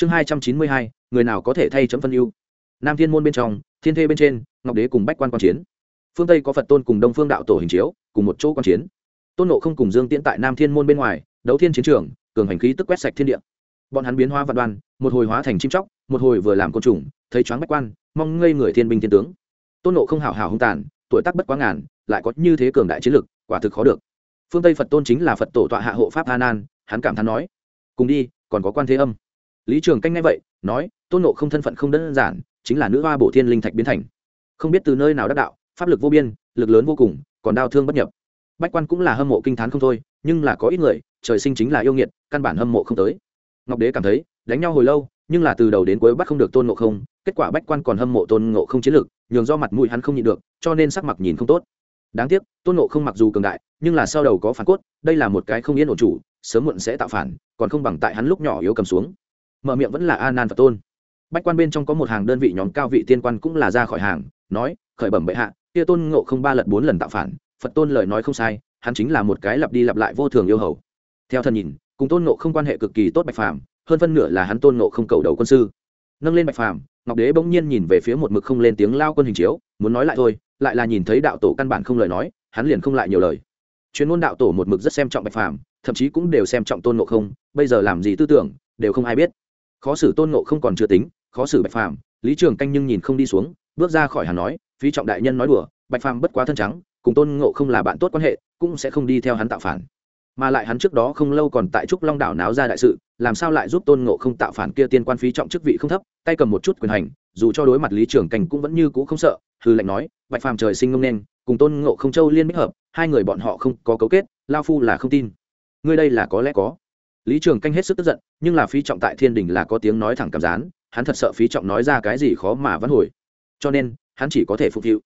chương hai trăm chín mươi hai, người nào có thể thay chấm phân ưu? Nam thiên môn bên trong, thiên thê bên trên, ngọc đế cùng bách quan quan chiến. Phương tây có phật tôn cùng đông phương đạo tổ hình chiếu, cùng một chỗ quan chiến. Tôn nộ không cùng dương tiễn tại nam thiên môn bên ngoài, đấu thiên chiến trường, cường hành khí tức quét sạch thiên địa. Bọn hắn biến hóa vạn đoan, một hồi hóa thành chim chóc, một hồi vừa làm côn trùng, thấy choáng bách quan, mong ngây người thiên binh thiên tướng. Tôn nộ không hảo hảo hung tàn, tuổi tác bất quá ngàn, lại có như thế cường đại chiến lực, quả thực khó được. Phương tây phật tôn chính là phật tổ tọa hạ hộ pháp a nan, hắn cảm thán nói, cùng đi, còn có quan thế âm lý trường canh ngay vậy nói tôn nộ không thân phận không đơn giản chính là nữ hoa bổ thiên linh thạch biến thành. Không biết từ nơi nào đắc đạo pháp lực vô biên lực lớn vô cùng còn đau thương bất nhập. Bách quan cũng là hâm mộ kinh t h á n không thôi nhưng là có ít người trời sinh chính là yêu nghiệt căn bản hâm mộ không tới. Ngọc đế cảm thấy đánh nhau hồi lâu nhưng là từ đầu đến cuối bắt không được tôn ngộ không kết quả bách quan còn hâm mộ tôn ngộ không chiến lực, nhường do mặt mũi hắn không nhịn được cho nên sắc mặt nhìn không tốt. Đáng tiếc tôn ngộ không mặc dù cường đại nhưng là sau đầu có phản cốt đây là một cái không yên ổn chủ sớm muộn sẽ tạo phản còn không bằng tại hắn lúc nhỏ yếu cầm xuống mở miệng vẫn là a nan phật tôn. Bách quan bên trong có một hàng đơn vị nhóm cao vị tiên quan cũng là ra khỏi hàng, nói, khởi bẩm bệ hạ, kia tôn ngộ không ba lần bốn lần tạo phản, phật tôn lời nói không sai, hắn chính là một cái lặp đi lặp lại vô thường yêu hầu. Theo thần nhìn, cùng tôn ngộ không quan hệ cực kỳ tốt bạch phàm, hơn phân nửa là hắn tôn ngộ không cầu đầu quân sư. Nâng lên bạch phàm, ngọc đế bỗng nhiên nhìn về phía một mực không lên tiếng lao quân hình chiếu, muốn nói lại thôi, lại là nhìn thấy đạo tổ căn bản không lời nói, hắn liền không lại nhiều lời. Chuyên môn đạo tổ một mực rất xem trọng bạch phàm, thậm chí cũng đều xem trọng tôn ngộ không, bây giờ làm gì tư tưởng, đều không ai biết khó xử tôn ngộ không còn chưa tính, khó xử bạch phàm. Lý trường canh nhưng nhìn không đi xuống, bước ra khỏi hà nói, phí trọng đại nhân nói đùa, bạch phàm bất quá thân trắng, cùng tôn ngộ không là bạn tốt quan hệ, cũng sẽ không đi theo hắn tạo phản. Mà lại hắn trước đó không lâu còn tại trúc long đảo náo ra đại sự, làm sao lại giúp tôn ngộ không tạo phản kia tiên quan phí trọng chức vị không thấp, tay cầm một chút quyền hành, dù cho đối mặt lý trường cảnh cũng vẫn như cũ không sợ hư lệnh nói, bạch phàm trời sinh ngông nên, cùng tôn ngộ không châu liên bích hợp, hai người bọn họ không có cấu kết, lao phu là không tin. Ngươi đây là có lẽ có lý trường canh hết sức tức giận, nhưng là phí trọng tại thiên đình là có tiếng nói thẳng cảm gián, hắn thật sợ phí trọng nói ra cái gì khó mà vẫn hồi. Cho nên, hắn chỉ có thể phục vụ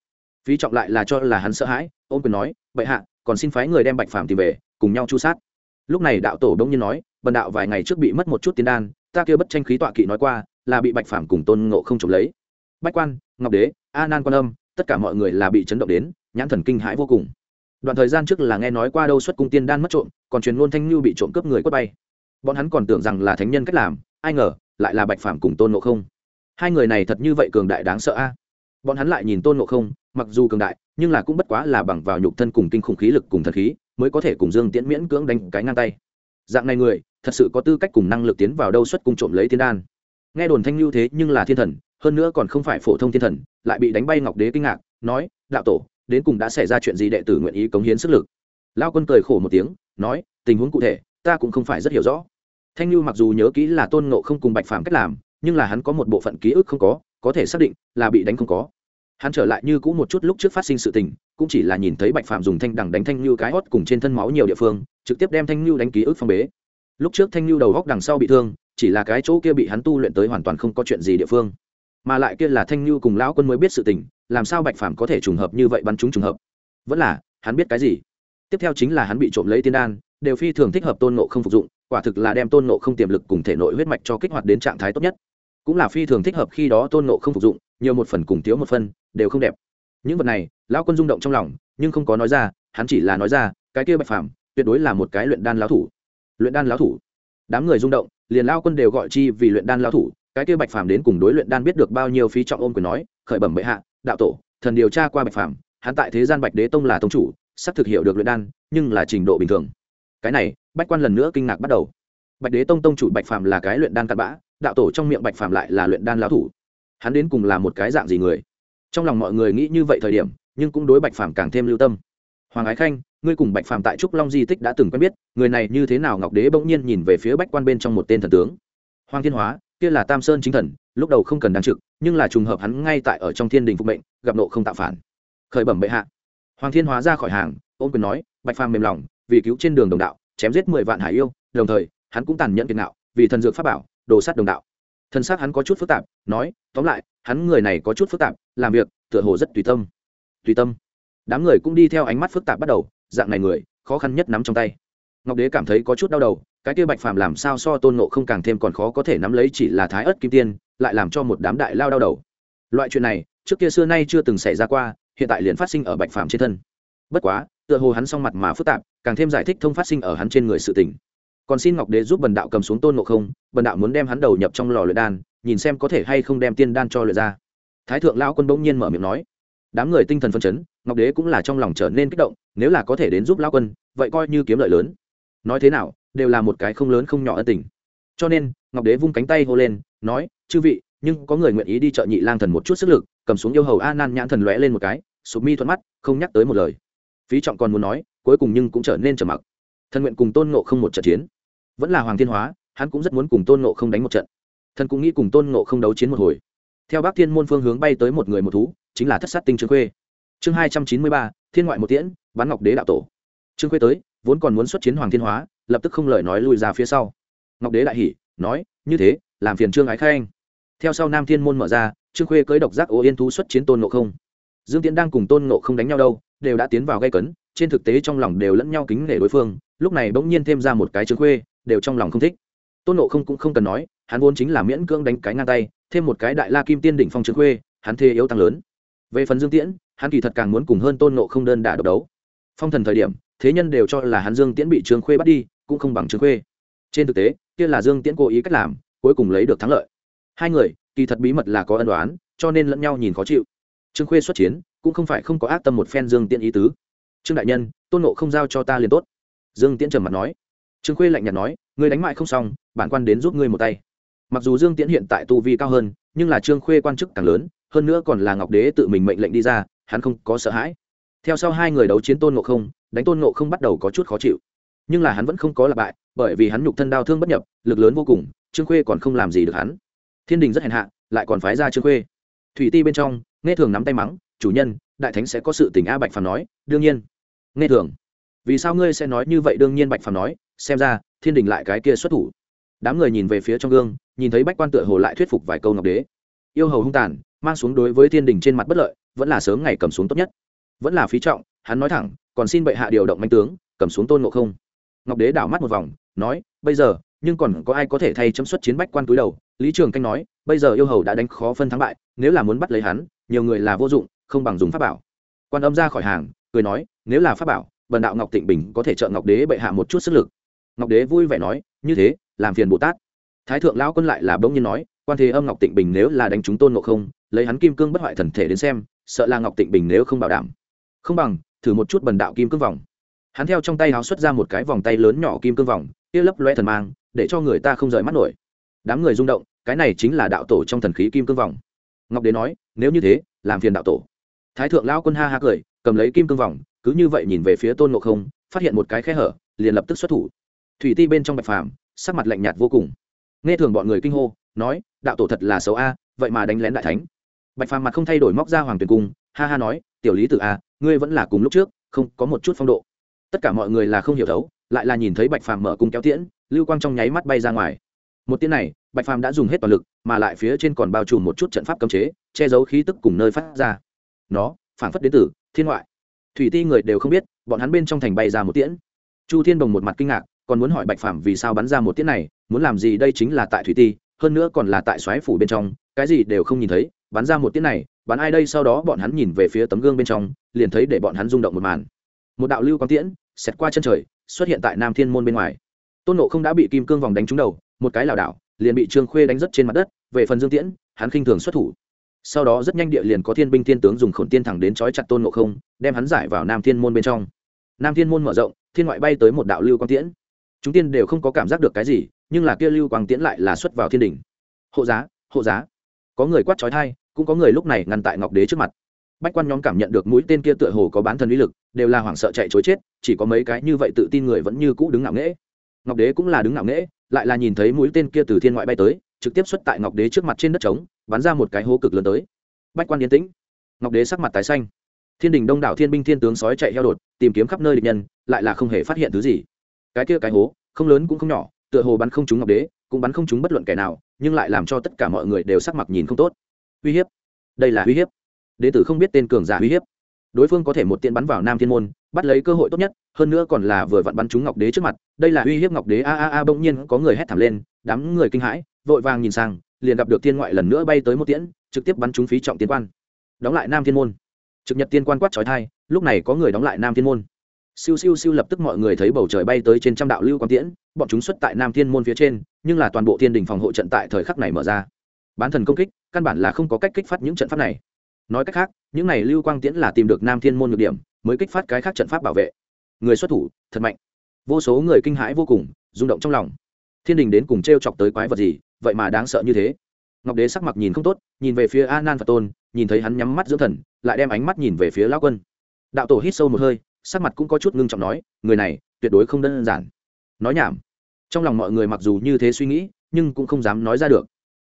phí trọng lại là cho là hắn sợ hãi, ôm quyền nói, bệ hạ, còn xin phái người đem bạch phàm tìm về, cùng nhau chu sát. Lúc này đạo tổ đông nhiên nói, bần đạo vài ngày trước bị mất một chút tiên đan, ta kêu bất tranh khí tọa kỵ nói qua, là bị bạch phàm cùng tôn ngộ không trộm lấy. Bách quan, ngọc đế, a nan quan âm, tất cả mọi người là bị chấn động đến, nhãn thần kinh hãi vô cùng. Đoạn thời gian trước là nghe nói qua đâu xuất cung tiên đan mất trộm, còn truyền ngôn thanh lưu bị trộm cướp người quất bay bọn hắn còn tưởng rằng là thánh nhân cách làm, ai ngờ, lại là bạch phàm cùng tôn ngộ không. Hai người này thật như vậy cường đại đáng sợ a. Bọn hắn lại nhìn tôn ngộ không, mặc dù cường đại, nhưng là cũng bất quá là bằng vào nhục thân cùng kinh khủng khí lực cùng thần khí, mới có thể cùng dương tiễn miễn cưỡng đánh cái ngang tay. Dạng này người, thật sự có tư cách cùng năng lực tiến vào đâu xuất cung trộm lấy tiên đan. Nghe đồn thanh lưu thế nhưng là thiên thần, hơn nữa còn không phải phổ thông thiên thần, lại bị đánh bay ngọc đế kinh ngạc, nói, đạo tổ, đến cùng đã xảy ra chuyện gì đệ tử nguyện ý cống hiến sức lực? Lao quân cười khổ một tiếng, nói, tình huống cụ thể, ta cũng không phải rất hiểu rõ thanh lưu mặc dù nhớ kỹ là tôn ngộ không cùng bạch phàm cách làm, nhưng là hắn có một bộ phận ký ức không có có thể xác định là bị đánh không có. Hắn trở lại như cũ một chút lúc trước phát sinh sự tình, cũng chỉ là nhìn thấy bạch phạm dùng thanh đằng đánh thanh lưu cái hót cùng trên thân máu nhiều địa phương, trực tiếp đem thanh lưu đánh ký ức phong bế. Lúc trước thanh lưu đầu góc đằng sau bị thương, chỉ là cái chỗ kia bị hắn tu luyện tới hoàn toàn không có chuyện gì địa phương. Mà lại kia là thanh lưu cùng lão quân mới biết sự tình, làm sao bạch phạm có thể trùng hợp như vậy bắn chúng trùng hợp? Vẫn là, hắn biết cái gì? Tiếp theo chính là hắn bị trộm lấy tiên đan, đều phi thường thích hợp tôn nộ không phục dụng quả thực là đem tôn nộ không tiềm lực cùng thể nội huyết mạch cho kích hoạt đến trạng thái tốt nhất. Cũng là phi thường thích hợp khi đó tôn nộ không phục dụng, nhiều một phần cùng thiếu một phần, đều không đẹp. Những vật này, lão quân rung động trong lòng, nhưng không có nói ra, hắn chỉ là nói ra, cái kia bạch phàm, tuyệt đối là một cái luyện đan lão thủ. Luyện đan lão thủ? Đám người rung động, liền lao quân đều gọi chi vì luyện đan lão thủ, cái kia bạch phàm đến cùng đối luyện đan biết được bao nhiêu phí trọng ôm quyền nói, khởi bẩm bệ hạ, đạo tổ, thần điều tra qua bạch phàm, hắn tại thế gian bạch đế tông là tông chủ, sắp thực hiểu được luyện đan, nhưng là trình độ bình thường. Cái này bách quan lần nữa kinh ngạc bắt đầu. Bạch đế tông tông chủ bạch phàm là cái luyện đan cặn bã, đạo tổ trong miệng bạch phàm lại là luyện đan lão thủ. Hắn đến cùng là một cái dạng gì người? Trong lòng mọi người nghĩ như vậy thời điểm, nhưng cũng đối bạch phàm càng thêm lưu tâm. Hoàng ái khanh, ngươi cùng bạch phàm tại trúc long di tích đã từng quen biết, người này như thế nào ngọc đế bỗng nhiên nhìn về phía bách quan bên trong một tên thần tướng? Hoàng thiên hóa, kia là tam sơn chính thần, lúc đầu không cần đáng trực, nhưng là trùng hợp hắn ngay tại ở trong thiên đình phục mệnh, gặp nộ không tạo phản. Khởi bẩm bệ hạ. Hoàng thiên hóa ra khỏi hàng ôm quyền nói, bạch phàm mềm lòng, vì cứu trên đường đồng đạo chém giết mười vạn hải yêu, đồng thời, hắn cũng tàn nhẫn kiệt nạo, vì thần dược pháp bảo, đồ sát đồng đạo. Thân xác hắn có chút phức tạp, nói, tóm lại, hắn người này có chút phức tạp, làm việc, tựa hồ rất tùy tâm. Tùy tâm? Đám người cũng đi theo ánh mắt phức tạp bắt đầu, dạng này người, khó khăn nhất nắm trong tay. Ngọc đế cảm thấy có chút đau đầu, cái kia bạch phàm làm sao so tôn nộ không càng thêm còn khó có thể nắm lấy chỉ là thái ớt kim tiên, lại làm cho một đám đại lao đau đầu. Loại chuyện này, trước kia xưa nay chưa từng xảy ra qua, hiện tại liền phát sinh ở bạch phàm trên thân. Bất quá tựa hồ hắn song mặt mà phức tạp, càng thêm giải thích thông phát sinh ở hắn trên người sự tình. Còn xin ngọc đế giúp bần đạo cầm xuống tôn ngộ không, bần đạo muốn đem hắn đầu nhập trong lò luyện đan, nhìn xem có thể hay không đem tiên đan cho luyện ra. Thái thượng lao quân bỗng nhiên mở miệng nói. Đám người tinh thần phân chấn, ngọc đế cũng là trong lòng trở nên kích động, nếu là có thể đến giúp lao quân, vậy coi như kiếm lợi lớn. Nói thế nào, đều là một cái không lớn không nhỏ ân tình. Cho nên, ngọc đế vung cánh tay hô lên, nói, chư vị, nhưng có người nguyện ý đi chợ nhị lang thần một chút sức lực, cầm xuống yêu hầu a nan nhãn thần lóe lên một cái, sụp mi thuận mắt, không nhắc tới một lời phí trọng còn muốn nói, cuối cùng nhưng cũng trở nên trầm mặc. Thần nguyện cùng tôn nộ không một trận chiến. Vẫn là hoàng thiên hóa, hắn cũng rất muốn cùng tôn nộ không đánh một trận. Thần cũng nghĩ cùng tôn nộ không đấu chiến một hồi. Theo bác thiên môn phương hướng bay tới một người một thú, chính là thất sát tinh trương khuê. Chương hai trăm chín mươi ba, thiên ngoại một tiễn, bán ngọc đế đạo tổ. Trương khuê tới, vốn còn muốn xuất chiến hoàng thiên hóa, lập tức không lời nói lùi ra phía sau. Ngọc đế đại hỉ, nói, như thế, làm phiền trương ái khai anh theo sau nam thiên môn mở ra, trương khuê cưới độc giác ô yên thú xuất chiến tôn nộ không. Dương tiễn đang cùng tôn nộ không đánh nhau đâu đều đã tiến vào gây cấn, trên thực tế trong lòng đều lẫn nhau kính nể đối phương, lúc này bỗng nhiên thêm ra một cái trương khuê, đều trong lòng không thích. Tôn Nộ không cũng không cần nói, hắn vốn chính là miễn cưỡng đánh cái ngang tay, thêm một cái đại la kim tiên đỉnh phong trương khuê, hắn thê yếu tăng lớn. Về phần dương tiễn, hắn kỳ thật càng muốn cùng hơn tôn nộ không đơn đả độc đấu. Phong thần thời điểm, thế nhân đều cho là hắn dương tiễn bị trương khuê bắt đi, cũng không bằng trương khuê. Trên thực tế, kia là dương tiễn cố ý cách làm, cuối cùng lấy được thắng lợi. Hai người, kỳ thật bí mật là có ân đoán cho nên lẫn nhau nhìn khó chịu. Trương khuê xuất chiến cũng không phải không có ác tâm một phen dương tiễn ý tứ. Trương đại nhân, tôn nộ không giao cho ta liền tốt. Dương tiễn trầm mặt nói. Trương khuê lạnh nhạt nói, ngươi đánh mại không xong, bản quan đến giúp ngươi một tay. Mặc dù dương tiễn hiện tại tu vi cao hơn, nhưng là trương khuê quan chức càng lớn, hơn nữa còn là ngọc đế tự mình mệnh lệnh đi ra, hắn không có sợ hãi. Theo sau hai người đấu chiến tôn ngộ không, đánh tôn ngộ không bắt đầu có chút khó chịu. Nhưng là hắn vẫn không có lặp bại bởi vì hắn nhục thân đau thương bất nhập, lực lớn vô cùng, trương khuê còn không làm gì được hắn. Thiên đình rất hèn hạ, lại còn phái ra trương khuê. Thủy ti bên trong, nghe thường nắm tay mắng chủ nhân, đại thánh sẽ có sự tình a bạch phàm nói, đương nhiên. Nghe thường. Vì sao ngươi sẽ nói như vậy? Đương nhiên bạch phàm nói, xem ra, thiên đình lại cái kia xuất thủ. Đám người nhìn về phía trong gương, nhìn thấy bách quan tựa hồ lại thuyết phục vài câu ngọc đế. Yêu hầu hung tàn, mang xuống đối với thiên đình trên mặt bất lợi, vẫn là sớm ngày cầm xuống tốt nhất. Vẫn là phí trọng, hắn nói thẳng, còn xin bệ hạ điều động manh tướng, cầm xuống tôn ngộ không. Ngọc đế đảo mắt một vòng, nói, bây giờ, nhưng còn có ai có thể thay chấm xuất chiến bách quan túi đầu? Lý trường canh nói, bây giờ yêu hầu đã đánh khó phân thắng bại, nếu là muốn bắt lấy hắn, nhiều người là vô dụng không bằng dùng pháp bảo. Quan âm ra khỏi hàng, cười nói, nếu là pháp bảo, bần đạo ngọc tịnh bình có thể trợ ngọc đế bệ hạ một chút sức lực. Ngọc đế vui vẻ nói, như thế, làm phiền bồ tát. Thái thượng lão quân lại là bỗng nhiên nói, quan thế âm ngọc tịnh bình nếu là đánh chúng tôn ngộ không, lấy hắn kim cương bất hoại thần thể đến xem, sợ là ngọc tịnh bình nếu không bảo đảm. Không bằng, thử một chút bần đạo kim cương vòng. Hắn theo trong tay háo xuất ra một cái vòng tay lớn nhỏ kim cương vòng, kia lấp loe thần mang, để cho người ta không rời mắt nổi. Đám người rung động, cái này chính là đạo tổ trong thần khí kim cương vòng. Ngọc đế nói, nếu như thế, làm phiền đạo tổ thái thượng lao quân ha ha cười, cầm lấy kim cương vòng, cứ như vậy nhìn về phía tôn ngộ không, phát hiện một cái khe hở, liền lập tức xuất thủ. Thủy ti bên trong bạch phàm, sắc mặt lạnh nhạt vô cùng. Nghe thường bọn người kinh hô, nói, đạo tổ thật là xấu a, vậy mà đánh lén đại thánh. Bạch phàm mặt không thay đổi móc ra hoàng tuyền cung, ha ha nói, tiểu lý tử a, ngươi vẫn là cùng lúc trước, không có một chút phong độ. Tất cả mọi người là không hiểu thấu, lại là nhìn thấy bạch phàm mở cung kéo tiễn, lưu quang trong nháy mắt bay ra ngoài. Một tiễn này, bạch phàm đã dùng hết toàn lực, mà lại phía trên còn bao trùm một chút trận pháp cấm chế, che giấu khí tức cùng nơi phát ra nó phản phất đến từ thiên ngoại. Thủy ti người đều không biết, bọn hắn bên trong thành bay ra một tiễn. Chu thiên đồng một mặt kinh ngạc, còn muốn hỏi bạch phàm vì sao bắn ra một tiễn này, muốn làm gì đây chính là tại thủy ti, hơn nữa còn là tại xoáy phủ bên trong, cái gì đều không nhìn thấy, bắn ra một tiễn này, bắn ai đây sau đó bọn hắn nhìn về phía tấm gương bên trong, liền thấy để bọn hắn rung động một màn. Một đạo lưu quang tiễn, xẹt qua chân trời, xuất hiện tại nam thiên môn bên ngoài. Tôn nộ không đã bị kim cương vòng đánh trúng đầu, một cái lảo đảo, liền bị trương khuê đánh rất trên mặt đất, về phần dương tiễn, hắn khinh thường xuất thủ sau đó rất nhanh địa liền có thiên binh thiên tướng dùng khổn tiên thẳng đến trói chặt tôn ngộ không, đem hắn giải vào nam thiên môn bên trong. Nam thiên môn mở rộng, thiên ngoại bay tới một đạo lưu quang tiễn. Chúng tiên đều không có cảm giác được cái gì, nhưng là kia lưu quang tiễn lại là xuất vào thiên đỉnh. Hộ giá hộ giá. Có người quát trói thai, cũng có người lúc này ngăn tại ngọc đế trước mặt. Bách quan nhóm cảm nhận được mũi tên kia tựa hồ có bán thần uy lực, đều là hoảng sợ chạy chối chết, chỉ có mấy cái như vậy tự tin người vẫn như cũ đứng ngạo nghễ. Ngọc đế cũng là đứng ngạo nghễ, lại là nhìn thấy mũi tên kia từ thiên ngoại bay tới, trực tiếp xuất tại ngọc đế trước mặt trên đất trống bắn ra một cái hố cực lớn tới. Bách quan yên tĩnh. Ngọc đế sắc mặt tái xanh. Thiên đình đông đảo thiên binh thiên tướng sói chạy heo đột, tìm kiếm khắp nơi địch nhân, lại là không hề phát hiện thứ gì. Cái kia cái hố, không lớn cũng không nhỏ, tựa hồ bắn không trúng ngọc đế, cũng bắn không trúng bất luận kẻ nào, nhưng lại làm cho tất cả mọi người đều sắc mặt nhìn không tốt. Uy hiếp. Đây là uy hiếp. Đế tử không biết tên cường giả uy hiếp. Đối phương có thể một tiên bắn vào nam thiên môn, bắt lấy cơ hội tốt nhất, hơn nữa còn là vừa vặn bắn trúng ngọc đế trước mặt. Đây là uy hiếp ngọc đế. A a a, bỗng nhiên có người hét thảm lên, đám người kinh hãi, vội vàng nhìn sang liền gặp được thiên ngoại lần nữa bay tới một tiễn, trực tiếp bắn trúng phí trọng tiên quan. Đóng lại nam thiên môn. Trực nhật tiên quan quát trói thai, lúc này có người đóng lại nam thiên môn. Siêu siêu siêu lập tức mọi người thấy bầu trời bay tới trên trăm đạo lưu quang tiễn, bọn chúng xuất tại nam thiên môn phía trên, nhưng là toàn bộ thiên đình phòng hộ trận tại thời khắc này mở ra. Bán thần công kích, căn bản là không có cách kích phát những trận pháp này. Nói cách khác, những này lưu quang tiễn là tìm được nam thiên môn nhược điểm, mới kích phát cái khác trận pháp bảo vệ. Người xuất thủ, thật mạnh. Vô số người kinh hãi vô cùng, rung động trong lòng. Thiên đình đến cùng t r e o chọc tới quái vật gì vậy mà đáng sợ như thế. Ngọc đế sắc mặt nhìn không tốt, nhìn về phía a nan phật tôn, nhìn thấy hắn nhắm mắt dưỡng thần, lại đem ánh mắt nhìn về phía lão quân. Đạo tổ hít sâu một hơi, sắc mặt cũng có chút ngưng trọng nói, người này tuyệt đối không đơn giản. Nói nhảm. Trong lòng mọi người mặc dù như thế suy nghĩ, nhưng cũng không dám nói ra được.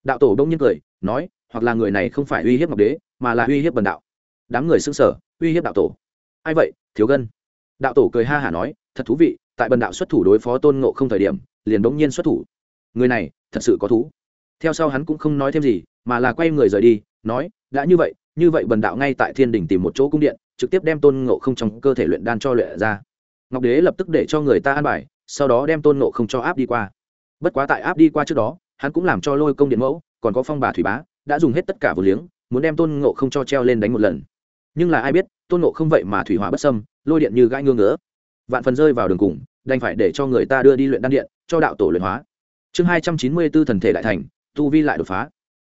Đạo tổ đông nhiên cười, nói, hoặc là người này không phải uy hiếp ngọc đế, mà là uy hiếp bần đạo. Đám người xưng sở uy hiếp đạo tổ. Ai vậy, thiếu gân? Đạo tổ cười ha hả nói, thật thú vị, tại bần đạo xuất thủ đối phó tôn ngộ không thời điểm, liền bỗng nhiên xuất thủ. Người này thật sự có thú. Theo sau hắn cũng không nói thêm gì, mà là quay người rời đi, nói, đã như vậy như vậy bần đạo ngay tại thiên đình tìm một chỗ cung điện, trực tiếp đem tôn ngộ không trong cơ thể luyện đan cho luyện ra. Ngọc đế lập tức để cho người ta an bài, sau đó đem tôn ngộ không cho áp đi qua. Bất quá tại áp đi qua trước đó, hắn cũng làm cho lôi công điện mẫu, còn có phong bà thủy bá, đã dùng hết tất cả vừa liếng, muốn đem tôn ngộ không cho treo lên đánh một lần. Nhưng là ai biết, tôn ngộ không vậy mà thủy hỏa bất sâm lôi điện như gãi ngương ngỡ vạn phần rơi vào đường cùng, đành phải để cho người ta đưa đi luyện đan điện, cho đạo tổ luyện hóa chương hai trăm chín mươi b ố thần thể đại thành, tu vi lại đột phá.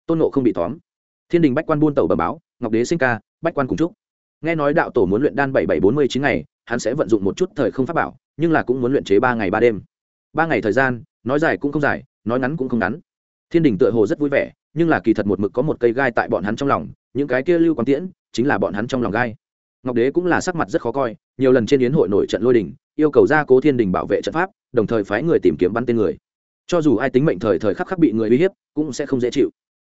Tôn ngộ không bị tóm. Thiên đình bách quan buôn tàu bờ báo, ngọc đế sinh ca, bách quan cùng chúc. Nghe nói đạo tổ muốn luyện đan bảy bảy bốn mươi chín ngày, hắn sẽ vận dụng một chút thời không pháp bảo, nhưng là cũng muốn luyện chế ba ngày ba đêm. Ba ngày thời gian, nói dài cũng không dài, nói ngắn cũng không ngắn. Thiên đình tựa hồ rất vui vẻ, nhưng là kỳ thật một mực có một cây gai tại bọn hắn trong lòng, những cái kia lưu quang tiễn, chính là bọn hắn trong lòng gai. Ngọc đế cũng là sắc mặt rất khó coi, nhiều lần trên yến hội nổi trận lôi đình, yêu cầu gia cố thiên đình bảo vệ trận pháp, đồng thời phái người tìm kiếm bắn tên người cho dù ai tính mệnh thời thời khắc khắc bị người uy hiếp, cũng sẽ không dễ chịu.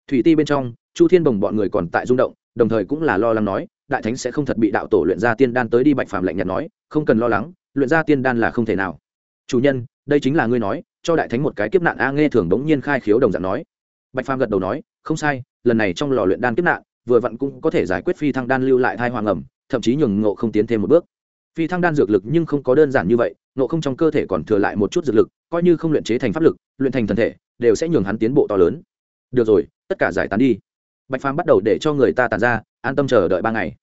Thủy ti bên trong, chu thiên bồng bọn người còn tại rung động, đồng thời cũng là lo lắng nói, đại thánh sẽ không thật bị đạo tổ luyện ra tiên đan tới đi. Bạch phàm lạnh nhạt nói, không cần lo lắng, luyện ra tiên đan là không thể nào. Chủ nhân, đây chính là ngươi nói, cho đại thánh một cái kiếp nạn a nghe thường đống nhiên khai khiếu đồng dạng nói. Bạch phàm gật đầu nói, không sai, lần này trong lò luyện đan kiếp nạn, vừa vặn cũng có thể giải quyết phi thăng đan lưu lại thai hoàng ẩm thậm chí nhường ngộ không tiến thêm một bước phi thăng đan dược lực nhưng không có đơn giản như vậy nộ không trong cơ thể còn thừa lại một chút dược lực, coi như không luyện chế thành pháp lực, luyện thành thần thể, đều sẽ nhường hắn tiến bộ to lớn. Được rồi, tất cả giải tán đi. Bạch phàm bắt đầu để cho người ta tàn ra, an tâm chờ đợi ba ngày.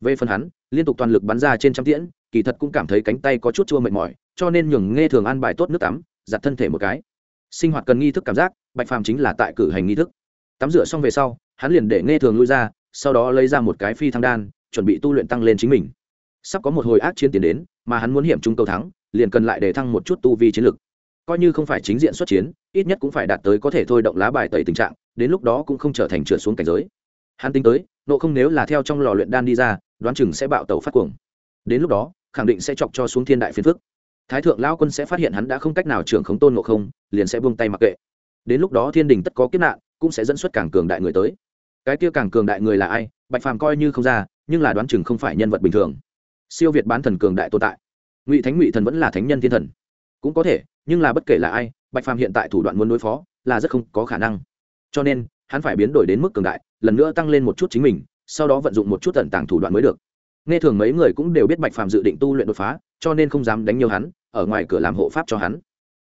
Về phần hắn, liên tục toàn lực bắn ra trên trăm tiễn, kỳ thật cũng cảm thấy cánh tay có chút chua mệt mỏi, cho nên nhường nghe thường ăn bài tốt nước tắm, giặt thân thể một cái. Sinh hoạt cần nghi thức cảm giác, bạch phàm chính là tại cử hành nghi thức. Tắm rửa xong về sau, hắn liền để nghe thường lui ra, sau đó lấy ra một cái phi thăng đan, chuẩn bị tu luyện tăng lên chính mình sắp có một hồi ác chiến tiến đến, mà hắn muốn hiểm trung cầu thắng, liền cần lại để thăng một chút tu vi chiến lực. Coi như không phải chính diện xuất chiến, ít nhất cũng phải đạt tới có thể thôi động lá bài tẩy tình trạng, đến lúc đó cũng không trở thành trượt xuống cảnh giới. Hắn tính tới, nộ không nếu là theo trong lò luyện đan đi ra, đoán chừng sẽ bạo tẩu phát cuồng. Đến lúc đó, khẳng định sẽ chọc cho xuống thiên đại phiền phức. Thái thượng lao quân sẽ phát hiện hắn đã không cách nào trưởng khống tôn nộ không, liền sẽ buông tay mặc kệ. Đến lúc đó thiên đình tất có kiếp nạn, cũng sẽ dẫn xuất càng cường đại người tới. Cái kia càng cường đại người là ai, bạch phàm coi như không ra, nhưng là đoán chừng không phải nhân vật bình thường siêu việt bán thần cường đại tồn tại. Ngụy thánh ngụy thần vẫn là thánh nhân thiên thần. Cũng có thể, nhưng là bất kể là ai, bạch phàm hiện tại thủ đoạn muốn đối phó là rất không có khả năng. Cho nên, hắn phải biến đổi đến mức cường đại, lần nữa tăng lên một chút chính mình, sau đó vận dụng một chút tận tàng thủ đoạn mới được. Nghe thường mấy người cũng đều biết bạch phàm dự định tu luyện đột phá, cho nên không dám đánh nhiều hắn, ở ngoài cửa làm hộ pháp cho hắn.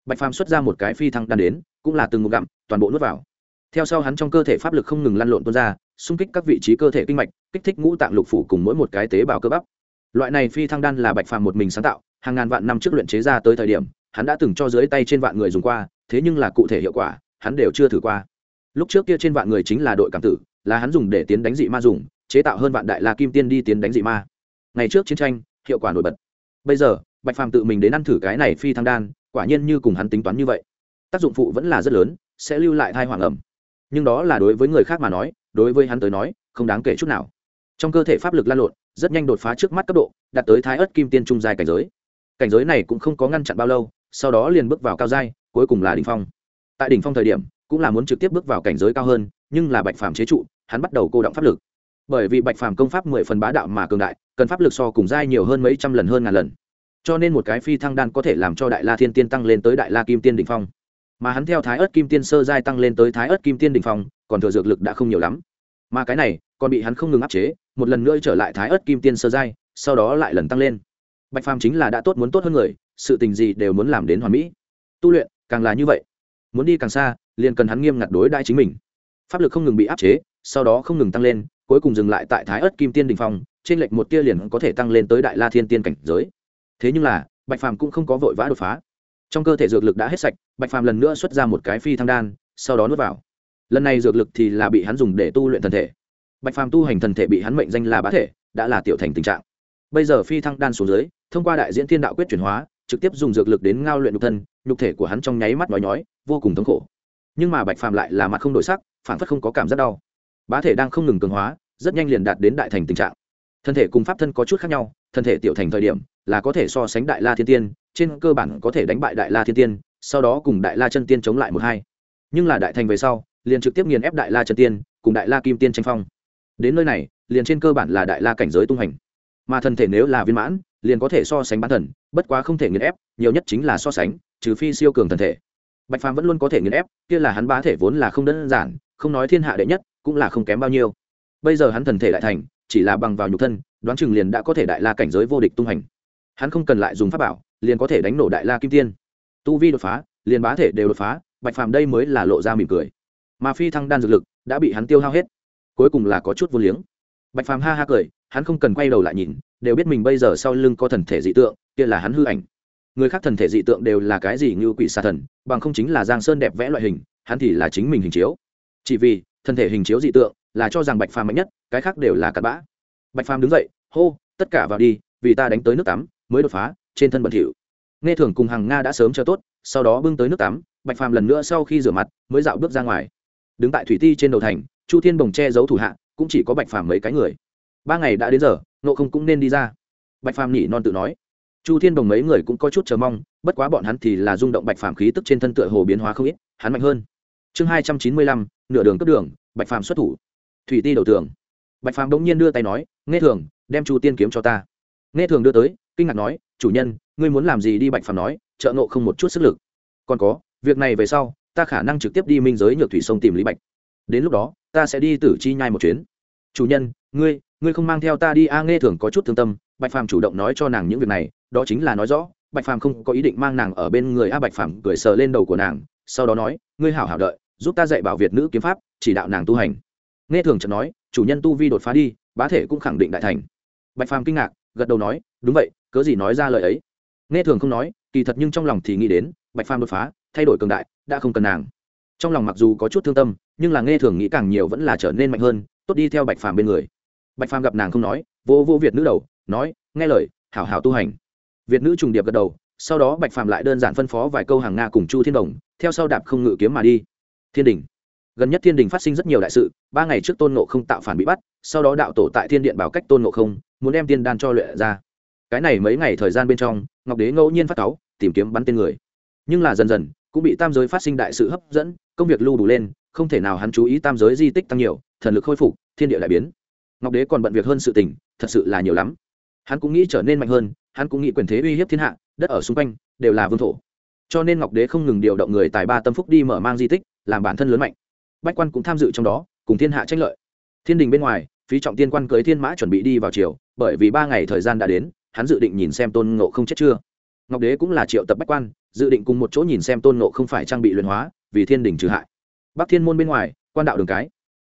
Bạch phàm xuất ra một cái phi thăng đan đến, cũng là từng ngụm gặm, toàn bộ nuốt vào. Theo sau hắn trong cơ thể pháp lực không ngừng lăn lộn tuôn ra, xung kích các vị trí cơ thể kinh mạch, kích thích ngũ tạng lục phủ cùng mỗi một cái tế bào cơ bắp loại này phi thăng đan là bạch phàm một mình sáng tạo, hàng ngàn vạn năm trước luyện chế ra tới thời điểm, hắn đã từng cho dưới tay trên vạn người dùng qua, thế nhưng là cụ thể hiệu quả, hắn đều chưa thử qua. Lúc trước kia trên vạn người chính là đội cảm tử, là hắn dùng để tiến đánh dị ma dùng, chế tạo hơn vạn đại la kim tiên đi tiến đánh dị ma. Ngày trước chiến tranh, hiệu quả nổi bật. Bây giờ, bạch phàm tự mình đến ăn thử cái này phi thăng đan, quả nhiên như cùng hắn tính toán như vậy. Tác dụng phụ vẫn là rất lớn, sẽ lưu lại thai hoàng ẩm. Nhưng đó là đối với người khác mà nói, đối với hắn tới nói, không đáng kể chút nào. Trong cơ thể pháp lực lan lộn rất nhanh đột phá trước mắt cấp độ, đạt tới thái ớt kim tiên trung giai cảnh giới. Cảnh giới này cũng không có ngăn chặn bao lâu, sau đó liền bước vào cao giai, cuối cùng là đỉnh phong. Tại đỉnh phong thời điểm, cũng là muốn trực tiếp bước vào cảnh giới cao hơn, nhưng là bạch phàm chế trụ, hắn bắt đầu cô động pháp lực. Bởi vì bạch phàm công pháp mười phần bá đạo mà cường đại, cần pháp lực so cùng giai nhiều hơn mấy trăm lần hơn ngàn lần. Cho nên một cái phi thăng đan có thể làm cho đại la thiên tiên tăng lên tới đại la kim tiên đỉnh phong. Mà hắn theo thái ớt kim tiên sơ giai tăng lên tới thái ớt kim tiên đỉnh phong, còn thừa dược lực đã không nhiều lắm. Mà cái này còn bị hắn không ngừng áp chế, một lần nữa trở lại thái ớt kim tiên sơ giai, sau đó lại lần tăng lên. Bạch phàm chính là đã tốt muốn tốt hơn người, sự tình gì đều muốn làm đến hoàn mỹ. Tu luyện, càng là như vậy. Muốn đi càng xa, liền cần hắn nghiêm ngặt đối đãi chính mình. Pháp lực không ngừng bị áp chế, sau đó không ngừng tăng lên, cuối cùng dừng lại tại thái ớt kim tiên đình phong, trên lệch một tia liền có thể tăng lên tới đại la thiên tiên cảnh giới. Thế nhưng là, bạch phàm cũng không có vội vã đột phá. Trong cơ thể dược lực đã hết sạch, bạch phàm lần nữa xuất ra một cái phi thăng đan, sau đó nuốt vào. Lần này dược lực thì là bị hắn dùng để tu luyện thân thể bạch phàm tu hành thần thể bị hắn mệnh danh là bá thể, đã là tiểu thành tình trạng. Bây giờ phi thăng đan xuống dưới, thông qua đại diễn thiên đạo quyết chuyển hóa, trực tiếp dùng dược lực đến ngao luyện nhục thân, nhục thể của hắn trong nháy mắt nói nhói, vô cùng thống khổ. Nhưng mà bạch phàm lại là mặt không đổi sắc phản phất không có cảm giác đau. Bá thể đang không ngừng cường hóa, rất nhanh liền đạt đến đại thành tình trạng. Thân thể cùng pháp thân có chút khác nhau, thân thể tiểu thành thời điểm là có thể so sánh đại la thiên tiên, trên cơ bản có thể đánh bại đại la thiên tiên, sau đó cùng đại la chân tiên chống lại một hai. Nhưng là đại thành về sau, liền trực tiếp nghiền ép đại la chân tiên, cùng đại la kim tiên tranh phong đến nơi này, liền trên cơ bản là đại la cảnh giới tung hành mà thân thể nếu là viên mãn, liền có thể so sánh bán thần bất quá không thể nghiền ép, nhiều nhất chính là so sánh, trừ phi siêu cường thần thể. Bạch phàm vẫn luôn có thể nghiền ép, kia là hắn bá thể vốn là không đơn giản, không nói thiên hạ đệ nhất, cũng là không kém bao nhiêu. Bây giờ hắn thần thể đại thành, chỉ là bằng vào nhục thân, đoán chừng liền đã có thể đại la cảnh giới vô địch tung hành hắn không cần lại dùng pháp bảo, liền có thể đánh nổ đại la kim tiên. Tu vi đột phá, liền bá thể đều đột phá, bạch phàm đây mới là lộ ra mỉm cười. Mà phi thăng đan dược lực, đã bị hắn tiêu hao hết cuối cùng là có chút vô liếng. Bạch phàm ha ha cười, hắn không cần quay đầu lại nhìn, đều biết mình bây giờ sau lưng có thần thể dị tượng, kia là hắn hư ảnh. Người khác thần thể dị tượng đều là cái gì như quỷ xà thần, bằng không chính là giang sơn đẹp vẽ loại hình, hắn thì là chính mình hình chiếu. Chỉ vì, thần thể hình chiếu dị tượng là cho rằng bạch phàm mạnh nhất, cái khác đều là cặn bã. Bạch phàm đứng dậy, hô, tất cả vào đi, vì ta đánh tới nước tắm, mới đột phá, trên thân bẩn thỉu. Nghe thường cùng hàng nga đã sớm chờ tốt, sau đó bưng tới nước tắm, bạch phàm lần nữa sau khi rửa mặt, mới dạo bước ra ngoài. Đứng tại thủy ti trên đầu thành chu thiên bồng che giấu thủ hạ, cũng chỉ có bạch phàm mấy cái người. Ba ngày đã đến giờ nộ không cũng nên đi ra. Bạch phàm nhỉ non tự nói. Chu thiên đồng mấy người cũng có chút chờ mong, bất quá bọn hắn thì là rung động bạch phàm khí tức trên thân tựa hồ biến hóa không ít, hắn mạnh hơn. Chương hai trăm chín mươi lăm, nửa đường cấp đường, bạch phàm xuất thủ. Thủy ti đầu tường. Bạch phàm bỗng nhiên đưa tay nói, nghe thường, đem chu tiên kiếm cho ta. Nghe thường đưa tới, kinh ngạc nói, chủ nhân, ngươi muốn làm gì đi? Bạch phàm nói, trợ nộ không một chút sức lực. Còn có, việc này về sau, ta khả năng trực tiếp đi minh giới nhược thủy sông tìm lý bạch đến lúc đó, ta sẽ đi tử chi nhai một chuyến. Chủ nhân, ngươi ngươi không mang theo ta đi a, nghe thường có chút thương tâm, bạch phàm chủ động nói cho nàng những việc này, đó chính là nói rõ, bạch phàm không có ý định mang nàng ở bên người a, bạch phàm cười sờ lên đầu của nàng, sau đó nói, ngươi hảo hảo đợi, giúp ta dạy bảo việt nữ kiếm pháp, chỉ đạo nàng tu hành. Nghe thường chợt nói, chủ nhân tu vi đột phá đi, bá thể cũng khẳng định đại thành. Bạch phàm kinh ngạc, gật đầu nói, đúng vậy, cớ gì nói ra lời ấy. Nghe thường không nói, kỳ thật nhưng trong lòng thì nghĩ đến, bạch phàm đột phá, thay đổi cường đại, đã không cần nàng trong lòng mặc dù có chút thương tâm, nhưng là nghe thường nghĩ càng nhiều vẫn là trở nên mạnh hơn, tốt đi theo bạch phàm bên người. Bạch phàm gặp nàng không nói vô vô việt nữ đầu, nói, nghe lời, hảo hảo tu hành. Việt nữ trùng điệp gật đầu, sau đó bạch phàm lại đơn giản phân phó vài câu hàng nga cùng chu thiên đồng, theo sau đạp không ngự kiếm mà đi. Thiên đình. Gần nhất thiên đình phát sinh rất nhiều đại sự, ba ngày trước tôn nộ không tạo phản bị bắt, sau đó đạo tổ tại thiên điện bảo cách tôn nộ không, muốn đem tiên đan cho luyện ra. Cái này mấy ngày thời gian bên trong, ngọc đế ngẫu nhiên phát cáu, tìm kiếm bắn tên người. Nhưng là dần dần cũng bị tam giới phát sinh đại sự hấp dẫn, công việc lưu đủ lên, không thể nào hắn chú ý tam giới di tích tăng nhiều, thần lực khôi phục, thiên địa lại biến. Ngọc đế còn bận việc hơn sự tình, thật sự là nhiều lắm. Hắn cũng nghĩ trở nên mạnh hơn, hắn cũng nghĩ quyền thế uy hiếp thiên hạ, đất ở xung quanh, đều là vương thổ. Cho nên ngọc đế không ngừng điều động người tài ba tâm phúc đi mở mang di tích, làm bản thân lớn mạnh. Bách quan cũng tham dự trong đó, cùng thiên hạ tranh lợi. Thiên đình bên ngoài, phí trọng tiên quan cưới thiên mã chuẩn bị đi vào chiều bởi vì ba ngày thời gian đã đến, hắn dự định nhìn xem tôn ngộ không chết chưa. Ngọc đế cũng là triệu tập bách quan dự định cùng một chỗ nhìn xem tôn ngộ không phải trang bị luyện hóa, vì thiên đình trừ hại. Bắc thiên môn bên ngoài, quan đạo đường cái.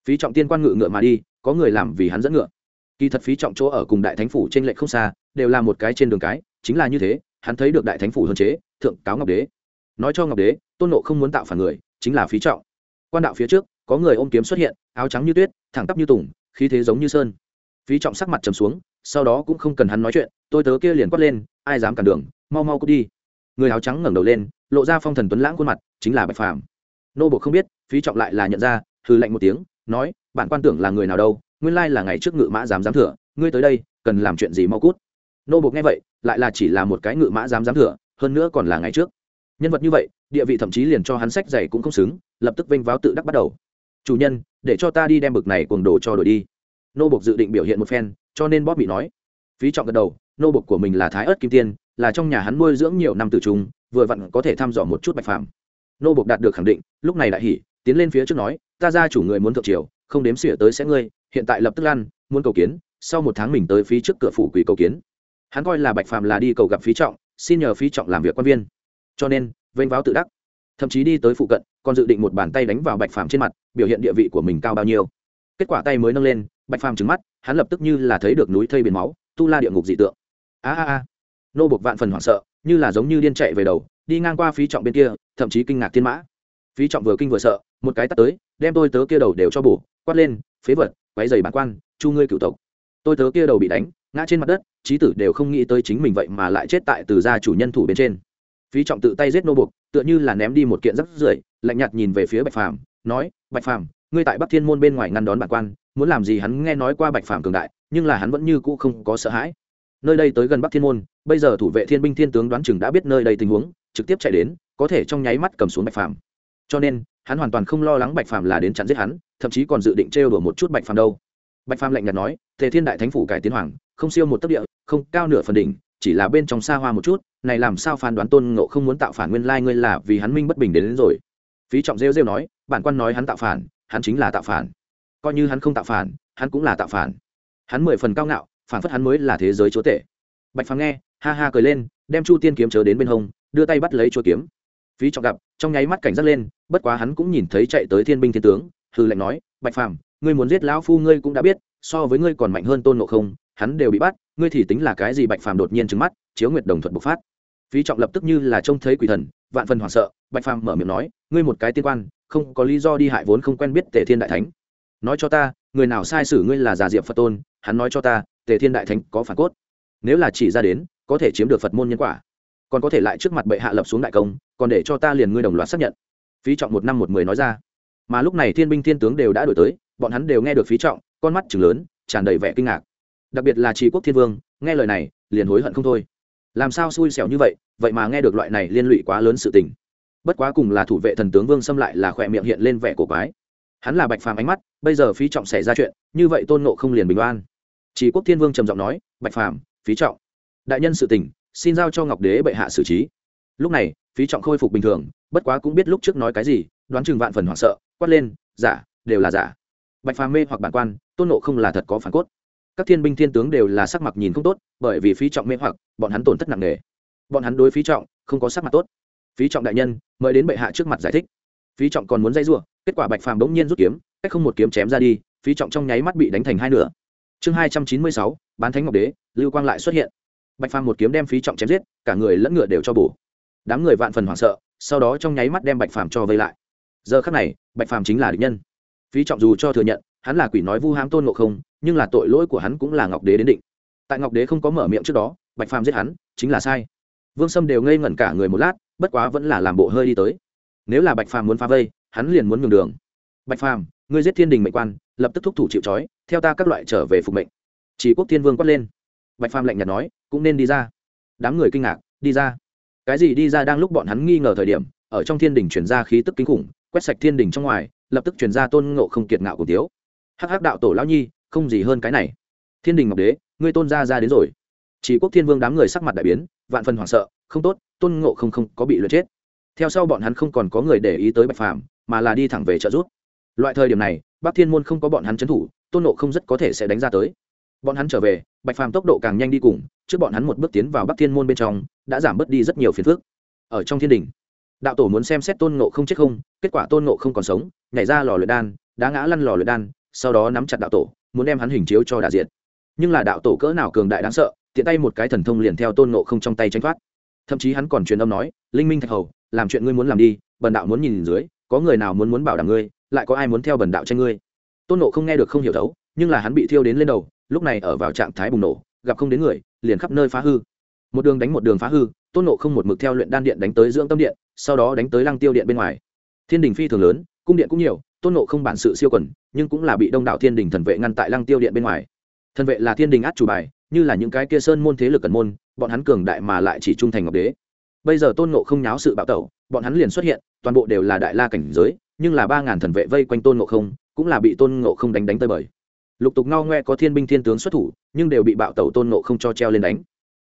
Phí trọng tiên quan ngự ngựa mà đi, có người làm vì hắn dẫn ngựa. Kỳ thật phí trọng chỗ ở cùng đại thánh phủ trên lệnh không xa, đều là một cái trên đường cái, chính là như thế, hắn thấy được đại thánh phủ hơn chế, thượng cáo ngọc đế. Nói cho ngọc đế, tôn nộ không muốn tạo phản người, chính là phí trọng. Quan đạo phía trước, có người ôm kiếm xuất hiện, áo trắng như tuyết, thẳng tắp như tùng, khí thế giống như sơn. Phí trọng sắc mặt trầm xuống, sau đó cũng không cần hắn nói chuyện, tôi tớ kia liền quát lên, ai dám cản đường, mau mau cút đi người áo trắng ngẩng đầu lên, lộ ra phong thần tuấn lãng khuôn mặt, chính là bạch phàm. Nô bộ không biết, phí trọng lại là nhận ra hư lạnh một tiếng, nói bạn quan tưởng là người nào đâu, nguyên lai là ngày trước ngự mã dám dám thừa, ngươi tới đây, cần làm chuyện gì mau cút? Nô bộ nghe vậy, lại là chỉ là một cái ngự mã dám dám thừa, hơn nữa còn là ngày trước. Nhân vật như vậy, địa vị thậm chí liền cho hắn sách giày cũng không xứng, lập tức vênh váo tự đắc bắt đầu. Chủ nhân, để cho ta đi đem bực này cuồng đồ cho đổi đi. Nô bộc dự định biểu hiện một phen, cho nên bóp bị nói. Phí trọng gật đầu, nô bộc của mình là thái ớt kim tiên là trong nhà hắn nuôi dưỡng nhiều năm từ trung, vừa vặn có thể thăm dò một chút bạch phàm. Nô bộc đạt được khẳng định, lúc này đại hỉ, tiến lên phía trước nói, ta ra chủ người muốn thượng triều, không đếm xỉa tới sẽ ngươi, hiện tại lập tức lăn, muốn cầu kiến, sau một tháng mình tới phí trước cửa phủ quỷ cầu kiến. Hắn coi là bạch phàm là đi cầu gặp phí trọng, xin nhờ phí trọng làm việc quan viên. Cho nên, vênh váo tự đắc. Thậm chí đi tới phụ cận, còn dự định một bàn tay đánh vào bạch phàm trên mặt, biểu hiện địa vị của mình cao bao nhiêu. Kết quả tay mới nâng lên, bạch phàm trứng mắt, hắn lập tức như là thấy được núi thây biển máu, tu la địa ngục dị tượng. A a a nô buộc vạn phần hoảng sợ như là giống như điên chạy về đầu đi ngang qua phí trọng bên kia thậm chí kinh ngạc thiên mã. Phí trọng vừa kinh vừa sợ một cái tắt tới đem tôi tớ kia đầu đều cho bổ quát lên phế vật quáy dày bản quan chu ngươi cựu tộc. Tôi tớ kia đầu bị đánh ngã trên mặt đất trí tử đều không nghĩ tới chính mình vậy mà lại chết tại từ gia chủ nhân thủ bên trên. Phí trọng tự tay giết nô buộc, tựa như là ném đi một kiện rắc rưởi lạnh nhạt nhìn về phía bạch phàm nói bạch phàm ngươi tại bắc thiên môn bên ngoài ngăn đón bản quan muốn làm gì hắn nghe nói qua bạch phàm cường đại nhưng là hắn vẫn như cũ không có sợ hãi nơi đây tới gần bắc thiên môn bây giờ thủ vệ thiên binh thiên tướng đoán chừng đã biết nơi đây tình huống trực tiếp chạy đến có thể trong nháy mắt cầm xuống bạch phàm. Cho nên hắn hoàn toàn không lo lắng bạch phàm là đến chặn giết hắn thậm chí còn dự định trêu đùa một chút bạch phàm đâu. Bạch phàm lạnh nhạt nói tề thiên đại thánh phủ cải tiến hoàng không siêu một tấc địa không cao nửa phần đỉnh chỉ là bên trong xa hoa một chút này làm sao phán đoán tôn ngộ không muốn tạo phản nguyên lai ngươi là vì hắn minh bất bình đến, đến rồi. Phí trọng rêu rêu nói bản quan nói hắn tạo phản hắn chính là tạo phản. Coi như hắn không tạo phản hắn cũng là tạo phản. Hắn mười phần cao ngạo phản phất hắn mới là thế giới chúa tể. Bạch phàm nghe, ha ha cười lên, đem chu tiên kiếm chớ đến bên hông, đưa tay bắt lấy chu kiếm. Phí trọng gặp, trong nháy mắt cảnh giác lên, bất quá hắn cũng nhìn thấy chạy tới thiên binh thiên tướng hư lệnh nói, bạch phàm, ngươi muốn giết lão phu ngươi cũng đã biết, so với ngươi còn mạnh hơn tôn ngộ không, hắn đều bị bắt, ngươi thì tính là cái gì? Bạch phàm đột nhiên trứng mắt, chiếu nguyệt đồng thuận bộc phát. Phí trọng lập tức như là trông thấy quỷ thần, vạn phần hoảng sợ, bạch phàm mở miệng nói, ngươi một cái tiên quan, không có lý do đi hại vốn không quen biết tề thiên đại thánh. Nói cho ta người nào sai sử ngươi là già diệp phật tôn, hắn nói cho ta, tề thiên đại thánh có phản cốt. Nếu là chỉ ra đến, có thể chiếm được phật môn nhân quả. Còn có thể lại trước mặt bệ hạ lập xuống đại công, còn để cho ta liền ngươi đồng loạt xác nhận. Phí trọng một năm một mười nói ra. Mà lúc này thiên binh thiên tướng đều đã đổi tới, bọn hắn đều nghe được phí trọng, con mắt chừng lớn, tràn đầy vẻ kinh ngạc. Đặc biệt là trí quốc thiên vương, nghe lời này, liền hối hận không thôi. Làm sao xui xẻo như vậy vậy mà nghe được loại này liên lụy quá lớn sự tình. Bất quá cùng là thủ vệ thần tướng vương xâm lại là khỏe miệng hiện lên vẻ cổ quái hắn là bạch phàm ánh mắt, bây giờ phí trọng xảy ra chuyện, như vậy tôn nộ không liền bình oan. Chỉ quốc thiên vương trầm giọng nói, bạch phàm, phí trọng. Đại nhân sự tình, xin giao cho ngọc đế bệ hạ xử trí. Lúc này, phí trọng khôi phục bình thường, bất quá cũng biết lúc trước nói cái gì, đoán chừng vạn phần hoảng sợ, quát lên, giả, đều là giả. Bạch phàm mê hoặc bản quan, tôn nộ không là thật có phản cốt. Các thiên binh thiên tướng đều là sắc mặt nhìn không tốt, bởi vì phí trọng mê hoặc, bọn hắn tổn thất nặng nề. Bọn hắn đối phí trọng, không có sắc mặt tốt. Phí trọng đại nhân, mời đến bệ hạ trước mặt giải thích phí trọng còn muốn dây rủa, kết quả bạch phàm bỗng nhiên rút kiếm, cách không một kiếm chém ra đi, phí trọng trong nháy mắt bị đánh thành hai nửa. Chương hai trăm chín mươi sáu, bán thánh ngọc đế, lưu quang lại xuất hiện. Bạch phàm một kiếm đem phí trọng chém giết, cả người lẫn ngựa đều cho bổ. Đám người vạn phần hoảng sợ, sau đó trong nháy mắt đem bạch phàm cho vây lại. Giờ khắc này, bạch phàm chính là địch nhân. Phí trọng dù cho thừa nhận, hắn là quỷ nói vu hãm tôn ngộ không, nhưng là tội lỗi của hắn cũng là ngọc đế đến định. Tại ngọc đế không có mở miệng trước đó, bạch phàm giết hắn, chính là sai. Vương sâm đều ngây ngẩn cả người một lát, bất quá vẫn là làm bộ hơi đi tới nếu là bạch phàm muốn phá vây, hắn liền muốn nhường đường. Bạch phàm, ngươi giết thiên đình mệnh quan, lập tức thúc thủ chịu trói, theo ta các loại trở về phục mệnh. Chỉ quốc thiên vương quát lên. Bạch phàm lạnh nhạt nói, cũng nên đi ra. Đám người kinh ngạc, đi ra. Cái gì đi ra đang lúc bọn hắn nghi ngờ thời điểm, ở trong thiên đình chuyển ra khí tức kinh khủng, quét sạch thiên đình trong ngoài, lập tức chuyển ra tôn ngộ không kiệt ngạo của tiếu. Hắc hắc đạo tổ lão nhi, không gì hơn cái này. Thiên đình ngọc đế, ngươi tôn ra ra đến rồi. Chỉ quốc thiên vương đám người sắc mặt đại biến, vạn phần hoảng sợ, không tốt, tôn ngộ không không có bị lượt chết theo sau bọn hắn không còn có người để ý tới bạch phàm, mà là đi thẳng về trợ rút loại thời điểm này, bắc thiên môn không có bọn hắn trấn thủ, tôn ngộ không rất có thể sẽ đánh ra tới. Bọn hắn trở về, bạch phàm tốc độ càng nhanh đi cùng, trước bọn hắn một bước tiến vào bắc thiên môn bên trong, đã giảm bớt đi rất nhiều phiền phức. Ở trong thiên đình, đạo tổ muốn xem xét tôn ngộ không chết không, kết quả tôn ngộ không còn sống, nhảy ra lò luyện đan, đá ngã lăn lò luyện đan, sau đó nắm chặt đạo tổ, muốn đem hắn hình chiếu cho đại diện nhưng là đạo tổ cỡ nào cường đại đáng sợ, tiện tay một cái thần thông liền theo tôn ngộ không trong tay tranh thoát thậm chí hắn còn truyền âm nói, linh minh thạch hầu, làm chuyện ngươi muốn làm đi, bần đạo muốn nhìn dưới, có người nào muốn muốn bảo đảm ngươi, lại có ai muốn theo bần đạo tranh ngươi? Tôn nộ không nghe được không hiểu thấu, nhưng là hắn bị thiêu đến lên đầu, lúc này ở vào trạng thái bùng nổ, gặp không đến người, liền khắp nơi phá hư. Một đường đánh một đường phá hư, tôn nộ không một mực theo luyện đan điện đánh tới dưỡng tâm điện, sau đó đánh tới lăng tiêu điện bên ngoài. Thiên đình phi thường lớn, cung điện cũng nhiều, tôn nộ không bản sự siêu quẩn nhưng cũng là bị đông đảo thiên đình thần vệ ngăn tại lăng tiêu điện bên ngoài. Thần vệ là thiên đình át chủ bài, như là những cái kia sơn môn thế lực cần môn bọn hắn cường đại mà lại chỉ trung thành ngọc đế. Bây giờ tôn nộ không nháo sự bạo tẩu, bọn hắn liền xuất hiện, toàn bộ đều là đại la cảnh giới, nhưng là ba ngàn thần vệ vây quanh tôn nộ không, cũng là bị tôn nộ không đánh đánh tơi bời. Lục tục ngao ngoe có thiên binh thiên tướng xuất thủ, nhưng đều bị bạo tẩu tôn nộ không cho treo lên đánh.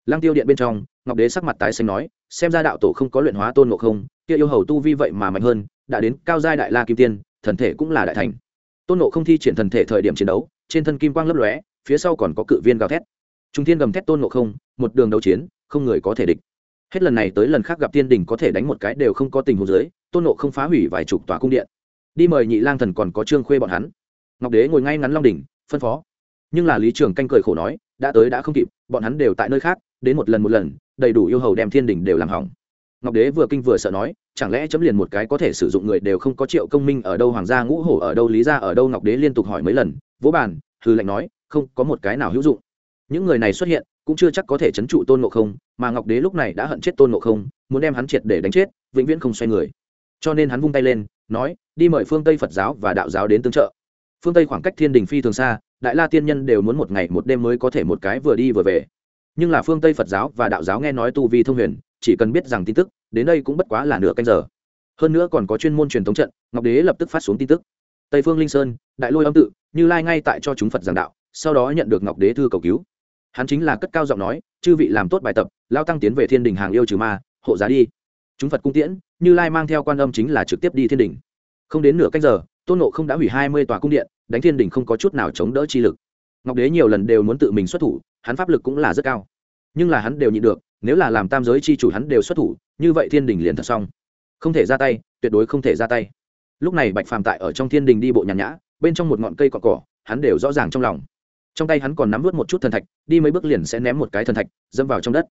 Lăng tiêu điện bên trong, ngọc đế sắc mặt tái xanh nói, xem ra đạo tổ không có luyện hóa tôn nộ không, kia yêu hầu tu vi vậy mà mạnh hơn, đã đến cao giai đại la kim tiên, thần thể cũng là đại thành. Tôn nộ không thi triển thần thể thời điểm chiến đấu, trên thân kim quang lấp lóe, phía sau còn có cự viên gào thét trung thiên gầm thét tôn ngộ không, một đường đấu chiến, không người có thể địch. Hết lần này tới lần khác gặp tiên đình có thể đánh một cái đều không có tình huống dưới, tôn nộ không phá hủy vài chục tòa cung điện. Đi mời nhị lang thần còn có trương khuê bọn hắn. Ngọc đế ngồi ngay ngắn long đỉnh, phân phó. Nhưng là lý trường canh cười khổ nói, đã tới đã không kịp, bọn hắn đều tại nơi khác, đến một lần một lần, đầy đủ yêu hầu đem thiên đình đều làm hỏng. Ngọc đế vừa kinh vừa sợ nói, chẳng lẽ chấm liền một cái có thể sử dụng người đều không có triệu công minh ở đâu, hoàng gia ngũ hổ ở đâu, lý gia ở đâu, ngọc đế liên tục hỏi mấy lần, vỗ bàn hư lệnh nói, không có một cái nào hữu dụng những người này xuất hiện, cũng chưa chắc có thể chấn trụ tôn ngộ không, mà ngọc đế lúc này đã hận chết tôn ngộ không, muốn đem hắn triệt để đánh chết, vĩnh viễn không xoay người. Cho nên hắn vung tay lên, nói, đi mời phương tây phật giáo và đạo giáo đến tương trợ. Phương tây khoảng cách thiên đình phi thường xa, đại la tiên nhân đều muốn một ngày một đêm mới có thể một cái vừa đi vừa về. Nhưng là phương tây phật giáo và đạo giáo nghe nói tu vi thông huyền, chỉ cần biết rằng tin tức, đến đây cũng bất quá là nửa canh giờ. Hơn nữa còn có chuyên môn truyền thống trận, ngọc đế lập tức phát xuống tin tức. Tây phương linh sơn, đại lôi âm tự, như lai ngay tại cho chúng phật giảng đạo, sau đó nhận được ngọc đế thư cầu cứu hắn chính là cất cao giọng nói, chư vị làm tốt bài tập, lao tăng tiến về thiên đình hàng yêu trừ ma, hộ giá đi. Chúng phật cung tiễn, như lai mang theo quan âm chính là trực tiếp đi thiên đình. Không đến nửa cách giờ, tôn nộ không đã hủy hai mươi tòa cung điện, đánh thiên đình không có chút nào chống đỡ chi lực. Ngọc đế nhiều lần đều muốn tự mình xuất thủ, hắn pháp lực cũng là rất cao. Nhưng là hắn đều nhịn được, nếu là làm tam giới chi chủ hắn đều xuất thủ, như vậy thiên đình liền thật xong. Không thể ra tay, tuyệt đối không thể ra tay. Lúc này bạch phàm tại ở trong thiên đình đi bộ nhàn nhã, bên trong một ngọn cây cọ cỏ hắn đều rõ ràng trong lòng trong tay hắn còn nắm vớt một chút thần thạch, đi mấy bước liền sẽ ném một cái thần thạch dâm vào trong đất.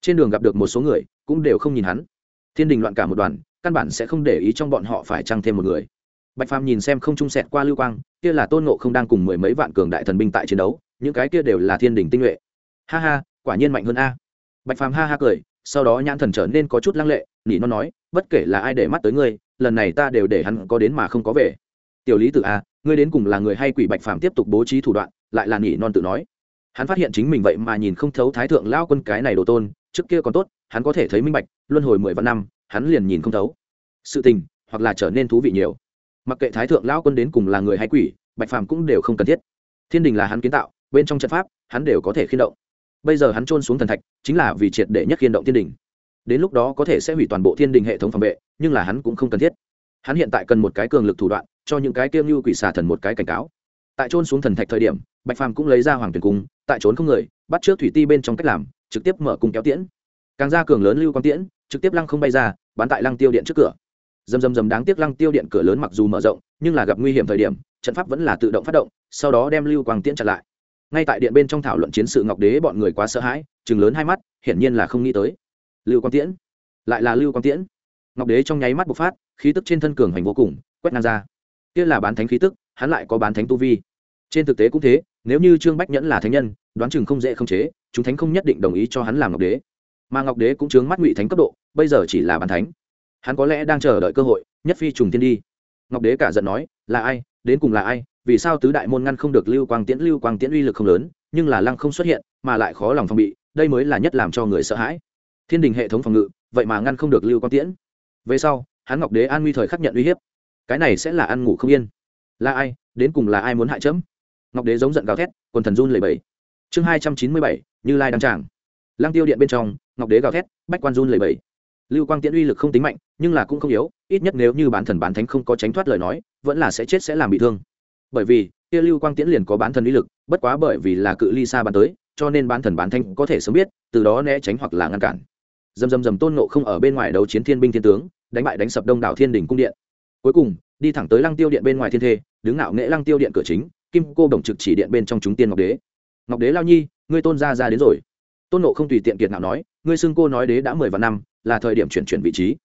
Trên đường gặp được một số người, cũng đều không nhìn hắn. Thiên đình loạn cả một đoàn, căn bản sẽ không để ý trong bọn họ phải trăng thêm một người. Bạch phàm nhìn xem không trung sẹt qua lưu quang, kia là tôn nộ không đang cùng mười mấy vạn cường đại thần binh tại chiến đấu, những cái kia đều là thiên đình tinh nhuệ. Ha ha, quả nhiên mạnh hơn a. Bạch phàm ha ha cười, sau đó nhãn thần trở nên có chút lăng lệ, nỉ nó nói, bất kể là ai để mắt tới ngươi, lần này ta đều để hắn có đến mà không có về. Tiểu lý tự a à, ngươi đến cùng là người hay quỷ? Bạch phàm tiếp tục bố trí thủ đoạn lại là nỉ non tự nói. Hắn phát hiện chính mình vậy mà nhìn không thấu thái thượng lao quân cái này đồ tôn, trước kia còn tốt, hắn có thể thấy minh bạch, luân hồi mười vạn năm, hắn liền nhìn không thấu. Sự tình, hoặc là trở nên thú vị nhiều. Mặc kệ thái thượng lao quân đến cùng là người hay quỷ, bạch phàm cũng đều không cần thiết. Thiên đình là hắn kiến tạo, bên trong trận pháp, hắn đều có thể khiên động. Bây giờ hắn trôn xuống thần thạch, chính là vì triệt để nhất khiên động thiên đình. Đến lúc đó có thể sẽ hủy toàn bộ thiên đình hệ thống phòng vệ, nhưng là hắn cũng không cần thiết. Hắn hiện tại cần một cái cường lực thủ đoạn, cho những cái kiêng như quỷ xà thần một cái cảnh cáo. Tại trôn xuống thần thạch thời điểm bạch phàm cũng lấy ra hoàng tuyển cung, tại trốn không người, bắt trước thủy ti bên trong cách làm, trực tiếp mở cung kéo tiễn. Càng ra cường lớn lưu quang tiễn, trực tiếp lăng không bay ra, bắn tại lăng tiêu điện trước cửa. Dầm dầm dầm đáng tiếc lăng tiêu điện cửa lớn mặc dù mở rộng, nhưng là gặp nguy hiểm thời điểm, trận pháp vẫn là tự động phát động, sau đó đem lưu quang tiễn chặn lại. Ngay tại điện bên trong thảo luận chiến sự ngọc đế bọn người quá sợ hãi chừng lớn hai mắt, hiển nhiên là không nghĩ tới. Lưu quang tiễn? Lại là lưu quang tiễn? Ngọc đế trong nháy mắt bộc phát, khí tức trên thân cường hành vô cùng, quét ngang ra. Kia là bán thánh khí tức, hắn lại có bán thánh tu vi. Trên thực tế cũng thế nếu như trương bách nhẫn là thánh nhân, đoán chừng không dễ không chế, chúng thánh không nhất định đồng ý cho hắn làm ngọc đế. Mà ngọc đế cũng chướng mắt ngụy thánh cấp độ, bây giờ chỉ là bán thánh. Hắn có lẽ đang chờ đợi cơ hội, nhất phi trùng thiên đi. Ngọc đế cả giận nói, là ai? Đến cùng là ai? Vì sao tứ đại môn ngăn không được lưu quang tiễn? Lưu quang tiễn uy lực không lớn, nhưng là lăng không xuất hiện, mà lại khó lòng phòng bị, đây mới là nhất làm cho người sợ hãi. Thiên đình hệ thống phòng ngự, vậy mà ngăn không được lưu quang tiễn. Về sau, hắn ngọc đế an nguy thời khắc nhận uy hiếp. Cái này sẽ là ăn ngủ không yên. Là ai? Đến cùng là ai muốn hại chấm? Ngọc đế giống giận gào thét, quần thần run lầy bầy chương hai trăm chín mươi bảy, như lai đăng tràng. Lăng tiêu điện bên trong, ngọc đế gào thét, bách quan run lầy bầy lưu quang tiễn uy lực không tính mạnh, nhưng là cũng không yếu, ít nhất nếu như bán thần bán thánh không có tránh thoát lời nói, vẫn là sẽ chết sẽ làm bị thương. Bởi vì, kia lưu quang tiễn liền có bán thần uy lực, bất quá bởi vì là cự ly xa bán tới, cho nên bán thần bán thánh có thể sớm biết, từ đó né tránh hoặc là ngăn cản. Dầm dầm dầm tôn nộ không ở bên ngoài đấu chiến thiên binh thiên tướng, đánh bại đánh sập đông đảo thiên đình cung điện. Cuối cùng, đi thẳng tới lăng tiêu điện bên ngoài thiên thê, đứng ngạo nghệ lăng tiêu điện cửa chính kim cô đồng trực chỉ điện bên trong chúng tiên ngọc đế. Ngọc đế lao nhi, ngươi tôn gia ra đến rồi. Tôn nộ không tùy tiện kiệt nào nói, ngươi xưng cô nói đế đã mười vạn năm, là thời điểm chuyển chuyển vị trí.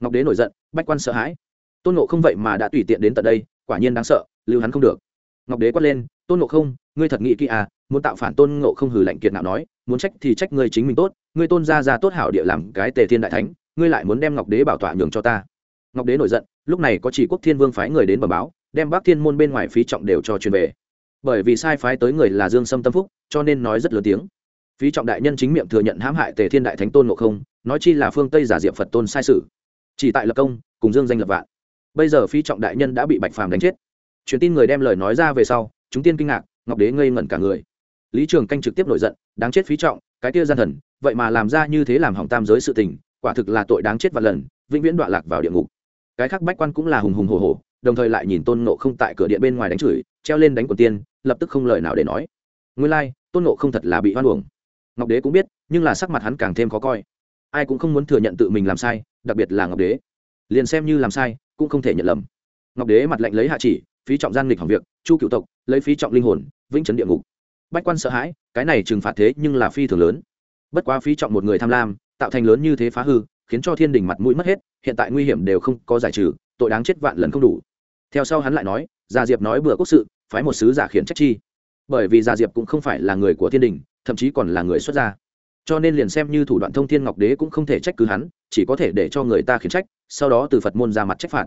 Ngọc đế nổi giận, bách quan sợ hãi. Tôn nộ không vậy mà đã tùy tiện đến tận đây, quả nhiên đáng sợ, lưu hắn không được. Ngọc đế quát lên, tôn nộ không, ngươi thật nghĩ kỹ à muốn tạo phản tôn ngộ không hừ lạnh kiệt nào nói, muốn trách thì trách ngươi chính mình tốt, ngươi tôn gia ra tốt hảo địa làm cái tề thiên đại thánh, ngươi lại muốn đem ngọc đế bảo tọa nhường cho ta. Ngọc đế nổi giận, lúc này có chỉ quốc thiên vương phái người đến bờ báo đem bác thiên môn bên ngoài phí trọng đều cho truyền về. Bởi vì sai phái tới người là dương sâm tâm phúc, cho nên nói rất lớn tiếng. Phí trọng đại nhân chính miệng thừa nhận hãm hại tề thiên đại thánh tôn ngộ không, nói chi là phương tây giả diệm phật tôn sai sự. Chỉ tại lập công, cùng dương danh lập vạn. Bây giờ phí trọng đại nhân đã bị bạch phàm đánh chết. Truyền tin người đem lời nói ra về sau, chúng tiên kinh ngạc, ngọc đế ngây ngẩn cả người. Lý trường canh trực tiếp nổi giận, đáng chết phí trọng, cái kia gian thần, vậy mà làm ra như thế làm hỏng tam giới sự tình, quả thực là tội đáng chết vạn lần, vĩnh viễn đọa lạc vào địa ngục. Cái khác bách quan cũng là hùng hùng hồ hồ đồng thời lại nhìn tôn nộ không tại cửa điện bên ngoài đánh chửi treo lên đánh quần tiên lập tức không lời nào để nói. Nguyên lai、like, tôn nộ không thật là bị hoan uổng. Ngọc đế cũng biết nhưng là sắc mặt hắn càng thêm khó coi. Ai cũng không muốn thừa nhận tự mình làm sai đặc biệt là ngọc đế. Liền xem như làm sai cũng không thể nhận lầm. Ngọc đế mặt lệnh lấy hạ chỉ phí trọng gian nghịch hỏng việc chu cựu tộc lấy phí trọng linh hồn vĩnh chấn địa ngục. Bách quan sợ hãi cái này trừng phạt thế nhưng là phi thường lớn. Bất quá phí trọng một người tham lam tạo thành lớn như thế phá hư khiến cho thiên đình mặt mũi mất hết hiện tại nguy hiểm đều không có giải trừ tội đáng chết vạn lần không đủ theo sau hắn lại nói, gia diệp nói bừa quốc sự, phái một sứ giả khiển trách chi. Bởi vì gia diệp cũng không phải là người của thiên đình, thậm chí còn là người xuất gia. Cho nên liền xem như thủ đoạn thông thiên ngọc đế cũng không thể trách cứ hắn, chỉ có thể để cho người ta khiển trách, sau đó từ phật môn ra mặt trách phạt.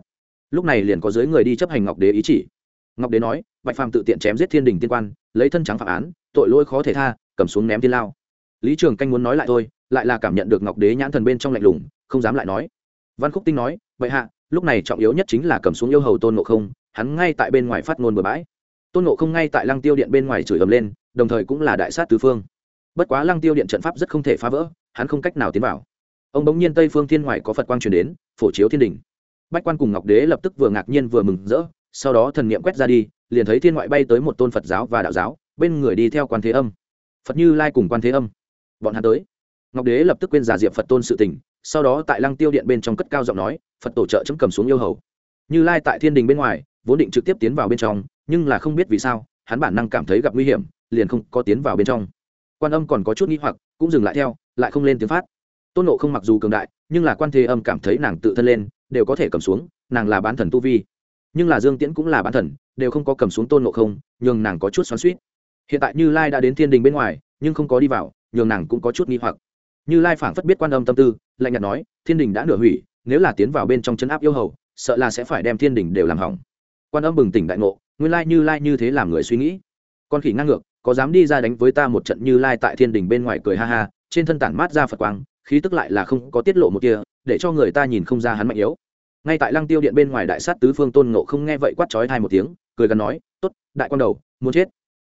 Lúc này liền có dưới người đi chấp hành ngọc đế ý chỉ. Ngọc đế nói, bạch phàm tự tiện chém giết thiên đình tiên quan, lấy thân trắng phạm án, tội lỗi khó thể tha, cầm xuống ném tiên lao. Lý trường canh muốn nói lại thôi, lại là cảm nhận được ngọc đế nhãn thần bên trong lạnh lùng, không dám lại nói. Văn khúc tinh nói vậy hạ lúc này trọng yếu nhất chính là cầm xuống yêu hầu tôn ngộ không, hắn ngay tại bên ngoài phát ngôn bừa bãi. Tôn ngộ không ngay tại lăng tiêu điện bên ngoài chửi ầm lên, đồng thời cũng là đại sát tứ phương. Bất quá lăng tiêu điện trận pháp rất không thể phá vỡ, hắn không cách nào tiến vào. Ông bỗng nhiên tây phương thiên ngoại có phật quang truyền đến, phổ chiếu thiên đình. Bách quan cùng ngọc đế lập tức vừa ngạc nhiên vừa mừng rỡ, sau đó thần niệm quét ra đi, liền thấy thiên ngoại bay tới một tôn phật giáo và đạo giáo, bên người đi theo quan thế âm. Phật như lai cùng quan thế âm. Bọn hắn tới. Ngọc đế lập tức quên giả diệm phật tôn sự tình, sau đó tại lăng tiêu điện bên trong cất cao giọng nói phật tổ trợ chấm cầm xuống yêu hầu. Như lai tại thiên đình bên ngoài, vốn định trực tiếp tiến vào bên trong, nhưng là không biết vì sao, hắn bản năng cảm thấy gặp nguy hiểm, liền không có tiến vào bên trong. Quan âm còn có chút nghi hoặc, cũng dừng lại theo, lại không lên tiếng phát. Tôn nộ không mặc dù cường đại, nhưng là quan thế âm cảm thấy nàng tự thân lên, đều có thể cầm xuống, nàng là bán thần tu vi. Nhưng là dương tiễn cũng là bán thần, đều không có cầm xuống tôn nộ không, nhường nàng có chút xoắn suýt hiện tại như lai đã đến thiên đình bên ngoài, nhưng không có đi vào, nhường nàng cũng có chút nghi hoặc. Như lai phảng phất biết quan âm tâm tư, lạnh nhạt nói, thiên đình đã nửa hủy nếu là tiến vào bên trong chân áp yêu hầu, sợ là sẽ phải đem thiên đình đều làm hỏng. Quan âm bừng tỉnh đại ngộ, nguyên lai như lai như thế làm người suy nghĩ. Con khỉ ngang ngược, có dám đi ra đánh với ta một trận như lai tại thiên đình bên ngoài cười ha ha, trên thân tản mát ra phật quang, khí tức lại là không có tiết lộ một kia, để cho người ta nhìn không ra hắn mạnh yếu. Ngay tại lăng tiêu điện bên ngoài đại sát tứ phương tôn ngộ không nghe vậy quát chói thai một tiếng, cười gần nói t ố t đại quan đầu, muốn chết.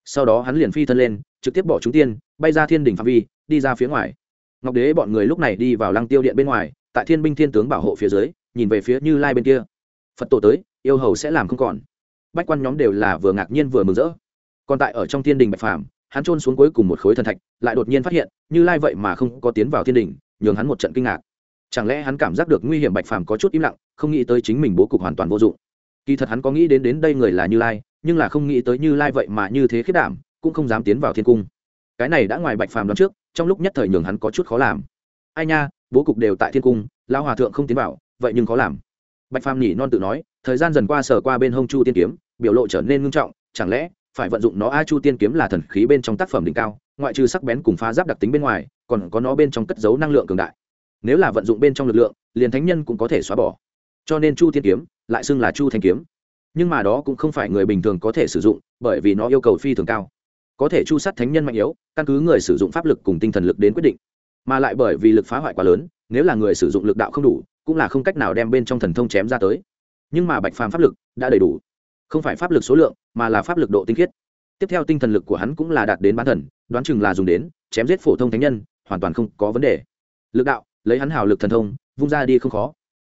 Sau đó hắn liền phi thân lên, trực tiếp bỏ chúng tiên, bay ra thiên đình phạm vi, đi ra phía ngoài. Ngọc đế bọn người lúc này đi vào lăng tiêu điện bên ngoài tại thiên binh thiên tướng bảo hộ phía dưới, nhìn về phía như lai bên kia. Phật tổ tới, yêu hầu sẽ làm không còn. Bách quan nhóm đều là vừa ngạc nhiên vừa mừng rỡ. Còn tại ở trong thiên đình bạch phàm, hắn trôn xuống cuối cùng một khối thần thạch, lại đột nhiên phát hiện, như lai vậy mà không có tiến vào thiên đình, nhường hắn một trận kinh ngạc. Chẳng lẽ hắn cảm giác được nguy hiểm bạch phàm có chút im lặng, không nghĩ tới chính mình bố cục hoàn toàn vô dụng. Kỳ thật hắn có nghĩ đến đến đây người là như lai, nhưng là không nghĩ tới như lai vậy mà như thế khiết đảm, cũng không dám tiến vào thiên cung. Cái này đã ngoài bạch phàm đoán trước, trong lúc nhất thời nhường hắn có chút khó làm. Ai nha bố cục đều tại thiên cung lao hòa thượng không tiến vào, vậy nhưng khó làm. Bạch phàm nhỉ non tự nói, thời gian dần qua sờ qua bên hông chu tiên kiếm, biểu lộ trở nên ngưng trọng, chẳng lẽ phải vận dụng nó? A, chu tiên kiếm là thần khí bên trong tác phẩm đỉnh cao, ngoại trừ sắc bén cùng phá giáp đặc tính bên ngoài, còn có nó bên trong cất giấu năng lượng cường đại. Nếu là vận dụng bên trong lực lượng, liền thánh nhân cũng có thể xóa bỏ. Cho nên chu tiên kiếm lại xưng là chu thanh kiếm. Nhưng mà đó cũng không phải người bình thường có thể sử dụng, bởi vì nó yêu cầu phi thường cao. Có thể chu sát thánh nhân mạnh yếu, căn cứ người sử dụng pháp lực cùng tinh thần lực đến quyết định mà lại bởi vì lực phá hoại quá lớn, nếu là người sử dụng lực đạo không đủ, cũng là không cách nào đem bên trong thần thông chém ra tới. Nhưng mà bạch phàm pháp lực đã đầy đủ. Không phải pháp lực số lượng, mà là pháp lực độ tinh khiết. Tiếp theo tinh thần lực của hắn cũng là đạt đến bán thần, đoán chừng là dùng đến chém giết phổ thông thánh nhân, hoàn toàn không có vấn đề. Lực đạo, lấy hắn hào lực thần thông, vung ra đi không khó.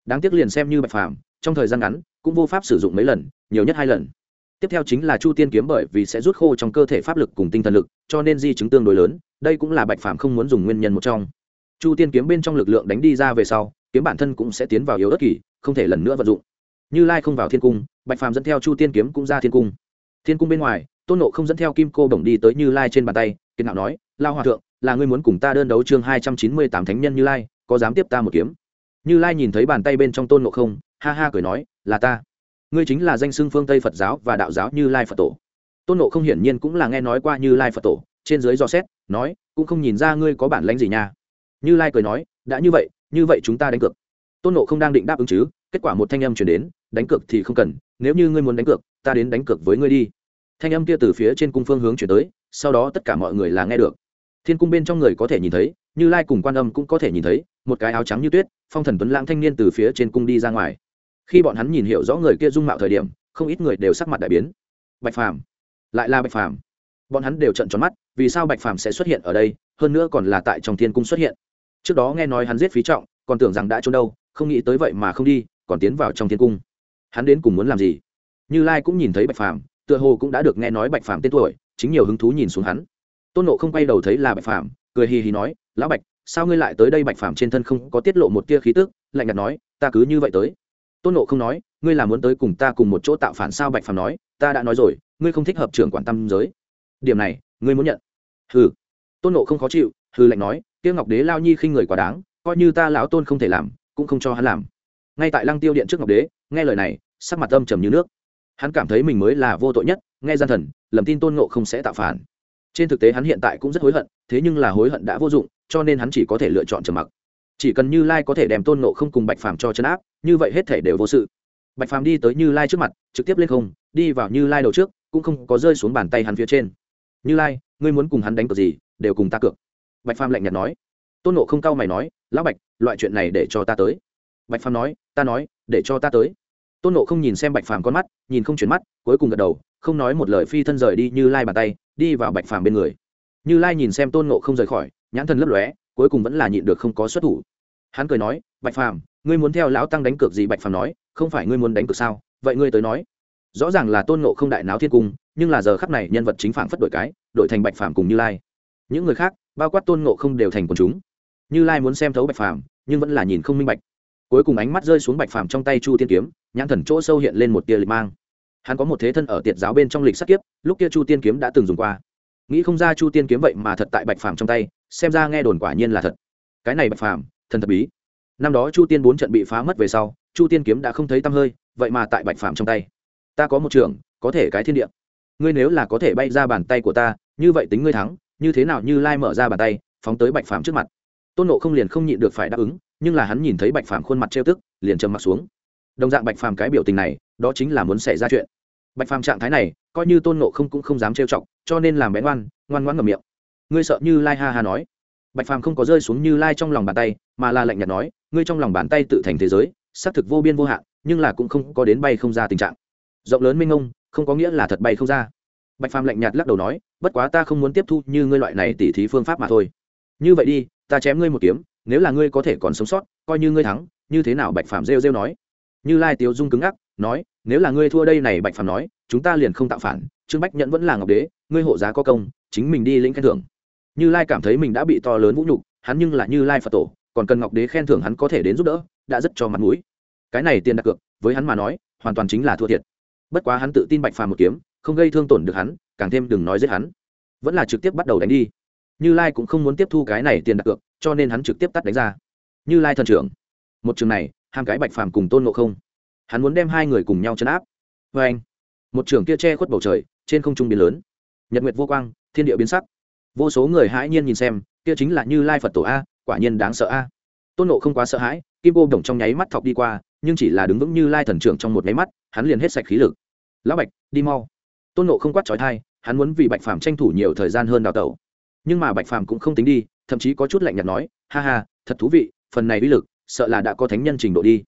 Đáng tiếc liền xem như bạch phàm, trong thời gian ngắn, cũng vô pháp sử dụng mấy lần, nhiều nhất hai lần tiếp theo chính là chu tiên kiếm bởi vì sẽ rút khô trong cơ thể pháp lực cùng tinh thần lực, cho nên di chứng tương đối lớn, đây cũng là bạch phàm không muốn dùng nguyên nhân một trong. Chu tiên kiếm bên trong lực lượng đánh đi ra về sau, kiếm bản thân cũng sẽ tiến vào yếu ớt kỳ, không thể lần nữa vận dụng. Như lai không vào thiên cung, bạch phàm dẫn theo chu tiên kiếm cũng ra thiên cung. Thiên cung bên ngoài, tôn nộ không dẫn theo kim cô bổng đi tới như lai trên bàn tay kiên nạo nói, lao hòa thượng, là ngươi muốn cùng ta đơn đấu chương hai trăm chín mươi tám thánh nhân như lai, có dám tiếp ta một kiếm? Như lai nhìn thấy bàn tay bên trong tôn nộ không, ha ha cười nói, là ta ngươi chính là danh xưng phương tây phật giáo và đạo giáo như lai phật tổ. Tôn nộ không hiển nhiên cũng là nghe nói qua như lai phật tổ, trên dưới do xét, nói, cũng không nhìn ra ngươi có bản lãnh gì nha. Như lai cười nói, đã như vậy như vậy chúng ta đánh cược. Tôn nộ không đang định đáp ứng chứ, kết quả một thanh âm chuyển đến, đánh cược thì không cần, nếu như ngươi muốn đánh cược, ta đến đánh cược với ngươi đi. Thanh âm kia từ phía trên cung phương hướng chuyển tới, sau đó tất cả mọi người là nghe được. Thiên cung bên trong người có thể nhìn thấy, như lai cùng quan âm cũng có thể nhìn thấy, một cái áo trắng như tuyết, phong thần tuấn lãng thanh niên từ phía trên cung đi ra ngoài khi bọn hắn nhìn hiểu rõ người kia dung mạo thời điểm, không ít người đều sắc mặt đại biến. Bạch phàm, lại là bạch phàm. Bọn hắn đều trận tròn mắt, vì sao bạch phàm sẽ xuất hiện ở đây, hơn nữa còn là tại trong thiên cung xuất hiện. Trước đó nghe nói hắn giết phí trọng, còn tưởng rằng đã trốn đâu, không nghĩ tới vậy mà không đi, còn tiến vào trong thiên cung. Hắn đến cùng muốn làm gì? Như lai cũng nhìn thấy bạch phàm, tựa hồ cũng đã được nghe nói bạch phàm tên tuổi, chính nhiều hứng thú nhìn xuống hắn. Tôn nộ không quay đầu thấy là bạch phàm, cười hì hì nói, lão bạch, sao ngươi lại tới đây? Bạch phàm trên thân không có tiết lộ một tia khí tức, lạnh nhạt nói, ta cứ như vậy tới tôn nộ không nói, ngươi là muốn tới cùng ta cùng một chỗ tạo phản sao? Bạch phàm nói, ta đã nói rồi, ngươi không thích hợp trưởng quản tâm giới. Điểm này, ngươi muốn nhận. Hừ. Tôn nộ không khó chịu, hừ lạnh nói, tiêu ngọc đế lao nhi khinh người quá đáng, coi như ta lão tôn không thể làm, cũng không cho hắn làm. Ngay tại lăng tiêu điện trước ngọc đế, nghe lời này, sắc mặt âm trầm như nước. Hắn cảm thấy mình mới là vô tội nhất, nghe gian thần, lầm tin tôn nộ không sẽ tạo phản. Trên thực tế hắn hiện tại cũng rất hối hận, thế nhưng là hối hận đã vô dụng, cho nên hắn chỉ có thể lựa chọn trầm mặc chỉ cần như lai có thể đem tôn nộ không cùng bạch phàm cho chấn áp, như vậy hết thể đều vô sự. Bạch phàm đi tới như lai trước mặt, trực tiếp lên không, đi vào như lai đầu trước, cũng không có rơi xuống bàn tay hắn phía trên. Như lai, ngươi muốn cùng hắn đánh cược gì, đều cùng ta cược. Bạch phàm lạnh nhạt nói. Tôn nộ không cao mày nói, lão bạch, loại chuyện này để cho ta tới. Bạch phàm nói, ta nói, để cho ta tới. Tôn nộ không nhìn xem bạch phàm con mắt, nhìn không chuyển mắt, cuối cùng gật đầu, không nói một lời phi thân rời đi như lai bàn tay, đi vào bạch phàm bên người. Như lai nhìn xem tôn nộ không rời khỏi, nhãn thần lấp lóe, cuối cùng vẫn là nhịn được không có xuất thủ hắn cười nói, bạch phàm, ngươi muốn theo lão tăng đánh cược gì? Bạch phàm nói, không phải ngươi muốn đánh cược sao? Vậy ngươi tới nói. Rõ ràng là tôn ngộ không đại náo thiên cung, nhưng là giờ khắp này nhân vật chính phản phất đổi cái, đổi thành bạch phàm cùng như lai. Những người khác, bao quát tôn ngộ không đều thành quần chúng. Như lai muốn xem thấu bạch phàm, nhưng vẫn là nhìn không minh bạch. Cuối cùng ánh mắt rơi xuống bạch phàm trong tay chu tiên kiếm, nhãn thần chỗ sâu hiện lên một tia lịch mang. Hắn có một thế thân ở tiệt giáo bên trong lịch sắc kiếp, lúc kia chu tiên kiếm đã từng dùng qua. Nghĩ không ra chu tiên kiếm vậy mà thật tại bạch phàm trong tay, xem ra nghe đồn quả nhiên là thật. Cái này bạch phàm thần thật bí. Năm đó chu tiên bốn trận bị phá mất về sau, chu tiên kiếm đã không thấy tăm hơi, vậy mà tại bạch phàm trong tay. Ta có một trường, có thể cái thiên địa. Ngươi nếu là có thể bay ra bàn tay của ta, như vậy tính ngươi thắng, như thế nào như lai mở ra bàn tay, phóng tới bạch phàm trước mặt. Tôn nộ không liền không nhịn được phải đáp ứng, nhưng là hắn nhìn thấy bạch phàm khuôn mặt trêu tức, liền trầm m ặ t xuống. Đồng dạng bạch phàm cái biểu tình này, đó chính là muốn xảy ra chuyện. Bạch phàm trạng thái này, coi như tôn nộ không cũng không dám trêu chọc, cho nên làm bén ngoan ngoan ngoan ngầm miệng. Ngươi sợ như lai ha ha nói bạch phàm không có rơi xuống như lai trong lòng bàn tay, mà là lạnh nhạt nói, ngươi trong lòng bàn tay tự thành thế giới, xác thực vô biên vô hạn, nhưng là cũng không có đến bay không ra tình trạng. Rộng lớn minh ông không có nghĩa là thật bay không ra. Bạch phàm lạnh nhạt lắc đầu nói, bất quá ta không muốn tiếp thu như ngươi loại này tỉ thí phương pháp mà thôi. Như vậy đi, ta chém ngươi một kiếm, nếu là ngươi có thể còn sống sót, coi như ngươi thắng, như thế nào? Bạch phàm rêu rêu nói. Như lai tiếu dung cứng ngắc, nói, nếu là ngươi thua đây này, bạch phàm nói, chúng ta liền không tạo phản, trương bách nhẫn vẫn là ngọc đế, ngươi hộ giá có công, chính mình đi lĩnh khen thưởng như lai cảm thấy mình đã bị to lớn vũ nhục, hắn nhưng là như lai phật tổ, còn cần ngọc đế khen thưởng hắn có thể đến giúp đỡ, đã rất cho mặt mũi. Cái này tiền đặt cược, với hắn mà nói, hoàn toàn chính là thua thiệt. Bất quá hắn tự tin bạch phàm một kiếm, không gây thương tổn được hắn, càng thêm đừng nói giết hắn. Vẫn là trực tiếp bắt đầu đánh đi. Như lai cũng không muốn tiếp thu cái này tiền đặt cược, cho nên hắn trực tiếp tắt đánh ra. Như lai thần trưởng. Một trường này, ham cái bạch phàm cùng tôn ngộ không. Hắn muốn đem hai người cùng nhau chấn áp. Vê anh một trường kia che khuất bầu trời, trên không trung biến lớn. Nhật nguyệt vô quang, thiên địa biến sắc vô số người hãi nhiên nhìn xem, kia chính là như lai phật tổ a, quả nhiên đáng sợ a. Tôn nộ không quá sợ hãi, kim cô đồng trong nháy mắt thọc đi qua, nhưng chỉ là đứng vững như lai thần trưởng trong một nháy mắt, hắn liền hết sạch khí lực. Lão bạch, đi mau. Tôn nộ không quát trói thai hắn muốn vì bạch phàm tranh thủ nhiều thời gian hơn đào tẩu. Nhưng mà bạch phàm cũng không tính đi, thậm chí có chút lạnh nhạt nói, ha ha, thật thú vị, phần này uy lực, sợ là đã có thánh nhân trình độ đi.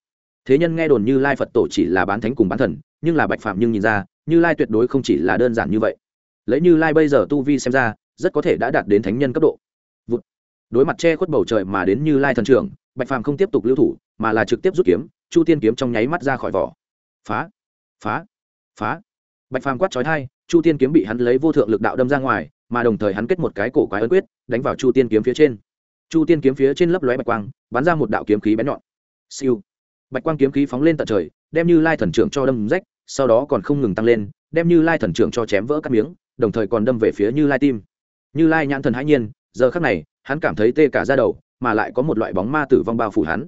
Thế nhân nghe đồn như lai phật tổ chỉ là bán thánh cùng bán thần, nhưng là bạch phàm nhưng nhìn ra, như lai tuyệt đối không chỉ là đơn giản như vậy. Lấy như lai bây giờ tu vi xem ra rất có thể đã đạt đến thánh nhân cấp độ. Vụt. đối mặt che khuất bầu trời mà đến như lai thần trưởng, bạch phàm không tiếp tục lưu thủ, mà là trực tiếp rút kiếm, chu tiên kiếm trong nháy mắt ra khỏi vỏ. Phá. Phá. Phá. Bạch phàm quát trói thai chu tiên kiếm bị hắn lấy vô thượng lực đạo đâm ra ngoài, mà đồng thời hắn kết một cái cổ quái ấn quyết, đánh vào chu tiên kiếm phía trên. Chu tiên kiếm phía trên lấp lóe bạch quang, bắn ra một đạo kiếm khí bén nhọn. Siêu. Bạch quang kiếm khí phóng lên tận trời, đem như lai thần trưởng cho đâm rách, sau đó còn không ngừng tăng lên, đem như lai thần trưởng cho chém vỡ các miếng, đồng thời còn đâm về phía như lai tim như lai nhãn thần hãi nhiên, giờ khắc này, hắn cảm thấy tê cả ra đầu, mà lại có một loại bóng ma tử vong bao phủ hắn.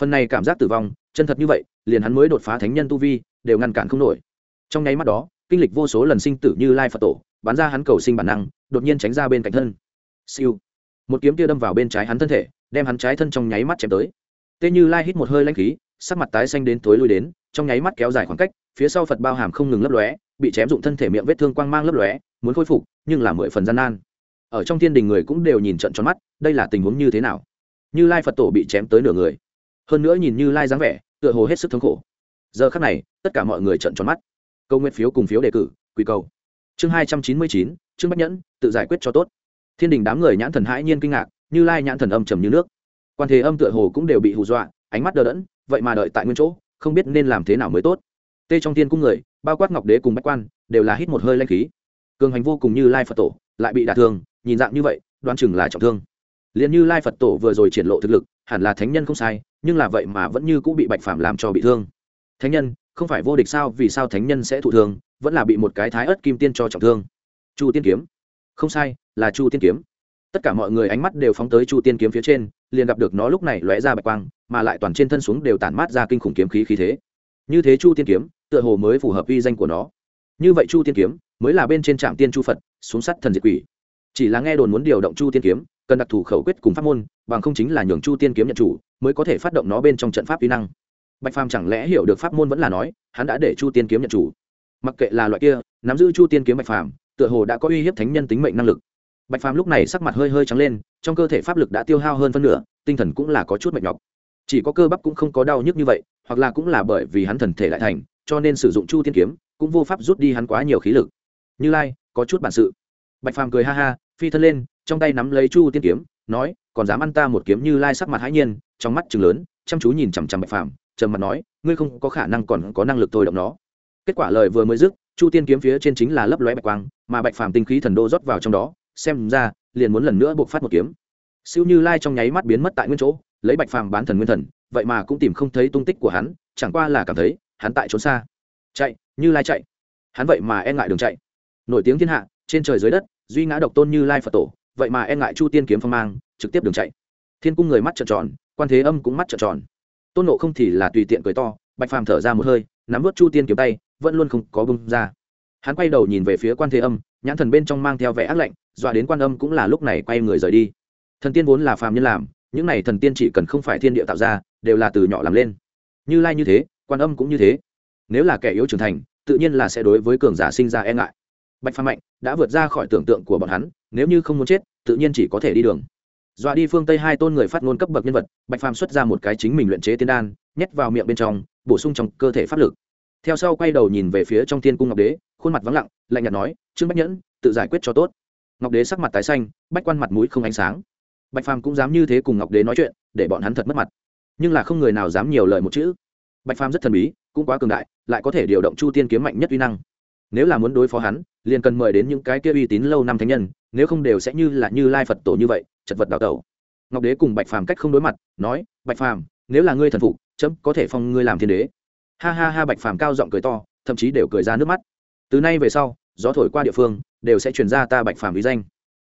Phần này cảm giác tử vong, chân thật như vậy, liền hắn mới đột phá thánh nhân tu vi, đều ngăn cản không nổi. Trong nháy mắt đó, kinh lịch vô số lần sinh tử như lai phật tổ, bắn ra hắn cầu sinh bản năng, đột nhiên tránh ra bên cạnh thân. Siêu. Một kiếm kia đâm vào bên trái hắn thân thể, đem hắn trái thân trong nháy mắt chém tới. Tê như lai hít một hơi lanh khí, sắc mặt tái xanh đến tối lui đến, trong nháy mắt kéo dài khoảng cách, phía sau phật bao hàm không ngừng lấp lóe, bị chém dụng thân thể miệng vết thương quang mang lấp lóe, muốn khôi phục, nhưng là mười phần gian nan ở trong thiên đình người cũng đều nhìn trận tròn mắt, đây là tình huống như thế nào? Như lai phật tổ bị chém tới nửa người. Hơn nữa nhìn như lai dáng vẻ, tựa hồ hết sức thống khổ. Giờ khắc này, tất cả mọi người trận tròn mắt. Câu nguyện phiếu cùng phiếu đề cử quy cầu. Chương hai trăm chín mươi chín, trương bách nhẫn, tự giải quyết cho tốt. Thiên đình đám người nhãn thần hãi nhiên kinh ngạc, như lai nhãn thần âm trầm như nước. Quan thế âm tựa hồ cũng đều bị hù dọa, ánh mắt đờ đẫn, vậy mà đợi tại nguyên chỗ, không biết nên làm thế nào mới tốt. Tê trong thiên cung người, bao quát ngọc đế cùng bách quan, đều là hít một hơi lanh khí. Cường hành vô cùng như lai phật tổ, lại bị đả thương nhìn dạng như vậy đoan chừng là trọng thương. Liền như lai phật tổ vừa rồi triển lộ thực lực, hẳn là thánh nhân không sai, nhưng là vậy mà vẫn như cũng bị bạch phạm làm cho bị thương. Thánh nhân, không phải vô địch sao, vì sao thánh nhân sẽ thụ thương, vẫn là bị một cái thái ớt kim tiên cho trọng thương. Chu tiên kiếm. Không sai, là chu tiên kiếm. Tất cả mọi người ánh mắt đều phóng tới chu tiên kiếm phía trên, liền gặp được nó lúc này lóe ra bạch quang, mà lại toàn trên thân xuống đều tản mát ra kinh khủng kiếm khí khí thế. Như thế chu tiên kiếm, tựa hồ mới phù hợp uy danh của nó. Như vậy chu tiên kiếm, mới là bên trên trạm tiên chu phật, xuống sắt thần diệt quỷ chỉ là nghe đồn muốn điều động chu tiên kiếm, cần đặc thù khẩu quyết cùng pháp môn, bằng không chính là nhường chu tiên kiếm nhận chủ, mới có thể phát động nó bên trong trận pháp kỹ năng. Bạch phàm chẳng lẽ hiểu được pháp môn vẫn là nói, hắn đã để chu tiên kiếm nhận chủ. Mặc kệ là loại kia, nắm giữ chu tiên kiếm bạch phàm, tựa hồ đã có uy hiếp thánh nhân tính mệnh năng lực. Bạch phàm lúc này sắc mặt hơi hơi trắng lên, trong cơ thể pháp lực đã tiêu hao hơn phân nửa, tinh thần cũng là có chút mệt nhọc. Chỉ có cơ bắp cũng không có đau nhức như vậy, hoặc là cũng là bởi vì hắn thần thể lại thành, cho nên sử dụng chu tiên kiếm cũng vô pháp rút đi hắn quá nhiều khí lực. Như lai, có chút bản sự bạch phàm cười ha ha, phi thân lên, trong tay nắm lấy chu tiên kiếm, nói, còn dám ăn ta một kiếm như lai sắc mặt hãi nhiên? Trong mắt chừng lớn, chăm chú nhìn chằm chằm bạch phàm, trầm mặt nói, ngươi không có khả năng còn có năng lực thôi động nó. Kết quả lời vừa mới dứt, chu tiên kiếm phía trên chính là lấp lóe bạch quang, mà bạch phàm tinh khí thần đô rót vào trong đó, xem ra, liền muốn lần nữa buộc phát một kiếm. Siêu như lai trong nháy mắt biến mất tại nguyên chỗ, lấy bạch phàm bán thần nguyên thần, vậy mà cũng tìm không thấy tung tích của hắn, chẳng qua là cảm thấy, hắn tại trốn xa. Chạy, như lai chạy. Hắn vậy mà e ngại đường chạy. Nổi tiếng thiên hạ trên trời dưới đất, duy ngã độc tôn như lai phật tổ, vậy mà e ngại chu tiên kiếm phong mang, trực tiếp đường chạy. Thiên cung người mắt trợn tròn, quan thế âm cũng mắt trợn tròn. Tôn nộ không thì là tùy tiện cười to, bạch phàm thở ra một hơi, nắm vớt chu tiên kiếm tay, vẫn luôn không có bông ra. Hắn quay đầu nhìn về phía quan thế âm, nhãn thần bên trong mang theo vẻ ác lạnh, dọa đến quan âm cũng là lúc này quay người rời đi. Thần tiên vốn là phàm nhân làm, những này thần tiên chỉ cần không phải thiên địa tạo ra, đều là từ nhỏ làm lên. Như lai như thế, quan âm cũng như thế. Nếu là kẻ yếu trưởng thành, tự nhiên là sẽ đối với cường giả sinh ra e ngại bạch phàm mạnh đã vượt ra khỏi tưởng tượng của bọn hắn, nếu như không muốn chết, tự nhiên chỉ có thể đi đường. Dọa đi phương tây hai tôn người phát ngôn cấp bậc nhân vật, bạch phàm xuất ra một cái chính mình luyện chế tiên đan, nhét vào miệng bên trong, bổ sung trong cơ thể pháp lực. Theo sau quay đầu nhìn về phía trong thiên cung ngọc đế, khuôn mặt vắng lặng, lạnh nhạt nói, trương bách nhẫn, tự giải quyết cho tốt. Ngọc đế sắc mặt tái xanh, bách quan mặt mũi không ánh sáng. Bạch phàm cũng dám như thế cùng ngọc đế nói chuyện, để bọn hắn thật mất mặt. Nhưng là không người nào dám nhiều lời một chữ. Bạch phàm rất thần bí, cũng quá cường đại, lại có thể điều động chu tiên kiếm mạnh nhất uy năng. Nếu là muốn đối phó hắn liền cần mời đến những cái kia uy tín lâu năm thánh nhân, nếu không đều sẽ như là như lai phật tổ như vậy, chật vật đào tẩu. Ngọc đế cùng bạch phàm cách không đối mặt, nói, bạch phàm, nếu là ngươi thần phục, chấm có thể phong ngươi làm thiên đế. Ha ha ha, bạch phàm cao giọng cười to, thậm chí đều cười ra nước mắt. Từ nay về sau, gió thổi qua địa phương, đều sẽ truyền ra ta bạch phàm ý danh.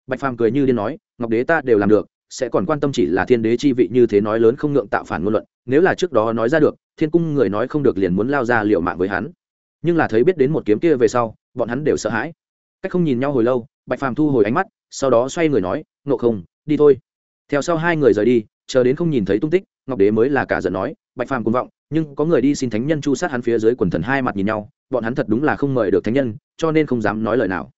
Bạch phàm cười như điên nói, ngọc đế ta đều làm được, sẽ còn quan tâm chỉ là thiên đế chi vị như thế nói lớn không ngượng tạo phản ngôn luận, nếu là trước đó nói ra được, thiên cung người nói không được liền muốn lao ra liệu mạng với hắn. Nhưng là thấy biết đến một kiếm kia về sau bọn hắn đều sợ hãi. Cách không nhìn nhau hồi lâu, bạch phàm thu hồi ánh mắt, sau đó xoay người nói, ngộ không, đi thôi. Theo sau hai người rời đi, chờ đến không nhìn thấy tung tích, ngọc đế mới là cả giận nói, bạch phàm cuồng vọng, nhưng có người đi xin thánh nhân chu sát hắn phía dưới quần thần hai mặt nhìn nhau, bọn hắn thật đúng là không mời được thánh nhân, cho nên không dám nói lời nào.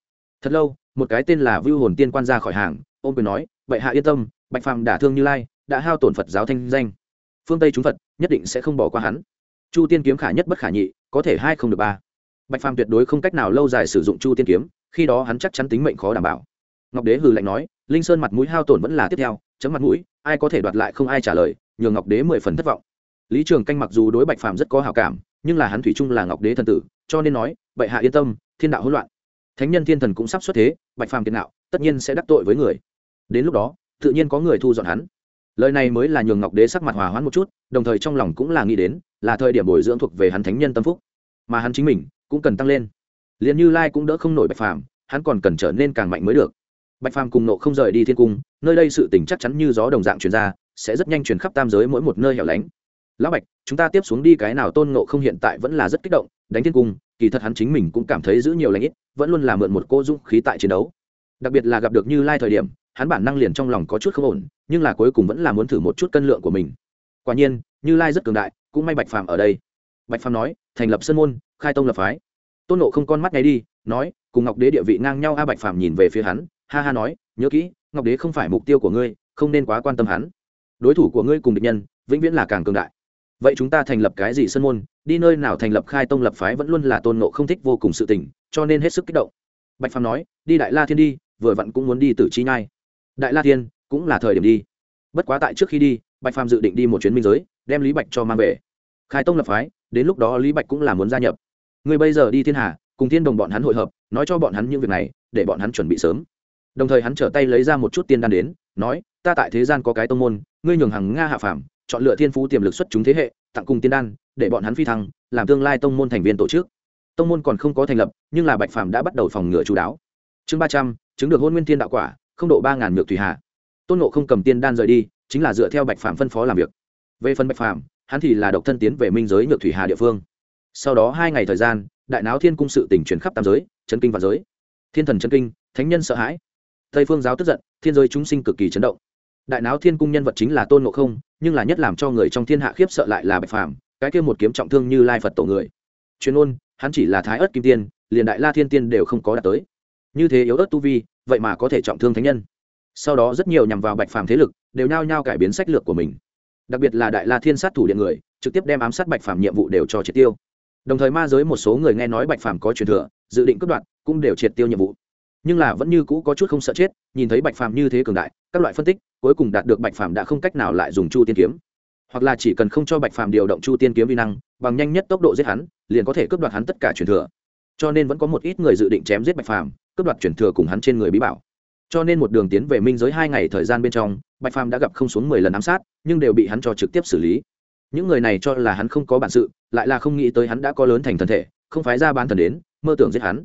Thật lâu, một cái tên là vưu hồn tiên quan ra khỏi hàng, ôm quyền nói vậy hạ yên tâm, bạch phàm đả thương như lai, đã hao tổn phật giáo thanh danh. Phương tây chúng phật nhất định sẽ không bỏ qua hắn. Chu tiên kiếm khả nhất bất khả nhị, có thể hai không được ba bạch phàm tuyệt đối không cách nào lâu dài sử dụng chu tiên kiếm, khi đó hắn chắc chắn tính mệnh khó đảm bảo. Ngọc đế hừ lạnh nói, linh sơn mặt mũi hao tổn vẫn là tiếp theo, chấm mặt mũi, ai có thể đoạt lại không ai trả lời, nhường ngọc đế mười phần thất vọng. Lý trường canh mặc dù đối bạch phàm rất có hào cảm, nhưng là hắn thủy chung là ngọc đế thần tử, cho nên nói, bệ hạ yên tâm, thiên đạo hỗn loạn. Thánh nhân thiên thần cũng sắp xuất thế, bạch phàm kiệt nạo, tất nhiên sẽ đắc tội với người. Đến lúc đó, tự nhiên có người thu dọn hắn. Lời này mới là nhường ngọc đế sắc mặt hòa hoãn một chút, đồng thời trong lòng cũng là nghĩ đến, là thời điểm bồi dưỡng thuộc về hắn thánh nhân tâm phúc. Mà hắn chính mình cũng cần tăng lên. Liền như lai cũng đỡ không nổi bạch phàm, hắn còn cần trở nên càng mạnh mới được. Bạch phàm cùng nộ không rời đi thiên cung, nơi đây sự tỉnh chắc chắn như gió đồng dạng truyền ra, sẽ rất nhanh truyền khắp tam giới mỗi một nơi hẻo lánh. Lão bạch, chúng ta tiếp xuống đi, cái nào tôn nộ không hiện tại vẫn là rất kích động, đánh thiên cung, kỳ thật hắn chính mình cũng cảm thấy giữ nhiều lãnh ít, vẫn luôn là mượn một cô dũng khí tại chiến đấu. Đặc biệt là gặp được như lai thời điểm, hắn bản năng liền trong lòng có chút không ổn, nhưng là cuối cùng vẫn là muốn thử một chút cân lượng của mình. Quả nhiên, như lai rất cường đại, cũng may bạch phàm ở đây. Bạch phàm nói, thành lập sân môn khai tông lập phái. Tôn nộ không con mắt ngay đi, nói, cùng ngọc đế địa vị ngang nhau a bạch phàm nhìn về phía hắn, ha ha nói, nhớ kỹ, ngọc đế không phải mục tiêu của ngươi, không nên quá quan tâm hắn. Đối thủ của ngươi cùng địch nhân, vĩnh viễn là càng cường đại. Vậy chúng ta thành lập cái gì sân môn, đi nơi nào thành lập khai tông lập phái vẫn luôn là tôn nộ không thích vô cùng sự tình, cho nên hết sức kích động. Bạch phàm nói, đi đại la thiên đi, vừa vặn cũng muốn đi từ chi nhai. Đại la thiên cũng là thời điểm đi. Bất quá tại trước khi đi, bạch phàm dự định đi một chuyến minh giới, đem lý bạch cho mang về. Khai tông lập phái, đến lúc đó lý bạch cũng là muốn gia nhập. Ngươi bây giờ đi thiên hà, cùng thiên đồng bọn hắn hội hợp, nói cho bọn hắn những việc này, để bọn hắn chuẩn bị sớm. Đồng thời hắn trở tay lấy ra một chút tiên đan đến, nói, ta tại thế gian có cái tông môn, ngươi nhường hàng nga hạ phàm, chọn lựa thiên phú tiềm lực xuất chúng thế hệ, tặng cùng tiên đan, để bọn hắn phi thăng, làm tương lai tông môn thành viên tổ chức. Tông môn còn không có thành lập, nhưng là bạch phàm đã bắt đầu phòng ngừa chú đáo. Chương ba trăm, chứng được hôn nguyên thiên đạo quả, không độ ba ngàn nhược thủy hà. Tôn nộ không cầm tiên đan rời đi, chính là dựa theo bạch phạm phân phó làm việc. Về phần bạch phạm hắn thì là độc thân tiến về minh giới nhược thủy hà địa phương sau đó hai ngày thời gian, đại náo thiên cung sự tỉnh chuyển khắp tam giới chân kinh và giới. Thiên thần chân kinh, thánh nhân sợ hãi. Tây phương giáo tức giận, thiên giới chúng sinh cực kỳ chấn động. Đại náo thiên cung nhân vật chính là tôn ngộ không, nhưng là nhất làm cho người trong thiên hạ khiếp sợ lại là bạch phàm, cái kia một kiếm trọng thương như lai phật tổ người. Chuyên ôn, hắn chỉ là thái ớt kim tiên, liền đại la thiên tiên đều không có đạt tới. Như thế yếu ớt tu vi, vậy mà có thể trọng thương thánh nhân. Sau đó rất nhiều nhằm vào bạch phàm thế lực, đều nhao nhao cải biến sách lược của mình. Đặc biệt là đại la thiên sát thủ điện người, trực tiếp đem ám sát bạch phàm nhiệm vụ đều cho triệt tiêu đồng thời ma giới một số người nghe nói bạch phàm có truyền thừa, dự định cướp đoạt, cũng đều triệt tiêu nhiệm vụ. Nhưng là vẫn như cũ có chút không sợ chết, nhìn thấy bạch phàm như thế cường đại, các loại phân tích, cuối cùng đạt được bạch phàm đã không cách nào lại dùng chu tiên kiếm. Hoặc là chỉ cần không cho bạch phàm điều động chu tiên kiếm vi năng, bằng nhanh nhất tốc độ giết hắn, liền có thể cướp đoạt hắn tất cả truyền thừa. Cho nên vẫn có một ít người dự định chém giết bạch phàm, cướp đoạt truyền thừa cùng hắn trên người bí bảo. Cho nên một đường tiến về minh giới hai ngày thời gian bên trong, bạch phàm đã gặp không xuống mười lần ám sát, nhưng đều bị hắn cho trực tiếp xử lý những người này cho là hắn không có bản sự, lại là không nghĩ tới hắn đã có lớn thành thần thể, không phái ra bán thần đến, mơ tưởng giết hắn.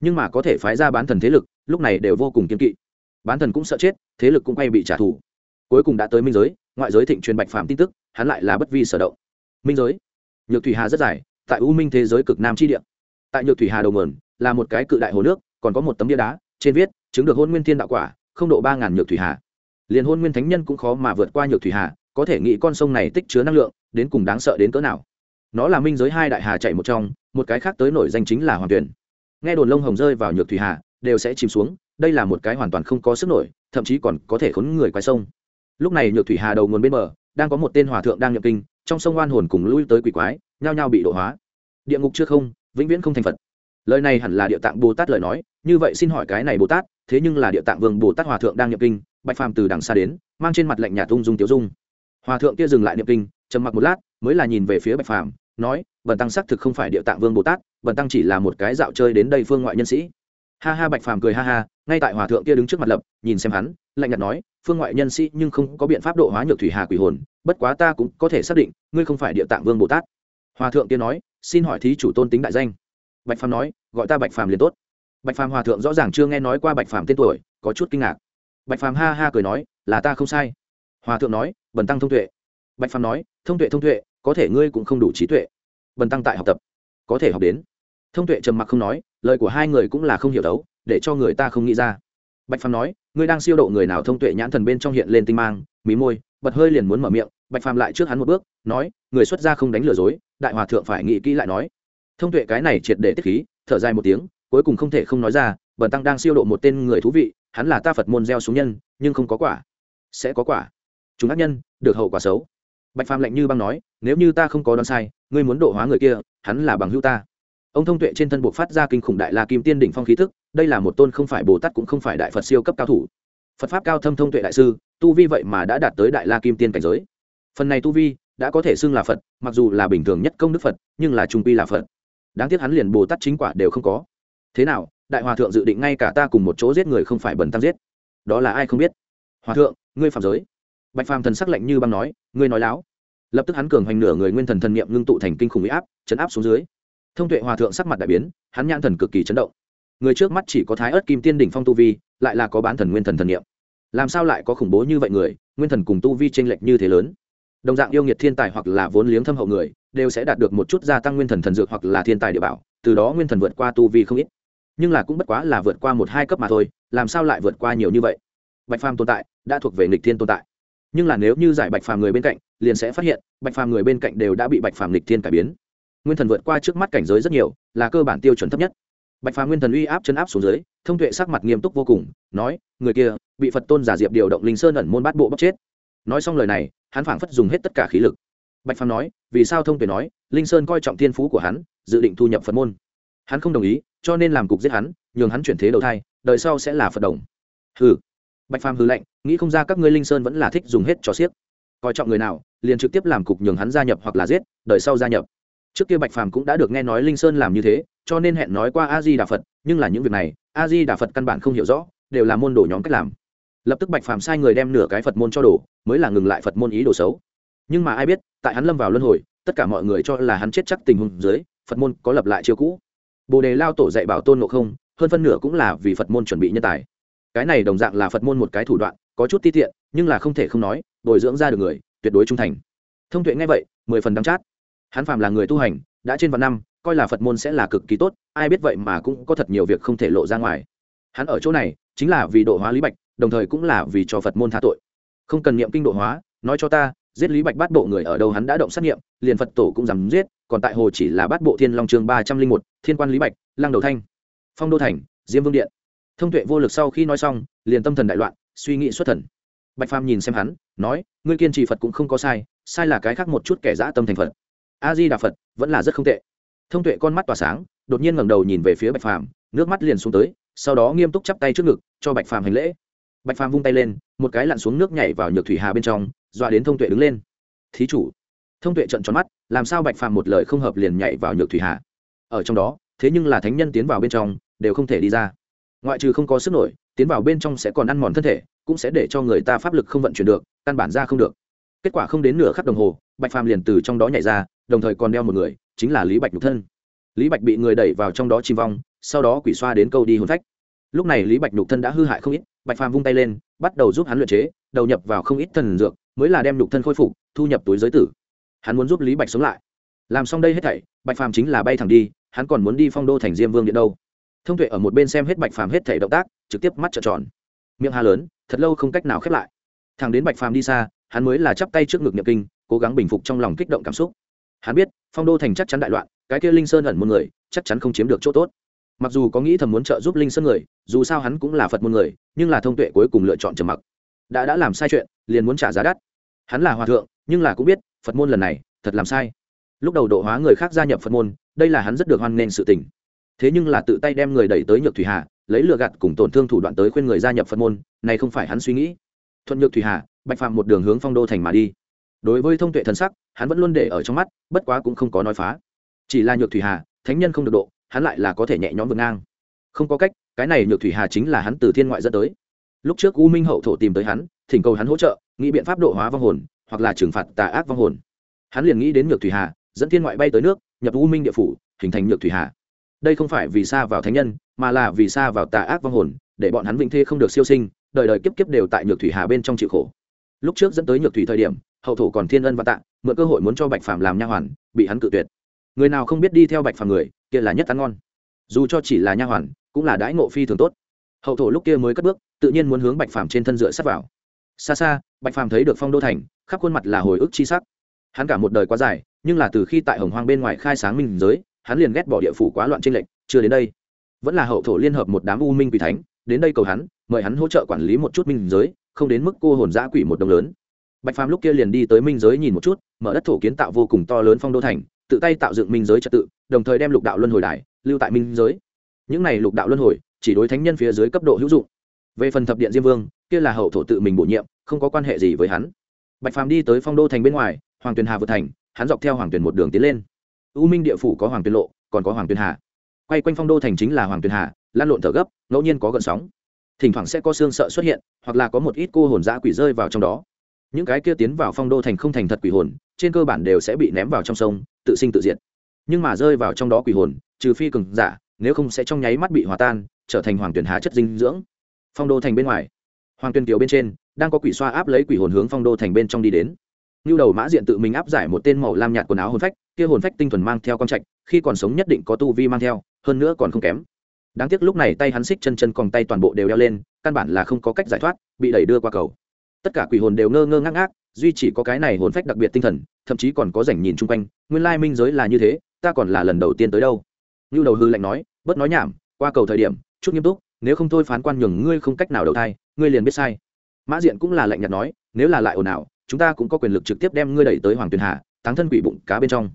Nhưng mà có thể phái ra bán thần thế lực, lúc này đều vô cùng kiên kỵ. Bán thần cũng sợ chết, thế lực cũng quay bị trả thù. Cuối cùng đã tới minh giới, ngoại giới thịnh truyền bạch phạm tin tức, hắn lại là bất vi sở động. Minh giới, nhược thủy hà rất dài, tại u minh thế giới cực nam tri địa. Tại nhược thủy hà đầu nguồn, là một cái cự đại hồ nước, còn có một tấm bia đá, trên viết, chứng được hôn nguyên thiên đạo quả, không độ ba ngàn nhược thủy hà. Liền hôn nguyên thánh nhân cũng khó mà vượt qua nhược thủy hà có thể nghĩ con sông này tích chứa năng lượng, đến cùng đáng sợ đến cỡ nào. Nó là minh giới hai đại hà chạy một trong, một cái khác tới nổi danh chính là hoàng tuyển. Nghe đồn lông hồng rơi vào nhược thủy hà, đều sẽ chìm xuống, đây là một cái hoàn toàn không có sức nổi, thậm chí còn có thể khốn người quái sông. Lúc này nhược thủy hà đầu nguồn bên bờ, đang có một tên hòa thượng đang nhập kinh, trong sông oan hồn cùng lui tới quỷ quái, nhao nhao bị độ hóa. Địa ngục chưa không, vĩnh viễn không thành phật. Lời này hẳn là địa tạng bồ tát lời nói, như vậy xin hỏi cái này bồ tát, thế nhưng là địa tạng vương bồ tát hòa thượng đang nhập kinh, bạch phàm từ đằng xa đến, mang trên mặt lạnh nhà tung dung tiểu dung hòa thượng kia dừng lại niệm kinh, trầm mặc một lát, mới là nhìn về phía bạch phàm, nói, bần tăng xác thực không phải địa tạng vương bồ tát, bần tăng chỉ là một cái dạo chơi đến đây phương ngoại nhân sĩ. Ha ha, bạch phàm cười ha ha, ngay tại hòa thượng kia đứng trước mặt lập, nhìn xem hắn, lạnh nhạt nói, phương ngoại nhân sĩ nhưng không có biện pháp độ hóa nhược thủy hà quỷ hồn, bất quá ta cũng có thể xác định, ngươi không phải địa tạng vương bồ tát. Hòa thượng kia nói, xin hỏi thí chủ tôn tính đại danh. Bạch phàm nói, gọi ta bạch phàm liền tốt. Bạch phàm hòa thượng rõ ràng chưa nghe nói qua bạch phàm tên tuổi, có chút kinh ngạc. Bạch phàm ha ha cười nói, là ta không sai hòa thượng nói, bần tăng thông tuệ. Bạch phàm nói, thông tuệ thông tuệ, có thể ngươi cũng không đủ trí tuệ. Bần tăng tại học tập, có thể học đến. Thông tuệ trầm mặc không nói, lời của hai người cũng là không hiểu đấu, để cho người ta không nghĩ ra. Bạch phàm nói, ngươi đang siêu độ người nào? Thông tuệ nhãn thần bên trong hiện lên tinh mang, mí môi, bật hơi liền muốn mở miệng. Bạch phàm lại trước hắn một bước, nói, người xuất gia không đánh lừa dối, đại hòa thượng phải nghĩ kỹ lại nói. Thông tuệ cái này triệt để tiết khí, thở dài một tiếng, cuối cùng không thể không nói ra, bần tăng đang siêu độ một tên người thú vị, hắn là ta phật môn gieo xuống nhân, nhưng không có quả. Sẽ có quả chúng ác nhân, được hậu quả xấu. Bạch phàm lạnh như băng nói, nếu như ta không có đoán sai, ngươi muốn độ hóa người kia, hắn là bằng hữu ta. Ông thông tuệ trên thân buộc phát ra kinh khủng đại la kim tiên đỉnh phong khí thức đây là một tôn không phải bồ tát cũng không phải đại phật siêu cấp cao thủ. Phật pháp cao thâm thông tuệ đại sư, tu vi vậy mà đã đạt tới đại la kim tiên cảnh giới. Phần này tu vi, đã có thể xưng là phật, mặc dù là bình thường nhất công đức phật, nhưng là trung pi là phật. Đáng tiếc hắn liền bồ tát chính quả đều không có. Thế nào, đại hòa thượng dự định ngay cả ta cùng một chỗ giết người không phải bẩn tăng giết? Đó là ai không biết? Hòa thượng, ngươi phạm giới bạch phàm thần sắc lạnh như băng nói, ngươi nói láo. Lập tức hắn cường hoành nửa người nguyên thần thần niệm ngưng tụ thành kinh khủng huy áp, chấn áp xuống dưới. Thông tuệ hòa thượng sắc mặt đại biến, hắn nhãn thần cực kỳ chấn động. Người trước mắt chỉ có thái ớt kim tiên đỉnh phong tu vi, lại là có bán thần nguyên thần thần niệm. Làm sao lại có khủng bố như vậy người, nguyên thần cùng tu vi tranh lệch như thế lớn? Đồng dạng yêu nghiệt thiên tài hoặc là vốn liếng thâm hậu người, đều sẽ đạt được một chút gia tăng nguyên thần thần dược hoặc là thiên tài địa bảo, từ đó nguyên thần vượt qua tu vi không ít. Nhưng là cũng bất quá là vượt qua một hai cấp mà thôi, làm sao lại vượt qua nhiều như vậy? Bạch phàm tồn tại, đã thuộc về nghịch thiên tồn tại nhưng là nếu như giải bạch phàm người bên cạnh, liền sẽ phát hiện, bạch phàm người bên cạnh đều đã bị bạch phàm lịch thiên cải biến. Nguyên thần vượt qua trước mắt cảnh giới rất nhiều, là cơ bản tiêu chuẩn thấp nhất. Bạch phàm nguyên thần uy áp chân áp xuống dưới, thông tuệ sắc mặt nghiêm túc vô cùng, nói, người kia, bị phật tôn giả diệp điều động linh sơn ẩn môn bát bộ bóc chết. Nói xong lời này, hắn phảng phất dùng hết tất cả khí lực. Bạch phàm nói, vì sao thông tuệ nói, linh sơn coi trọng thiên phú của hắn, dự định thu nhập phật môn. Hắn không đồng ý, cho nên làm cục giết hắn, nhường hắn chuyển thế đầu thai, đời sau sẽ là phật đồng. Hừ bạch phàm hư lệnh nghĩ không ra các ngươi linh sơn vẫn là thích dùng hết cho xiếc. Coi trọng người nào, liền trực tiếp làm cục nhường hắn gia nhập hoặc là giết, đời sau gia nhập. Trước kia bạch phàm cũng đã được nghe nói linh sơn làm như thế, cho nên hẹn nói qua a di đà phật, nhưng là những việc này, a di đà phật căn bản không hiểu rõ, đều là môn đồ nhóm cách làm. Lập tức bạch phàm sai người đem nửa cái phật môn cho đồ, mới là ngừng lại phật môn ý đồ xấu. Nhưng mà ai biết, tại hắn lâm vào luân hồi, tất cả mọi người cho là hắn chết chắc tình huống dưới, phật môn có lập lại chiêu cũ. Bồ đề lao tổ dạy bảo tôn ngộ không, hơn phân nửa cũng là vì phật môn chuẩn bị nhân tài cái này đồng dạng là phật môn một cái thủ đoạn, có chút ti tiện, nhưng là không thể không nói, bồi dưỡng ra được người, tuyệt đối trung thành. Thông tuệ nghe vậy, mười phần đắng chát. Hắn phàm là người tu hành, đã trên vạn năm, coi là phật môn sẽ là cực kỳ tốt, ai biết vậy mà cũng có thật nhiều việc không thể lộ ra ngoài. Hắn ở chỗ này, chính là vì độ hóa lý bạch, đồng thời cũng là vì cho phật môn tha tội. Không cần niệm kinh độ hóa, nói cho ta, giết lý bạch bắt bộ người ở đâu hắn đã động sát nghiệm liền phật tổ cũng dám giết, còn tại hồ chỉ là bắt bộ thiên long chương ba trăm linh một, thiên quan lý bạch, lăng đầu thanh. Phong đô thành, diêm vương điện thông tuệ vô lực sau khi nói xong, liền tâm thần đại loạn, suy nghĩ xuất thần. Bạch phàm nhìn xem hắn, nói, ngươi kiên trì phật cũng không có sai sai là cái khác một chút kẻ dã tâm thành phật. A di đà phật, vẫn là rất không tệ. Thông tuệ con mắt tỏa sáng, đột nhiên ngẩng đầu nhìn về phía bạch phàm, nước mắt liền xuống tới, sau đó nghiêm túc chắp tay trước ngực, cho bạch phàm hành lễ. Bạch phàm vung tay lên, một cái lặn xuống nước nhảy vào nhược thủy hà bên trong, dọa đến thông tuệ đứng lên. Thí chủ. Thông tuệ trận tròn mắt, làm sao bạch phàm một lời không hợp liền nhảy vào nhược thủy hà? Ở trong đó, thế nhưng là thánh nhân tiến vào bên trong, đều không thể đi ra ngoại trừ không có sức nổi, tiến vào bên trong sẽ còn ăn mòn thân thể, cũng sẽ để cho người ta pháp lực không vận chuyển được, căn bản ra không được. Kết quả không đến nửa khắc đồng hồ, bạch phàm liền từ trong đó nhảy ra, đồng thời còn đeo một người, chính là lý bạch nhục thân. Lý bạch bị người đẩy vào trong đó chìm vong, sau đó quỷ xoa đến câu đi hồn phách. Lúc này lý bạch nhục thân đã hư hại không ít, bạch phàm vung tay lên, bắt đầu giúp hắn luyện chế, đầu nhập vào không ít thần dược, mới là đem nhục thân khôi phục, thu nhập túi giới tử. Hắn muốn giúp lý bạch sống lại. Làm xong đây hết thảy, bạch phàm chính là bay thẳng đi, hắn còn muốn đi phong đô thành diêm vương điện đâu? Thông tuệ ở một bên xem hết bạch phàm hết thể động tác, trực tiếp mắt trợn tròn. Miệng hà lớn, thật lâu không cách nào khép lại. Thằng đến bạch phàm đi xa, hắn mới là chắp tay trước ngực niệm kinh, cố gắng bình phục trong lòng kích động cảm xúc. Hắn biết, phong đô thành chắc chắn đại loạn, cái kia linh sơn ẩn một người, chắc chắn không chiếm được chỗ tốt. Mặc dù có nghĩ thầm muốn trợ giúp linh sơn người, dù sao hắn cũng là phật môn người, nhưng là thông tuệ cuối cùng lựa chọn trầm mặc. Đã đã làm sai chuyện, liền muốn trả giá đắt. Hắn là hòa thượng, nhưng là cũng biết, phật môn lần này, thật làm sai. Lúc đầu độ hóa người khác gia nhập phật môn, đây là hắn rất được hoan nghênh sự tình thế nhưng là tự tay đem người đẩy tới nhược thủy hà, lấy lừa gạt cùng tổn thương thủ đoạn tới khuyên người gia nhập phật môn, này không phải hắn suy nghĩ. Thuận nhược thủy hà, bạch phạm một đường hướng phong đô thành mà đi. Đối với thông tuệ thần sắc, hắn vẫn luôn để ở trong mắt, bất quá cũng không có nói phá. Chỉ là nhược thủy hà, thánh nhân không được độ, hắn lại là có thể nhẹ nhõm vượt ngang. Không có cách, cái này nhược thủy hà chính là hắn từ thiên ngoại dẫn tới. Lúc trước u minh hậu thổ tìm tới hắn, thỉnh cầu hắn hỗ trợ, nghĩ biện pháp độ hóa vong hồn, hoặc là trừng phạt tà ác vong hồn. Hắn liền nghĩ đến nhược thủy hà, dẫn thiên ngoại bay tới nước, nhập u minh địa phủ, hình thành nhược thủy hà đây không phải vì xa vào thánh nhân, mà là vì xa vào tà ác vong hồn, để bọn hắn vĩnh thê không được siêu sinh, đời đời kiếp kiếp đều tại nhược thủy hà bên trong chịu khổ. Lúc trước dẫn tới nhược thủy thời điểm, hậu thổ còn thiên ân và tạ, mượn cơ hội muốn cho bạch phàm làm nha hoàn, bị hắn cự tuyệt. Người nào không biết đi theo bạch phàm người, kia là nhất ăn ngon. Dù cho chỉ là nha hoàn, cũng là đãi ngộ phi thường tốt. Hậu thổ lúc kia mới cất bước, tự nhiên muốn hướng bạch phàm trên thân dựa sắt vào. Xa xa, bạch phàm thấy được phong đô thành, khắp khuôn mặt là hồi ức chi sắc. Hắn cả một đời quá dài, nhưng là từ khi tại hồng hoang bên ngoài khai sáng minh giới hắn liền ghét bỏ địa phủ quá loạn trên lệnh chưa đến đây. Vẫn là hậu thổ liên hợp một đám u minh quỷ thánh, đến đây cầu hắn, mời hắn hỗ trợ quản lý một chút minh giới, không đến mức cô hồn giã quỷ một đồng lớn. Bạch phàm lúc kia liền đi tới minh giới nhìn một chút, mở đất thổ kiến tạo vô cùng to lớn phong đô thành, tự tay tạo dựng minh giới trật tự, đồng thời đem lục đạo luân hồi đài lưu tại minh giới. Những này lục đạo luân hồi, chỉ đối thánh nhân phía dưới cấp độ hữu dụng. Về phần thập điện diêm vương, kia là hậu thổ tự mình bổ nhiệm, không có quan hệ gì với hắn. Bạch phàm đi tới phong đô thành bên ngoài, hoàng tuyền hà vượt thành, hắn dọc theo hoàng tuyền một đường tiến lên u minh địa phủ có hoàng tuyền lộ, còn có hoàng tuyền hà. Quay quanh phong đô thành chính là hoàng tuyền hà lan lộn thở gấp, ngẫu nhiên có gợn sóng. Thỉnh thoảng sẽ có xương sợ xuất hiện, hoặc là có một ít cô hồn dã quỷ rơi vào trong đó. Những cái kia tiến vào phong đô thành không thành thật quỷ hồn, trên cơ bản đều sẽ bị ném vào trong sông, tự sinh tự diệt. Nhưng mà rơi vào trong đó quỷ hồn, trừ phi cường giả, nếu không sẽ trong nháy mắt bị hòa tan, trở thành hoàng tuyển hà chất dinh dưỡng. Phong đô thành bên ngoài, hoàng tuyên kiều bên trên, đang có quỷ xoa áp lấy quỷ hồn hướng phong đô thành bên trong đi đến. Như đầu mã diện tự mình áp giải một tên màu lam nhạt quần áo hồn phách kia hồn phách tinh thuần mang theo con trạch, khi còn sống nhất định có tu vi mang theo, hơn nữa còn không kém. Đáng tiếc lúc này tay hắn xích chân chân còn tay toàn bộ đều đeo lên, căn bản là không có cách giải thoát, bị đẩy đưa qua cầu. Tất cả quỷ hồn đều ngơ ngơ ngác ngác, duy chỉ có cái này hồn phách đặc biệt tinh thần, thậm chí còn có rảnh nhìn chung quanh, nguyên lai minh giới là như thế, ta còn là lần đầu tiên tới đâu. Như đầu hư lạnh nói, bớt nói nhảm, qua cầu thời điểm, chút nghiêm túc, nếu không thôi phán quan nhường ngươi không cách nào đầu thai, ngươi liền biết sai. Mã diện cũng là lạnh nhạt nói, nếu là lại ồn ào, chúng ta cũng có quyền lực trực tiếp đem ngươi đẩy tới hoàng tuyền hạ táng thân quỷ bụng cá bên trong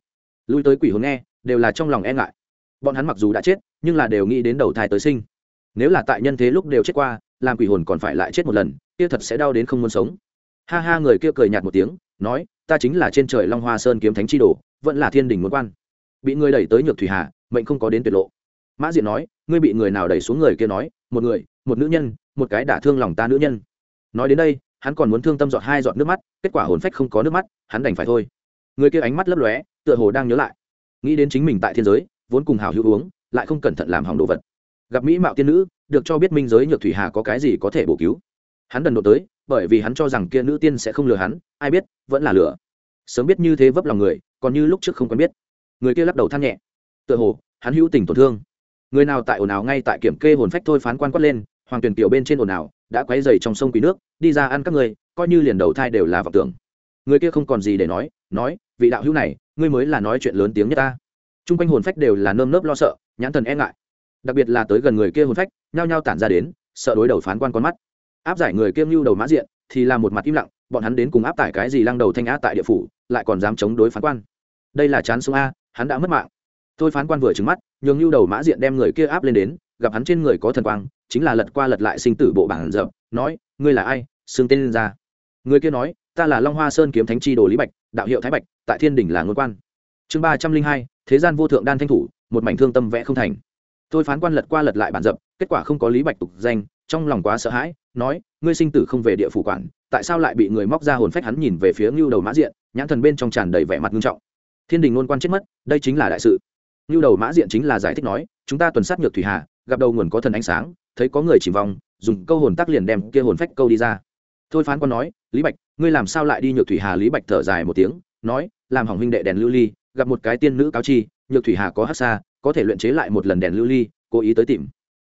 lui tới quỷ hồn nghe, đều là trong lòng e ngại. Bọn hắn mặc dù đã chết, nhưng là đều nghĩ đến đầu thai tới sinh. Nếu là tại nhân thế lúc đều chết qua, làm quỷ hồn còn phải lại chết một lần, kia thật sẽ đau đến không muốn sống. Ha ha, người kia cười nhạt một tiếng, nói, ta chính là trên trời long hoa sơn kiếm thánh chi đồ, vẫn là thiên đình muốn quan. Bị người đẩy tới nhược thủy hà, mệnh không có đến tuyệt lộ. Mã diện nói, ngươi bị người nào đẩy xuống người kia nói, một người, một nữ nhân, một cái đả thương lòng ta nữ nhân. Nói đến đây, hắn còn muốn thương tâm dọn hai giọt nước mắt, kết quả hồn phách không có nước mắt, hắn đành phải thôi người kia ánh mắt lấp lóe, tựa hồ đang nhớ lại. Nghĩ đến chính mình tại thiên giới, vốn cùng hào hữu uống, lại không cẩn thận làm hỏng đồ vật. Gặp mỹ mạo tiên nữ, được cho biết minh giới nhược thủy hà có cái gì có thể bổ cứu. Hắn đần độ tới, bởi vì hắn cho rằng kia nữ tiên sẽ không lừa hắn, ai biết, vẫn là lừa. Sớm biết như thế vấp lòng người, còn như lúc trước không quen biết. Người kia lắc đầu than nhẹ. Tựa hồ, hắn hữu tình tổn thương. Người nào tại ồn ào ngay tại kiểm kê hồn phách thôi phán quan quát lên, hoàng tuyển tiểu bên trên ồn ào, đã quấy dày trong sông quý nước, đi ra ăn các người, coi như liền đầu thai đều là vọng tưởng. Người kia không còn gì để nói nói, vị đạo hữu này, ngươi mới là nói chuyện lớn tiếng nhất ta. T r u n g quanh hồn phách đều là nơm nớp lo sợ, nhãn thần e ngại. Đặc biệt là tới gần người kia hồn phách, nhao nhao tản ra đến, sợ đối đầu phán quan con mắt. Áp giải người kiêm lưu đầu mã diện, thì là một mặt im lặng, bọn hắn đến cùng áp tải cái gì lăng đầu thanh á tại địa phủ, lại còn dám chống đối phán quan. Đây là chán sông a, hắn đã mất mạng. Tôi phán quan vừa trứng mắt, nhường lưu đầu mã diện đem người kia áp lên đến, gặp hắn trên người có thần quang, chính là lật qua lật lại sinh tử bộ bản dập nói, ngươi là ai? Xưng tên lên ra. Người kia nói ta là long hoa sơn kiếm thánh chi đồ lý bạch, đạo hiệu thái bạch, tại thiên đình là ngôn quan. Chương ba trăm linh hai, thế gian vô thượng đan thanh thủ, một mảnh thương tâm vẽ không thành. Tôi phán quan lật qua lật lại bản dập, kết quả không có lý bạch tục danh, trong lòng quá sợ hãi, nói, ngươi sinh tử không về địa phủ quản, tại sao lại bị người móc ra hồn phách hắn nhìn về phía ngưu đầu mã diện, nhãn thần bên trong tràn đầy vẻ mặt nghiêm trọng. Thiên đình ngôn quan chết mất, đây chính là đại sự. Ngưu đầu mã diện chính là giải thích nói, chúng ta tuần sát nhược thủy hà, gặp đầu nguồn có thần ánh sáng, thấy có người chỉ vòng, dùng câu hồn tắc liền đem kia hồn phách câu đi ra thôi phán quan nói, lý bạch, ngươi làm sao lại đi nhược thủy hà? Lý bạch thở dài một tiếng, nói, làm hỏng huynh đệ đèn lưu ly, gặp một cái tiên nữ cáo chi, nhược thủy hà có hát xa, có thể luyện chế lại một lần đèn lưu ly, cố ý tới tìm.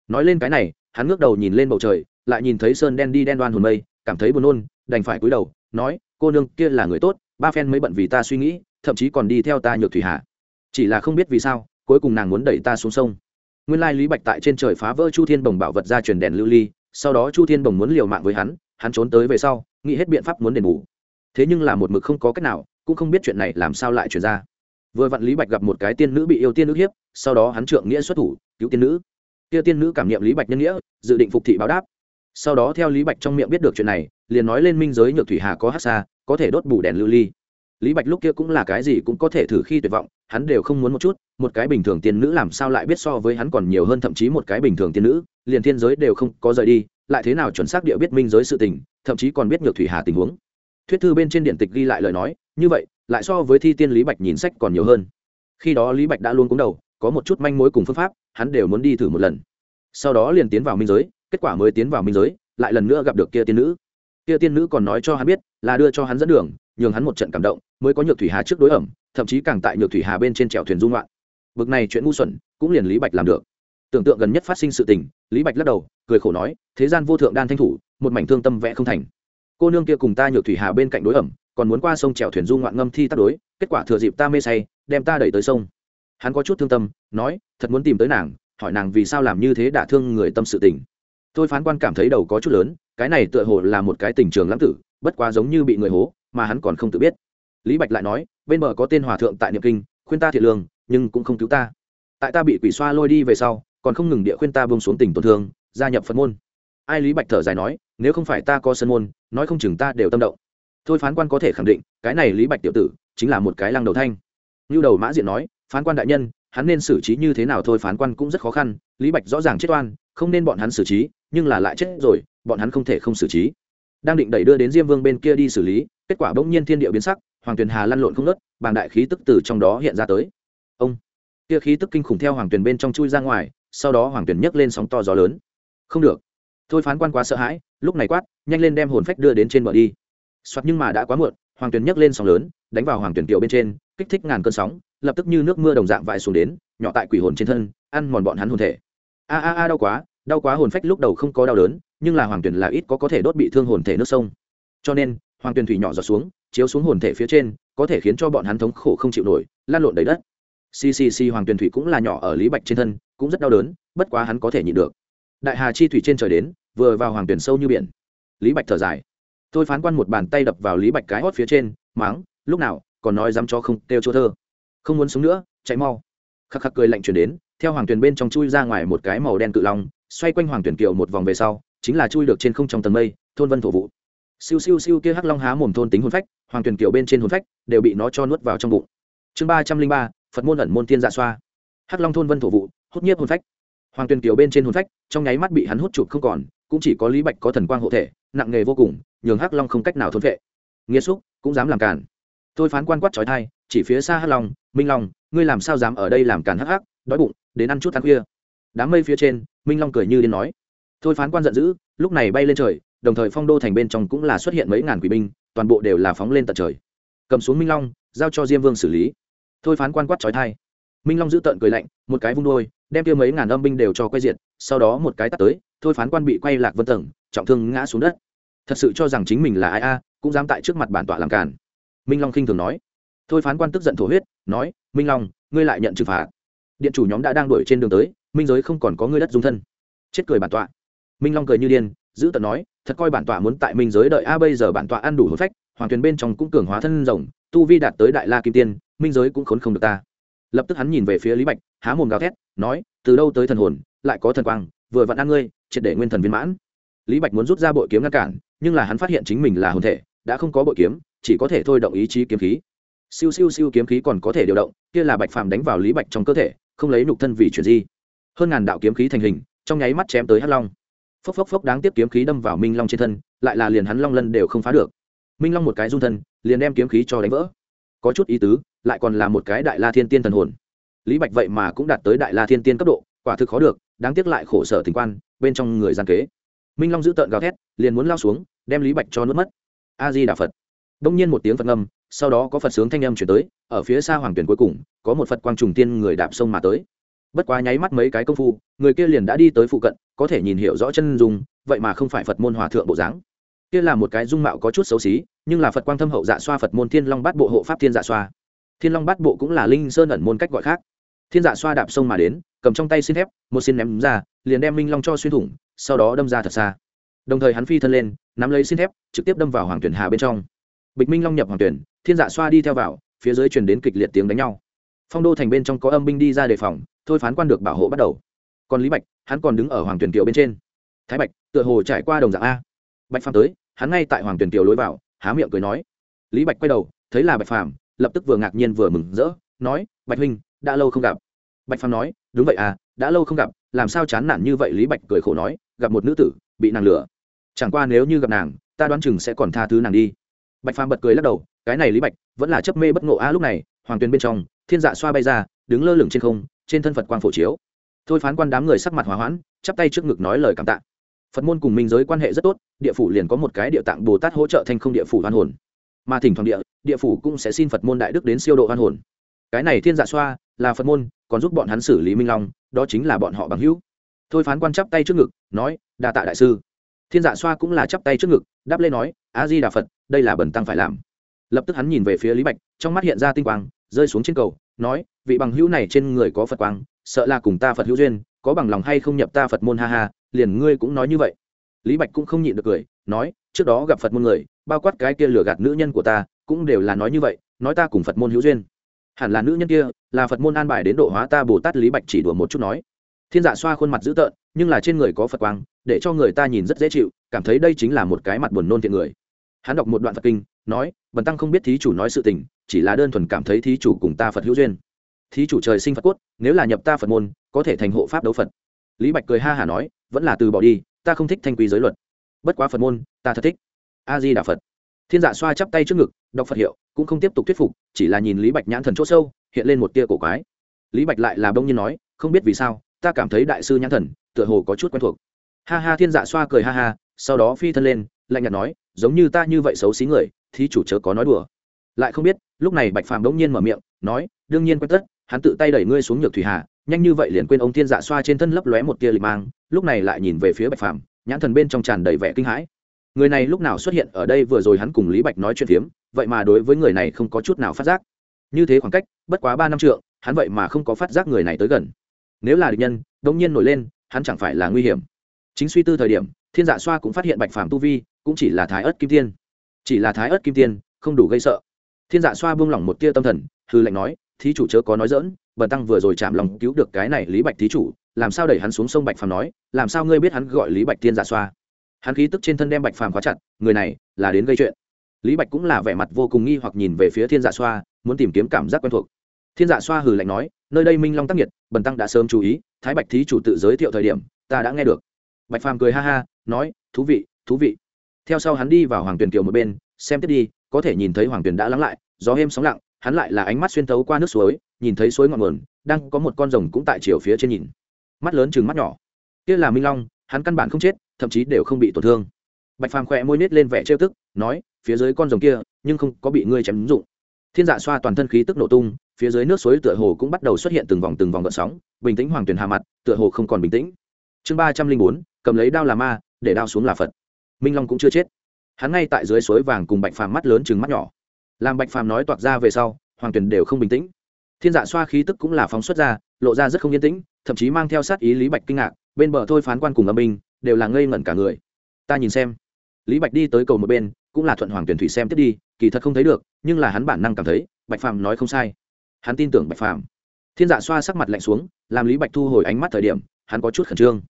Nói lên cái này, hắn ngước đầu nhìn lên bầu trời, lại nhìn thấy sơn đen đi đen đoan hồn mây, cảm thấy buồn nôn, đành phải cúi đầu, nói, cô nương kia là người tốt, ba phen mới bận vì ta suy nghĩ, thậm chí còn đi theo ta nhược thủy hà. Chỉ là không biết vì sao, cuối cùng nàng muốn đẩy ta xuống sông. Nguyên lai lý bạch tại trên trời phá vỡ chu thiên bồng bảo vật ra truyền đèn lưu ly, sau đó chu thiên bồng muốn liều mạng với hắn hắn trốn tới về sau, nghĩ hết biện pháp muốn đền bù. Thế nhưng là một mực không có cách nào, cũng không biết chuyện này làm sao lại truyền ra. Vừa vặn lý bạch gặp một cái tiên nữ bị yêu tiên nữ hiếp, sau đó hắn trượng nghĩa xuất thủ, cứu tiên nữ. Kia tiên nữ cảm nghiệm lý bạch nhân nghĩa, dự định phục thị báo đáp. Sau đó theo lý bạch trong miệng biết được chuyện này, liền nói lên minh giới nhược thủy hà có hát xa, có thể đốt bù đèn lưu ly. Lý bạch lúc kia cũng là cái gì cũng có thể thử khi tuyệt vọng, hắn đều không muốn một chút, một cái bình thường tiên nữ làm sao lại biết so với hắn còn nhiều hơn thậm chí một cái bình thường tiên nữ, liền thiên giới đều không có rời đi lại thế nào chuẩn xác địa biết minh giới sự tình, thậm chí còn biết nhược thủy hà tình huống. Thuyết thư bên trên điện tịch ghi lại lời nói, như vậy, lại so với thi tiên lý bạch nhìn sách còn nhiều hơn. Khi đó lý bạch đã luôn cúng đầu, có một chút manh mối cùng phương pháp, hắn đều muốn đi thử một lần. Sau đó liền tiến vào minh giới, kết quả mới tiến vào minh giới, lại lần nữa gặp được kia tiên nữ. Kia tiên nữ còn nói cho hắn biết, là đưa cho hắn dẫn đường, nhường hắn một trận cảm động, mới có nhược thủy hà trước đối ẩm, thậm chí càng tại nhược thủy hà bên trên trèo thuyền dung loạn. Bực này chuyện ngu xuẩn, cũng liền lý bạch làm được. Tưởng tượng gần nhất phát sinh sự tình, lý bạch lắc đầu cười khổ nói, thế gian vô thượng đan thanh thủ, một mảnh thương tâm vẽ không thành. Cô nương kia cùng ta nhược thủy hà bên cạnh đối ẩm, còn muốn qua sông trèo thuyền du ngoạn ngâm thi tắt đối, kết quả thừa dịp ta mê say, đem ta đẩy tới sông. Hắn có chút thương tâm, nói, thật muốn tìm tới nàng, hỏi nàng vì sao làm như thế đả thương người tâm sự tình. Tôi phán quan cảm thấy đầu có chút lớn, cái này tựa hồ là một cái tình trường lãng tử, bất quá giống như bị người hố, mà hắn còn không tự biết. Lý bạch lại nói, bên bờ có tên hòa thượng tại niệm kinh, khuyên ta thiệt lương, nhưng cũng không cứu ta. Tại ta bị quỷ xoa lôi đi về sau, còn không ngừng địa khuyên ta bông xuống tình tổn thương gia nhập phật môn. Ai lý bạch thở dài nói, nếu không phải ta có sân môn, nói không chừng ta đều tâm động. Thôi phán quan có thể khẳng định, cái này lý bạch tiểu tử chính là một cái lăng đầu thanh. Như đầu mã diện nói, phán quan đại nhân, hắn nên xử trí như thế nào thôi phán quan cũng rất khó khăn, lý bạch rõ ràng chết oan, không nên bọn hắn xử trí, nhưng là lại chết rồi, bọn hắn không thể không xử trí. Đang định đẩy đưa đến diêm vương bên kia đi xử lý, kết quả bỗng nhiên thiên địa biến sắc, hoàng tuyền hà lăn lộn không nớt bàng đại khí tức từ trong đó hiện ra tới. Ông! Kia khí tức kinh khủng theo hoàng tuyền bên trong chui ra ngoài, sau đó hoàng tuyền nhấc lên sóng to gió lớn không được. Thôi phán quan quá sợ hãi, lúc này quát, nhanh lên đem hồn phách đưa đến trên bờ đi. Soạt nhưng mà đã quá muộn, hoàng tuyền nhấc lên sóng lớn, đánh vào hoàng tuyền tiểu bên trên, kích thích ngàn cơn sóng, lập tức như nước mưa đồng dạng vãi xuống đến, nhỏ tại quỷ hồn trên thân, ăn mòn bọn hắn hồn thể. A a a, đau quá đau quá, hồn phách lúc đầu không có đau đớn, nhưng là hoàng tuyền là ít có có thể đốt bị thương hồn thể nước sông. Cho nên, hoàng tuyền thủy nhỏ giọt xuống, chiếu xuống hồn thể phía trên, có thể khiến cho bọn hắn thống khổ không chịu nổi lan lộn đầy đất. Ccc hoàng tuyền thủy cũng là nhỏ ở lý bạch trên thân, cũng rất đau đớn, bất quá hắn có thể nhịn được đại hà chi thủy trên trời đến, vừa vào hoàng tuyển sâu như biển. Lý bạch thở dài. Tôi phán quan một bàn tay đập vào lý bạch cái hót phía trên máng lúc nào, còn nói dám cho không, kêu chỗ thơ. Không muốn sống nữa, chạy mau. Khắc khắc cười lạnh chuyển đến, theo hoàng tuyển bên trong chui ra ngoài một cái màu đen cự long, xoay quanh hoàng tuyển kiều một vòng về sau, chính là chui được trên không trong tầng mây, thôn vân thổ vụ. Siêu siêu siêu kia hắc long há mồm thôn tính hồn phách, hoàng tuyển kiều bên trên hồn phách đều bị nó cho nuốt vào trong bụng. Chương ba trăm linh ba, phật môn ẩn môn tiên dạ xoa. Hắc long thôn vân thổ vụ hốt nhiếp hồn phách hoàng tuyên kiều bên trên hồn phách, trong nháy mắt bị hắn hút chụp không còn, cũng chỉ có lý bạch có thần quang hộ thể, nặng nghề vô cùng, nhường hắc long không cách nào thốn vệ. Nghĩa xúc, cũng dám làm cản tôi phán quan quát trói thai, chỉ phía xa hắc long, minh long, ngươi làm sao dám ở đây làm cản hắc hắc, đói bụng, đến ăn chút ăn khuya. Đám mây phía trên, minh long cười như điên nói. Thôi phán quan giận dữ, lúc này bay lên trời, đồng thời phong đô thành bên trong cũng là xuất hiện mấy ngàn quỷ binh, toàn bộ đều là phóng lên tận trời. Cầm xuống minh long, giao cho diêm vương xử lý. Thôi phán quan quát trói thai minh long giữ tợn cười lạnh, một cái vung đôi đem tiêu mấy ngàn âm binh đều cho quay diệt, sau đó một cái tắt tới, thôi phán quan bị quay lạc vân tầng, trọng thương ngã xuống đất. Thật sự cho rằng chính mình là ai a, cũng dám tại trước mặt bản tọa làm cản minh long khinh thường nói. Thôi phán quan tức giận thổ huyết, nói, minh long, ngươi lại nhận trừng phạt. Điện chủ nhóm đã đang đuổi trên đường tới, minh giới không còn có ngươi đất dung thân. Chết cười bản tọa. Minh long cười như điên, giữ tận nói, thật coi bản tọa muốn tại minh giới đợi a, bây giờ bản tọa ăn đủ hồn phách, hoàng thuyền bên trong cũng cường hóa thân rồng, tu vi đạt tới đại la kim tiên, minh giới cũng khốn không được ta lập tức hắn nhìn về phía lý bạch, há mồm gào thét, nói, từ đâu tới thần hồn, lại có thần quang, vừa vặn ăn ngươi, triệt để nguyên thần viên mãn. Lý bạch muốn rút ra bội kiếm ngăn cản, nhưng là hắn phát hiện chính mình là hồn thể, đã không có bội kiếm, chỉ có thể thôi động ý chí kiếm khí. Siêu siêu siêu kiếm khí còn có thể điều động, kia là bạch phàm đánh vào lý bạch trong cơ thể, không lấy nục thân vì chuyện gì hơn ngàn đạo kiếm khí thành hình, trong nháy mắt chém tới hắc long. Phốc phốc phốc đáng tiếc kiếm khí đâm vào minh long trên thân, lại là liền hắn long lân đều không phá được. Minh long một cái run thân, liền đem kiếm khí cho đánh vỡ. Có chút ý tứ lại còn là một cái đại la thiên tiên thần hồn. Lý bạch vậy mà cũng đạt tới đại la thiên tiên cấp độ, quả thực khó được, đáng tiếc lại khổ sở tình quan, bên trong người gian kế. Minh long giữ tợn gào thét, liền muốn lao xuống, đem lý bạch cho nuốt mất. A di đà phật. Đông nhiên một tiếng phật ngâm, sau đó có phật sướng thanh âm chuyển tới, ở phía xa hoàng tuyển cuối cùng, có một phật quang trùng tiên người đạp sông mà tới. Bất quá nháy mắt mấy cái công phu, người kia liền đã đi tới phụ cận, có thể nhìn hiểu rõ chân dung, vậy mà không phải phật môn hòa thượng bộ dáng. Kia là một cái dung mạo có chút xấu xí, nhưng là phật quang thâm hậu dạ xoa phật môn thiên long bát bộ hộ pháp thiên dạ xoa thiên long bát bộ cũng là linh sơn ẩn môn cách gọi khác. Thiên dạ xoa đạp sông mà đến, cầm trong tay xin thép, một xin ném ra, liền đem minh long cho xuyên thủng, sau đó đâm ra thật xa. Đồng thời hắn phi thân lên, nắm lấy xin thép, trực tiếp đâm vào hoàng tuyển hà bên trong. Bịch minh long nhập hoàng tuyển, thiên dạ xoa đi theo vào, phía dưới truyền đến kịch liệt tiếng đánh nhau. Phong đô thành bên trong có âm binh đi ra đề phòng, thôi phán quan được bảo hộ bắt đầu. Còn lý bạch, hắn còn đứng ở hoàng tuyển kiều bên trên. Thái bạch, tựa hồ trải qua đồng dạng a. Bạch phàm tới, hắn ngay tại hoàng tuyển kiều lối vào, há miệng cười nói. Lý bạch quay đầu, thấy là bạch phàm lập tức vừa ngạc nhiên vừa mừng rỡ, nói, bạch huynh, đã lâu không gặp. Bạch phàm nói, đúng vậy à đã lâu không gặp, làm sao chán nản như vậy? Lý bạch cười khổ nói, gặp một nữ tử, bị nàng lừa. Chẳng qua nếu như gặp nàng, ta đoán chừng sẽ còn tha thứ nàng đi. Bạch phàm bật cười lắc đầu, cái này lý bạch, vẫn là chấp mê bất ngộ a lúc này, hoàng tuyền bên trong, thiên dạ xoa bay ra, đứng lơ lửng trên không, trên thân phật quang phổ chiếu. Thôi phán quan đám người sắc mặt hòa hoãn, chắp tay trước ngực nói lời cảm tạ. Phật môn cùng minh giới quan hệ rất tốt, địa phủ liền có một cái địa tạng bồ tát hỗ trợ thành không địa phủ hoan hồn mà thỉnh thoảng địa địa phủ cũng sẽ xin phật môn đại đức đến siêu độ hoan hồn. Cái này thiên dạ xoa là phật môn, còn giúp bọn hắn xử lý minh long, đó chính là bọn họ bằng hữu. Thôi phán quan chắp tay trước ngực, nói, đa tạ đại sư. Thiên dạ xoa cũng là chắp tay trước ngực, đáp lên nói, a di đà phật, đây là bần tăng phải làm. Lập tức hắn nhìn về phía lý bạch, trong mắt hiện ra tinh quang, rơi xuống trên cầu, nói, vị bằng hữu này trên người có phật quang, sợ là cùng ta phật hữu duyên, có bằng lòng hay không nhập ta phật môn ha ha, liền ngươi cũng nói như vậy. Lý bạch cũng không nhịn được cười, nói, trước đó gặp phật môn người bao quát cái kia lừa gạt nữ nhân của ta, cũng đều là nói như vậy, nói ta cùng phật môn hữu duyên. Hẳn là nữ nhân kia, là phật môn an bài đến độ hóa ta bồ tát lý bạch chỉ đùa một chút nói. Thiên dạ xoa khuôn mặt dữ tợn, nhưng là trên người có phật quang, để cho người ta nhìn rất dễ chịu, cảm thấy đây chính là một cái mặt buồn nôn thiện người. Hắn đọc một đoạn phật kinh, nói, bần tăng không biết thí chủ nói sự tình, chỉ là đơn thuần cảm thấy thí chủ cùng ta phật hữu duyên. Thí chủ trời sinh phật cốt, nếu là nhập ta phật môn, có thể thành hộ pháp đấu phật. Lý bạch cười ha hả nói, vẫn là từ bỏ đi, ta không thích thanh quý giới luật. Bất quá phật môn, ta thật thích a di đà phật. Thiên dạ xoa chắp tay trước ngực, đọc phật hiệu, cũng không tiếp tục thuyết phục, chỉ là nhìn lý bạch nhãn thần c h ỗ sâu, hiện lên một tia cổ quái. Lý bạch lại là bông nhiên nói, không biết vì sao, ta cảm thấy đại sư nhãn thần, tựa hồ có chút quen thuộc. Ha ha, thiên dạ xoa cười ha ha, sau đó phi thân lên, lạnh nhạt nói, giống như ta như vậy xấu xí người thì chủ chớ có nói đùa. Lại không biết, lúc này bạch phàm bỗng nhiên mở miệng, nói, đương nhiên quen tất, hắn tự tay đẩy ngươi xuống nhược thủy hà, nhanh như vậy liền quên ông thiên dạ xoa trên thân lấp lóe một tia lịch mang. Lúc này lại nhìn về phía bạch phàm, nhãn thần bên trong tràn đầy vẻ kinh hãi người này lúc nào xuất hiện ở đây vừa rồi hắn cùng lý bạch nói chuyện phiếm, vậy mà đối với người này không có chút nào phát giác. Như thế khoảng cách, bất quá ba năm trượng, hắn vậy mà không có phát giác người này tới gần. Nếu là địch nhân đông nhiên nổi lên, hắn chẳng phải là nguy hiểm. Chính suy tư thời điểm, thiên dạ xoa cũng phát hiện bạch phàm tu vi, cũng chỉ là thái ớt kim tiên. Chỉ là thái ớt kim tiên, không đủ gây sợ. Thiên dạ xoa buông lỏng một tia tâm thần hư lệnh nói, thí chủ chớ có nói dỡn bần tăng vừa rồi chạm lòng cứu được cái này lý bạch thí chủ, làm sao đẩy hắn xuống sông bạch phàm nói, làm sao ngươi biết hắn gọi lý bạch thiên dạ xoa? Hắn khí tức trên thân đem bạch phàm khóa chặt, người này là đến gây chuyện. Lý bạch cũng là vẻ mặt vô cùng nghi hoặc nhìn về phía thiên dạ xoa, muốn tìm kiếm cảm giác quen thuộc. Thiên dạ xoa hừ lạnh nói, nơi đây minh long tác nhiệt, bần tăng đã sớm chú ý, thái bạch thí chủ tự giới thiệu thời điểm, ta đã nghe được. Bạch phàm cười ha ha, nói, thú vị thú vị. Theo sau hắn đi vào hoàng tuyền kiều một bên, xem tiếp đi, có thể nhìn thấy hoàng tuyền đã lắng lại, gió êm sóng lặng, hắn lại là ánh mắt xuyên thấu qua nước suối, nhìn thấy suối ngọn nguồn, đang có một con rồng cũng tại chiều phía trên nhìn. Mắt lớn chừng mắt nhỏ. Kia là minh long, hắn căn bản không chết thậm chí đều không bị tổn thương. Bạch phàm khỏe môi nết lên vẻ trêu tức, nói, phía dưới con rồng kia, nhưng không có bị ngươi chém dụng. Thiên dạ xoa toàn thân khí tức nổ tung, phía dưới nước suối tựa hồ cũng bắt đầu xuất hiện từng vòng từng vòng gợn sóng, bình tĩnh hoàng tuyền hà mặt, tựa hồ không còn bình tĩnh. Chương ba trăm linh bốn, cầm lấy đao là ma, để đao xuống là phật. Minh long cũng chưa chết. Hắn ngay tại dưới suối vàng cùng bạch phàm mắt lớn chừng mắt nhỏ. Làm bạch phàm nói toạc ra về sau, hoàng tuyền đều không bình tĩnh. Thiên dạ xoa khí tức cũng là phóng xuất ra, lộ ra rất không yên tĩnh, thậm chí mang theo sát ý lý bạch kinh ngạc, bên bờ thôi phán quan cùng âm binh đều là ngây ngẩn cả người. Ta nhìn xem. Lý bạch đi tới cầu một bên, cũng là thuận hoàng tuyển thủy xem tiếp đi, kỳ thật không thấy được, nhưng là hắn bản năng cảm thấy, bạch phàm nói không sai. Hắn tin tưởng bạch phàm. Thiên dạ xoa sắc mặt lạnh xuống, làm lý bạch thu hồi ánh mắt thời điểm, hắn có chút khẩn trương.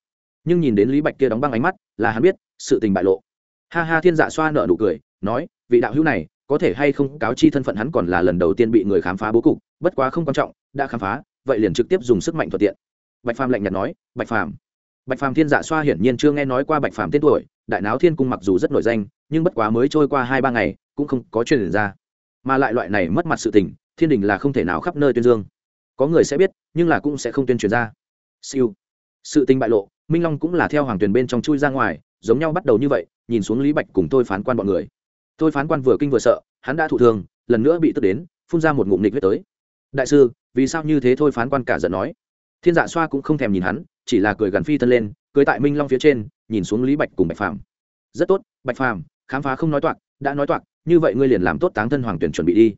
Nhưng nhìn đến lý bạch kia đóng băng ánh mắt, là hắn biết, sự tình bại lộ. Ha ha, thiên dạ xoa nợ nụ cười, nói, vị đạo hữu này, có thể hay không cáo chi thân phận hắn còn là lần đầu tiên bị người khám phá bố cục, bất quá không quan trọng, đã khám phá, vậy liền trực tiếp dùng sức mạnh thuận tiện. Bạch phàm lạnh nhạt nói, bạch phàm bạch phàm thiên dạ xoa hiển nhiên chưa nghe nói qua bạch phàm tên tuổi, đại náo thiên cung mặc dù rất nổi danh, nhưng bất quá mới trôi qua hai ba ngày, cũng không có truyền ra. Mà lại loại này mất mặt sự tình, thiên đình là không thể nào khắp nơi tuyên dương. Có người sẽ biết, nhưng là cũng sẽ không tuyên truyền ra. Siêu. Sự tình bại lộ, minh long cũng là theo hoàng tuyền bên trong chui ra ngoài, giống nhau bắt đầu như vậy, nhìn xuống lý bạch cùng tôi phán quan bọn người. Tôi phán quan vừa kinh vừa sợ, hắn đã thụ thương, lần nữa bị tức đến, phun ra một ngụm nịch huyết tới. Đại sư, vì sao như thế thôi phán quan cả giận nói? Thiên dạ xoa cũng không thèm nhìn hắn, chỉ là cười gần phi thân lên, cười tại minh long phía trên, nhìn xuống lý bạch cùng bạch phàm. Rất tốt, bạch phàm, khám phá không nói toạc, đã nói toạc, như vậy ngươi liền làm tốt táng thân hoàng tuyển chuẩn bị đi.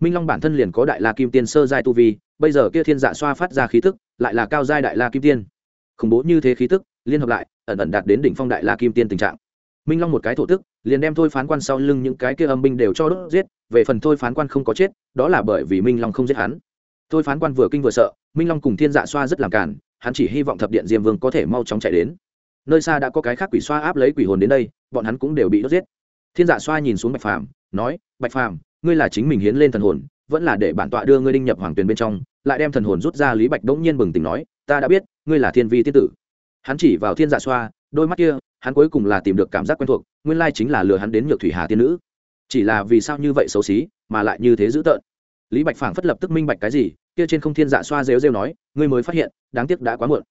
Minh long bản thân liền có đại la kim tiên sơ giai tu vi, bây giờ kia thiên dạ xoa phát ra khí tức, lại là cao giai đại la kim tiên. Khủng bố như thế khí tức, liên hợp lại, ẩn ẩn đạt đến đỉnh phong đại la kim tiên tình trạng. Minh long một cái thổ tức, liền đem thôi phán quan sau lưng những cái kia âm binh đều cho đốt giết, về phần thôi phán quan không có chết, đó là bởi vì minh long không giết hắn thôi phán quan vừa kinh vừa sợ, minh long cùng thiên dạ xoa rất làm cản hắn chỉ hy vọng thập điện diêm vương có thể mau chóng chạy đến. Nơi xa đã có cái khác quỷ xoa áp lấy quỷ hồn đến đây, bọn hắn cũng đều bị đốt giết. Thiên dạ xoa nhìn xuống bạch phàm, nói, bạch phàm, ngươi là chính mình hiến lên thần hồn, vẫn là để bản tọa đưa ngươi đinh nhập hoàng tuyền bên trong, lại đem thần hồn rút ra. Lý bạch đ nhiên bừng tỉnh nói, ta đã biết, ngươi là thiên vi tiên tử. Hắn chỉ vào thiên dạ xoa, đôi mắt kia, hắn cuối cùng là tìm được cảm giác quen thuộc, nguyên lai chính là lừa hắn đến nhược thủy hà tiên nữ. Chỉ là vì sao như vậy xấu xí, mà lại như thế dữ tợn? Lý bạch phảng phất lập tức minh bạch cái gì, kia trên không thiên dạ xoa rêu rêu nói, ngươi mới phát hiện, đáng tiếc đã quá muộn.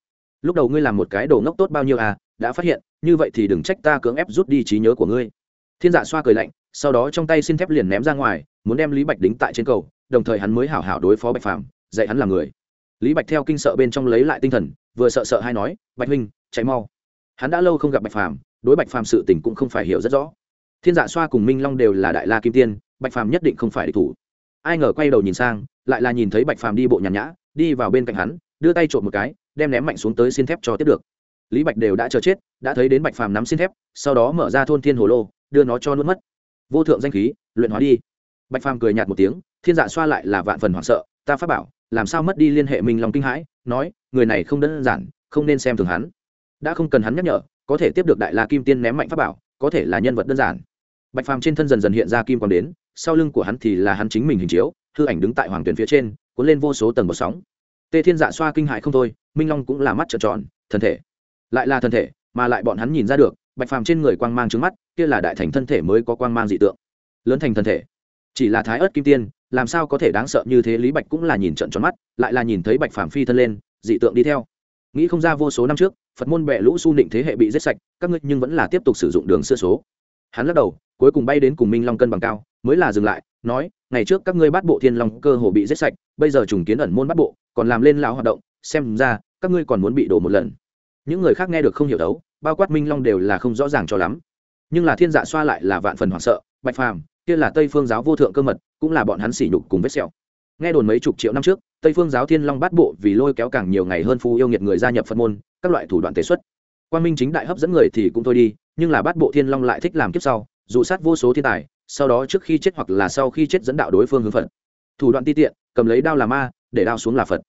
Lúc đầu ngươi làm một cái đồ ngốc tốt bao nhiêu à đã phát hiện, như vậy thì đừng trách ta cưỡng ép rút đi trí nhớ của ngươi. Thiên dạ xoa cười lạnh, sau đó trong tay xin thép liền ném ra ngoài, muốn đem lý bạch đính tại trên cầu, đồng thời hắn mới hảo hảo đối phó bạch phàm, dạy hắn làm người. Lý bạch theo kinh sợ bên trong lấy lại tinh thần, vừa sợ sợ hay nói, bạch huynh cháy mau. Hắn đã lâu không gặp bạch phàm, đối bạch phàm sự tình cũng không phải hiểu rất rõ. Thiên dạ xoa cùng minh long đều là đại la kim tiên, bạch phàm nhất định không phải địch thủ ai ngờ quay đầu nhìn sang, lại là nhìn thấy bạch phàm đi bộ nhàn nhã, đi vào bên cạnh hắn, đưa tay trộm một cái, đem ném mạnh xuống tới xin thép cho tiếp được. Lý bạch đều đã chờ chết, đã thấy đến bạch phàm nắm xin thép, sau đó mở ra thôn thiên hồ lô, đưa nó cho nuốt mất. Vô thượng danh khí, luyện hóa đi. Bạch phàm cười nhạt một tiếng, thiên dạ xoa lại là vạn phần hoảng sợ, ta phát bảo, làm sao mất đi liên hệ mình lòng kinh hãi, nói, người này không đơn giản, không nên xem thường hắn. Đã không cần hắn nhắc nhở, có thể tiếp được đại la kim tiên ném mạnh pháp bảo, có thể là nhân vật đơn giản. Bạch phàm trên thân dần dần hiện ra kim quang đến sau lưng của hắn thì là hắn chính mình hình chiếu, hư ảnh đứng tại hoàng tuyển phía trên, cuốn lên vô số tầng bọt sóng. Tê thiên dạ xoa kinh hại không thôi, minh long cũng là mắt trợn tròn, thân thể. Lại là thân thể, mà lại bọn hắn nhìn ra được, bạch phàm trên người quang mang trứng mắt, kia là đại thành thân thể mới có quang mang dị tượng. Lớn thành thân thể. Chỉ là thái ớt kim tiên, làm sao có thể đáng sợ như thế, lý bạch cũng là nhìn trận tròn mắt, lại là nhìn thấy bạch phàm phi thân lên, dị tượng đi theo. Nghĩ không ra vô số năm trước, phật môn bệ lũ su nịnh thế hệ bị giết sạch, các ngươi nhưng vẫn là tiếp tục sử dụng đường xưa số. Hắn lắc đầu, cuối cùng bay đến cùng minh long cân bằng cao mới là dừng lại, nói, ngày trước các ngươi bắt bộ thiên long cơ hồ bị giết sạch, bây giờ trùng kiến ẩn môn bắt bộ, còn làm lên lão hoạt động, xem ra, các ngươi còn muốn bị đổ một lần. Những người khác nghe được không hiểu đấu, bao quát minh long đều là không rõ ràng cho lắm. Nhưng là thiên dạ xoa lại là vạn phần hoảng sợ, bạch phàm, kia là tây phương giáo vô thượng cơ mật, cũng là bọn hắn sỉ nhục cùng vết sẹo. Nghe đồn mấy chục triệu năm trước, tây phương giáo thiên long bắt bộ vì lôi kéo càng nhiều ngày hơn phu yêu nghiệt người gia nhập phật môn, các loại thủ đoạn tế xuất. Quan minh chính đại hấp dẫn người thì cũng thôi đi, nhưng là bắt bộ thiên long lại thích làm kiếp sau, dụ sát vô số thiên tài sau đó trước khi chết hoặc là sau khi chết dẫn đạo đối phương hướng phật. Thủ đoạn ti tiện, cầm lấy đao là ma, để đao xuống là phật.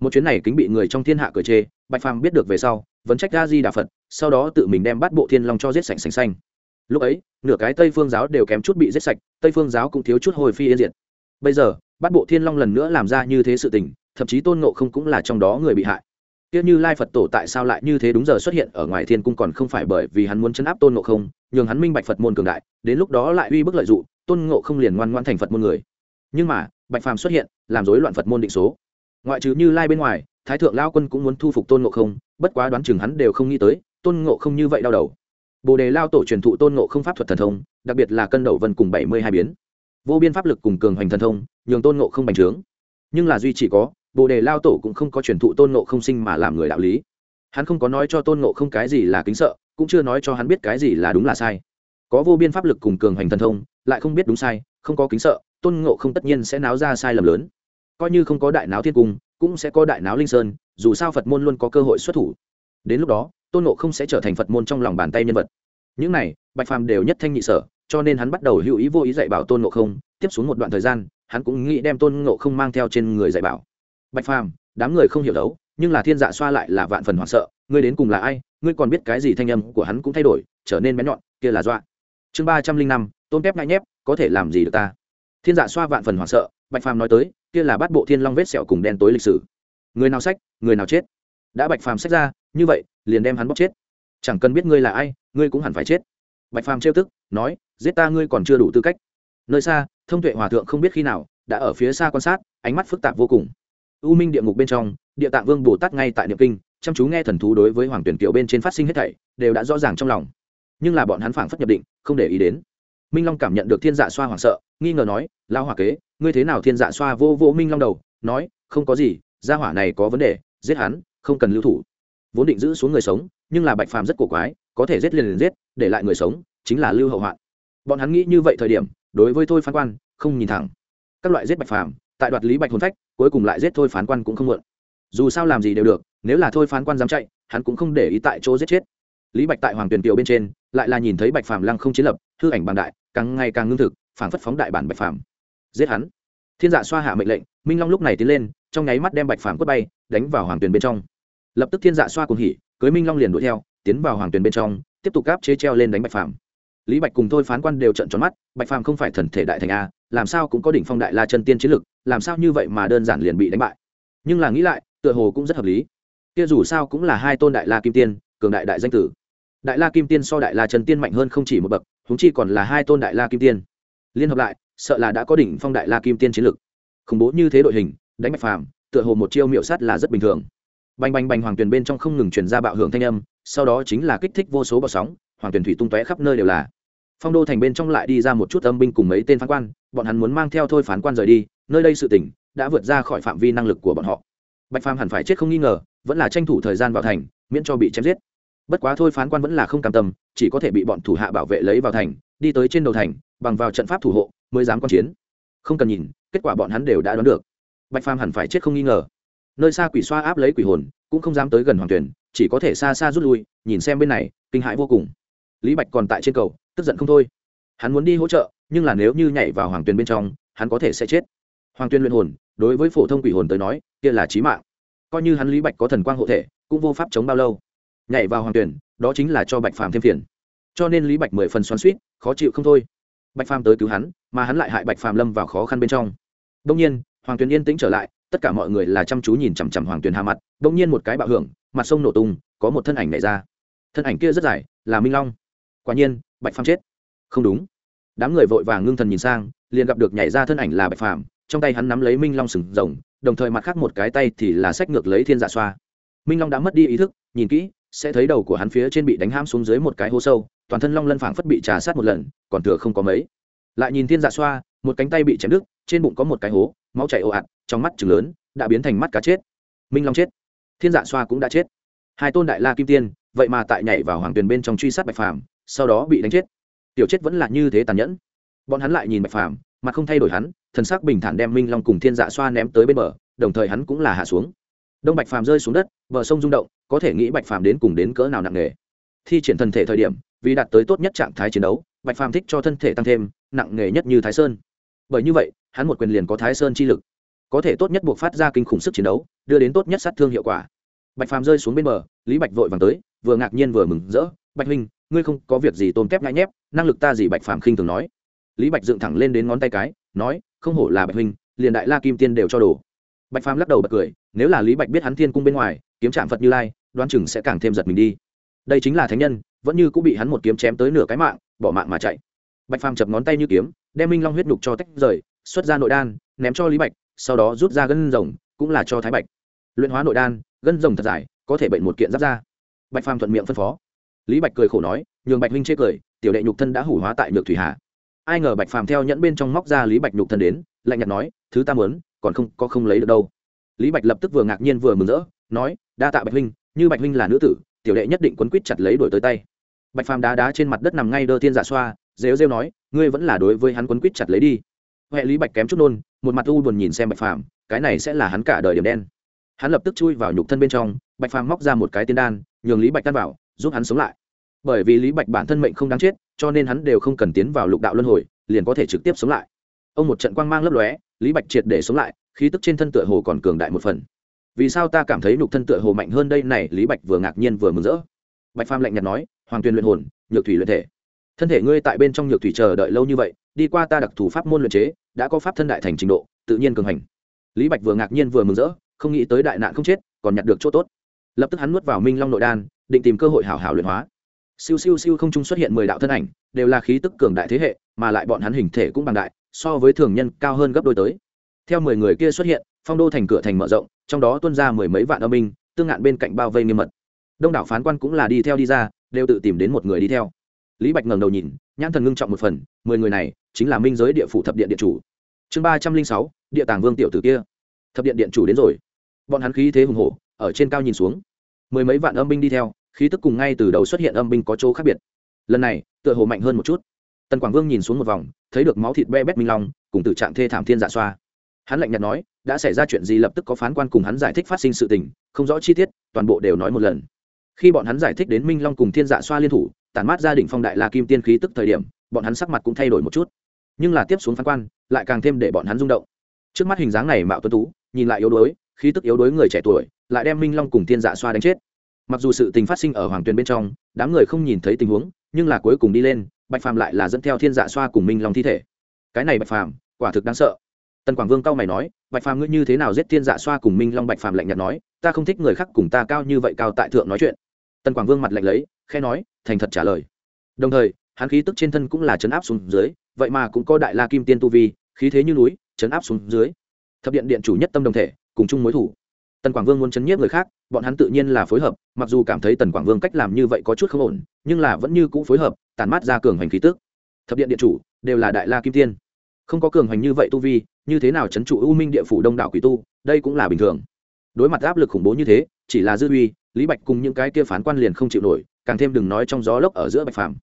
Một chuyến này kính bị người trong thiên hạ cười chê bạch phàm biết được về sau, vẫn trách ra di đà phật, sau đó tự mình đem bắt bộ thiên long cho giết sạch sành xanh. Lúc ấy, nửa cái tây phương giáo đều kém chút bị giết sạch, tây phương giáo cũng thiếu chút hồi phi yên diệt. Bây giờ bắt bộ thiên long lần nữa làm ra như thế sự tình, thậm chí tôn ngộ không cũng là trong đó người bị hại. Tiếc như lai phật tổ tại sao lại như thế đúng giờ xuất hiện ở ngoài thiên cung còn không phải bởi vì hắn muốn chấn áp tôn ngộ không nhường hắn minh bạch phật môn cường đại, đến lúc đó lại uy bức lợi d ụ tôn ngộ không liền ngoan ngoan thành phật môn người. Nhưng mà, bạch phàm xuất hiện, làm rối loạn phật môn định số. Ngoại trừ như lai bên ngoài, thái thượng lao quân cũng muốn thu phục tôn ngộ không, bất quá đoán chừng hắn đều không nghĩ tới, tôn ngộ không như vậy đau đầu. Bồ đề lao tổ truyền thụ tôn ngộ không pháp thuật thần thông, đặc biệt là cân đầu vân cùng bảy mươi hai biến. Vô biên pháp lực cùng cường hoành thần thông, nhường tôn ngộ không bành trướng. Nhưng là duy chỉ có, bồ đề lao tổ cũng không có truyền thụ tôn ngộ không sinh mà làm người đạo lý. Hắn không có nói cho tôn ngộ không cái gì là kính sợ cũng chưa nói cho hắn biết cái gì là đúng là sai. Có vô biên pháp lực cùng cường hoành thần thông, lại không biết đúng sai, không có kính sợ, tôn ngộ không tất nhiên sẽ náo ra sai lầm lớn. Coi như không có đại náo thiên cung, cũng sẽ có đại náo linh sơn, dù sao phật môn luôn có cơ hội xuất thủ. Đến lúc đó, tôn ngộ không sẽ trở thành phật môn trong lòng bàn tay nhân vật. Những này, bạch phàm đều nhất thanh nhị sở, cho nên hắn bắt đầu hữu ý vô ý dạy bảo tôn ngộ không. Tiếp xuống một đoạn thời gian, hắn cũng nghĩ đem tôn ngộ không mang theo trên người dạy bảo. Bạch phàm, đám người không hiểu đấu nhưng là thiên dạ xoa lại là vạn phần hoảng sợ, ngươi đến cùng là ai, ngươi còn biết cái gì thanh âm của hắn cũng thay đổi, trở nên bén nhọn, kia là dọa. Chương ba trăm linh năm, tôn kép ngại nhép, có thể làm gì được ta? Thiên dạ xoa vạn phần hoảng sợ, bạch phàm nói tới, kia là bắt bộ thiên long vết sẹo cùng đen tối lịch sử. Người nào sách, người nào chết? Đã bạch phàm sách ra, như vậy, liền đem hắn bóc chết. Chẳng cần biết ngươi là ai, ngươi cũng hẳn phải chết. Bạch phàm trêu tức, nói, giết ta ngươi còn chưa đủ tư cách. Nơi xa, thông tuệ hòa thượng không biết khi nào, đã ở phía xa quan sát, ánh mắt phức tạp vô cùng. U minh địa ngục bên trong địa tạng vương bồ tát ngay tại niệm kinh, chăm chú nghe thần thú đối với hoàng tuyển kiều bên trên phát sinh hết thảy, đều đã rõ ràng trong lòng. Nhưng là bọn hắn phảng phất nhập định, không để ý đến. Minh long cảm nhận được thiên dạ xoa hoảng sợ, nghi ngờ nói lao hỏa kế, ngươi thế nào thiên dạ xoa vô vô minh long đầu, nói, không có gì, gia hỏa này có vấn đề, giết hắn, không cần lưu thủ. Vốn định giữ xuống người sống, nhưng là bạch phàm rất cổ quái, có thể giết liền liền giết, để lại người sống, chính là lưu hậu hoạn. Bọn hắn nghĩ như vậy thời điểm, đối với thôi phán quan, không nhìn thẳng. Các loại giết bạch phàm, tại đoạt lý bạch hồn phách, cuối cùng lại giết thôi phán quan cũng không mượn dù sao làm gì đều được, nếu là thôi phán quan dám chạy, hắn cũng không để ý tại chỗ giết chết. Lý bạch tại hoàng tuyền kiều bên trên, lại là nhìn thấy bạch phàm lăng không chiến lập, hư ảnh bằng đại, càng ngày càng ngưng thực phản phất phóng đại bản bạch phàm. Giết hắn. Thiên dạ xoa hạ mệnh lệnh, minh long lúc này tiến lên, trong nháy mắt đem bạch phàm quất bay, đánh vào hoàng tuyền bên trong. Lập tức thiên dạ xoa cùng hỉ, cưới minh long liền đuổi theo, tiến vào hoàng tuyền bên trong, tiếp tục gáp chế treo lên đánh bạch phàm. Lý bạch cùng thôi phán quan đều trận tròn mắt, bạch phàm không phải thần thể đại thành a, làm sao cũng có đỉnh phong đại la chân tiên chiến lực, làm sao như vậy mà đơn giản liền bị đánh bại. Nhưng là nghĩ lại tựa hồ cũng rất hợp lý. Kia dù sao cũng là hai tôn đại la kim tiên, cường đại đại danh tử. Đại la kim tiên so đại la trần tiên mạnh hơn không chỉ một bậc húng chi còn là hai tôn đại la kim tiên. Liên hợp lại, sợ là đã có đỉnh phong đại la kim tiên chiến lực. Khủng bố như thế đội hình, đánh bạch phàm, tựa hồ một chiêu miệu sắt là rất bình thường. Bành bành bành hoàng tuyền bên trong không ngừng truyền ra bạo hưởng thanh âm, sau đó chính là kích thích vô số bọ sóng, hoàng tuyền thủy tung tóe khắp nơi đều là. Phong đô thành bên trong lại đi ra một chút âm binh cùng mấy tên phán quan, bọn hắn muốn mang theo thôi phán quan rời đi, nơi đây sự tỉnh đã vượt ra khỏi phạm vi năng lực của bọn họ bạch phàm hẳn phải chết không nghi ngờ, vẫn là tranh thủ thời gian vào thành, miễn cho bị chém giết. Bất quá thôi phán quan vẫn là không cam tâm, chỉ có thể bị bọn thủ hạ bảo vệ lấy vào thành, đi tới trên đầu thành, bằng vào trận pháp thủ hộ, mới dám quan chiến. Không cần nhìn, kết quả bọn hắn đều đã đoán được. Bạch phàm hẳn phải chết không nghi ngờ. Nơi xa quỷ xoa áp lấy quỷ hồn, cũng không dám tới gần hoàng tuyển chỉ có thể xa xa rút lui, nhìn xem bên này, kinh hãi vô cùng. Lý bạch còn tại trên cầu, tức giận không thôi. Hắn muốn đi hỗ trợ, nhưng là nếu như nhảy vào hoàng tuyền bên trong, hắn có thể sẽ chết. Hoàng tuyền luyện hồn đối với phổ thông quỷ hồn tới nói, kia là chí mạng. Coi như hắn lý bạch có thần quang hộ thể, cũng vô pháp chống bao lâu. Nhảy vào hoàng tuyển, đó chính là cho bạch phàm thêm phiền. Cho nên lý bạch mười phần xoắn suýt khó chịu không thôi. Bạch phàm tới cứu hắn, mà hắn lại hại bạch phàm lâm vào khó khăn bên trong. Đông nhiên, hoàng tuyền yên tĩnh trở lại, tất cả mọi người là chăm chú nhìn chằm chằm hoàng tuyền hà mặt đông nhiên một cái bạo hưởng, mặt sông nổ tung, có một thân ảnh nhảy ra. Thân ảnh kia rất dài, là minh long. Quả nhiên, bạch phàm chết. Không đúng. Đám người vội vàng ngưng thần nhìn sang, liền gặp được nhảy ra thân ảnh là bạch phàm trong tay hắn nắm lấy minh long sừng rồng, đồng thời mặt khác một cái tay thì là sách ngược lấy thiên dạ xoa. Minh long đã mất đi ý thức, nhìn kỹ, sẽ thấy đầu của hắn phía trên bị đánh ham xuống dưới một cái hố sâu, toàn thân long lân phảng phất bị trà sát một lần, còn thừa không có mấy. Lại nhìn thiên dạ xoa, một cánh tay bị chém đứt, trên bụng có một cái hố, máu chảy ồ ạt, trong mắt chừng lớn, đã biến thành mắt cá chết. Minh long chết. Thiên dạ xoa cũng đã chết. Hai tôn đại la kim tiên, vậy mà tại nhảy vào hoàng tuyền bên trong truy sát bạch phàm, sau đó bị đánh chết. Tiểu chết vẫn là như thế tàn nhẫn. Bọn hắn lại nhìn bạch phàm mà không thay đổi hắn, thần sắc bình thản đem minh long cùng thiên dạ xoa ném tới bên bờ, đồng thời hắn cũng là hạ xuống. Đông bạch phàm rơi xuống đất, bờ sông rung động, có thể nghĩ bạch phàm đến cùng đến cỡ nào nặng nề. Thi triển thân thể thời điểm, vì đạt tới tốt nhất trạng thái chiến đấu, bạch phàm thích cho thân thể tăng thêm, nặng nề nhất như thái sơn. Bởi như vậy, hắn một quyền liền có thái sơn chi lực. Có thể tốt nhất buộc phát ra kinh khủng sức chiến đấu, đưa đến tốt nhất sát thương hiệu quả. Bạch phàm rơi xuống bên bờ, lý bạch vội vàng tới, vừa ngạc nhiên vừa mừng rỡ. Bạch huynh, ngươi không có việc gì tôm kép ngại nhép, năng lực ta gì? Bạch phàm khinh thường nói lý bạch dựng thẳng lên đến ngón tay cái, nói, không hổ là bạch huynh, liền đại la kim tiên đều cho đồ. Bạch phàm lắc đầu bật cười, nếu là lý bạch biết hắn thiên cung bên ngoài, kiếm trạm phật như lai, đoán chừng sẽ càng thêm giật mình đi. Đây chính là thánh nhân, vẫn như cũng bị hắn một kiếm chém tới nửa cái mạng, bỏ mạng mà chạy. Bạch phàm chập ngón tay như kiếm, đem minh long huyết nhục cho tách rời, xuất ra nội đan, ném cho lý bạch, sau đó rút ra gân rồng, cũng là cho thái bạch. Luyện hóa nội đan, gân rồng thật dài, có thể bệnh một kiện giáp ra bạch phàm thuận miệng phân phó. Lý bạch cười khổ nói, nhường bạch huynh chê cười, tiểu đệ nhục thân đã hủ hóa tại nhược thủy hạ ai ngờ bạch phàm theo nhẫn bên trong móc ra lý bạch nhục thân đến, lạnh nhạt nói, thứ ta muốn, còn không, có không lấy được đâu. Lý bạch lập tức vừa ngạc nhiên vừa mừng rỡ, nói, đa tạ bạch huynh, như bạch huynh là nữ tử, tiểu đệ nhất định quấn quýt chặt lấy đổi tới tay. Bạch phàm đá đá trên mặt đất nằm ngay đơ thiên giả xoa, rêu rêu nói, ngươi vẫn là đối với hắn quấn quýt chặt lấy đi. Huệ lý bạch kém chút nôn, một mặt u buồn nhìn xem bạch phàm, cái này sẽ là hắn cả đời điểm đen. Hắn lập tức chui vào nhục thân bên trong, bạch phàm móc ra một cái tiên đan, nhường lý bạch tan vào giúp hắn sống lại. Bởi vì lý bạch bản thân mệnh không đáng chết cho nên hắn đều không cần tiến vào lục đạo luân hồi, liền có thể trực tiếp sống lại. Ông một trận quang mang lấp lóe, lý bạch triệt để sống lại, khí tức trên thân tựa hồ còn cường đại một phần. Vì sao ta cảm thấy nhục thân tựa hồ mạnh hơn đây này? Lý bạch vừa ngạc nhiên vừa mừng rỡ. Bạch phàm lạnh nhạt nói, hoàng tuyền luyện hồn, nhược thủy luyện thể. Thân thể ngươi tại bên trong nhược thủy chờ đợi lâu như vậy, đi qua ta đặc thủ pháp môn luyện chế, đã có pháp thân đại thành trình độ, tự nhiên cường hành. Lý bạch vừa ngạc nhiên vừa mừng rỡ, không nghĩ tới đại nạn không chết, còn nhặt được chỗ tốt. Lập tức hắn nuốt vào minh long nội đan, định tìm cơ hội hảo hảo luyện hóa siêu siêu siêu không trung xuất hiện mười đạo thân ảnh đều là khí tức cường đại thế hệ mà lại bọn hắn hình thể cũng bằng đại so với thường nhân cao hơn gấp đôi tới. Theo mười người kia xuất hiện phong đô thành cửa thành mở rộng trong đó tuân ra mười mấy vạn âm binh, tương ngạn bên cạnh bao vây nghiêm mật. Đông đảo phán quan cũng là đi theo đi ra đều tự tìm đến một người đi theo. Lý bạch ngẩng đầu nhìn nhãn thần ngưng trọng một phần mười người này chính là minh giới địa phủ thập điện điện chủ. Chương ba trăm linh sáu địa tàng vương tiểu tử kia. Thập điện điện chủ đến rồi. Bọn hắn khí thế hùng hổ ở trên cao nhìn xuống. Mười mấy vạn âm binh đi theo khí tức cùng ngay từ đầu xuất hiện âm binh có chỗ khác biệt. Lần này, tựa hồ mạnh hơn một chút. Tần quảng vương nhìn xuống một vòng, thấy được máu thịt be bét minh long, cùng tử trạng thê thảm thiên dạ xoa. Hắn lạnh nhạt nói, đã xảy ra chuyện gì lập tức có phán quan cùng hắn giải thích phát sinh sự tình, không rõ chi tiết, toàn bộ đều nói một lần. Khi bọn hắn giải thích đến minh long cùng thiên dạ xoa liên thủ, tản mát gia đình phong đại la kim tiên khí tức thời điểm, bọn hắn sắc mặt cũng thay đổi một chút. Nhưng là tiếp xuống phán quan, lại càng thêm để bọn hắn rung động. Trước mắt hình dáng này mạo tuấn tú, nhìn lại yếu đuối, khí tức yếu đuối người trẻ tuổi, lại đem minh long cùng thiên dạ xoa đánh chết mặc dù sự tình phát sinh ở hoàng tuyền bên trong, đám người không nhìn thấy tình huống, nhưng là cuối cùng đi lên, bạch phàm lại là dẫn theo thiên dạ xoa cùng minh long thi thể. Cái này bạch phàm, quả thực đáng sợ. Tần quảng vương cao mày nói, bạch phàm ngươi như thế nào giết thiên dạ xoa cùng minh long? Bạch phàm lạnh nhạt nói, ta không thích người khác cùng ta cao như vậy cao tại thượng nói chuyện. Tần quảng vương mặt lạnh lấy khe nói, thành thật trả lời. Đồng thời, hắn khí tức trên thân cũng là chấn áp xuống dưới, vậy mà cũng có đại la kim tiên tu vi, khí thế như núi, chấn áp xuống dưới. Thập điện điện chủ nhất tâm đồng thể, cùng chung mối thủ tần quảng vương muốn chấn nhiếp người khác, bọn hắn tự nhiên là phối hợp, mặc dù cảm thấy tần quảng vương cách làm như vậy có chút không ổn, nhưng là vẫn như cũ phối hợp tàn mát ra cường hành khí tức. Thập điện điện chủ, đều là đại la kim tiên. Không có cường hành như vậy tu vi, như thế nào chấn trụ u minh địa phủ đông đảo quỷ tu, đây cũng là bình thường. Đối mặt áp lực khủng bố như thế, chỉ là dư uy, lý bạch cùng những cái kia phán quan liền không chịu nổi, càng thêm đừng nói trong gió lốc ở giữa bạch phàm.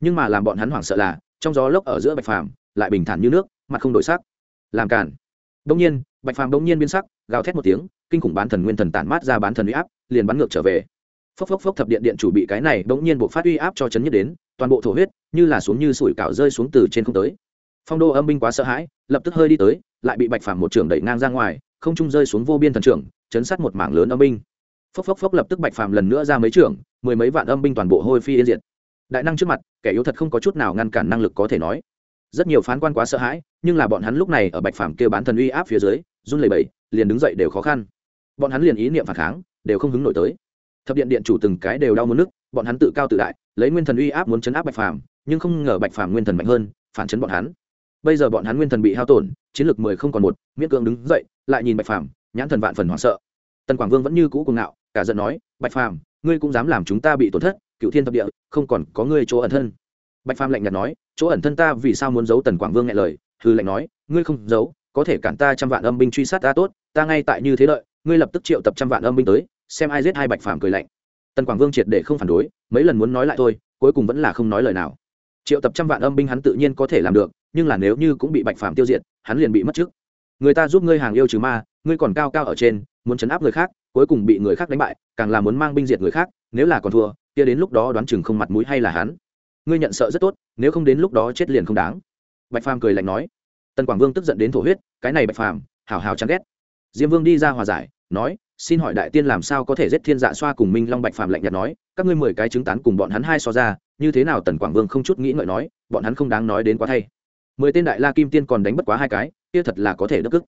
Nhưng mà làm bọn hắn hoảng sợ là, trong gió lốc ở giữa bạch phàm lại bình thản như nước, mặt không đổi sắc. Làm cản đông nhiên bạch phàm đông nhiên biến sắc, gào thét một tiếng, kinh khủng bán thần nguyên thần tản mát ra bán thần uy áp, liền bắn ngược trở về. Phốc phốc phốc thập điện điện chủ bị cái này bỗng nhiên bộ phát uy áp cho chấn nhất đến, toàn bộ thổ huyết như là xuống như sủi cảo rơi xuống từ trên không tới. Phong đô âm binh quá sợ hãi, lập tức hơi đi tới, lại bị bạch phàm một trưởng đẩy ngang ra ngoài, không trung rơi xuống vô biên thần trưởng, chấn sát một mảng lớn âm binh. Phốc phốc phốc lập tức bạch phàm lần nữa ra mấy trưởng, mười mấy vạn âm binh toàn bộ hôi phi yên diệt. Đại năng trước mặt, kẻ yếu thật không có chút nào ngăn cản năng lực có thể nói rất nhiều phán quan quá sợ hãi, nhưng là bọn hắn lúc này ở bạch phàm kêu bán thần uy áp phía dưới, run lẩy bẩy, liền đứng dậy đều khó khăn. Bọn hắn liền ý niệm phản kháng, đều không hứng nổi tới. Thập điện điện chủ từng cái đều đau muốn nước bọn hắn tự cao tự đại, lấy nguyên thần uy áp muốn chấn áp bạch phàm, nhưng không ngờ bạch phàm nguyên thần mạnh hơn, phản chấn bọn hắn. Bây giờ bọn hắn nguyên thần bị hao tổn, chiến lược mười không còn một, miễn cưỡng đứng dậy, lại nhìn bạch phàm, nhãn thần vạn phần hoảng sợ. Tần quảng vương vẫn như cũ cuồng ngạo, cả giận nói, bạch phàm, ngươi cũng dám làm chúng ta bị tổn thất, cựu thiên thập địa, không còn có ngươi chỗ ẩn thân bạch phàm lạnh nhạt nói chỗ ẩn thân ta vì sao muốn giấu tần quảng vương nghe lời? Hư lạnh nói ngươi không giấu có thể cản ta trăm vạn âm binh truy sát ta tốt ta ngay tại như thế đợi, ngươi lập tức triệu tập trăm vạn âm binh tới xem ai giết hai bạch phàm cười lạnh. Tần quảng vương triệt để không phản đối mấy lần muốn nói lại thôi cuối cùng vẫn là không nói lời nào. Triệu tập trăm vạn âm binh hắn tự nhiên có thể làm được nhưng là nếu như cũng bị bạch phàm tiêu diệt hắn liền bị mất trước người ta giúp ngươi hàng yêu trừ ma ngươi còn cao cao ở trên muốn chấn áp người khác cuối cùng bị người khác đánh bại càng là muốn mang binh diệt người khác nếu là còn thua kia đến lúc đó đoán chừng không mặt mũi hay là hắn ngươi nhận sợ rất tốt, nếu không đến lúc đó chết liền không đáng. Bạch phàm cười lạnh nói. Tần quảng vương tức giận đến thổ huyết, cái này bạch phàm hào hào chán ghét. Diêm vương đi ra hòa giải, nói, xin hỏi đại tiên làm sao có thể giết thiên dạ xoa cùng minh long bạch phàm lạnh nhạt nói, các ngươi mười cái chứng tán cùng bọn hắn hai so ra, như thế nào tần quảng vương không chút nghĩ ngợi nói, bọn hắn không đáng nói đến quá thay. Mười tên đại la kim tiên còn đánh bất quá hai cái, kia thật là có thể đức ức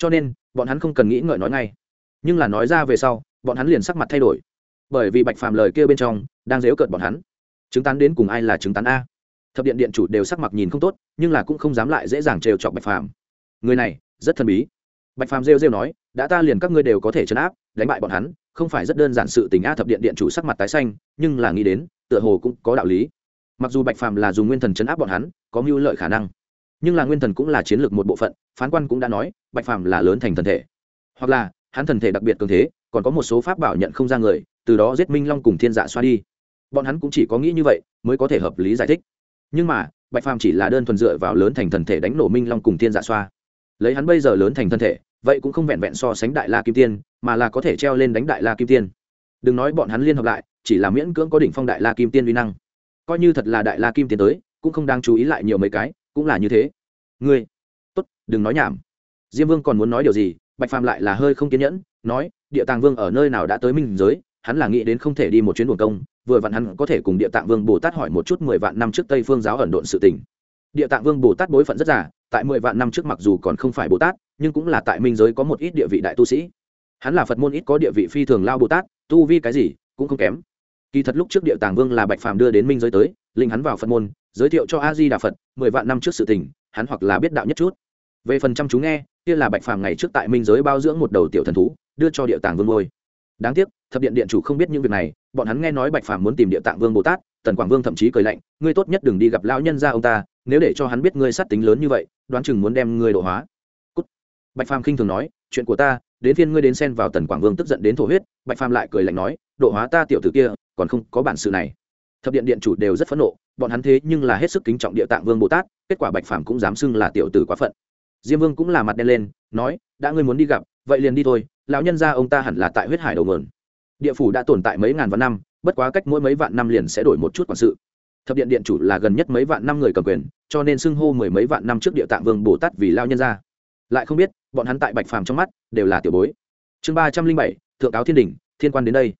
cho nên, bọn hắn không cần nghĩ ngợi nói ngay. Nhưng là nói ra về sau, bọn hắn liền sắc mặt thay đổi. Bởi vì bạch phàm lời kia bên trong, đang dếu cợt bọn hắn chứng tán đến cùng ai là chứng tán a? Thập điện điện chủ đều sắc mặt nhìn không tốt, nhưng là cũng không dám lại dễ dàng trêu chọc bạch phàm. Người này, rất thần bí. Bạch phàm rêu rêu nói, đã ta liền các ngươi đều có thể chấn áp, đánh bại bọn hắn, không phải rất đơn giản sự tình a. Thập điện điện chủ sắc mặt tái xanh, nhưng là nghĩ đến, tựa hồ cũng có đạo lý. Mặc dù bạch phàm là dùng nguyên thần chấn áp bọn hắn, có mưu lợi khả năng, nhưng là nguyên thần cũng là chiến lược một bộ phận, phán quan cũng đã nói, bạch phàm là lớn thành thần thể. Hoặc là, hắn thần thể đặc biệt cường thế, còn có một số pháp bảo nhận không ra người, từ đó giết minh long cùng thiên dạ xoa đi bọn hắn cũng chỉ có nghĩ như vậy mới có thể hợp lý giải thích. Nhưng mà, bạch phàm chỉ là đơn thuần dựa vào lớn thành thần thể đánh nổ minh long cùng thiên dạ xoa. Lấy hắn bây giờ lớn thành thân thể, vậy cũng không vẹn vẹn so sánh đại la kim tiên, mà là có thể treo lên đánh đại la kim tiên. Đừng nói bọn hắn liên hợp lại, chỉ là miễn cưỡng có đỉnh phong đại la kim tiên uy năng. Coi như thật là đại la kim tiên tới, cũng không đang chú ý lại nhiều mấy cái, cũng là như thế. Ngươi, tốt, đừng nói nhảm. Diêm vương còn muốn nói điều gì, bạch phàm lại là hơi không kiên nhẫn, nói, địa tàng vương ở nơi nào đã tới minh giới, hắn là nghĩ đến không thể đi một chuyến buồng công vừa vặn hắn có thể cùng địa tạng vương bồ tát hỏi một chút mười vạn năm trước tây phương giáo ẩn độn sự tình. Địa tạng vương bồ tát bối phận rất giả tại mười vạn năm trước mặc dù còn không phải bồ tát, nhưng cũng là tại minh giới có một ít địa vị đại tu sĩ. Hắn là phật môn ít có địa vị phi thường lao bồ tát, tu vi cái gì cũng không kém. Kỳ thật lúc trước địa tàng vương là bạch phàm đưa đến minh giới tới, linh hắn vào phật môn, giới thiệu cho a di đà phật, mười vạn năm trước sự tình, hắn hoặc là biết đạo nhất chút. Về phần chăm chú nghe, kia là bạch phàm ngày trước tại minh giới bao dưỡng một đầu tiểu thần thú, đưa cho địa tàng vương ngôi đáng tiếc, thập điện điện chủ không biết những việc này, bọn hắn nghe nói bạch phàm muốn tìm địa tạng vương bồ tát, tần quảng vương thậm chí cười lạnh, ngươi tốt nhất đừng đi gặp lão nhân gia ông ta, nếu để cho hắn biết ngươi sát tính lớn như vậy, đoán chừng muốn đem ngươi độ hóa. Cút. bạch phàm khinh thường nói, chuyện của ta, đến phiên ngươi đến xen vào tần quảng vương tức giận đến thổ huyết. Bạch phàm lại cười lạnh nói, độ hóa ta tiểu tử kia, còn không có bản sự này. Thập điện điện chủ đều rất phẫn nộ, bọn hắn thế nhưng là hết sức kính trọng địa tạng vương bồ tát, kết quả bạch phàm cũng dám xưng là tiểu tử quá phận. Diêm vương cũng là mặt đen lên, nói, đã ngươi muốn đi gặp, vậy liền đi thôi lão nhân gia ông ta hẳn là tại huyết hải đầu nguồn. Địa phủ đã tồn tại mấy ngàn vạn năm, bất quá cách mỗi mấy vạn năm liền sẽ đổi một chút quản sự. Thập điện điện chủ là gần nhất mấy vạn năm người cầm quyền, cho nên xưng hô mười mấy vạn năm trước địa tạng vương bồ tát vì lao nhân gia. Lại không biết, bọn hắn tại bạch phàm trong mắt đều là tiểu bối. Chương ba trăm linh bảy, thượng cáo thiên đình thiên quan đến đây.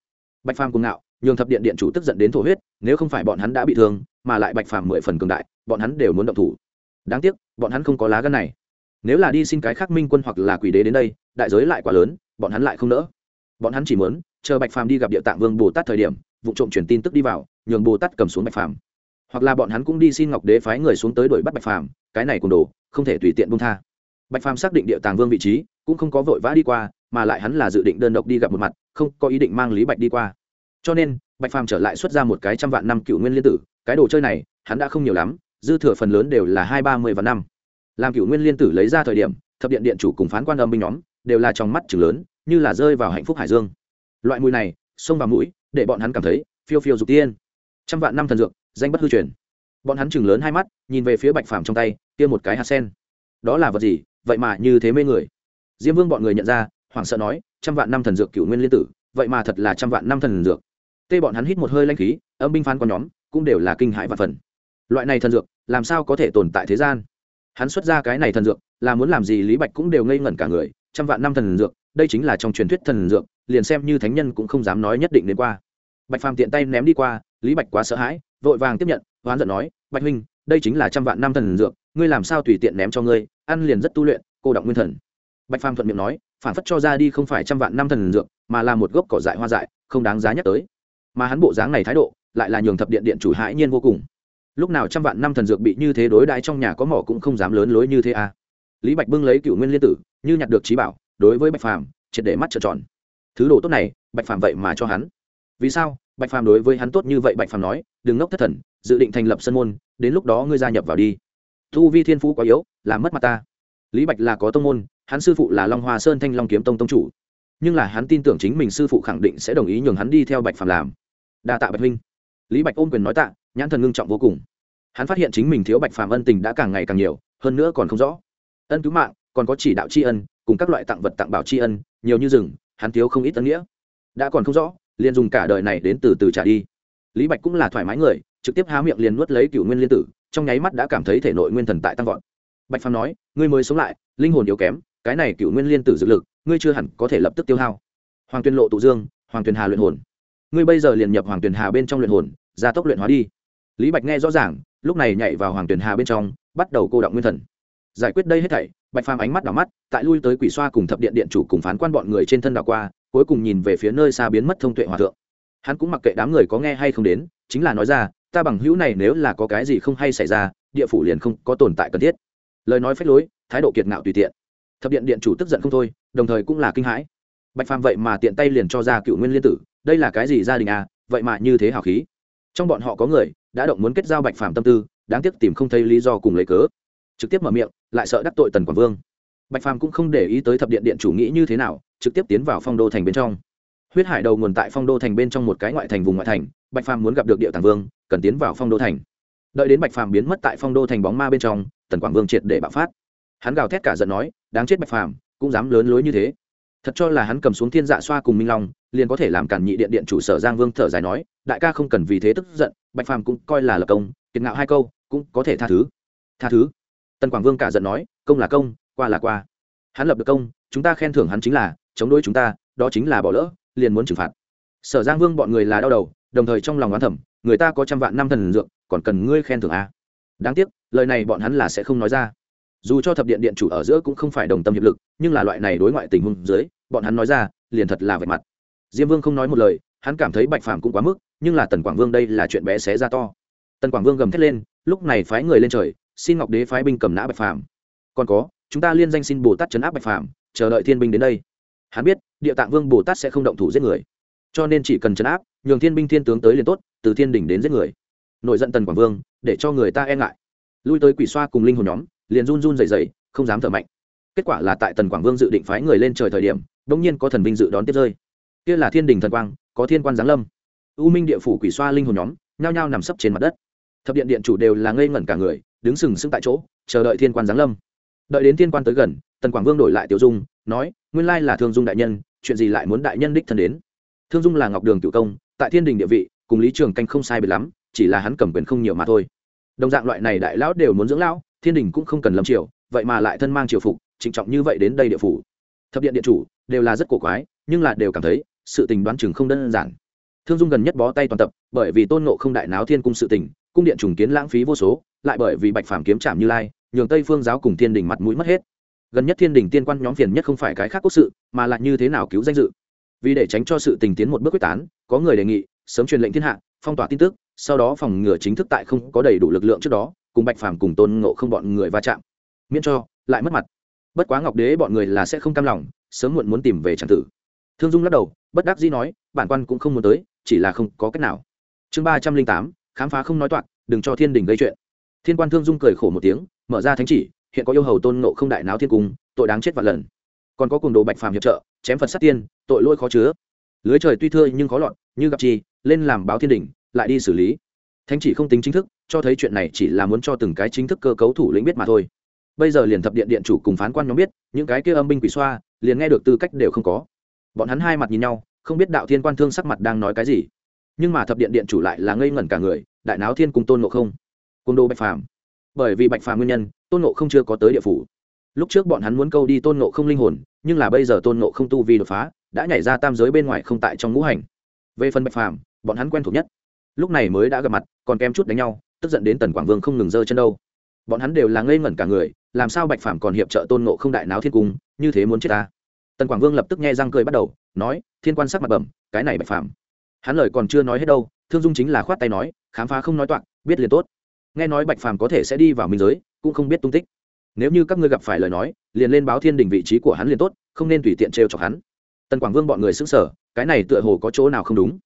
Bạch phàm cùng ngạo, nhường thập điện điện chủ tức giận đến thổ huyết, nếu không phải bọn hắn đã bị thương, mà lại bạch phàm mười phần cường đại, bọn hắn đều muốn động thủ. Đáng tiếc, bọn hắn không có lá gân này. Nếu là đi xin cái khác minh quân hoặc là quỷ đế đến đây, đại giới lại quá lớn bọn hắn lại không nỡ. Bọn hắn chỉ muốn, chờ bạch phàm đi gặp địa tạng vương bồ tát thời điểm, vụ trộm truyền tin tức đi vào, nhường bồ tát cầm xuống bạch phàm. Hoặc là bọn hắn cũng đi xin ngọc đế phái người xuống tới đuổi bắt bạch phàm, cái này cùng đồ, không thể tùy tiện bung tha. Bạch phàm xác định địa tàng vương vị trí, cũng không có vội vã đi qua, mà lại hắn là dự định đơn độc đi gặp một mặt, không có ý định mang lý bạch đi qua. Cho nên, bạch phàm trở lại xuất ra một cái trăm vạn năm cựu nguyên liên tử, cái đồ chơi này, hắn đã không nhiều lắm, dư thừa phần lớn đều là hai ba mươi vạn năm. Làm cựu nguyên liên tử lấy ra thời điểm, thập điện điện chủ cùng phán quan âm binh nhóm, đều là trong mắt chừng lớn như là rơi vào hạnh phúc hải dương. Loại mùi này, xông vào mũi, để bọn hắn cảm thấy phiêu phiêu dục tiên. Trăm vạn năm thần dược, danh bất hư truyền. Bọn hắn chừng lớn hai mắt, nhìn về phía bạch phàm trong tay, kia một cái hạt sen. Đó là vật gì? Vậy mà như thế mê người. Diêm vương bọn người nhận ra, hoảng sợ nói, trăm vạn năm thần dược cựu nguyên liên tử, vậy mà thật là trăm vạn năm thần dược. Tê bọn hắn hít một hơi lanh khí, âm binh phán con nhóm, cũng đều là kinh hãi và phần. Loại này thần dược, làm sao có thể tồn tại thế gian? Hắn xuất ra cái này thần dược, là muốn làm gì lý bạch cũng đều ngây ngẩn cả người, trăm vạn năm thần dược đây chính là trong truyền thuyết thần dược, liền xem như thánh nhân cũng không dám nói nhất định đến qua. Bạch phàm tiện tay ném đi qua, lý bạch quá sợ hãi, vội vàng tiếp nhận, hoán giận nói, bạch huynh, đây chính là trăm vạn năm thần dược, ngươi làm sao tùy tiện ném cho ngươi, ăn liền rất tu luyện, cô động nguyên thần. Bạch phàm thuận miệng nói, phản phất cho ra đi không phải trăm vạn năm thần dược, mà là một gốc cỏ dại hoa dại, không đáng giá nhắc tới. Mà hắn bộ dáng này thái độ, lại là nhường thập điện điện chủ hãi nhiên vô cùng. Lúc nào trăm vạn năm thần dược bị như thế đối đãi trong nhà có mỏ cũng không dám lớn lối như thế à. Lý bạch bưng lấy cựu nguyên liên tử, như nhặt được trí bảo đối với bạch phàm, triệt để mắt trợn tròn. Thứ đồ tốt này, bạch phàm vậy mà cho hắn. Vì sao? Bạch phàm đối với hắn tốt như vậy, bạch phàm nói, đừng ngốc thất thần, dự định thành lập sân môn, đến lúc đó ngươi gia nhập vào đi. Thu vi thiên phú quá yếu làm mất mặt ta. Lý bạch là có tông môn, hắn sư phụ là long hoa sơn thanh long kiếm tông tông chủ. Nhưng là hắn tin tưởng chính mình sư phụ khẳng định sẽ đồng ý nhường hắn đi theo bạch phàm làm. Đa tạ bạch huynh. Lý bạch ôm quyền nói tạ, nhãn thần ngưng trọng vô cùng. Hắn phát hiện chính mình thiếu bạch phàm ân tình đã càng ngày càng nhiều, hơn nữa còn không rõ. Ân cứu mạng, còn có chỉ đạo tri ân cùng các loại tặng vật tặng bảo tri ân, nhiều như rừng, hắn thiếu không ít tân nghĩa. Đã còn không rõ, liền dùng cả đời này đến từ từ trả đi. Lý bạch cũng là thoải mái người, trực tiếp há miệng liền nuốt lấy cựu nguyên liên tử, trong nháy mắt đã cảm thấy thể nội nguyên thần tại tăng vọt. Bạch phàm nói, ngươi mới sống lại, linh hồn yếu kém, cái này cựu nguyên liên tử dự lực, ngươi chưa hẳn có thể lập tức tiêu hao. Hoàng tuyên lộ tụ dương, hoàng tuyền hà luyện hồn. Ngươi bây giờ liền nhập hoàng tuyền hà bên trong luyện hồn, gia tốc luyện hóa đi. Lý bạch nghe rõ ràng, lúc này nhảy vào hoàng tuyền hà bên trong, bắt đầu cô động nguyên thần. Giải quyết đây hết thảy bạch phàm ánh mắt đỏ mắt, tại lui tới quỷ xoa cùng thập điện điện chủ cùng phán quan bọn người trên thân đảo qua, cuối cùng nhìn về phía nơi xa biến mất thông tuệ hòa thượng. Hắn cũng mặc kệ đám người có nghe hay không đến, chính là nói ra, ta bằng hữu này nếu là có cái gì không hay xảy ra, địa phủ liền không có tồn tại cần thiết. Lời nói phép lối, thái độ kiệt ngạo tùy tiện. Thập điện điện chủ tức giận không thôi, đồng thời cũng là kinh hãi. Bạch phàm vậy mà tiện tay liền cho ra cựu nguyên liên tử, đây là cái gì gia đình à vậy mà như thế hào khí. Trong bọn họ có người, đã động muốn kết giao bạch phàm tâm tư, đáng tiếc tìm không thấy lý do cùng lấy cớ trực tiếp mở miệng, lại sợ đắc tội tần quảng vương. Bạch phàm cũng không để ý tới thập điện điện chủ nghĩ như thế nào, trực tiếp tiến vào phong đô thành bên trong. Huyết hải đầu nguồn tại phong đô thành bên trong một cái ngoại thành vùng ngoại thành, bạch phàm muốn gặp được địa tàng vương, cần tiến vào phong đô thành. Đợi đến bạch phàm biến mất tại phong đô thành bóng ma bên trong, tần quảng vương triệt để bạo phát. Hắn gào thét cả giận nói, đáng chết bạch phàm, cũng dám lớn lối như thế. Thật cho là hắn cầm xuống thiên dạ xoa cùng minh long, liền có thể làm cản nhị điện điện chủ sở giang vương thở dài nói, đại ca không cần vì thế tức giận, bạch phàm cũng coi là lập công, kiệt ngạo hai câu, cũng có thể tha thứ. Tha thứ? Tần quảng vương cả giận nói, công là công, qua là qua. Hắn lập được công, chúng ta khen thưởng hắn chính là, chống đối chúng ta, đó chính là bỏ lỡ, liền muốn trừng phạt. Sở giang vương bọn người là đau đầu, đồng thời trong lòng oán thẩm người ta có trăm vạn năm thần dược, còn cần ngươi khen thưởng à. đáng tiếc, lời này bọn hắn là sẽ không nói ra. Dù cho thập điện điện chủ ở giữa cũng không phải đồng tâm hiệp lực, nhưng là loại này đối ngoại tình huống dưới, bọn hắn nói ra, liền thật là vạch mặt. Diêm vương không nói một lời, hắn cảm thấy bạch phàm cũng quá mức, nhưng là tần quảng vương đây là chuyện bé xé ra to. Tần quảng vương gầm thét lên, lúc này phái người lên trời xin ngọc đế phái binh cầm nã bạch phàm. Còn có, chúng ta liên danh xin bồ tát chấn áp bạch phàm, chờ đợi thiên binh đến đây. Hắn biết, địa tạng vương bồ tát sẽ không động thủ giết người. Cho nên chỉ cần chấn áp, nhường thiên binh thiên tướng tới liền tốt, từ thiên đỉnh đến giết người. Nổi giận tần quảng vương, để cho người ta e ngại. Lui tới quỷ xoa cùng linh hồn nhóm, liền run run dày dày không dám thở mạnh. Kết quả là tại tần quảng vương dự định phái người lên trời thời điểm đ ỗ n g nhiên có thần binh dự đón tiếp rơi. Kia là thiên đình thần quang, có thiên quan giáng lâm. U minh địa phủ quỷ xoa linh hồn nhóm, nhao nhao nằm sấp trên mặt đất. Thập điện điện chủ đều là ngây ngẩn cả người đứng sừng sững tại chỗ, chờ đợi thiên quan giáng lâm. Đợi đến thiên quan tới gần, tần quảng vương đổi lại tiểu dung, nói, nguyên lai là thương dung đại nhân, chuyện gì lại muốn đại nhân đích thân đến? Thương dung là ngọc đường cựu công, tại thiên đình địa vị, cùng lý trường canh không sai biệt lắm, chỉ là hắn cầm quyền không nhiều mà thôi. Đồng dạng loại này đại lão đều muốn dưỡng lão, thiên đình cũng không cần lâm triều, vậy mà lại thân mang triều phục, trịnh trọng như vậy đến đây địa phủ. Thập điện điện chủ đều là rất cổ quái, nhưng là đều cảm thấy, sự tình đoán chừng không đơn giản. Thương dung gần nhất bó tay toàn tập, bởi vì tôn nộ không đại náo thiên cung sự tình, cung điện trùng kiến lãng phí vô số lại bởi vì bạch phàm kiếm chạm như lai, nhường tây phương giáo cùng thiên đình mặt mũi mất hết. Gần nhất thiên đình tiên quan nhóm phiền nhất không phải cái khác quốc sự, mà là như thế nào cứu danh dự. Vì để tránh cho sự tình tiến một bước quyết tán, có người đề nghị, sớm truyền lệnh thiên hạ, phong tỏa tin tức, sau đó phòng ngừa chính thức tại không có đầy đủ lực lượng trước đó, cùng bạch phàm cùng tôn ngộ không bọn người va chạm. Miễn cho, lại mất mặt. Bất quá ngọc đế bọn người là sẽ không cam lòng, sớm muộn muốn tìm về tràng tử. Thương dung lắc đầu, bất đắc dĩ nói, bản quan cũng không muốn tới, chỉ là không có cách nào. Chương ba trăm linh tám, khám phá không nói toạc, đừng cho thiên đình gây chuyện thiên quan thương dung cười khổ một tiếng, mở ra thánh chỉ, hiện có yêu hầu tôn nộ không đại náo thiên cung, tội đáng chết vạn lần. Còn có cùng đồ bạch phàm hiệp trợ, chém phật sát tiên, tội lỗi khó chứa. Lưới trời tuy thưa nhưng khó lọt, như gặp chi, lên làm báo thiên đình lại đi xử lý. Thánh chỉ không tính chính thức, cho thấy chuyện này chỉ là muốn cho từng cái chính thức cơ cấu thủ lĩnh biết mà thôi. Bây giờ liền thập điện điện chủ cùng phán quan nhóm biết, những cái kia âm binh quỷ xoa, liền nghe được tư cách đều không có. Bọn hắn hai mặt nhìn nhau, không biết đạo thiên quan thương sắc mặt đang nói cái gì. Nhưng mà thập điện điện chủ lại là ngây ngẩn cả người, đại náo thiên cùng tôn ngộ không côn đô bạch phàm. Bởi vì bạch phàm nguyên nhân, tôn ngộ không chưa có tới địa phủ. Lúc trước bọn hắn muốn câu đi tôn ngộ không linh hồn, nhưng là bây giờ tôn ngộ không tu vi đột phá, đã nhảy ra tam giới bên ngoài không tại trong ngũ hành. Về phần bạch phàm, bọn hắn quen thuộc nhất. Lúc này mới đã gặp mặt, còn kém chút đánh nhau, tức giận đến tần quảng vương không ngừng giơ chân đâu. Bọn hắn đều là ngây ngẩn cả người, làm sao bạch phàm còn hiệp trợ tôn nộ không đại náo thiên cung, như thế muốn chết ta? Tần quảng vương lập tức nghe răng cười bắt đầu, nói, thiên quan sắc mặt bẩm, cái này bạch phàm. Hắn lời còn chưa nói hết đâu, thương dung chính là khoát tay nói, khám phá không nói toạc, biết liền tốt nghe nói bạch phàm có thể sẽ đi vào minh giới, cũng không biết tung tích. Nếu như các ngươi gặp phải lời nói, liền lên báo thiên đình vị trí của hắn liền tốt, không nên tùy tiện trêu chọc hắn. Tần quảng vương bọn người xứng sở cái này tựa hồ có chỗ nào không đúng.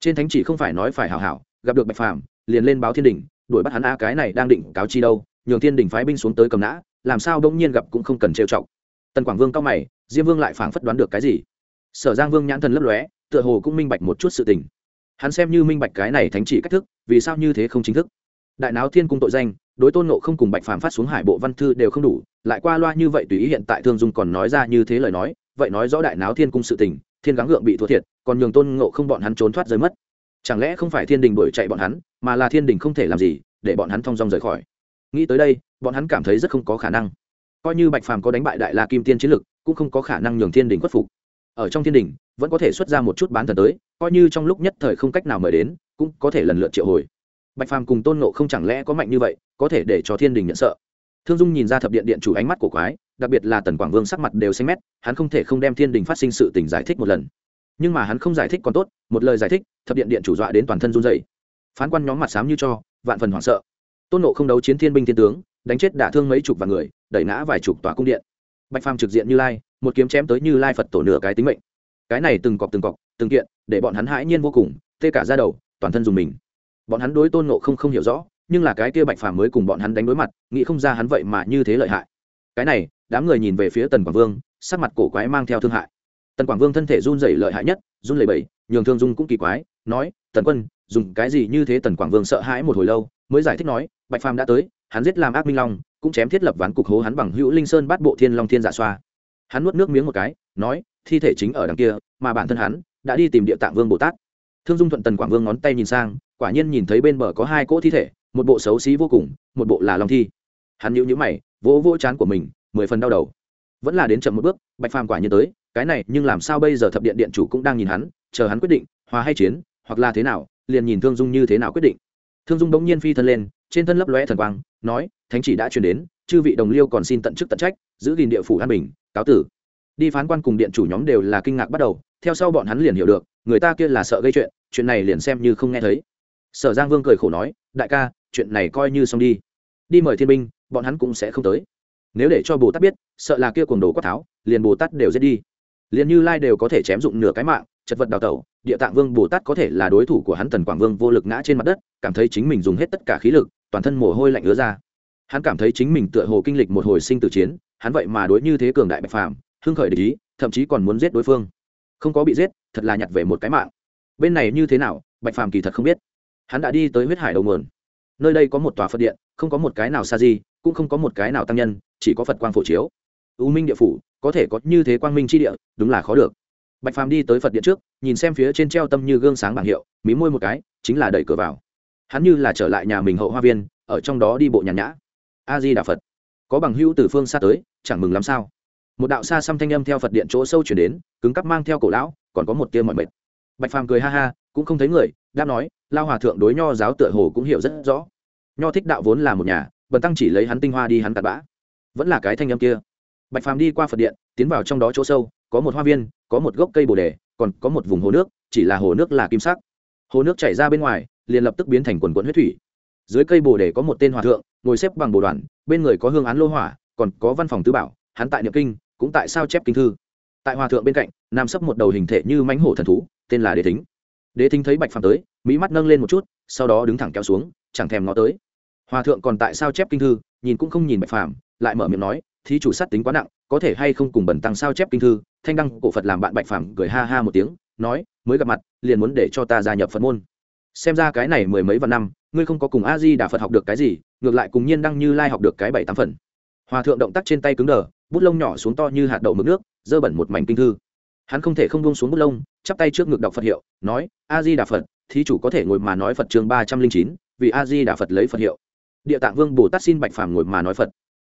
Trên thánh chỉ không phải nói phải hảo hảo, gặp được bạch phàm, liền lên báo thiên đình đuổi bắt hắn a, cái này đang định cáo chi đâu, nhường thiên đình phái binh xuống tới cầm nã, làm sao đông nhiên gặp cũng không cần trêu chọc. Tần quảng vương cao mày, diêm vương lại phảng phất đoán được cái gì. Sở giang vương nhãn thần lấp lóe, tựa hồ cũng minh bạch một chút sự tình. Hắn xem như minh bạch cái này thánh chỉ cách thức, vì sao như thế không chính thức? Đại náo thiên cung tội danh, đối tôn nộ không cùng bạch phàm phát xuống hải bộ văn thư đều không đủ, lại qua loa như vậy tùy ý hiện tại thương dung còn nói ra như thế lời nói, vậy nói rõ đại náo thiên cung sự tình, thiên gắng gượng bị thua thiệt, còn nhường tôn ngộ không bọn hắn trốn thoát rơi mất. Chẳng lẽ không phải thiên đình đuổi chạy bọn hắn, mà là thiên đình không thể làm gì, để bọn hắn thong dong rời khỏi? Nghĩ tới đây, bọn hắn cảm thấy rất không có khả năng. Coi như bạch phàm có đánh bại đại la kim tiên chiến lực, cũng không có khả năng nhường thiên đình khuất phục. Ở trong thiên đình, vẫn có thể xuất ra một chút bán thần tới, coi như trong lúc nhất thời không cách nào mời đến, cũng có thể lần lượt triệu hồi bạch phàm cùng tôn nộ không chẳng lẽ có mạnh như vậy, có thể để cho thiên đình nhận sợ? Thương dung nhìn ra thập điện điện chủ ánh mắt của quái, đặc biệt là tần quảng vương sắc mặt đều xanh mét, hắn không thể không đem thiên đình phát sinh sự tình giải thích một lần. Nhưng mà hắn không giải thích còn tốt, một lời giải thích, thập điện điện chủ dọa đến toàn thân run dày phán quan nhóm mặt xám như cho, vạn phần hoảng sợ. Tôn nộ không đấu chiến thiên binh thiên tướng, đánh chết đả thương mấy chục và người, đẩy ngã vài chục tòa cung điện. Bạch phàm trực diện như lai, một kiếm chém tới như lai phật tổ nửa cái tính mệnh. Cái này từng cọc từng cọc, từng kiện, để bọn hắn hãi nhiên vô cùng, tê cả ra đầu, toàn thân dùng mình bọn hắn đối tôn nộ không không hiểu rõ, nhưng là cái kia bạch phàm mới cùng bọn hắn đánh đối mặt, nghĩ không ra hắn vậy mà như thế lợi hại. Cái này, đám người nhìn về phía tần quảng vương, sắc mặt cổ quái mang theo thương hại. Tần quảng vương thân thể run rẩy lợi hại nhất, run lẩy bẩy, nhường thương dung cũng kỳ quái, nói, tần quân, dùng cái gì như thế? Tần quảng vương sợ hãi một hồi lâu, mới giải thích nói, bạch phàm đã tới, hắn giết làm ác minh long, cũng chém thiết lập ván cục hố hắn bằng hữu linh sơn bắt bộ thiên long thiên giả xoa. Hắn nuốt nước miếng một cái, nói, thi thể chính ở đằng kia, mà bản thân hắn đã đi tìm địa tạng vương bồ tát thương dung thuận tần quảng vương ngón tay nhìn sang, quả nhiên nhìn thấy bên bờ có hai cỗ thi thể, một bộ xấu xí vô cùng, một bộ là long thi. Hắn nhíu nhíu mày, vỗ vỗ chán của mình, mười phần đau đầu. Vẫn là đến chậm một bước, bạch phàm quả nhiên tới, cái này nhưng làm sao bây giờ thập điện điện chủ cũng đang nhìn hắn, chờ hắn quyết định, hòa hay chiến, hoặc là thế nào, liền nhìn thương dung như thế nào quyết định. Thương dung bỗng nhiên phi thân lên, trên thân lấp lóe thần quang, nói, thánh chỉ đã truyền đến, chư vị đồng liêu còn xin tận chức tận trách, giữ gìn địa phủ an bình, cáo tử đi phán quan cùng điện chủ nhóm đều là kinh ngạc bắt đầu, theo sau bọn hắn liền hiểu được, người ta kia là sợ gây chuyện chuyện này liền xem như không nghe thấy. Sở giang vương cười khổ nói, đại ca, chuyện này coi như xong đi. Đi mời thiên binh, bọn hắn cũng sẽ không tới. Nếu để cho bồ tát biết, sợ là kia cuồng đồ quát tháo, liền bồ tát đều giết đi. Liền như lai đều có thể chém dụng nửa cái mạng, chật vật đào tẩu, địa tạng vương bồ tát có thể là đối thủ của hắn tần quảng vương vô lực ngã trên mặt đất, cảm thấy chính mình dùng hết tất cả khí lực, toàn thân mồ hôi lạnh ứa ra. Hắn cảm thấy chính mình tựa hồ kinh lịch một hồi sinh tử chiến, hắn vậy mà đối như thế cường đại bạch phàm hưng khởi để ý, thậm chí còn muốn giết đối phương. Không có bị giết, thật là nhặt về một cái mạng. Bên này như thế nào, bạch phàm kỳ thật không biết. Hắn đã đi tới huyết hải đầu nguồn. Nơi đây có một tòa phật điện, không có một cái nào xa gì cũng không có một cái nào tăng nhân, chỉ có phật quang phổ chiếu. U minh địa phủ, có thể có như thế quang minh chi địa, đúng là khó được. Bạch phàm đi tới phật điện trước, nhìn xem phía trên treo tâm như gương sáng bảng hiệu, mí môi một cái, chính là đẩy cửa vào. Hắn như là trở lại nhà mình hậu hoa viên, ở trong đó đi bộ nhàn nhã. A di đà phật. Có bằng hữu từ phương xa tới, chẳng mừng lắm sao? Một đạo xa xăm thanh âm theo phật điện chỗ sâu chuyển đến, cứng cắp mang theo cổ lão, còn có một tia mọi mệt. Bạch phàm cười ha ha, cũng không thấy người, đáp nói, lao hòa thượng đối nho giáo tựa hồ cũng hiểu rất rõ. Nho thích đạo vốn là một nhà bần tăng chỉ lấy hắn tinh hoa đi hắn tạt bã. Vẫn là cái thanh âm kia. Bạch phàm đi qua phật điện, tiến vào trong đó chỗ sâu, có một hoa viên, có một gốc cây bồ đề, còn có một vùng hồ nước, chỉ là hồ nước là kim sắc. Hồ nước chảy ra bên ngoài, liền lập tức biến thành quần quận huyết thủy. Dưới cây bồ đề có một tên hòa thượng, ngồi xếp bằng bồ đoàn, bên người có hương án lô hỏa, còn có văn phòng tứ bảo hắn tại niệm kinh, cũng tại sao chép kinh thư. Tại hòa thượng bên cạnh, nam sấp một đầu hình thể như mánh hổ thần thú, tên là đế thính. Đế thính thấy bạch phàm tới, mỹ mắt nâng lên một chút, sau đó đứng thẳng kéo xuống, chẳng thèm ngó tới. Hòa thượng còn tại sao chép kinh thư, nhìn cũng không nhìn bạch phàm, lại mở miệng nói, thí chủ sát tính quá nặng, có thể hay không cùng bẩn tăng sao chép kinh thư? Thanh đăng cổ phật làm bạn bạch phàm cười ha ha một tiếng, nói, mới gặp mặt, liền muốn để cho ta gia nhập phật môn. Xem ra cái này mười mấy vạn năm, ngươi không có cùng a di đà phật học được cái gì, ngược lại cùng nhiên đăng như lai học được cái bảy tám phần. Hòa thượng động tác trên tay cứng đờ bút lông nhỏ xuống to như hạt đậu mực nước, dơ bẩn một mảnh kinh thư. Hắn không thể không buông xuống bút lông, chắp tay trước ngực đọc phật hiệu, nói a di đà phật, thí chủ có thể ngồi mà nói phật chương ba trăm linh chín, vì a di đà phật lấy phật hiệu. Địa tạng vương bồ tát xin bạch phàm ngồi mà nói phật.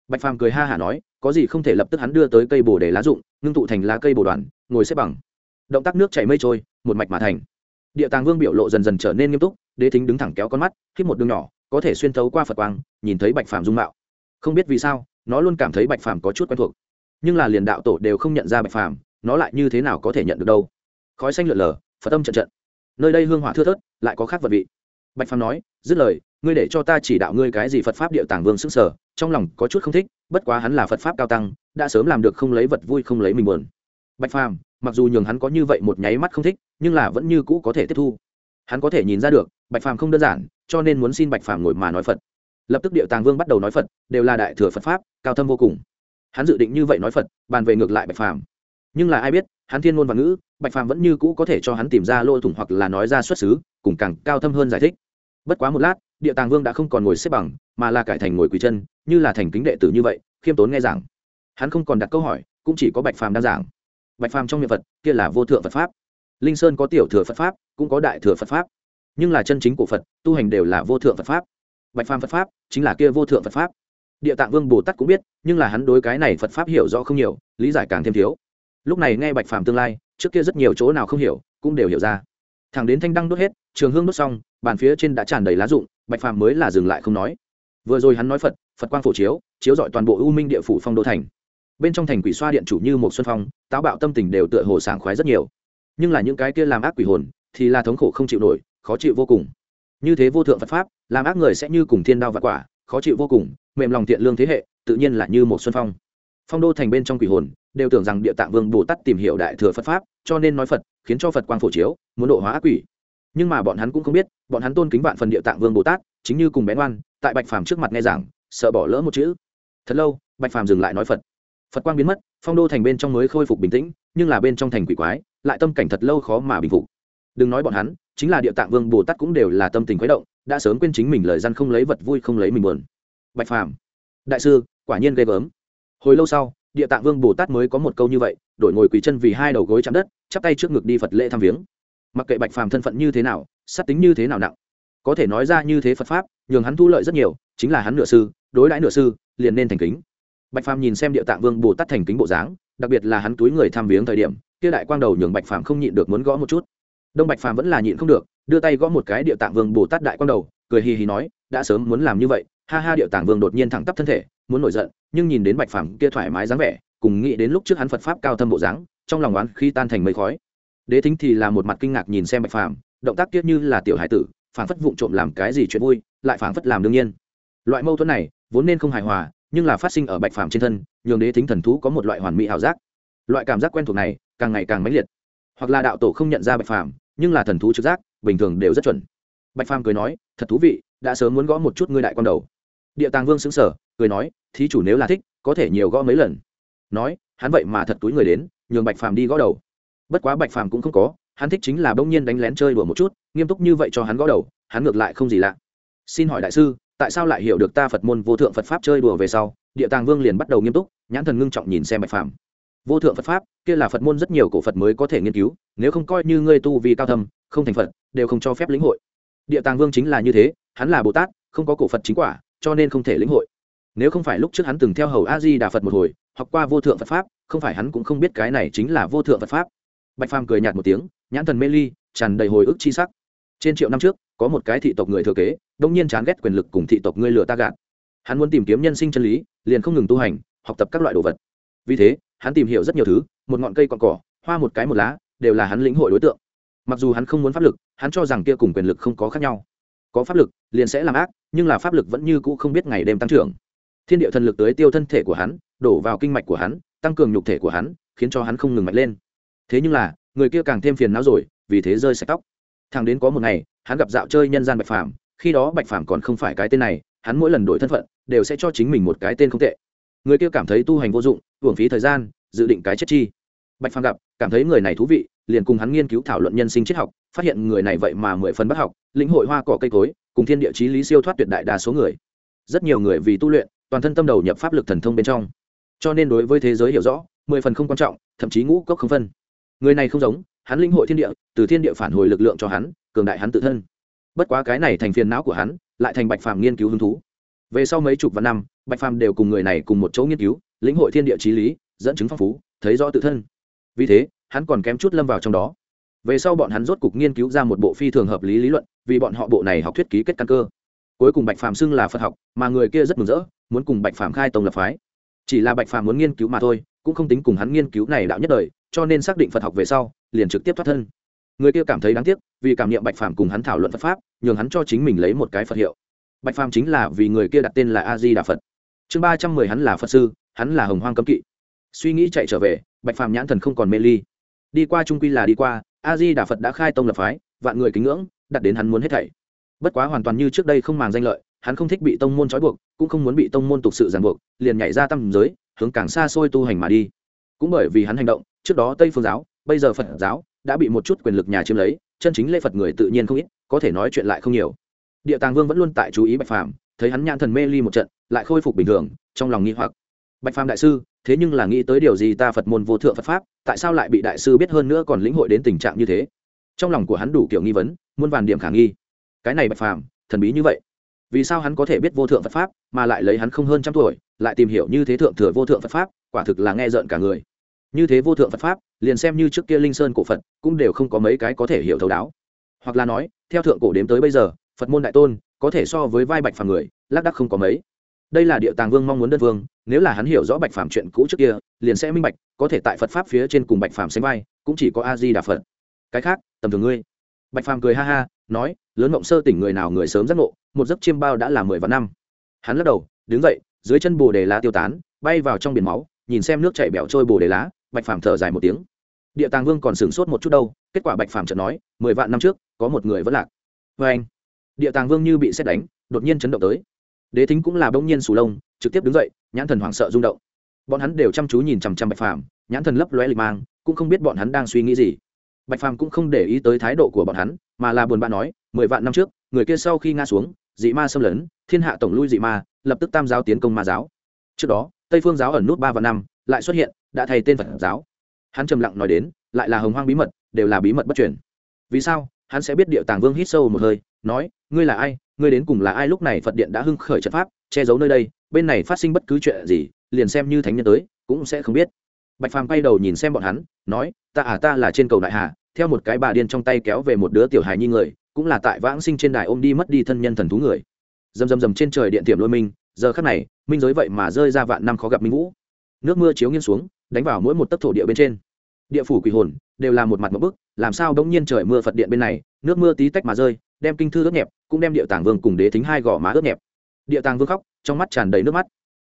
Bạch phàm cười ha hả nói, có gì không thể lập tức hắn đưa tới cây bồ để lá dụng, ngưng tụ thành lá cây bồ đoàn, ngồi xếp bằng. Động tác nước chảy mây trôi, một mạch mà thành. Địa tàng vương biểu lộ dần dần trở nên nghiêm túc, đế thính đứng thẳng kéo con mắt, hít một đường nhỏ, có thể xuyên thấu qua phật quang, nhìn thấy bạch phàm dung mạo. Không biết vì sao nó luôn cảm thấy bạch phàm có chút quen thuộc. Nhưng là liền đạo tổ đều không nhận ra bạch phàm, nó lại như thế nào có thể nhận được đâu? Khói xanh lượn lờ, phật tâm trận trận. Nơi đây hương hỏa thưa thớt, lại có khác vật vị. Bạch phàm nói, dứt lời, ngươi để cho ta chỉ đạo ngươi cái gì phật pháp địa tàng vương xứng sở trong lòng có chút không thích, bất quá hắn là phật pháp cao tăng, đã sớm làm được không lấy vật vui không lấy mình buồn. Bạch phàm, mặc dù nhường hắn có như vậy một nháy mắt không thích, nhưng là vẫn như cũ có thể tiếp thu. Hắn có thể nhìn ra được, bạch phàm không đơn giản, cho nên muốn xin bạch phàm ngồi mà nói phật lập tức địa tàng vương bắt đầu nói phật, đều là đại thừa phật pháp, cao thâm vô cùng. Hắn dự định như vậy nói phật, bàn về ngược lại bạch phàm. Nhưng là ai biết, hắn thiên ngôn và ngữ, bạch phàm vẫn như cũ có thể cho hắn tìm ra lỗ thủng hoặc là nói ra xuất xứ, cùng càng cao thâm hơn giải thích. Bất quá một lát, địa tàng vương đã không còn ngồi xếp bằng, mà là cải thành ngồi quỳ chân, như là thành kính đệ tử như vậy, khiêm tốn nghe giảng. Hắn không còn đặt câu hỏi, cũng chỉ có bạch phàm đang giảng. Bạch phàm trong miệng phật, kia là vô thượng phật pháp. Linh sơn có tiểu thừa phật pháp, cũng có đại thừa phật pháp. Nhưng là chân chính của phật, tu hành đều là vô thượng phật pháp bạch phàm phật pháp, chính là kia vô thượng phật pháp. Địa tạng vương bồ tát cũng biết, nhưng là hắn đối cái này phật pháp hiểu rõ không nhiều, lý giải càng thêm thiếu. Lúc này nghe bạch phàm tương lai, trước kia rất nhiều chỗ nào không hiểu, cũng đều hiểu ra. Thẳng đến thanh đăng đốt hết, trường hương đốt xong, bàn phía trên đã tràn đầy lá rụng, bạch phàm mới là dừng lại không nói. Vừa rồi hắn nói phật phật quang phổ chiếu chiếu dọi toàn bộ u minh địa phủ phong đô thành. Bên trong thành quỷ xoa điện chủ như một xuân phong, táo bạo tâm tình đều tựa hồ sảng khoái rất nhiều. Nhưng là những cái kia làm ác quỷ hồn, thì là thống khổ không chịu nổi, khó chịu vô cùng như thế vô thượng phật pháp, làm ác người sẽ như cùng thiên đao và quả, khó chịu vô cùng, mềm lòng thiện lương thế hệ, tự nhiên là như một xuân phong. Phong đô thành bên trong quỷ hồn, đều tưởng rằng địa tạng vương bồ tát tìm hiểu đại thừa phật pháp, cho nên nói phật, khiến cho phật quang phổ chiếu, muốn độ hóa ác quỷ. Nhưng mà bọn hắn cũng không biết, bọn hắn tôn kính vạn phần địa tạng vương bồ tát, chính như cùng bén oan tại bạch phàm trước mặt nghe giảng, sợ bỏ lỡ một chữ. Thật lâu, bạch phàm dừng lại nói phật. Phật quang biến mất, phong đô thành bên trong mới khôi phục bình tĩnh, nhưng là bên trong thành quỷ quái, lại tâm cảnh thật lâu khó mà bình phục. Đừng nói bọn hắn chính là địa tạng vương bồ tát cũng đều là tâm tình khuấy động, đã sớm quên chính mình lời gian không lấy vật vui không lấy mình buồn. Bạch phàm, đại sư, quả nhiên ghê gớm. Hồi lâu sau, địa tạng vương bồ tát mới có một câu như vậy, đổi ngồi quỳ chân vì hai đầu gối chạm đất, chắp tay trước ngực đi phật lễ thăm viếng. Mặc kệ bạch phàm thân phận như thế nào, sát tính như thế nào nặng, có thể nói ra như thế phật pháp, nhường hắn thu lợi rất nhiều, chính là hắn nửa sư, đối đãi nửa sư, liền nên thành kính. Bạch phàm nhìn xem địa tạng vương bồ tát thành kính bộ dáng, đặc biệt là hắn túi người thăm viếng thời điểm, kia đại quang đầu nhường bạch phàm không nhịn được muốn gõ một chút đông bạch phàm vẫn là nhịn không được, đưa tay gõ một cái địa tạng vương bồ tát đại quang đầu, cười hì hì nói, đã sớm muốn làm như vậy. Ha ha, địa tạng vương đột nhiên thẳng tắp thân thể, muốn nổi giận, nhưng nhìn đến bạch phàm kia thoải mái dáng vẻ, cùng nghĩ đến lúc trước hắn phật pháp cao thâm bộ dáng, trong lòng oán khi tan thành mây khói. Đế thính thì là một mặt kinh ngạc nhìn xem bạch phàm, động tác tiếc như là tiểu hải tử phản phất vụng trộm làm cái gì chuyện vui, lại phản phất làm đương nhiên. Loại mâu thuẫn này, vốn nên không hài hòa, nhưng là phát sinh ở bạch phàm trên thân, nhường đế thính thần thú có một loại hoàn mỹ ảo giác. Loại cảm giác quen thuộc này, càng ngày càng mãnh liệt hoặc là đạo tổ không nhận ra bạch phàm, nhưng là thần thú trực giác, bình thường đều rất chuẩn. Bạch phàm cười nói, thật thú vị, đã sớm muốn gõ một chút ngươi đại con đầu. Địa tàng vương xứng sở cười nói, thí chủ nếu là thích, có thể nhiều gõ mấy lần. Nói, hắn vậy mà thật túi người đến, nhường bạch phàm đi gõ đầu. Bất quá bạch phàm cũng không có, hắn thích chính là bỗng nhiên đánh lén chơi đùa một chút, nghiêm túc như vậy cho hắn gõ đầu, hắn ngược lại không gì lạ. Xin hỏi đại sư, tại sao lại hiểu được ta phật môn vô thượng phật pháp chơi đùa về sau? Địa tàng vương liền bắt đầu nghiêm túc, nhãn thần ngưng trọng nhìn xem bạch phàm vô thượng phật pháp, kia là phật môn rất nhiều cổ phật mới có thể nghiên cứu, nếu không coi như ngươi tu vì cao thâm, không thành phật, đều không cho phép lĩnh hội. Địa tàng vương chính là như thế, hắn là bồ tát, không có cổ phật chính quả, cho nên không thể lĩnh hội. Nếu không phải lúc trước hắn từng theo hầu a di đà phật một hồi, học qua vô thượng phật pháp, không phải hắn cũng không biết cái này chính là vô thượng phật pháp. Bạch phàm cười nhạt một tiếng, nhãn thần mê ly, tràn đầy hồi ức chi sắc. Trên triệu năm trước, có một cái thị tộc người thừa kế, đông nhiên chán ghét quyền lực cùng thị tộc ngươi lừa ta gạt. Hắn muốn tìm kiếm nhân sinh chân lý, liền không ngừng tu hành, học tập các loại đồ vật. Vì thế hắn tìm hiểu rất nhiều thứ, một ngọn cây còn cỏ, hoa một cái một lá, đều là hắn lĩnh hội đối tượng. Mặc dù hắn không muốn pháp lực, hắn cho rằng kia cùng quyền lực không có khác nhau. Có pháp lực, liền sẽ làm ác, nhưng là pháp lực vẫn như cũ không biết ngày đêm tăng trưởng. Thiên địa thần lực tới tiêu thân thể của hắn, đổ vào kinh mạch của hắn, tăng cường nhục thể của hắn, khiến cho hắn không ngừng mạnh lên. Thế nhưng là, người kia càng thêm phiền não rồi, vì thế rơi sạch tóc. Thằng đến có một ngày, hắn gặp dạo chơi nhân gian bạch phàm, khi đó bạch phàm còn không phải cái tên này, hắn mỗi lần đổi thân phận, đều sẽ cho chính mình một cái tên không tệ người kia cảm thấy tu hành vô dụng hưởng phí thời gian, dự định cái chết chi. Bạch phàm gặp, cảm thấy người này thú vị, liền cùng hắn nghiên cứu thảo luận nhân sinh triết học, phát hiện người này vậy mà mười phần bắt học, lĩnh hội hoa cỏ cây cối, cùng thiên địa chí lý siêu thoát tuyệt đại đa số người. Rất nhiều người vì tu luyện, toàn thân tâm đầu nhập pháp lực thần thông bên trong. Cho nên đối với thế giới hiểu rõ, mười phần không quan trọng, thậm chí ngũ cốc không phân. Người này không giống, hắn lĩnh hội thiên địa, từ thiên địa phản hồi lực lượng cho hắn, cường đại hắn tự thân. Bất quá cái này thành phiền não của hắn, lại thành bạch phàm nghiên cứu hứng thú. Về sau mấy chục vạn năm bạch phàm đều cùng người này cùng một chỗ nghiên cứu, lĩnh hội thiên địa trí lý, dẫn chứng phong phú, thấy rõ tự thân. Vì thế, hắn còn kém chút lâm vào trong đó. Về sau bọn hắn rốt cục nghiên cứu ra một bộ phi thường hợp lý lý luận, vì bọn họ bộ này học thuyết ký kết căn cơ. Cuối cùng bạch phàm xưng là phật học, mà người kia rất mừng rỡ, muốn cùng bạch phàm khai tông lập phái. Chỉ là bạch phàm muốn nghiên cứu mà thôi, cũng không tính cùng hắn nghiên cứu này đạo nhất đời, cho nên xác định phật học về sau, liền trực tiếp thoát thân. Người kia cảm thấy đáng tiếc, vì cảm niệm bạch phàm cùng hắn thảo luận phật pháp, nhường hắn cho chính mình lấy một cái phật hiệu. Bạch phàm chính là vì người kia đặt tên là a di đà phật chương ba trăm mười hắn là phật sư, hắn là hồng hoang cấm kỵ. Suy nghĩ chạy trở về, bạch phàm nhãn thần không còn mê ly. Đi qua trung quy là đi qua, a di đà phật đã khai tông lập phái, vạn người kính ngưỡng, đặt đến hắn muốn hết thảy. Bất quá hoàn toàn như trước đây không màng danh lợi, hắn không thích bị tông môn trói buộc, cũng không muốn bị tông môn tục sự ràng buộc, liền nhảy ra tâm giới, hướng càng xa xôi tu hành mà đi. Cũng bởi vì hắn hành động, trước đó tây phương giáo, bây giờ phật giáo, đã bị một chút quyền lực nhà chiếm lấy, chân chính lễ phật người tự nhiên không ít, có thể nói chuyện lại không nhiều. Địa tàng vương vẫn luôn tại chú ý bạch phàm thấy hắn nhãn thần mê ly một trận, lại khôi phục bình thường, trong lòng nghi hoặc. Bạch phàm đại sư, thế nhưng là nghĩ tới điều gì ta phật môn vô thượng phật pháp, tại sao lại bị đại sư biết hơn nữa còn lĩnh hội đến tình trạng như thế? Trong lòng của hắn đủ kiểu nghi vấn, muôn vàn điểm khả nghi. Cái này bạch phàm, thần bí như vậy. Vì sao hắn có thể biết vô thượng phật pháp, mà lại lấy hắn không hơn trăm tuổi, lại tìm hiểu như thế thượng thừa vô thượng phật pháp, quả thực là nghe rợn cả người. Như thế vô thượng phật pháp, liền xem như trước kia linh sơn cổ phật, cũng đều không có mấy cái có thể hiểu thấu đáo. Hoặc là nói, theo thượng cổ đếm tới bây giờ, phật môn đại tôn có thể so với vai bạch phàm người, lác đắc không có mấy. Đây là địa tàng vương mong muốn đơn vương, nếu là hắn hiểu rõ bạch phàm chuyện cũ trước kia, liền sẽ minh bạch, có thể tại phật pháp phía trên cùng bạch phàm sánh vai, cũng chỉ có a di đà phật. Cái khác, tầm thường ngươi. Bạch phàm cười ha ha, nói, lớn mộng sơ tỉnh người nào người sớm giác ngộ, một giấc chiêm bao đã là mười vạn năm. Hắn lắc đầu, đứng dậy, dưới chân bồ đề lá tiêu tán, bay vào trong biển máu, nhìn xem nước chảy bẻo trôi bồ đề lá, bạch phàm thở dài một tiếng. Địa tàng vương còn sửng sốt một chút đâu, kết quả bạch phàm chợt nói, mười vạn năm trước, có một người vẫn lạc. Vê anh địa tàng vương như bị xét đánh, đột nhiên chấn động tới. Đế thính cũng là bỗng nhiên sù lông, trực tiếp đứng dậy, nhãn thần hoảng sợ rung động. Bọn hắn đều chăm chú nhìn chằm chằm bạch phàm, nhãn thần lấp lóe lịch mang, cũng không biết bọn hắn đang suy nghĩ gì. Bạch phàm cũng không để ý tới thái độ của bọn hắn, mà là buồn bã nói, mười vạn năm trước, người kia sau khi nga xuống, dị ma xâm lấn, thiên hạ tổng lui dị ma, lập tức tam giáo tiến công ma giáo. Trước đó, tây phương giáo ẩn nút ba và năm, lại xuất hiện, đã thay tên phật giáo. Hắn trầm lặng nói đến, lại là hồng hoang bí mật, đều là bí mật bất truyền. Vì sao? Hắn sẽ biết địa tàng vương hít sâu một hơi, nói ngươi là ai, ngươi đến cùng là ai? Lúc này phật điện đã hưng khởi trận pháp, che giấu nơi đây, bên này phát sinh bất cứ chuyện gì, liền xem như thánh nhân tới, cũng sẽ không biết. Bạch phàm quay đầu nhìn xem bọn hắn, nói, ta à ta là trên cầu đại hà, theo một cái bà điên trong tay kéo về một đứa tiểu hài nhi người, cũng là tại vãng sinh trên đài ôm đi mất đi thân nhân thần thú người. Dầm dầm dầm trên trời điện tiềm lôi minh, giờ khắc này, minh giới vậy mà rơi ra vạn năm khó gặp minh vũ. Nước mưa chiếu nghiêng xuống, đánh vào mỗi một tấc thổ địa bên trên. Địa phủ quỷ hồn, đều là một mặt một bức, làm sao đống nhiên trời mưa phật điện bên này, nước mưa tí tách mà rơi, đem kinh thư ướt nhẹp cũng đem địa tàng vương cùng đế thính hai gò má ướt nhẹp. Địa tàng vương khóc, trong mắt tràn đầy nước mắt.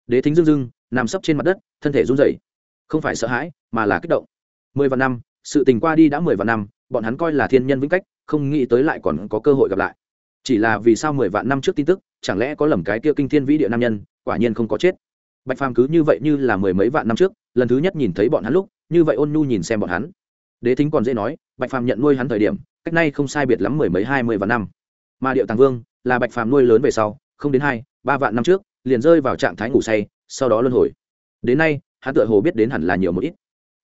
Đế thính rưng rưng, nằm sấp trên mặt đất, thân thể run rẩy. Không phải sợ hãi, mà là kích động. Mười vạn năm, sự tình qua đi đã mười vạn năm, bọn hắn coi là thiên nhân vĩnh cách, không nghĩ tới lại còn có cơ hội gặp lại. Chỉ là vì sao mười vạn năm trước tin tức, chẳng lẽ có lầm cái kia kinh thiên vĩ địa nam nhân, quả nhiên không có chết. Bạch phàm cứ như vậy như là mười mấy vạn năm trước, lần thứ nhất nhìn thấy bọn hắn lúc, như vậy ôn nhu nhìn xem bọn hắn. Đế thính còn dễ nói, bạch phàm nhận nuôi hắn thời điểm, cách nay không sai biệt lắm mười mấy hai mươi vạn năm mà điệu tàng vương là bạch phàm nuôi lớn về sau, không đến hai, ba vạn năm trước, liền rơi vào trạng thái ngủ say, sau đó luân hồi. Đến nay, hắn tựa hồ biết đến hẳn là nhiều một ít.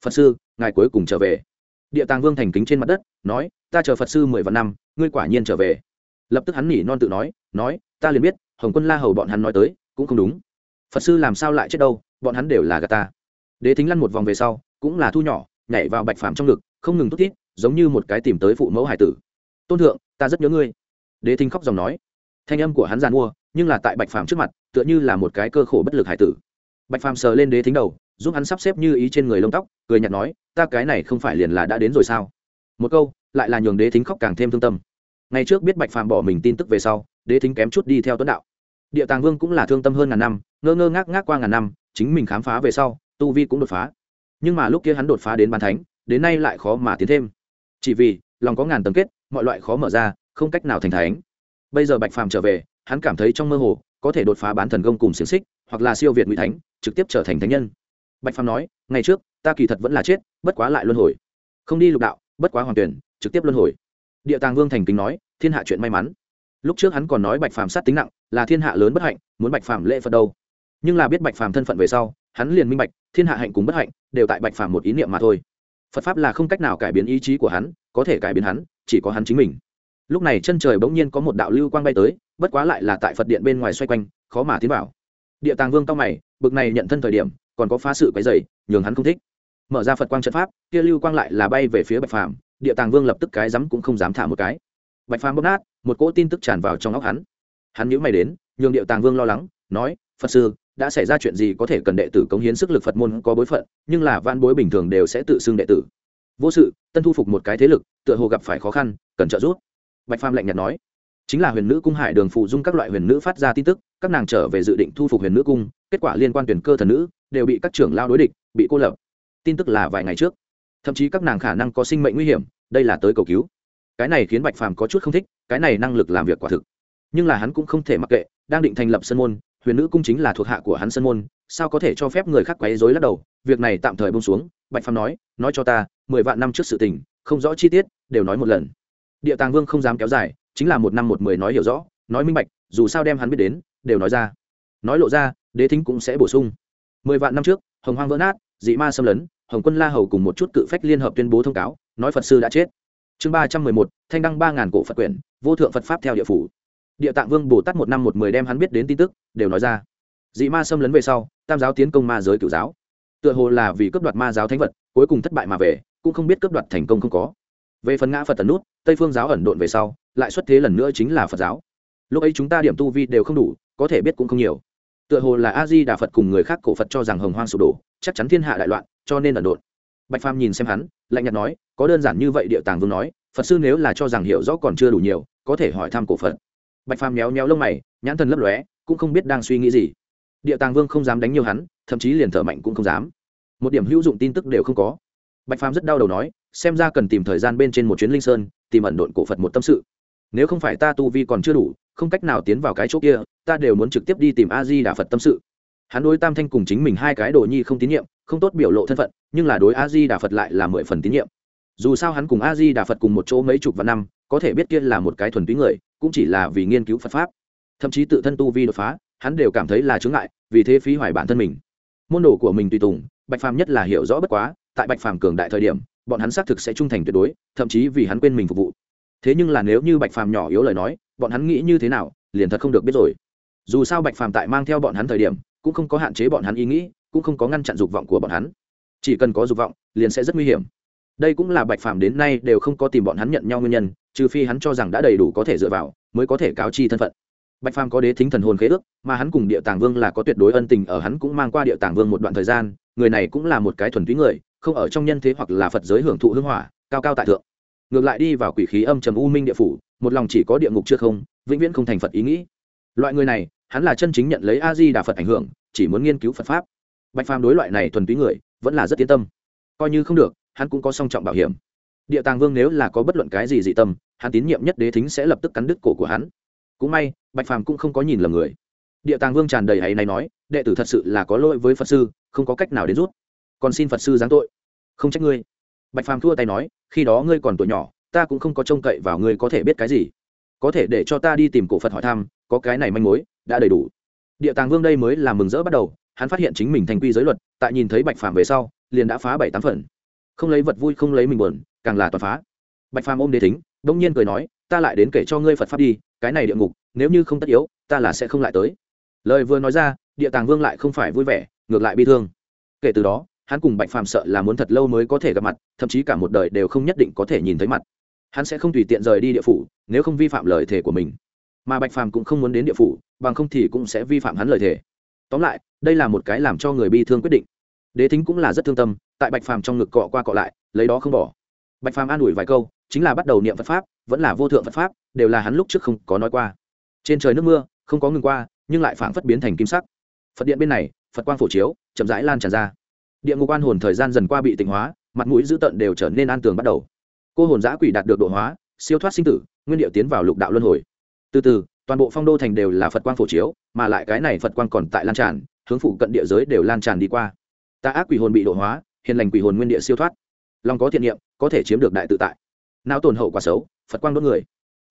Phật sư, ngài cuối cùng trở về. Địa tàng vương thành kính trên mặt đất, nói, ta chờ phật sư mười vạn năm, ngươi quả nhiên trở về. Lập tức hắn nỉ non tự nói nói, ta liền biết, hồng quân la hầu bọn hắn nói tới, cũng không đúng. Phật sư làm sao lại chết đâu, bọn hắn đều là gà ta. Đế thính lăn một vòng về sau, cũng là thu nhỏ, nhảy vào bạch phàm trong ngực, không ngừng thút thít, giống như một cái tìm tới phụ mẫu hải tử. Tôn thượng, ta rất nhớ ngươi đế thính khóc dòng nói, thanh âm của hắn giàn mua, nhưng là tại bạch phàm trước mặt, tựa như là một cái cơ khổ bất lực hải tử. Bạch phàm sờ lên đế thính đầu, giúp hắn sắp xếp như ý trên người lông tóc, cười nhạt nói, ta cái này không phải liền là đã đến rồi sao? Một câu, lại là nhường đế thính khóc càng thêm thương tâm. Ngày trước biết bạch phàm bỏ mình tin tức về sau, đế thính kém chút đi theo tuấn đạo. Địa tàng vương cũng là thương tâm hơn ngàn năm, ngơ ngơ ngác ngác qua ngàn năm, chính mình khám phá về sau, tu vi cũng đột phá. Nhưng mà lúc kia hắn đột phá đến bàn thánh, đến nay lại khó mà tiến thêm. Chỉ vì, lòng có ngàn tầng kết, mọi loại khó mở ra không cách nào thành thánh. Bây giờ bạch phàm trở về, hắn cảm thấy trong mơ hồ, có thể đột phá bán thần công cùng xiềng xích, hoặc là siêu việt ngụy thánh, trực tiếp trở thành thánh nhân. Bạch phàm nói, ngày trước, ta kỳ thật vẫn là chết, bất quá lại luân hồi. Không đi lục đạo, bất quá hoàn tuyển, trực tiếp luân hồi. Địa tàng vương thành kính nói, thiên hạ chuyện may mắn. Lúc trước hắn còn nói bạch phàm sát tính nặng, là thiên hạ lớn bất hạnh, muốn bạch phàm lễ phật đâu. Nhưng là biết bạch phàm thân phận về sau, hắn liền minh bạch, thiên hạ hạnh cùng bất hạnh, đều tại bạch phàm một ý niệm mà thôi. Phật pháp là không cách nào cải biến ý chí của hắn, có thể cải biến hắn, chỉ có hắn chính mình lúc này chân trời bỗng nhiên có một đạo lưu quang bay tới, bất quá lại là tại phật điện bên ngoài xoay quanh, khó mà tiến vào. Địa tàng vương cao mày, bực này nhận thân thời điểm, còn có phá sự cái dày nhường hắn không thích. Mở ra phật quang trận pháp, kia lưu quang lại là bay về phía bạch phàm, địa tàng vương lập tức cái rắm cũng không dám thả một cái. Bạch phàm bóp nát, một cỗ tin tức tràn vào trong óc hắn. Hắn nhữ mày đến, nhường địa tàng vương lo lắng, nói, phật sư, đã xảy ra chuyện gì có thể cần đệ tử cống hiến sức lực phật môn có bối phận, nhưng là van bối bình thường đều sẽ tự xưng đệ tử. Vô sự, tân thu phục một cái thế lực, tựa hồ gặp phải khó khăn, cần trợ giúp bạch phàm lạnh nhạt nói, chính là huyền nữ cung hải đường phụ dung các loại huyền nữ phát ra tin tức, các nàng trở về dự định thu phục huyền nữ cung, kết quả liên quan tuyển cơ thần nữ đều bị các trưởng lao đối địch, bị cô lập. Tin tức là vài ngày trước. Thậm chí các nàng khả năng có sinh mệnh nguy hiểm, đây là tới cầu cứu. Cái này khiến bạch phàm có chút không thích, cái này năng lực làm việc quả thực. Nhưng là hắn cũng không thể mặc kệ, đang định thành lập sân môn, huyền nữ cung chính là thuộc hạ của hắn sân môn, sao có thể cho phép người khác quấy dối lắc đầu? Việc này tạm thời bông xuống, bạch phàm nói nói cho ta, mười vạn năm trước sự tình, không rõ chi tiết, đều nói một lần địa tàng vương không dám kéo dài, chính là một năm một mười nói hiểu rõ, nói minh bạch, dù sao đem hắn biết đến, đều nói ra. Nói lộ ra, đế thính cũng sẽ bổ sung. Mười vạn năm trước, hồng hoang vỡ nát, dị ma xâm lấn, hồng quân la hầu cùng một chút cự phách liên hợp tuyên bố thông cáo, nói phật sư đã chết. Chương ba trăm mười một, thanh đăng ba ngàn cổ phật quyển, vô thượng phật pháp theo địa phủ. Địa tạng vương bồ tát một năm một mười đem hắn biết đến tin tức, đều nói ra. Dị ma xâm lấn về sau, tam giáo tiến công ma giới cửu giáo. Tựa hồ là vì cướp đoạt ma giáo thánh vật, cuối cùng thất bại mà về, cũng không biết cướp đoạt thành công không có về phần ngã phật tần nút, tây phương giáo ẩn độn về sau, lại xuất thế lần nữa chính là phật giáo. Lúc ấy chúng ta điểm tu vi đều không đủ, có thể biết cũng không nhiều. Tựa hồ là a di đà phật cùng người khác cổ phật cho rằng hồng hoang sụp đổ, chắc chắn thiên hạ đại loạn, cho nên ẩn độn. Bạch phàm nhìn xem hắn, lạnh nhạt nói, có đơn giản như vậy địa tàng vương nói, phật sư nếu là cho rằng hiểu rõ còn chưa đủ nhiều, có thể hỏi thăm cổ phật. Bạch phàm méo méo lông mày, nhãn thần lấp lóe, cũng không biết đang suy nghĩ gì. Địa tàng vương không dám đánh nhiều hắn, thậm chí liền thở mạnh cũng không dám. Một điểm hữu dụng tin tức đều không có bạch phàm rất đau đầu nói, xem ra cần tìm thời gian bên trên một chuyến linh sơn, tìm ẩn độn cổ phật một tâm sự. Nếu không phải ta tu vi còn chưa đủ, không cách nào tiến vào cái chỗ kia, ta đều muốn trực tiếp đi tìm a di đà phật tâm sự. Hắn đối tam thanh cùng chính mình hai cái đồ nhi không tín nhiệm, không tốt biểu lộ thân phận, nhưng là đối a di đà phật lại là mười phần tín nhiệm. Dù sao hắn cùng a di đà phật cùng một chỗ mấy chục vạn năm, có thể biết kia là một cái thuần túy người, cũng chỉ là vì nghiên cứu phật pháp. Thậm chí tự thân tu vi đột phá, hắn đều cảm thấy là chướng ngại, vì thế phí hoài bản thân mình. Môn đồ của mình tùy tùng, bạch phàm nhất là hiểu rõ bất quá tại bạch phàm cường đại thời điểm, bọn hắn xác thực sẽ trung thành tuyệt đối, thậm chí vì hắn quên mình phục vụ. Thế nhưng là nếu như bạch phàm nhỏ yếu lời nói, bọn hắn nghĩ như thế nào, liền thật không được biết rồi. Dù sao bạch phàm tại mang theo bọn hắn thời điểm, cũng không có hạn chế bọn hắn ý nghĩ, cũng không có ngăn chặn dục vọng của bọn hắn. Chỉ cần có dục vọng, liền sẽ rất nguy hiểm. Đây cũng là bạch phàm đến nay đều không có tìm bọn hắn nhận nhau nguyên nhân, trừ phi hắn cho rằng đã đầy đủ có thể dựa vào, mới có thể cáo chi thân phận. Bạch phàm có đế thính thần hồn khế ước, mà hắn cùng địa tàng vương là có tuyệt đối ân tình ở hắn cũng mang qua địa tàng vương một đoạn thời gian, người này cũng là một cái thuần túy người không ở trong nhân thế hoặc là phật giới hưởng thụ hưng hỏa, cao cao tại thượng. Ngược lại đi vào quỷ khí âm trầm u minh địa phủ, một lòng chỉ có địa ngục chưa không, vĩnh viễn không thành phật ý nghĩ. Loại người này, hắn là chân chính nhận lấy a di đà phật ảnh hưởng, chỉ muốn nghiên cứu phật pháp. Bạch phàm đối loại này thuần túy người, vẫn là rất yên tâm. Coi như không được, hắn cũng có song trọng bảo hiểm. Địa tàng vương nếu là có bất luận cái gì dị tâm, hắn tín nhiệm nhất đế thính sẽ lập tức cắn đứt cổ của hắn. Cũng may, bạch phàm cũng không có nhìn lầm người. Địa tàng vương tràn đầy hay này nói, đệ tử thật sự là có lỗi với phật sư, không có cách nào đến rút còn xin phật sư giáng tội. Không trách ngươi. Bạch phàm thua tay nói, khi đó ngươi còn tuổi nhỏ, ta cũng không có trông cậy vào ngươi có thể biết cái gì. Có thể để cho ta đi tìm cổ phật hỏi thăm, có cái này manh mối, đã đầy đủ. Địa tàng vương đây mới là mừng rỡ bắt đầu, hắn phát hiện chính mình thành quy giới luật, tại nhìn thấy bạch phàm về sau, liền đã phá bảy tám phần. Không lấy vật vui, không lấy mình buồn, càng là toàn phá. Bạch phàm ôm đế thính, bỗng nhiên cười nói, ta lại đến kể cho ngươi phật pháp đi, cái này địa ngục, nếu như không tất yếu, ta là sẽ không lại tới. Lời vừa nói ra, địa tàng vương lại không phải vui vẻ, ngược lại bi thương. Kể từ đó hắn cùng bạch phàm sợ là muốn thật lâu mới có thể gặp mặt, thậm chí cả một đời đều không nhất định có thể nhìn thấy mặt. Hắn sẽ không tùy tiện rời đi địa phủ, nếu không vi phạm lời thề của mình. Mà bạch phàm cũng không muốn đến địa phủ, bằng không thì cũng sẽ vi phạm hắn lời thề. Tóm lại, đây là một cái làm cho người bi thương quyết định. Đế thính cũng là rất thương tâm, tại bạch phàm trong ngực cọ qua cọ lại, lấy đó không bỏ. Bạch phàm an ủi vài câu, chính là bắt đầu niệm phật pháp, vẫn là vô thượng phật pháp, đều là hắn lúc trước không có nói qua. Trên trời nước mưa, không có ngừng qua, nhưng lại phảng phất biến thành kim sắc. Phật điện bên này, phật quang phổ chiếu, chậm rãi lan tràn ra địa ngục oan hồn thời gian dần qua bị tịnh hóa, mặt mũi dữ tợn đều trở nên an tường bắt đầu. Cô hồn giã quỷ đạt được độ hóa, siêu thoát sinh tử, nguyên điệu tiến vào lục đạo luân hồi. Từ từ, toàn bộ phong đô thành đều là phật quang phổ chiếu, mà lại cái này phật quang còn tại lan tràn, hướng phụ cận địa giới đều lan tràn đi qua. Ta ác quỷ hồn bị độ hóa, hiền lành quỷ hồn nguyên địa siêu thoát. Lòng có thiện niệm, có thể chiếm được đại tự tại. Não tổn hậu quả xấu, phật quang đốt người.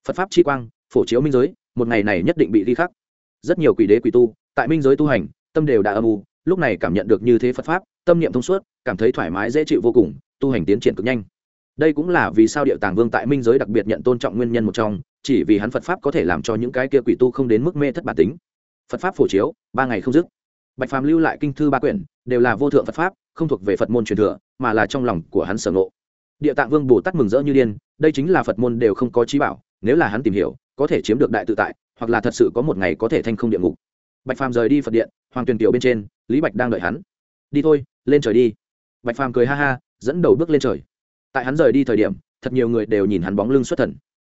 Phật pháp chi quang, phổ chiếu minh giới, một ngày này nhất định bị ghi khắc. Rất nhiều quỷ đế quỷ tu, tại minh giới tu hành, tâm đều đã âm u, lúc này cảm nhận được như thế phật pháp tâm niệm thông suốt, cảm thấy thoải mái, dễ chịu vô cùng, tu hành tiến triển cực nhanh. Đây cũng là vì sao điệu tàng vương tại minh giới đặc biệt nhận tôn trọng nguyên nhân một trong, chỉ vì hắn phật pháp có thể làm cho những cái kia quỷ tu không đến mức mê thất bản tính. Phật pháp phổ chiếu, ba ngày không dứt. Bạch phàm lưu lại kinh thư ba quyển, đều là vô thượng phật pháp, không thuộc về phật môn truyền thừa, mà là trong lòng của hắn sở ngộ. Địa tạng vương bồ tát mừng rỡ như điên, đây chính là phật môn đều không có trí bảo, nếu là hắn tìm hiểu, có thể chiếm được đại tự tại, hoặc là thật sự có một ngày có thể thanh không địa ngục. Bạch phàm rời đi phật điện, hoàng tuyền tiểu bên trên, lý bạch đang đợi hắn đi thôi, lên trời đi. Bạch phàm cười ha ha, dẫn đầu bước lên trời. Tại hắn rời đi thời điểm, thật nhiều người đều nhìn hắn bóng lưng xuất thần.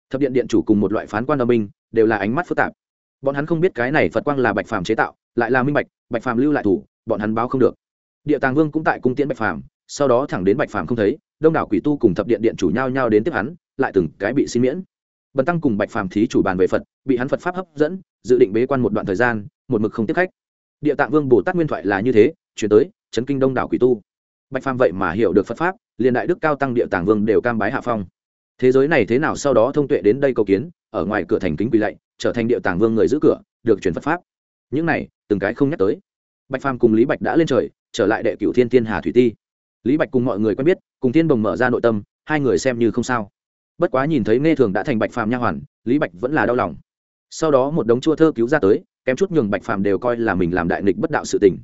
Thập điện điện chủ cùng một loại phán quan âm minh đều là ánh mắt phức tạp. Bọn hắn không biết cái này phật quang là bạch phàm chế tạo, lại là minh bạch bạch phàm lưu lại thủ, bọn hắn báo không được. Địa tàng vương cũng tại cung tiễn bạch phàm, sau đó thẳng đến bạch phàm không thấy, đông đảo quỷ tu cùng thập điện điện chủ nhau nhau đến tiếp hắn, lại từng cái bị xin miễn. Bần tăng cùng bạch phàm thí chủ bàn về phật, bị hắn phật pháp hấp dẫn, dự định bế quan một đoạn thời gian, một mực không tiếp khách. Địa tạng vương bồ tát nguyên thoại là như thế chuyển tới, chấn kinh đông đảo quỷ tu. Bạch phàm vậy mà hiểu được phật pháp, liền đại đức cao tăng địa tàng vương đều cam bái hạ phong. Thế giới này thế nào sau đó thông tuệ đến đây cầu kiến, ở ngoài cửa thành kính quỳ lạy, trở thành địa tàng vương người giữ cửa, được chuyển phật pháp. Những này, từng cái không nhắc tới. Bạch phàm cùng lý bạch đã lên trời, trở lại đệ cửu thiên thiên hà thủy ti. Lý bạch cùng mọi người quen biết, cùng thiên bồng mở ra nội tâm, hai người xem như không sao. Bất quá nhìn thấy nghe thường đã thành bạch phàm nha hoàn, lý bạch vẫn là đau lòng. Sau đó một đống chua thơ cứu ra tới, kém chút nhường bạch phàm đều coi là mình làm đại nghịch bất đạo sự tình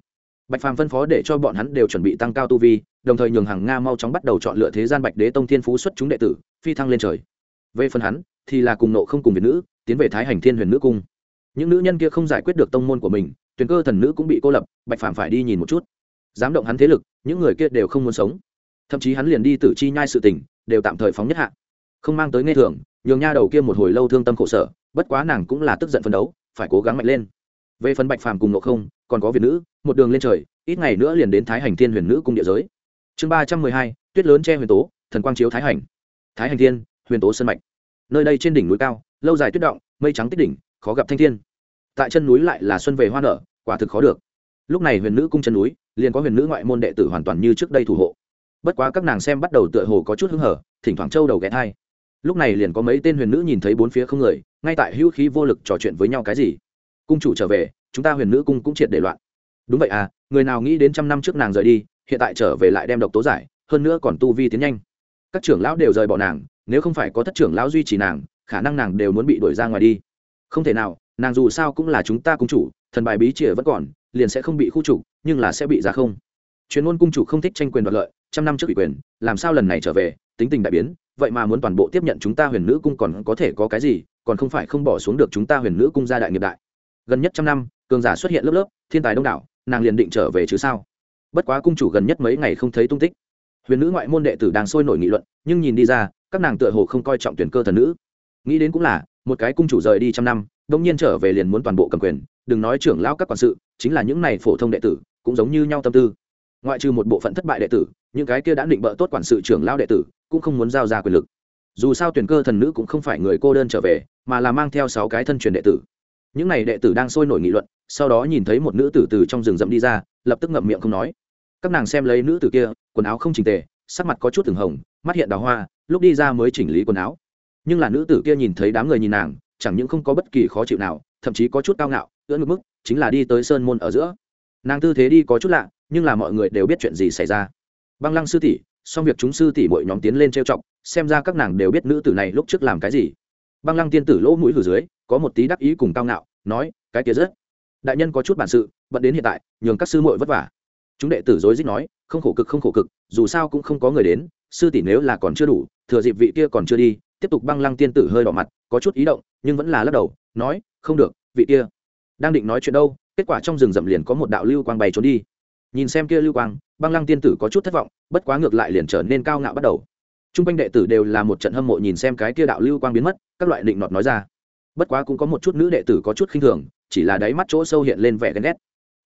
bạch phàm phân phó để cho bọn hắn đều chuẩn bị tăng cao tu vi, đồng thời nhường hàng nga mau chóng bắt đầu chọn lựa thế gian bạch đế tông thiên phú xuất chúng đệ tử, phi thăng lên trời. Về phần hắn, thì là cùng nộ không cùng việt nữ, tiến về thái hành thiên huyền nữ cung. Những nữ nhân kia không giải quyết được tông môn của mình, tuyền cơ thần nữ cũng bị cô lập, bạch phàm phải đi nhìn một chút. Dám động hắn thế lực, những người kia đều không muốn sống. Thậm chí hắn liền đi tử chi nhai sự tình, đều tạm thời phóng nhất hạ. Không mang tới nghe thường, nhường nha đầu kia một hồi lâu thương tâm khổ sở, bất quá nàng cũng là tức giận phấn đấu, phải cố gắng mạnh lên. Về phần bạch phàm cùng nộ không còn có việt nữ, một đường lên trời, ít ngày nữa liền đến thái hành thiên huyền nữ cung địa giới. Chương ba trăm mười hai, tuyết lớn che huyền tố, thần quang chiếu thái hành. Thái hành thiên, huyền tố sân mạch. Nơi đây trên đỉnh núi cao, lâu dài tuyết động, mây trắng tích đỉnh, khó gặp thanh thiên. Tại chân núi lại là xuân về hoa nở, quả thực khó được. Lúc này huyền nữ cung chân núi, liền có huyền nữ ngoại môn đệ tử hoàn toàn như trước đây thủ hộ. Bất quá các nàng xem bắt đầu tựa hồ có chút hứng hở, thỉnh thoảng trâu đầu ghé thai. Lúc này liền có mấy tên huyền nữ nhìn thấy bốn phía không người, ngay tại hữu khí vô lực trò chuyện với nhau cái gì. Cung chủ trở về chúng ta huyền nữ cung cũng triệt để loạn. Đúng vậy à người nào nghĩ đến trăm năm trước nàng rời đi hiện tại trở về lại đem độc tố giải hơn nữa còn tu vi tiến nhanh. Các trưởng lão đều rời bỏ nàng nếu không phải có thất trưởng lão duy trì nàng khả năng nàng đều muốn bị đuổi ra ngoài đi. Không thể nào nàng dù sao cũng là chúng ta cung chủ thần bài bí chìa vẫn còn liền sẽ không bị khu chủ, nhưng là sẽ bị giá không. Chuyên môn cung chủ không thích tranh quyền đoạt lợi trăm năm trước ủy quyền làm sao lần này trở về tính tình đại biến vậy mà muốn toàn bộ tiếp nhận chúng ta huyền nữ cung còn có thể có cái gì còn không phải không bỏ xuống được chúng ta huyền nữ cung gia đại nghiệp đại. Gần nhất trăm năm cường giả xuất hiện lớp lớp, thiên tài đông đảo, nàng liền định trở về chứ sao? Bất quá cung chủ gần nhất mấy ngày không thấy tung tích. Huyền nữ ngoại môn đệ tử đang sôi nổi nghị luận, nhưng nhìn đi ra, các nàng tựa hồ không coi trọng tuyển cơ thần nữ. Nghĩ đến cũng là, một cái cung chủ rời đi trăm năm, đông nhiên trở về liền muốn toàn bộ cầm quyền, đừng nói trưởng lão các quản sự, chính là những này phổ thông đệ tử, cũng giống như nhau tâm tư. Ngoại trừ một bộ phận thất bại đệ tử, những cái kia đã định bợ tốt quản sự trưởng lão đệ tử, cũng không muốn giao ra quyền lực. Dù sao tuyển cơ thần nữ cũng không phải người cô đơn trở về, mà là mang theo sáu cái thân truyền đệ tử. Những này đệ tử đang sôi nổi nghị luận sau đó nhìn thấy một nữ tử từ trong rừng rậm đi ra, lập tức ngậm miệng không nói. Các nàng xem lấy nữ tử kia, quần áo không chỉnh tề, sắc mặt có chút từng hồng, mắt hiện đào hoa, lúc đi ra mới chỉnh lý quần áo. Nhưng là nữ tử kia nhìn thấy đám người nhìn nàng, chẳng những không có bất kỳ khó chịu nào, thậm chí có chút cao ngạo, ưỡn ngực mức, chính là đi tới sơn môn ở giữa. Nàng tư thế đi có chút lạ, nhưng là mọi người đều biết chuyện gì xảy ra. Băng lăng sư tỷ, xong việc chúng sư tỷ mỗi nhóm tiến lên trêu chọc, xem ra các nàng đều biết nữ tử này lúc trước làm cái gì. Băng lăng tiên tử lỗ mũi hử dưới, có một tí đắc ý cùng cao ngạo, nói, cái kia rất đại nhân có chút bản sự bận đến hiện tại, nhường các sư muội vất vả. Chúng đệ tử dối dích nói, không khổ cực, không khổ cực, dù sao cũng không có người đến, sư tỷ nếu là còn chưa đủ, thừa dịp vị kia còn chưa đi, tiếp tục băng lăng tiên tử hơi đỏ mặt, có chút ý động, nhưng vẫn là lắc đầu, nói, không được, vị kia đang định nói chuyện đâu, kết quả trong rừng rậm liền có một đạo lưu quang bay trốn đi. Nhìn xem kia lưu quang, băng lăng tiên tử có chút thất vọng, bất quá ngược lại liền trở nên cao ngạo bắt đầu. T r u n g quanh đệ tử đều là một trận hâm mộ nhìn xem cái kia đạo lưu quang biến mất, các loại định nọt nói ra. Bất quá cũng có một chút nữ đệ tử có chút khinh thường chỉ là đáy mắt chỗ sâu hiện lên vẻ ghen ghét.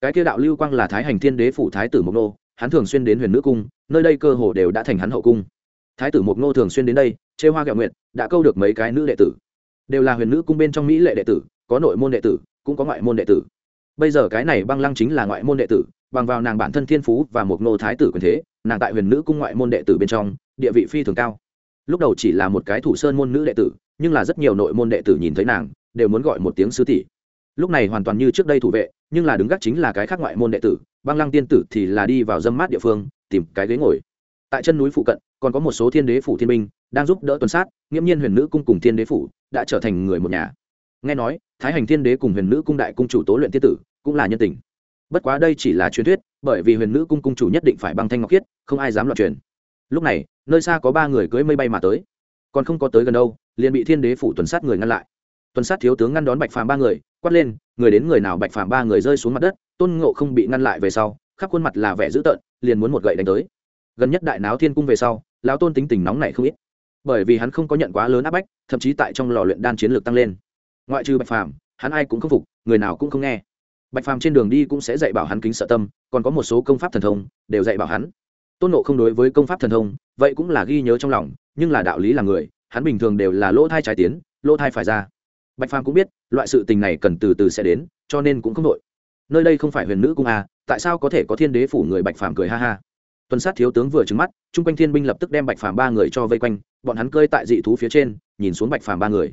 Cái kia đạo lưu quang là thái hành thiên đế phủ thái tử mộc nô, hắn thường xuyên đến huyền nữ cung, nơi đây cơ hồ đều đã thành hắn hậu cung. Thái tử mộc nô thường xuyên đến đây, chê hoa kẹo nguyện đã câu được mấy cái nữ đệ tử. Đều là huyền nữ cung bên trong mỹ lệ đệ tử, có nội môn đệ tử, cũng có ngoại môn đệ tử. Bây giờ cái này băng lăng chính là ngoại môn đệ tử, bằng vào nàng bản thân thiên phú và một nô thái tử quyền thế, nàng tại huyền nữ cung ngoại môn đệ tử bên trong, địa vị phi thường cao. Lúc đầu chỉ là một cái thủ sơn môn nữ đệ tử, nhưng là rất nhiều nội môn đệ tử nhìn thấy nàng, đều muốn gọi một tiếng sư tỷ lúc này hoàn toàn như trước đây thủ vệ, nhưng là đứng gác chính là cái khác ngoại môn đệ tử, băng lăng tiên tử thì là đi vào dâm mát địa phương, tìm cái ghế ngồi. Tại chân núi phụ cận, còn có một số thiên đế phủ thiên binh, đang giúp đỡ tuần sát, nghiễm nhiên huyền nữ cung cùng thiên đế phủ đã trở thành người một nhà. Nghe nói, thái hành thiên đế cùng huyền nữ cung đại cung chủ tố luyện tiên tử cũng là nhân tình. Bất quá đây chỉ là truyền thuyết, bởi vì huyền nữ cung cung chủ nhất định phải băng thanh ngọc khiết, không ai dám loạn truyền. Lúc này, nơi xa có ba người cưỡi mây bay mà tới. Còn không có tới gần đâu, liền bị thiên đế phủ tuần sát người ngăn lại tuần sát thiếu tướng ngăn đón bạch phàm ba người, quát lên, người đến người nào bạch phàm ba người rơi xuống mặt đất, tôn ngộ không bị ngăn lại về sau, khắp khuôn mặt là vẻ dữ tợn, liền muốn một gậy đánh tới. Gần nhất đại náo thiên cung về sau, lão tôn tính tình nóng này không ít. Bởi vì hắn không có nhận quá lớn áp bách, thậm chí tại trong lò luyện đan chiến lược tăng lên. Ngoại trừ bạch phàm, hắn ai cũng không phục, người nào cũng không nghe. Bạch phàm trên đường đi cũng sẽ dạy bảo hắn kính sợ tâm, còn có một số công pháp thần thông, đều dạy bảo hắn. Tôn nộ không đối với công pháp thần thông, vậy cũng là ghi nhớ trong lòng, nhưng là đạo lý là người, hắn bình thường đều là lỗ thai trái tiến, lỗ thai phải ra bạch phàm cũng biết, loại sự tình này cần từ từ sẽ đến, cho nên cũng không đội. Nơi đây không phải huyền nữ cung à tại sao có thể có thiên đế phủ người bạch phàm cười ha ha. Tuần sát thiếu tướng vừa trứng mắt, chung quanh thiên binh lập tức đem bạch phàm ba người cho vây quanh, bọn hắn cơi tại dị thú phía trên, nhìn xuống bạch phàm ba người.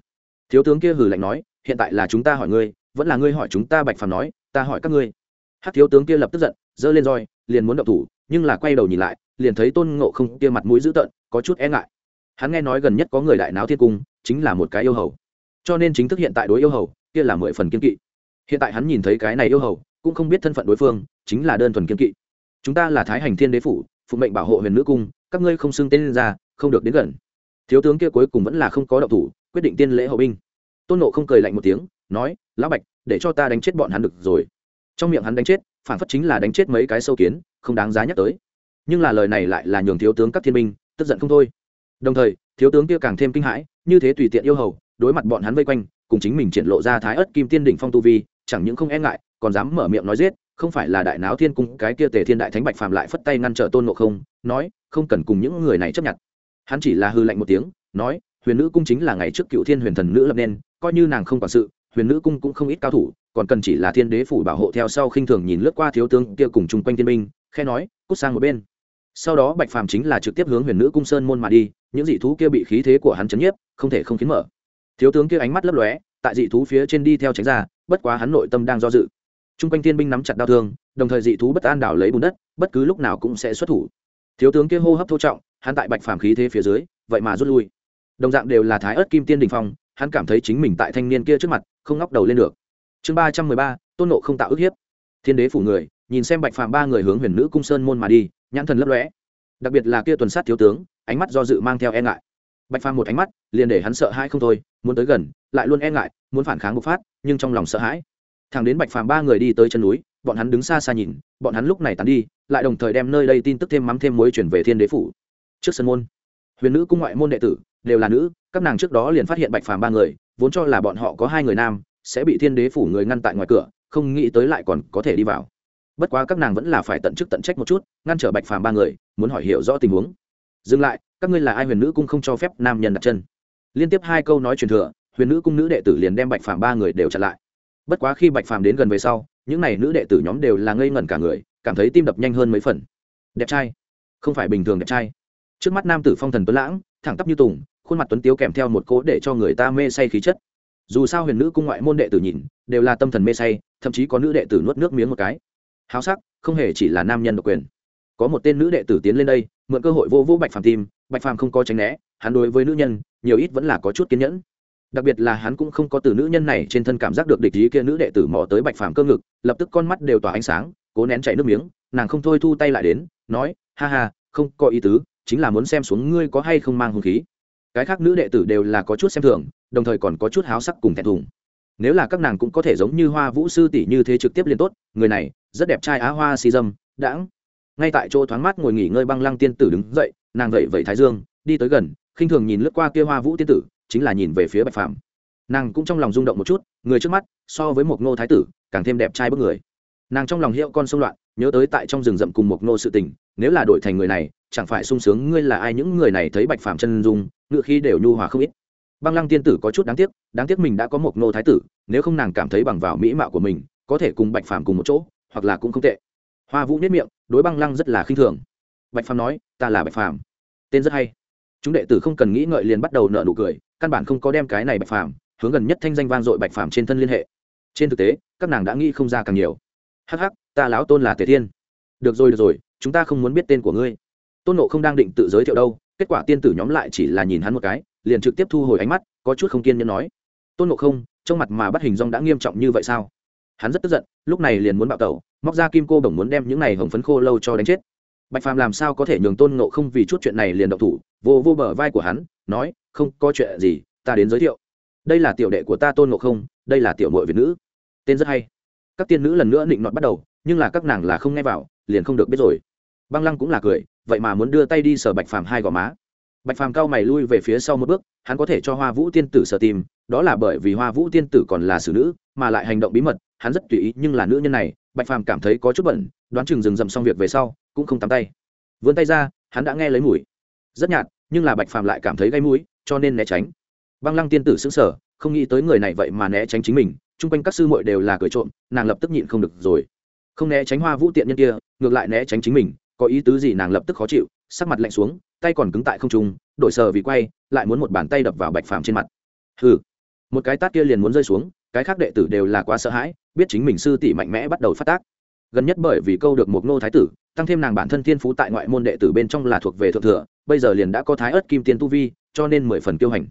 Thiếu tướng kia hừ lạnh nói, hiện tại là chúng ta hỏi ngươi, vẫn là ngươi hỏi chúng ta bạch phàm nói, ta hỏi các ngươi. Hát thiếu tướng kia lập tức giận, giơ lên roi, liền muốn động thủ, nhưng là quay đầu nhìn lại, liền thấy tôn ngộ không kia mặt mũi dữ tợn, có chút e ngại. Hắn nghe nói gần nhất có người đại náo thiên cung, chính là một cái yêu hầu cho nên chính thức hiện tại đối yêu hầu, kia là mười phần kiên kỵ. Hiện tại hắn nhìn thấy cái này yêu hầu, cũng không biết thân phận đối phương, chính là đơn thuần kiên kỵ. Chúng ta là thái hành thiên đế phủ, phụ mệnh bảo hộ huyền nữ cung, các ngươi không xưng tên ra, không được đến gần. Thiếu tướng kia cuối cùng vẫn là không có động thủ, quyết định tiên lễ hậu binh. Tôn nộ không cười lạnh một tiếng, nói, lão bạch, để cho ta đánh chết bọn hắn được rồi. Trong miệng hắn đánh chết, phản phất chính là đánh chết mấy cái sâu kiến, không đáng giá nhắc tới. Nhưng là lời này lại là nhường thiếu tướng các thiên binh, tức giận không thôi. Đồng thời, thiếu tướng kia càng thêm kinh hãi, như thế tùy tiện yêu hầu đối mặt bọn hắn vây quanh, cùng chính mình triển lộ ra thái ớt kim tiên đỉnh phong tu vi, chẳng những không e ngại, còn dám mở miệng nói giết, không phải là đại náo thiên cung, cái kia tề thiên đại thánh bạch phàm lại phất tay ngăn trở tôn ngộ không, nói, không cần cùng những người này chấp nhận. Hắn chỉ là hư lạnh một tiếng, nói, huyền nữ cung chính là ngày trước cựu thiên huyền thần nữ lập nên, coi như nàng không quản sự, huyền nữ cung cũng không ít cao thủ, còn cần chỉ là thiên đế phủ bảo hộ theo sau khinh thường nhìn lướt qua thiếu tướng kia cùng chung quanh thiên binh, khe nói, cút sang một bên. Sau đó bạch phàm chính là trực tiếp hướng huyền nữ cung sơn môn mà đi, những dị thú kia bị khí thế của hắn chấn nhiếp, không thể không khiến mở thiếu tướng kia ánh mắt lấp lóe tại dị thú phía trên đi theo tránh ra bất quá hắn nội tâm đang do dự. Chung quanh thiên binh nắm chặt đau thương đồng thời dị thú bất an đảo lấy bùn đất bất cứ lúc nào cũng sẽ xuất thủ. Thiếu tướng kia hô hấp thô trọng hắn tại bạch phàm khí thế phía dưới vậy mà rút lui. Đồng dạng đều là thái ớt kim tiên đình phong hắn cảm thấy chính mình tại thanh niên kia trước mặt không ngóc đầu lên được. Chương ba trăm mười ba tôn nộ không tạo ức hiếp. Thiên đế phủ người nhìn xem bạch phàm ba người hướng huyền nữ cung sơn môn mà đi nhãn thần lấp lóe, đặc biệt là kia tuần sát thiếu tướng ánh mắt do dự mang theo e ngại bạch phàm một ánh mắt, liền để hắn sợ hãi không thôi, muốn tới gần, lại luôn e ngại, muốn phản kháng bộc phát, nhưng trong lòng sợ hãi. Thằng đến bạch phàm ba người đi tới chân núi, bọn hắn đứng xa xa nhìn, bọn hắn lúc này tàn đi, lại đồng thời đem nơi đây tin tức thêm mắm thêm muối chuyển về thiên đế phủ. Trước sân môn, huyền nữ cung ngoại môn đệ tử, đều là nữ, các nàng trước đó liền phát hiện bạch phàm ba người, vốn cho là bọn họ có hai người nam, sẽ bị thiên đế phủ người ngăn tại ngoài cửa, không nghĩ tới lại còn có thể đi vào. Bất quá các nàng vẫn là phải tận chức tận trách một chút, ngăn trở bạch phàm ba người, muốn hỏi hiểu rõ tình huống dừng lại, các ngươi là ai huyền nữ cung không cho phép nam nhân đặt chân. Liên tiếp hai câu nói truyền thừa, huyền nữ cung nữ đệ tử liền đem bạch phàm ba người đều chặn lại. Bất quá khi bạch phàm đến gần về sau, những n à y nữ đệ tử nhóm đều là ngây ngẩn cả người, cảm thấy tim đập nhanh hơn mấy phần. Đẹp trai. Không phải bình thường đẹp trai. Trước mắt nam tử phong thần tuấn lãng, thẳng tắp như tùng, khuôn mặt tuấn tiếu kèm theo một cỗ để cho người ta mê say khí chất. Dù sao huyền nữ cung ngoại môn đệ tử nhìn, đều là tâm thần mê say, thậm chí có nữ đệ tử nuốt nước miếng một cái. Háo sắc, không hề chỉ là nam nhân độc quyền có một tên nữ đệ tử tiến lên đây, mượn cơ hội vô vũ bạch phàm tim, bạch phàm không có tránh né, hắn đối với nữ nhân, nhiều ít vẫn là có chút kiên nhẫn. Đặc biệt là hắn cũng không có từ nữ nhân này trên thân cảm giác được địch ý kia nữ đệ tử mò tới bạch phàm cơ ngực, lập tức con mắt đều tỏa ánh sáng, cố nén chảy nước miếng, nàng không thôi thu tay lại đến, nói, ha ha, không có ý tứ, chính là muốn xem xuống ngươi có hay không mang hung khí. Cái khác nữ đệ tử đều là có chút xem thường, đồng thời còn có chút háo sắc cùng thẹn thùng. Nếu là các nàng cũng có thể giống như hoa vũ sư tỷ như thế trực tiếp liên tốt, người này rất đẹp trai á hoa xì dâm, đãng ngay tại chỗ thoáng mát ngồi nghỉ ngơi băng lăng tiên tử đứng dậy, nàng vậy vậy thái dương, đi tới gần, khinh thường nhìn lướt qua kia hoa vũ tiên tử, chính là nhìn về phía bạch phạm nàng cũng trong lòng rung động một chút, người trước mắt, so với một ngô thái tử, càng thêm đẹp trai bức người. Nàng trong lòng hiệu con sông loạn, nhớ tới tại trong rừng rậm cùng một ngô sự tình, nếu là đổi thành người này, chẳng phải sung sướng ngươi là ai? Những người này thấy bạch phàm chân dung, ngựa khi đều nhu hòa không ít. Băng lăng tiên tử có chút đáng tiếc đáng tiếc mình đã có một nô thái tử, nếu không nàng cảm thấy bằng vào mỹ mạo của mình, có thể cùng bạch phàm cùng một chỗ, hoặc là cũng không tệ hoa vũ nếp miệng, đối băng lăng rất là khinh thường. Bạch phàm nói, ta là bạch phàm. Tên rất hay. Chúng đệ tử không cần nghĩ ngợi liền bắt đầu nợ nụ cười, căn bản không có đem cái này bạch phàm, hướng gần nhất thanh danh vang dội bạch phàm trên thân liên hệ. Trên thực tế, các nàng đã nghĩ không ra càng nhiều. Hắc hắc, ta lão tôn là tề thiên. Được rồi được rồi, chúng ta không muốn biết tên của ngươi. Tôn nộ không đang định tự giới thiệu đâu, kết quả tiên tử nhóm lại chỉ là nhìn hắn một cái, liền trực tiếp thu hồi ánh mắt, có chút không kiên nhẫn nói. Tôn nộ không, trong mặt mà bắt hình dong đã nghiêm trọng như vậy sao? Hắn rất tức giận, lúc này liền muốn bạo tẩu, móc ra kim cô bổng muốn đem những này hồng phấn khô lâu cho đánh chết. Bạch phàm làm sao có thể nhường tôn nộ không vì chút chuyện này liền động thủ, vô vô bờ vai của hắn, nói, không có chuyện gì, ta đến giới thiệu. Đây là tiểu đệ của ta tôn nộ không, đây là tiểu mội việt nữ. Tên rất hay. Các tiên nữ lần nữa định nọt bắt đầu, nhưng là các nàng là không nghe vào, liền không được biết rồi. Băng lăng cũng là cười, vậy mà muốn đưa tay đi sờ bạch phàm hai gò má bạch phàm cao mày lui về phía sau một bước, hắn có thể cho hoa vũ tiên tử sợ tìm, đó là bởi vì hoa vũ tiên tử còn là xử nữ, mà lại hành động bí mật, hắn rất tùy ý, nhưng là nữ nhân này, bạch phàm cảm thấy có chút bẩn, đoán chừng dừng dậm xong việc về sau, cũng không tắm tay. Vươn tay ra, hắn đã nghe lấy mùi. Rất nhạt, nhưng là bạch phàm lại cảm thấy gây mũi, cho nên né tránh. Băng lăng tiên tử xứng sở không nghĩ tới người này vậy mà né tránh chính mình, chung quanh các sư muội đều là cười trộm, nàng lập tức nhịn không được rồi. Không né tránh hoa vũ tiện nhân kia, ngược lại né tránh chính mình, có ý tứ gì nàng lập tức khó chịu, sắc mặt lạnh xuống tay còn cứng tại không trung, đổi sờ vì quay, lại muốn một bàn tay đập vào bạch phàm trên mặt. Hừ, một cái tát kia liền muốn rơi xuống, cái khác đệ tử đều là quá sợ hãi, biết chính mình sư tỷ mạnh mẽ bắt đầu phát tác. Gần nhất bởi vì câu được một nô thái tử, tăng thêm nàng bản thân thiên phú tại ngoại môn đệ tử bên trong là thuộc về thượng thừa, bây giờ liền đã có thái ớt kim tiên tu vi, cho nên mười phần kiêu hành.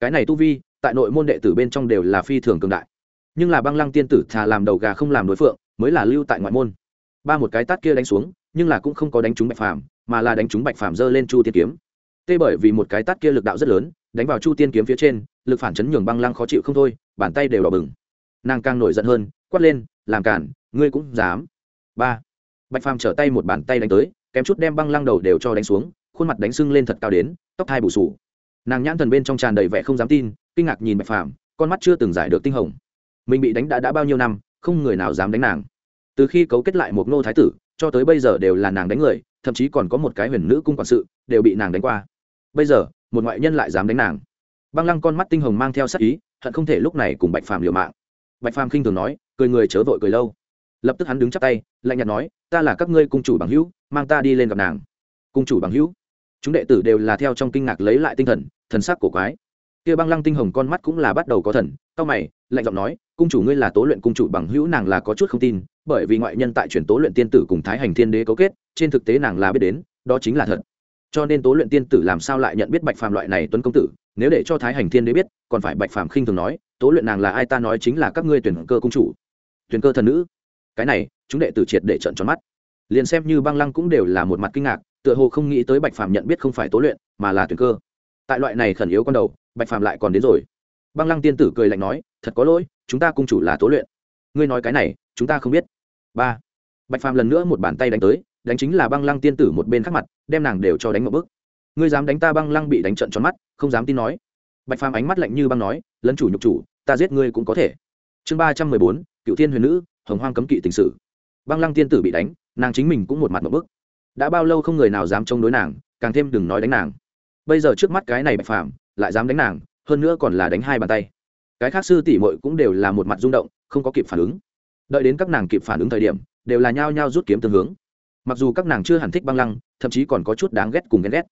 Cái này tu vi, tại nội môn đệ tử bên trong đều là phi thường cường đại. Nhưng là băng lăng tiên tử thà làm đầu gà không làm đối phượng, mới là lưu tại ngoại môn. Ba một cái tát kia đánh xuống, nhưng là cũng không có đánh trúng bạch phàm mà là đánh trúng bạch phàm dơ lên chu tiên kiếm. Tê bởi vì một cái tát kia lực đạo rất lớn, đánh vào chu tiên kiếm phía trên, lực phản chấn nhường băng lăng khó chịu không thôi, bàn tay đều đỏ bừng. Nàng càng nổi giận hơn, quát lên, làm cản, ngươi cũng dám. Ba. Bạch phàm trở tay một bàn tay đánh tới, kém chút đem băng lăng đầu đều cho đánh xuống, khuôn mặt đánh sưng lên thật cao đến, tóc hai bù sù. Nàng nhãn thần bên trong tràn đầy vẻ không dám tin, kinh ngạc nhìn bạch phàm, con mắt chưa từng giải được tinh hồng. Mình bị đánh đã đã bao nhiêu năm, không người nào dám đánh nàng. Từ khi cấu kết lại một ngô thái tử, cho tới bây giờ đều là nàng đánh người thậm chí còn có một cái huyền nữ cung quản sự, đều bị nàng đánh qua. Bây giờ, một ngoại nhân lại dám đánh nàng. Băng lăng con mắt tinh hồng mang theo sắc ý, hận không thể lúc này cùng bạch phàm liều mạng. Bạch phàm khinh thường nói, cười người chớ vội cười lâu. Lập tức hắn đứng chắp tay, lạnh nhạt nói, ta là các ngươi cung chủ bằng hữu, mang ta đi lên gặp nàng. Cung chủ bằng hữu? Chúng đệ tử đều là theo trong kinh ngạc lấy lại tinh thần thần sắc của quái. Kia băng lăng tinh hồng con mắt cũng là bắt đầu có thần cao mày, lạnh giọng nói, cung chủ ngươi là tố luyện cung chủ bằng hữu, nàng là có chút không tin bởi vì ngoại nhân tại truyền tố luyện tiên tử cùng thái hành thiên đế cấu kết, trên thực tế nàng là biết đến, đó chính là thật. Cho nên tố luyện tiên tử làm sao lại nhận biết bạch phàm loại này tuấn công tử, nếu để cho thái hành thiên đế biết, còn phải bạch phàm khinh thường nói, tố luyện nàng là ai ta nói chính là các ngươi tuyển cơ cung chủ. Tuyển cơ thần nữ. Cái này, chúng đệ tử triệt để trận tròn mắt. Liền xem như băng lăng cũng đều là một mặt kinh ngạc, tựa hồ không nghĩ tới bạch phàm nhận biết không phải tố luyện, mà là tuyển cơ. Tại loại này khẩn yếu con đầu, bạch phàm lại còn đến rồi. Băng lăng tiên tử cười lạnh nói, thật có lỗi, chúng ta cung chủ là tố luyện. Ngươi nói cái này, chúng ta không biết ba. Bạch phàm lần nữa một bàn tay đánh tới, đánh chính là băng lăng tiên tử một bên khác mặt, đem nàng đều cho đánh một bức ngươi dám đánh ta băng lăng bị đánh trận tròn mắt, không dám tin nói. Bạch phàm ánh mắt lạnh như băng nói, lấn chủ nhục chủ, ta giết ngươi cũng có thể. Chương ba trăm mười bốn, cựu thiên huyền nữ, hồng hoang cấm kỵ tình Sử. băng lăng tiên tử bị đánh, nàng chính mình cũng một mặt một bức đã bao lâu không người nào dám chống đối nàng, càng thêm đừng nói đánh nàng. Bây giờ trước mắt cái này bạch phàm, lại dám đánh nàng, hơn nữa còn là đánh hai bàn tay. Cái khác sư tỷ mội cũng đều là một mặt rung động, không có kịp phản ứng đợi đến các nàng kịp phản ứng thời điểm, đều là nhao nhao rút kiếm tương hướng. Mặc dù các nàng chưa hẳn thích băng lăng, thậm chí còn có chút đáng ghét cùng ghen ghét.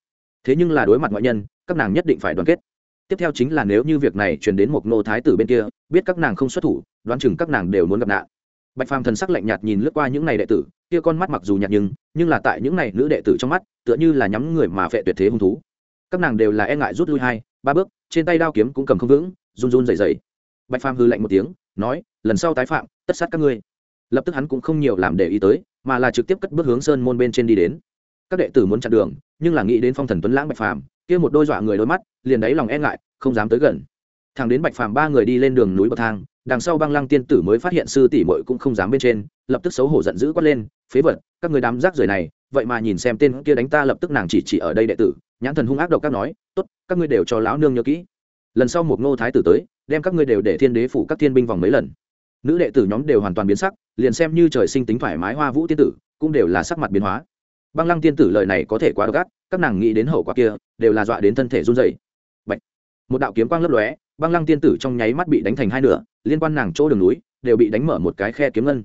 Thế nhưng là đối mặt ngoại nhân, các nàng nhất định phải đoàn kết. Tiếp theo chính là nếu như việc này truyền đến một nô thái tử bên kia, biết các nàng không xuất thủ, đoán chừng các nàng đều muốn gặp nạn. Bạch phàm thần sắc lạnh nhạt nhìn lướt qua những n à y đệ tử, kia con mắt mặc dù nhạt nhưng nhưng là tại những n à y nữ đệ tử trong mắt, tựa như là nhắm người mà vệ tuyệt thế hung thú. Các nàng đều là e ngại rút lui hai, ba bước, trên tay đao kiếm cũng cầm không vững, run run dày dày bạch phàm hư lạnh một tiếng, nói, lần sau tái phạm, tất sát các ngươi. Lập tức hắn cũng không nhiều làm để ý tới, mà là trực tiếp cất bước hướng sơn môn bên trên đi đến. Các đệ tử muốn chặn đường, nhưng là nghĩ đến phong thần tuấn lãng bạch phàm, kia một đôi dọa người đôi mắt, liền đáy lòng e ngại, không dám tới gần. Thằng đến bạch phàm ba người đi lên đường núi bậc thang, đằng sau băng lăng tiên tử mới phát hiện sư tỷ mội cũng không dám bên trên, lập tức xấu hổ giận dữ quát lên, phế vật, các người đám rác rưởi này, vậy mà nhìn xem tên kia đánh ta lập tức nàng chỉ chỉ ở đây đệ tử. Nhãn thần hung ác độc các nói, tốt, các ngươi đều cho lão nương nhớ kỹ. Lần sau một ngô thái tử tới đem các ngươi đều để thiên đế phủ các thiên binh vòng mấy lần. Nữ đệ tử nhóm đều hoàn toàn biến sắc, liền xem như trời sinh tính thoải mái hoa vũ tiên tử, cũng đều là sắc mặt biến hóa. Băng lăng tiên tử lời này có thể quá độc ác, các nàng nghĩ đến hậu quả kia, đều là dọa đến thân thể run dày Bạch. một đạo kiếm quang lấp lóe, băng lăng tiên tử trong nháy mắt bị đánh thành hai nửa, liên quan nàng chỗ đường núi, đều bị đánh mở một cái khe kiếm ngân.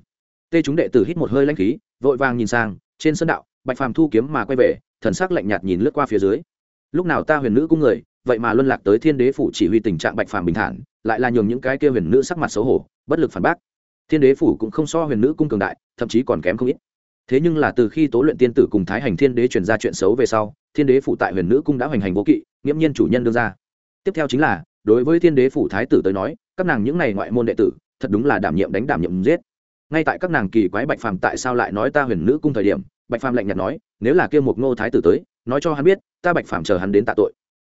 Tê chúng đệ tử hít một hơi lãnh khí, vội vàng nhìn sang, trên sân đạo, bạch phàm thu kiếm mà quay về, thần sắc lạnh nhạt nhìn lướt qua phía dưới. Lúc nào ta huyền nữ cung người, vậy mà luân lạc tới thiên đế phủ chỉ huy tình trạng bạch phàm bình thản lại là nhường những cái kia huyền nữ sắc mặt xấu hổ, bất lực phản bác. Thiên đế phủ cũng không so huyền nữ cung cường đại, thậm chí còn kém không ít. Thế nhưng là từ khi tố luyện tiên tử cùng thái hành thiên đế truyền ra chuyện xấu về sau, thiên đế phủ tại huyền nữ cung đã hoành hành vô kỵ, nghiễm nhiên chủ nhân đương ra. Tiếp theo chính là, đối với thiên đế phủ thái tử tới nói, các nàng những này ngoại môn đệ tử, thật đúng là đảm nhiệm đánh đảm nhiệm giết. Ngay tại các nàng kỳ quái bạch phàm tại sao lại nói ta huyền nữ cung thời điểm, bạch phàm lạnh nhạt nói, nếu là kia một ngô thái tử tới, nói cho hắn biết, ta bạch phàm chờ hắn đến tạ tội.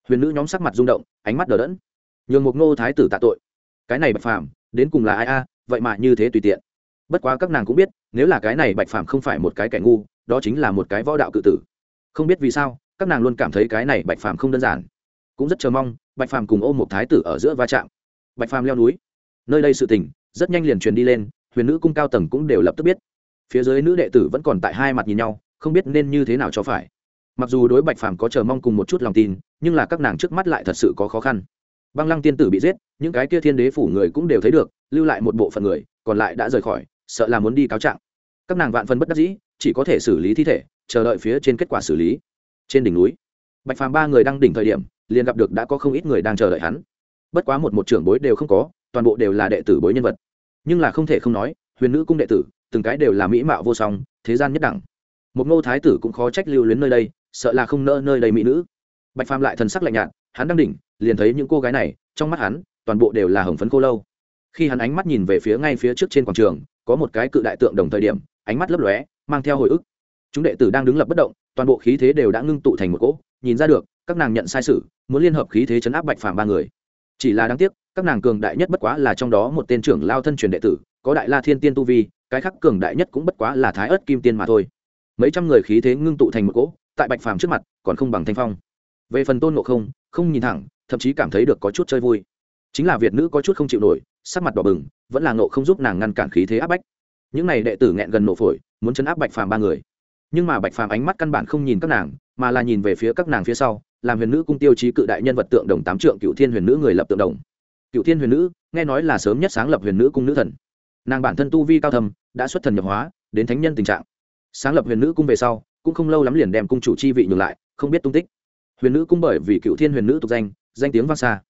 Huyền nữ nhóm sắc mặt rung động, ánh mắt đờ đẫn nhường một ngô thái tử tạ tội. Cái này bạch phàm, đến cùng là ai a? Vậy mà như thế tùy tiện. Bất quá các nàng cũng biết, nếu là cái này bạch phàm không phải một cái kẻ ngu, đó chính là một cái võ đạo cự tử. Không biết vì sao, các nàng luôn cảm thấy cái này bạch phàm không đơn giản. Cũng rất chờ mong, bạch phàm cùng ôm một thái tử ở giữa va chạm. Bạch phàm leo núi. Nơi đây sự tình, rất nhanh liền truyền đi lên, huyền nữ cung cao tầng cũng đều lập tức biết. Phía dưới nữ đệ tử vẫn còn tại hai mặt nhìn nhau, không biết nên như thế nào cho phải. Mặc dù đối bạch phàm có chờ mong cùng một chút lòng tin, nhưng là các nàng trước mắt lại thật sự có khó khăn băng lăng tiên tử bị giết, những cái kia thiên đế phủ người cũng đều thấy được, lưu lại một bộ phận người, còn lại đã rời khỏi, sợ là muốn đi cáo trạng. Các nàng vạn phân bất đắc dĩ, chỉ có thể xử lý thi thể, chờ đợi phía trên kết quả xử lý. Trên đỉnh núi, bạch phàm ba người đang đỉnh thời điểm, liền gặp được đã có không ít người đang chờ đợi hắn. Bất quá một một trưởng bối đều không có, toàn bộ đều là đệ tử bối nhân vật. Nhưng là không thể không nói, huyền nữ cung đệ tử, từng cái đều là mỹ mạo vô song, thế gian nhất đẳng. Một ngô thái tử cũng khó trách lưu luyến nơi đây, sợ là không nỡ nơi đây mỹ nữ. Bạch phàm lại thần sắc lạnh nhạt, hắn đang đỉnh liền thấy những cô gái này, trong mắt hắn, toàn bộ đều là hồng phấn cô lâu. Khi hắn ánh mắt nhìn về phía ngay phía trước trên quảng trường, có một cái cự đại tượng đồng thời điểm, ánh mắt lấp lóe, mang theo hồi ức. Chúng đệ tử đang đứng lập bất động, toàn bộ khí thế đều đã ngưng tụ thành một cỗ, nhìn ra được, các nàng nhận sai sự, muốn liên hợp khí thế chấn áp bạch phàm ba người. Chỉ là đáng tiếc, các nàng cường đại nhất bất quá là trong đó một tên trưởng lao thân truyền đệ tử, có đại la thiên tiên tu vi, cái khác cường đại nhất cũng bất quá là thái ớt kim tiên mà thôi. Mấy trăm người khí thế ngưng tụ thành một cỗ, tại bạch phàm trước mặt, còn không bằng thanh phong. Về phần tôn ngộ không không nhìn thẳng thậm chí cảm thấy được có chút chơi vui. Chính là việt nữ có chút không chịu nổi, sắc mặt đỏ bừng, vẫn là nộ không giúp nàng ngăn cản khí thế áp bách. Những này đệ tử nghẹn gần nổ phổi, muốn chấn áp bạch phàm ba người. Nhưng mà bạch phàm ánh mắt căn bản không nhìn các nàng, mà là nhìn về phía các nàng phía sau, làm huyền nữ cung tiêu chí cự đại nhân vật tượng đồng tám trượng cựu thiên huyền nữ người lập tượng đồng. Cựu thiên huyền nữ, nghe nói là sớm nhất sáng lập huyền nữ cung nữ thần. Nàng bản thân tu vi cao thầm đã xuất thần nhập hóa, đến thánh nhân tình trạng. Sáng lập huyền nữ cung về sau, cũng không lâu lắm liền đem cung chủ chi vị nhường lại, không biết tung tích. Huyền nữ cung bởi vì cựu thiên huyền nữ tục danh danh tiếng vang xa.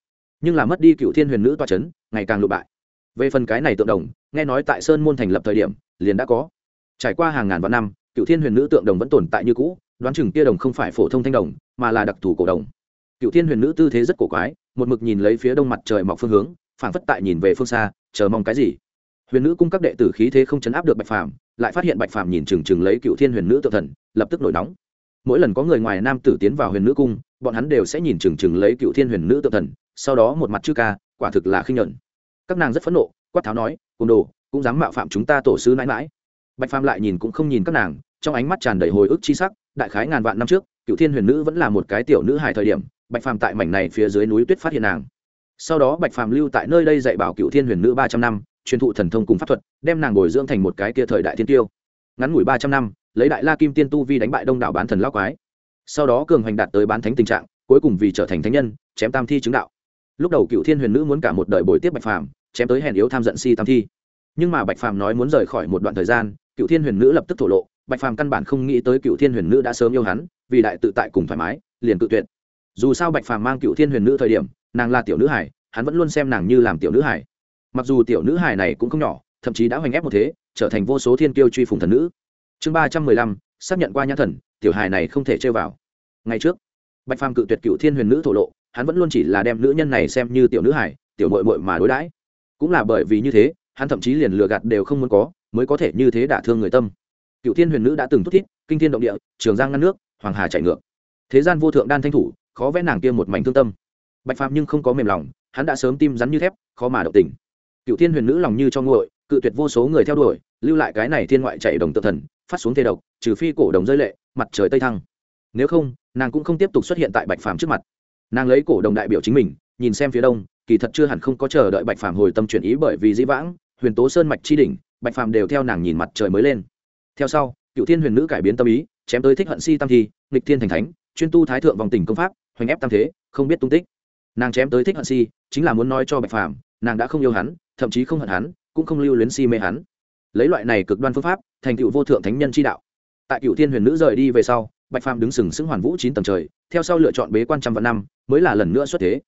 Nhưng là mất đi cựu thiên huyền nữ toa c h ấ n ngày càng lụ bại. Về phần cái này tượng đồng, nghe nói tại sơn môn thành lập thời điểm, liền đã có. Trải qua hàng ngàn vạn năm, cựu thiên huyền nữ tượng đồng vẫn tồn tại như cũ, đoán chừng kia đồng không phải phổ thông thanh đồng, mà là đặc thù cổ đồng. Cựu thiên huyền nữ tư thế rất cổ quái, một mực nhìn lấy phía đông mặt trời mọc phương hướng phản phất tại nhìn về phương xa, chờ mong cái gì. Huyền nữ cung các đệ tử khí thế không chấn áp được bạch phàm, lại phát hiện bạch phàm nhìn chừng chừng lấy cựu thiên huyền nữ tự thần, lập tức nổi nóng. Mỗi lần có người ngoài nam tử tiến vào huyền nữ cung bọn hắn đều sẽ nhìn chừng chừng lấy cựu thiên huyền nữ tự thần, sau đó một mặt chư ca, quả thực là khinh nhuận. Các nàng rất phẫn nộ, quát tháo nói côn đồ, cũng dám mạo phạm chúng ta tổ sư mãi mãi bạch phàm lại nhìn cũng không nhìn các nàng, trong ánh mắt tràn đầy hồi ức chi sắc, đại khái ngàn vạn năm trước, cựu thiên huyền nữ vẫn là một cái tiểu nữ hài thời điểm, bạch phàm tại mảnh này phía dưới núi tuyết phát hiện nàng. Sau đó bạch phàm lưu tại nơi đây dạy bảo cựu thiên huyền nữ ba trăm năm, truyền thụ thần thông cùng pháp thuật, đem nàng bồi dưỡng thành một cái kia thời đại thiên tiêu. Ngắn ngủi ba trăm năm, lấy đại la kim tiên tu vi đánh bại đông đảo bán thần lao quái sau đó cường hoành đạt tới bán thánh tình trạng, cuối cùng vì trở thành thánh nhân, chém tam thi chứng đạo. Lúc đầu cựu thiên huyền nữ muốn cả một đời bồi tiếp bạch phàm, chém tới hèn yếu tham giận si tam thi. Nhưng mà bạch phàm nói muốn rời khỏi một đoạn thời gian, cựu thiên huyền nữ lập tức thổ lộ, bạch phàm căn bản không nghĩ tới cựu thiên huyền nữ đã sớm yêu hắn, vì đại tự tại cùng thoải mái, liền tự tuyệt. Dù sao bạch phàm mang cựu thiên huyền nữ thời điểm, nàng là tiểu nữ hải hắn vẫn luôn xem nàng như làm tiểu nữ hải mặc dù tiểu nữ hải này cũng không nhỏ, thậm chí đã hoành ép một thế, trở thành vô số thiên kiêu truy phùng thần nữ. Chương ba trăm mười lăm xác nhận qua nhãn thần, tiểu hài này không thể chơi vào. Ngày trước, bạch phàm cự tuyệt cựu thiên huyền nữ thổ lộ, hắn vẫn luôn chỉ là đem nữ nhân này xem như tiểu nữ hải tiểu mội mội mà đối đãi. Cũng là bởi vì như thế, hắn thậm chí liền lừa gạt đều không muốn có, mới có thể như thế đả thương người tâm. Cựu thiên huyền nữ đã từng thúc thiết, kinh thiên động địa, trường giang ngăn nước, hoàng hà chạy ngược. Thế gian vô thượng đan thanh thủ, khó vẽ nàng kia một mảnh thương tâm. Bạch phàm nhưng không có mềm lòng, hắn đã sớm tim rắn như thép, khó mà động tình. Cựu thiên huyền nữ lòng như cho nguội, cự tuyệt vô số người theo đuổi lưu lại cái này thiên ngoại chạy đồng tự thần, phát xuống thê độc, trừ phi cổ đồng rơi lệ, mặt trời tây thăng. Nếu không, nàng cũng không tiếp tục xuất hiện tại bạch phàm trước mặt. Nàng lấy cổ đồng đại biểu chính mình, nhìn xem phía đông, kỳ thật chưa hẳn không có chờ đợi bạch phàm hồi tâm chuyển ý bởi vì dĩ vãng, huyền tố sơn mạch chi đỉnh, bạch phàm đều theo nàng nhìn mặt trời mới lên. Theo sau, cựu thiên huyền nữ cải biến tâm ý, chém tới thích hận si tam thi, nghịch thiên thành thánh, chuyên tu thái thượng vòng tình công pháp, hoành ép tam thế, không biết tung tích. Nàng chém tới thích hận si, chính là muốn nói cho bạch phàm, nàng đã không yêu hắn, thậm chí không hận hắn, cũng không lưu luyến si mê hắn lấy loại này cực đoan phương pháp, thành cựu vô thượng thánh nhân chi đạo. Tại cựu thiên huyền nữ rời đi về sau, bạch phàm đứng sừng sững hoàn vũ chín tầng trời, theo sau lựa chọn bế quan trăm vạn năm, mới là lần nữa xuất thế.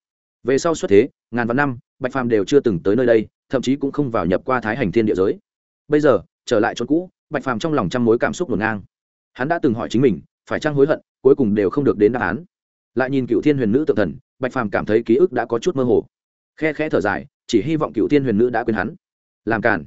Về sau xuất thế, ngàn vạn năm, bạch phàm đều chưa từng tới nơi đây, thậm chí cũng không vào nhập qua thái hành thiên địa giới. Bây giờ, trở lại chỗ cũ, bạch phàm trong lòng trăm mối cảm xúc ngổn ngang. Hắn đã từng hỏi chính mình, phải trang hối hận, cuối cùng đều không được đến đáp án. Lại nhìn cựu thiên huyền nữ tự thần, bạch phàm cảm thấy ký ức đã có chút mơ hồ. Khe khẽ thở dài, chỉ hy vọng cựu thiên huyền nữ đã quên hắn. Làm cản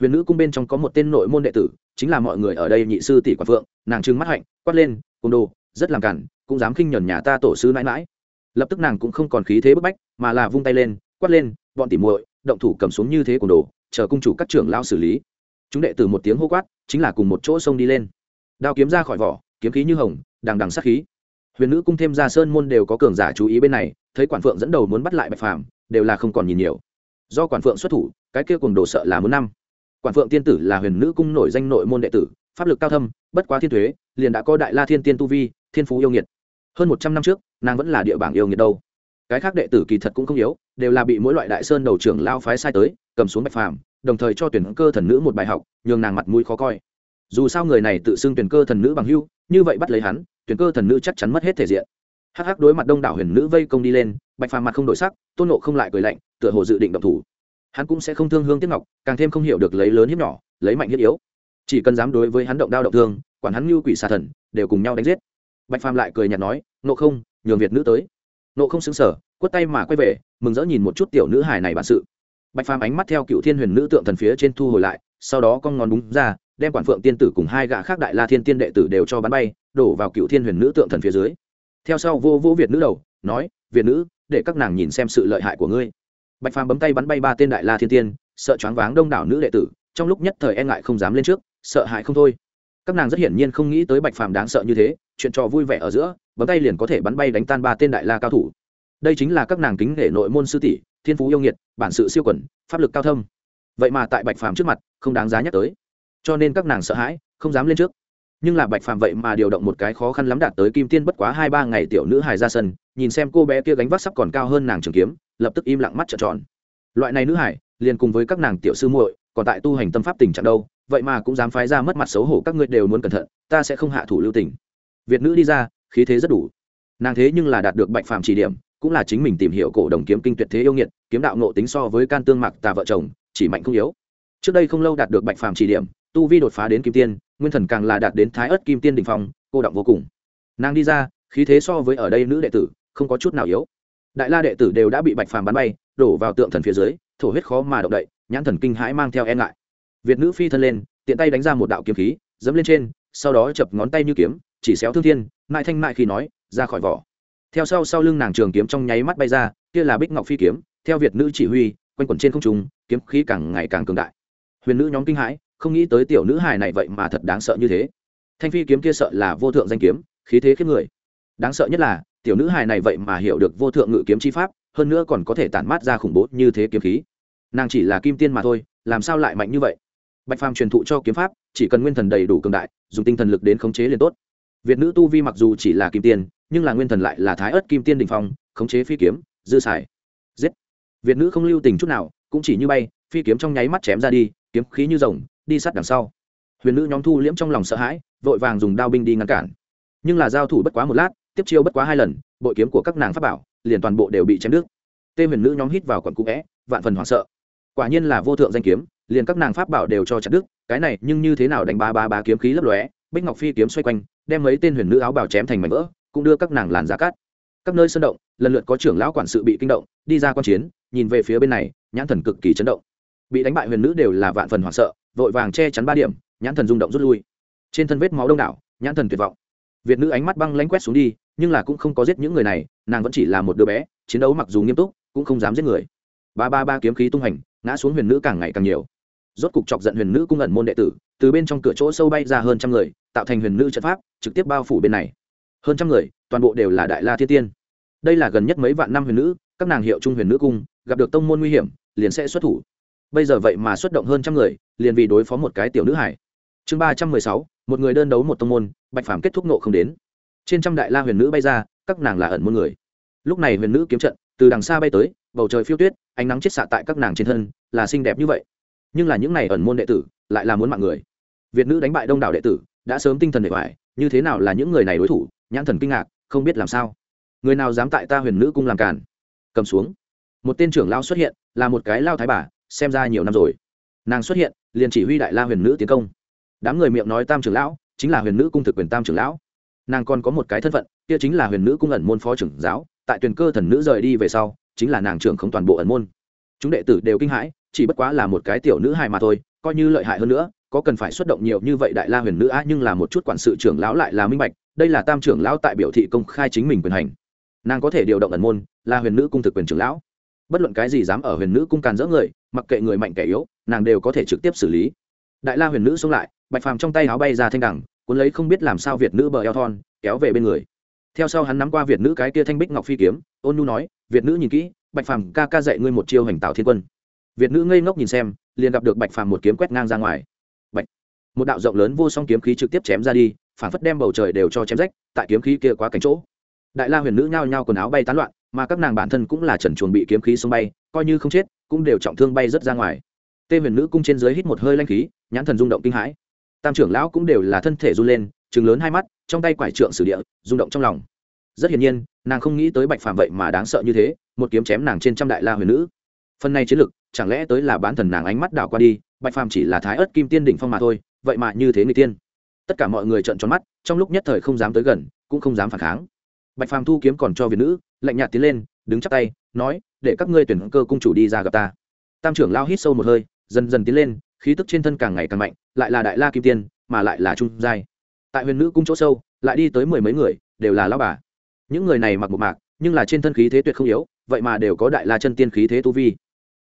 huyền nữ cung bên trong có một tên nội môn đệ tử, chính là mọi người ở đây nhị sư tỷ quả phượng, nàng trừng mắt hạnh, quát lên côn đồ, rất làm cản, cũng dám khinh nhẫn nhà ta tổ sư mãi mãi. Lập tức nàng cũng không còn khí thế bức bách, mà là vung tay lên, quát lên, bọn tỉ muội, động thủ cầm xuống như thế côn đồ, chờ cung chủ các trưởng lao xử lý. Chúng đệ tử một tiếng hô quát, chính là cùng một chỗ sông đi lên. Đao kiếm ra khỏi vỏ, kiếm khí như hồng, đằng đằng sát khí. Huyền nữ cung thêm ra sơn môn đều có cường giả chú ý bên này, thấy quản phượng dẫn đầu muốn bắt lại bạch phàm, đều là không còn nhìn nhiều. Do quản phượng xuất thủ, cái kia cùng đồ sợ là muốn năm quản phượng tiên tử là huyền nữ cung nổi danh nội môn đệ tử, pháp lực cao thâm, bất quá thiên thuế, liền đã có đại la thiên tiên tu vi, thiên phú yêu nghiệt. Hơn một trăm năm trước, nàng vẫn là địa bảng yêu nghiệt đâu. Cái khác đệ tử kỳ thật cũng không yếu, đều là bị mỗi loại đại sơn đầu trưởng lao phái sai tới, cầm xuống bạch phàm, đồng thời cho tuyển cơ thần nữ một bài học, nhường nàng mặt mũi khó coi. Dù sao người này tự xưng tuyển cơ thần nữ bằng hưu, như vậy bắt lấy hắn, tuyển cơ thần nữ chắc chắn mất hết thể diện. Hắc hắc đối mặt đông đảo huyền nữ vây công đi lên, bạch phàm mặt không đổi sắc, tôn nộ không lại cười lạnh, tựa hồ dự định động thủ hắn cũng sẽ không thương hương tiếc ngọc, càng thêm không hiểu được lấy lớn hiếp nhỏ, lấy mạnh hiếp yếu. Chỉ cần dám đối với hắn động đao động thương, quản hắn như quỷ xà thần, đều cùng nhau đánh giết. Bạch phàm lại cười nhạt nói, nộ không, nhường việt nữ tới. Nộ không xứng sở quất tay mà quay về, mừng rỡ nhìn một chút tiểu nữ hài này bản sự. Bạch phàm ánh mắt theo cựu thiên huyền nữ tượng thần phía trên thu hồi lại, sau đó con ngón đúng ra, đem quản phượng tiên tử cùng hai gã khác đại la thiên tiên đệ tử đều cho bắn bay, đổ vào cựu thiên huyền nữ tượng thần phía dưới. Theo sau vô vô việt nữ đầu, nói, việt nữ, để các nàng nhìn xem sự lợi hại của ngươi bạch phàm bấm tay bắn bay ba tên đại la thiên tiên, sợ choáng váng đông đảo nữ đệ tử, trong lúc nhất thời e ngại không dám lên trước, sợ hãi không thôi. Các nàng rất hiển nhiên không nghĩ tới bạch phàm đáng sợ như thế, chuyện trò vui vẻ ở giữa, bấm tay liền có thể bắn bay đánh tan ba tên đại la cao thủ. Đây chính là các nàng kính nghệ nội môn sư tỷ, thiên phú yêu nghiệt, bản sự siêu quẩn, pháp lực cao thâm. Vậy mà tại bạch phàm trước mặt, không đáng giá nhắc tới. Cho nên các nàng sợ hãi, không dám lên trước. Nhưng là bạch phàm vậy mà điều động một cái khó khăn lắm đạt tới kim tiên bất quá hai ba ngày tiểu nữ hài ra sân, nhìn xem cô bé kia gánh vác sắp còn cao hơn nàng trường kiếm lập tức im lặng mắt trợn tròn. Loại này nữ hải, liền cùng với các nàng tiểu sư muội, còn tại tu hành tâm pháp tình trạng đâu, vậy mà cũng dám phái ra mất mặt xấu hổ các ngươi đều muốn cẩn thận, ta sẽ không hạ thủ lưu tình. Việt nữ đi ra, khí thế rất đủ. Nàng thế nhưng là đạt được bạch phàm chỉ điểm, cũng là chính mình tìm hiểu cổ đồng kiếm kinh tuyệt thế yêu nghiệt, kiếm đạo nộ tính so với can tương mặc tà vợ chồng, chỉ mạnh không yếu. Trước đây không lâu đạt được bạch phàm chỉ điểm, tu vi đột phá đến kim tiên, nguyên thần càng là đạt đến thái ớt kim tiên đình phong, cô động vô cùng. Nàng đi ra, khí thế so với ở đây nữ đệ tử, không có chút nào yếu đại la đệ tử đều đã bị bạch phàm bắn bay, đổ vào tượng thần phía dưới, thổ huyết khó mà động đậy, nhãn thần kinh hãi mang theo e ngại. Việt nữ phi thân lên, tiện tay đánh ra một đạo kiếm khí, dẫm lên trên, sau đó chập ngón tay như kiếm, chỉ xéo thương thiên, mại thanh mại khi nói, ra khỏi vỏ. Theo sau sau lưng nàng trường kiếm trong nháy mắt bay ra, kia là bích ngọc phi kiếm, theo việt nữ chỉ huy, quanh quẩn trên không trung, kiếm khí càng ngày càng cường đại. Huyền nữ nhóm kinh hãi, không nghĩ tới tiểu nữ hài này vậy mà thật đáng sợ như thế. Thanh phi kiếm kia sợ là vô thượng danh kiếm, khí thế khiếp người. Đáng sợ nhất là tiểu nữ hài này vậy mà hiểu được vô thượng ngự kiếm chi pháp, hơn nữa còn có thể tản mát ra khủng bố như thế kiếm khí. Nàng chỉ là kim tiên mà thôi, làm sao lại mạnh như vậy? Bạch phàm truyền thụ cho kiếm pháp, chỉ cần nguyên thần đầy đủ cường đại, dùng tinh thần lực đến khống chế liền tốt. Việt nữ tu vi mặc dù chỉ là kim tiên, nhưng là nguyên thần lại là thái ớt kim tiên đình phong, khống chế phi kiếm, dư xài. Giết! Việt nữ không lưu tình chút nào, cũng chỉ như bay, phi kiếm trong nháy mắt chém ra đi, kiếm khí như rồng, đi sát đằng sau. Huyền nữ nhóm thu liễm trong lòng sợ hãi, vội vàng dùng đao binh đi ngăn cản. Nhưng là giao thủ bất quá một lát tiếp chiêu bất quá hai lần, bội kiếm của các nàng pháp bảo, liền toàn bộ đều bị chém đứt. Tê huyền nữ nhóm hít vào quận cũ vẽ vạn phần hoảng sợ. Quả nhiên là vô thượng danh kiếm, liền các nàng pháp bảo đều cho chặt đứt, cái này nhưng như thế nào đánh ba ba ba kiếm khí lấp lóe, bích ngọc phi kiếm xoay quanh, đem mấy tên huyền nữ áo bảo chém thành mảnh vỡ, cũng đưa các nàng làn giá cát các nơi sơn động, lần lượt có trưởng lão quản sự bị kinh động, đi ra quan chiến, nhìn về phía bên này, nhãn thần cực kỳ chấn động. Bị đánh bại huyền nữ đều là vạn phần hoảng sợ, vội vàng che chắn ba điểm, nhãn thần rung động rút lui. Trên thân vết máu đông đảo, nhãn thần tuyệt vọng. Việt nữ ánh mắt băng lãnh quét xuống đi nhưng là cũng không có giết những người này, nàng vẫn chỉ là một đứa bé, chiến đấu mặc dù nghiêm túc, cũng không dám giết người. Ba ba ba kiếm khí tung hành, ngã xuống huyền nữ càng ngày càng nhiều. Rốt cục chọc giận huyền nữ cung ẩn môn đệ tử, từ bên trong cửa chỗ sâu bay ra hơn trăm người, tạo thành huyền nữ trận pháp, trực tiếp bao phủ bên này. Hơn trăm người, toàn bộ đều là đại la thiên tiên. Đây là gần nhất mấy vạn năm huyền nữ, các nàng hiệu trung huyền nữ cung, gặp được tông môn nguy hiểm, liền sẽ xuất thủ. Bây giờ vậy mà xuất động hơn trăm người, liền vì đối phó một cái tiểu nữ hải. Chương ba trăm mười sáu, một người đơn đấu một tông môn, bạch phàm kết thúc nộ không đến trên trăm đại la huyền nữ bay ra, các nàng là ẩn môn người. Lúc này huyền nữ kiếm trận, từ đằng xa bay tới, bầu trời phiêu tuyết, ánh nắng chết xạ tại các nàng trên thân, là xinh đẹp như vậy. Nhưng là những này ẩn môn đệ tử, lại là muốn mạng người. Việt nữ đánh bại đông đảo đệ tử, đã sớm tinh thần để hoài, như thế nào là những người này đối thủ, nhãn thần kinh ngạc, không biết làm sao. Người nào dám tại ta huyền nữ cung làm cản cầm xuống. Một tên trưởng lao xuất hiện, là một cái lao thái bà, xem ra nhiều năm rồi. Nàng xuất hiện, liền chỉ huy đại la huyền nữ tiến công. Đám người miệng nói tam trưởng lão, chính là huyền nữ cung thực quyền tam trưởng lão nàng còn có một cái thân phận, kia chính là huyền nữ cung ẩn môn phó trưởng giáo, tại tuyển cơ thần nữ rời đi về sau, chính là nàng trưởng không toàn bộ ẩn môn. Chúng đệ tử đều kinh hãi, chỉ bất quá là một cái tiểu nữ hài mà thôi, coi như lợi hại hơn nữa, có cần phải xuất động nhiều như vậy đại la huyền nữ á, nhưng là một chút quản sự trưởng lão lại là minh bạch, đây là tam trưởng lão tại biểu thị công khai chính mình quyền hành. Nàng có thể điều động ẩn môn, là huyền nữ cung thực quyền trưởng lão. Bất luận cái gì dám ở huyền nữ cung càn dỡ người, mặc kệ người mạnh kẻ yếu, nàng đều có thể trực tiếp xử lý. Đại la huyền nữ xông lại, bạch phàm trong tay áo bay ra thanh đẳng cuốn lấy không biết làm sao việt nữ bờ eo thon, kéo về bên người. Theo sau hắn nắm qua việt nữ cái kia thanh bích ngọc phi kiếm, ôn nhu nói, việt nữ nhìn kỹ, bạch phàm ca ca dạy ngươi một chiêu hành tạo thiên quân. Việt nữ ngây ngốc nhìn xem, liền gặp được bạch phàm một kiếm quét ngang ra ngoài. Bạch, một đạo rộng lớn vô song kiếm khí trực tiếp chém ra đi, phản phất đem bầu trời đều cho chém rách, tại kiếm khí kia quá cánh chỗ. Đại la huyền nữ nhao nhao quần áo bay tán loạn, mà các nàng bản thân cũng là trần chuồn bị kiếm khí xông bay, coi như không chết, cũng đều trọng thương bay rất ra ngoài. Tê huyền nữ cung trên dưới hít một hơi lanh khí, nhãn thần rung động kinh hãi tam trưởng lão cũng đều là thân thể run lên chừng lớn hai mắt, trong tay quải trượng sử địa, rung động trong lòng. Rất hiển nhiên, nàng không nghĩ tới bạch phàm vậy mà đáng sợ như thế, một kiếm chém nàng trên trăm đại la huyền nữ. Phần này chiến lực, chẳng lẽ tới là bán thần nàng ánh mắt đảo qua đi, bạch phàm chỉ là thái ớt kim tiên đỉnh phong mà thôi, vậy mà như thế người tiên. Tất cả mọi người trợn tròn mắt, trong lúc nhất thời không dám tới gần, cũng không dám phản kháng. Bạch phàm thu kiếm còn cho việt nữ, lạnh nhạt tiến lên, đứng chắp tay, nói, để các ngươi tuyển cơ cung chủ đi ra gặp ta. Tam trưởng lao hít sâu một hơi, dần dần tiến lên khí tức trên thân càng ngày càng mạnh, lại là đại la kim tiên, mà lại là trung giai. Tại huyền nữ cung chỗ sâu, lại đi tới mười mấy người, đều là lao bà. Những người này mặc một mạc, nhưng là trên thân khí thế tuyệt không yếu, vậy mà đều có đại la chân tiên khí thế tu vi.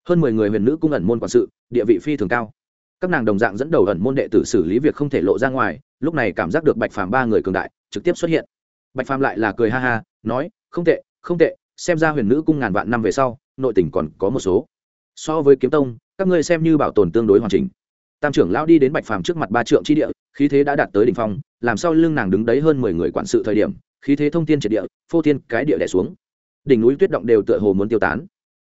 Hơn mười người huyền nữ cung ẩn môn quản sự, địa vị phi thường cao. Các nàng đồng dạng dẫn đầu ẩn môn đệ tử xử lý việc không thể lộ ra ngoài, lúc này cảm giác được bạch phàm ba người cường đại, trực tiếp xuất hiện. Bạch phàm lại là cười ha ha, nói, không tệ không tệ, xem ra huyền nữ cung ngàn vạn năm về sau, nội tỉnh còn có một số. So với kiếm tông các ngươi xem như bảo tồn tương đối hoàn chỉnh. Tam trưởng lão đi đến bạch phàm trước mặt ba trượng chi địa, khí thế đã đạt tới đỉnh phong, làm sao lưng nàng đứng đấy hơn mười người quản sự thời điểm, khí thế thông thiên triệt địa, phô thiên cái địa đẻ xuống. Đỉnh núi tuyết động đều tựa hồ muốn tiêu tán.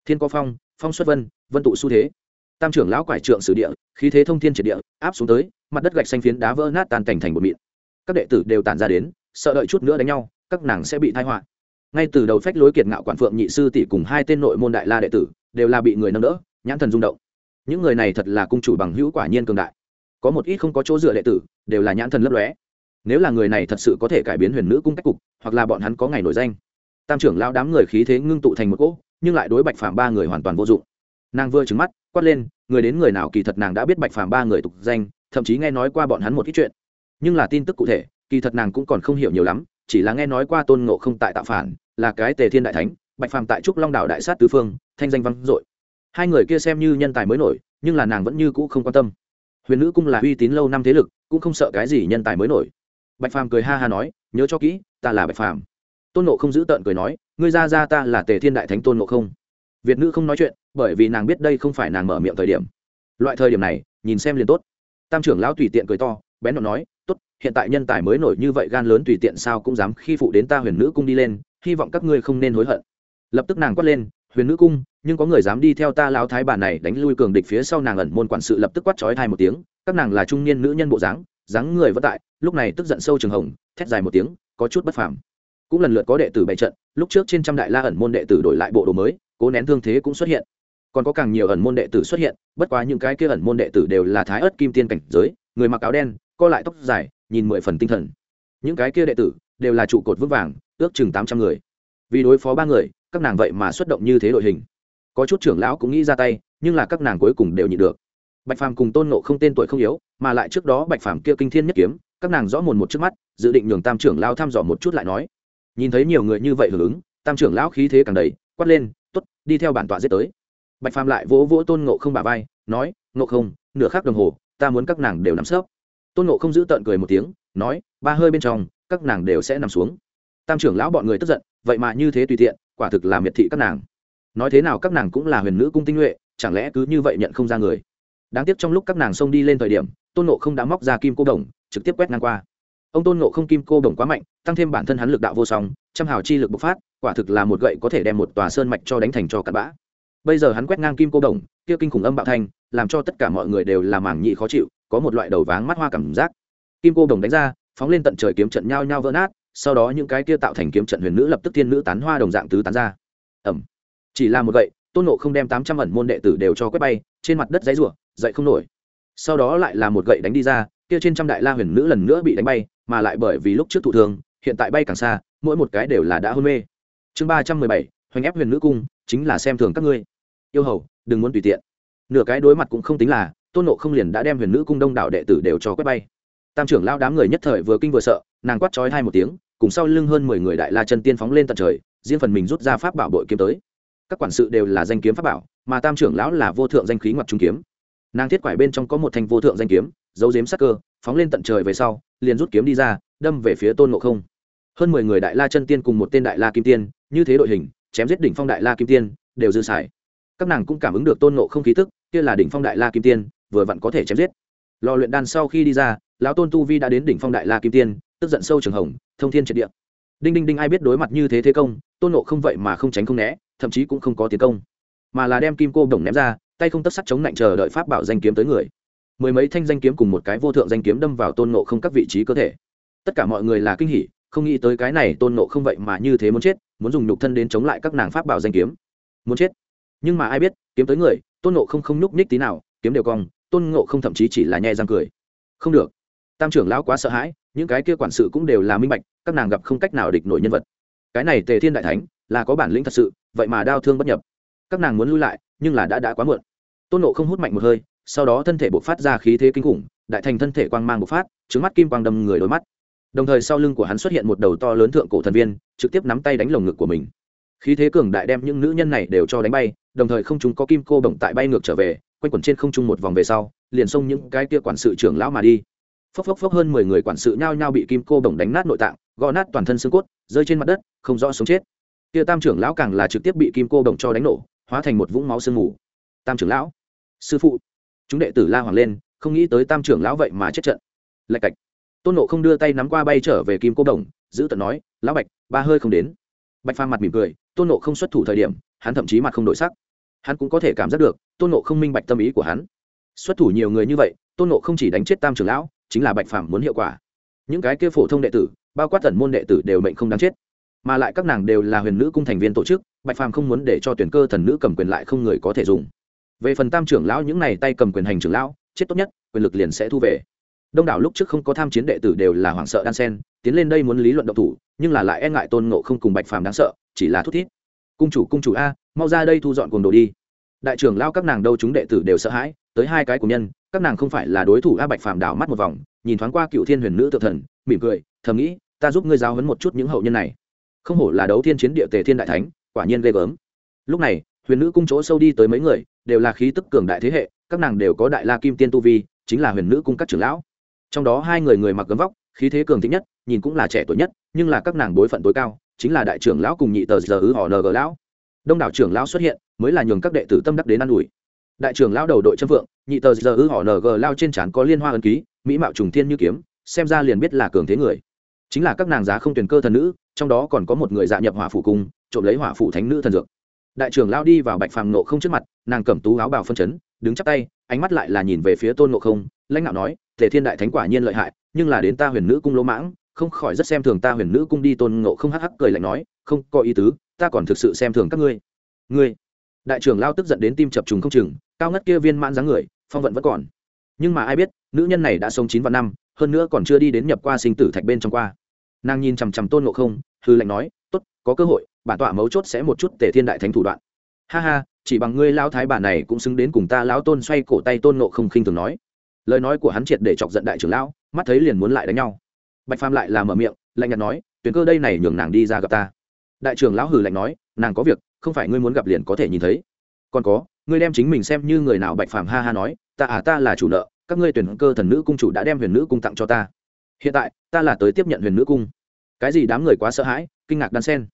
Thiên có phong phong xuất vân vân tụ xu thế. Tam trưởng lão quải trượng sử địa, khí thế thông thiên triệt địa, áp xuống tới, mặt đất gạch xanh phiến đá vỡ nát tan cảnh thành một mịn. Các đệ tử đều tản ra đến, sợ đợi chút nữa đánh nhau, các nàng sẽ bị thai họa. Ngay từ đầu phách lối kiệt ngạo quản phượng nhị sư tỷ cùng hai tên nội môn đại la đệ tử, đều là bị người nâng đỡ, nhãn thần rung động những người này thật là cung chủ bằng hữu quả nhiên cường đại. Có một ít không có chỗ dựa đệ tử, đều là nhãn thần lấp lóe. Nếu là người này thật sự có thể cải biến huyền nữ cung cách cục, hoặc là bọn hắn có ngày nổi danh. Tam trưởng lao đám người khí thế ngưng tụ thành một cỗ, nhưng lại đối bạch phàm ba người hoàn toàn vô dụng. Nàng vừa trứng mắt, quát lên, người đến người nào kỳ thật nàng đã biết bạch phàm ba người tục danh, thậm chí nghe nói qua bọn hắn một ít chuyện. Nhưng là tin tức cụ thể, kỳ thật nàng cũng còn không hiểu nhiều lắm, chỉ là nghe nói qua tôn ngộ không tại tạo phản, là cái tề thiên đại thánh, bạch phàm tại trúc long đảo đại sát tứ phương, thanh danh văn dội hai người kia xem như nhân tài mới nổi, nhưng là nàng vẫn như cũ không quan tâm. Huyền nữ cung là uy tín lâu năm thế lực, cũng không sợ cái gì nhân tài mới nổi. Bạch phàm cười ha ha nói, nhớ cho kỹ, ta là bạch phàm. Tôn nộ không giữ tợn cười nói, ngươi ra ra ta là tề thiên đại thánh tôn nộ không. Việt nữ không nói chuyện, bởi vì nàng biết đây không phải nàng mở miệng thời điểm. Loại thời điểm này, nhìn xem liền tốt. Tam trưởng lão tùy tiện cười to, bén nhọn nói, tốt, hiện tại nhân tài mới nổi như vậy gan lớn tùy tiện sao cũng dám khi phụ đến ta huyền nữ cung đi lên, hy vọng các ngươi không nên hối hận. Lập tức nàng quát lên huyền nữ cung, nhưng có người dám đi theo ta lão thái bản này đánh lui cường địch phía sau nàng ẩn môn quản sự lập tức quát chói thai một tiếng, các nàng là trung niên nữ nhân bộ dáng dáng người vất tại, lúc này tức giận sâu trường hồng, thét dài một tiếng, có chút bất phàm. Cũng lần lượt có đệ tử bày trận, lúc trước trên trăm đại la ẩn môn đệ tử đổi lại bộ đồ mới, cố nén thương thế cũng xuất hiện. Còn có càng nhiều ẩn môn đệ tử xuất hiện, bất quá những cái kia ẩn môn đệ tử đều là thái ớt kim tiên cảnh giới, người mặc áo đen, co lại tóc dài, nhìn mười phần tinh thần. Những cái kia đệ tử đều là trụ cột vững vàng, ước chừng tám trăm người. Vì đối phó ba người các nàng vậy mà xuất động như thế đội hình. Có chút trưởng lão cũng nghĩ ra tay, nhưng là các nàng cuối cùng đều nhịn được. Bạch phàm cùng tôn nộ không tên tuổi không yếu, mà lại trước đó bạch phàm kia kinh thiên nhất kiếm, các nàng rõ mồn một trước mắt, dự định nhường tam trưởng lao thăm dò một chút lại nói. Nhìn thấy nhiều người như vậy hưởng ứng, tam trưởng lão khí thế càng đầy, quát lên t ố t đi theo bản tọa giết tới. Bạch phàm lại vỗ vỗ tôn nộ không bà vai, nói nộ không, nửa khắc đồng hồ, ta muốn các nàng đều nắm sớp tôn nộ không giữ tợn cười một tiếng, nói, ba hơi bên trong, các nàng đều sẽ nằm xuống. Tam trưởng lão bọn người tức giận, vậy mà như thế tùy tiện quả thực là miệt thị các nàng. Nói thế nào các nàng cũng là huyền nữ cung tinh nhuệ, chẳng lẽ cứ như vậy nhận không ra người? Đáng tiếc trong lúc các nàng xông đi lên thời điểm, tôn nộ không đã móc ra kim cô đồng, trực tiếp quét ngang qua. Ông tôn nộ không kim cô đồng quá mạnh, tăng thêm bản thân hắn lực đạo vô song, trăm hào chi lực bộc phát, quả thực là một gậy có thể đem một tòa sơn mạch cho đánh thành cho cặn bã. Bây giờ hắn quét ngang kim cô đồng, kia kinh khủng âm bạo thanh, làm cho tất cả mọi người đều làm mảng nhị khó chịu, có một loại đầu váng mắt hoa cảm giác. Kim cô đồng đánh ra, phóng lên tận trời kiếm trận nhao nhao vỡ nát sau đó những cái kia tạo thành kiếm trận huyền nữ lập tức thiên nữ tán hoa đồng dạng tứ tán ra. Ẩm. Chỉ là một gậy, tôn nộ không đem tám trăm ẩn môn đệ tử đều cho quét bay, trên mặt đất giấy rủa dậy không nổi. Sau đó lại là một gậy đánh đi ra, kia trên trăm đại la huyền nữ lần nữa bị đánh bay, mà lại bởi vì lúc trước thụ thường hiện tại bay càng xa, mỗi một cái đều là đã hôn mê. Chương ba trăm mười bảy, hoành ép huyền nữ cung, chính là xem thường các ngươi. Yêu hầu, đừng muốn tùy tiện. Nửa cái đối mặt cũng không tính là, tôn nộ không liền đã đem huyền nữ cung đông đảo đệ tử đều cho quét bay. Tam trưởng lao đám người nhất thời vừa kinh vừa sợ, nàng quát trói hai một tiếng cùng sau lưng hơn mười người đại la chân tiên phóng lên tận trời, riêng phần mình rút ra pháp bảo bội kiếm tới. Các quản sự đều là danh kiếm pháp bảo, mà tam trưởng lão là vô thượng danh khí ngoặt trung kiếm. Nàng thiết quải bên trong có một thanh vô thượng danh kiếm dấu dếm sắc cơ, phóng lên tận trời về sau, liền rút kiếm đi ra, đâm về phía tôn ngộ không. Hơn mười người đại la chân tiên cùng một tên đại la kim tiên, như thế đội hình, chém giết đỉnh phong đại la kim tiên, đều dư xài. Các nàng cũng cảm ứng được tôn ngộ không khí tức, kia là đỉnh phong đại la kim tiên, vừa vặn có thể chém giết. Lò luyện đan sau khi đi ra lão tôn tu vi đã đến đỉnh phong đại la kim tiên, tức giận sâu trường hồng, thông thiên triệt địa. Đinh đinh đinh, ai biết đối mặt như thế thế công, tôn nộ không vậy mà không tránh không né, thậm chí cũng không có tiến công. Mà là đem kim cô đồng ném ra, tay không tất sắt chống lạnh chờ đợi pháp bảo danh kiếm tới người. Mười mấy thanh danh kiếm cùng một cái vô thượng danh kiếm đâm vào tôn nộ không các vị trí cơ thể. Tất cả mọi người là kinh hỉ, không nghĩ tới cái này tôn nộ không vậy mà như thế muốn chết, muốn dùng nhục thân đến chống lại các nàng pháp bảo danh kiếm. Muốn chết. Nhưng mà ai biết, kiếm tới người, tôn nộ không không nhúc ních tí nào, kiếm đều cong, tôn ngộ không thậm chí chỉ là nhẹ răng cười. Không được tam trưởng lão quá sợ hãi, những cái kia quản sự cũng đều là minh bạch, các nàng gặp không cách nào địch nổi nhân vật. Cái này tề thiên đại thánh, là có bản lĩnh thật sự, vậy mà đau thương bất nhập. Các nàng muốn lui lại, nhưng là đã đã quá muộn. Tôn nộ không hút mạnh một hơi, sau đó thân thể bộc phát ra khí thế kinh khủng, đại thành thân thể quang mang bộc phát trứng mắt kim quang đâm người đôi mắt. Đồng thời sau lưng của hắn xuất hiện một đầu to lớn thượng cổ thần viên, trực tiếp nắm tay đánh lồng ngực của mình. Khí thế cường đại đem những nữ nhân này đều cho đánh bay, đồng thời không chúng có kim cô bổng tại bay ngược trở về, quanh quẩn trên không trung một vòng về sau, liền xông những cái kia quản sự trưởng lão mà đi phốc phốc phốc hơn mười người quản sự nhao nhao bị kim cô bổng đánh nát nội tạng, gõ nát toàn thân xương cốt, rơi trên mặt đất, không rõ sống chết. Kia tam trưởng lão càng là trực tiếp bị kim cô bổng cho đánh nổ, hóa thành một vũng máu sương mù. Tam trưởng lão, sư phụ, chúng đệ tử la hoàng lên, không nghĩ tới tam trưởng lão vậy mà chết trận. Lạch cạch. Tôn nộ không đưa tay nắm qua bay trở về kim cô đồng giữ tận nói, lão bạch, ba hơi không đến. Bạch phàm mặt mỉm cười, tôn nộ không xuất thủ thời điểm, hắn thậm chí mặt không đổi sắc. Hắn cũng có thể cảm giác được, tôn nộ không minh bạch tâm ý của hắn. Xuất thủ nhiều người như vậy, tôn nộ không chỉ đánh chết tam trưởng lão chính là bạch phàm muốn hiệu quả. Những cái kia phổ thông đệ tử, bao quát tần môn đệ tử đều mệnh không đáng chết. Mà lại các nàng đều là huyền nữ cung thành viên tổ chức, bạch phàm không muốn để cho tuyển cơ thần nữ cầm quyền lại không người có thể dùng. Về phần tam trưởng lão, những này tay cầm quyền hành trưởng lão, chết tốt nhất, quyền lực liền sẽ thu về. Đông đảo lúc trước không có tham chiến đệ tử đều là hoảng sợ đan sen, tiến lên đây muốn lý luận độc thủ, nhưng là lại e ngại tôn ngộ không cùng bạch phàm đáng sợ, chỉ là thút thít. Cung chủ cung chủ a, mau ra đây thu dọn cuồng đồ đi. Đại trưởng lao các nàng đâu chúng đệ tử đều sợ hãi tới hai cái của nhân, các nàng không phải là đối thủ a bạch phàm đảo mắt một vòng, nhìn thoáng qua cựu thiên huyền nữ tự thần, mỉm cười, thầm nghĩ, ta giúp ngươi giáo hấn một chút những hậu nhân này. Không hổ là đấu thiên chiến địa tề thiên đại thánh, quả nhiên ghê gớm. Lúc này, huyền nữ cung chỗ sâu đi tới mấy người, đều là khí tức cường đại thế hệ, các nàng đều có đại la kim tiên tu vi, chính là huyền nữ cung các trưởng lão. Trong đó hai người người mặc gấm vóc, khí thế cường thịnh nhất, nhìn cũng là trẻ tuổi nhất, nhưng là các nàng bối phận tối cao, chính là đại trưởng lão cùng nhị tờ giờ ứ họ ng lão. Đông đảo trưởng lão xuất hiện, mới là nhường các đệ tử tâm đắc đến ă n ủi đại trưởng lão đầu đội trâm vượng, nhị tờ giờ ư họ ng lao trên trán có liên hoa ân ký, mỹ mạo trùng thiên như kiếm, xem ra liền biết là cường thế người. Chính là các nàng giá không tuyển cơ thần nữ, trong đó còn có một người dạ nhập hỏa phủ cung, trộm lấy hỏa phủ thánh nữ thần dược. Đại trưởng lao đi vào bạch phàm nộ không trước mặt, nàng cẩm tú áo bào phân chấn, đứng chắp tay, ánh mắt lại là nhìn về phía tôn nộ không, lãnh đạo nói thể thiên đại thánh quả nhiên lợi hại, nhưng là đến ta huyền nữ cung lỗ mãng, không khỏi rất xem thường ta huyền nữ cung đi. Tôn nộ không hắc hắc cười lạnh nói, không có ý tứ, ta còn thực sự xem thường các ngươi. Ngươi? Đại trưởng lao tức giận đến tim chập trùng không chừng cao ngất kia viên mãn dáng người, phong vận vẫn còn. Nhưng mà ai biết, nữ nhân này đã sống chín vạn năm, hơn nữa còn chưa đi đến nhập qua sinh tử thạch bên trong qua. Nàng nhìn chằm chằm tôn ngộ không hư lạnh nói, tốt, có cơ hội, bản tọa mấu chốt sẽ một chút tể thiên đại thánh thủ đoạn. Ha ha, chỉ bằng ngươi lao thái bà này cũng xứng đến cùng ta lão tôn xoay cổ tay tôn ngộ không khinh thường nói. Lời nói của hắn triệt để chọc giận đại trưởng lão, mắt thấy liền muốn lại đánh nhau. Bạch phàm lại là mở miệng, lạnh nhạt nói tuyển cơ đây này nhường nàng đi ra gặp ta. Đại trưởng lão hử lạnh nói, nàng có việc, không phải ngươi muốn gặp liền có thể nhìn thấy. Còn có ngươi đem chính mình xem như người nào bạch phàm ha ha nói, ta à ta là chủ nợ, các ngươi tuyển cơ thần nữ cung chủ đã đem huyền nữ cung tặng cho ta. Hiện tại, ta là tới tiếp nhận huyền nữ cung. Cái gì đám người quá sợ hãi, kinh ngạc đan sen.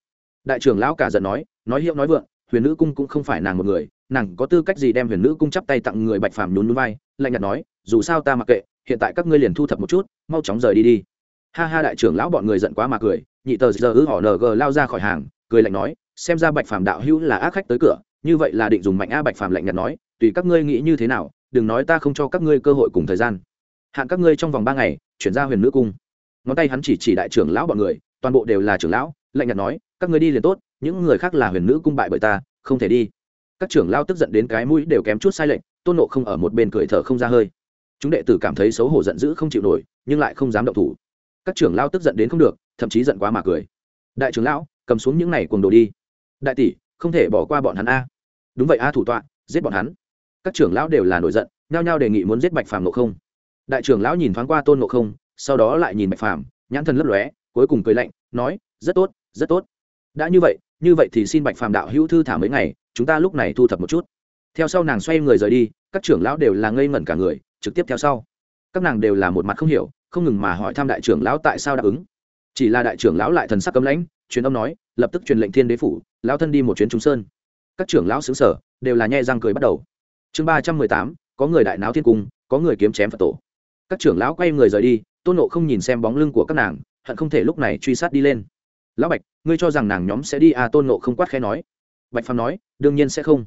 Đại trưởng lão cả giận nói nói hiệu nói vượng, huyền nữ cung cũng không phải nàng một người, nàng có tư cách gì đem huyền nữ cung chắp tay tặng người bạch phàm nhún núi vai, lạnh nhạt nói, dù sao ta mặc kệ, hiện tại các ngươi liền thu thập một chút, mau chóng rời đi đi. Ha ha đại trưởng lão bọn người giận quá mà cười, nhị tờ giờ ư họ ng lao ra khỏi hàng, cười lạnh nói, xem ra bạch phàm đạo hữu là ác khách tới cửa như vậy là định dùng mạnh a bạch phàm lạnh nhạt nói, tùy các ngươi nghĩ như thế nào, đừng nói ta không cho các ngươi cơ hội cùng thời gian. Hạn các ngươi trong vòng ba ngày, chuyển ra huyền nữ cung. Ngón tay hắn chỉ chỉ đại trưởng lão bọn người, toàn bộ đều là trưởng lão, lạnh nhạt nói, các ngươi đi liền tốt, những người khác là huyền nữ cung bại bởi ta, không thể đi. Các trưởng lao tức giận đến cái mũi đều kém chút sai lệnh tôn nộ không ở một bên cười thở không ra hơi. Chúng đệ tử cảm thấy xấu hổ giận dữ không chịu nổi, nhưng lại không dám động thủ. Các trưởng lao tức giận đến không được, thậm chí giận quá mà cười. Đại trưởng lão, cầm xuống những này cuồng đồ đi. Đại tỷ, không thể bỏ qua bọn hắn a đúng vậy a, thủ tọa, giết bọn hắn. Các trưởng lão đều là nổi giận, nhao nhao đề nghị muốn giết bạch phàm nộ không. Đại trưởng lão nhìn thoáng qua tôn nộ không, sau đó lại nhìn bạch phàm, nhãn thân lấp lóe, cuối cùng cười lạnh, nói, rất tốt rất tốt. Đã như vậy như vậy thì xin bạch phàm đạo hữu thư thả mấy ngày, chúng ta lúc này thu thập một chút. Theo sau nàng xoay người rời đi, các trưởng lão đều là ngây ngẩn cả người, trực tiếp theo sau. Các nàng đều là một mặt không hiểu, không ngừng mà hỏi thăm đại trưởng lão tại sao đáp ứng. Chỉ là đại trưởng lão lại thần sắc cấm lãnh, truyền âm nói, lập tức truyền lệnh thiên đế phủ, lão thân đi một chuyến trung sơn các trưởng lão xứ sở, đều là nhe răng cười bắt đầu. Chương ba trăm mười tám, có người đại náo thiên cung, có người kiếm chém phật tổ. Các trưởng lão quay người rời đi, tôn nộ không nhìn xem bóng lưng của các nàng, hận không thể lúc này truy sát đi lên. Lão bạch, ngươi cho rằng nàng nhóm sẽ đi à? Tôn nộ không quát khẽ nói. Bạch phàm nói, đương nhiên sẽ không.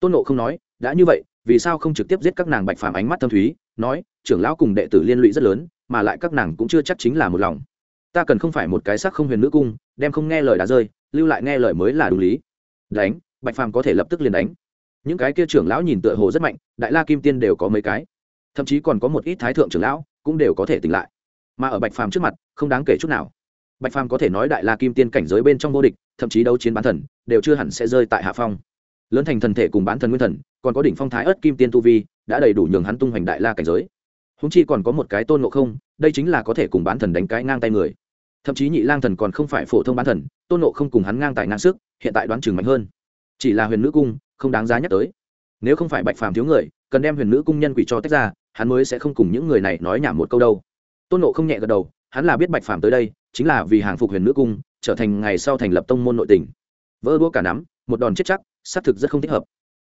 Tôn nộ không nói, đã như vậy, vì sao không trực tiếp giết các nàng? Bạch phàm ánh mắt thâm thúy, nói, trưởng lão cùng đệ tử liên lụy rất lớn, mà lại các nàng cũng chưa chắc chính là một lòng. Ta cần không phải một cái sắc không huyền nữ cung, đem không nghe lời đã rơi, lưu lại nghe lời mới là đúng lý. Đánh bạch phàm có thể lập tức liền đánh. Những cái kia trưởng lão nhìn tựa hồ rất mạnh, đại la kim tiên đều có mấy cái. Thậm chí còn có một ít thái thượng trưởng lão cũng đều có thể tỉnh lại. Mà ở bạch phàm trước mặt, không đáng kể chút nào. Bạch phàm có thể nói đại la kim tiên cảnh giới bên trong vô địch, thậm chí đấu chiến bán thần, đều chưa hẳn sẽ rơi tại hạ phong. Lớn thành thần thể cùng bán thần nguyên thần, còn có đỉnh phong thái ớt kim tiên tu vi, đã đầy đủ nhường hắn tung hoành đại la cảnh giới. Húng chi còn có một cái tôn ngộ không, đây chính là có thể cùng bán thần đánh cái ngang tay người. Thậm chí nhị lang thần còn không phải phổ thông bán thần, tôn ngộ không cùng hắn ngang tài ngang sức, hiện tại đoán chừng mạnh hơn chỉ là huyền nữ cung, không đáng giá nhắc tới. Nếu không phải bạch phàm thiếu người, cần đem huyền nữ cung nhân quỷ cho tách ra, hắn mới sẽ không cùng những người này nói nhảm một câu đâu. Tôn nộ không nhẹ gật đầu, hắn là biết bạch phàm tới đây, chính là vì hàng phục huyền nữ cung, trở thành ngày sau thành lập tông môn nội tình. Vỡ đũa cả nắm, một đòn chết chắc, xác thực rất không thích hợp.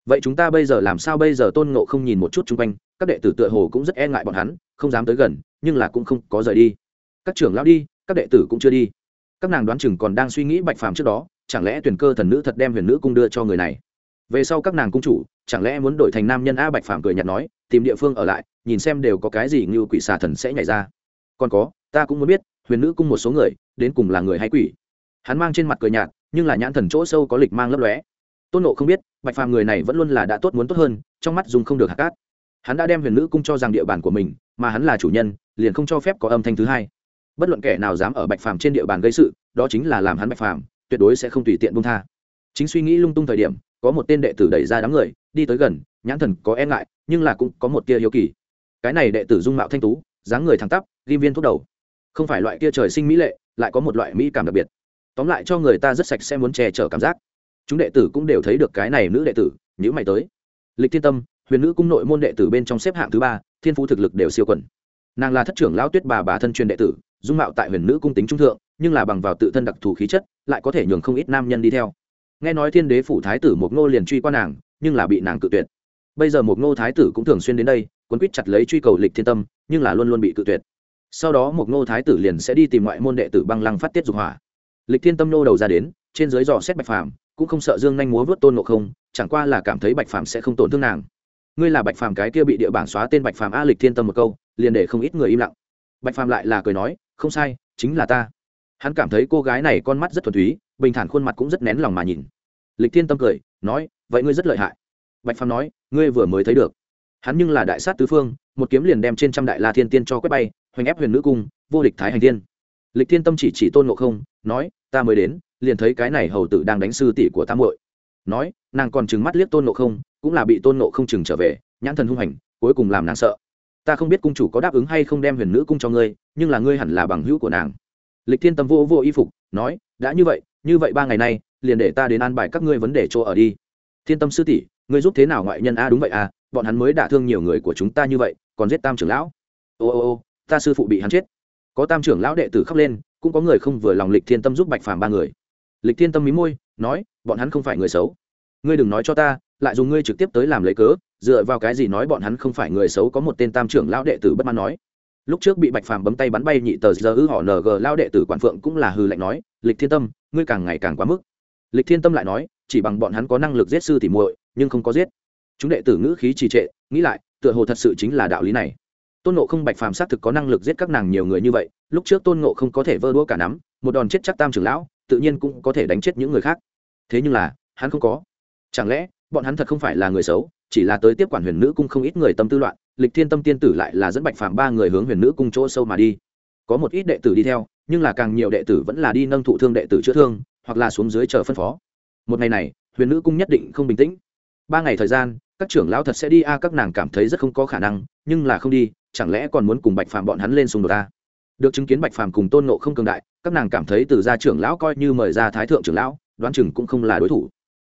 Vậy chúng ta bây giờ làm sao bây giờ? Tôn ngộ không nhìn một chút chung quanh, các đệ tử tựa hồ cũng rất e ngại bọn hắn, không dám tới gần, nhưng là cũng không có rời đi. Các trưởng lão đi, các đệ tử cũng chưa đi. Các nàng đoán chừng còn đang suy nghĩ bạch phàm trước đó chẳng lẽ tuyển cơ thần nữ thật đem huyền nữ cung đưa cho người này? Về sau các nàng cung chủ, chẳng lẽ muốn đổi thành nam nhân a bạch phàm cười nhạt nói, tìm địa phương ở lại, nhìn xem đều có cái gì như quỷ xà thần sẽ nhảy ra. Còn có, ta cũng muốn biết, huyền nữ cung một số người, đến cùng là người hay quỷ? Hắn mang trên mặt cười nhạt, nhưng là nhãn thần chỗ sâu có lịch mang lấp lóe. Tôn nộ không biết, bạch phàm người này vẫn luôn là đã tốt muốn tốt hơn, trong mắt dùng không được hạt cát. Hắn đã đem huyền nữ cung cho rằng địa bàn của mình, mà hắn là chủ nhân, liền không cho phép có âm thanh thứ hai. Bất luận kẻ nào dám ở bạch phàm trên địa bàn gây sự, đó chính là làm hắn bạch phàm tuyệt đối sẽ không tùy tiện buông tha. Chính suy nghĩ lung tung thời điểm, có một tên đệ tử đẩy ra đám người, đi tới gần, nhãn thần có e ngại, nhưng là cũng có một tia hiếu kỳ. Cái này đệ tử dung mạo thanh tú, dáng người thẳng tắp ghim viên thuốc đầu. Không phải loại kia trời sinh mỹ lệ, lại có một loại mỹ cảm đặc biệt. Tóm lại cho người ta rất sạch sẽ muốn che chở cảm giác. Chúng đệ tử cũng đều thấy được cái này nữ đệ tử nhữ mày tới. Lịch thiên tâm, huyền nữ cung nội môn đệ tử bên trong xếp hạng thứ ba, thiên phú thực lực đều siêu quần. Nàng là thất trưởng lão tuyết bà bà thân truyền đệ tử, dung mạo tại huyền nữ cung tính trung thượng nhưng là bằng vào tự thân đặc thù khí chất, lại có thể nhường không ít nam nhân đi theo. Nghe nói thiên đế phủ thái tử mộc ngô liền truy qua nàng, nhưng là bị nàng cự tuyệt. Bây giờ mộc ngô thái tử cũng thường xuyên đến đây quấn quýt chặt lấy truy cầu lịch thiên tâm, nhưng là luôn luôn bị cự tuyệt. Sau đó mộc ngô thái tử liền sẽ đi tìm ngoại môn đệ tử băng lăng phát tiết dục hỏa. Lịch thiên tâm nô đầu ra đến, trên dưới dò xét bạch phàm, cũng không sợ dương nhanh múa vớt tôn ngộ không, chẳng qua là cảm thấy bạch phàm sẽ không tổn thương nàng. Ngươi là bạch phàm cái kia bị địa bảng xóa tên bạch phàm a lịch thiên tâm một câu, liền để không ít người im lặng. Bạch phàm lại là cười nói, không sai, chính là ta hắn cảm thấy cô gái này con mắt rất thuần túy, bình thản khuôn mặt cũng rất nén lòng mà nhìn. Lịch thiên tâm cười, nói, vậy ngươi rất lợi hại. Bạch phàm nói, ngươi vừa mới thấy được. Hắn nhưng là đại sát tứ phương, một kiếm liền đem trên trăm đại la thiên tiên cho quét bay, hoành ép huyền nữ cung, vô địch thái hành tiên lịch thiên tâm chỉ chỉ tôn ngộ không, nói, ta mới đến, liền thấy cái này hầu tử đang đánh sư tỷ của ta muội. Nói, nàng còn trừng mắt liếc tôn ngộ không, cũng là bị tôn ngộ không chừng trở về, nhãn thần hung hành, cuối cùng làm nàng sợ. Ta không biết cung chủ có đáp ứng hay không đem huyền nữ cung cho ngươi, nhưng là ngươi hẳn là bằng hữu của nàng lịch thiên tâm vô vô y phục, nói, đã như vậy như vậy ba ngày nay, liền để ta đến an bài các ngươi vấn đề chỗ ở đi. Thiên tâm sư tỷ, ngươi giúp thế nào ngoại nhân? A đúng vậy à bọn hắn mới đả thương nhiều người của chúng ta như vậy, còn giết tam trưởng lão. Ô ô ô, ta sư phụ bị hắn chết. Có tam trưởng lão đệ tử khóc lên, cũng có người không vừa lòng lịch thiên tâm giúp bạch phàm ba người. Lịch thiên tâm mí môi, nói, bọn hắn không phải người xấu. Ngươi đừng nói cho ta, lại dùng ngươi trực tiếp tới làm lấy cớ, dựa vào cái gì nói bọn hắn không phải người xấu? Có một tên tam trưởng lão đệ tử bất mãn nói lúc trước bị bạch phàm bấm tay bắn bay nhị tờ giờ ư họ ng lao đệ tử quản phượng cũng là hư lạnh nói, lịch thiên tâm, ngươi càng ngày càng quá mức. Lịch thiên tâm lại nói, chỉ bằng bọn hắn có năng lực giết sư thì muội, nhưng không có giết. Chúng đệ tử ngữ khí trì trệ, nghĩ lại, tựa hồ thật sự chính là đạo lý này. Tôn nộ không bạch phàm xác thực có năng lực giết các nàng nhiều người như vậy, lúc trước tôn nộ không có thể vơ đũa cả nắm, một đòn chết chắc tam trưởng lão, tự nhiên cũng có thể đánh chết những người khác. Thế nhưng là, hắn không có. Chẳng lẽ, bọn hắn thật không phải là người xấu, chỉ là tới tiếp quản huyền nữ cung không ít người tâm tư loạn lịch thiên tâm tiên tử lại là dẫn bạch phàm ba người hướng huyền nữ cung chỗ sâu mà đi. Có một ít đệ tử đi theo, nhưng là càng nhiều đệ tử vẫn là đi nâng thụ thương đệ tử chữa thương, hoặc là xuống dưới chờ phân phó. Một ngày này, huyền nữ cung nhất định không bình tĩnh. Ba ngày thời gian, các trưởng lão thật sẽ đi a, các nàng cảm thấy rất không có khả năng, nhưng là không đi, chẳng lẽ còn muốn cùng bạch phàm bọn hắn lên xung đột ta được chứng kiến bạch phàm cùng tôn nộ không cường đại, các nàng cảm thấy từ gia trưởng lão coi như mời ra thái thượng trưởng lão, đoán chừng cũng không là đối thủ.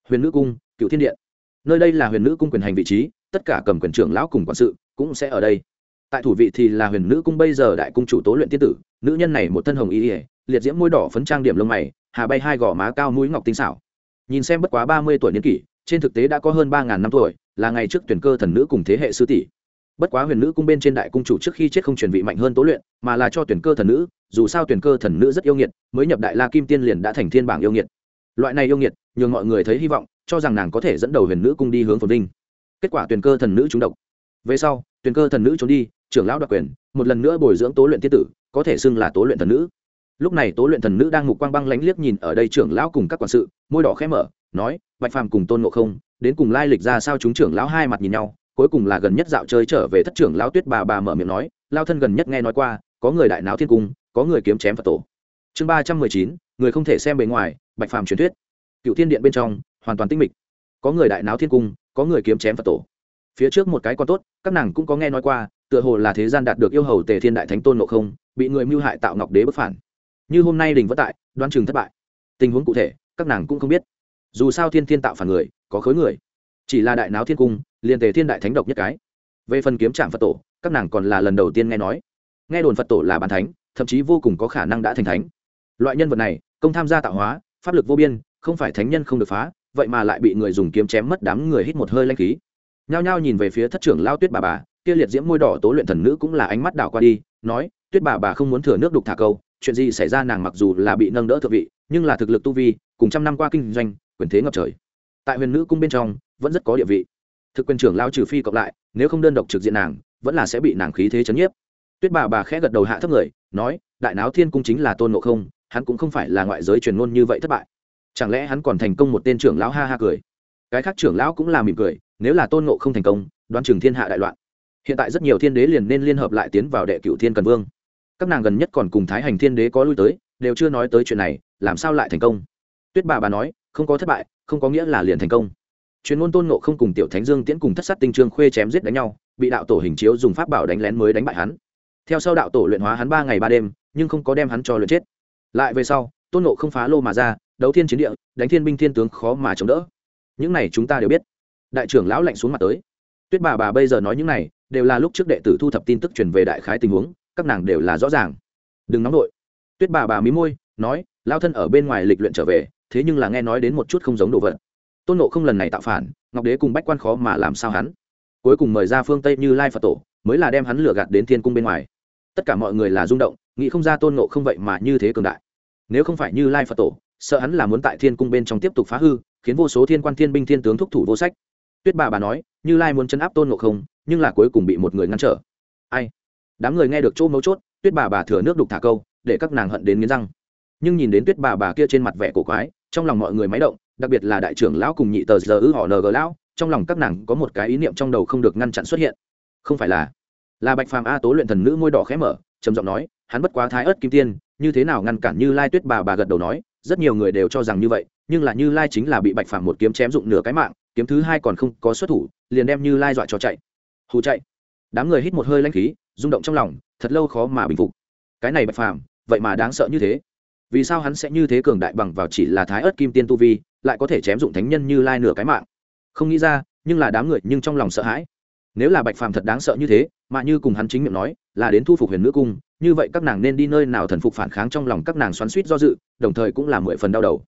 Huyền nữ cung cựu thiên điện. Nơi đây là huyền nữ cung quyền hành vị trí, tất cả cầm quyền trưởng lão cùng quản sự cũng sẽ ở đây. Tại thủ vị thì là huyền nữ cung bây giờ đại cung chủ tố luyện tiên tử, nữ nhân này một thân hồng y ỉa liệt diễm môi đỏ phấn trang điểm lông mày, hà bay hai gò má cao mũi ngọc tinh xảo. Nhìn xem bất quá ba mươi tuổi niên kỷ, trên thực tế đã có hơn ba ngàn năm tuổi, là ngày trước tuyển cơ thần nữ cùng thế hệ sư tỷ. Bất quá huyền nữ cung bên trên đại cung chủ trước khi chết không truyền vị mạnh hơn tố luyện, mà là cho tuyển cơ thần nữ, dù sao tuyển cơ thần nữ rất yêu nghiệt, mới nhập đại la kim tiên liền đã thành thiên bảng yêu nghiệt. Loại này yêu nghiệt, nhường mọi người thấy hy vọng, cho rằng nàng có thể dẫn đầu huyền nữ cung đi hướng phồn vinh. Kết quả tuyển cơ thần nữ trúng độc về sau, tuyển cơ thần nữ trốn đi, trưởng lão đặc quyền, một lần nữa bồi dưỡng tố luyện tiết tử, có thể xưng là tố luyện thần nữ. Lúc này tố luyện thần nữ đang mục quang băng lánh liếc nhìn ở đây trưởng lão cùng các quản sự, môi đỏ khẽ mở, nói, bạch phàm cùng tôn ngộ không, đến cùng lai lịch ra sao chúng trưởng lão hai mặt nhìn nhau? Cuối cùng là gần nhất dạo chơi trở về thất trưởng lão tuyết bà bà mở miệng nói, lao thân gần nhất nghe nói qua, có người đại náo thiên cung, có người kiếm chém phật tổ. Chương ba trăm mười chín, người không thể xem bề ngoài, bạch phàm truyền thuyết. Cựu thiên điện bên trong, hoàn toàn tinh mịch. Có người đại náo thiên cung, có người kiếm chém phật tổ phía trước một cái con tốt, các nàng cũng có nghe nói qua, tựa hồ là thế gian đạt được yêu hầu tề thiên đại thánh tôn nộ không, bị người mưu hại tạo ngọc đế bất phản. Như hôm nay đình vất tại đoan chừng thất bại. Tình huống cụ thể, các nàng cũng không biết. Dù sao thiên thiên tạo phản người, có khối người. Chỉ là đại náo thiên cung, liền tề thiên đại thánh độc nhất cái. Về phần kiếm trạm phật tổ, các nàng còn là lần đầu tiên nghe nói. Nghe đồn phật tổ là bàn thánh, thậm chí vô cùng có khả năng đã thành thánh. Loại nhân vật này, công tham gia tạo hóa, pháp lực vô biên, không phải thánh nhân không được phá, vậy mà lại bị người dùng kiếm chém mất đám người hít một hơi lanh khí nhao nhao nhìn về phía thất trưởng lao tuyết bà bà, kia liệt diễm môi đỏ tố luyện thần nữ cũng là ánh mắt đảo qua đi, nói, tuyết bà bà không muốn thừa nước đục thả câu, chuyện gì xảy ra nàng mặc dù là bị nâng đỡ thượng vị, nhưng là thực lực tu vi, cùng trăm năm qua kinh doanh, quyền thế ngập trời. Tại huyền nữ cung bên trong, vẫn rất có địa vị. Thực quyền trưởng lao trừ phi cộng lại, nếu không đơn độc trực diện nàng, vẫn là sẽ bị nàng khí thế chấn nhiếp. Tuyết bà bà khẽ gật đầu hạ thấp người, nói, đại náo thiên cung chính là tôn ngộ không, hắn cũng không phải là ngoại giới truyền ngôn như vậy thất bại. Chẳng lẽ hắn còn thành công một tên trưởng lão ha ha cười? Cái khác trưởng lão cũng là mỉm cười nếu là tôn ngộ không thành công đoan trường thiên hạ đại loạn. Hiện tại rất nhiều thiên đế liền nên liên hợp lại tiến vào đệ cựu thiên cần vương. Các nàng gần nhất còn cùng thái hành thiên đế có lui tới, đều chưa nói tới chuyện này, làm sao lại thành công? Tuyết bà bà nói, không có thất bại, không có nghĩa là liền thành công. Chuyên môn tôn nộ không cùng tiểu thánh dương tiễn cùng thất sát tinh trương khuê chém giết đánh nhau, bị đạo tổ hình chiếu dùng pháp bảo đánh lén mới đánh bại hắn. Theo sau đạo tổ luyện hóa hắn ba ngày ba đêm, nhưng không có đem hắn cho luyện chết. Lại về sau, tôn nộ không phá lô mà ra, đấu thiên chiến địa, đánh thiên binh thiên tướng khó mà chống đỡ. Những này chúng ta đều biết đại trưởng lão lạnh xuống mặt tới. Tuyết bà bà bây giờ nói những này, đều là lúc trước đệ tử thu thập tin tức truyền về đại khái tình huống, các nàng đều là rõ ràng. Đừng nóng nổi tuyết bà bà mí môi, nói lao thân ở bên ngoài lịch luyện trở về, thế nhưng là nghe nói đến một chút không giống đồ vật. Tôn nộ không lần này tạo phản, ngọc đế cùng bách quan khó mà làm sao hắn. Cuối cùng mời ra phương tây như lai phật tổ, mới là đem hắn lừa gạt đến thiên cung bên ngoài. Tất cả mọi người là rung động, nghĩ không ra tôn nộ không vậy mà như thế cường đại. Nếu không phải như lai phật tổ, sợ hắn là muốn tại thiên cung bên trong tiếp tục phá hư, khiến vô số thiên quan thiên binh thiên tướng thúc thủ vô sách tuyết bà bà nói, như lai muốn chấn áp tôn nộ không, nhưng là cuối cùng bị một người ngăn trở. Ai? Đám người nghe được chỗ mấu chốt, tuyết bà bà thừa nước đục thả câu, để các nàng hận đến nghiến răng. Nhưng nhìn đến tuyết bà bà kia trên mặt vẻ cổ quái, trong lòng mọi người máy động, đặc biệt là đại trưởng lão cùng nhị tờ giờ ư họ ng lão, trong lòng các nàng có một cái ý niệm trong đầu không được ngăn chặn xuất hiện. Không phải là là bạch phàm a tố luyện thần nữ môi đỏ khẽ mở, trầm giọng nói, hắn bất quá thái ớt kim tiên, như thế nào ngăn cản như lai? Tuyết bà bà gật đầu nói, rất nhiều người đều cho rằng như vậy, nhưng là như lai chính là bị bạch phàm một kiếm chém dụng nửa cái mạng kiếm thứ hai còn không có xuất thủ, liền đem như lai dọa cho chạy. Hù chạy. Đám người hít một hơi lanh khí, rung động trong lòng, thật lâu khó mà bình phục. Cái này bạch phàm, vậy mà đáng sợ như thế. Vì sao hắn sẽ như thế cường đại bằng vào chỉ là thái ớt kim tiên tu vi, lại có thể chém dụng thánh nhân như lai nửa cái mạng? Không nghĩ ra, nhưng là đám người nhưng trong lòng sợ hãi. Nếu là bạch phàm thật đáng sợ như thế, mà như cùng hắn chính miệng nói là đến thu phục huyền nữ cung, như vậy các nàng nên đi nơi nào thần phục phản kháng trong lòng các nàng xoắn suýt do dự, đồng thời cũng là mười phần đau đầu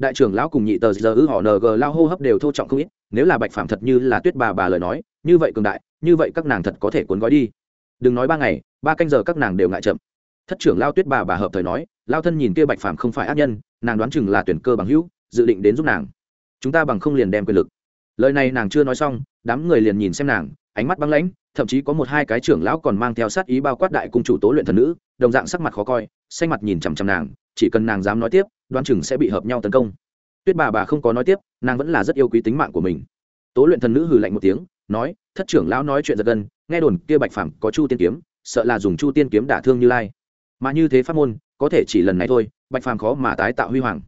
đại trưởng lão cùng nhị tờ giờ ư họ ng lao hô hấp đều thô trọng không ít, nếu là bạch phàm thật như là tuyết bà bà lời nói, như vậy cường đại, như vậy các nàng thật có thể cuốn gói đi. Đừng nói ba ngày, ba canh giờ các nàng đều ngại chậm. Thất trưởng lao tuyết bà bà hợp thời nói, lao thân nhìn kia bạch phàm không phải ác nhân, nàng đoán chừng là tuyển cơ bằng hữu, dự định đến giúp nàng. Chúng ta bằng không liền đem quyền lực. Lời này nàng chưa nói xong, đám người liền nhìn xem nàng, ánh mắt băng lãnh, thậm chí có một hai cái trưởng lão còn mang theo sát ý bao quát đại cung chủ tố luyện thần nữ, đồng dạng sắc mặt khó coi, xanh mặt nhìn chằm chằm nàng chỉ cần nàng dám nói tiếp, đoán chừng sẽ bị hợp nhau tấn công. Tuyết bà bà không có nói tiếp, nàng vẫn là rất yêu quý tính mạng của mình. Tố luyện thần nữ hừ lạnh một tiếng, nói, thất trưởng lão nói chuyện giật gân, nghe đồn kia bạch phàm có chu tiên kiếm, sợ là dùng chu tiên kiếm đả thương như lai. Mà như thế pháp môn, có thể chỉ lần này thôi, bạch phàm khó mà tái tạo huy hoàng.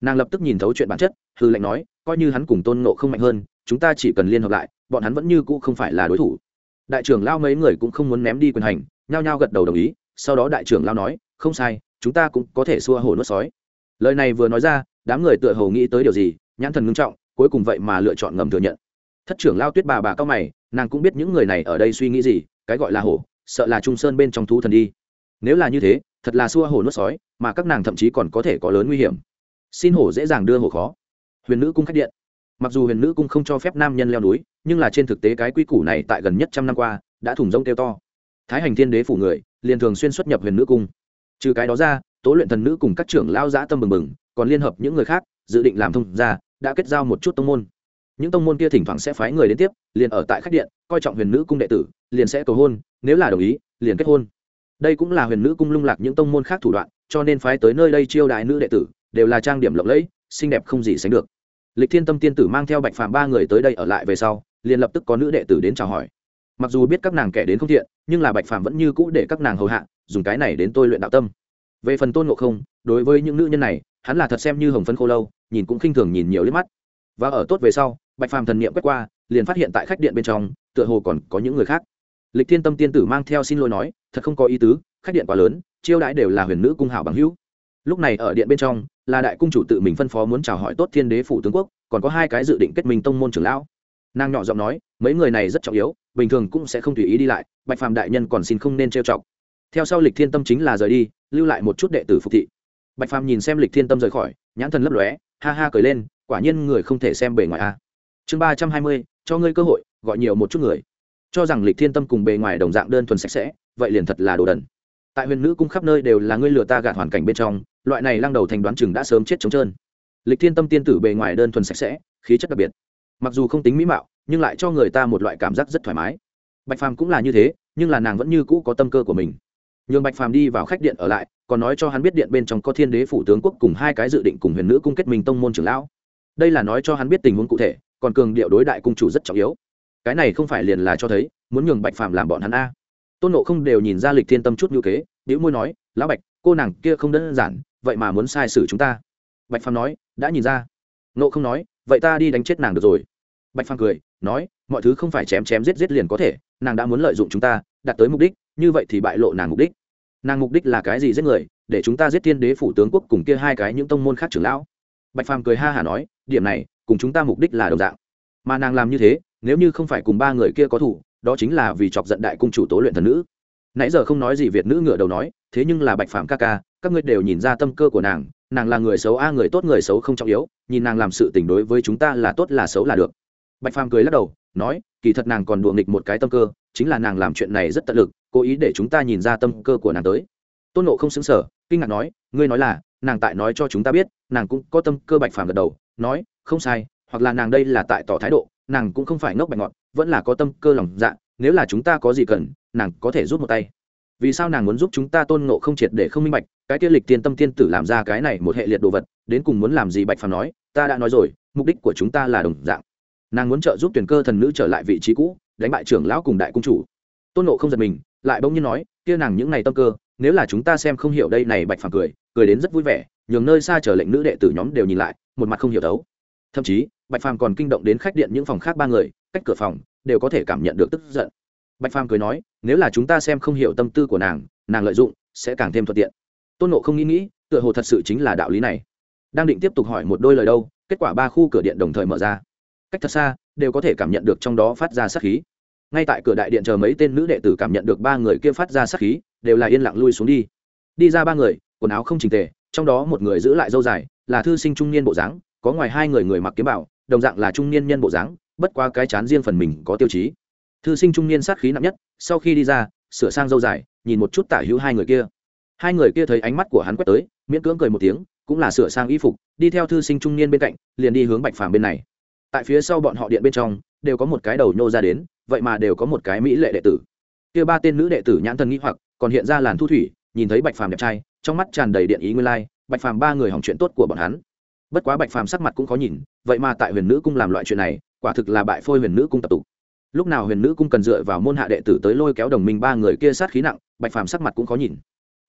Nàng lập tức nhìn thấu chuyện bản chất hư lệnh nói, coi như hắn cùng tôn nộ không mạnh hơn, chúng ta chỉ cần liên hợp lại, bọn hắn vẫn như cũ không phải là đối thủ. Đại trưởng lao mấy người cũng không muốn ném đi quyền hành, nhao nhao gật đầu đồng ý, sau đó đại trưởng lao nói, không sai chúng ta cũng có thể xua hổ nuốt sói. Lời này vừa nói ra, đám người tựa hồ nghĩ tới điều gì, nhãn thần ngưng trọng, cuối cùng vậy mà lựa chọn ngầm thừa nhận. Thất trưởng lao tuyết bà bà cao mày, nàng cũng biết những người này ở đây suy nghĩ gì, cái gọi là hổ, sợ là trung sơn bên trong thú thần đi. Nếu là như thế, thật là xua hổ nuốt sói, mà các nàng thậm chí còn có thể có lớn nguy hiểm. Xin hổ dễ dàng đưa hổ khó. Huyền nữ cung khách điện. Mặc dù huyền nữ cung không cho phép nam nhân leo núi, nhưng là trên thực tế cái quy củ này tại gần nhất trăm năm qua, đã thủng rông kêu to. Thái hành thiên đế phủ người, liền thường xuyên xuất nhập huyền nữ cung trừ cái đó ra, tố luyện thần nữ cùng các trưởng lao giã tâm bừng bừng, còn liên hợp những người khác, dự định làm thông ra đã kết giao một chút tông môn. Những tông môn kia thỉnh thoảng sẽ phái người đến tiếp, liền ở tại khách điện, coi trọng huyền nữ cung đệ tử, liền sẽ cầu hôn, nếu là đồng ý, liền kết hôn. Đây cũng là huyền nữ cung lung lạc những tông môn khác thủ đoạn, cho nên phái tới nơi đây chiêu đại nữ đệ tử, đều là trang điểm lộng lẫy, xinh đẹp không gì sánh được. Lịch thiên tâm tiên tử mang theo bạch phàm ba người tới đây ở lại về sau, liền lập tức có nữ đệ tử đến chào hỏi. Mặc dù biết các nàng kẻ đến không thiện, nhưng là bạch phàm vẫn như cũ để các nàng hầu hạ dùng cái này đến tôi luyện đạo tâm. Về phần tôn ngộ không, đối với những nữ nhân này, hắn là thật xem như hồng phân khô lâu, nhìn cũng khinh thường nhìn nhiều liếc mắt. Và ở tốt về sau, bạch phàm thần niệm quét qua, liền phát hiện tại khách điện bên trong, tựa hồ còn có những người khác. Lịch thiên tâm tiên tử mang theo xin lỗi nói, thật không có ý tứ, khách điện quá lớn, chiêu đãi đều là huyền nữ cung hảo bằng hữu. Lúc này ở điện bên trong, là đại cung chủ tự mình phân phó muốn chào hỏi tốt thiên đế phủ tướng quốc, còn có hai cái dự định kết minh tông môn trưởng lão. Nàng nhỏ giọng nói, mấy người này rất trọng yếu, bình thường cũng sẽ không tùy ý đi lại, bạch phàm đại nhân còn xin không nên trêu chọc theo sau lịch thiên tâm chính là rời đi, lưu lại một chút đệ tử phục thị. Bạch phàm nhìn xem lịch thiên tâm rời khỏi, nhãn thần lấp lóe, ha ha cười lên, quả nhiên người không thể xem bề ngoài a. Chương ba trăm hai mươi, cho ngươi cơ hội, gọi nhiều một chút người. Cho rằng lịch thiên tâm cùng bề ngoài đồng dạng đơn thuần sạch sẽ, vậy liền thật là đồ đần. Tại huyền nữ cung khắp nơi đều là ngươi lừa ta gạt hoàn cảnh bên trong, loại này lăng đầu thành đoán chừng đã sớm chết trống trơn. Lịch thiên tâm tiên tử bề ngoài đơn thuần sạch sẽ, khí chất đặc biệt. Mặc dù không tính mỹ mạo, nhưng lại cho người ta một loại cảm giác rất thoải mái. Bạch phàm cũng là như thế, nhưng là nàng vẫn như cũ có tâm cơ của mình nhường bạch phàm đi vào khách điện ở lại, còn nói cho hắn biết điện bên trong có thiên đế phủ tướng quốc cùng hai cái dự định cùng huyền nữ cung kết minh tông môn trưởng lão. Đây là nói cho hắn biết tình huống cụ thể, còn cường điệu đối đại cung chủ rất trọng yếu. Cái này không phải liền là cho thấy, muốn nhường bạch phàm làm bọn hắn a. Tôn nộ không đều nhìn ra lịch thiên tâm chút ngữ kế nữ môi nói, lão bạch, cô nàng kia không đơn giản, vậy mà muốn sai xử chúng ta. Bạch phàm nói, đã nhìn ra. Nộ không nói, vậy ta đi đánh chết nàng được rồi. Bạch phàm cười, nói, mọi thứ không phải chém chém giết giết liền có thể, nàng đã muốn lợi dụng chúng ta, đạt tới mục đích như vậy thì bại lộ nàng mục đích. Nàng mục đích là cái gì giết người, để chúng ta giết thiên đế phủ tướng quốc cùng kia hai cái những tông môn khác trưởng lão? Bạch phàm cười ha hả nói, điểm này, cùng chúng ta mục đích là đồng dạng. Mà nàng làm như thế, nếu như không phải cùng ba người kia có thủ, đó chính là vì chọc giận đại cung chủ tố luyện thần nữ. Nãy giờ không nói gì việt nữ ngựa đầu nói, thế nhưng là bạch Phàm ca ca, các ngươi đều nhìn ra tâm cơ của nàng nàng là người xấu a, người tốt người xấu không trọng yếu, nhìn nàng làm sự tình đối với chúng ta là tốt là xấu là được. Bạch phàm cười lắc đầu, nói, kỳ thật nàng còn đùa nghịch một cái tâm cơ, chính là nàng làm chuyện này rất tận lực cố ý để chúng ta nhìn ra tâm cơ của nàng tới. Tôn nộ không xứng sở kinh ngạc nói, ngươi nói là, nàng tại nói cho chúng ta biết, nàng cũng có tâm cơ bạch phàm gật đầu, nói, không sai, hoặc là nàng đây là tại tỏ thái độ, nàng cũng không phải ngốc bạch ngọt vẫn là có tâm cơ lòng dạ nếu là chúng ta có gì cần, nàng có thể rút một tay. Vì sao nàng muốn giúp chúng ta, tôn ngộ không triệt để không minh bạch, cái tiên lịch tiên tâm tiên tử làm ra cái này một hệ liệt đồ vật, đến cùng muốn làm gì bạch phàm nói, ta đã nói rồi, mục đích của chúng ta là đồng dạng. Nàng muốn trợ giúp tuyển cơ thần nữ trở lại vị trí cũ, đánh bại trưởng lão cùng đại cung chủ. Tôn nộ không giật mình lại bỗng nhiên nói, kia nàng những này tâm cơ, nếu là chúng ta xem không hiểu đây này bạch phàm cười cười đến rất vui vẻ, nhường nơi xa chờ lệnh nữ đệ tử nhóm đều nhìn lại, một mặt không hiểu đấu. Thậm chí, bạch phàm còn kinh động đến khách điện những phòng khác ba người, cách cửa phòng, đều có thể cảm nhận được tức giận. Bạch phàm cười nói, nếu là chúng ta xem không hiểu tâm tư của nàng nàng lợi dụng, sẽ càng thêm thuận tiện. Tôn nộ không nghĩ nghĩ, tựa hồ thật sự chính là đạo lý này. Đang định tiếp tục hỏi một đôi lời đâu, kết quả ba khu cửa điện đồng thời mở ra. Cách thật xa, đều có thể cảm nhận được trong đó phát ra sát khí ngay tại cửa đại điện chờ mấy tên nữ đệ tử cảm nhận được ba người kia phát ra sát khí, đều là yên lặng lui xuống đi. Đi ra ba người, quần áo không trình tề, trong đó một người giữ lại dâu dài, là thư sinh trung niên bộ dáng, có ngoài hai người người mặc kiếm bảo, đồng dạng là trung niên nhân bộ dáng, bất qua cái chán riêng phần mình có tiêu chí. Thư sinh trung niên sát khí nặng nhất, sau khi đi ra, sửa sang dâu dài, nhìn một chút tả hữu hai người kia. Hai người kia thấy ánh mắt của hắn quét tới, miễn cưỡng cười một tiếng, cũng là sửa sang y phục, đi theo thư sinh trung niên bên cạnh, liền đi hướng bạch phàm bên này. Tại phía sau bọn họ điện bên trong, đều có một cái đầu nhô ra đến vậy mà đều có một cái mỹ lệ đệ tử. Kia ba tên nữ đệ tử nhãn thần nghĩ hoặc, còn hiện ra làn thu thủy, nhìn thấy bạch phàm đẹp trai, trong mắt tràn đầy điện ý nguyên lai, bạch phàm ba người hỏng chuyện tốt của bọn hắn. Bất quá bạch phàm sắc mặt cũng khó nhìn, vậy mà tại huyền nữ cung làm loại chuyện này, quả thực là bại phôi huyền nữ cung tập tục lúc nào huyền nữ cung cần dựa vào môn hạ đệ tử tới lôi kéo đồng minh ba người kia sát khí nặng, bạch phàm sắc mặt cũng khó nhìn.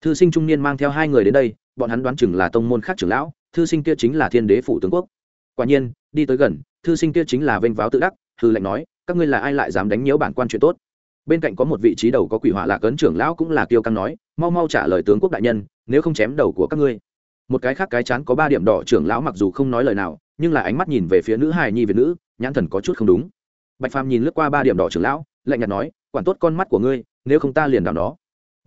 Thư sinh trung niên mang theo hai người đến đây, bọn hắn đoán chừng là tông môn khác trưởng lão, thư sinh kia chính là thiên đế phủ tướng quốc. Quả nhiên, đi tới gần, thư sinh kia chính là vênh váo tự đắc thư lệnh nói các ngươi là ai lại dám đánh nhiễu bản quan chuyện tốt? Bên cạnh có một vị trí đầu có quỷ hỏa lạc ấn trưởng lão cũng là kiêu căng nói, mau mau trả lời tướng quốc đại nhân, nếu không chém đầu của các ngươi. Một cái khác cái chán có ba điểm đỏ trưởng lão mặc dù không nói lời nào, nhưng là ánh mắt nhìn về phía nữ hài nhi việt nữ, nhãn thần có chút không đúng. Bạch phàm nhìn lướt qua ba điểm đỏ trưởng lão, lạnh nhạt nói, quản tốt con mắt của ngươi, nếu không ta liền đảo đó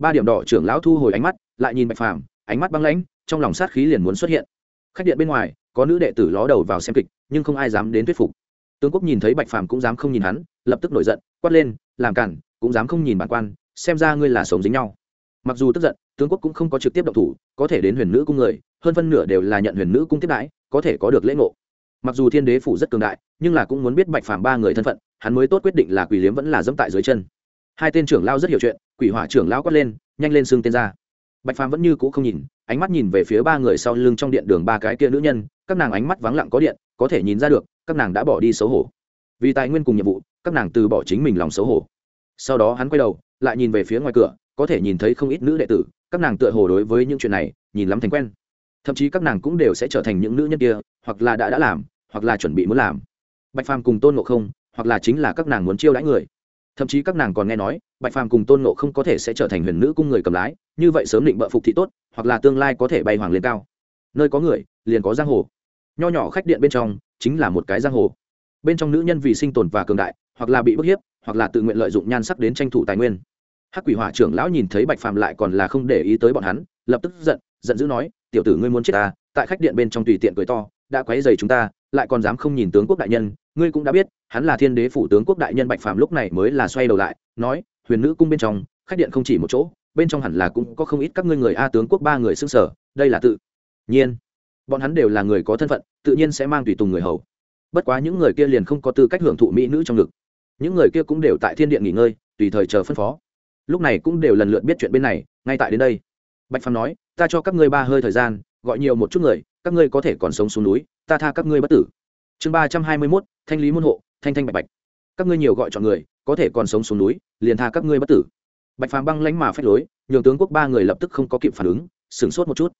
ba điểm đỏ trưởng lão thu hồi ánh mắt, lại nhìn bạch phàm, ánh mắt băng lãnh, trong lòng sát khí liền muốn xuất hiện. Khách điện bên ngoài, có nữ đệ tử ló đầu vào xem kịch, nhưng không ai dám đến thuyết phục tướng quốc nhìn thấy bạch phàm cũng dám không nhìn hắn, lập tức nổi giận, quát lên, làm cản, cũng dám không nhìn bản quan, xem ra ngươi là sống dính nhau. Mặc dù tức giận, tướng quốc cũng không có trực tiếp động thủ, có thể đến huyền nữ cung người, hơn phân nửa đều là nhận huyền nữ cung tiếp đãi, có thể có được lễ ngộ. Mặc dù thiên đế phủ rất cường đại, nhưng là cũng muốn biết bạch phàm ba người thân phận, hắn mới tốt quyết định là quỷ liếm vẫn là dẫm tại dưới chân. Hai tên trưởng lao rất hiểu chuyện, quỷ hỏa trưởng lao quát lên, nhanh lên xương tên ra. Bạch phàm vẫn như cũ không nhìn, ánh mắt nhìn về phía ba người sau lưng trong điện đường ba cái kia nữ nhân, các nàng ánh mắt vắng lặng có điện có thể nhìn ra được, các nàng đã bỏ đi xấu hổ. Vì tài nguyên cùng nhiệm vụ, các nàng từ bỏ chính mình lòng xấu hổ. Sau đó hắn quay đầu, lại nhìn về phía ngoài cửa, có thể nhìn thấy không ít nữ đệ tử, các nàng tựa hồ đối với những chuyện này, nhìn lắm thành quen. Thậm chí các nàng cũng đều sẽ trở thành những nữ nhân kia, hoặc là đã đã làm, hoặc là chuẩn bị muốn làm. Bạch phàm cùng tôn ngộ không, hoặc là chính là các nàng muốn chiêu đãi người. Thậm chí các nàng còn nghe nói, bạch phàm cùng tôn ngộ không có thể sẽ trở thành huyền nữ cung người cầm lái, như vậy sớm định bợ phục thị tốt, hoặc là tương lai có thể bay hoàng lên cao. Nơi có người, liền có giang hồ nho nhỏ khách điện bên trong chính là một cái giang hồ. Bên trong nữ nhân vì sinh tồn và cường đại, hoặc là bị bức hiếp, hoặc là tự nguyện lợi dụng nhan sắc đến tranh thủ tài nguyên. Hắc quỷ hỏa trưởng lão nhìn thấy bạch phàm lại còn là không để ý tới bọn hắn, lập tức giận giận dữ nói, tiểu tử ngươi muốn chết ta, tại khách điện bên trong tùy tiện cười to, đã quấy dày chúng ta, lại còn dám không nhìn tướng quốc đại nhân, ngươi cũng đã biết, hắn là thiên đế phủ tướng quốc đại nhân bạch phàm lúc này mới là xoay đầu lại, nói, huyền nữ cung bên trong, khách điện không chỉ một chỗ, bên trong hẳn là cũng có không ít các ngươi người a tướng quốc ba người xưng sở, đây là tự nhiên bọn hắn đều là người có thân phận, tự nhiên sẽ mang tùy tùng người hầu. Bất quá những người kia liền không có tư cách hưởng thụ mỹ nữ trong ngực. Những người kia cũng đều tại thiên điện nghỉ ngơi, tùy thời chờ phân phó. Lúc này cũng đều lần lượt biết chuyện bên này, ngay tại đến đây. Bạch phàm nói, ta cho các ngươi ba hơi thời gian, gọi nhiều một chút người, các ngươi có thể còn sống xuống núi, ta tha các ngươi bất tử. Chương ba trăm hai mươi mốt, thanh lý môn hộ, thanh thanh bạch bạch. Các ngươi nhiều gọi chọn người, có thể còn sống xuống núi, liền tha các ngươi bất tử. Bạch phàm băng lánh mà phách lối, nhường tướng quốc ba người lập tức không có kịp phản ứng, sửng sốt một chút.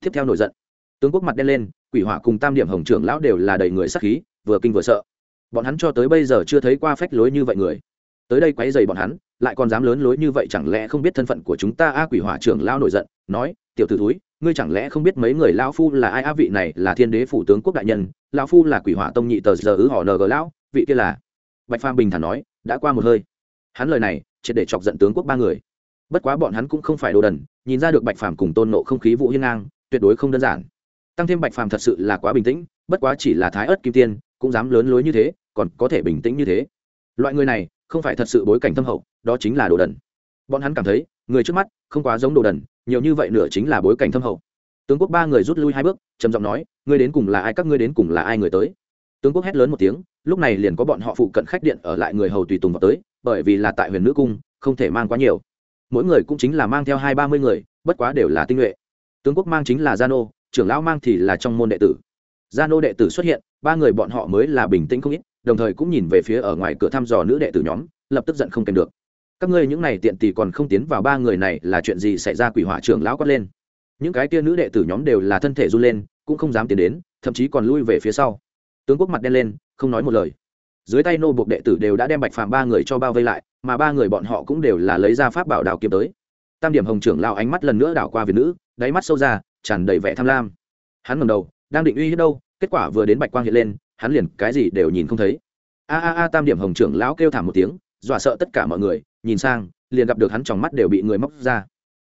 Tiếp theo nổi giận tướng quốc mặt đen lên, quỷ hỏa cùng tam điểm hồng trưởng lão đều là đầy người sắc khí, vừa kinh vừa sợ. Bọn hắn cho tới bây giờ chưa thấy qua phách lối như vậy người. Tới đây quấy dày bọn hắn, lại còn dám lớn lối như vậy chẳng lẽ không biết thân phận của chúng ta? A quỷ hỏa trưởng lao nổi giận, nói, tiểu t ử túi ngươi chẳng lẽ không biết mấy người lao phu là ai? A vị này là thiên đế phủ tướng quốc đại nhân lao phu là quỷ hỏa tông nhị tờ giờ ứ họ ng lão, vị kia là bạch phàm bình thản nói, đã qua một hơi. Hắn lời này chỉ để chọc giận tướng quốc ba người. Bất quá bọn hắn cũng không phải đồ đần, nhìn ra được bạch phàm cùng tôn nộ không khí vũ hiên ngang, tuyệt đối không đơn giản tăng thêm bạch phàm thật sự là quá bình tĩnh, bất quá chỉ là thái ớt kim tiên, cũng dám lớn lối như thế, còn có thể bình tĩnh như thế. Loại người này, không phải thật sự bối cảnh thâm hậu, đó chính là đồ đần. Bọn hắn cảm thấy, người trước mắt, không quá giống đồ đần, nhiều như vậy nửa chính là bối cảnh thâm hậu. Tướng quốc ba người rút lui hai bước, trầm giọng nói, ngươi đến cùng là ai, các ngươi đến cùng là ai người tới? Tướng quốc hét lớn một tiếng, lúc này liền có bọn họ phụ cận khách điện ở lại người hầu tùy tùng vào tới, bởi vì là tại huyền nữ cung, không thể mang quá nhiều. Mỗi người cũng chính là mang theo hai ba mươi người, bất quá đều là tinh nhuệ. Tướng quốc mang chính là gia nô trưởng lão mang thì là trong môn đệ tử. Gia nô đệ tử xuất hiện, ba người bọn họ mới là bình tĩnh không ít, đồng thời cũng nhìn về phía ở ngoài cửa thăm dò nữ đệ tử nhóm, lập tức giận không kèm được. Các ngươi những này tiện tỷ còn không tiến vào ba người này là chuyện gì xảy ra quỷ hỏa trưởng lão quát lên. Những cái tia nữ đệ tử nhóm đều là thân thể run lên, cũng không dám tiến đến, thậm chí còn lui về phía sau. Tướng quốc mặt đen lên, không nói một lời. Dưới tay nô buộc đệ tử đều đã đem bạch phàm ba người cho bao vây lại, mà ba người bọn họ cũng đều là lấy ra pháp bảo đào kiếm tới. Tam điểm hồng trưởng lao ánh mắt lần nữa đảo qua việt nữ, đáy mắt sâu ra tràn đầy vẻ tham lam. Hắn ngầm đầu, đang định uy hiếp đâu, kết quả vừa đến bạch quang hiện lên, hắn liền cái gì đều nhìn không thấy. A a a, tam điểm hồng trưởng lão kêu thảm một tiếng, dọa sợ tất cả mọi người, nhìn sang, liền gặp được hắn trong mắt đều bị người móc ra.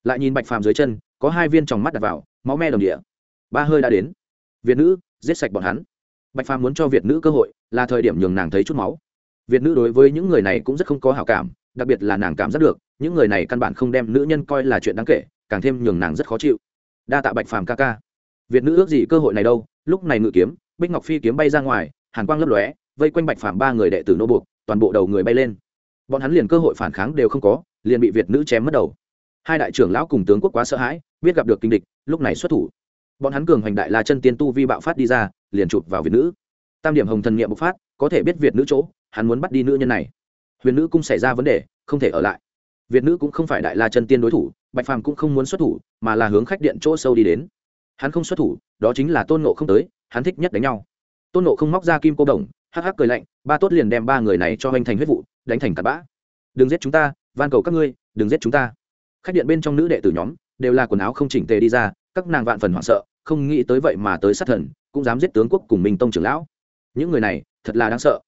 Lại nhìn bạch phàm dưới chân, có hai viên trong mắt đặt vào, máu me đồng địa. Ba hơi đã đến. Việt nữ, giết sạch bọn hắn. Bạch phàm muốn cho việt nữ cơ hội, là thời điểm nhường nàng thấy chút máu. Việt nữ đối với những người này cũng rất không có hảo cảm, đặc biệt là nàng cảm giác được, những người này căn bản không đem nữ nhân coi là chuyện đáng kể, càng thêm nhường nàng rất khó chịu đa tạ bạch phàm ca ca. Việt nữ ước gì cơ hội này đâu, lúc này ngự kiếm, bích ngọc phi kiếm bay ra ngoài, hàn quang lấp lóe, vây quanh bạch phàm ba người đệ tử nô buộc, toàn bộ đầu người bay lên. Bọn hắn liền cơ hội phản kháng đều không có, liền bị việt nữ chém mất đầu. Hai đại trưởng lão cùng tướng quốc quá sợ hãi, biết gặp được kinh địch, lúc này xuất thủ. Bọn hắn cường hoành đại la chân tiên tu vi bạo phát đi ra, liền chụp vào việt nữ. Tam điểm hồng thần nghiệm bộc phát, có thể biết việt nữ chỗ, hắn muốn bắt đi nữ nhân này. Huyền nữ cũng xảy ra vấn đề, không thể ở lại. Việt nữ cũng không phải đại la chân tiên đối thủ, bạch phàm cũng không muốn xuất thủ mà là hướng khách điện chỗ sâu đi đến. Hắn không xuất thủ, đó chính là tôn nộ không tới, hắn thích nhất đánh nhau. Tôn nộ không móc ra kim cô đồng, hắc hắc cười lạnh, ba tốt liền đem ba người này cho hoành thành huyết vụ, đánh thành tạt bã. Đừng giết chúng ta, van cầu các ngươi, đừng giết chúng ta. Khách điện bên trong nữ đệ tử nhóm, đều là quần áo không chỉnh tề đi ra, các nàng vạn phần hoảng sợ, không nghĩ tới vậy mà tới sát thần, cũng dám giết tướng quốc cùng minh tông trưởng lão. Những người này, thật là đáng sợ.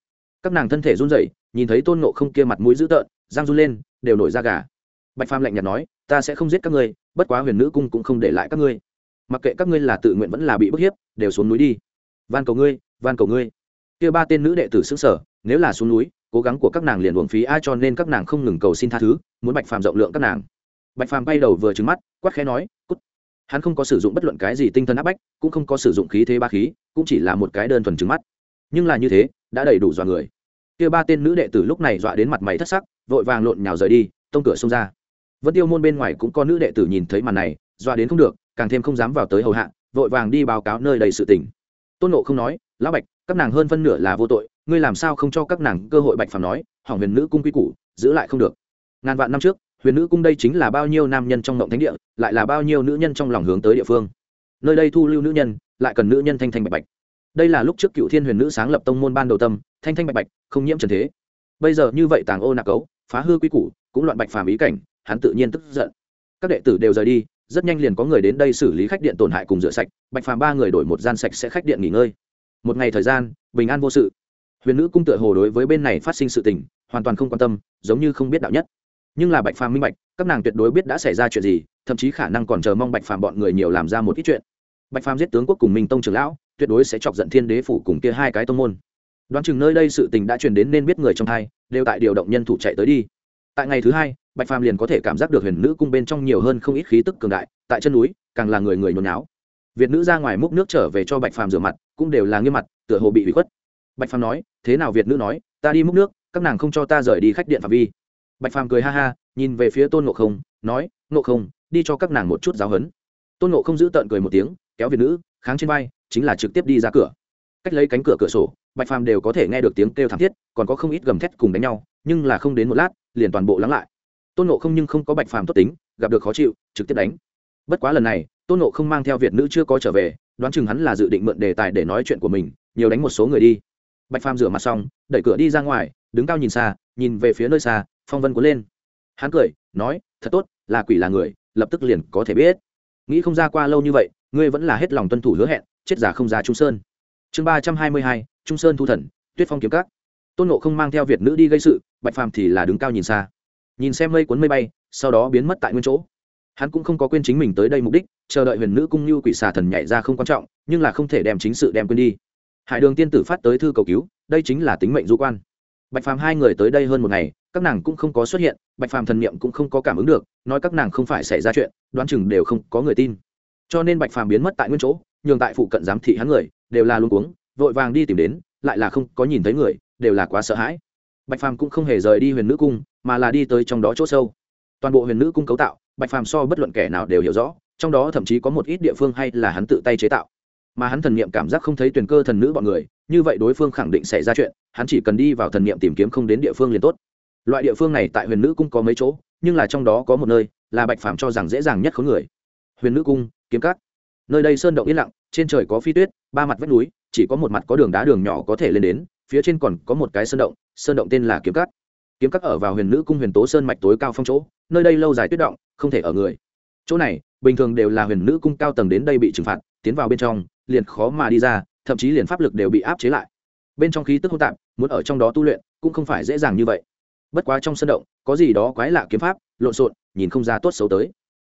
Các nàng thân thể run rẩy, nhìn thấy tôn nộ không kia mặt mũi dữ tợn giang run lên, đều nổi da gà. Bạch phàm lạnh nhạt nói ta sẽ không giết các ngươi, bất quá huyền nữ cung cũng không để lại các ngươi. Mặc kệ các ngươi là tự nguyện vẫn là bị bức hiếp, đều xuống núi đi. Van cầu ngươi, van cầu ngươi. Kia ba tên nữ đệ tử xứng sở nếu là xuống núi, cố gắng của các nàng liền uổng phí ai cho nên các nàng không ngừng cầu xin tha thứ, muốn bạch phàm rộng lượng các nàng. Bạch phàm bay đầu vừa trứng mắt, quát khẽ nói, cút. Hắn không có sử dụng bất luận cái gì tinh thần áp bách, cũng không có sử dụng khí thế ba khí, cũng chỉ là một cái đơn thuần trứng mắt. Nhưng là như thế, đã đầy đủ dọa người. Kia ba tên nữ đệ tử lúc này dọa đến mặt mày thất sắc, vội vàng lộn nhào rời đi, tông cửa xông ra vân tiêu môn bên ngoài cũng có nữ đệ tử nhìn thấy màn này, dọa đến không được, càng thêm không dám vào tới hầu hạ, vội vàng đi báo cáo nơi đầy sự tình. Tôn nộ không nói, lão bạch, các nàng hơn phân nửa là vô tội, ngươi làm sao không cho các nàng cơ hội bạch phàm nói, hỏng huyền nữ cung quy củ, giữ lại không được. Ngàn vạn năm trước, huyền nữ cung đây chính là bao nhiêu nam nhân trong ngộng thánh địa, lại là bao nhiêu nữ nhân trong lòng hướng tới địa phương. Nơi đây thu lưu nữ nhân, lại cần nữ nhân thanh thanh bạch bạch. Đây là lúc trước cựu thiên huyền nữ sáng lập tông môn ban đầu tâm, thanh thanh bạch bạch, không nhiễm trần thế. Bây giờ như vậy tàng ô nạc cấu, phá hư quy củ, cũng loạn bạch phàm ý cảnh hắn tự nhiên tức giận. Các đệ tử đều rời đi, rất nhanh liền có người đến đây xử lý khách điện tổn hại cùng rửa sạch, bạch phàm ba người đổi một gian sạch sẽ khách điện nghỉ ngơi. Một ngày thời gian, bình an vô sự. Huyền nữ cung tựa hồ đối với bên này phát sinh sự tình, hoàn toàn không quan tâm, giống như không biết đạo nhất. Nhưng là bạch phàm minh bạch, các nàng tuyệt đối biết đã xảy ra chuyện gì, thậm chí khả năng còn chờ mong bạch phàm bọn người nhiều làm ra một ít chuyện. Bạch phàm giết tướng quốc cùng minh tông trưởng lão, tuyệt đối sẽ chọc giận thiên đế phủ cùng kia hai cái tông môn. Đoán chừng nơi đây sự tình đã truyền đến nên biết người trong hai đều tại điều động nhân thủ chạy tới đi. Tại ngày thứ hai bạch phàm liền có thể cảm giác được huyền nữ cung bên trong nhiều hơn không ít khí tức cường đại, tại chân núi, càng là người người nhồi náo việt nữ ra ngoài múc nước trở về cho bạch phàm rửa mặt, cũng đều là nghiêm mặt, tựa hồ bị hủy khuất. Bạch phàm nói, thế nào việt nữ nói, ta đi múc nước, các nàng không cho ta rời đi khách điện phạm vi. Bạch phàm cười ha ha, nhìn về phía tôn ngộ không, nói, ngộ không, đi cho các nàng một chút giáo hấn. Tôn ngộ không giữ tợn cười một tiếng, kéo việt nữ, kháng trên vai, chính là trực tiếp đi ra cửa. Cách lấy cánh cửa cửa sổ, bạch phàm đều có thể nghe được tiếng kêu thảm thiết, còn có không ít gầm thét cùng đánh nhau, nhưng là không đến một lát, liền toàn bộ lắng lại tôn nộ không nhưng không có bạch phàm tốt tính, gặp được khó chịu, trực tiếp đánh. Bất quá lần này, tôn nộ không mang theo việt nữ chưa có trở về, đoán chừng hắn là dự định mượn đề tài để nói chuyện của mình, nhiều đánh một số người đi. Bạch phàm rửa mặt xong, đẩy cửa đi ra ngoài, đứng cao nhìn xa, nhìn về phía nơi xa, phong vân cuốn lên. Hắn cười, nói, thật tốt, là quỷ là người, lập tức liền có thể biết. Nghĩ không ra qua lâu như vậy, ngươi vẫn là hết lòng tuân thủ hứa hẹn, chết giả không ra trung sơn. Chương ba trăm hai mươi hai, trung sơn thu thần, tuyết phong kiếm các. Tôn nộ không mang theo việt nữ đi gây sự, bạch phàm thì là đứng cao nhìn xa nhìn xem mây cuốn mây bay, sau đó biến mất tại nguyên chỗ. Hắn cũng không có quên chính mình tới đây mục đích, chờ đợi huyền nữ cung như quỷ xà thần nhảy ra không quan trọng, nhưng là không thể đem chính sự đem quên đi. Hải đường tiên tử phát tới thư cầu cứu, đây chính là tính mệnh du quan. Bạch phàm hai người tới đây hơn một ngày, các nàng cũng không có xuất hiện, bạch phàm thần niệm cũng không có cảm ứng được, nói các nàng không phải xảy ra chuyện, đoán chừng đều không có người tin. Cho nên bạch phàm biến mất tại nguyên chỗ, nhường tại phụ cận giám thị hắn người, đều là luôn cuống, vội vàng đi tìm đến, lại là không có nhìn thấy người, đều là quá sợ hãi. Bạch phàm cũng không hề rời đi huyền nữ cung mà là đi tới trong đó chỗ sâu. Toàn bộ huyền nữ cung cấu tạo bạch phàm so bất luận kẻ nào đều hiểu rõ trong đó thậm chí có một ít địa phương hay là hắn tự tay chế tạo. Mà hắn thần niệm cảm giác không thấy tuyển cơ thần nữ bọn người như vậy đối phương khẳng định xảy ra chuyện hắn chỉ cần đi vào thần niệm tìm kiếm không đến địa phương liền tốt. Loại địa phương này tại huyền nữ cung có mấy chỗ nhưng là trong đó có một nơi là bạch phàm cho rằng dễ dàng nhất khối người. Huyền nữ cung kiếm cát, nơi đây sơn động yên lặng trên trời có phi tuyết ba mặt vách núi chỉ có một mặt có đường đá đường nhỏ có thể lên đến phía trên còn có một cái sơn động sơn động tên là kiếm cát kiếm các ở vào huyền nữ cung huyền tố sơn mạch tối cao phong chỗ nơi đây lâu dài tuyết động không thể ở người. Chỗ này bình thường đều là huyền nữ cung cao tầng đến đây bị trừng phạt tiến vào bên trong liền khó mà đi ra thậm chí liền pháp lực đều bị áp chế lại. Bên trong khí tức hỗn tạp muốn ở trong đó tu luyện cũng không phải dễ dàng như vậy. Bất quá trong sân động có gì đó quái lạ kiếm pháp lộn xộn nhìn không ra tốt xấu tới.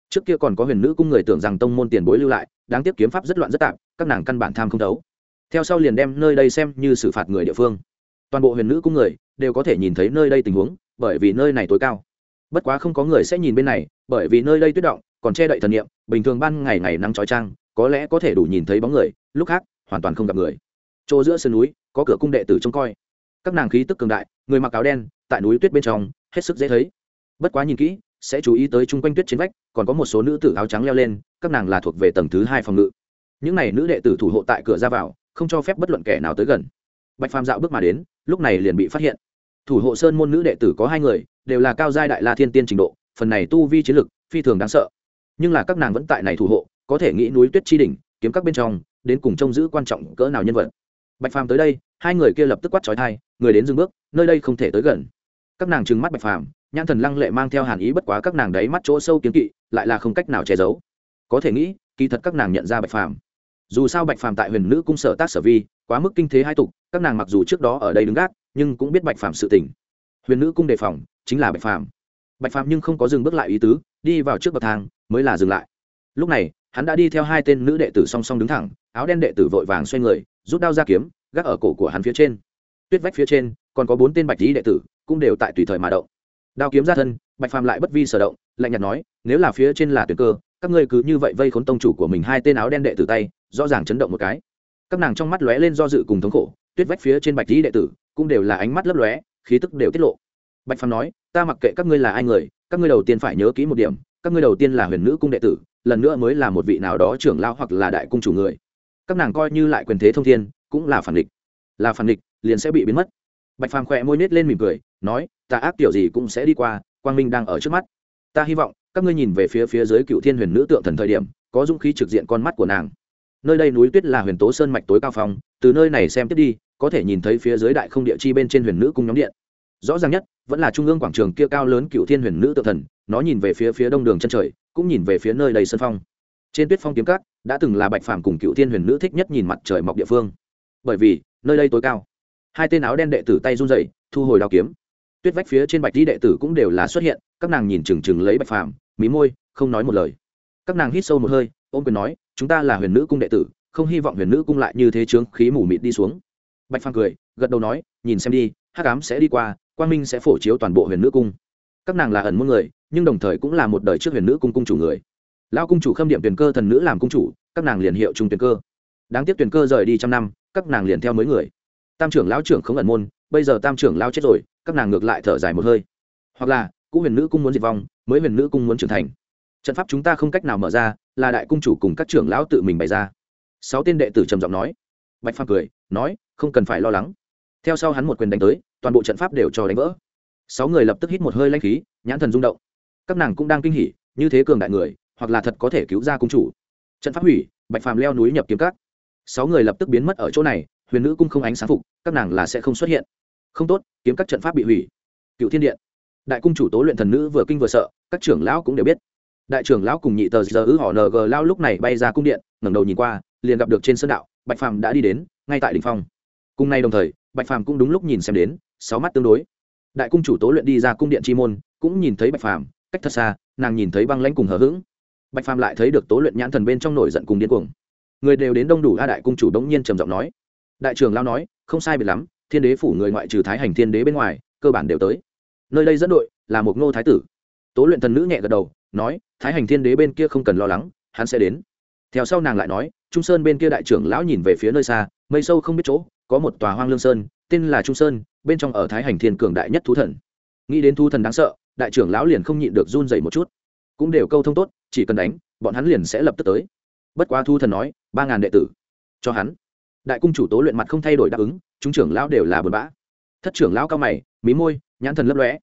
Trước kia còn có huyền nữ cung người tưởng rằng tông môn tiền bối lưu lại đáng tiếc kiếm pháp rất loạn rất tạp các nàng căn bản tham không đấu, theo sau liền đem nơi đây xem như xử phạt người địa phương toàn bộ huyền nữ cung người đều có thể nhìn thấy nơi đây tình huống, bởi vì nơi này tối cao. Bất quá không có người sẽ nhìn bên này, bởi vì nơi đây tuyết động, còn che đậy thần niệm, bình thường ban ngày ngày nắng trói trang có lẽ có thể đủ nhìn thấy bóng người, lúc khác, hoàn toàn không gặp người. Chỗ giữa sườn núi, có cửa cung đệ tử trông coi. Các nàng khí tức cường đại, người mặc áo đen, tại núi tuyết bên trong, hết sức dễ thấy. Bất quá nhìn kỹ, sẽ chú ý tới chung quanh tuyết trên vách, còn có một số nữ tử áo trắng leo lên, các nàng là thuộc về tầng thứ hai phòng ngự. Những n à y nữ đệ tử thủ hộ tại cửa ra vào, không cho phép bất luận kẻ nào tới gần bạch phàm dạo bước mà đến, lúc này liền bị phát hiện. Thủ hộ sơn môn nữ đệ tử có hai người, đều là cao giai đại la thiên tiên trình độ, phần này tu vi chiến lực, phi thường đáng sợ. Nhưng là các nàng vẫn tại này thủ hộ, có thể nghĩ núi tuyết chi đỉnh, kiếm các bên trong, đến cùng trông giữ quan trọng cỡ nào nhân vật. Bạch phàm tới đây, hai người kia lập tức quát trói thai người đến dừng bước, nơi đây không thể tới gần. Các nàng trừng mắt bạch phàm, nhãn thần lăng lệ mang theo hàn ý bất quá các nàng đấy mắt chỗ sâu kiếm kỵ, lại là không cách nào che giấu. Có thể nghĩ, kỳ thật các nàng nhận ra bạch phàm. Dù sao bạch phàm tại huyền nữ cung sở tác sở vi, quá mức kinh thế hai tục các nàng mặc dù trước đó ở đây đứng gác, nhưng cũng biết bạch phàm sự tình. Huyền nữ cung đề phòng, chính là bạch phàm. Bạch phàm nhưng không có dừng bước lại ý tứ, đi vào trước bậc thang, mới là dừng lại. Lúc này, hắn đã đi theo hai tên nữ đệ tử song song đứng thẳng, áo đen đệ tử vội vàng xoay người, rút đao ra kiếm, gác ở cổ của hắn phía trên. Tuyết vách phía trên, còn có bốn tên bạch lý đệ tử, cũng đều tại tùy thời mà động. Đao kiếm ra thân, bạch phàm lại bất vi sở động, lạnh nhạt nói, nếu là phía trên là tuyệt cơ, các ngươi cứ như vậy vây khốn tông chủ của mình hai tên áo đen đệ tử tay, rõ ràng chấn động một cái. Các nàng trong mắt lóe lên do dự cùng thống khổ tuyết vách phía trên bạch lý đệ tử cũng đều là ánh mắt lấp lóe, khí tức đều tiết lộ. Bạch phàm nói, ta mặc kệ các ngươi là ai người, các ngươi đầu tiên phải nhớ kỹ một điểm, các ngươi đầu tiên là huyền nữ cung đệ tử, lần nữa mới là một vị nào đó trưởng lao hoặc là đại cung chủ người. Các nàng coi như lại quyền thế thông thiên, cũng là phản địch. Là phản địch, liền sẽ bị biến mất. Bạch phàm khỏe môi nết lên mỉm cười, nói, ta ác kiểu gì cũng sẽ đi qua, quang minh đang ở trước mắt. Ta hy vọng, các ngươi nhìn về phía phía dưới cựu thiên huyền nữ tượng thần thời điểm, có dũng khí trực diện con mắt của nàng. Nơi đây núi tuyết là huyền tố sơn mạch tối cao phong, từ nơi này xem tiếp đi có thể nhìn thấy phía dưới đại không địa chi bên trên huyền nữ cung nhóm điện. Rõ ràng nhất, vẫn là trung ương quảng trường kia cao lớn cựu thiên huyền nữ tự thần, nó nhìn về phía phía đông đường chân trời, cũng nhìn về phía nơi đầy sân phong. Trên tuyết phong kiếm cát đã từng là bạch phàm cùng cựu thiên huyền nữ thích nhất nhìn mặt trời mọc địa phương. Bởi vì, nơi đây tối cao. Hai tên áo đen đệ tử tay run dậy thu hồi đao kiếm. Tuyết vách phía trên bạch đi đệ tử cũng đều là xuất hiện, các nàng nhìn chừng chừng lấy bạch phàm, mí môi, không nói một lời. Các nàng hít sâu một hơi, ôm quyền nói, chúng ta là huyền nữ cung đệ tử, không hy vọng huyền nữ cung lại như thế trướng khí mù mịt đi xuống bạch phàm cười, gật đầu nói, nhìn xem đi, hắc ám sẽ đi qua, quang minh sẽ phổ chiếu toàn bộ huyền nữ cung. Các nàng là ẩn môn người, nhưng đồng thời cũng là một đời trước huyền nữ cung cung chủ người. Lao cung chủ khâm điểm tuyển cơ thần nữ làm cung chủ, các nàng liền hiệu trung tuyển cơ. Đáng tiếc tuyển cơ rời đi trăm năm, các nàng liền theo mới người. Tam trưởng lão trưởng không ẩn môn, bây giờ tam trưởng lao chết rồi, các nàng ngược lại thở dài một hơi. Hoặc là, cũ huyền nữ cung muốn diệt vong, mới huyền nữ cung muốn trưởng thành. Trận pháp chúng ta không cách nào mở ra, là đại cung chủ cùng các trưởng lão tự mình bày ra. Sáu tên đệ tử trầm giọng nói. Bạch phàm cười, nói không cần phải lo lắng. Theo sau hắn một quyền đánh tới, toàn bộ trận pháp đều cho đánh vỡ. Sáu người lập tức hít một hơi lanh khí, nhãn thần rung động. Các nàng cũng đang kinh hỉ, như thế cường đại người, hoặc là thật có thể cứu ra cung chủ. Trận pháp hủy, bạch phàm leo núi nhập kiếm cát sáu người lập tức biến mất ở chỗ này, huyền nữ cung không ánh sáng phục, các nàng là sẽ không xuất hiện. Không tốt, kiếm các trận pháp bị hủy. Cựu thiên điện. Đại cung chủ tố luyện thần nữ vừa kinh vừa sợ, các trưởng lão cũng đều biết. Đại trưởng lão cùng nhị tờ giờ ư họ ng lao lúc này bay ra cung điện, ngẩng đầu nhìn qua, liền gặp được trên sân đạo, bạch phàm đã đi đến, ngay tại đ ỉ n h phong cùng nay đồng thời, bạch phàm cũng đúng lúc nhìn xem đến, sáu mắt tương đối. Đại cung chủ tố luyện đi ra cung điện chi môn, cũng nhìn thấy bạch phàm, cách thật xa, nàng nhìn thấy băng lãnh cùng hờ hững. Bạch phàm lại thấy được tố luyện nhãn thần bên trong nổi giận cùng điên cuồng. Người đều đến đông đủ a đại cung chủ đống nhiên trầm giọng nói. Đại trưởng lao nói, không sai biệt lắm, thiên đế phủ người ngoại trừ thái hành thiên đế bên ngoài, cơ bản đều tới. Nơi đây dẫn đội là một ngô thái tử. Tố luyện thần nữ nhẹ gật đầu, nói, thái hành thiên đế bên kia không cần lo lắng, hắn sẽ đến. Theo sau nàng lại nói, trung sơn bên kia đại trưởng lão nhìn về phía nơi xa, mây sâu không biết chỗ có một tòa hoang lương sơn, tên là trung sơn, bên trong ở thái hành thiên cường đại nhất thú thần. Nghĩ đến thú thần đáng sợ, đại trưởng lão liền không nhịn được run dày một chút. Cũng đều câu thông tốt, chỉ cần đánh, bọn hắn liền sẽ lập tức tới. Bất quá thu thần nói, ba ngàn đệ tử. Cho hắn. Đại cung chủ tố luyện mặt không thay đổi đáp ứng, chúng trưởng lão đều là bờ bã. Thất trưởng lão cao mày, mí môi, nhãn thần lấp lóe.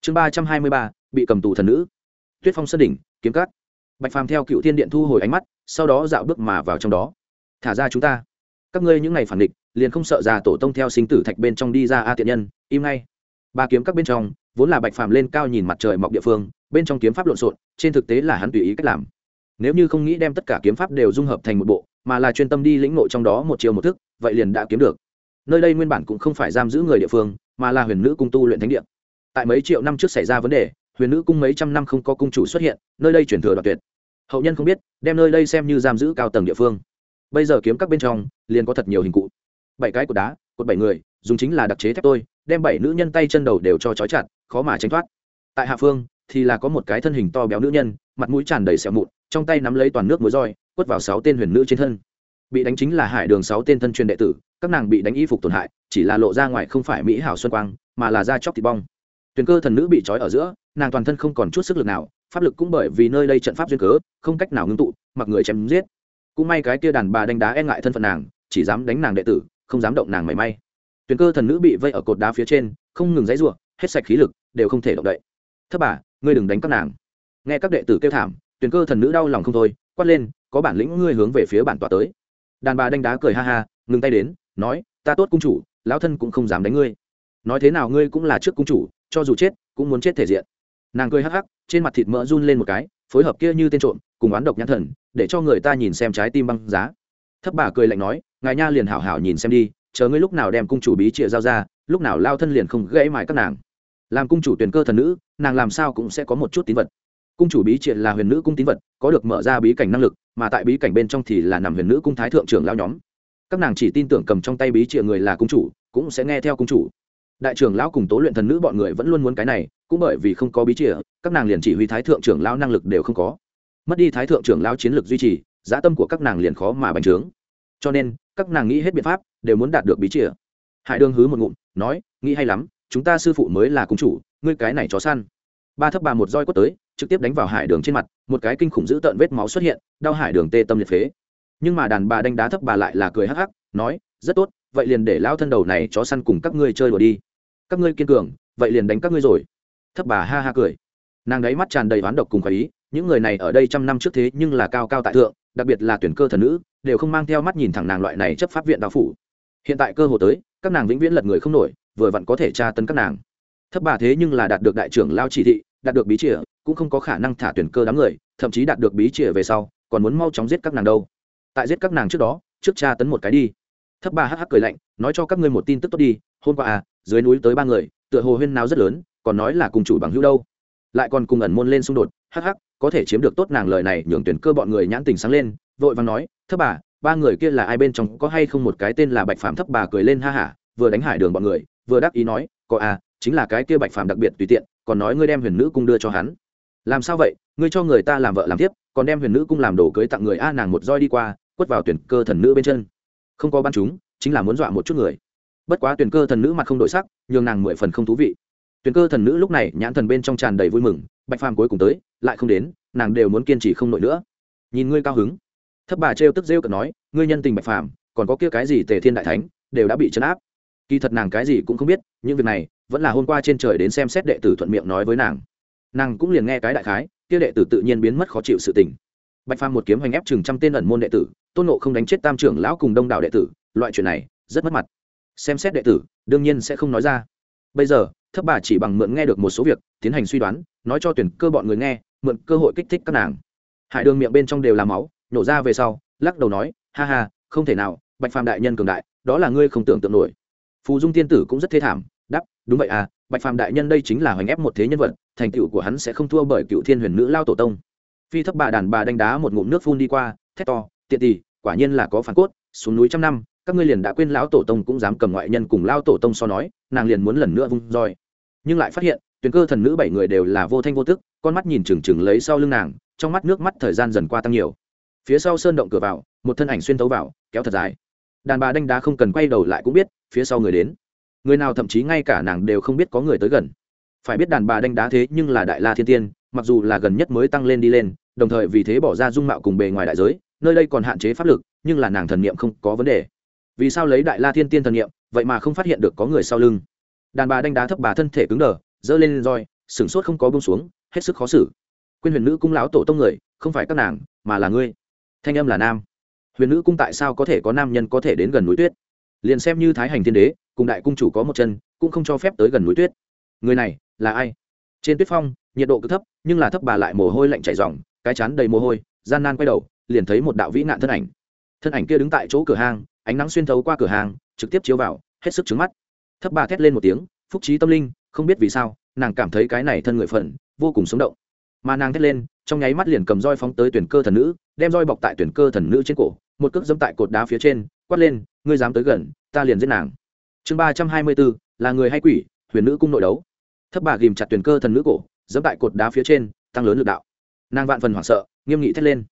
Chương ba trăm hai mươi ba, bị cầm tù thần nữ. Tuyết phong sân đỉnh, kiếm cát bạch phàm theo cựu thiên điện thu hồi ánh mắt, sau đó dạo bước mà vào trong đó. Thả ra chúng ta các ngươi những ngày phản địch, liền không sợ già tổ tông theo sinh tử thạch bên trong đi ra a tiện nhân, im ngay. Ba kiếm các bên trong, vốn là bạch phàm lên cao nhìn mặt trời mọc địa phương, bên trong kiếm pháp lộn xộn, trên thực tế là hắn tùy ý cách làm. Nếu như không nghĩ đem tất cả kiếm pháp đều dung hợp thành một bộ, mà là chuyên tâm đi lĩnh nội trong đó một chiều một thức, vậy liền đã kiếm được. Nơi đây nguyên bản cũng không phải giam giữ người địa phương, mà là huyền nữ cung tu luyện thánh địa. Tại mấy triệu năm trước xảy ra vấn đề, huyền nữ cung mấy trăm năm không có cung chủ xuất hiện, nơi đây chuyển thừa đoạt tuyệt. Hậu nhân không biết, đem nơi đây xem như giam giữ cao tầng địa phương bây giờ kiếm các bên trong, liền có thật nhiều hình cụ. Bảy cái cột đá, cột bảy người, dùng chính là đặc chế thép tôi, đem bảy nữ nhân tay chân đầu đều cho trói chặt, khó mà tránh thoát. Tại hạ phương, thì là có một cái thân hình to béo nữ nhân, mặt mũi tràn đầy sẹo mụn, trong tay nắm lấy toàn nước muối roi, quất vào sáu tên huyền nữ trên thân. Bị đánh chính là hải đường sáu tên thân truyền đệ tử, các nàng bị đánh y phục tổn hại, chỉ là lộ ra ngoài không phải mỹ hảo xuân quang, mà là da chóc thịt bong. Tuyền cơ thần nữ bị trói ở giữa, nàng toàn thân không còn chút sức lực nào, pháp lực cũng bởi vì nơi đây trận pháp duyên cớ, không cách nào ngưng tụ, mặc người chém giết cũng may cái kia đàn bà đánh đá e ngại thân phận nàng, chỉ dám đánh nàng đệ tử, không dám động nàng mảy may. Tuyền cơ thần nữ bị vây ở cột đá phía trên, không ngừng dãy ruộng hết sạch khí lực, đều không thể động đậy. Thất bà, ngươi đừng đánh các nàng. Nghe các đệ tử kêu thảm, tuyền cơ thần nữ đau lòng không thôi, quát lên, có bản lĩnh ngươi hướng về phía bản tòa tới. Đàn bà đánh đá cười ha ha, ngừng tay đến, nói, ta tốt cung chủ, lão thân cũng không dám đánh ngươi. Nói thế nào ngươi cũng là trước cung chủ, cho dù chết, cũng muốn chết thể diện. Nàng cười hắc hắc, trên mặt thịt mỡ run lên một cái, phối hợp kia như tên trộm cùng oán độc nhãn thần, để cho người ta nhìn xem trái tim băng giá. Thấp bà cười lạnh nói, ngài nha liền hảo hảo nhìn xem đi, chờ ngươi lúc nào đem cung chủ bí trịa giao ra, lúc nào lao thân liền không gãy mãi các nàng. Làm cung chủ tuyển cơ thần nữ, nàng làm sao cũng sẽ có một chút tín vật. Cung chủ bí trịa là huyền nữ cung tín vật, có được mở ra bí cảnh năng lực, mà tại bí cảnh bên trong thì là nằm huyền nữ cung thái thượng trưởng lao nhóm. Các nàng chỉ tin tưởng cầm trong tay bí trịa người là cung chủ, cũng sẽ nghe theo cung chủ. Đại trưởng lão cùng tố luyện thần nữ bọn người vẫn luôn muốn cái này, cũng bởi vì không có bí trịa các nàng liền chỉ huy thái thượng trưởng lão năng lực đều không có mất đi thái thượng trưởng lao chiến lược duy trì dã tâm của các nàng liền khó mà bành trướng. Cho nên, các nàng nghĩ hết biện pháp, đều muốn đạt được bí chìa. Hải đương hứ một ngụm, nói, nghĩ hay lắm, chúng ta sư phụ mới là cung chủ, ngươi cái này chó săn. Ba thấp bà một roi quất tới, trực tiếp đánh vào hải đường trên mặt, một cái kinh khủng dữ tợn vết máu xuất hiện, đau hải đường tê tâm liệt phế. Nhưng mà đàn bà đánh đá thấp bà lại là cười hắc hắc, nói, rất tốt, vậy liền để lao thân đầu này chó săn cùng các ngươi chơi đùa đi. Các ngươi kiên cường, vậy liền đánh các ngươi rồi. Thấp bà ha ha cười. Nàng đấy mắt tràn đầy oán độc cùng khỏi ý những người này ở đây trăm năm trước thế nhưng là cao cao tại thượng, đặc biệt là tuyển cơ thần nữ, đều không mang theo mắt nhìn thẳng nàng loại này chấp pháp viện đạo phủ. Hiện tại cơ hồ tới, các nàng vĩnh viễn lật người không nổi, vừa vặn có thể tra tấn các nàng. Thấp bà thế nhưng là đạt được đại trưởng lao chỉ thị, đạt được bí chìa, cũng không có khả năng thả tuyển cơ đám người, thậm chí đạt được bí chìa về sau, còn muốn mau chóng giết các nàng đâu. Tại giết các nàng trước đó, trước tra tấn một cái đi. Thấp bà hắc hắc cười lạnh, nói cho các ngươi một tin tức tốt đi, hôm qua à dưới núi tới ba người, tựa hồ huyên nào rất lớn, còn nói là cùng chủ bằng hữu đâu. Lại còn cùng ẩn môn lên xung đột, hắc hắc có thể chiếm được tốt nàng lời này nhường tuyển cơ bọn người nhãn tình sáng lên, vội vàng nói thấp bà, ba người kia là ai bên trong, có hay không một cái tên là bạch phàm? Thấp bà cười lên ha hả, vừa đánh hải đường bọn người, vừa đắc ý nói, có à chính là cái kia bạch phàm đặc biệt tùy tiện, còn nói ngươi đem huyền nữ cung đưa cho hắn. Làm sao vậy? Ngươi cho người ta làm vợ làm tiếp còn đem huyền nữ cung làm đồ cưới tặng người a, nàng một roi đi qua, quất vào tuyển cơ thần nữ bên chân. Không có bắn chúng, chính là muốn dọa một chút người. Bất quá tuyển cơ thần nữ mặt không đổi sắc, nhường nàng mười phần không thú vị. Tuyển cơ thần nữ lúc này nhãn thần bên trong tràn đầy vui mừng, bạch phàm cuối cùng tới lại không đến, nàng đều muốn kiên trì không nổi nữa. Nhìn ngươi cao hứng. Thấp bà trêu tức rêu cợt nói, ngươi nhân tình bạch phàm, còn có kia cái gì tề thiên đại thánh, đều đã bị chấn áp. Kỳ thật nàng cái gì cũng không biết, những việc này vẫn là hôm qua trên trời đến xem xét đệ tử thuận miệng nói với nàng. Nàng cũng liền nghe cái đại khái, kia đệ tử tự nhiên biến mất khó chịu sự tình. Bạch phàm một kiếm hành ép chừng trăm tên ẩn môn đệ tử, tôn nộ không đánh chết tam trưởng lão cùng đông đảo đệ tử, loại chuyện này rất mất mặt. Xem xét đệ tử, đương nhiên sẽ không nói ra. Bây giờ thấp bà chỉ bằng mượn nghe được một số việc, tiến hành suy đoán, nói cho tuyển cơ bọn người nghe, mượn cơ hội kích thích các nàng. Hải đường miệng bên trong đều là máu, nổ ra về sau, lắc đầu nói, ha ha, không thể nào, bạch phàm đại nhân cường đại, đó là ngươi không tưởng tượng nổi. Phù dung tiên tử cũng rất thê thảm đắp đúng vậy à bạch phàm đại nhân đây chính là hoành ép một thế nhân vật, thành tựu của hắn sẽ không thua bởi cựu thiên huyền nữ lao tổ tông. Phi thấp bà đàn bà đánh đá một ngụm nước phun đi qua, thét to, tiện tỳ quả nhiên là có phản cốt, xuống núi trăm năm các ngươi liền đã quên lão tổ tông cũng dám cầm ngoại nhân cùng lão tổ tông so nói, nàng liền muốn lần nữa vung roi. Nhưng lại phát hiện tuyển cơ thần nữ bảy người đều là vô thanh vô tức, con mắt nhìn chừng chừng lấy sau lưng nàng, trong mắt nước mắt thời gian dần qua tăng nhiều. Phía sau sơn động cửa vào, một thân ảnh xuyên thấu vào, kéo thật dài. Đàn bà đanh đá không cần quay đầu lại cũng biết, phía sau người đến. Người nào thậm chí ngay cả nàng đều không biết có người tới gần. Phải biết đàn bà đanh đá thế nhưng là đại la thiên tiên, mặc dù là gần nhất mới tăng lên đi lên, đồng thời vì thế bỏ ra dung mạo cùng bề ngoài đại giới, nơi đây còn hạn chế pháp lực, nhưng là nàng thần niệm không có vấn đề vì sao lấy đại la thiên tiên thần niệm, vậy mà không phát hiện được có người sau lưng. Đàn bà đánh đá thấp bà thân thể cứng đờ dơ lên roi, sửng sốt không có bông xuống, hết sức khó xử. Quyên huyền nữ cung lão tổ tông người, không phải các nàng, mà là ngươi. Thanh âm là nam. Huyền nữ cung tại sao có thể có nam nhân có thể đến gần núi tuyết? Liền xem như thái hành thiên đế, cùng đại cung chủ có một chân, cũng không cho phép tới gần núi tuyết. Người này, là ai? Trên tuyết phong, nhiệt độ cứ thấp, nhưng là thấp bà lại mồ hôi lạnh chảy ròng, cái chán đầy mồ hôi, gian nan quay đầu, liền thấy một đạo vĩ nạn thân ảnh. Thân ảnh kia đứng tại chỗ cửa hang ánh nắng xuyên thấu qua cửa hàng, trực tiếp chiếu vào, hết sức trứng mắt. Thấp bà thét lên một tiếng, phúc trí tâm linh, không biết vì sao, nàng cảm thấy cái này thân người phận, vô cùng sống động. Mà nàng thét lên, trong nháy mắt liền cầm roi phóng tới tuyển cơ thần nữ, đem roi bọc tại tuyển cơ thần nữ trên cổ, một cước dẫm tại cột đá phía trên, quát lên, ngươi dám tới gần, ta liền giết nàng. Chương ba trăm hai mươi bốn là người hay quỷ, huyền nữ cung nội đấu. Thấp bà ghìm chặt tuyển cơ thần nữ cổ dẫm tại cột đá phía trên, tăng lớn lực đạo. Nàng vạn phần hoảng sợ, nghiêm nghị thét lên.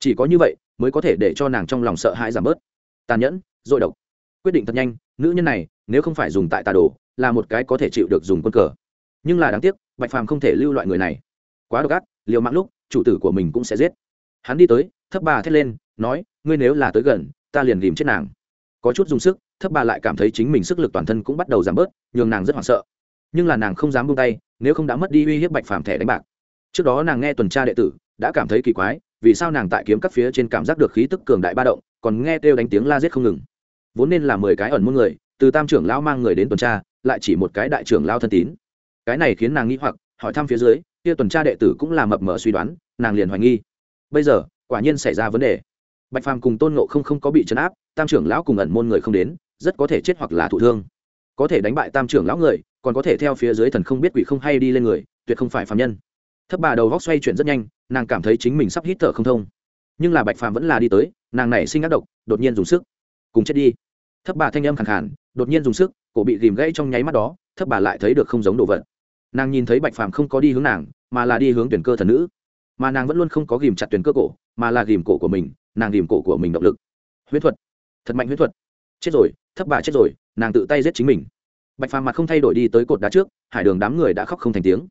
Chỉ có như vậy, mới có thể để cho nàng trong lòng sợ hãi giảm bớt tàn nhẫn, dội độc. Quyết định thật nhanh, nữ nhân này, nếu không phải dùng tại tà đồ, là một cái có thể chịu được dùng quân cờ. Nhưng là đáng tiếc, bạch phàm không thể lưu loại người này. Quá độc ác, liều mạng lúc, chủ tử của mình cũng sẽ giết. Hắn đi tới, thấp bà thét lên, nói, ngươi nếu là tới gần, ta liền tìm chết nàng. Có chút dùng sức, thấp bà lại cảm thấy chính mình sức lực toàn thân cũng bắt đầu giảm bớt, nhường nàng rất hoảng sợ. Nhưng là nàng không dám buông tay, nếu không đã mất đi uy hiếp bạch phàm thẻ đánh bạc. Trước đó nàng nghe tuần tra đệ tử, đã cảm thấy kỳ quái, vì sao nàng tại kiếm các phía trên cảm giác được khí tức cường đại ba động còn nghe kêu đánh tiếng la giết không ngừng. Vốn nên là mười cái ẩn muôn người, từ tam trưởng lão mang người đến tuần tra, lại chỉ một cái đại trưởng lao thân tín. Cái này khiến nàng nghĩ hoặc, hỏi thăm phía dưới, kia tuần tra đệ tử cũng là mập mờ suy đoán, nàng liền hoài nghi. Bây giờ, quả nhiên xảy ra vấn đề. Bạch phàm cùng tôn nộ không không có bị chấn áp, tam trưởng lão cùng ẩn môn người không đến, rất có thể chết hoặc là thụ thương. Có thể đánh bại tam trưởng lão người, còn có thể theo phía dưới thần không biết quỷ không hay đi lên người, tuyệt không phải phạm nhân. Thấp bà đầu góc xoay chuyển rất nhanh, nàng cảm thấy chính mình sắp hít thở không thông nhưng là bạch phàm vẫn là đi tới, nàng này sinh ác độc, đột nhiên dùng sức, cùng chết đi. Thấp bà thanh âm khẳng khản đột nhiên dùng sức, cổ bị ghìm gãy trong nháy mắt đó, thấp bà lại thấy được không giống đồ vật. Nàng nhìn thấy bạch phàm không có đi hướng nàng, mà là đi hướng tuyển cơ thần nữ. Mà nàng vẫn luôn không có ghìm chặt tuyển cơ cổ, mà là ghìm cổ của mình, nàng ghìm cổ của mình động lực. Huyết thuật, thật mạnh huyết thuật. Chết rồi, thấp bà chết rồi, nàng tự tay giết chính mình. Bạch phàm mặt không thay đổi đi tới cột đá trước, hải đường đám người đã khóc không thành tiếng.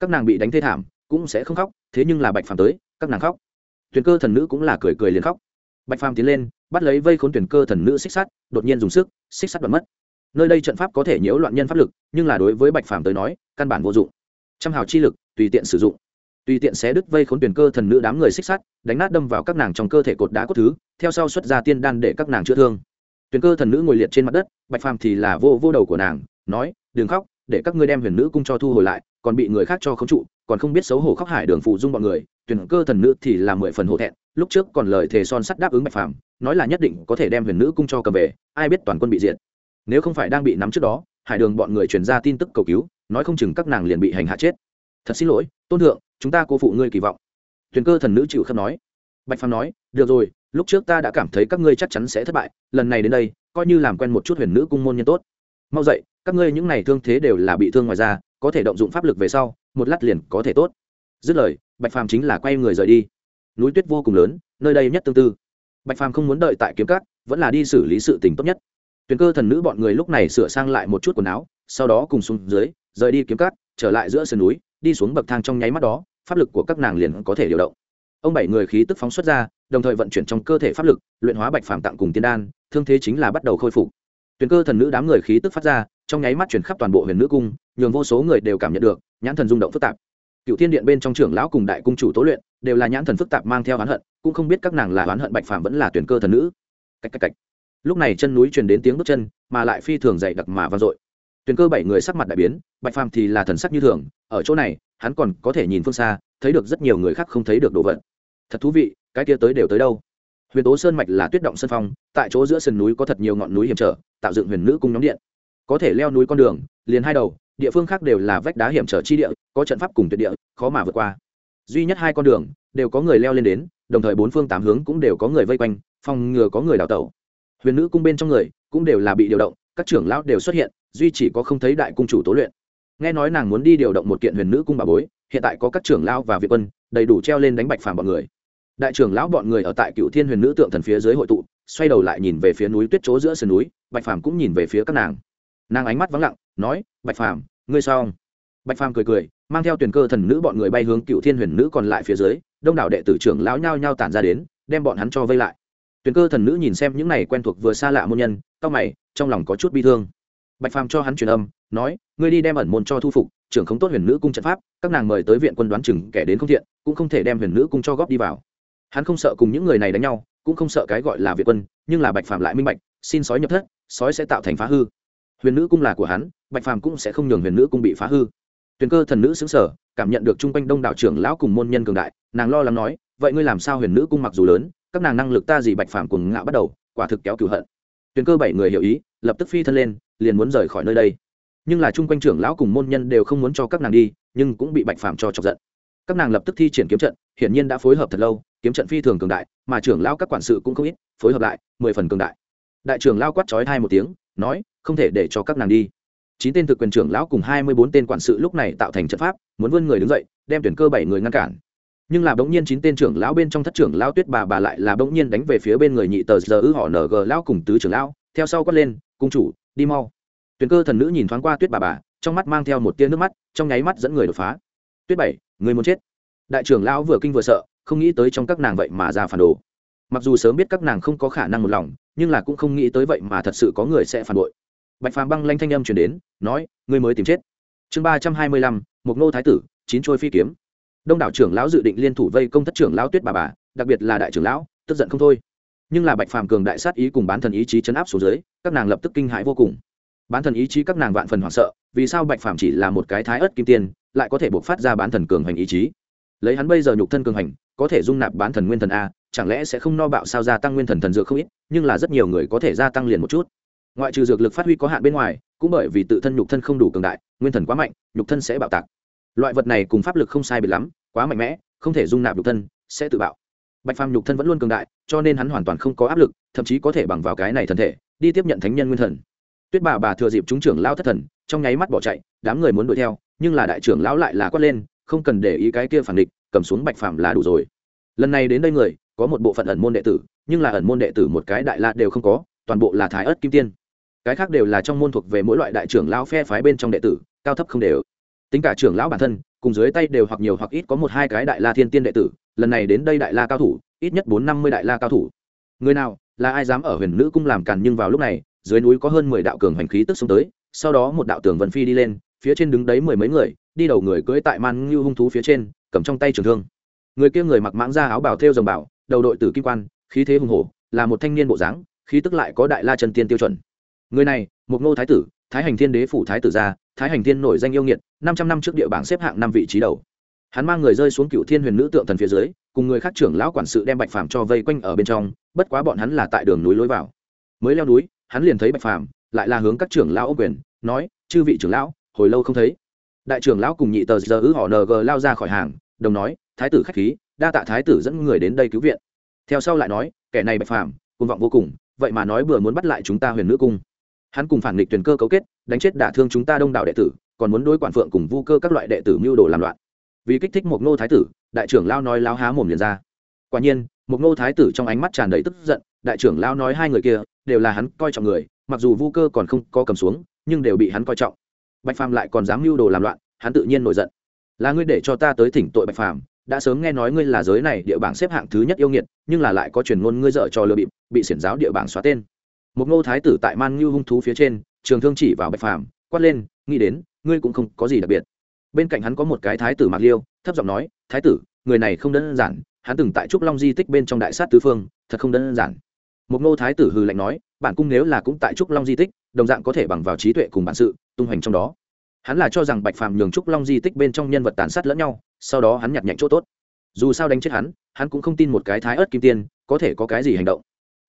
Các nàng bị đánh thê thảm, cũng sẽ không khóc, thế nhưng là bạch phàm tới, các nàng khóc tuyển cơ thần nữ cũng là cười cười liền khóc. Bạch phàm tiến lên, bắt lấy vây khốn tuyển cơ thần nữ xích sắt, đột nhiên dùng sức, xích sắt bật mất. Nơi đây trận pháp có thể nhiễu loạn nhân pháp lực, nhưng là đối với bạch phàm tới nói, căn bản vô dụng. Trăm hào chi lực, tùy tiện sử dụng. Tùy tiện xé đứt vây khốn tuyển cơ thần nữ đám người xích sắt, đánh nát đâm vào các nàng trong cơ thể cột đá cốt thứ, theo sau xuất ra tiên đan để các nàng chữa thương. Tuyển cơ thần nữ ngồi liệt trên mặt đất, bạch phàm thì là vô vô đầu của nàng, nói, đừng khóc, để các ngươi đem huyền nữ cung cho thu hồi lại còn bị người khác cho khống trụ, còn không biết xấu hổ khóc hải đường phụ dung bọn người, tuyển cơ thần nữ thì là mười phần hổ thẹn, lúc trước còn lời thề son sắt đáp ứng bạch phàm, nói là nhất định có thể đem huyền nữ cung cho cầm về, ai biết toàn quân bị diệt. Nếu không phải đang bị nắm trước đó, hải đường bọn người truyền ra tin tức cầu cứu, nói không chừng các nàng liền bị hành hạ chết. Thật xin lỗi, tôn thượng, chúng ta cố phụ ngươi kỳ vọng. Tuyển cơ thần nữ chịu khâm nói. Bạch phàm nói, được rồi, lúc trước ta đã cảm thấy các ngươi chắc chắn sẽ thất bại, lần này đến đây, coi như làm quen một chút huyền nữ cung môn nhân tốt. Mau dậy, các ngươi những n à y thương thế đều là bị thương ngoài ra có thể động dụng pháp lực về sau, một lát liền có thể tốt. Dứt lời, bạch phàm chính là quay người rời đi. Núi tuyết vô cùng lớn, nơi đây nhất tương tư. Bạch phàm không muốn đợi tại kiếm cát vẫn là đi xử lý sự tình tốt nhất. Tuyền cơ thần nữ bọn người lúc này sửa sang lại một chút quần áo, sau đó cùng xuống dưới, rời đi kiếm cát trở lại giữa sườn núi, đi xuống bậc thang trong nháy mắt đó, pháp lực của các nàng liền có thể điều động. Ông bảy người khí tức phóng xuất ra, đồng thời vận chuyển trong cơ thể pháp lực, luyện hóa bạch phàm tặng cùng tiên đan, thương thế chính là bắt đầu khôi phục tuyền cơ thần nữ đám người khí tức phát ra, trong nháy mắt chuyển khắp toàn bộ huyền nữ cung, nhường vô số người đều cảm nhận được, nhãn thần rung động phức tạp. Cựu thiên điện bên trong trưởng lão cùng đại cung chủ tố luyện, đều là nhãn thần phức tạp mang theo oán hận, cũng không biết các nàng là oán hận bạch phàm vẫn là tuyển cơ thần nữ. Cách cách cách. Lúc này chân núi truyền đến tiếng bước chân, mà lại phi thường dày đặc mà vang dội. Tuyển cơ bảy người sắc mặt đại biến, bạch phàm thì là thần sắc như thường, ở chỗ này, hắn còn có thể nhìn phương xa, thấy được rất nhiều người khác không thấy được đồ vật. Thật thú vị, cái kia tới đều tới đâu? Huyền tố sơn mạch là tuyết động sân phong, tại chỗ giữa sườn núi có thật nhiều ngọn núi hiểm trở, tạo dựng huyền nữ cung nhóm điện. Có thể leo núi con đường, liền hai đầu, địa phương khác đều là vách đá hiểm trở chi địa, có trận pháp cùng tuyệt địa, khó mà vượt qua. Duy nhất hai con đường, đều có người leo lên đến, đồng thời bốn phương tám hướng cũng đều có người vây quanh, phòng ngừa có người đào tẩu. Huyền nữ cung bên trong người, cũng đều là bị điều động, các trưởng lão đều xuất hiện, duy chỉ có không thấy đại cung chủ tố luyện. Nghe nói nàng muốn đi điều động một kiện huyền nữ cung bà bối, hiện tại có các trưởng lão và việt quân, đầy đủ treo lên đánh bạch phàm bọn người đại trưởng lão bọn người ở tại cựu thiên huyền nữ tượng thần phía dưới hội tụ, xoay đầu lại nhìn về phía núi tuyết chỗ giữa sườn núi, bạch phàm cũng nhìn về phía các nàng. Nàng ánh mắt vắng lặng, nói, bạch phàm, ngươi sao? Bạch phàm cười cười, mang theo tuyển cơ thần nữ bọn người bay hướng cựu thiên huyền nữ còn lại phía dưới, đông đảo đệ tử trưởng lão nhao nhao tản ra đến, đem bọn hắn cho vây lại. Tuyển cơ thần nữ nhìn xem những này quen thuộc vừa xa lạ môn nhân tóc mày, trong lòng có chút bi thương. Bạch phàm cho hắn truyền âm, nói, ngươi đi đem ẩn môn cho thu phục, trưởng không tốt huyền nữ cung trận pháp, các nàng mời tới viện quân đoán chừng kẻ đến không thiện, cũng không thể đem huyền nữ cung cho góp đi vào hắn không sợ cùng những người này đánh nhau, cũng không sợ cái gọi là việt quân, nhưng là bạch phàm lại minh bạch, xin sói nhập thất, sói sẽ tạo thành phá hư. Huyền nữ cung là của hắn, bạch phàm cũng sẽ không nhường huyền nữ cung bị phá hư. Tuyền cơ thần nữ xứng sở cảm nhận được chung quanh đông đảo trưởng lão cùng môn nhân cường đại, nàng lo lắng nói, vậy ngươi làm sao huyền nữ cung mặc dù lớn, các nàng năng lực ta gì bạch phàm cùng ngạo bắt đầu, quả thực kéo cửu hận. Tuyền cơ bảy người hiểu ý, lập tức phi thân lên, liền muốn rời khỏi nơi đây. Nhưng là chung quanh trưởng lão cùng môn nhân đều không muốn cho các nàng đi, nhưng cũng bị bạch phàm cho chọc giận. Các nàng lập tức thi triển kiếm trận, hiển nhiên đã phối hợp thật lâu kiếm trận phi thường cường đại, mà trưởng lão các quản sự cũng không ít, phối hợp lại, mười phần cường đại. Đại trưởng lao quát trói hai một tiếng, nói, không thể để cho các nàng đi. Chín tên thực quyền trưởng lão cùng hai mươi bốn tên quản sự lúc này tạo thành trận pháp, muốn vươn người đứng dậy, đem tuyển cơ bảy người ngăn cản. Nhưng là bỗng nhiên chín tên trưởng lão bên trong thất trưởng lão tuyết bà bà lại là bỗng nhiên đánh về phía bên người nhị tờ giờ ư họ ng lão cùng tứ trưởng lão, theo sau quát lên, cung chủ, đi mau. Tuyển cơ thần nữ nhìn thoáng qua tuyết bà bà, trong mắt mang theo một tia nước mắt, trong nháy mắt dẫn người đột phá. Tuyết bảy, người muốn chết. Đại trưởng lão vừa kinh vừa sợ không nghĩ tới trong các nàng vậy mà ra phản đồ. Mặc dù sớm biết các nàng không có khả năng một lòng, nhưng là cũng không nghĩ tới vậy mà thật sự có người sẽ phản bội. Bạch phàm băng lanh thanh âm chuyển đến, nói, ngươi mới tìm chết. Chương ba trăm hai mươi lăm mục nô thái tử, chín trôi phi kiếm. Đông đảo trưởng lão dự định liên thủ vây công thất trưởng lão tuyết bà bà, đặc biệt là đại trưởng lão, tức giận không thôi. Nhưng là bạch phàm cường đại sát ý cùng bán thần ý chí chấn áp xuống dưới, các nàng lập tức kinh hãi vô cùng. Bán thần ý chí các nàng vạn phần hoảng sợ, vì sao bạch phàm chỉ là một cái thái ớt kim tiên, lại có thể buộc phát ra bán thần cường hành ý chí? Lấy hắn bây giờ nhục thân cường hành có thể dung nạp bán thần nguyên thần a, chẳng lẽ sẽ không no bạo sao gia tăng nguyên thần thần dược không ít, nhưng là rất nhiều người có thể gia tăng liền một chút. Ngoại trừ dược lực phát huy có hạn bên ngoài, cũng bởi vì tự thân nhục thân không đủ cường đại, nguyên thần quá mạnh, nhục thân sẽ bạo tạc. Loại vật này cùng pháp lực không sai biệt lắm, quá mạnh mẽ, không thể dung nạp nhục thân, sẽ tự bạo. Bạch phàm nhục thân vẫn luôn cường đại, cho nên hắn hoàn toàn không có áp lực, thậm chí có thể bằng vào cái này thân thể, đi tiếp nhận thánh nhân nguyên thần. Tuyết bà bà thừa dịp chúng trưởng lao thất thần, trong nháy mắt bỏ chạy, đám người muốn đuổi theo, nhưng là đại trưởng lão lại là quát lên, không cần để ý cái kia phản địch cầm xuống bạch phàm là đủ rồi. Lần này đến đây người, có một bộ phận ẩn môn đệ tử, nhưng là ẩn môn đệ tử một cái đại la đều không có, toàn bộ là thái ớt kim tiên. Cái khác đều là trong môn thuộc về mỗi loại đại trưởng lão phe phái bên trong đệ tử, cao thấp không đều. Tính cả trưởng lão bản thân, cùng dưới tay đều hoặc nhiều hoặc ít có một hai cái đại la thiên tiên đệ tử, lần này đến đây đại la cao thủ, ít nhất bốn năm mươi đại la cao thủ. Người nào, là ai dám ở huyền nữ cung làm càn nhưng vào lúc này, dưới núi có hơn mười đạo cường hành khí tức xông tới, sau đó một đạo tường vân phi đi lên, phía trên đứng đấy mười mấy người, đi đầu người cưỡi tại man ngưu hung thú phía trên cầm trong tay trường thương. Người kia người mặc mãng da áo bào thêu dòng bảo, đầu đội tử kim quan, khí thế hùng hổ, là một thanh niên bộ dáng, khí tức lại có đại la chân tiên tiêu chuẩn. Người này, một ngô thái tử, thái hành thiên đế phủ thái tử gia, thái hành thiên nổi danh yêu nghiệt, năm trăm năm trước địa bảng xếp hạng năm vị trí đầu. Hắn mang người rơi xuống cựu thiên huyền nữ tượng thần phía dưới, cùng người khác trưởng lão quản sự đem bạch phàm cho vây quanh ở bên trong, bất quá bọn hắn là tại đường núi lối vào. Mới leo núi, hắn liền thấy bạch phàm, lại là hướng các trưởng lão ô quyền, nói, chư vị trưởng lão, hồi lâu không thấy. Đại trưởng lão cùng nhị tờ giờ ư họ ng lao ra khỏi hàng đồng nói, thái tử khách khí, đa tạ thái tử dẫn người đến đây cứu viện. Theo sau lại nói, kẻ này bạch phàm côn vọng vô cùng, vậy mà nói vừa muốn bắt lại chúng ta huyền nữ cung. Hắn cùng phản nghịch tuyển cơ cấu kết, đánh chết đả thương chúng ta đông đảo đệ tử, còn muốn đối quản phượng cùng vu cơ các loại đệ tử mưu đồ làm loạn. Vì kích thích một ngô thái tử, đại trưởng lao nói lao há mồm liền ra. Quả nhiên một ngô thái tử trong ánh mắt tràn đầy tức giận, đại trưởng lao nói hai người kia, đều là hắn coi trọng người, mặc dù vu cơ còn không có cầm xuống, nhưng đều bị hắn coi trọng. Bạch phàm lại còn dám mưu đồ làm loạn, hắn tự nhiên nổi giận là ngươi để cho ta tới thỉnh tội bạch phàm, đã sớm nghe nói ngươi là giới này địa bảng xếp hạng thứ nhất yêu nghiệt, nhưng là lại có truyền ngôn ngươi dợ cho lừa bịp, bị xiển giáo địa bảng xóa tên. Một ngô thái tử tại man ngưu hung thú phía trên, trường thương chỉ vào bạch phàm, quát lên, nghĩ đến, ngươi cũng không có gì đặc biệt. Bên cạnh hắn có một cái thái tử mạc liêu, thấp giọng nói, thái tử, người này không đơn giản, hắn từng tại trúc long di tích bên trong đại sát tứ phương, thật không đơn giản. Một ngô thái tử hừ lạnh nói, bản cung nếu là cũng tại trúc long di tích, đồng dạng có thể bằng vào trí tuệ cùng bản sự, tung hoành trong đó hắn là cho rằng bạch phàm nhường trúc long di tích bên trong nhân vật tàn sát lẫn nhau, sau đó hắn nhặt nhạnh chỗ tốt. Dù sao đánh chết hắn hắn cũng không tin một cái thái ớt kim tiên có thể có cái gì hành động.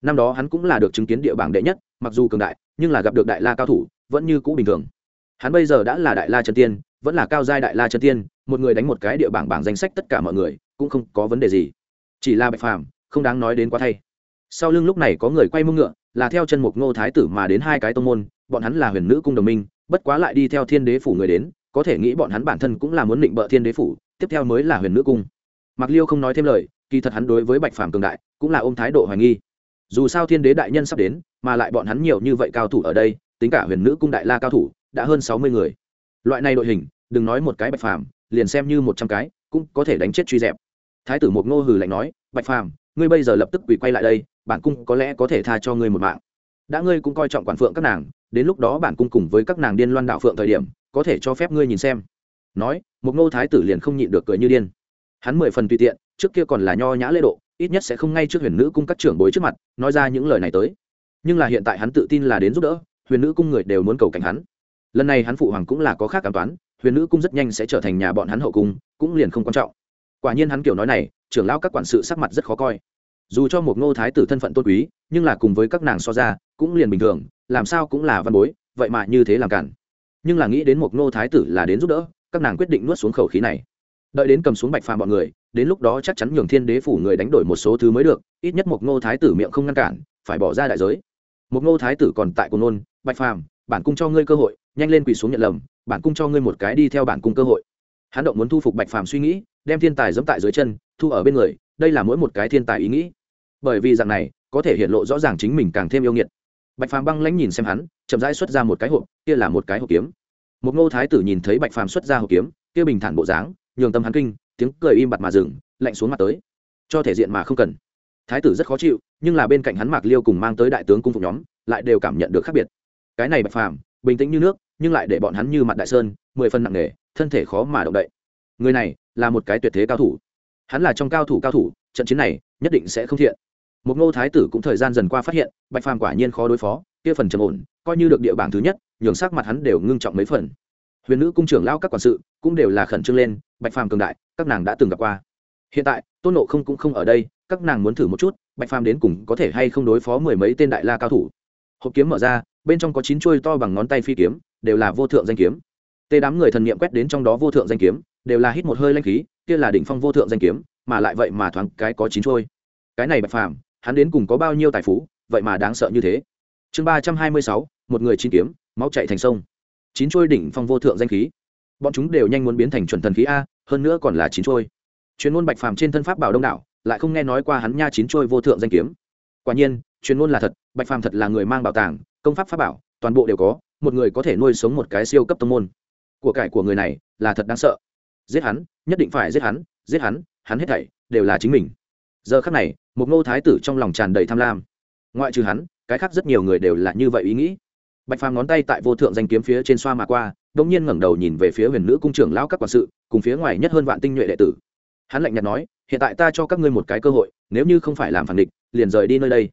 Năm đó hắn cũng là được chứng kiến địa bảng đệ nhất, mặc dù cường đại, nhưng là gặp được đại la cao thủ, vẫn như cũ bình thường. Hắn bây giờ đã là đại la trần tiên, vẫn là cao giai đại la trần tiên, một người đánh một cái địa bảng bảng danh sách tất cả mọi người, cũng không có vấn đề gì. Chỉ là bạch phàm, không đáng nói đến quá thay. Sau lưng lúc này có người quay mông ngựa, là theo chân một ngô thái tử mà đến hai cái tông môn, bọn hắn là huyền nữ cung đồng minh bất quá lại đi theo thiên đế phủ người đến, có thể nghĩ bọn hắn bản thân cũng là muốn định bợ thiên đế phủ, tiếp theo mới là huyền nữ cung. Mặc liêu không nói thêm lời, kỳ thật hắn đối với bạch phàm cường đại cũng là ôm thái độ hoài nghi. Dù sao thiên đế đại nhân sắp đến, mà lại bọn hắn nhiều như vậy cao thủ ở đây, tính cả huyền nữ cung đại la cao thủ, đã hơn sáu mươi người. Loại này đội hình, đừng nói một cái bạch phàm, liền xem như một trăm cái, cũng có thể đánh chết truy dẹp. Thái tử một ngô hừ lạnh nói, bạch phàm, ngươi bây giờ lập tức quỳ quay lại đây, bản cung có lẽ có thể tha cho ngươi một mạng đã ngươi cũng coi trọng quản phượng các nàng, đến lúc đó bản cung cùng với các nàng điên loan đạo phượng thời điểm, có thể cho phép ngươi nhìn xem. Nói, một ngô thái tử liền không nhịn được cười như điên. Hắn mười phần tùy tiện, trước kia còn là nho nhã lễ độ, ít nhất sẽ không ngay trước huyền nữ cung các trưởng bối trước mặt, nói ra những lời này tới. Nhưng là hiện tại hắn tự tin là đến giúp đỡ, huyền nữ cung người đều muốn cầu cảnh hắn. Lần này hắn phụ hoàng cũng là có khác cảm toán, huyền nữ cung rất nhanh sẽ trở thành nhà bọn hắn hậu cung, cũng liền không quan trọng. Quả nhiên hắn kiểu nói này, trưởng lão các quản sự sắc mặt rất khó coi. Dù cho một ngô thái tử thân phận tôn quý, nhưng là cùng với các nàng so ra cũng liền bình thường, làm sao cũng là văn bối, vậy mà như thế làm cản. Nhưng là nghĩ đến một ngô thái tử là đến giúp đỡ, các nàng quyết định nuốt xuống khẩu khí này. Đợi đến cầm xuống bạch phàm bọn người, đến lúc đó chắc chắn nhường thiên đế phủ người đánh đổi một số thứ mới được, ít nhất một ngô thái tử miệng không ngăn cản, phải bỏ ra đại giới. Một ngô thái tử còn tại cùng nôn, bạch phàm, bản cung cho ngươi cơ hội, nhanh lên quỳ xuống nhận lầm, bản cung cho ngươi một cái đi theo bản cung cơ hội. Hắn động muốn thu phục bạch phàm suy nghĩ, đem thiên tài dẫm tại dưới chân, thu ở bên người, đây là mỗi một cái thiên tài ý nghĩ. Bởi vì dạng này, có thể hiện lộ rõ ràng chính mình càng thêm yêu nghiệt bạch phàm băng lãnh nhìn xem hắn, chậm rãi xuất ra một cái hộp, kia là một cái hộp kiếm. Một ngô thái tử nhìn thấy bạch phàm xuất ra hộp kiếm, kia bình thản bộ dáng, nhường tâm hắn kinh, tiếng cười im bặt mà dừng, lạnh xuống mặt tới. Cho thể diện mà không cần. Thái tử rất khó chịu, nhưng là bên cạnh hắn mạc liêu cùng mang tới đại tướng cung phục nhóm, lại đều cảm nhận được khác biệt. Cái này bạch phàm, bình tĩnh như nước, nhưng lại để bọn hắn như mặt đại sơn, mười phần nặng nề, thân thể khó mà động đậy. Người này là một cái tuyệt thế cao thủ. Hắn là trong cao thủ cao thủ, trận chiến này nhất định sẽ không thiện một ngô thái tử cũng thời gian dần qua phát hiện, bạch phàm quả nhiên khó đối phó, kia phần trầm ổn, coi như được địa bảng thứ nhất, nhường sắc mặt hắn đều ngưng trọng mấy phần. Huyền nữ cung trưởng lao các quản sự cũng đều là khẩn trương lên, bạch phàm cường đại, các nàng đã từng gặp qua. Hiện tại, tôn nộ không cũng không ở đây, các nàng muốn thử một chút, bạch phàm đến cùng có thể hay không đối phó mười mấy tên đại la cao thủ. Hộp kiếm mở ra, bên trong có chín chuôi to bằng ngón tay phi kiếm, đều là vô thượng danh kiếm. Tê đám người thần niệm quét đến trong đó vô thượng danh kiếm, đều là hít một hơi lanh khí, kia là đỉnh phong vô thượng danh kiếm, mà lại vậy mà thoáng cái có chín chuôi. Cái này bạch phàm hắn đến cùng có bao nhiêu tài phú, vậy mà đáng sợ như thế. Chương ba trăm hai mươi sáu, một người chín kiếm, máu chạy thành sông. Chín trôi đỉnh phong vô thượng danh khí. Bọn chúng đều nhanh muốn biến thành chuẩn thần khí a, hơn nữa còn là chín trôi chuyên môn bạch phàm trên thân pháp bảo đông đảo, lại không nghe nói qua hắn nha chín trôi vô thượng danh kiếm. Quả nhiên, chuyên môn là thật, bạch phàm thật là người mang bảo tàng, công pháp pháp bảo, toàn bộ đều có, một người có thể nuôi sống một cái siêu cấp tông môn. Của cải của người này là thật đáng sợ. Giết hắn, nhất định phải giết hắn giết hắn hắn hết thảy đều là chính mình. Giờ khắc này một ngô thái tử trong lòng tràn đầy tham lam. Ngoại trừ hắn, cái khác rất nhiều người đều là như vậy ý nghĩ. Bạch phàm ngón tay tại vô thượng danh kiếm phía trên xoa mà qua đ ỗ n g nhiên ngẩng đầu nhìn về phía huyền nữ cung trưởng lão các quản sự, cùng phía ngoài nhất hơn vạn tinh nhuệ đệ tử. Hắn lạnh nhạt nói, hiện tại ta cho các ngươi một cái cơ hội, nếu như không phải làm phản địch, liền rời đi nơi đây.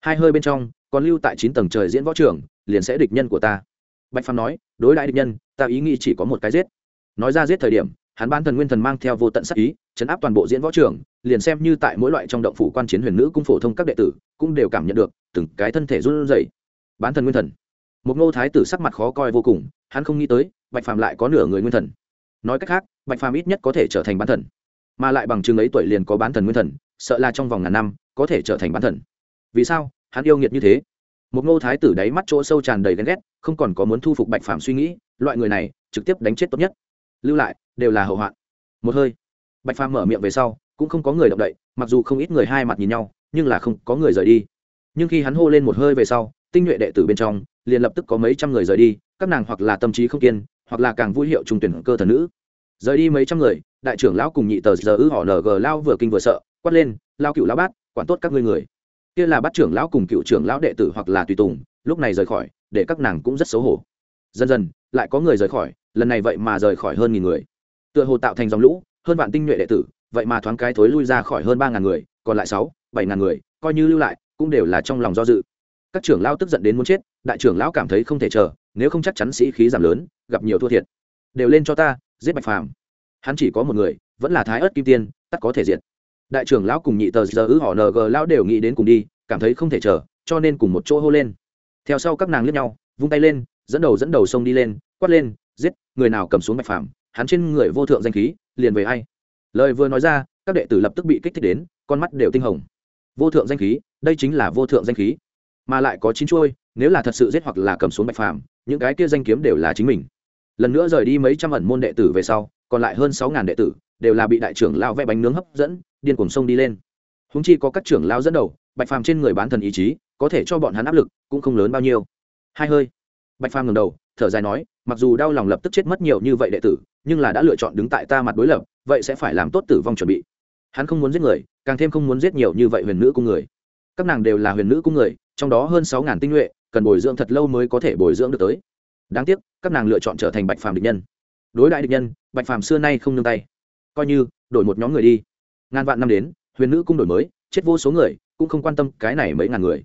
Hai hơi bên trong, còn lưu tại chín tầng trời diễn võ trưởng liền sẽ địch nhân của ta. Bạch phàm nói, đối đại địch nhân, ta ý nghĩ chỉ có một cái giết. Nói ra giết thời điểm hắn ban thần nguyên thần mang theo vô tận sắc ý, chấn áp toàn bộ diễn võ trường, liền xem như tại mỗi loại trong động phủ quan chiến huyền nữ cung phổ thông các đệ tử, cũng đều cảm nhận được từng cái thân thể run rẩy. Bán thần nguyên thần. Một ngô thái tử sắc mặt khó coi vô cùng, hắn không nghĩ tới, bạch phàm lại có nửa người nguyên thần. Nói cách khác, bạch phàm ít nhất có thể trở thành bán thần. Mà lại bằng chứng ấy tuổi liền có bán thần nguyên thần, sợ là trong vòng ngàn năm, có thể trở thành bán thần. Vì sao? Hắn yêu nghiệt như thế. Một ngô thái tử đáy mắt chỗ sâu tràn đầy ghen ghét, không còn có muốn thu phục bạch phàm suy nghĩ, loại người này, trực tiếp đánh chết tốt nhất lưu lại, đều là hậu hoạn. Một hơi, bạch phàm mở miệng về sau, cũng không có người động đậy, mặc dù không ít người hai mặt nhìn nhau, nhưng là không có người rời đi. Nhưng khi hắn hô lên một hơi về sau, tinh nhuệ đệ tử bên trong, liền lập tức có mấy trăm người rời đi, các nàng hoặc là tâm trí không kiên, hoặc là càng vui hiệu trung tuyển cơ thần nữ. Rời đi mấy trăm người, đại trưởng lão cùng nhị tờ giờ ư họ ng lao vừa kinh vừa sợ, quát lên, lao cựu lão bát, quản tốt các ngươi người. Kia là bắt trưởng lão cùng cựu trưởng lão đệ tử hoặc là tùy tùng, lúc này rời khỏi, để các nàng cũng rất xấu hổ. Dần dần, lại có người rời khỏi lần này vậy mà rời khỏi hơn nghìn người. Tựa hồ tạo thành dòng lũ, hơn vạn tinh nhuệ đệ tử, vậy mà thoáng cái thối lui ra khỏi hơn ba ngàn người, còn lại sáu, bảy ngàn người, coi như lưu lại, cũng đều là trong lòng do dự. Các trưởng lão tức giận đến muốn chết, đại trưởng lão cảm thấy không thể chờ, nếu không chắc chắn sĩ khí giảm lớn, gặp nhiều thua thiệt. Đều lên cho ta, giết bạch phàm. Hắn chỉ có một người, vẫn là thái ớt kim tiên tắt có thể diệt. Đại trưởng lão cùng nhị tờ giờ ư họ ng lão đều nghĩ đến cùng đi, cảm thấy không thể chờ, cho nên cùng một chỗ hô lên. Theo sau các nàng liếc nhau, vung tay lên, dẫn đầu dẫn đầu sông đi lên, quát lên người nào cầm xuống bạch phàm, hắn trên người vô thượng danh khí, liền về ai? Lời vừa nói ra, các đệ tử lập tức bị kích thích đến, con mắt đều tinh hồng. Vô thượng danh khí, đây chính là vô thượng danh khí. Mà lại có chín chuôi, nếu là thật sự giết hoặc là cầm xuống bạch phàm, những cái kia danh kiếm đều là chính mình. Lần nữa rời đi mấy trăm ẩn môn đệ tử về sau, còn lại hơn sáu ngàn đệ tử, đều là bị đại trưởng lao vẽ bánh nướng hấp dẫn, điên cuồng sông đi lên. Húng chi có các trưởng lao dẫn đầu, bạch phàm trên người bán thần ý chí, có thể cho bọn hắn áp lực, cũng không lớn bao nhiêu. Hai hơi bạch phàm ngầm đầu, thở dài nói, mặc dù đau lòng lập tức chết mất nhiều như vậy đệ tử, nhưng là đã lựa chọn đứng tại ta mặt đối lập, vậy sẽ phải làm tốt tử vong chuẩn bị. Hắn không muốn giết người, càng thêm không muốn giết nhiều như vậy huyền nữ cung người. Các nàng đều là huyền nữ cung người, trong đó hơn sáu ngàn tinh nhuệ, cần bồi dưỡng thật lâu mới có thể bồi dưỡng được tới. Đáng tiếc, các nàng lựa chọn trở thành bạch phàm địch nhân. Đối đại địch nhân, bạch phàm xưa nay không nương tay. Coi như, đổi một nhóm người đi. Ngàn vạn năm đến, huyền nữ cung đổi mới, chết vô số người, cũng không quan tâm cái này mấy ngàn người.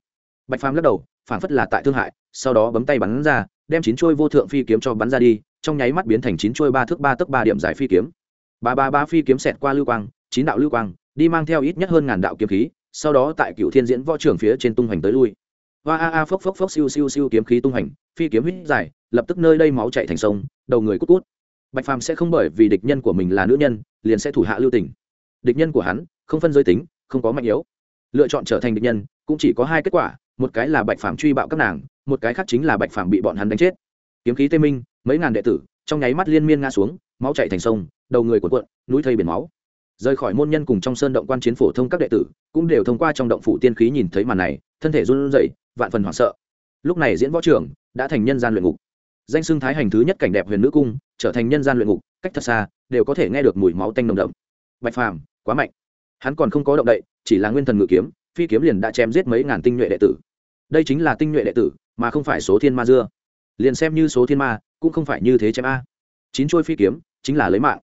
Bạch phàm lắc đầu phản phất là tại thương hại sau đó bấm tay bắn ra, đem chín chuôi vô thượng phi kiếm cho bắn ra đi, trong nháy mắt biến thành chín chuôi ba thước ba tấc ba điểm giải phi kiếm. Ba ba ba phi kiếm xẹt qua lưu quang, chín đạo lưu quang, đi mang theo ít nhất hơn ngàn đạo kiếm khí, sau đó tại cựu thiên diễn võ trường phía trên tung hoành tới lui. Hoa a a phốc phốc phốc siêu siêu siêu kiếm khí tung hành phi kiếm huyết dài, lập tức nơi đây máu chạy thành sông, đầu người cút cút. Bạch phàm sẽ không bởi vì địch nhân của mình là nữ nhân, liền sẽ thủ hạ lưu tình. Địch nhân của hắn, không phân giới tính, không có mạnh yếu. Lựa chọn trở thành địch nhân, cũng chỉ có hai kết quả, một cái là bạch phàm truy bạo các nàng một cái khác chính là bạch phàm bị bọn hắn đánh chết. Kiếm khí tê minh, mấy ngàn đệ tử, trong nháy mắt liên miên ngã xuống, máu chạy thành sông, đầu người cuộn cuộn, núi thây biển máu. Rời khỏi môn nhân cùng trong sơn động quan chiến phổ thông các đệ tử, cũng đều thông qua trong động phủ tiên khí nhìn thấy màn này, thân thể run rẩy, vạn phần hoảng sợ. Lúc này diễn võ trưởng đã thành nhân gian luyện ngục. Danh xưng thái hành thứ nhất cảnh đẹp huyền nữ cung, trở thành nhân gian luyện ngục, cách thật xa, đều có thể nghe được mùi máu tanh nồng đậm. Bạch phàm, quá mạnh. Hắn còn không có động đậy, chỉ là nguyên thần ngự kiếm, phi kiếm liền đã chém giết mấy ngàn tinh nhuệ đệ tử đây chính là tinh nhuệ đệ tử, mà không phải số thiên ma dưa. Liền xem như số thiên ma, cũng không phải như thế chém a. Chín trôi phi kiếm, chính là lấy mạng.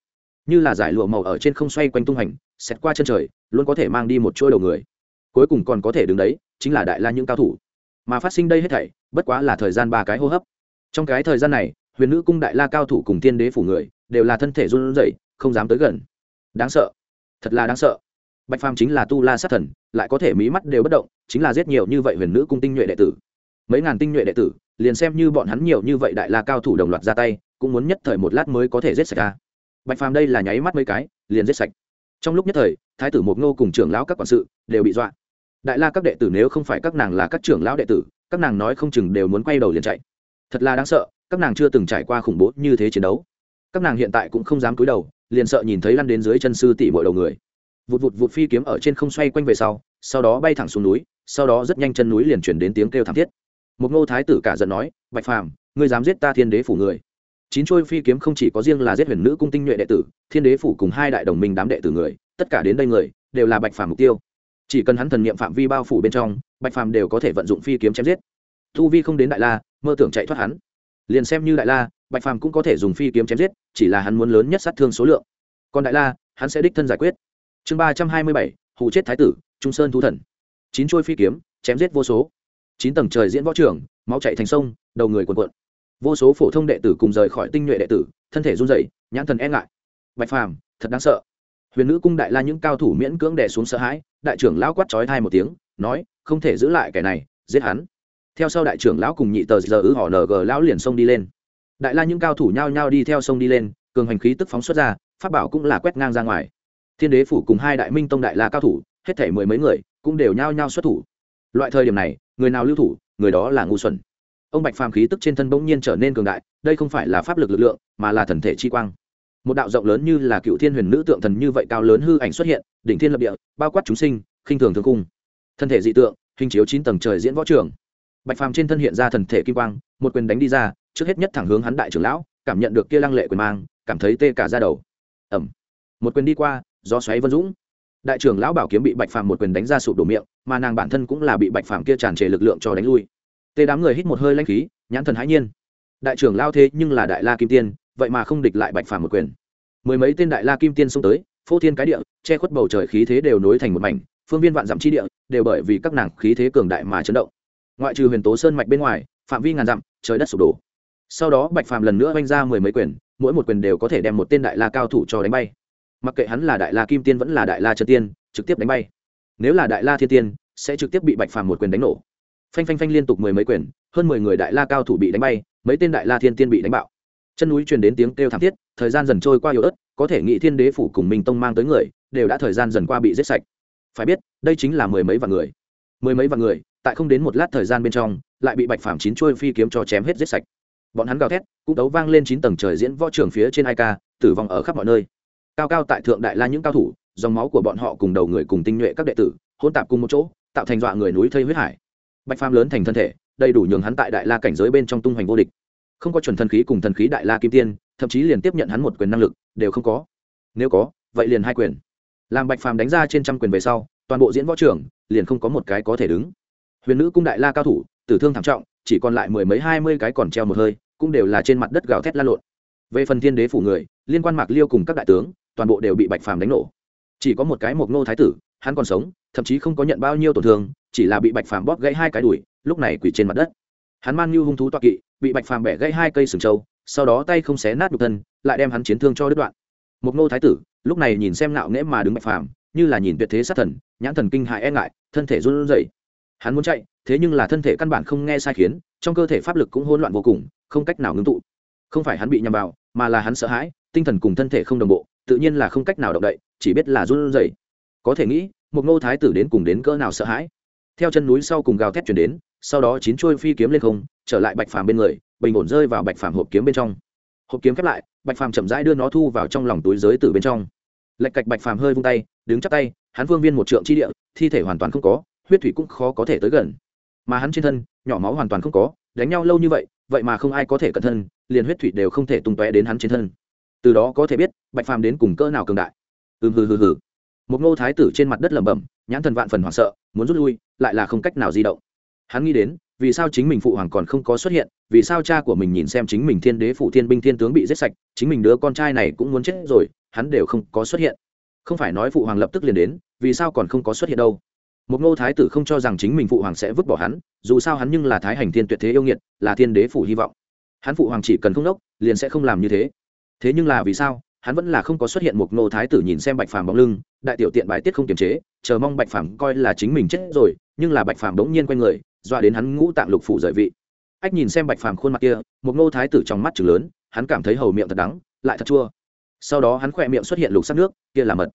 Như là giải lụa màu ở trên không xoay quanh tung hành xét qua chân trời, luôn có thể mang đi một trôi đầu người. Cuối cùng còn có thể đứng đấy, chính là đại la những cao thủ. Mà phát sinh đây hết thảy, bất quá là thời gian ba cái hô hấp. Trong cái thời gian này, huyền nữ cung đại la cao thủ cùng tiên đế phủ người, đều là thân thể run rẩy, không dám tới gần. Đáng sợ. Thật là đáng sợ bạch phàm chính là tu la sát thần, lại có thể mí mắt đều bất động, chính là giết nhiều như vậy huyền nữ cung tinh nhuệ đệ tử. Mấy ngàn tinh nhuệ đệ tử, liền xem như bọn hắn nhiều như vậy đại la cao thủ đồng loạt ra tay, cũng muốn nhất thời một lát mới có thể giết sạch ra bạch phàm đây là nháy mắt mấy cái, liền giết sạch. Trong lúc nhất thời, thái tử mộc ngô cùng trưởng lão các quản sự đều bị dọa. Đại la các đệ tử nếu không phải các nàng là các trưởng lão đệ tử, các nàng nói không chừng đều muốn quay đầu liền chạy. Thật là đáng sợ, các nàng chưa từng trải qua khủng bố như thế chiến đấu. Các nàng hiện tại cũng không dám cúi đầu, liền sợ nhìn thấy lăn đến dưới chân sư tỷ bội đầu người vụt vụt vụt phi kiếm ở trên không xoay quanh về sau sau đó bay thẳng xuống núi, sau đó rất nhanh chân núi liền chuyển đến tiếng kêu thảm thiết. Một ngô thái tử cả giận nói, bạch phàm, ngươi dám giết ta thiên đế phủ người? Chín trôi phi kiếm không chỉ có riêng là giết huyền nữ cung tinh nhuệ đệ tử, thiên đế phủ cùng hai đại đồng minh đám đệ tử người, tất cả đến đây người, đều là bạch phàm mục tiêu. Chỉ cần hắn thần niệm phạm vi bao phủ bên trong, bạch phàm đều có thể vận dụng phi kiếm chém giết. Thu vi không đến đại la, mơ tưởng chạy thoát hắn. Liền xem như đại la, bạch phàm cũng có thể dùng phi kiếm chém giết, chỉ là hắn muốn lớn nhất sát thương số lượng. Còn đại la, hắn sẽ đích thân giải quyết chương ba trăm hai mươi bảy hụ chết thái tử, trung sơn thú thần. Chín trôi phi kiếm, chém giết vô số. Chín tầng trời diễn võ trường, máu chạy thành sông, đầu người quần quận vô số phổ thông đệ tử cùng rời khỏi tinh nhuệ đệ tử, thân thể run rẩy, nhãn thần e ngại. Bạch phàm, thật đáng sợ. Huyền nữ cung đại la những cao thủ miễn cưỡng đè xuống sợ hãi, đại trưởng lão quát trói thai một tiếng, nói, không thể giữ lại kẻ này, giết hắn. Theo sau đại trưởng lão cùng nhị tờ giờ ứ họ ng lão liền xông đi lên. Đại la những cao thủ nhao nhao đi theo sông đi lên, cường hành khí tức phóng xuất ra, pháp bảo cũng là quét ngang ra ngoài thiên đế phủ cùng hai đại minh tông đại la cao thủ, hết thể mười mấy người, cũng đều nhao nhao xuất thủ. Loại thời điểm này, người nào lưu thủ, người đó là ngu xuẩn. Ông bạch phàm khí tức trên thân bỗng nhiên trở nên cường đại, đây không phải là pháp lực lực lượng, mà là thần thể chi quang. Một đạo rộng lớn như là cựu thiên huyền nữ tượng thần như vậy cao lớn hư ảnh xuất hiện, đỉnh thiên lập địa, bao quát chúng sinh, khinh thường thương cung. Thân thể dị tượng, hình chiếu chín tầng trời diễn võ trường. Bạch phàm trên thân hiện ra thần thể kim quang, một quyền đánh đi ra, trước hết nhất thẳng hướng hắn đại trưởng lão, cảm nhận được kia lăng lệ quyền mang, cảm thấy tê cả ra đầu. Ẩm một quyền đi qua do xoáy vân dũng. Đại trưởng lão bảo kiếm bị bạch phàm một quyền đánh ra sụp đổ miệng, mà nàng bản thân cũng là bị bạch phàm kia tràn trề lực lượng cho đánh lui. Tê đám người hít một hơi lanh khí, nhãn thần hãi nhiên. Đại trưởng lao thế nhưng là đại la kim tiên, vậy mà không địch lại bạch phàm một quyền. Mười mấy tên đại la kim tiên xông tới, phô thiên cái địa, che khuất bầu trời khí thế đều nối thành một mảnh, phương viên vạn dặm chi địa đều bởi vì các nàng khí thế cường đại mà chấn động. Ngoại trừ huyền tố sơn mạch bên ngoài, phạm vi ngàn dặm, trời đất sụp đổ. Sau đó bạch phàm lần nữa oanh ra mười mấy quyền, mỗi một quyền đều có thể đem một tên đại la cao thủ cho đánh bay mặc kệ hắn là đại la kim tiên vẫn là đại la chân tiên, trực tiếp đánh bay. Nếu là đại la thiên tiên, sẽ trực tiếp bị bạch phàm một quyền đánh nổ. Phanh phanh phanh liên tục mười mấy quyền, hơn mười người đại la cao thủ bị đánh bay, mấy tên đại la thiên tiên bị đánh bạo. Chân núi truyền đến tiếng kêu thảm thiết, thời gian dần trôi qua yếu ớt, có thể nghị thiên đế phủ cùng minh tông mang tới người, đều đã thời gian dần qua bị giết sạch. Phải biết, đây chính là mười mấy vạn người. Mười mấy vạn người, tại không đến một lát thời gian bên trong, lại bị bạch phàm chín trôi phi kiếm cho chém hết giết sạch. Bọn hắn gào thét, cũng đấu vang lên chín tầng trời diễn võ trường phía trên hai ca, tử vong ở khắp mọi nơi cao cao tại thượng đại la những cao thủ, dòng máu của bọn họ cùng đầu người cùng tinh nhuệ các đệ tử hôn tạp cùng một chỗ, tạo thành dọa người núi thây huyết hải. Bạch phàm lớn thành thân thể, đầy đủ nhường hắn tại đại la cảnh giới bên trong tung hoành vô địch. Không có chuẩn thần khí cùng thần khí đại la kim tiên, thậm chí liền tiếp nhận hắn một quyền năng lực, đều không có. Nếu có, vậy liền hai quyền. Làm bạch phàm đánh ra trên trăm quyền về sau, toàn bộ diễn võ trưởng liền không có một cái có thể đứng. Huyền nữ cung đại la cao thủ, tử thương thảm trọng, chỉ còn lại mười mấy hai mươi cái còn treo một hơi, cũng đều là trên mặt đất gào thét la lộn. Về phần thiên đế phủ người, liên quan mạc liêu cùng các đại tướng toàn bộ đều bị bạch phàm đánh nổ. Chỉ có một cái mộc nô thái tử, hắn còn sống, thậm chí không có nhận bao nhiêu tổn thương, chỉ là bị bạch phàm bóp gãy hai cái đùi, lúc này quỳ trên mặt đất. Hắn mang như hung thú toa kỵ, bị bạch phàm bẻ gãy hai cây sừng trâu, sau đó tay không xé nát nhục thân, lại đem hắn chiến thương cho đứt đoạn. Mộc nô thái tử, lúc này nhìn xem nạo nghễ mà đứng bạch phàm, như là nhìn tuyệt thế sát thần, nhãn thần kinh hại e ngại, thân thể run rẩy. Hắn muốn chạy, thế nhưng là thân thể căn bản không nghe sai khiến, trong cơ thể pháp lực cũng hỗn loạn vô cùng, không cách nào ngưng tụ. Không phải hắn bị nhầm vào, mà là hắn sợ hãi, tinh thần cùng thân thể không đồng bộ tự nhiên là không cách nào động đậy, chỉ biết là run rẩy. Có thể nghĩ, một ngô thái tử đến cùng đến cỡ nào sợ hãi. Theo chân núi sau cùng gào thét chuyển đến, sau đó chín trôi phi kiếm lên không, trở lại bạch phàm bên người, bình ổn rơi vào bạch phàm hộp kiếm bên trong. Hộp kiếm khép lại, bạch phàm chậm rãi đưa nó thu vào trong lòng túi giới từ bên trong. Lệch cạch bạch phàm hơi vung tay, đứng chắc tay, hắn vương viên một trượng chi địa, thi thể hoàn toàn không có, huyết thủy cũng khó có thể tới gần. Mà hắn trên thân, nhỏ máu hoàn toàn không có, đánh nhau lâu như vậy vậy mà không ai có thể cẩn thân, liền huyết thủy đều không thể tung tóe đến hắn trên thân từ đó có thể biết bạch phàm đến cùng cỡ nào cường đại ừm, hừ hừ hừ. một ngô thái tử trên mặt đất lẩm bẩm, nhãn thần vạn phần hoảng sợ, muốn rút lui, lại là không cách nào di động. hắn nghĩ đến, vì sao chính mình phụ hoàng còn không có xuất hiện, vì sao cha của mình nhìn xem chính mình thiên đế, phụ thiên binh, thiên tướng bị giết sạch, chính mình đứa con trai này cũng muốn chết rồi, hắn đều không có xuất hiện. không phải nói phụ hoàng lập tức liền đến, vì sao còn không có xuất hiện đâu? một ngô thái tử không cho rằng chính mình phụ hoàng sẽ vứt bỏ hắn, dù sao hắn nhưng là thái hành thiên tuyệt thế yêu nghiệt, là thiên đế phủ hy vọng. hắn phụ hoàng chỉ cần không đốc, liền sẽ không làm như thế thế nhưng là vì sao, hắn vẫn là không có xuất hiện một ngô thái tử nhìn xem bạch phàm bóng lưng, đại tiểu tiện bài tiết không kiềm chế, chờ mong bạch phàm coi là chính mình chết rồi, nhưng là bạch phàm đống nhiên q u a n người, dọa đến hắn ngũ tạng lục phủ rời vị. Ách nhìn xem bạch phàm khuôn mặt kia, một ngô thái tử trong mắt chừng lớn, hắn cảm thấy hầu miệng thật đắng, lại thật chua. Sau đó hắn khỏe miệng xuất hiện lục sắc nước, kia là mật.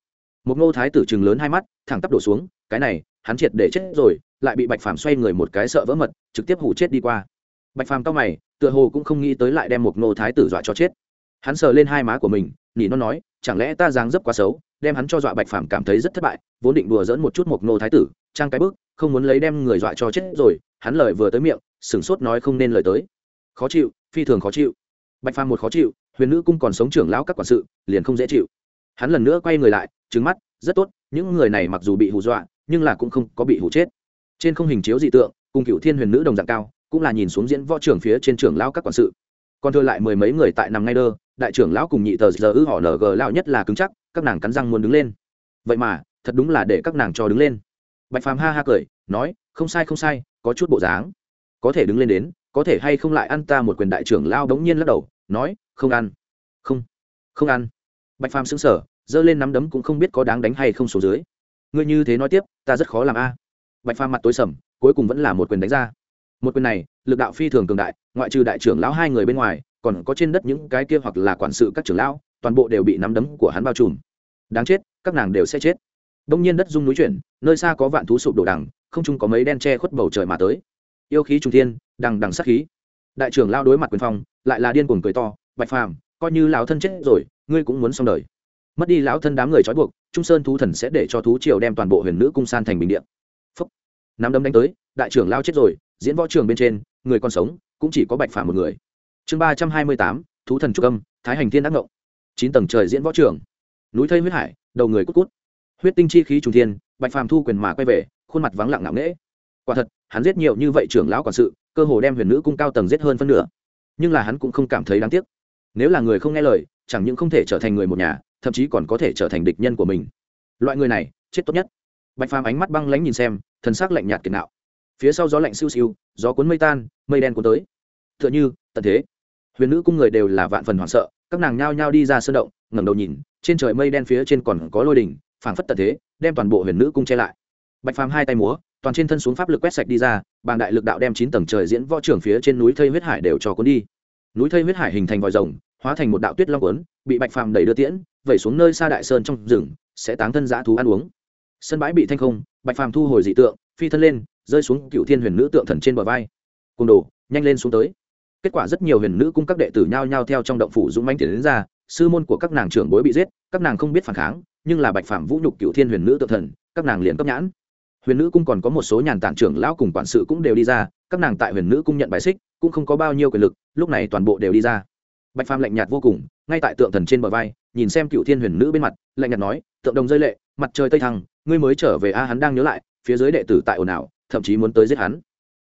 Một ngô thái tử chừng lớn hai mắt, thẳng tắp đổ xuống, cái này, hắn triệt để chết rồi, lại bị bạch phàm xoay người một cái sợ vỡ mật, trực tiếp hủ chết đi qua. Bạch phàm cao mày, tựa hồ cũng không nghĩ tới lại đem một ngô thái tử dọa cho chết hắn sờ lên hai má của mình nhỉ nó nói, chẳng lẽ ta dáng dấp quá xấu, đem hắn cho dọa bạch phàm cảm thấy rất thất bại, vốn định đùa dỡn một chút mộc nô thái tử, trang cái bước không muốn lấy đem người dọa cho chết rồi, hắn lời vừa tới miệng, sửng sốt nói không nên lời tới. Khó chịu, phi thường khó chịu. Bạch phàm một khó chịu, huyền nữ cung còn sống trưởng lão các quản sự, liền không dễ chịu. Hắn lần nữa quay người lại trứng mắt, rất tốt, những người này mặc dù bị hù dọa, nhưng là cũng không có bị hù chết. Trên không hình chiếu dị tượng, cùng cựu thiên huyền nữ đồng dạng cao, cũng là nhìn xuống diễn võ trưởng phía trên trưởng lão các quản sự còn thừa lại mười mấy người tại nằm ngay đơ, đại trưởng lão cùng nhị tờ giờ ư họ nở gờ lão nhất là cứng chắc, các nàng cắn răng muốn đứng lên. Vậy mà, thật đúng là để các nàng cho đứng lên. Bạch phàm ha ha cười, nói, không sai không sai, có chút bộ dáng. Có thể đứng lên đến, có thể hay không lại ăn ta một quyền đại trưởng lao đống nhiên lắc đầu, nói, không ăn. Không không ăn. Bạch phàm xứng sở giơ lên nắm đấm cũng không biết có đáng đánh hay không số dưới. Ngươi như thế nói tiếp, ta rất khó làm a. Bạch phàm mặt tối sầm, cuối cùng vẫn là một quyền đánh ra một quyền này, lực đạo phi thường cường đại, ngoại trừ đại trưởng lão hai người bên ngoài, còn có trên đất những cái kia hoặc là quản sự các trưởng lão, toàn bộ đều bị nắm đấm của hắn bao trùm. Đáng chết, các nàng đều sẽ chết. Đông nhiên đất rung núi chuyển, nơi xa có vạn thú sụp đổ đằng, không chung có mấy đen che khuất bầu trời mà tới. Yêu khí trung thiên, đằng đằng sát khí. Đại trưởng lao đối mặt quyền phong, lại là điên cuồng cười to, bạch phàm, coi như lão thân chết rồi, ngươi cũng muốn xong đời. Mất đi lão thân đám người trói buộc, trung sơn thú thần sẽ để cho thú triều đem toàn bộ huyền nữ cung san thành bình điện nắm đấm đánh tới, đại trưởng lao chết rồi, diễn võ trường bên trên, người còn sống, cũng chỉ có bạch phàm một người. Chương ba trăm hai mươi tám, thú thần trúc âm, thái hành thiên đắc ngộng. Chín tầng trời diễn võ trường. Núi thây huyết hải, đầu người cút cút. Huyết tinh chi khí trùng thiên, bạch phàm thu quyền mà quay về, khuôn mặt vắng lặng nặng nễ quả thật, hắn giết nhiều như vậy trưởng lão quản sự, cơ hồ đem huyền nữ cung cao tầng giết hơn phân nửa. Nhưng là hắn cũng không cảm thấy đáng tiếc. Nếu là người không nghe lời, chẳng những không thể trở thành người một nhà, thậm chí còn có thể trở thành địch nhân của mình. Loại người này, chết tốt nhất. Bạch phàm ánh mắt băng lánh nhìn xem thần sắc lạnh nhạt kiệt nạo. Phía sau gió lạnh siêu siêu gió cuốn mây tan mây đen cuốn tới. T h ư ợ n h ư tận thế. Huyền nữ cung người đều là vạn phần hoảng sợ các nàng nhao nhao đi ra sơn động ngẩng đầu nhìn trên trời mây đen phía trên còn có lôi đỉnh phảng phất tận thế đem toàn bộ huyền nữ cung che lại. Bạch phàm hai tay múa toàn trên thân xuống pháp lực quét sạch đi ra bàn đại lực đạo đem chín tầng trời diễn võ trưởng phía trên núi thây huyết hải đều cho cuốn đi. Núi thây huyết hải hình thành vòi rồng hóa thành một đạo tuyết long cuốn, bị bạch phàm đẩy đưa tiễn vẩy xuống nơi xa đại sơn trong rừng sẽ táng thân giã thú ăn uống sân bãi bị thanh không, bạch phàm thu hồi dị tượng, phi thân lên, rơi xuống cựu thiên huyền nữ tượng thần trên bờ vai. Côn đồ, nhanh lên xuống tới. Kết quả rất nhiều huyền nữ cung các đệ tử nhao nhao theo trong động phủ dũng manh tiền đến ra, sư môn của các nàng trưởng bối bị giết, các nàng không biết phản kháng, nhưng là bạch phàm vũ nhục cựu thiên huyền nữ tượng thần, các nàng liền cấp nhãn. Huyền nữ cung còn có một số nhàn tản trưởng lão cùng quản sự cũng đều đi ra, các nàng tại huyền nữ cung nhận bài xích, cũng không có bao nhiêu quyền lực, lúc này toàn bộ đều đi ra. Bạch phàm lạnh nhạt vô cùng, ngay tại tượng thần trên bờ vai, nhìn xem cựu thiên huyền nữ bên mặt, lạnh nhạt nói, tượng đồng rơi lệ, mặt trời tây thăng ngươi mới trở về a, hắn đang nhớ lại, phía dưới đệ tử tại ồn ào, thậm chí muốn tới giết hắn.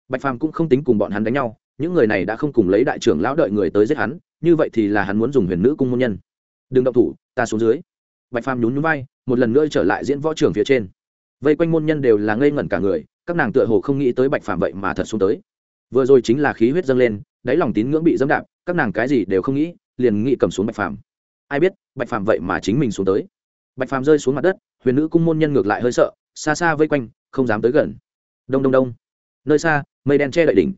Bạch phàm cũng không tính cùng bọn hắn đánh nhau, những người này đã không cùng lấy đại trưởng lão đợi người tới giết hắn, như vậy thì là hắn muốn dùng huyền nữ cung môn nhân. Đừng động thủ, ta xuống dưới. Bạch phàm nhún nhún vai, một lần nữa trở lại diễn võ trường phía trên. Vây quanh môn nhân đều là ngây ngẩn cả người, các nàng tựa hồ không nghĩ tới bạch phàm vậy mà thật xuống tới. Vừa rồi chính là khí huyết dâng lên, đáy lòng tín ngưỡng bị dẫm đạp, các nàng cái gì đều không nghĩ, liền nghĩ cầm xuống bạch phàm. Ai biết, bạch phàm vậy mà chính mình xuống tới. Bạch phàm rơi xuống mặt đất huyền nữ cung môn nhân ngược lại hơi sợ, xa xa vây quanh, không dám tới gần. Đông đông đông. Nơi xa, mây đen che đậy đỉnh.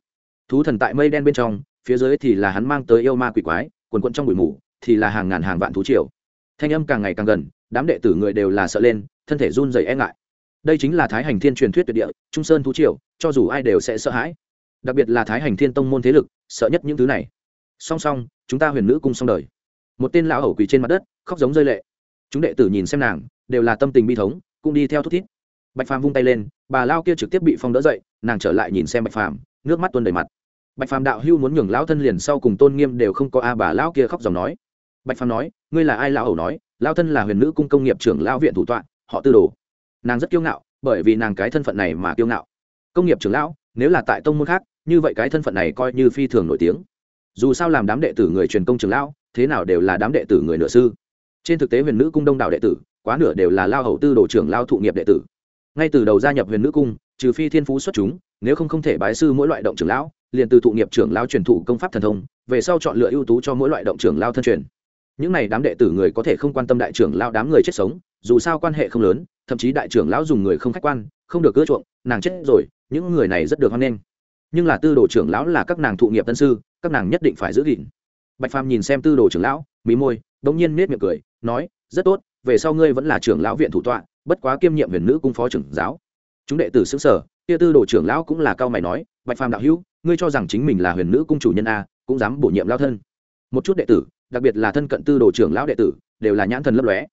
Thú thần tại mây đen bên trong, phía dưới thì là hắn mang tới yêu ma quỷ quái, quần quận trong bụi mù, thì là hàng ngàn hàng vạn thú triều. Thanh âm càng ngày càng gần, đám đệ tử người đều là sợ lên, thân thể run dày e ngại. Đây chính là thái hành thiên truyền thuyết tuyệt địa, trung sơn thú triều, cho dù ai đều sẽ sợ hãi. Đặc biệt là thái hành thiên tông môn thế lực, sợ nhất những thứ này. Song song, chúng ta huyền nữ cung xong đời. Một tên lão hầu quỳ trên mặt đất, khóc giống rơi lệ. Chúng đệ tử nhìn xem nàng đều là tâm tình bi thống, cũng đi theo thúc thiết bạch phàm vung tay lên, bà lao kia trực tiếp bị phong đỡ dậy, nàng trở lại nhìn xem bạch phàm, nước mắt tuôn đầy mặt. Bạch phàm đạo hưu muốn nhường lão thân liền sau cùng tôn nghiêm đều không có a, bà lão kia khóc dòng nói. Bạch phàm nói, ngươi là ai lão hầu nói, lão thân là huyền nữ cung công nghiệp trưởng lão viện thủ tọa, họ tư đồ. Nàng rất kiêu ngạo, bởi vì nàng cái thân phận này mà kiêu ngạo. Công nghiệp trưởng lão, nếu là tại tông môn khác, như vậy cái thân phận này coi như phi thường nổi tiếng. Dù sao làm đám đệ tử người truyền công trưởng lão, thế nào đều là đám đệ tử người nửa sư. Trên thực tế huyền nữ cung đông đảo đệ tử quá nửa đều là lao hầu tư đồ trưởng lao thụ nghiệp đệ tử. Ngay từ đầu gia nhập huyền nữ cung, trừ phi thiên phú xuất chúng, nếu không không thể bái sư mỗi loại động trưởng lão, liền từ thụ nghiệp trưởng lao truyền thụ công pháp thần thông, về sau chọn lựa ưu tú cho mỗi loại động trưởng lao thân truyền. Những này đám đệ tử người có thể không quan tâm đại trưởng lao đám người chết sống, dù sao quan hệ không lớn, thậm chí đại trưởng lão dùng người không khách quan, không được ưa chuộng, nàng chết rồi, những người này rất được hoan nghênh. Nhưng là tư đồ trưởng lão là các nàng thụ nghiệp tân sư, các nàng nhất định phải giữ gìn. Bạch phàm nhìn xem tư đồ trưởng lão, mí môi đ ỗ n g nhiên nết miệng cười, nói, rất tốt về sau ngươi vẫn là trưởng lão viện thủ tọa, bất quá kiêm nhiệm huyền nữ cung phó trưởng giáo. Chúng đệ tử xứ sở, kia tư đồ trưởng lão cũng là cao mày nói, bạch phàm đạo hữu, ngươi cho rằng chính mình là huyền nữ cung chủ nhân a, cũng dám bổ nhiệm lao thân. Một chút đệ tử, đặc biệt là thân cận tư đồ trưởng lão đệ tử, đều là nhãn thần lấp lóe.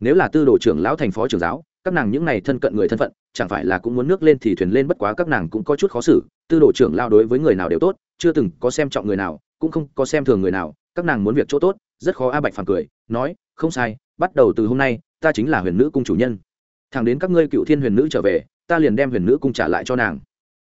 Nếu là tư đồ trưởng lão thành phó trưởng giáo, các nàng những này thân cận người thân phận, chẳng phải là cũng muốn nước lên thì thuyền lên bất quá các nàng cũng có chút khó xử, tư đồ trưởng lao đối với người nào đều tốt, chưa từng có xem trọng người nào, cũng không có xem thường người nào, các nàng muốn việc chỗ tốt, rất khó a bạch phàm cười, nói, không sai bắt đầu từ hôm nay, ta chính là huyền nữ cung chủ nhân. Thẳng đến các ngươi cựu thiên huyền nữ trở về, ta liền đem huyền nữ cung trả lại cho nàng.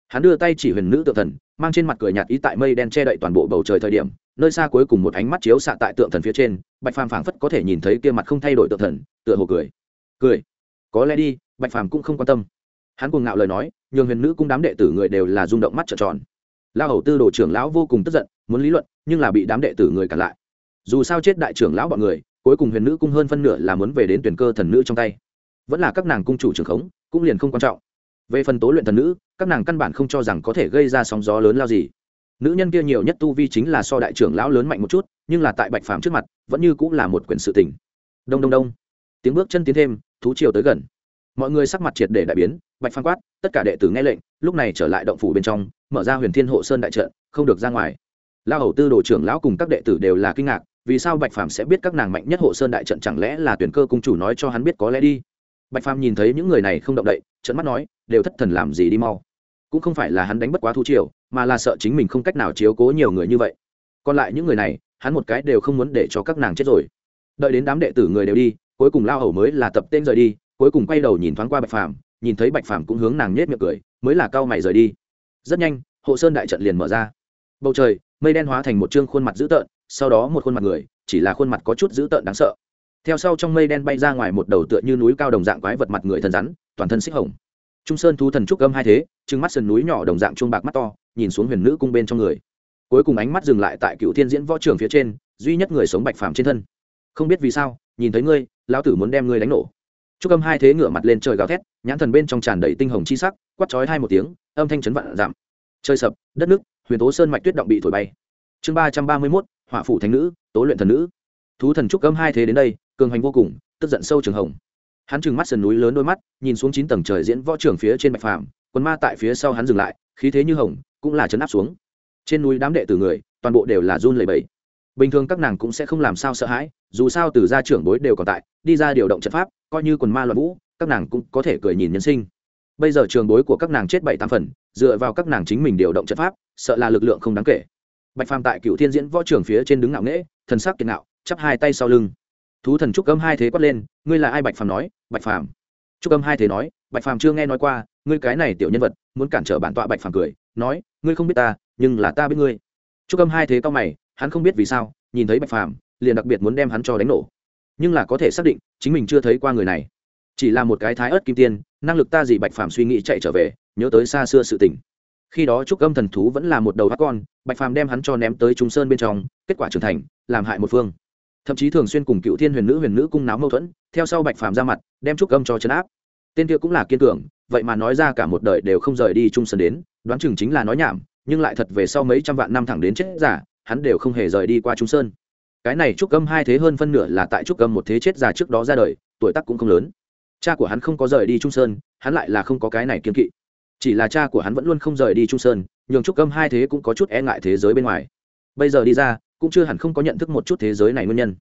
Hắn đưa tay chỉ huyền nữ Tượng thần, mang trên mặt cười nhạt ý tại mây đen che đậy toàn bộ bầu trời thời điểm, nơi xa cuối cùng một ánh mắt chiếu xạ tại tượng thần phía trên, bạch phàm phảng phất có thể nhìn thấy kia mặt không thay đổi tượng thần, tựa hồ cười. Cười? Có lẽ đi, bạch phàm cũng không quan tâm. Hắn cuồng ngạo lời nói, nhường huyền nữ cung đám đệ tử người đều là rung động mắt trợn tròn. Lao hầu tư đồ trưởng lão vô cùng tức giận, muốn lý luận, nhưng là bị đám đệ tử người cản lại. Dù sao chết đại trưởng lão bọn người cuối cùng huyền nữ cung hơn phân nửa là muốn về đến tuyển cơ thần nữ trong tay. Vẫn là các nàng cung chủ trưởng khống, cũng liền không quan trọng. Về phần tố luyện thần nữ, các nàng căn bản không cho rằng có thể gây ra sóng gió lớn lao gì. Nữ nhân kia nhiều nhất tu vi chính là so đại trưởng lão lớn mạnh một chút, nhưng là tại bạch phàm trước mặt, vẫn như cũng là một quyển sự tình. Đông đông đông. Tiếng bước chân tiến thêm, thú chiều tới gần. Mọi người sắc mặt triệt để đại biến, bạch phan quát, tất cả đệ tử nghe lệnh, lúc này trở lại động phủ bên trong, mở ra huyền thiên hộ sơn đại trận, không được ra ngoài. Lao hầu tư đồ trưởng lão cùng các đệ tử đều là kinh ngạc vì sao bạch phàm sẽ biết các nàng mạnh nhất hộ sơn đại trận chẳng lẽ là tuyển cơ cung chủ nói cho hắn biết có lẽ đi? Bạch phàm nhìn thấy những người này không động đậy trận mắt nói, đều thất thần làm gì đi mau. Cũng không phải là hắn đánh bất quá thu triều, mà là sợ chính mình không cách nào chiếu cố nhiều người như vậy. Còn lại những người này, hắn một cái đều không muốn để cho các nàng chết rồi. Đợi đến đám đệ tử người đều đi, cuối cùng lao hầu mới là tập tên rời đi, cuối cùng quay đầu nhìn thoáng qua bạch phàm, nhìn thấy bạch phàm cũng hướng nàng nhét miệng cười, mới là cao mày rời đi. Rất nhanh, hộ sơn đại trận liền mở ra. Bầu trời, mây đen hóa thành một chương khuôn mặt dữ tợn sau đó một khuôn mặt người, chỉ là khuôn mặt có chút dữ tợn đáng sợ. Theo sau trong mây đen bay ra ngoài một đầu tựa như núi cao đồng dạng quái vật mặt người thần rắn, toàn thân xích hồng. Trung sơn thú thần trúc âm hai thế, trừng mắt sườn núi nhỏ đồng dạng chuông bạc mắt to, nhìn xuống huyền nữ cung bên trong người. Cuối cùng ánh mắt dừng lại tại cựu thiên diễn võ trường phía trên, duy nhất người sống bạch phàm trên thân. Không biết vì sao, nhìn thấy ngươi, lão tử muốn đem ngươi đánh nổ. Trúc âm hai thế ngửa mặt lên trời gào thét, nhãn thần bên trong tràn đầy tinh hồng chi sắc quắt chói hai một tiếng, âm thanh chấn vạn giảm. Trời sập, đất nước huyền tố sơn mạch tuyết động bị thổi bay. Chương ba trăm ba mươi mốt hỏa phủ thánh nữ, tố luyện thần nữ. Thú thần trúc âm hai thế đến đây, cường hành vô cùng, tức giận sâu trường hồng. Hắn trừng mắt sườn núi lớn đôi mắt, nhìn xuống chín tầng trời diễn võ trường phía trên bạch phàm quân ma tại phía sau hắn dừng lại, khí thế như hồng, cũng là chấn áp xuống. Trên núi đám đệ tử người, toàn bộ đều là run lẩy bẩy. Bình thường các nàng cũng sẽ không làm sao sợ hãi, dù sao từ gia trưởng bối đều còn tại, đi ra điều động trận pháp, coi như quần ma loạn vũ, các nàng cũng có thể cười nhìn nhân sinh. Bây giờ trường bối của các nàng chết bảy tám phần, dựa vào các nàng chính mình điều động trận pháp, sợ là lực lượng không đáng kể bạch phàm tại cựu thiên diễn võ trường phía trên đứng ngạo nghễ, thần sắc kiệt ngạo, chắp hai tay sau lưng. Thú thần trúc âm hai thế quát lên, ngươi là ai? Bạch phàm nói, bạch phàm. Trúc âm hai thế nói, bạch phàm chưa nghe nói qua, ngươi cái này tiểu nhân vật, muốn cản trở bản tọa. Bạch phàm cười, nói, ngươi không biết ta, nhưng là ta biết ngươi. Trúc âm hai thế cao mày, hắn không biết vì sao, nhìn thấy bạch phàm, liền đặc biệt muốn đem hắn cho đánh nổ. Nhưng là có thể xác định, chính mình chưa thấy qua người này. Chỉ là một cái thái ớt kim tiên, năng lực ta gì bạch phàm suy nghĩ chạy trở về, nhớ tới xa xưa sự tình khi đó trúc âm thần thú vẫn là một đầu hát con, bạch phàm đem hắn cho ném tới trung sơn bên trong, kết quả trưởng thành, làm hại một phương. Thậm chí thường xuyên cùng cựu thiên huyền nữ huyền nữ cung náo mâu thuẫn, theo sau bạch phàm ra mặt, đem trúc âm cho chấn áp. Tên kia cũng là kiên cường, vậy mà nói ra cả một đời đều không rời đi trung sơn đến, đoán chừng chính là nói nhảm, nhưng lại thật về sau mấy trăm vạn năm thẳng đến chết giả, hắn đều không hề rời đi qua trung sơn. Cái này trúc âm hai thế hơn phân nửa là tại trúc âm một thế chết già trước đó ra đời, tuổi tác cũng không lớn. Cha của hắn không có rời đi trung sơn, hắn lại là không có cái này kiên kỵ chỉ là cha của hắn vẫn luôn không rời đi trung sơn, nhường trúc âm hai thế cũng có chút e ngại thế giới bên ngoài. Bây giờ đi ra, cũng chưa hẳn không có nhận thức một chút thế giới này nguyên nhân.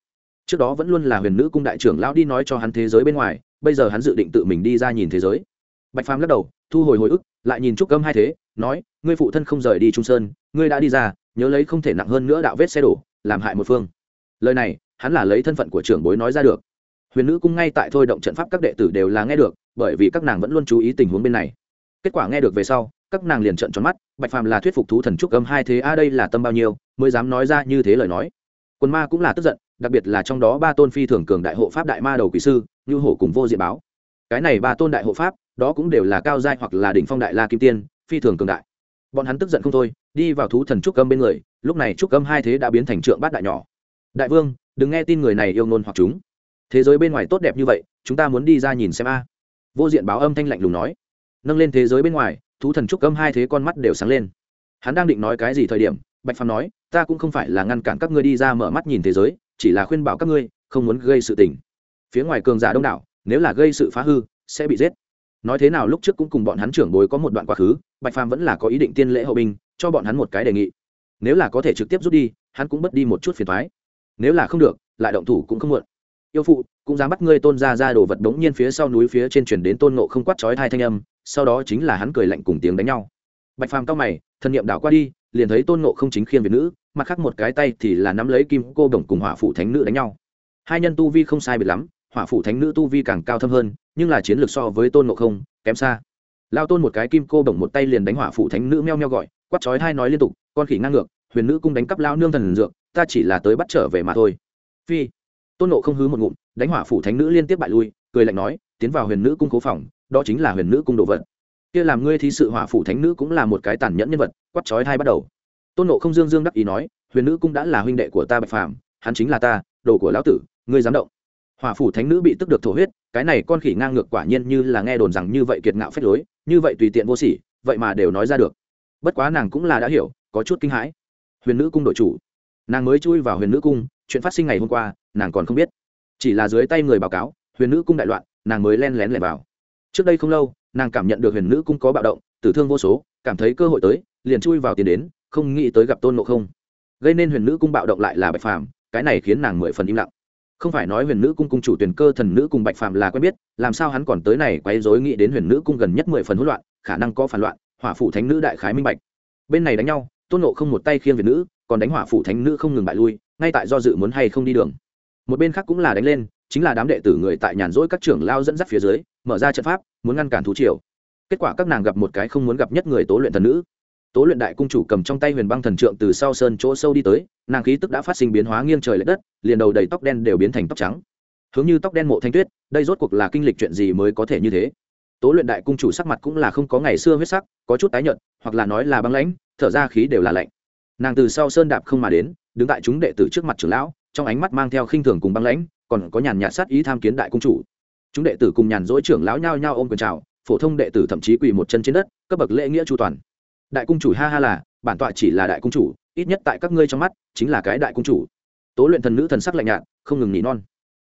Trước đó vẫn luôn là huyền nữ cung đại trưởng lão đi nói cho hắn thế giới bên ngoài, bây giờ hắn dự định tự mình đi ra nhìn thế giới. Bạch phàm lắc đầu, thu hồi hồi ức, lại nhìn trúc âm hai thế, nói, ngươi phụ thân không rời đi trung sơn, ngươi đã đi ra, nhớ lấy không thể nặng hơn nữa đạo vết xe đổ, làm hại một phương. Lời này, hắn là lấy thân phận của trưởng bối nói ra được. Huyền nữ cung ngay tại thôi động trận pháp các đệ tử đều là nghe được, bởi vì các nàng vẫn luôn chú ý tình huống bên này kết quả nghe được về sau, các nàng liền trợn tròn mắt, bạch phàm là thuyết phục thú thần trúc âm hai thế a đây là tâm bao nhiêu, mới dám nói ra như thế lời nói. Quân ma cũng là tức giận, đặc biệt là trong đó ba tôn phi thường cường đại hộ pháp đại ma đầu quỷ sư như hổ cùng vô diện báo. Cái này ba tôn đại hộ pháp, đó cũng đều là cao giai hoặc là đỉnh phong đại la kim tiên, phi thường cường đại. Bọn hắn tức giận không thôi, đi vào thú thần trúc âm bên người, lúc này trúc âm hai thế đã biến thành trượng bát đại nhỏ. Đại vương, đừng nghe tin người này yêu nôn hoặc chúng. Thế giới bên ngoài tốt đẹp như vậy, chúng ta muốn đi ra nhìn xem a. Vô diện báo âm thanh lạnh lùng nói nâng lên thế giới bên ngoài, thú thần trúc âm hai thế con mắt đều sáng lên. Hắn đang định nói cái gì thời điểm, bạch phàm nói, ta cũng không phải là ngăn cản các ngươi đi ra mở mắt nhìn thế giới, chỉ là khuyên bảo các ngươi, không muốn gây sự tình. Phía ngoài cường giả đông đảo, nếu là gây sự phá hư, sẽ bị giết. Nói thế nào lúc trước cũng cùng bọn hắn trưởng bối có một đoạn quá khứ, bạch phàm vẫn là có ý định tiên lễ hậu binh, cho bọn hắn một cái đề nghị. Nếu là có thể trực tiếp rút đi, hắn cũng mất đi một chút phiền thoái nếu là không được, lại động thủ cũng không muộn yêu phụ, cũng dám bắt ngươi tôn ra ra đồ vật đống nhiên phía sau núi phía trên chuyển đến tôn nộ không quát chói thai thanh âm, sau đó chính là hắn cười lạnh cùng tiếng đánh nhau. Bạch phàm cao mày thân nhiệm đảo qua đi, liền thấy tôn nộ không chính khiên việt nữ, mặt khác một cái tay thì là nắm lấy kim cô đồng cùng hỏa phụ thánh nữ đánh nhau. Hai nhân tu vi không sai biệt lắm, hỏa phụ thánh nữ tu vi càng cao thâm hơn, nhưng là chiến lược so với tôn nộ không, kém xa. Lao tôn một cái kim cô bổng một tay liền đánh hỏa phụ thánh nữ meo meo gọi, quát chói hai nói liên tục, con khỉ ngang ngược, huyền nữ cung đánh cắp lao nương thần dược, ta chỉ là tới bắt trở về mà thôi. Phi tôn nộ không hứ một ngụm, đánh hỏa phủ thánh nữ liên tiếp bại lui, cười lạnh nói, tiến vào huyền nữ cung cố phòng, đó chính là huyền nữ cung đồ vật. Kia làm ngươi thí sự hỏa phủ thánh nữ cũng là một cái tàn nhẫn nhân vật quắt chói hai bắt đầu. Tôn nộ không dương dương đắc ý nói, huyền nữ cung đã là huynh đệ của ta bạch phàm, hắn chính là ta, đồ của lão tử, ngươi dám động. Hỏa phủ thánh nữ bị tức được thổ huyết, cái này con khỉ ngang ngược quả nhiên như là nghe đồn rằng như vậy kiệt ngạo phép lối, như vậy tùy tiện vô sỉ, vậy mà đều nói ra được. Bất quá nàng cũng là đã hiểu, có chút kinh hãi. Huyền nữ cung đội chủ. Nàng mới chui vào huyền nữ cung chuyện phát sinh ngày hôm qua, nàng còn không biết. Chỉ là dưới tay người báo cáo, huyền nữ cung đại loạn, nàng mới len lén lẻn vào. Trước đây không lâu, nàng cảm nhận được huyền nữ cung có bạo động, tử thương vô số, cảm thấy cơ hội tới, liền chui vào tiền đến, không nghĩ tới gặp tôn ngộ không. Gây nên huyền nữ cung bạo động lại là bạch phàm, cái này khiến nàng mười phần im lặng. Không phải nói huyền nữ cung cung chủ tuyển cơ thần nữ cùng bạch phàm là quen biết, làm sao hắn còn tới này quấy rối nghĩ đến huyền nữ cung gần nhất mười phần hỗn loạn, khả năng có phản loạn, hỏa phụ thánh nữ đại khái minh bạch. Bên này đánh nhau, tôn nộ không một tay khiêng về nữ, còn đánh hỏa phụ thánh nữ không ngừng bại lui ngay tại do dự muốn hay không đi đường. Một bên khác cũng là đánh lên, chính là đám đệ tử người tại nhàn rỗi các trưởng lao dẫn dắt phía dưới, mở ra trận pháp, muốn ngăn cản thú triều. Kết quả các nàng gặp một cái không muốn gặp nhất người tố luyện thần nữ. Tố luyện đại cung chủ cầm trong tay huyền băng thần trượng từ sau sơn chỗ sâu đi tới, nàng khí tức đã phát sinh biến hóa nghiêng trời l ệ đất, liền đầu đầy tóc đen đều biến thành tóc trắng. Hướng như tóc đen mộ thanh tuyết, đây rốt cuộc là kinh lịch chuyện gì mới có thể như thế? Tố luyện đại cung chủ sắc mặt cũng là không có ngày xưa huyết sắc, có chút tái nhợt, hoặc là nói là băng lãnh, thở ra khí đều là lạnh. Nàng từ sau sơn đạp không mà đến đứng tại chúng đệ tử trước mặt trưởng lão, trong ánh mắt mang theo khinh thường cùng băng lãnh, còn có nhàn nhạt sát ý tham kiến đại cung chủ. Chúng đệ tử cùng nhàn dỗi trưởng lão nhao nhao ôm quyền chào, phổ thông đệ tử thậm chí quỳ một chân trên đất, cấp bậc lễ nghĩa chu toàn. Đại cung chủ ha ha là, bản tọa chỉ là đại cung chủ, ít nhất tại các ngươi trong mắt, chính là cái đại cung chủ. Tố luyện thần nữ thần sắc lạnh nhạt, không ngừng nỉ non.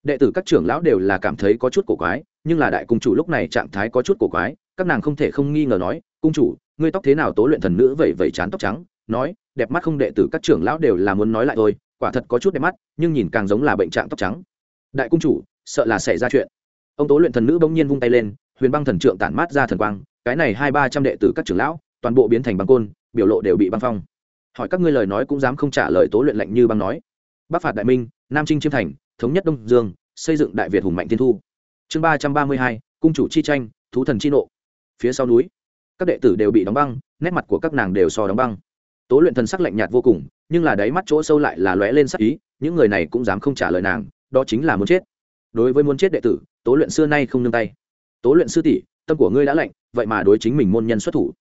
Đệ tử các trưởng lão đều là cảm thấy có chút cổ quái, nhưng là đại cung chủ lúc này trạng thái có chút cổ quái, các nàng không thể không nghi ngờ nói, cung chủ, ngươi tóc thế nào? Tố luyện thần nữ vậy vậy chán tóc trắng, nói đẹp mắt không đệ tử các trưởng lão đều là muốn nói lại thôi, quả thật có chút đẹp mắt, nhưng nhìn càng giống là bệnh trạng tóc trắng. Đại cung chủ, sợ là xảy ra chuyện. Ông tố luyện thần nữ bỗng nhiên vung tay lên, huyền băng thần trượng tản mát ra thần quang, cái này hai ba trăm đệ tử các trưởng lão, toàn bộ biến thành băng côn, biểu lộ đều bị băng phong. Hỏi các ngươi lời nói cũng dám không trả lời tố luyện lạnh như băng nói. Bắc phạt đại minh, nam trinh chiêm thành, thống nhất đông dương, xây dựng đại việt hùng mạnh tiên thu. Chương ba trăm ba mươi hai, cung chủ chi tranh, thú thần chi nộ. Phía sau núi, các đệ tử đều bị đóng băng, nét mặt của các nàng đều so đóng băng tố luyện thần sắc lạnh nhạt vô cùng, nhưng là đáy mắt chỗ sâu lại là lóe lên sắc ý, những người này cũng dám không trả lời nàng, đó chính là muốn chết. Đối với muốn chết đệ tử, tố luyện xưa nay không nương tay. Tố luyện sư tỷ, tâm của ngươi đã lạnh, vậy mà đối chính mình môn nhân xuất thủ.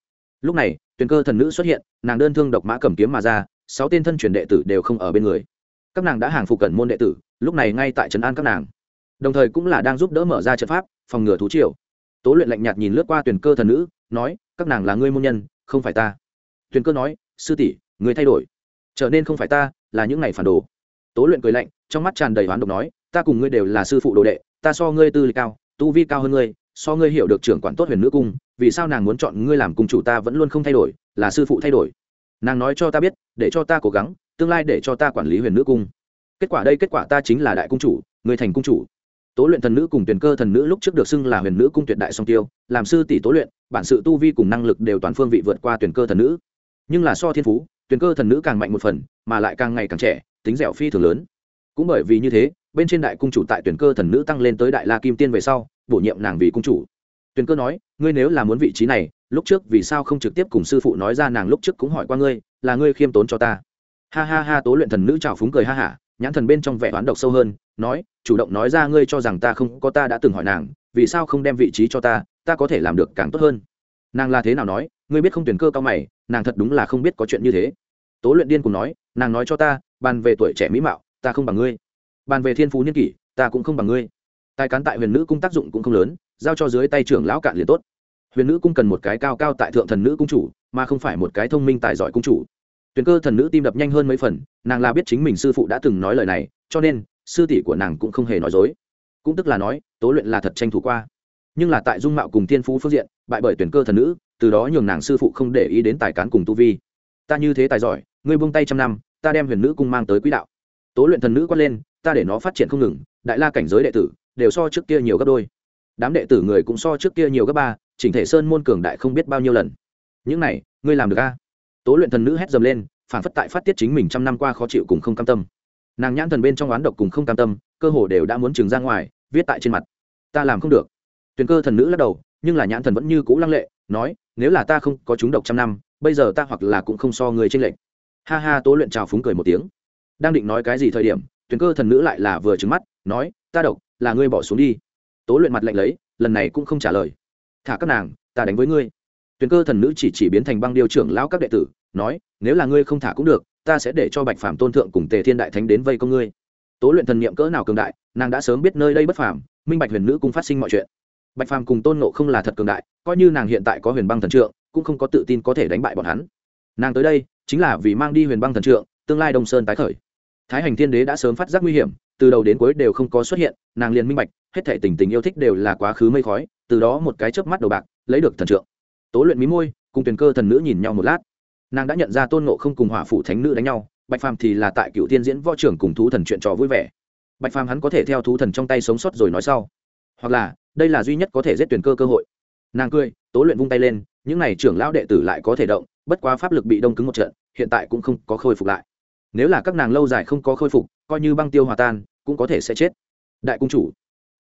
Lúc này, tuyền cơ thần nữ xuất hiện, nàng đơn thương độc mã cầm kiếm mà ra, sáu tên thân truyền đệ tử đều không ở bên người. Các nàng đã hàng phục cẩn môn đệ tử, lúc này ngay tại trấn an các nàng. Đồng thời cũng là đang giúp đỡ mở ra trận pháp, phòng ngừa thú triều. Tố luyện lạnh nhạt nhìn lướt qua tuyển cơ thần nữ, nói, các nàng là ngươi môn nhân, không phải ta. Tuyển cơ nói sư tỷ người thay đổi. Trở nên không phải ta, là những ngày phản đồ. Tố luyện cười lạnh, trong mắt tràn đầy hoán độc nói, ta cùng ngươi đều là sư phụ đồ đệ, ta so ngươi tư lịch cao, tu vi cao hơn ngươi, so ngươi hiểu được trưởng quản tốt huyền nữ cung, vì sao nàng muốn chọn ngươi làm cung chủ ta vẫn luôn không thay đổi, là sư phụ thay đổi. Nàng nói cho ta biết, để cho ta cố gắng, tương lai để cho ta quản lý huyền nữ cung. Kết quả đây kết quả ta chính là đại cung chủ người thành cung chủ. Tố luyện thần nữ cùng tuyển cơ thần nữ lúc trước được xưng là huyền nữ cung tuyệt đại song tiêu, làm sư tỷ tố luyện, bản sự tu vi cùng năng lực đều toàn phương vị vượt qua tuyển cơ thần nữ nhưng là so thiên phú, tuyển cơ thần nữ càng mạnh một phần, mà lại càng ngày càng trẻ, tính dẻo phi thường lớn. Cũng bởi vì như thế, bên trên đại cung chủ tại tuyển cơ thần nữ tăng lên tới đại la kim tiên về sau, bổ nhiệm nàng vì cung chủ. Tuyển cơ nói, ngươi nếu là muốn vị trí này, lúc trước vì sao không trực tiếp cùng sư phụ nói ra nàng lúc trước cũng hỏi qua ngươi, là ngươi khiêm tốn cho ta. Ha ha ha, tố luyện thần nữ trào phúng cười ha hả, nhãn thần bên trong vẻ oán độc sâu hơn, nói, chủ động nói ra ngươi cho rằng ta không có ta đã từng hỏi nàng, vì sao không đem vị trí cho ta ta có thể làm được càng tốt hơn nàng là thế nào nói, ngươi biết không tuyển cơ cao mày, nàng thật đúng là không biết có chuyện như thế. Tố luyện điên cùng nói, nàng nói cho ta, bàn về tuổi trẻ mỹ mạo, ta không bằng ngươi. Bàn về thiên phú niên kỷ, ta cũng không bằng ngươi. Tài cán tại huyền nữ cung tác dụng cũng không lớn, giao cho dưới tay trưởng lão cạn liền tốt. Huyền nữ cung cần một cái cao cao tại thượng thần nữ cung chủ, mà không phải một cái thông minh tài giỏi cung chủ. Tuyền cơ thần nữ tim đập nhanh hơn mấy phần, nàng là biết chính mình sư phụ đã từng nói lời này, cho nên sư tỷ của nàng cũng không hề nói dối. Cũng tức là nói, tố luyện là thật tranh thủ qua nhưng là tại dung mạo cùng thiên phú phương diện, bại bởi tuyển cơ thần nữ, từ đó nhường nàng sư phụ không để ý đến tài cán cùng tu vi. Ta như thế tài giỏi, ngươi buông tay trăm năm, ta đem huyền nữ cung mang tới quỹ đạo. Tố luyện thần nữ quát lên, ta để nó phát triển không ngừng, đại la cảnh giới đệ tử, đều so trước kia nhiều gấp đôi. Đám đệ tử người cũng so trước kia nhiều gấp ba, chỉnh thể sơn môn cường đại không biết bao nhiêu lần. Những này, ngươi làm được a? Tố luyện thần nữ hét dầm lên, phản phất tại phát tiết chính mình trăm năm qua khó chịu cùng không cam tâm. Nàng nhãn thần bên trong oán độc cùng không cam tâm, cơ hồ đều đã muốn trừng ra ngoài, viết tại trên mặt. Ta làm không được tuyền cơ thần nữ lắc đầu, nhưng là nhãn thần vẫn như cũ lăng lệ, nói, nếu là ta không có chúng độc trăm năm, bây giờ ta hoặc là cũng không so người tranh lệch. Ha ha, tố luyện trào phúng cười một tiếng. Đang định nói cái gì thời điểm, tuyền cơ thần nữ lại là vừa trứng mắt, nói, ta độc, là ngươi bỏ xuống đi. Tố luyện mặt lạnh lấy, lần này cũng không trả lời. Thả các nàng, ta đánh với ngươi. Tuyền cơ thần nữ chỉ chỉ biến thành băng điều trưởng lão các đệ tử, nói, nếu là ngươi không thả cũng được, ta sẽ để cho bạch phàm tôn thượng cùng tề thiên đại thánh đến vây công ngươi. Tố luyện thần niệm cỡ nào cường đại, nàng đã sớm biết nơi đây bất phàm, minh bạch huyền nữ cung phát sinh mọi chuyện bạch phàm cùng tôn nộ không là thật cường đại, coi như nàng hiện tại có huyền băng thần trượng, cũng không có tự tin có thể đánh bại bọn hắn. Nàng tới đây, chính là vì mang đi huyền băng thần trượng, tương lai đông sơn tái khởi. Thái hành thiên đế đã sớm phát giác nguy hiểm, từ đầu đến cuối đều không có xuất hiện, nàng liền minh bạch, hết thể tình tình yêu thích đều là quá khứ mây khói, từ đó một cái chớp mắt đầu bạc, lấy được thần trượng. Tố luyện mí môi, cùng tuyền cơ thần nữ nhìn nhau một lát. Nàng đã nhận ra tôn nộ không cùng hỏa phủ thánh nữ đánh nhau, bạch phàm thì là tại cựu tiên diễn võ trưởng cùng thú thần chuyện trò vui vẻ. Bạch phàm hắn có thể theo thú thần trong tay sống sót rồi nói sau. Hoặc là đây là duy nhất có thể giết tuyển cơ cơ hội. Nàng cười, tố luyện vung tay lên, những n à y trưởng lão đệ tử lại có thể động, bất quá pháp lực bị đông cứng một trận, hiện tại cũng không có khôi phục lại. Nếu là các nàng lâu dài không có khôi phục, coi như băng tiêu hòa tan, cũng có thể sẽ chết. Đại cung chủ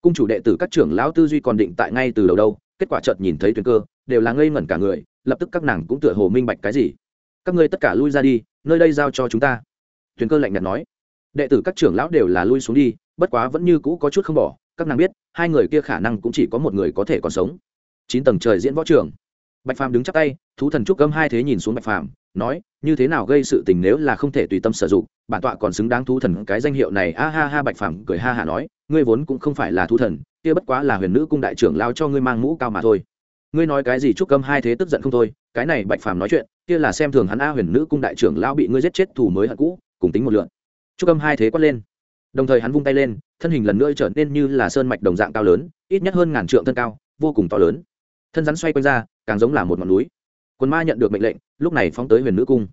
cung chủ đệ tử các trưởng lão tư duy còn định tại ngay từ đầu đâu, kết quả chợt nhìn thấy tuyển cơ, đều là ngây ngẩn cả người, lập tức các nàng cũng tựa hồ minh bạch cái gì. Các ngươi tất cả lui ra đi, nơi đây giao cho chúng ta. Tuyển cơ lạnh nhạt nói. Đệ tử các trưởng lão đều là lui xuống đi, bất quá vẫn như cũ có chút không bỏ các nàng biết, hai người kia khả năng cũng chỉ có một người có thể còn sống. Chín tầng trời diễn võ trường. Bạch phàm đứng chắc tay, thú thần trúc gâm hai thế nhìn xuống bạch phàm, nói, như thế nào gây sự tình nếu là không thể tùy tâm sử dụng, bản tọa còn xứng đáng thú thần cái danh hiệu này. A ha ha, bạch phàm cười ha hả nói, ngươi vốn cũng không phải là thú thần, kia bất quá là huyền nữ cung đại trưởng lao cho ngươi mang mũ cao mà thôi. Ngươi nói cái gì trúc gâm hai thế tức giận không thôi, cái này bạch phàm nói chuyện, kia là xem thường hắn a huyền nữ cung đại trưởng lao bị ngươi giết chết thủ mới hận cũ, cùng tính một lượn. Trúc gâm hai thế quát lên đồng thời hắn vung tay lên, thân hình lần nữa trở nên như là sơn mạch đồng dạng cao lớn, ít nhất hơn ngàn trượng thân cao, vô cùng to lớn. Thân rắn xoay quanh ra, càng giống là một ngọn núi. Quần ma nhận được mệnh lệnh, lúc này phóng tới huyền nữ cung.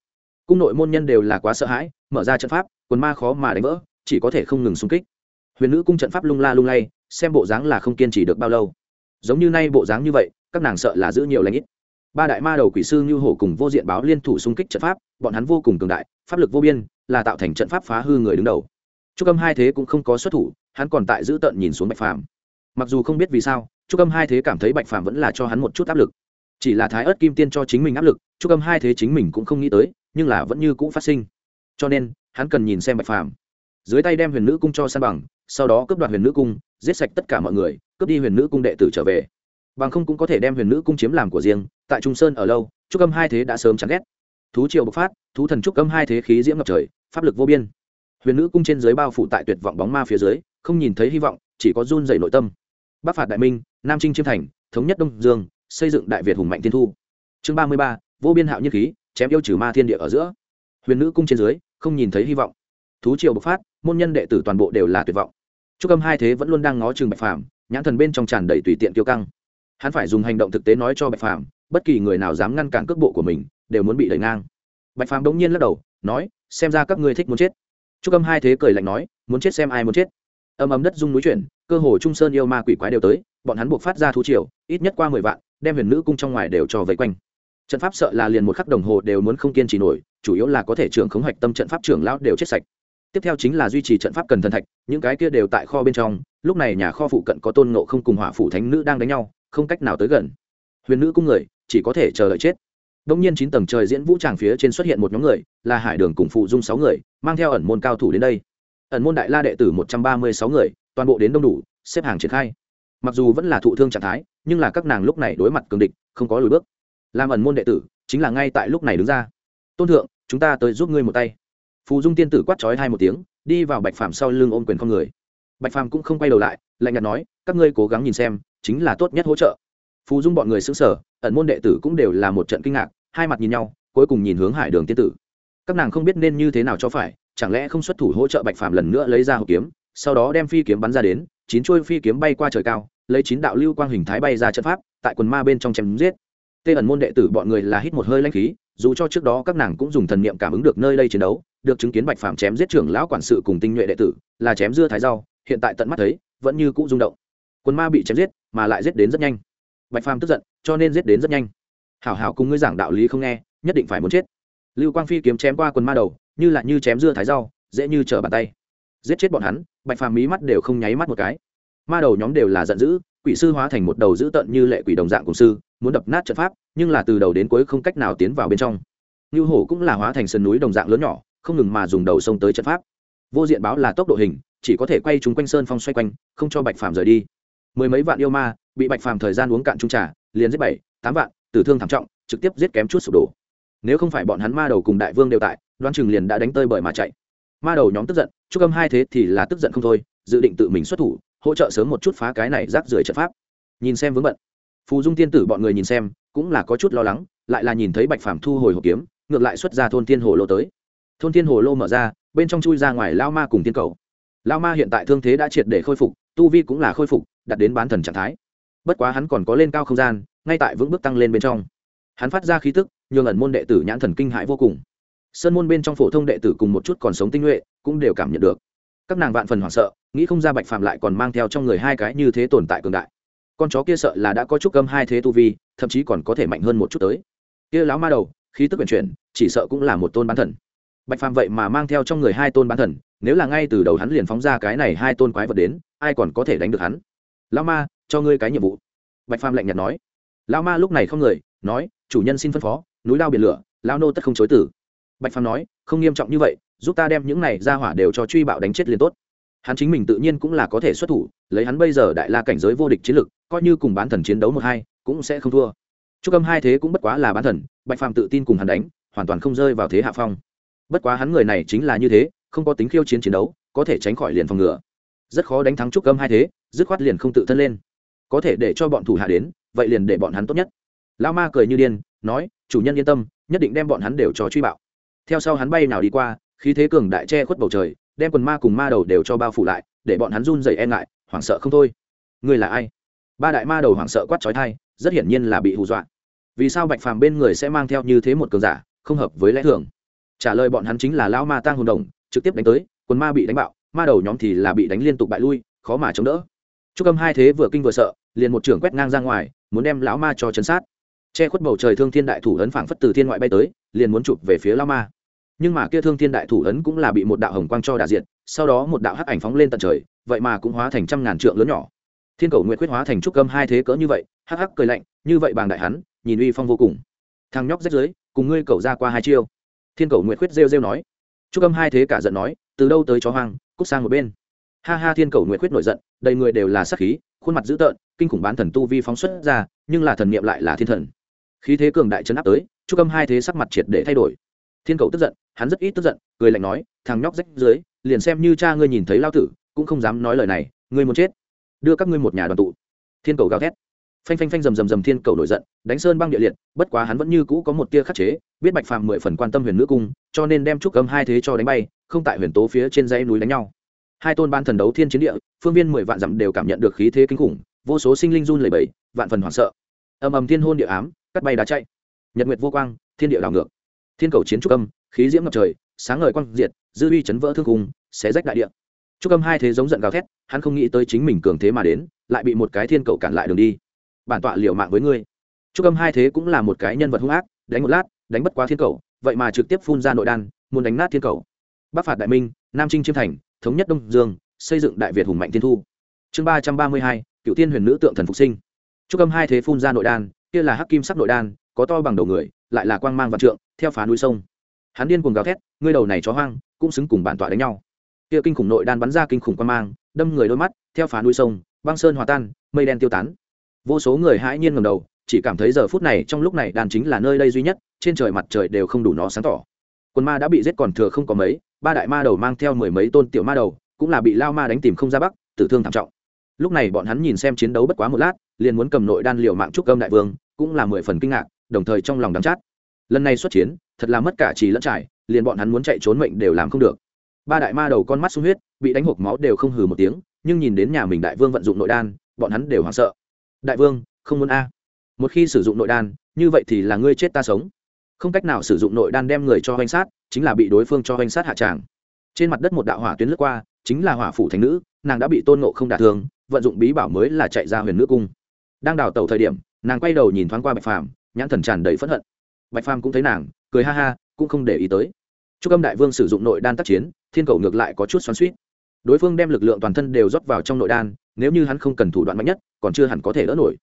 Cung nội môn nhân đều là quá sợ hãi, mở ra trận pháp, quần ma khó mà đánh vỡ, chỉ có thể không ngừng xung kích. Huyền nữ cung trận pháp lung la lung lay, xem bộ dáng là không kiên trì được bao lâu. Giống như nay bộ dáng như vậy, các nàng sợ là giữ nhiều lãnh ít. Ba đại ma đầu quỷ sư như hổ cùng vô diện báo liên thủ xung kích trận pháp, bọn hắn vô cùng cường đại, pháp lực vô biên, là tạo thành trận pháp phá hư người đứng đầu trúc âm hai thế cũng không có xuất thủ, hắn còn tại giữ tận nhìn xuống bạch phàm. Mặc dù không biết vì sao, trúc âm hai thế cảm thấy bạch phàm vẫn là cho hắn một chút áp lực. Chỉ là thái ớt kim tiên cho chính mình áp lực, trúc âm hai thế chính mình cũng không nghĩ tới, nhưng là vẫn như cũ phát sinh. Cho nên, hắn cần nhìn xem bạch phàm. Dưới tay đem huyền nữ cung cho san bằng, sau đó cướp đoạt huyền nữ cung, giết sạch tất cả mọi người, cướp đi huyền nữ cung đệ tử trở về. Bằng không cũng có thể đem huyền nữ cung chiếm làm của riêng, tại trung sơn ở lâu, trúc âm hai thế đã sớm chán ghét. Thú triều bộc phát, thú thần trúc âm hai thế khí diễm ngập trời, pháp lực vô biên huyền nữ cung trên dưới bao phủ tại tuyệt vọng bóng ma phía dưới, không nhìn thấy hy vọng, chỉ có run dày nội tâm. Bắc phạt đại minh, nam trinh chiêm thành, thống nhất đông dương, xây dựng đại việt hùng mạnh thiên thu. Chương ba mươi ba, vô biên hạo nhất khí, chém yêu trừ ma thiên địa ở giữa. Huyền nữ cung trên dưới, không nhìn thấy hy vọng. Thú triều bộc phát, môn nhân đệ tử toàn bộ đều là tuyệt vọng. Trúc âm hai thế vẫn luôn đang ngó chừng bạch phàm, nhãn thần bên trong tràn đầy tùy tiện tiêu căng. Hắn phải dùng hành động thực tế nói cho bạch phàm, bất kỳ người nào dám ngăn cản cước bộ của mình, đều muốn bị đẩy ngang. Bạch phàm đống nhiên lắc đầu, nói, xem ra các ngươi thích muốn chết trúc âm hai thế cười lạnh nói, muốn chết xem ai muốn chết. Âm ấm đất rung núi chuyển, cơ hồ trung sơn yêu ma quỷ quái đều tới, bọn hắn buộc phát ra thú triều, ít nhất qua mười vạn, đem huyền nữ cung trong ngoài đều cho vây quanh. Trận pháp sợ là liền một khắc đồng hồ đều muốn không kiên trì nổi, chủ yếu là có thể trưởng khống hoạch tâm trận pháp trưởng lão đều chết sạch. Tiếp theo chính là duy trì trận pháp cần thần thạch, những cái kia đều tại kho bên trong, lúc này nhà kho phụ cận có tôn nộ không cùng hỏa phủ thánh nữ đang đánh nhau, không cách nào tới gần. Huyền nữ cung người, chỉ có thể chờ đợi chết. Đông nhiên chín tầng trời diễn vũ tràng phía trên xuất hiện một nhóm người, là hải đường cùng phụ dung sáu người mang theo ẩn môn cao thủ đến đây. Ẩn môn đại la đệ tử một trăm ba mươi sáu người, toàn bộ đến đông đủ, xếp hàng triển khai. Mặc dù vẫn là thụ thương trạng thái, nhưng là các nàng lúc này đối mặt cường địch, không có lùi bước. Làm ẩn môn đệ tử, chính là ngay tại lúc này đứng ra. Tôn thượng, chúng ta tới giúp ngươi một tay. Phù dung tiên tử quát trói hai một tiếng, đi vào bạch phàm sau lưng ôm quyền con người. Bạch phàm cũng không quay đầu lại, lạnh nhạt nói, các ngươi cố gắng nhìn xem, chính là tốt nhất hỗ trợ. Phù dung bọn người xứng sở ẩn môn đệ tử cũng đều là một trận kinh ngạc, hai mặt nhìn nhau, cuối cùng nhìn hướng hải đường tiên tử các nàng không biết nên như thế nào cho phải, chẳng lẽ không xuất thủ hỗ trợ bạch phàm lần nữa lấy ra hộp kiếm, sau đó đem phi kiếm bắn ra đến, chín chuôi phi kiếm bay qua trời cao, lấy chín đạo lưu quang hình thái bay ra trận pháp, tại quần ma bên trong chém giết. Tê ẩn môn đệ tử bọn người là hít một hơi lanh khí, dù cho trước đó các nàng cũng dùng thần niệm cảm ứng được nơi đây chiến đấu, được chứng kiến bạch phàm chém giết trưởng lão quản sự cùng tinh nhuệ đệ tử, là chém dưa thái rau, hiện tại tận mắt thấy, vẫn như cũ rung động. Quân ma bị chém giết, mà lại giết đến rất nhanh. Bạch phàm tức giận, cho nên giết đến rất nhanh. Hảo hảo cùng ngươi giảng đạo lý không nghe, nhất định phải muốn chết lưu quang phi kiếm chém qua quần ma đầu, như là như chém dưa thái rau, dễ như trở bàn tay. Giết chết bọn hắn, bạch phàm mí mắt đều không nháy mắt một cái. Ma đầu nhóm đều là giận dữ, quỷ sư hóa thành một đầu dữ tợn như lệ quỷ đồng dạng cùng sư, muốn đập nát trận pháp, nhưng là từ đầu đến cuối không cách nào tiến vào bên trong. Như hổ cũng là hóa thành sườn núi đồng dạng lớn nhỏ, không ngừng mà dùng đầu sông tới trận pháp. Vô diện báo là tốc độ hình, chỉ có thể quay chúng quanh sơn phong xoay quanh, không cho bạch phàm rời đi. Mười mấy vạn yêu ma, bị bạch phàm thời gian uống cạn trung trà, liền giết bảy, tám vạn, tử thương thảm trọng, trực tiếp giết kém chút sụp đổ nếu không phải bọn hắn ma đầu cùng đại vương đều tại đoan chừng liền đã đánh tơi bởi mà chạy. Ma đầu nhóm tức giận, chúc âm hai thế thì là tức giận không thôi, dự định tự mình xuất thủ, hỗ trợ sớm một chút phá cái này rác rưởi trận pháp. Nhìn xem vướng bận. Phù dung tiên tử bọn người nhìn xem, cũng là có chút lo lắng, lại là nhìn thấy bạch phàm thu hồi hộp kiếm, ngược lại xuất ra thôn thiên hồ lô tới. Thôn thiên hồ lô mở ra, bên trong chui ra ngoài lao ma cùng tiên cầu. Lao ma hiện tại thương thế đã triệt để khôi phục, tu vi cũng là khôi phục đặt đến bán thần trạng thái. Bất quá hắn còn có lên cao không gian, ngay tại vững bước tăng lên bên trong. Hắn phát ra khí tức nhường ẩn môn đệ tử nhãn thần kinh hãi vô cùng. Sơn môn bên trong phổ thông đệ tử cùng một chút còn sống tinh nhuệ cũng đều cảm nhận được. Các nàng vạn phần hoảng sợ, nghĩ không ra bạch phàm lại còn mang theo trong người hai cái như thế tồn tại cường đại. Con chó kia sợ là đã có chút gâm hai thế tu vi, thậm chí còn có thể mạnh hơn một chút tới. Kia láo ma đầu, khí tức vận chuyển, chỉ sợ cũng là một tôn bán thần. Bạch phàm vậy mà mang theo trong người hai tôn bán thần, nếu là ngay từ đầu hắn liền phóng ra cái này hai tôn quái vật đến, ai còn có thể đánh được hắn? Lao ma, cho ngươi cái nhiệm vụ. Bạch phàm lạnh nhạt nói. Lao ma lúc này không người, nói, chủ nhân xin phân phó núi lao biển lửa lao nô tất không chối tử bạch phàm nói, không nghiêm trọng như vậy, giúp ta đem những này ra hỏa đều cho truy bạo đánh chết liền tốt. Hắn chính mình tự nhiên cũng là có thể xuất thủ, lấy hắn bây giờ đại la cảnh giới vô địch chiến lực, coi như cùng bán thần chiến đấu một hai, cũng sẽ không thua. Chúc âm hai thế cũng bất quá là bán thần, bạch phàm tự tin cùng hắn đánh, hoàn toàn không rơi vào thế hạ phong. Bất quá hắn người này chính là như thế, không có tính khiêu chiến chiến đấu, có thể tránh khỏi liền phòng ngừa. Rất khó đánh thắng trúc âm hai thế, dứt khoát liền không tự thân lên. Có thể để cho bọn thủ hạ đến, vậy liền để bọn hắn tốt nhất lao ma cười như điên, nói, chủ nhân yên tâm, nhất định đem bọn hắn đều cho truy bạo. Theo sau hắn bay nào đi qua, khí thế cường đại che khuất bầu trời, đem quần ma cùng ma đầu đều cho bao phủ lại, để bọn hắn run dày e ngại, hoảng sợ không thôi. Người là ai? Ba đại ma đầu hoảng sợ quát trói thai rất hiển nhiên là bị hù dọa. Vì sao bạch phàm bên người sẽ mang theo như thế một cường giả, không hợp với lẽ thường? Trả lời bọn hắn chính là lão ma tang hồn đồng, trực tiếp đánh tới, quần ma bị đánh bạo, ma đầu nhóm thì là bị đánh liên tục bại lui, khó mà chống đỡ. Trúc âm hai thế vừa kinh vừa sợ, liền một trưởng quét ngang ra ngoài, muốn đem lão ma cho chấn sát che khuất bầu trời thương thiên đại thủ ấn phảng phất từ thiên ngoại bay tới, liền muốn chụp về phía lão ma. Nhưng mà kia thương thiên đại thủ ấn cũng là bị một đạo hồng quang cho đà diện sau đó một đạo hắc ảnh phóng lên tận trời, vậy mà cũng hóa thành trăm ngàn trượng lớn nhỏ. Thiên cầu nguyện quyết hóa thành trúc âm hai thế cỡ như vậy, hắc hắc cười lạnh, như vậy bàng đại hắn, nhìn uy phong vô cùng. Thằng nhóc rách dưới cùng ngươi cầu ra qua hai chiêu. Thiên cầu nguyện quyết rêu rêu nói. Trúc âm hai thế cả giận nói, từ đâu tới chó hoang, cút sang một bên. Ha ha, thiên cầu nguyện quyết nổi giận, đầy người đều là sắc khí, khuôn mặt dữ tợn, kinh khủng bán thần tu vi phóng xuất ra, nhưng là thần niệm lại là thiên thần khí thế cường đại chấn áp tới, chu âm hai thế sắc mặt triệt để thay đổi. Thiên cầu tức giận, hắn rất ít tức giận, cười lạnh nói, thằng nhóc rách dưới, liền xem như cha ngươi nhìn thấy lao tử, cũng không dám nói lời này, ngươi muốn chết, đưa các ngươi một nhà đoàn tụ. Thiên cầu gào thét. Phanh phanh phanh rầm rầm rầm thiên cầu nổi giận, đánh sơn băng địa liệt, bất quá hắn vẫn như cũ có một tia khắc chế, biết bạch phàm mười phần quan tâm huyền nữ cung, cho nên đem trúc cấm hai thế cho đánh bay, không tại huyền tố phía trên dãy núi đánh nhau. Hai tôn ban thần đấu thiên chiến địa, phương viên mười vạn dặm đều cảm nhận được khí thế kinh khủng, vô số sinh linh run lẩy bẩy, vạn phần hoảng sợ. Ầm ầm thiên hôn địa ám cắt bay đá chạy. Nhật nguyệt vô quang, thiên địa đảo ngược. Thiên cầu chiến trúc âm, khí diễm ngập trời, sáng ngời quang diệt, dư uy chấn vỡ thương cung xé rách đại địa. Trúc âm hai thế giống giận gào thét, hắn không nghĩ tới chính mình cường thế mà đến, lại bị một cái thiên cầu cản lại đường đi. Bản tọa liều mạng với ngươi. Trúc âm hai thế cũng là một cái nhân vật hung ác, đánh một lát, đánh bất quá thiên cầu, vậy mà trực tiếp phun ra nội đan, muốn đánh nát thiên cầu. Bắc phạt đại minh, nam trinh chiêm thành, thống nhất đông dương, xây dựng đại việt hùng mạnh thiên thu. Chương ba trăm ba mươi hai, cựu tiên huyền nữ tượng thần phục sinh. Trúc âm hai thế phun ra nội đan kia là hắc kim sắc nội đan, có to bằng đầu người, lại là quang mang vạn trượng, theo phá núi sông. Hắn điên cuồng gào thét, ngươi đầu này chó hoang, cũng xứng cùng bản tọa đánh nhau. Kia kinh khủng nội đan bắn ra kinh khủng quang mang, đâm người đôi mắt, theo phá núi sông, băng sơn hòa tan, mây đen tiêu tán. Vô số người hãi nhiên ngầm đầu, chỉ cảm thấy giờ phút này trong lúc này đàn chính là nơi đây duy nhất, trên trời mặt trời đều không đủ nó sáng tỏ. Quân ma đã bị giết còn thừa không có mấy, ba đại ma đầu mang theo mười mấy tôn tiểu ma đầu, cũng là bị lao ma đánh tìm không ra bắc, tử thương thảm trọng. Lúc này bọn hắn nhìn xem chiến đấu bất quá một lát, liền muốn cầm nội đan liều mạng trúc âm đại vương cũng là mười phần kinh ngạc, đồng thời trong lòng đắm chát. Lần này xuất chiến, thật là mất cả trì lẫn trải, liền bọn hắn muốn chạy trốn mệnh đều làm không được. Ba đại ma đầu con mắt sung huyết, bị đánh hộp máu đều không hừ một tiếng, nhưng nhìn đến nhà mình đại vương vận dụng nội đan, bọn hắn đều hoảng sợ. Đại vương, không muốn a. Một khi sử dụng nội đan, như vậy thì là ngươi chết ta sống. Không cách nào sử dụng nội đan đem người cho hoành sát, chính là bị đối phương cho hoành sát hạ tràng. Trên mặt đất một đạo hỏa tuyến lướt qua, chính là hỏa phủ thành nữ, nàng đã bị tôn nộ không đả thương, vận dụng bí bảo mới là chạy ra huyền nữ cung. Đang đào tẩu thời điểm nàng quay đầu nhìn thoáng qua bạch phàm, nhãn thần tràn đầy phẫn hận. Bạch phàm cũng thấy nàng, cười ha ha, cũng không để ý tới. Chúc âm đại vương sử dụng nội đan tác chiến, thiên cầu ngược lại có chút xoắn suýt đối phương đem lực lượng toàn thân đều rót vào trong nội đan, nếu như hắn không cần thủ đoạn mạnh nhất, còn chưa hẳn có thể đỡ nổi.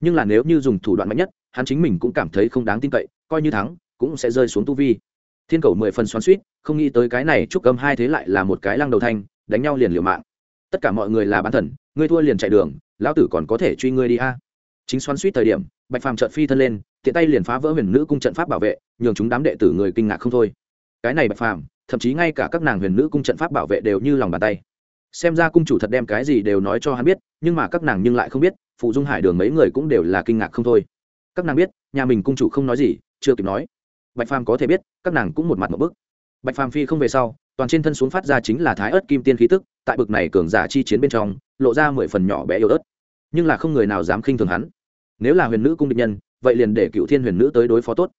Nhưng là nếu như dùng thủ đoạn mạnh nhất, hắn chính mình cũng cảm thấy không đáng tin cậy, coi như thắng, cũng sẽ rơi xuống tu vi. Thiên cầu mười phần xoắn suýt không nghĩ tới cái này chúc âm hai thế lại là một cái lăng đầu thanh, đánh nhau liền liều mạng. Tất cả mọi người là bán thần, ngươi thua liền chạy đường, lão tử còn có thể truy ngươi đi a chính xoắn suýt thời điểm, bạch phàm trợn phi thân lên, tiện tay liền phá vỡ huyền nữ cung trận pháp bảo vệ, nhường chúng đám đệ tử người kinh ngạc không thôi. Cái này bạch phàm, thậm chí ngay cả các nàng huyền nữ cung trận pháp bảo vệ đều như lòng bàn tay. Xem ra cung chủ thật đem cái gì đều nói cho hắn biết, nhưng mà các nàng nhưng lại không biết phụ dung hải đường mấy người cũng đều là kinh ngạc không thôi. Các nàng biết, nhà mình cung chủ không nói gì, chưa kịp nói. Bạch phàm có thể biết, các nàng cũng một mặt một bức. Bạch phàm phi không về sau, toàn trên thân xuống phát ra chính là thái ớt kim tiên khí tức, tại bực này cường giả chi chiến bên trong, lộ ra mười phần nhỏ bé yếu ớt. Nhưng là không người nào dám khinh thường hắn nếu là huyền nữ cung địch nhân, vậy liền để cựu thiên huyền nữ tới đối phó tốt.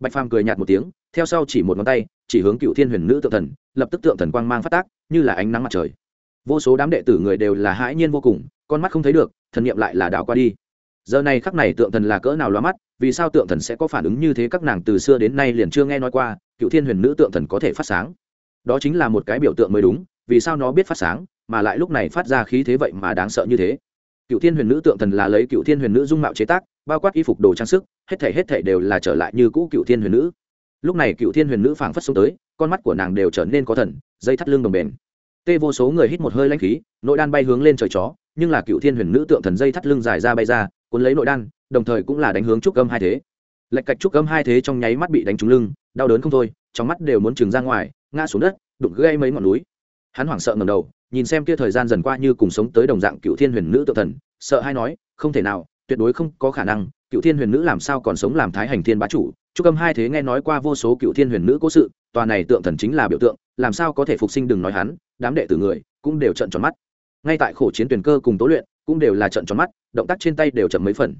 Bạch phàm cười nhạt một tiếng, theo sau chỉ một ngón tay, chỉ hướng cựu thiên huyền nữ tượng thần, lập tức tượng thần quang mang phát tác, như là ánh nắng mặt trời. Vô số đám đệ tử người đều là hãi nhiên vô cùng, con mắt không thấy được, thần niệm lại là đảo qua đi. Giờ này khắc này tượng thần là cỡ nào loa mắt, vì sao tượng thần sẽ có phản ứng như thế các nàng từ xưa đến nay liền chưa nghe nói qua, cựu thiên huyền nữ tượng thần có thể phát sáng. Đó chính là một cái biểu tượng mới đúng, vì sao nó biết phát sáng, mà lại lúc này phát ra khí thế vậy mà đáng sợ như thế? Cựu thiên huyền nữ tượng thần là lấy cựu thiên huyền nữ dung mạo chế tác, bao quát y phục đồ trang sức, hết thể hết thể đều là trở lại như cũ cựu thiên huyền nữ. Lúc này cựu thiên huyền nữ phảng phất xuống tới, con mắt của nàng đều trở nên có thần, dây thắt lưng đồng bền. Tê vô số người hít một hơi lãnh khí, nội đan bay hướng lên trời chó, nhưng là cựu thiên huyền nữ tượng thần dây thắt lưng dài ra bay ra, cuốn lấy nội đan, đồng thời cũng là đánh hướng trúc âm hai thế. Lệch cạch trúc âm hai thế trong nháy mắt bị đánh trúng lưng, đau đớn không thôi, trong mắt đều muốn trừng ra ngoài, ngã xuống đất, đụng gây mấy ngọn núi. Hắn hoảng sợ ngầm đầu nhìn xem kia thời gian dần qua như cùng sống tới đồng dạng cựu thiên huyền nữ tự thần, sợ hay nói, không thể nào, tuyệt đối không có khả năng, cựu thiên huyền nữ làm sao còn sống làm thái hành thiên bá chủ? Chúc âm hai thế nghe nói qua vô số cựu thiên huyền nữ cố sự, tòa này tượng thần chính là biểu tượng, làm sao có thể phục sinh đừng nói hắn, đám đệ tử người cũng đều trận tròn mắt. Ngay tại khổ chiến tuyển cơ cùng tố luyện, cũng đều là trận tròn mắt, động tác trên tay đều chậm mấy phần.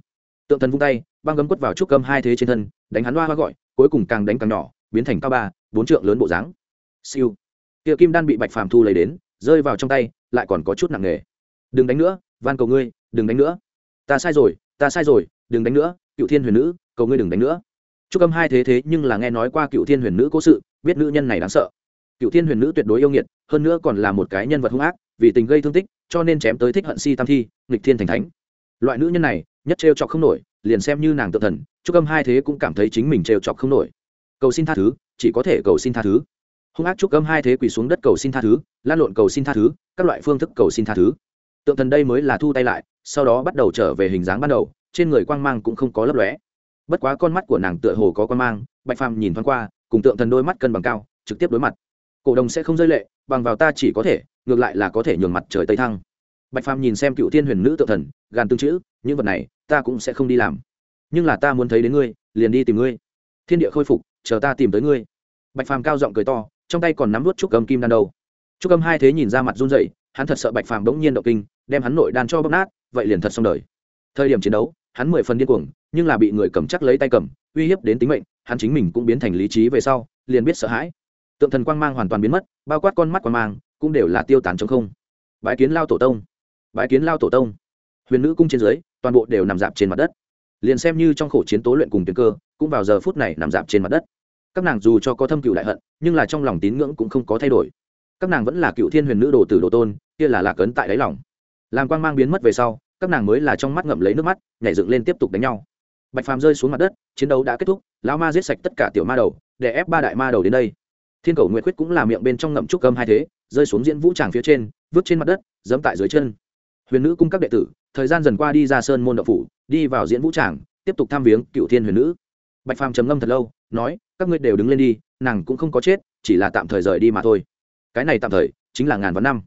Tượng thần vung tay, băng gấm quất vào trúc âm hai thế trên thân, đánh hắn hoa hoa gọi, cuối cùng càng đánh càng nhỏ, biến thành cao ba, bốn trượng lớn bộ dáng. Siêu. Kia kim đan bị bạch phàm thu lấy đến rơi vào trong tay, lại còn có chút nặng nề. Đừng đánh nữa, van cầu ngươi, đừng đánh nữa. Ta sai rồi, ta sai rồi, đừng đánh nữa, cựu thiên huyền nữ, cầu ngươi đừng đánh nữa. Chúc âm hai thế thế nhưng là nghe nói qua cựu thiên huyền nữ cố sự, biết nữ nhân này đáng sợ. Cựu thiên huyền nữ tuyệt đối yêu nghiệt, hơn nữa còn là một cái nhân vật hung ác, vì tình gây thương tích, cho nên chém tới thích hận si tam thi, nghịch thiên thành thánh. Loại nữ nhân này, nhất trêu chọc không nổi, liền xem như nàng tự thần chúc âm hai thế cũng cảm thấy chính mình trêu chọc không nổi. Cầu xin tha thứ, chỉ có thể cầu xin tha thứ hung ác trúc âm hai thế quỳ xuống đất cầu xin tha thứ, lan lộn cầu xin tha thứ, các loại phương thức cầu xin tha thứ. Tượng thần đây mới là thu tay lại, sau đó bắt đầu trở về hình dáng ban đầu, trên người quang mang cũng không có lấp lóe. Bất quá con mắt của nàng tựa hồ có quang mang, bạch phàm nhìn thoáng qua, cùng tượng thần đôi mắt cân bằng cao, trực tiếp đối mặt. Cổ đồng sẽ không rơi lệ, bằng vào ta chỉ có thể, ngược lại là có thể nhường mặt trời tây thăng. Bạch phàm nhìn xem cựu thiên huyền nữ tượng thần, gàn tương chữ, những vật này, ta cũng sẽ không đi làm. Nhưng là ta muốn thấy đến ngươi, liền đi tìm ngươi. Thiên địa khôi phục, chờ ta tìm tới ngươi. Bạch phàm cao giọng cười to trong tay còn nắm vút trúc âm kim đan đâu. Trúc âm hai thế nhìn ra mặt run rẩy, hắn thật sợ bạch phàm bỗng nhiên động kinh, đem hắn nội đan cho bóp nát, vậy liền thật xong đời. Thời điểm chiến đấu, hắn mười phần điên cuồng, nhưng là bị người cầm chắc lấy tay cầm, uy hiếp đến tính mệnh, hắn chính mình cũng biến thành lý trí về sau, liền biết sợ hãi. Tượng thần quang mang hoàn toàn biến mất, bao quát con mắt quang mang, cũng đều là tiêu tán trong không. Bãi kiến lao tổ tông. Bãi kiến lao tổ tông. Huyền nữ cung trên dưới, toàn bộ đều nằm dạp trên mặt đất. Liền xem như trong khổ chiến tố luyện cùng tuyến cơ, cũng vào giờ phút này nằm dạp trên mặt đất các nàng dù cho có thâm cựu đại hận, nhưng là trong lòng tín ngưỡng cũng không có thay đổi. Các nàng vẫn là cựu thiên huyền nữ đồ tử đồ tôn, kia là lạc ấn tại đáy lòng. Làm quang mang biến mất về sau, các nàng mới là trong mắt ngậm lấy nước mắt, nhảy dựng lên tiếp tục đánh nhau. Bạch phàm rơi xuống mặt đất, chiến đấu đã kết thúc, lão ma giết sạch tất cả tiểu ma đầu, để ép ba đại ma đầu đến đây. Thiên cầu nguyệt quyết cũng là miệng bên trong ngậm trúc cơm hai thế, rơi xuống diễn vũ tràng phía trên, vứt trên mặt đất dẫm tại dưới chân. Huyền nữ cung các đệ tử, thời gian dần qua đi ra sơn môn đậu phủ, đi vào diễn vũ tràng, tiếp tục tham viếng cựu thiên huyền nữ bạch phàm trầm ngâm thật lâu, nói, các ngươi đều đứng lên đi, nàng cũng không có chết, chỉ là tạm thời rời đi mà thôi. Cái này tạm thời, chính là ngàn vạn năm.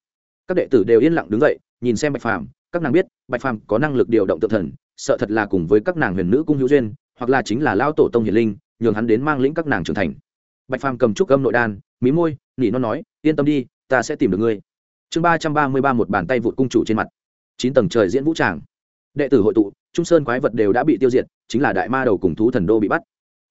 Các đệ tử đều yên lặng đứng dậy, nhìn xem bạch phàm. Các nàng biết, bạch phàm có năng lực điều động tự thần, sợ thật là cùng với các nàng huyền nữ cung hữu duyên, hoặc là chính là lao tổ tông hiền linh, nhường hắn đến mang lĩnh các nàng trưởng thành. Bạch phàm cầm trúc âm nội đan, mí môi, nỉ nó nói, yên tâm đi, ta sẽ tìm được ngươi. Chương ba trăm ba mươi ba một bàn tay vụt cung chủ trên mặt. Chín tầng trời diễn vũ tràng. Đệ tử hội tụ, trung sơn quái vật đều đã bị tiêu diệt chính là đại ma đầu cùng thú thần đô bị bắt.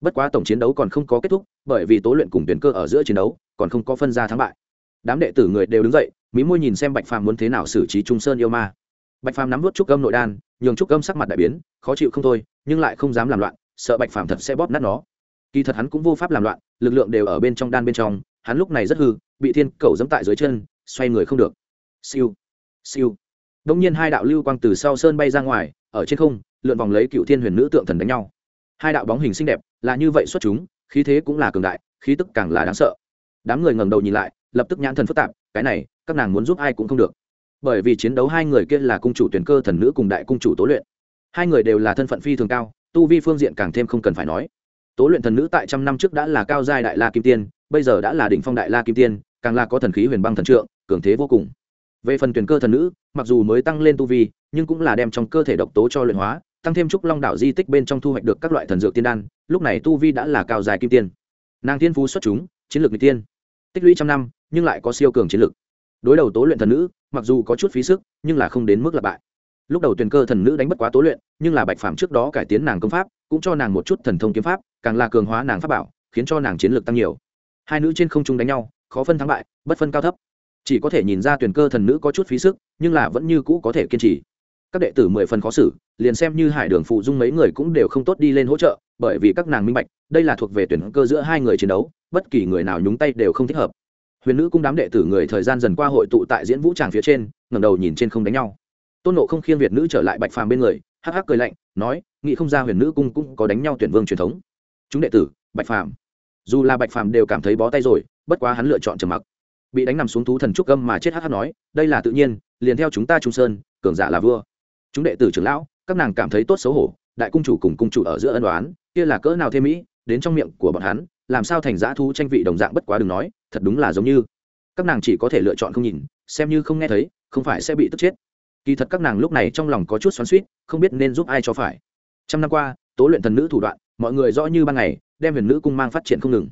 Bất quá tổng chiến đấu còn không có kết thúc, bởi vì tố luyện cùng tuyển cơ ở giữa chiến đấu, còn không có phân ra thắng bại. Đám đệ tử người đều đứng dậy, mí môi nhìn xem bạch phàm muốn thế nào xử trí trung sơn yêu ma. Bạch phàm nắm vút trúc âm nội đan, nhường trúc âm sắc mặt đại biến, khó chịu không thôi, nhưng lại không dám làm loạn, sợ bạch phàm thật sẽ bóp nát nó. Kỳ thật hắn cũng vô pháp làm loạn, lực lượng đều ở bên trong đan bên trong, hắn lúc này rất hư, bị thiên cầu dẫm tại dưới chân, xoay người không được. Siêu siêu. Đông nhiên hai đạo lưu quang từ sau sơn bay ra ngoài, ở trên không lượn vòng lấy cựu thiên huyền nữ tượng thần đánh nhau. Hai đạo bóng hình xinh đẹp, là như vậy xuất chúng, khí thế cũng là cường đại, khí tức càng là đáng sợ. Đám người ngẩng đầu nhìn lại, lập tức nhãn thần phức tạp, cái này, các nàng muốn giúp ai cũng không được. Bởi vì chiến đấu hai người kia là cung chủ tuyển cơ thần nữ cùng đại cung chủ tố luyện. Hai người đều là thân phận phi thường cao, tu vi phương diện càng thêm không cần phải nói. Tố luyện thần nữ tại trăm năm trước đã là cao giai đại la kim tiên, bây giờ đã là đỉnh phong đại la kim tiên, càng là có thần khí huyền băng thần trượng, cường thế vô cùng. Về phần tuyển cơ thần nữ, mặc dù mới tăng lên tu vi, nhưng cũng là đem trong cơ thể độc tố cho luyện hóa tăng thêm trúc long đảo di tích bên trong thu hoạch được các loại thần dược tiên đan, lúc này tu vi đã là cao dài kim tiên. Nàng tiên phú xuất chúng, chiến lược n tiên. Tích lũy trăm năm, nhưng lại có siêu cường chiến lược. Đối đầu tố luyện thần nữ, mặc dù có chút phí sức, nhưng là không đến mức là bại. Lúc đầu tuyền cơ thần nữ đánh bất quá tố luyện, nhưng là bạch phàm trước đó cải tiến nàng công pháp, cũng cho nàng một chút thần thông kiếm pháp, càng là cường hóa nàng pháp bảo, khiến cho nàng chiến lược tăng nhiều. Hai nữ trên không trung đánh nhau, khó phân thắng bại, bất phân cao thấp. Chỉ có thể nhìn ra tuyển cơ thần nữ có chút phí sức, nhưng là vẫn như cũ có thể kiên trì các đệ tử mười phần khó xử, liền xem như hải đường phụ dung mấy người cũng đều không tốt đi lên hỗ trợ, bởi vì các nàng minh bạch, đây là thuộc về tuyển cơ giữa hai người chiến đấu, bất kỳ người nào nhúng tay đều không thích hợp. Huyền nữ cung đám đệ tử người thời gian dần qua hội tụ tại diễn vũ tràng phía trên, ngẩng đầu nhìn trên không đánh nhau. Tôn nộ không khiêng việt nữ trở lại bạch phàm bên người, hắc hắc cười lạnh, nói, nghĩ không ra huyền nữ cung cũng có đánh nhau tuyển vương truyền thống. Chúng đệ tử, bạch phàm. Dù là bạch phàm đều cảm thấy bó tay rồi, bất quá hắn lựa chọn trầm mặc. Bị đánh nằm xuống thú thần trúc âm mà chết hắc hắc nói, đây là tự nhiên, liền theo chúng ta trung sơn, cường giả là vua chúng đệ tử trưởng lão, các nàng cảm thấy tốt xấu hổ, đại cung chủ cùng cung chủ ở giữa ân đoán kia là cỡ nào thêm mỹ, đến trong miệng của bọn hắn, làm sao thành giã thu tranh vị đồng dạng bất quá đừng nói, thật đúng là giống như. Các nàng chỉ có thể lựa chọn không nhìn, xem như không nghe thấy, không phải sẽ bị tức chết. Kỳ thật các nàng lúc này trong lòng có chút xoắn suýt không biết nên giúp ai cho phải. Trăm năm qua, tố luyện thần nữ thủ đoạn, mọi người rõ như ban ngày, đem huyền nữ cung mang phát triển không ngừng.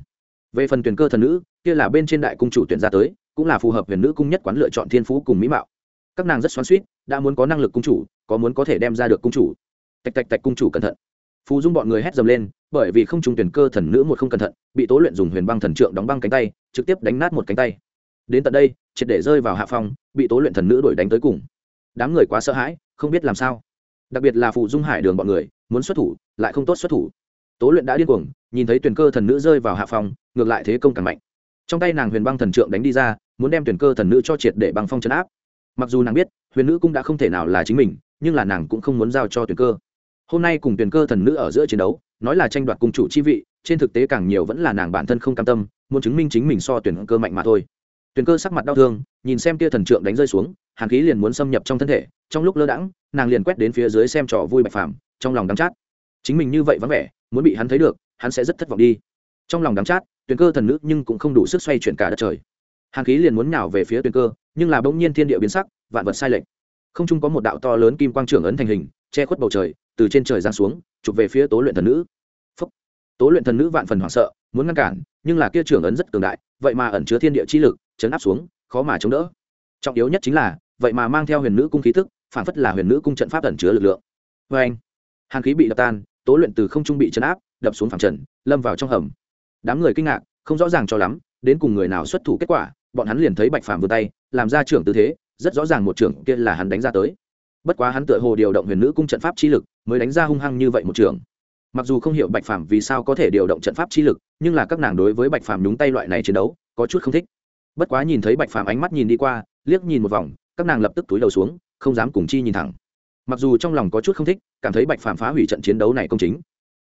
Về phần tuyển cơ thần nữ, kia là bên trên đại cung chủ tuyển ra tới, cũng là phù hợp huyền nữ cung nhất quán lựa chọn thiên phú cùng mỹ mạo các nàng rất xoắn suýt, đã muốn có năng lực cung chủ, có muốn có thể đem ra được cung chủ. Tạch tạch tạch cung chủ cẩn thận. Phù dung bọn người hét dầm lên, bởi vì không trùng tuyển cơ thần nữ một không cẩn thận, bị tố luyện dùng huyền băng thần trượng đóng băng cánh tay, trực tiếp đánh nát một cánh tay. Đến tận đây, triệt để rơi vào hạ phong, bị tố luyện thần nữ đuổi đánh tới cùng. Đám người quá sợ hãi, không biết làm sao. Đặc biệt là phù dung hải đường bọn người, muốn xuất thủ, lại không tốt xuất thủ. Tố luyện đã điên cuồng, nhìn thấy tuyển cơ thần nữ rơi vào hạ phong, ngược lại thế công càng mạnh. Trong tay nàng huyền băng thần trượng đánh đi ra, muốn đem tuyển cơ thần nữ cho triệt để băng phong chấn áp mặc dù nàng biết, huyền nữ cũng đã không thể nào là chính mình, nhưng là nàng cũng không muốn giao cho Tuyền cơ. Hôm nay cùng Tuyền cơ thần nữ ở giữa chiến đấu, nói là tranh đoạt cung chủ chi vị, trên thực tế càng nhiều vẫn là nàng bản thân không cam tâm, muốn chứng minh chính mình so tuyển cơ mạnh mà thôi. Tuyển cơ sắc mặt đau thương, nhìn xem tia thần trượng đánh rơi xuống, hàn khí liền muốn xâm nhập trong thân thể, trong lúc lơ đãng, nàng liền quét đến phía dưới xem trò vui bạch phàm, trong lòng đắm chát. Chính mình như vậy vắng vẻ, muốn bị hắn thấy được, hắn sẽ rất thất vọng đi. Trong lòng đắm chát, tuyển cơ thần nữ nhưng cũng không đủ sức xoay chuyển cả đất trời hàn khí liền muốn nhào về phía tuyền cơ, nhưng là bỗng nhiên thiên địa biến sắc, vạn vật sai lệch. Không chung có một đạo to lớn kim quang trưởng ấn thành hình, che khuất bầu trời, từ trên trời giáng xuống, chụp về phía tố luyện thần nữ. Phúc. tố luyện thần nữ vạn phần hoảng sợ, muốn ngăn cản, nhưng là kia trưởng ấn rất cường đại, vậy mà ẩn chứa thiên địa chi lực, chấn áp xuống, khó mà chống đỡ. Trọng yếu nhất chính là, vậy mà mang theo huyền nữ cung khí thức, phản phất là huyền nữ cung trận pháp ẩn chứa lực lượng. Vê anh. Hàn khí bị đập tan, tố luyện từ không trung bị chấn áp, đập xuống phẳng trần, lâm vào trong hầm. Đám người kinh ngạc, không rõ ràng cho lắm, đến cùng người nào xuất thủ kết quả bọn hắn liền thấy bạch phàm vươn tay, làm ra trưởng tư thế, rất rõ ràng một trưởng kia là hắn đánh ra tới. Bất quá hắn tựa hồ điều động huyền nữ cung trận pháp chi lực, mới đánh ra hung hăng như vậy một trưởng. Mặc dù không hiểu bạch phàm vì sao có thể điều động trận pháp chi lực, nhưng là các nàng đối với bạch phàm nhúng tay loại này chiến đấu, có chút không thích. Bất quá nhìn thấy bạch phàm ánh mắt nhìn đi qua, liếc nhìn một vòng, các nàng lập tức túi đầu xuống, không dám cùng chi nhìn thẳng. Mặc dù trong lòng có chút không thích, cảm thấy bạch phàm phá hủy trận chiến đấu này công chính,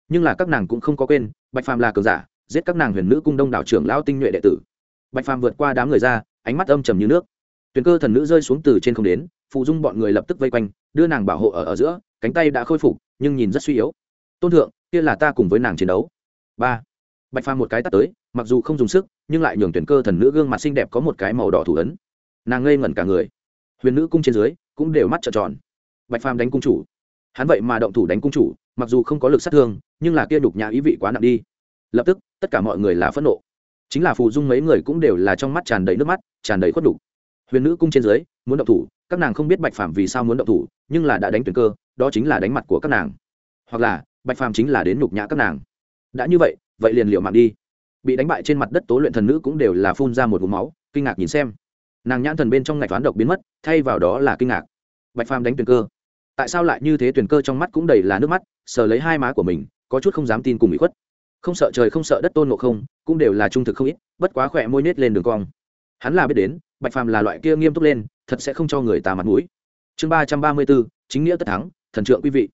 nhưng là các nàng cũng không có quên, bạch phàm là cường giả, giết các nàng huyền nữ cung đông đảo trưởng lao tinh nhuệ đệ tử bạch phàm vượt qua đám người ra, ánh mắt âm trầm như nước. Tuyền cơ thần nữ rơi xuống từ trên không đến, phụ dung bọn người lập tức vây quanh, đưa nàng bảo hộ ở ở giữa, cánh tay đã khôi phục, nhưng nhìn rất suy yếu. Tôn thượng, kia là ta cùng với nàng chiến đấu. Ba. Bạch phàm một cái tắt tới, mặc dù không dùng sức, nhưng lại nhường tuyển cơ thần nữ gương mặt xinh đẹp có một cái màu đỏ thủ ấn. Nàng ngây ngẩn cả người. Huyền nữ cung trên dưới, cũng đều mắt trợn tròn. Bạch phàm đánh cung chủ. Hắn vậy mà động thủ đánh cung chủ, mặc dù không có lực sát thương, nhưng là kia đục nhà ý vị quá nặng đi. Lập tức, tất cả mọi người là phẫn nộ chính là phù dung mấy người cũng đều là trong mắt tràn đầy nước mắt, tràn đầy khuất đục huyền nữ cung trên dưới, muốn động thủ, các nàng không biết bạch phàm vì sao muốn động thủ, nhưng là đã đánh tuyển cơ, đó chính là đánh mặt của các nàng. Hoặc là, bạch phàm chính là đến nhục nhã các nàng. Đã như vậy vậy liền liệu mạng đi. Bị đánh bại trên mặt đất tố luyện thần nữ cũng đều là phun ra một vùng máu, kinh ngạc nhìn xem. Nàng nhãn thần bên trong ngạch toán độc biến mất, thay vào đó là kinh ngạc. Bạch phàm đánh tuyển cơ. Tại sao lại như thế tuyển cơ trong mắt cũng đầy là nước mắt, sờ lấy hai má của mình, có chút không dám tin cùng bị khuất không sợ trời không sợ đất tôn ngộ không, cũng đều là trung thực không ít, bất quá khỏe môi nết lên đường cong. Hắn là biết đến, bạch phàm là loại kia nghiêm túc lên, thật sẽ không cho người ta mặt mũi. Chương ba trăm ba mươi bốn, chính nghĩa tất thắng, thần trượng quý vị.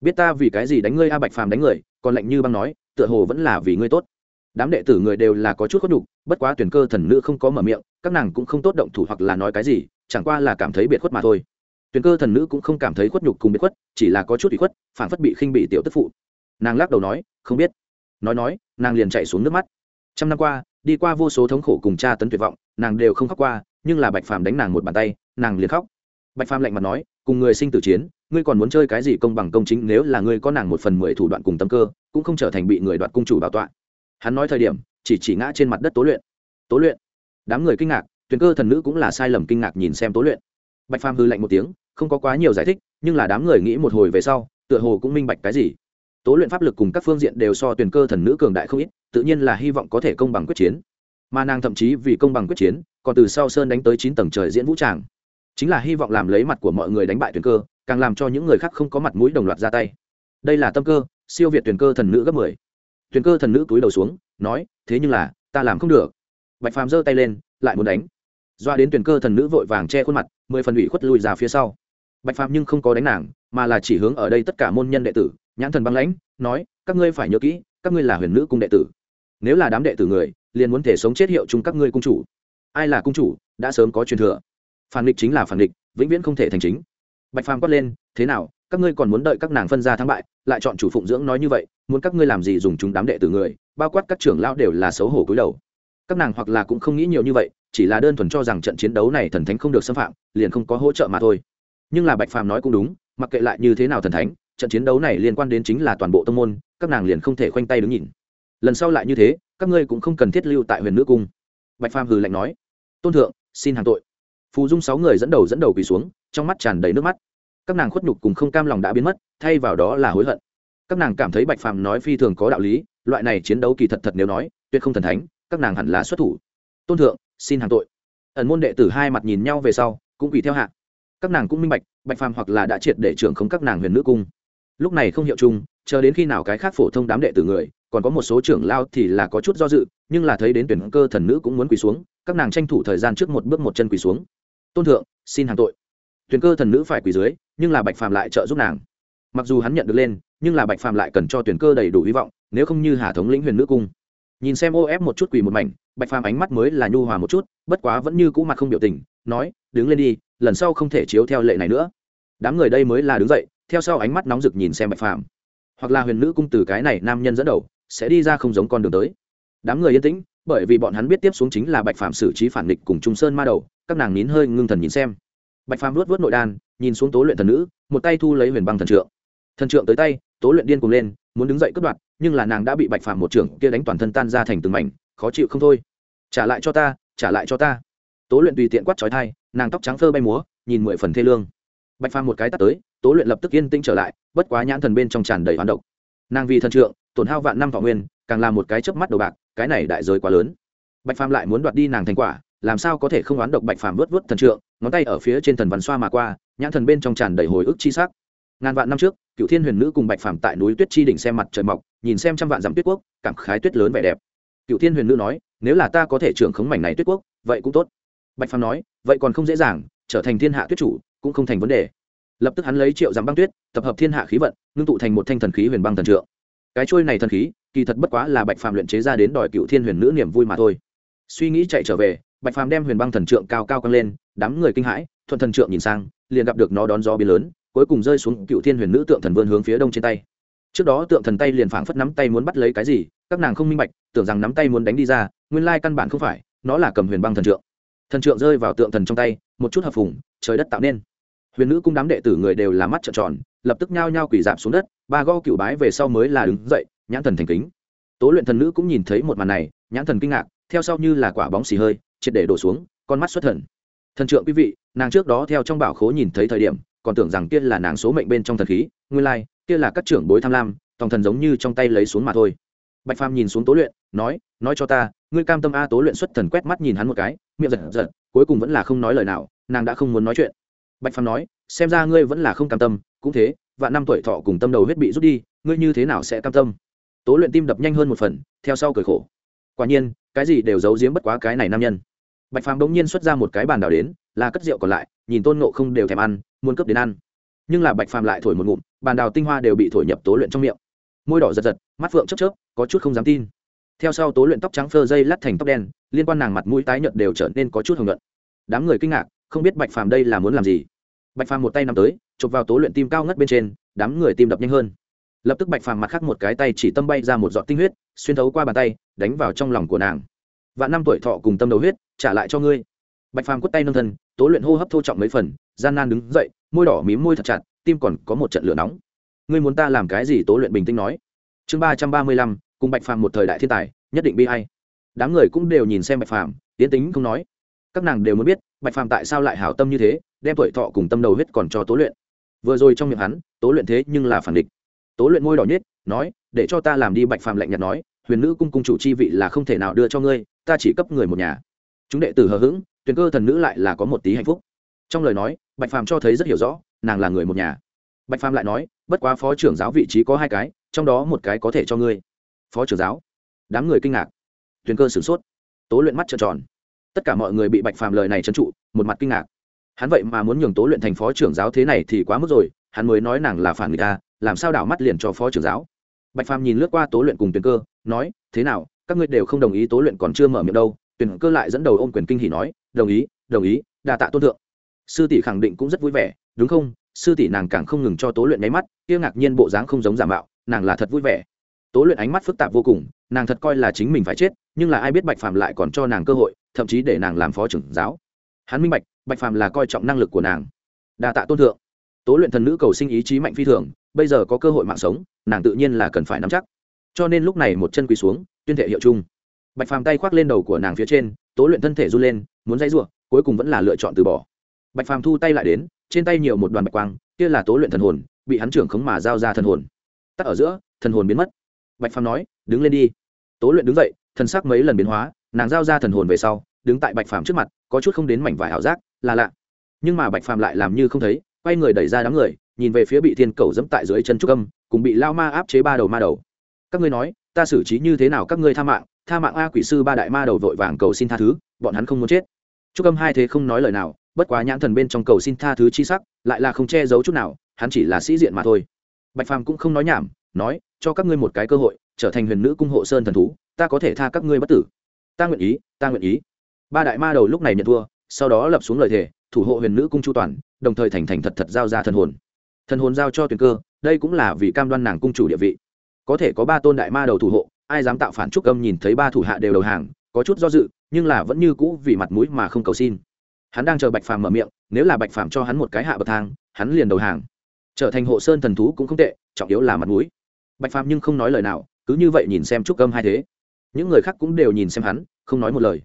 Biết ta vì cái gì đánh ngươi a, bạch phàm đánh người, còn lạnh như băng nói, tựa hồ vẫn là vì ngươi tốt. Đám đệ tử người đều là có chút khuất nhục, bất quá tuyển cơ thần nữ không có mở miệng, các nàng cũng không tốt động thủ hoặc là nói cái gì, chẳng qua là cảm thấy biệt khuất mà thôi. Tuyển cơ thần nữ cũng không cảm thấy khuất nhục cùng biệt khuất, chỉ là có chút bị khuất phản phất bị khinh bị tiểu tức phụ. Nàng lắc đầu nói, không biết nói nói, nàng liền chạy xuống nước mắt. Trăm năm qua, đi qua vô số thống khổ cùng cha tấn tuyệt vọng, nàng đều không khóc qua, nhưng là bạch phàm đánh nàng một bàn tay, nàng liền khóc. Bạch phàm lạnh mặt nói, cùng người sinh tử chiến, ngươi còn muốn chơi cái gì công bằng công chính nếu là ngươi có nàng một phần mười thủ đoạn cùng tâm cơ, cũng không trở thành bị người đoạt cung chủ bảo tọa. Hắn nói thời điểm, chỉ chỉ ngã trên mặt đất tố luyện. Tố luyện. Đám người kinh ngạc tuyền cơ thần nữ cũng là sai lầm kinh ngạc nhìn xem tố luyện. Bạch phàm hư lạnh một tiếng, không có quá nhiều giải thích, nhưng là đám người nghĩ một hồi về sau, tựa hồ cũng minh bạch cái gì tố luyện pháp lực cùng các phương diện đều so tuyển cơ thần nữ cường đại không ít, tự nhiên là hy vọng có thể công bằng quyết chiến. Mà nàng thậm chí vì công bằng quyết chiến, còn từ sau sơn đánh tới chín tầng trời diễn vũ tràng. Chính là hy vọng làm lấy mặt của mọi người đánh bại tuyển cơ, càng làm cho những người khác không có mặt mũi đồng loạt ra tay. Đây là tâm cơ, siêu việt tuyển cơ thần nữ gấp mười. Tuyển cơ thần nữ túi đầu xuống, nói, thế nhưng là, ta làm không được. Bạch phàm giơ tay lên, lại muốn đánh. Doa đến tuyển cơ thần nữ vội vàng che khuôn mặt, mười phần ủy khuất lùi ra phía sau. Bạch phàm nhưng không có đánh nàng, mà là chỉ hướng ở đây tất cả môn nhân đệ tử nhãn thần băng lãnh, nói, các ngươi phải nhớ kỹ, các ngươi là huyền nữ cung đệ tử. Nếu là đám đệ tử người, liền muốn thể sống chết hiệu chung các ngươi cung chủ. Ai là cung chủ, đã sớm có truyền thừa. Phản địch chính là phản địch vĩnh viễn không thể thành chính. Bạch phàm quát lên, thế nào, các ngươi còn muốn đợi các nàng phân ra thắng bại, lại chọn chủ phụng dưỡng nói như vậy, muốn các ngươi làm gì dùng chúng đám đệ tử người, bao quát các trưởng lão đều là xấu hổ cúi đầu. Các nàng hoặc là cũng không nghĩ nhiều như vậy, chỉ là đơn thuần cho rằng trận chiến đấu này thần thánh không được xâm phạm, liền không có hỗ trợ mà thôi. Nhưng là bạch phàm nói cũng đúng, mặc kệ lại như thế nào thần thánh trận chiến đấu này liên quan đến chính là toàn bộ tông môn, các nàng liền không thể khoanh tay đứng nhìn. Lần sau lại như thế, các ngươi cũng không cần thiết lưu tại huyền nữ cung. Bạch phàm hừ lạnh nói. Tôn thượng, xin hàng tội. Phù dung sáu người dẫn đầu dẫn đầu quỳ xuống, trong mắt tràn đầy nước mắt. Các nàng khuất nhục cùng không cam lòng đã biến mất, thay vào đó là hối hận. Các nàng cảm thấy bạch phàm nói phi thường có đạo lý, loại này chiến đấu kỳ thật thật nếu nói, tuyệt không thần thánh, các nàng hẳn là xuất thủ. Tôn thượng, xin hàng tội. Ẩn môn đệ tử hai mặt nhìn nhau về sau, cũng quỳ theo hạ. Các nàng cũng minh bạch bạch phàm hoặc là đã triệt để trưởng không các nàng huyền nữ cung lúc này không hiệu chung, chờ đến khi nào cái khác phổ thông đám đệ tử người, còn có một số trưởng lao thì là có chút do dự, nhưng là thấy đến tuyển cơ thần nữ cũng muốn quỳ xuống, các nàng tranh thủ thời gian trước một bước một chân quỳ xuống. Tôn thượng, xin hàng tội. Tuyển cơ thần nữ phải quỳ dưới, nhưng là bạch phàm lại trợ giúp nàng. Mặc dù hắn nhận được lên, nhưng là bạch phàm lại cần cho tuyển cơ đầy đủ hy vọng, nếu không như hà thống lĩnh huyền nữ cung. Nhìn xem ô ép một chút quỳ một mảnh, bạch phàm ánh mắt mới là nhu hòa một chút, bất quá vẫn như cũ mặt không biểu tình, nói, đứng lên đi, lần sau không thể chiếu theo lệ này nữa. Đám người đây mới là đứng dậy theo sau ánh mắt nóng rực nhìn xem bạch phàm. Hoặc là huyền nữ cung từ cái này nam nhân dẫn đầu, sẽ đi ra không giống con đường tới. Đám người yên tĩnh, bởi vì bọn hắn biết tiếp xuống chính là bạch phàm xử trí phản địch cùng trung sơn ma đầu, các nàng nín hơi ngưng thần nhìn xem. Bạch phàm luốt vớt nội đan, nhìn xuống tố luyện thần nữ, một tay thu lấy huyền băng thần trượng. Thần trượng tới tay, tố luyện điên cùng lên, muốn đứng dậy cướp đoạt, nhưng là nàng đã bị bạch phàm một trưởng kia đánh toàn thân tan ra thành từng mảnh, khó chịu không thôi. Trả lại cho ta, trả lại cho ta. Tố luyện tùy tiện quát trói thai nàng tóc trắng phơ bay múa, nhìn mười phần thê lương bạch phàm một cái tắt tới, tố luyện lập tức yên tĩnh trở lại, bất quá nhãn thần bên trong tràn đầy hoán độc. Nàng vì thần trượng, tổn hao vạn năm thọ nguyên, càng là một cái chớp mắt đầu bạc, cái này đại giới quá lớn. Bạch phàm lại muốn đoạt đi nàng thành quả, làm sao có thể không oán độc bạch phàm vớt vớt thần trượng, ngón tay ở phía trên thần văn xoa mà qua, nhãn thần bên trong tràn đầy hồi ức chi sắc. Ngàn vạn năm trước cựu thiên huyền nữ cùng bạch phàm tại núi tuyết chi đỉnh xem mặt trời mọc, nhìn xem trăm vạn dặm tuyết quốc, cảm khái tuyết lớn vẻ đẹp. Cựu thiên huyền nữ nói, nếu là ta có thể trưởng khống mảnh này tuyết quốc, vậy cũng tốt. Bạch phàm nói, vậy còn không dễ dàng, trở thành thiên hạ tuyết chủ cũng không thành vấn đề. Lập tức hắn lấy triệu dặm băng tuyết, tập hợp thiên hạ khí vận, ngưng tụ thành một thanh thần khí huyền băng thần trượng. Cái trôi này thần khí, kỳ thật bất quá là bạch phàm luyện chế ra đến đòi cựu thiên huyền nữ niềm vui mà thôi. Suy nghĩ chạy trở về, bạch phàm đem huyền băng thần trượng cao cao căng lên, đám người kinh hãi, thuận thần trượng nhìn sang, liền gặp được nó đón gió biến lớn, cuối cùng rơi xuống cựu thiên huyền nữ tượng thần vươn hướng phía đông trên tay. Trước đó tượng thần tay liền phảng phất nắm tay muốn bắt lấy cái gì, các nàng không minh bạch, tưởng rằng nắm tay muốn đánh đi ra, nguyên lai căn bản không phải, nó là cầm huyền băng thần trượng. Thần trượng rơi vào tượng thần trong tay, một chút hợp phùng, trời đất tạo nên huyền nữ cung đám đệ tử người đều là mắt trợn tròn, lập tức nhao nhao quỳ dạp xuống đất, ba go cựu bái về sau mới là đứng dậy, nhãn thần thành kính. Tố luyện thần nữ cũng nhìn thấy một màn này, nhãn thần kinh ngạc, theo sau như là quả bóng xì hơi, triệt để đổ xuống, con mắt xuất thần. Thần trượng quý vị, nàng trước đó theo trong bảo khố nhìn thấy thời điểm, còn tưởng rằng kia là nàng số mệnh bên trong thần khí, nguyên lai, kia là các trưởng bối tham lam, tòng thần giống như trong tay lấy xuống mà thôi. Bạch phàm nhìn xuống tố luyện, nói nói cho ta, ngươi cam tâm a tố luyện xuất thần quét mắt nhìn hắn một cái, miệng giật giật, cuối cùng vẫn là không nói lời nào, nàng đã không muốn nói chuyện bạch phàm nói xem ra ngươi vẫn là không cam tâm cũng thế và năm tuổi thọ cùng tâm đầu huyết bị rút đi ngươi như thế nào sẽ cam tâm? Tố luyện tim đập nhanh hơn một phần theo sau cười khổ. Quả nhiên cái gì đều giấu giếm bất quá cái này nam nhân. Bạch phàm đống nhiên xuất ra một cái bàn đào đến là cất rượu còn lại nhìn tôn nộ không đều thèm ăn muốn cướp đến ăn. Nhưng là bạch phàm lại thổi một ngụm bàn đào tinh hoa đều bị thổi nhập tố luyện trong miệng. Môi đỏ giật giật mắt phượng chớp chớp có chút không dám tin. Theo sau tố luyện tóc trắng phơ dây lắt thành tóc đen liên quan nàng mặt mũi tái nhợt đều trở nên có chút hồng nhuận, đám người kinh ngạc không biết bạch phàm đây là muốn làm gì. Bạch phàm một tay nắm tới, chụp vào tố luyện tim cao ngất bên trên, đám người tim đập nhanh hơn. Lập tức bạch phàm mặt khác một cái tay chỉ tâm bay ra một giọt tinh huyết, xuyên thấu qua bàn tay, đánh vào trong lòng của nàng. Và năm tuổi thọ cùng tâm đầu huyết, trả lại cho ngươi. Bạch phàm quất tay nâng thân, tố luyện hô hấp thô trọng mấy phần, gian nan đứng dậy, môi đỏ mím môi thật chặt, tim còn có một trận lửa nóng. Ngươi muốn ta làm cái gì? Tố luyện bình tĩnh nói. Chương ba trăm ba mươi lăm, cùng bạch phàm một thời đại thiên tài, nhất định bi hay đám người cũng đều nhìn xem bạch phàm, tiến tính không nói các nàng đều muốn biết bạch phàm tại sao lại hảo tâm như thế, đem tuổi thọ cùng tâm đầu huyết còn cho tố luyện. Vừa rồi trong miệng hắn, tố luyện thế nhưng là phản địch. Tố luyện môi đỏ nhất nói, để cho ta làm đi. Bạch phàm lạnh nhạt nói, huyền nữ cung cung chủ chi vị là không thể nào đưa cho ngươi, ta chỉ cấp người một nhà. Chúng đệ tử hờ hững tuyền cơ thần nữ lại là có một tí hạnh phúc. Trong lời nói, bạch phàm cho thấy rất hiểu rõ, nàng là người một nhà. Bạch phàm lại nói, bất quá phó trưởng giáo vị trí có hai cái, trong đó một cái có thể cho ngươi. Phó trưởng giáo, đám người kinh ngạc. Tuyền cơ sửng sốt. Tố luyện mắt trợn tròn tất cả mọi người bị bạch phàm lời này trấn trụ, một mặt kinh ngạc. Hắn vậy mà muốn nhường tố luyện thành phó trưởng giáo thế này thì quá mức rồi, hắn mới nói nàng là phản người ta à, làm sao đảo mắt liền cho phó trưởng giáo? Bạch phàm nhìn lướt qua tố luyện cùng tuyền cơ, nói, thế nào, các ngươi đều không đồng ý tố luyện còn chưa mở miệng đâu. Tuyền cơ lại dẫn đầu ôm quyền kinh hỉ nói, đồng ý đồng ý, đa tạ tôn thượng. Sư tỷ khẳng định cũng rất vui vẻ, đúng không? Sư tỷ nàng càng không ngừng cho tố luyện nháy mắt, kia ngạc nhiên bộ dáng không giống giả mạo, nàng là thật vui vẻ. Tố luyện ánh mắt phức tạp vô cùng, nàng thật coi là chính mình phải chết, nhưng là ai biết bạch phàm lại còn cho nàng cơ hội thậm chí để nàng làm phó trưởng giáo. Hắn minh bạch bạch phàm là coi trọng năng lực của nàng. Đa tạ tôn thượng. Tố luyện thần nữ cầu sinh ý chí mạnh phi thường, bây giờ có cơ hội mạng sống, nàng tự nhiên là cần phải nắm chắc. Cho nên lúc này một chân quỳ xuống, tuyên thệ hiệu chung. Bạch phàm tay khoác lên đầu của nàng phía trên, tố luyện thân thể run lên, muốn dây giụa cuối cùng vẫn là lựa chọn từ bỏ. Bạch phàm thu tay lại đến, trên tay nhiều một đoàn bạch quang, kia là tố luyện thần hồn, bị hắn trưởng khống mà giao ra thần hồn. Tắt ở giữa, thần hồn biến mất. Bạch phàm nói, đứng lên đi. Tố luyện đứng dậy, thần sắc mấy lần biến hóa nàng giao ra thần hồn về sau, đứng tại bạch phàm trước mặt, có chút không đến mảnh vải ảo giác, là lạ. Nhưng mà bạch phàm lại làm như không thấy, quay người đẩy ra đám người, nhìn về phía bị thiên cầu dẫm tại dưới chân trúc âm, cùng bị lao ma áp chế ba đầu ma đầu. Các ngươi nói, ta xử trí như thế nào các ngươi tha mạng tha mạng a quỷ sư ba đại ma đầu vội vàng cầu xin tha thứ, bọn hắn không muốn chết. Trúc âm hai thế không nói lời nào, bất quá nhãn thần bên trong cầu xin tha thứ chi sắc, lại là không che giấu chút nào, hắn chỉ là sĩ diện mà thôi. Bạch phàm cũng không nói nhảm, nói, cho các ngươi một cái cơ hội, trở thành huyền nữ cung hộ sơn thần thú, ta có thể tha các ngươi bất tử ta nguyện ý, ta nguyện ý. Ba đại ma đầu lúc này nhận thua, sau đó lập xuống lời thề, thủ hộ huyền nữ cung chu toàn, đồng thời thành thành thật thật giao ra thần hồn. Thần hồn giao cho tuyển cơ, đây cũng là vì cam đoan nàng cung chủ địa vị. Có thể có ba tôn đại ma đầu thủ hộ, ai dám tạo phản trúc âm nhìn thấy ba thủ hạ đều đầu hàng, có chút do dự, nhưng là vẫn như cũ vì mặt mũi mà không cầu xin. Hắn đang chờ bạch phàm mở miệng, nếu là bạch phàm cho hắn một cái hạ bậc thang, hắn liền đầu hàng. Trở thành hộ sơn thần thú cũng không tệ, trọng yếu là mặt mũi. Bạch phàm nhưng không nói lời nào, cứ như vậy nhìn xem trúc âm hai thế những người khác cũng đều nhìn xem hắn, không nói một lời.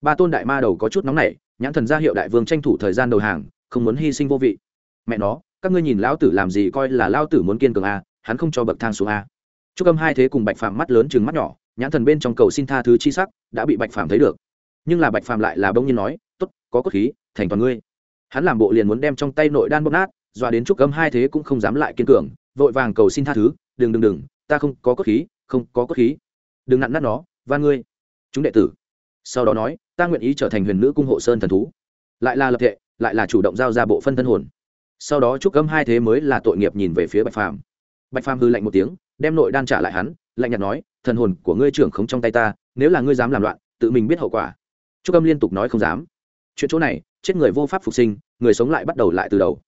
Ba tôn đại ma đầu có chút nóng nảy, nhãn thần ra hiệu đại vương tranh thủ thời gian đầu hàng, không muốn hy sinh vô vị. Mẹ nó, các ngươi nhìn lão tử làm gì coi là lão tử muốn kiên cường a, hắn không cho bậc thang xuống a. Chúc âm hai thế cùng bạch phàm mắt lớn chừng mắt nhỏ, nhãn thần bên trong cầu xin tha thứ chi sắc, đã bị bạch phàm thấy được. Nhưng là bạch phàm lại là bỗng nhiên nói, tốt, có cốt khí, thành toàn ngươi. Hắn làm bộ liền muốn đem trong tay nội đan bóp nát, dọa đến chúc âm hai thế cũng không dám lại kiên cường, vội vàng cầu xin tha thứ, đừng đừng đừng, ta không có cốt khí, không có cốt khí. Đừng nặn nát nó và ngươi. Chúng đệ tử. Sau đó nói, ta nguyện ý trở thành huyền nữ cung hộ sơn thần thú. Lại là lập thệ lại là chủ động giao ra bộ phân thân hồn. Sau đó trúc cấm hai thế mới là tội nghiệp nhìn về phía bạch phàm. Bạch phàm hư lạnh một tiếng, đem nội đan trả lại hắn, lạnh nhạt nói, thần hồn của ngươi trưởng không trong tay ta, nếu là ngươi dám làm loạn, tự mình biết hậu quả. Trúc cấm liên tục nói không dám. Chuyện chỗ này, chết người vô pháp phục sinh, người sống lại bắt đầu lại từ đầu.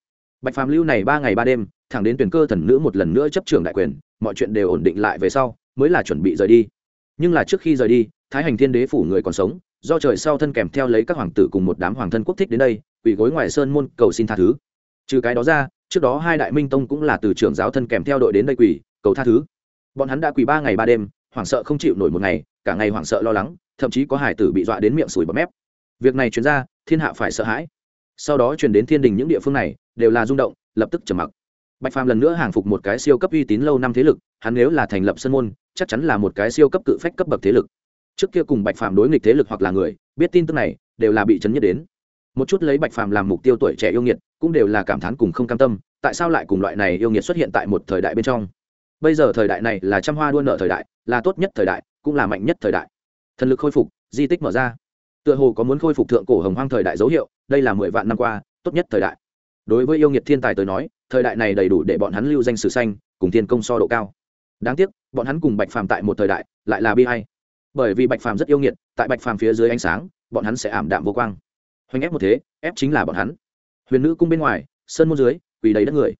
Bạch phàm lưu này ba ngày ba đêm, thẳng đến tuyển cơ thần nữ một lần nữa chấp trưởng đại quyền, mọi chuyện đều ổn định lại về sau, mới là chuẩn bị rời đi nhưng là trước khi rời đi, thái hành thiên đế phủ người còn sống, do trời sau thân kèm theo lấy các hoàng tử cùng một đám hoàng thân quốc thích đến đây, quỳ gối ngoài sơn môn cầu xin tha thứ. Trừ cái đó ra, trước đó hai đại minh tông cũng là từ trưởng giáo thân kèm theo đội đến đây quỳ, cầu tha thứ. Bọn hắn đã quỳ ba ngày ba đêm, hoảng sợ không chịu nổi một ngày, cả ngày hoảng sợ lo lắng, thậm chí có hải tử bị dọa đến miệng sùi bọt mép. Việc này chuyển ra, thiên hạ phải sợ hãi. Sau đó chuyển đến thiên đình những địa phương này, đều là rung động, lập tức trầm mặc bạch phàm lần nữa hàng phục một cái siêu cấp uy tín lâu năm thế lực, hắn nếu là thành lập sân môn, chắc chắn là một cái siêu cấp cự phách cấp bậc thế lực. Trước kia cùng bạch phàm đối nghịch thế lực hoặc là người, biết tin tức này, đều là bị chấn nhất đến. Một chút lấy bạch phàm làm mục tiêu tuổi trẻ yêu nghiệt, cũng đều là cảm thán cùng không cam tâm, tại sao lại cùng loại này yêu nghiệt xuất hiện tại một thời đại bên trong? Bây giờ thời đại này là trăm hoa đua nợ thời đại, là tốt nhất thời đại, cũng là mạnh nhất thời đại. Thần lực khôi phục, di tích mở ra. Tựa hồ có muốn khôi phục thượng cổ hồng hoang thời đại dấu hiệu, đây là mười vạn năm qua, tốt nhất thời đại đối với yêu nghiệt thiên tài tới nói, thời đại này đầy đủ để bọn hắn lưu danh sử xanh cùng thiên công so độ cao. Đáng tiếc, bọn hắn cùng bạch phàm tại một thời đại, lại là bi hay bởi vì bạch phàm rất yêu nghiệt, tại bạch phàm phía dưới ánh sáng, bọn hắn sẽ ảm đạm vô quang. Hoành ép một thế, ép chính là bọn hắn. Huyền nữ cung bên ngoài, sơn môn dưới, quỳ đầy đất người.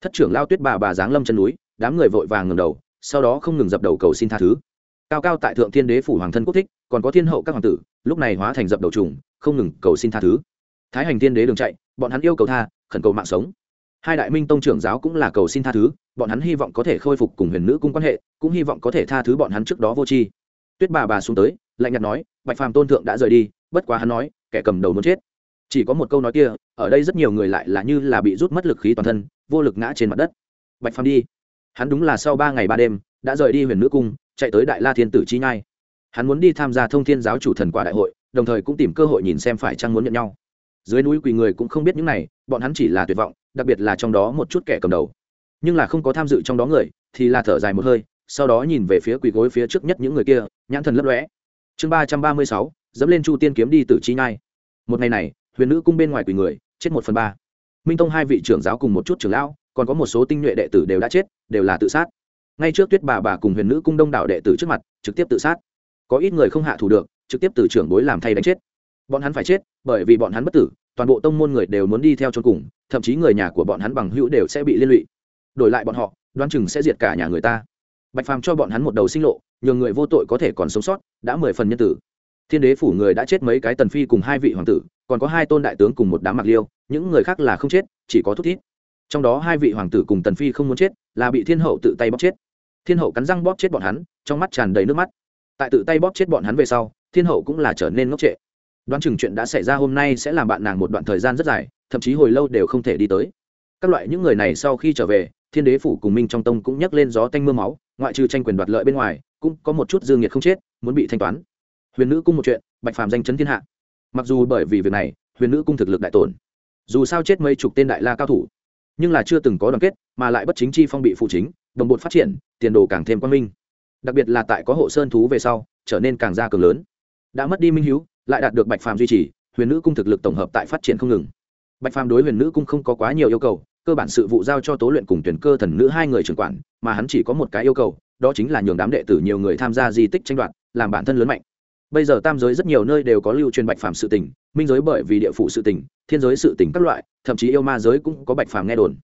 Thất trưởng lao tuyết bà bà giáng lâm chân núi, đám người vội vàng ngừng đầu, sau đó không ngừng dập đầu cầu xin tha thứ. Cao cao tại thượng thiên đế phủ hoàng thân quốc thích, còn có thiên hậu các hoàng tử, lúc này hóa thành dập đầu trùng, không ngừng cầu xin tha thứ. Thái hành thiên đế đường chạy, bọn hắn yêu cầu tha khẩn cầu mạng sống. Hai đại minh tông trưởng giáo cũng là cầu xin tha thứ, bọn hắn hy vọng có thể khôi phục cùng huyền nữ cung quan hệ, cũng hy vọng có thể tha thứ bọn hắn trước đó vô tri. Tuyết bà bà xuống tới, lạnh nhạt nói, bạch phàm tôn thượng đã rời đi, bất quá hắn nói, kẻ cầm đầu muốn chết. Chỉ có một câu nói kia, ở đây rất nhiều người lại là như là bị rút mất lực khí toàn thân, vô lực ngã trên mặt đất. Bạch phàm đi. Hắn đúng là sau ba ngày ba đêm, đã rời đi huyền nữ cung, chạy tới đại la thiên tử chi nhai. Hắn muốn đi tham gia thông thiên giáo chủ thần quả đại hội, đồng thời cũng tìm cơ hội nhìn xem phải chăng muốn nhận nhau dưới núi quỳ người cũng không biết những này, bọn hắn chỉ là tuyệt vọng, đặc biệt là trong đó một chút kẻ cầm đầu. Nhưng là không có tham dự trong đó người, thì là thở dài một hơi, sau đó nhìn về phía quỳ gối phía trước nhất những người kia, nhãn thần lấp lóe. Chương ba trăm ba mươi sáu, dẫm lên chu tiên kiếm đi từ chi nhai. Một ngày này, huyền nữ cung bên ngoài quỳ người, chết một phần ba. Minh tông hai vị trưởng giáo cùng một chút trưởng lão, còn có một số tinh nhuệ đệ tử đều đã chết, đều là tự sát. Ngay trước tuyết bà bà cùng huyền nữ cung đông đảo đệ tử trước mặt, trực tiếp tự sát. Có ít người không hạ thủ được, trực tiếp từ trưởng bối làm thay đánh chết bọn hắn phải chết, bởi vì bọn hắn bất tử, toàn bộ tông môn người đều muốn đi theo chôn cùng, thậm chí người nhà của bọn hắn bằng hữu đều sẽ bị liên lụy. Đổi lại bọn họ, đoán chừng sẽ diệt cả nhà người ta. Bạch phàm cho bọn hắn một đầu sinh lộ, nhường người vô tội có thể còn sống sót, đã mười phần nhân tử. Thiên đế phủ người đã chết mấy cái tần phi cùng hai vị hoàng tử, còn có hai tôn đại tướng cùng một đám mặc liêu, những người khác là không chết, chỉ có thúc thiết trong đó hai vị hoàng tử cùng tần phi không muốn chết, là bị thiên hậu tự tay bóp chết. Thiên hậu cắn răng bóp chết bọn hắn, trong mắt tràn đầy nước mắt. Tại tự tay bóp chết bọn hắn về sau, thiên hậu cũng là trở nên ngốc trệ đoán chừng chuyện đã xảy ra hôm nay sẽ làm bạn nàng một đoạn thời gian rất dài, thậm chí hồi lâu đều không thể đi tới. Các loại những người này sau khi trở về, thiên đế phủ cùng minh trong tông cũng nhắc lên gió tanh m ư a máu, ngoại trừ tranh quyền đoạt lợi bên ngoài, cũng có một chút dương nhiệt không chết, muốn bị thanh toán. Huyền nữ cung một chuyện, bạch phàm danh chấn thiên hạ. Mặc dù bởi vì việc này, huyền nữ cung thực lực đại tổn. Dù sao chết mấy chục tên đại la cao thủ, nhưng là chưa từng có đoàn kết, mà lại bất chính chi phong bị phụ chính, đồng bột phát triển, tiền đồ càng thêm quan minh. Đặc biệt là tại có hộ sơn thú về sau, trở nên càng ra cường lớn. Đã mất đi minh h lại đạt được bạch phàm duy trì, huyền nữ cung thực lực tổng hợp tại phát triển không ngừng. Bạch phàm đối huyền nữ cung không có quá nhiều yêu cầu, cơ bản sự vụ giao cho tố luyện cùng tuyển cơ thần nữ hai người trưởng quản, mà hắn chỉ có một cái yêu cầu, đó chính là nhường đám đệ tử nhiều người tham gia di tích tranh đoạt, làm bản thân lớn mạnh. Bây giờ tam giới rất nhiều nơi đều có lưu truyền bạch phàm sự tình, minh giới bởi vì địa phủ sự tình, thiên giới sự tình các loại, thậm chí yêu ma giới cũng có bạch phàm nghe đồn.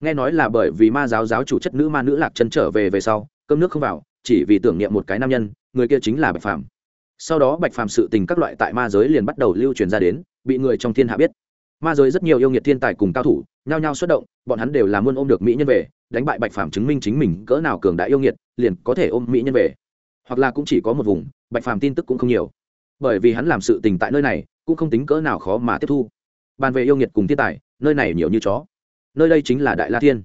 Nghe nói là bởi vì ma giáo giáo chủ chất nữ ma nữ lạc chân trở về về sau, cơm nước không vào, chỉ vì tưởng niệm một cái nam nhân, người kia chính là bạch phàm sau đó bạch phàm sự tình các loại tại ma giới liền bắt đầu lưu truyền ra đến, bị người trong thiên hạ biết. Ma giới rất nhiều yêu nghiệt thiên tài cùng cao thủ, nhao nhao xuất động, bọn hắn đều là muôn ôm được mỹ nhân về, đánh bại bạch phàm chứng minh chính mình cỡ nào cường đại yêu nghiệt, liền có thể ôm mỹ nhân về. Hoặc là cũng chỉ có một vùng, bạch phàm tin tức cũng không nhiều. Bởi vì hắn làm sự tình tại nơi này, cũng không tính cỡ nào khó mà tiếp thu. Bàn về yêu nghiệt cùng thiên tài, nơi này nhiều như chó. Nơi đây chính là đại la thiên.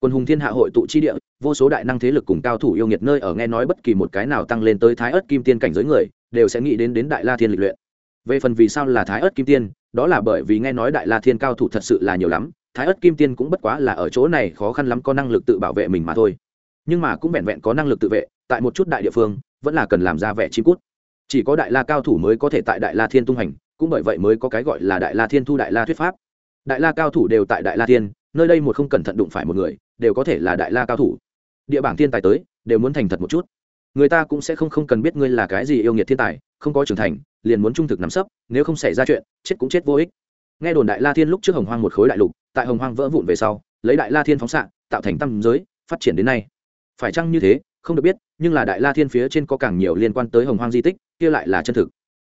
Quân hùng thiên hạ hội tụ chi địa, vô số đại năng thế lực cùng cao thủ yêu nghiệt nơi ở nghe nói bất kỳ một cái nào tăng lên tới thái ớt kim tiên cảnh giới người đều sẽ nghĩ đến đến đại la thiên lịch luyện. Về phần vì sao là thái ớt kim tiên, đó là bởi vì nghe nói đại la thiên cao thủ thật sự là nhiều lắm, thái ớt kim tiên cũng bất quá là ở chỗ này khó khăn lắm có năng lực tự bảo vệ mình mà thôi. Nhưng mà cũng vẹn vẹn có năng lực tự vệ, tại một chút đại địa phương, vẫn là cần làm ra vẻ chim cút. Chỉ có đại la cao thủ mới có thể tại đại la thiên tung hành, cũng bởi vậy mới có cái gọi là đại la thiên thu đại la thuyết pháp. Đại la cao thủ đều tại đại la thiên, nơi đây một không cẩn thận đụng phải một người, đều có thể là đại la cao thủ. Địa bảng thiên tài tới, đều muốn thành thật một chút người ta cũng sẽ không không cần biết ngươi là cái gì yêu nghiệt thiên tài, không có trưởng thành, liền muốn trung thực nắm sấp, nếu không xảy ra chuyện, chết cũng chết vô ích. Nghe đồn đại la thiên lúc trước hồng hoang một khối đại lục, tại hồng hoang vỡ vụn về sau, lấy đại la thiên phóng xạ, tạo thành tâm giới, phát triển đến nay. Phải chăng như thế, không được biết, nhưng là đại la thiên phía trên có càng nhiều liên quan tới hồng hoang di tích, kia lại là chân thực.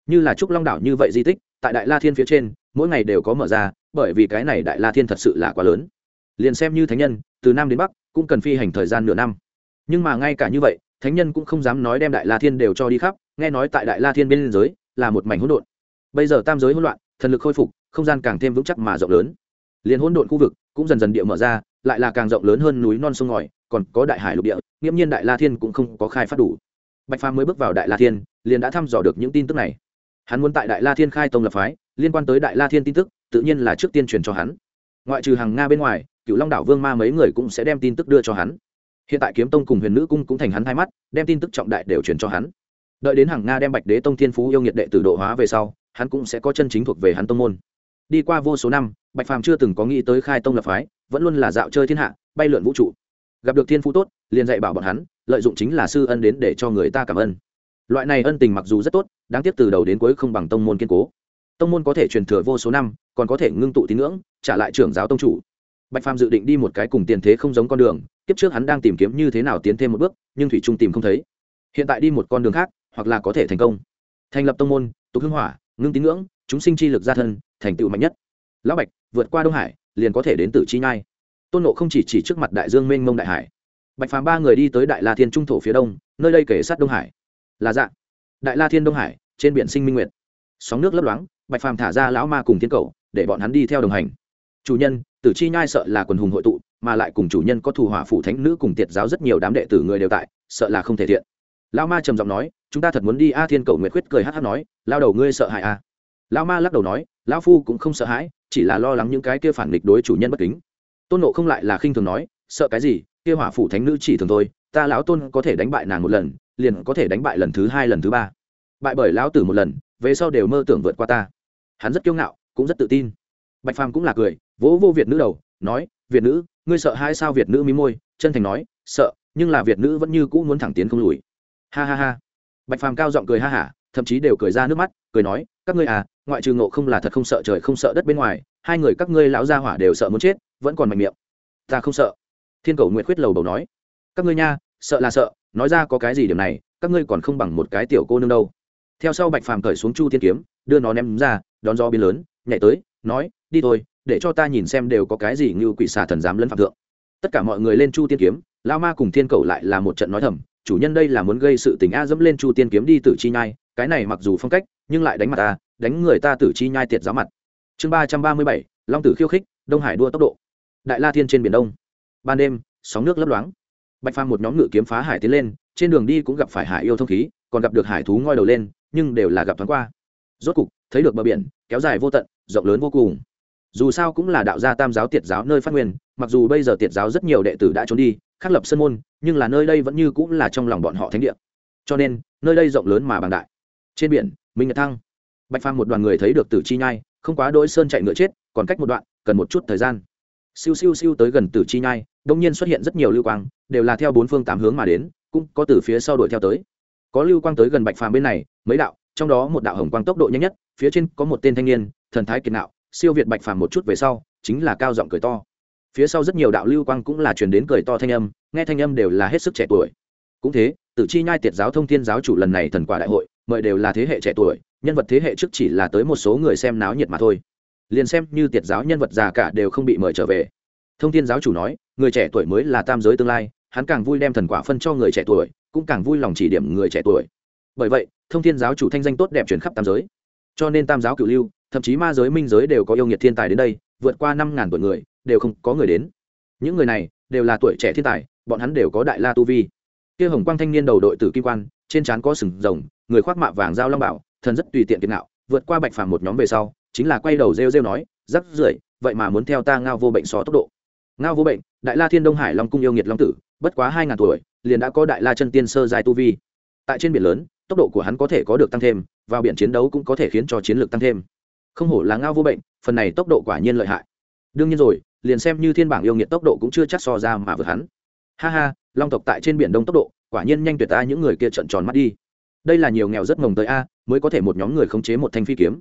Như là trúc long đảo như vậy di tích, tại đại la thiên phía trên, mỗi ngày đều có mở ra, bởi vì cái này đại la thiên thật sự là quá lớn. Liền xem như thánh nhân, từ nam đến bắc, cũng cần phi hành thời gian nửa năm. Nhưng mà ngay cả như vậy thánh nhân cũng không dám nói đem đại la thiên đều cho đi khắp, nghe nói tại đại la thiên bên liên giới là một mảnh hỗn độn. Bây giờ tam giới hỗn loạn, thần lực khôi phục, không gian càng thêm vững chắc mà rộng lớn. Liền hỗn độn khu vực cũng dần dần địa mở ra, lại là càng rộng lớn hơn núi non sông ngòi, còn có đại hải lục địa, nghiễm nhiên đại la thiên cũng không có khai phát đủ. Bạch phàm mới bước vào đại la thiên, liền đã thăm dò được những tin tức này. Hắn muốn tại đại la thiên khai tông lập phái, liên quan tới đại la thiên tin tức, tự nhiên là trước tiên truyền cho hắn. Ngoại trừ hàng nga bên ngoài cựu long đảo vương ma mấy người cũng sẽ đem tin tức đưa cho hắn hiện tại kiếm tông cùng huyền nữ cung cũng thành hắn hai mắt, đem tin tức trọng đại đều truyền cho hắn. Đợi đến hàng nga đem bạch đế tông thiên phú yêu nghiệt đệ tử độ hóa về sau, hắn cũng sẽ có chân chính thuộc về hắn tông môn. Đi qua vô số năm, bạch phàm chưa từng có nghĩ tới khai tông lập phái, vẫn luôn là dạo chơi thiên hạ, bay lượn vũ trụ. Gặp được thiên phú tốt, liền dạy bảo bọn hắn, lợi dụng chính là sư ân đến để cho người ta cảm ơn. Loại này ân tình mặc dù rất tốt, đáng tiếc từ đầu đến cuối không bằng tông môn kiên cố. Tông môn có thể truyền thừa vô số năm, còn có thể ngưng tụ tín ngưỡng, trả lại trưởng giáo tông chủ. Bạch phàm dự định đi một cái cùng tiền thế không giống con đường kiếp trước hắn đang tìm kiếm như thế nào tiến thêm một bước, nhưng thủy trung tìm không thấy. Hiện tại đi một con đường khác, hoặc là có thể thành công. Thành lập tông môn, tục hưng hỏa, ngưng tín ngưỡng, chúng sinh chi lực gia thân, thành tựu mạnh nhất. Lão bạch, vượt qua đông hải, liền có thể đến tử chi nhai. Tôn nộ không chỉ chỉ trước mặt đại dương mênh mông đại hải. Bạch phàm ba người đi tới đại la thiên trung thổ phía đông, nơi đây kể sát đông hải. Là dạ. Đại la thiên đông hải, trên biển sinh minh nguyệt. Sóng nước lấp loáng, bạch phàm thả ra lão ma cùng thiên cầu, để bọn hắn đi theo đồng hành. Chủ nhân, tử chi nhai sợ là quần hùng hội tụ mà lại cùng chủ nhân có thù hỏa phủ thánh nữ cùng tiệt giáo rất nhiều đám đệ tử người đều tại, sợ là không thể thiện. Lao ma trầm giọng nói, chúng ta thật muốn đi, a thiên cầu nguyệt khuyết cười hát hát nói, lao đầu ngươi sợ hãi a à. lao ma lắc đầu nói, lão phu cũng không sợ hãi, chỉ là lo lắng những cái kia phản nghịch đối chủ nhân bất kính. Tôn nộ không lại là khinh thường nói, sợ cái gì? Kia hỏa phủ thánh nữ chỉ thường thôi, ta lão tôn có thể đánh bại nàng một lần, liền có thể đánh bại lần thứ hai, lần thứ ba. Bại bởi lão tử một lần, về sau đều mơ tưởng vượt qua ta. Hắn rất kiêu ngạo, cũng rất tự tin. Bạch phàm cũng là cười, vỗ vô việt nữ đầu, nói, việt nữ ngươi sợ hai sao việt nữ mí môi, chân thành nói, sợ, nhưng là việt nữ vẫn như cũ muốn thẳng tiến không lùi. Ha ha ha. Bạch phàm cao giọng cười ha hả, thậm chí đều cười ra nước mắt, cười nói, các ngươi à ngoại trừ ngộ không là thật không sợ trời không sợ đất bên ngoài, hai người các ngươi lão gia hỏa đều sợ muốn chết, vẫn còn mạnh miệng. Ta không sợ. Thiên cầu nguyệt khuyết lầu bầu nói, các ngươi nha, sợ là sợ, nói ra có cái gì điểm này, các ngươi còn không bằng một cái tiểu cô nương đâu. Theo sau bạch phàm cởi xuống chu tiên kiếm, đưa nó ném ra, đón gió biến lớn, nhảy tới, nói, đi thôi để cho ta nhìn xem đều có cái gì như quỷ xà thần dám lấn phạm thượng. Tất cả mọi người lên chu tiên kiếm, lao ma cùng thiên cầu lại là một trận nói thầm, chủ nhân đây là muốn gây sự tình a dẫm lên chu tiên kiếm đi tử chi nhai, cái này mặc dù phong cách, nhưng lại đánh mặt ta, đánh người ta tử chi nhai tiệt giáo mặt. Chương ba trăm ba mươi bảy, long tử khiêu khích, đông hải đua tốc độ. Đại la thiên trên biển đông. Ban đêm, sóng nước lấp loáng. Bạch phàm một nhóm ngự kiếm phá hải tiến lên, trên đường đi cũng gặp phải hải yêu thông khí, còn gặp được hải thú ngoi đầu lên, nhưng đều là gặp thoáng qua. Rốt cục, thấy được bờ biển, kéo dài vô tận, rộng lớn vô cùng dù sao cũng là đạo gia tam giáo tiệt giáo nơi phát nguyên, mặc dù bây giờ tiệt giáo rất nhiều đệ tử đã trốn đi khắc lập sân môn, nhưng là nơi đây vẫn như cũng là trong lòng bọn họ thánh địa. Cho nên, nơi đây rộng lớn mà bằng đại. Trên biển, minh nhật thăng. Bạch phang một đoàn người thấy được tử chi nhai, không quá đôi sơn chạy ngựa chết, còn cách một đoạn, cần một chút thời gian. Siêu siêu siêu tới gần tử chi nhai, đông nhiên xuất hiện rất nhiều lưu quang, đều là theo bốn phương tám hướng mà đến, cũng có từ phía sau đuổi theo tới. Có lưu quang tới gần bạch phàm bên này, mấy đạo, trong đó một đạo hồng quang tốc độ nhanh nhất, phía trên có một tên thanh niên, thần thái kiệt nạo siêu việt bạch phàm một chút về sau, chính là cao giọng cười to. Phía sau rất nhiều đạo lưu quang cũng là truyền đến cười to thanh âm, nghe thanh âm đều là hết sức trẻ tuổi. Cũng thế, tử chi nhai tiệt giáo thông thiên giáo chủ lần này thần quả đại hội, mời đều là thế hệ trẻ tuổi, nhân vật thế hệ trước chỉ là tới một số người xem náo nhiệt mà thôi. Liền xem như tiệt giáo nhân vật già cả đều không bị mời trở về. Thông thiên giáo chủ nói, người trẻ tuổi mới là tam giới tương lai, hắn càng vui đem thần quả phân cho người trẻ tuổi, cũng càng vui lòng chỉ điểm người trẻ tuổi. Bởi vậy, thông thiên giáo chủ thanh danh tốt đẹp truyền khắp tam giới. Cho nên tam giáo cửu lưu thậm chí ma giới minh giới đều có yêu nghiệt thiên tài đến đây, vượt qua năm ngàn tuổi người, đều không có người đến. Những người này đều là tuổi trẻ thiên tài, bọn hắn đều có đại la tu vi. Kia hồng quang thanh niên đầu đội tử kim quan, trên trán có sừng rồng, người khoác mạ vàng dao long bảo, thần rất tùy tiện kiệt nạo vượt qua bạch phàm một nhóm về sau, chính là quay đầu rêu rêu nói, rắc rưởi, vậy mà muốn theo ta ngao vô bệnh xó tốc độ. Ngao vô bệnh, đại la thiên đông hải long cung yêu nghiệt long tử, bất quá hai ngàn tuổi, liền đã có đại la chân tiên sơ dài tu vi. Tại trên biển lớn, tốc độ của hắn có thể có được tăng thêm, vào biển chiến đấu cũng có thể khiến cho chiến lược tăng thêm không hổ là ngao vô bệnh, phần này tốc độ quả nhiên lợi hại. Đương nhiên rồi, liền xem như thiên bảng yêu nghiệt tốc độ cũng chưa chắc so ra mà vượt hắn. Ha ha, long tộc tại trên biển đông tốc độ, quả nhiên nhanh tuyệt ta những người kia trận tròn mắt đi. Đây là nhiều nghèo rất mồng tới a, mới có thể một nhóm người khống chế một thanh phi kiếm.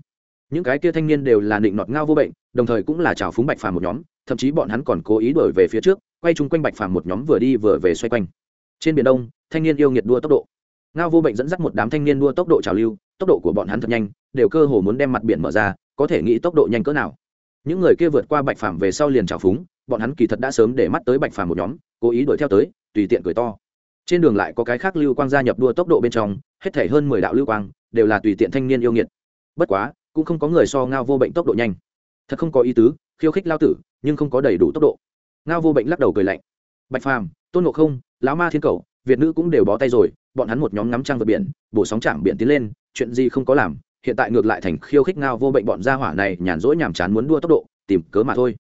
Những cái kia thanh niên đều là định nọt ngao vô bệnh, đồng thời cũng là trào phúng bạch phàm một nhóm, thậm chí bọn hắn còn cố ý đổi về phía trước, quay chung quanh bạch phàm một nhóm vừa đi vừa về xoay quanh. Trên biển đông, thanh niên yêu nghiệt đua tốc độ. Ngao vô bệnh dẫn dắt một đám thanh niên đua tốc độ trào lưu tốc độ của bọn hắn thật nhanh, đều cơ hồ muốn đem mặt biển mở ra, có thể nghĩ tốc độ nhanh cỡ nào. Những người kia vượt qua bạch phàm về sau liền trào phúng, bọn hắn kỳ thật đã sớm để mắt tới bạch phàm một nhóm, cố ý đuổi theo tới, tùy tiện cười to. Trên đường lại có cái khác lưu quang gia nhập đua tốc độ bên trong, hết thể hơn mười đạo lưu quang, đều là tùy tiện thanh niên yêu nghiệt. Bất quá, cũng không có người so ngao vô bệnh tốc độ nhanh. Thật không có ý tứ, khiêu khích lao tử, nhưng không có đầy đủ tốc độ. Ngao vô bệnh lắc đầu cười lạnh. Bạch phàm, tôn ngộ không, lão ma thiên cầu, việt nữ cũng đều bó tay rồi, bọn hắn một nhóm ngắm trăng vượt biển, bổ sóng chạm biển tiến lên chuyện gì không có làm, hiện tại ngược lại thành khiêu khích ngao vô bệnh bọn gia hỏa này nhàn rỗi nhàm chán muốn đua tốc độ, tìm cớ mà thôi.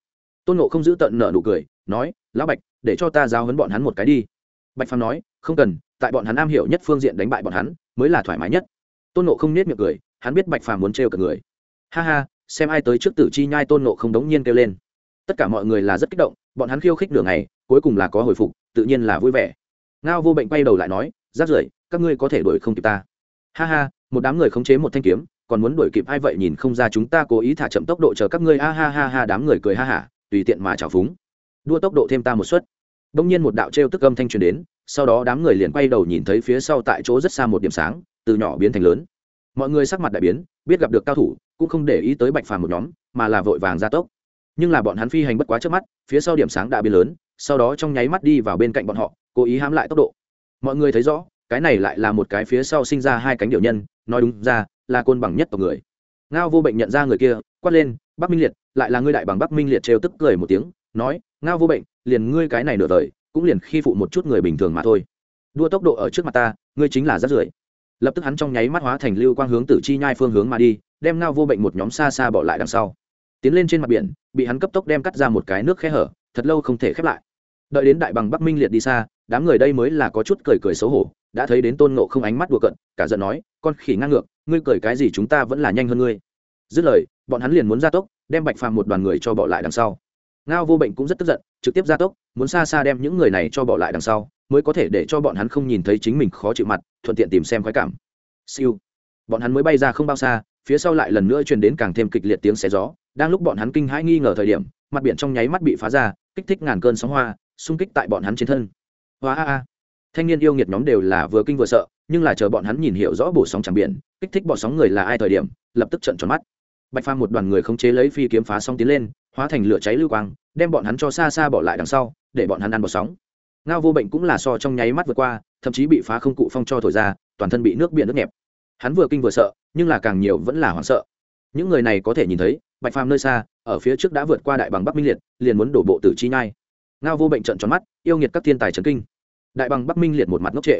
Tôn Nộ không giữ tận nợ nụ cười, nói, lão bạch, để cho ta giao hấn bọn hắn một cái đi. Bạch phàm nói, không cần, tại bọn hắn am hiểu nhất phương diện đánh bại bọn hắn, mới là thoải mái nhất. Tôn nộ không nết miệng cười, hắn biết bạch phàm muốn trêu cả người. Ha ha, xem ai tới trước tử chi nhai. Tôn nộ không đống nhiên kêu lên. Tất cả mọi người là rất kích động, bọn hắn khiêu khích nửa ngày, cuối cùng là có hồi phục, tự nhiên là vui vẻ. Ngao vô bệnh quay đầu lại nói rát rưởi, các ngươi có thể đuổi không kịp ta. Ha ha một đám người khống chế một thanh kiếm, còn muốn đuổi kịp ai vậy nhìn không ra chúng ta cố ý thả chậm tốc độ chờ các ngươi ha ha ha ha, đám người cười ha hả, tùy tiện mà trào phúng. Đua tốc độ thêm ta một suất. Đông nhiên một đạo t r e o tức âm thanh truyền đến, sau đó đám người liền quay đầu nhìn thấy phía sau tại chỗ rất xa một điểm sáng, từ nhỏ biến thành lớn. Mọi người sắc mặt đại biến, biết gặp được cao thủ, cũng không để ý tới bạch phàm một nhóm, mà là vội vàng ra tốc. Nhưng là bọn hắn phi hành bất quá trước mắt, phía sau điểm sáng đã biến lớn, sau đó trong nháy mắt đi vào bên cạnh bọn họ, cố ý hãm lại tốc độ. Mọi người thấy rõ, cái này lại là một cái phía sau sinh ra hai cánh điệu nhân nói đúng ra, là côn bằng nhất tộc người. Ngao vô bệnh nhận ra người kia, quát lên, bắc minh liệt, lại là ngươi đại bằng bắc minh liệt trêu tức cười một tiếng, nói, ngao vô bệnh, liền ngươi cái này nửa đời, cũng liền khi phụ một chút người bình thường mà thôi. Đua tốc độ ở trước mặt ta, ngươi chính là rát rưởi. Lập tức hắn trong nháy mắt hóa thành lưu quang hướng tử chi nhai phương hướng mà đi, đem ngao vô bệnh một nhóm xa xa bỏ lại đằng sau. Tiến lên trên mặt biển, bị hắn cấp tốc đem cắt ra một cái nước khe hở, thật lâu không thể khép lại. Đợi đến đại bằng bắc minh liệt đi xa đám người đây mới là có chút cười cười xấu hổ, đã thấy đến tôn nộ không ánh mắt đùa cận cả giận nói, con khỉ ngang ngược, ngươi cười cái gì chúng ta vẫn là nhanh hơn ngươi. Dứt lời, bọn hắn liền muốn ra tốc, đem bạch phàm một đoàn người cho bỏ lại đằng sau. Ngao vô bệnh cũng rất tức giận, trực tiếp ra tốc, muốn xa xa đem những người này cho bỏ lại đằng sau, mới có thể để cho bọn hắn không nhìn thấy chính mình khó chịu mặt, thuận tiện tìm xem khoái cảm. Siêu. Bọn hắn mới bay ra không bao xa, phía sau lại lần nữa truyền đến càng thêm kịch liệt tiếng xé gió, đang lúc bọn hắn kinh hãi nghi ngờ thời điểm, mặt biển trong nháy mắt bị phá ra, kích thích ngàn cơn sóng hoa, xung kích tại bọn hắn trên thân hoa a a. Thanh niên yêu nghiệt nhóm đều là vừa kinh vừa sợ, nhưng là chờ bọn hắn nhìn hiểu rõ bổ sóng chẳng biển, kích thích bỏ sóng người là ai thời điểm, lập tức trận tròn mắt. Bạch phàm một đoàn người không chế lấy phi kiếm phá sóng tiến lên, hóa thành lửa cháy lưu quang, đem bọn hắn cho xa xa bỏ lại đằng sau, để bọn hắn ăn bỏ sóng. Ngao vô bệnh cũng là so trong nháy mắt vượt qua, thậm chí bị phá không cụ phong cho thổi ra, toàn thân bị nước biển nước nhẹp. Hắn vừa kinh vừa sợ, nhưng là càng nhiều vẫn là hoảng sợ. Những người này có thể nhìn thấy, bạch phàm nơi xa, ở phía trước đã vượt qua đại bằng bắc minh liệt, liền muốn đổ bộ tử chi nhai ngao vô bệnh trận tròn mắt, yêu nghiệt các thiên tài trấn kinh. Đại bằng bắc minh liệt một mặt ngốc trệ.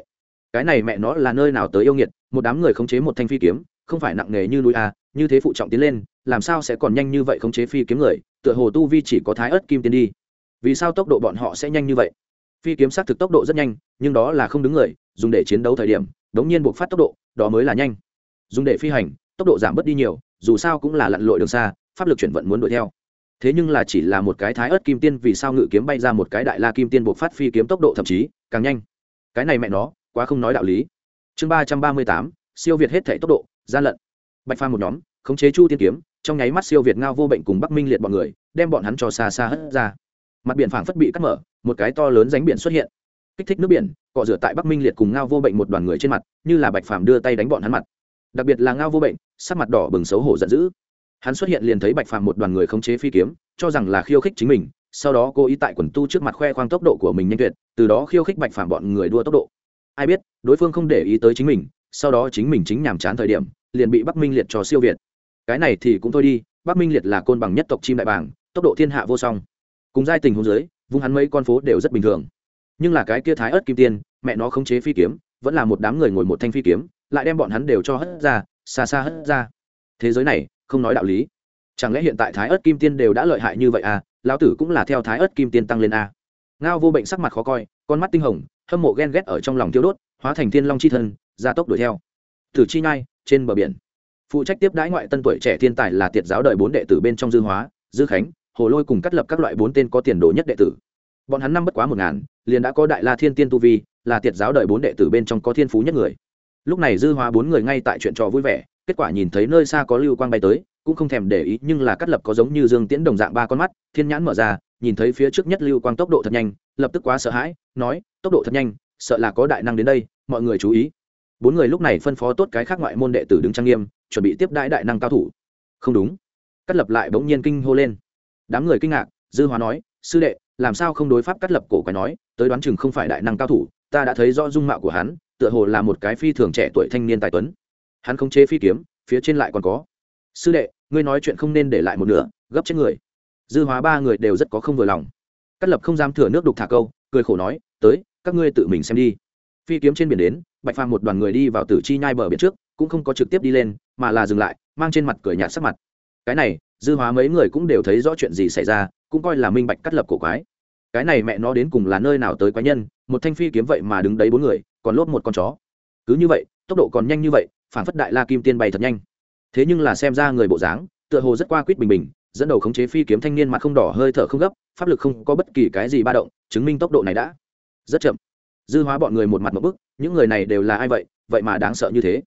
Cái này mẹ nó là nơi nào tới yêu nghiệt, một đám người khống chế một thanh phi kiếm, không phải nặng nghề như núi a, như thế phụ trọng tiến lên, làm sao sẽ còn nhanh như vậy khống chế phi kiếm người, tựa hồ tu vi chỉ có thái ớt kim tiến đi. Vì sao tốc độ bọn họ sẽ nhanh như vậy? Phi kiếm xác thực tốc độ rất nhanh, nhưng đó là không đứng người, dùng để chiến đấu thời điểm, đống nhiên buộc phát tốc độ, đó mới là nhanh. Dùng để phi hành, tốc độ giảm bớt đi nhiều, dù sao cũng là lặn lội đường xa, pháp lực chuyển vận muốn đuổi theo thế nhưng là chỉ là một cái thái ớt kim tiên vì sao ngự kiếm bay ra một cái đại la kim tiên buộc phát phi kiếm tốc độ thậm chí càng nhanh. Cái này mẹ nó, quá không nói đạo lý. Chương ba trăm ba mươi tám, siêu việt hết thể tốc độ gian lận. Bạch pha một nhóm, khống chế chu tiên kiếm, trong nháy mắt siêu việt ngao vô bệnh cùng bắc minh liệt bọn người, đem bọn hắn cho xa xa hất ra. Mặt biển phảng phất bị cắt mở, một cái to lớn ránh biển xuất hiện. Kích thích nước biển, cọ rửa tại bắc minh liệt cùng ngao vô bệnh một đoàn người trên mặt, như là bạch phàm đưa tay đánh bọn hắn mặt. Đặc biệt là ngao vô bệnh, sắc mặt đỏ bừng xấu hổ giận dữ hắn xuất hiện liền thấy bạch phàm một đoàn người khống chế phi kiếm, cho rằng là khiêu khích chính mình, sau đó cố ý tại quần tu trước mặt khoe khoang tốc độ của mình nhanh tuyệt, từ đó khiêu khích bạch phàm bọn người đua tốc độ. Ai biết, đối phương không để ý tới chính mình, sau đó chính mình chính nhàm chán thời điểm, liền bị bắc minh liệt cho siêu việt. Cái này thì cũng thôi đi, bắc minh liệt là côn bằng nhất tộc chim đại bàng, tốc độ thiên hạ vô song. Cùng giai tình hôn giới vung hắn mấy con phố đều rất bình thường. Nhưng là cái kia thái ớt kim tiên, mẹ nó khống chế phi kiếm, vẫn là một đám người ngồi một thanh phi kiếm, lại đem bọn hắn đều cho hất ra, xa xa hất ra. Thế giới này không nói đạo lý. Chẳng lẽ hiện tại thái ớt kim tiên đều đã lợi hại như vậy à? Lão tử cũng là theo thái ớt kim tiên tăng lên à? ngao vô bệnh sắc mặt khó coi, con mắt tinh hồng, hâm mộ ghen ghét ở trong lòng tiêu đốt, hóa thành thiên long chi thân gia tốc đuổi theo. Thử chi nhai, trên bờ biển. Phụ trách tiếp đãi ngoại tân tuổi trẻ thiên tài là tiệt giáo đời bốn đệ tử bên trong dư hóa, dư khánh, hồ lôi cùng cắt lập các loại bốn tên có tiền đồ nhất đệ tử. Bọn hắn năm bất quá một ngàn, liền đã có đại la thiên tiên tu vi, là tiệt giáo đời bốn đệ tử bên trong có thiên phú nhất người. Lúc này dư hóa bốn người ngay tại chuyện trò vui vẻ kết quả nhìn thấy nơi xa có lưu quang bay tới, cũng không thèm để ý, nhưng là cắt lập có giống như dương tiễn đồng dạng ba con mắt, thiên nhãn mở ra, nhìn thấy phía trước nhất lưu quang tốc độ thật nhanh, lập tức quá sợ hãi, nói, tốc độ thật nhanh, sợ là có đại năng đến đây, mọi người chú ý. Bốn người lúc này phân phó tốt cái khác ngoại môn đệ tử đứng trang nghiêm, chuẩn bị tiếp đãi đại năng cao thủ. Không đúng. Cắt lập lại bỗng nhiên kinh hô lên. Đám người kinh ngạc, dư hóa nói, sư đệ, làm sao không đối pháp cắt lập cổ quái nói, tới đoán chừng không phải đại năng cao thủ, ta đã thấy rõ dung mạo của hắn, tựa hồ là một cái phi thường trẻ tuổi thanh niên tài tuấn hắn không chế phi kiếm, phía trên lại còn có. Sư đệ, ngươi nói chuyện không nên để lại một nửa, gấp chết người. Dư hóa ba người đều rất có không vừa lòng. Cắt lập không dám thừa nước đục thả câu, cười khổ nói, tới, các ngươi tự mình xem đi. Phi kiếm trên biển đến, bạch phàm một đoàn người đi vào tử chi nhai bờ biển trước, cũng không có trực tiếp đi lên, mà là dừng lại, mang trên mặt cười nhạt sắc mặt. Cái này, dư hóa mấy người cũng đều thấy rõ chuyện gì xảy ra, cũng coi là minh bạch cắt lập cổ quái. Cái này mẹ nó đến cùng là nơi nào tới quái nhân, một thanh phi kiếm vậy mà đứng đấy bốn người, còn lốp một con chó. Cứ như vậy, tốc độ còn nhanh như vậy phản phất đại la kim tiên bay thật nhanh. Thế nhưng là xem ra người bộ dáng, tựa hồ rất qua quýt bình bình, dẫn đầu khống chế phi kiếm thanh niên mặt không đỏ hơi thở không gấp, pháp lực không có bất kỳ cái gì ba động, chứng minh tốc độ này đã rất chậm. Dư hóa bọn người một mặt một bức, những người này đều là ai vậy vậy mà đáng sợ như thế.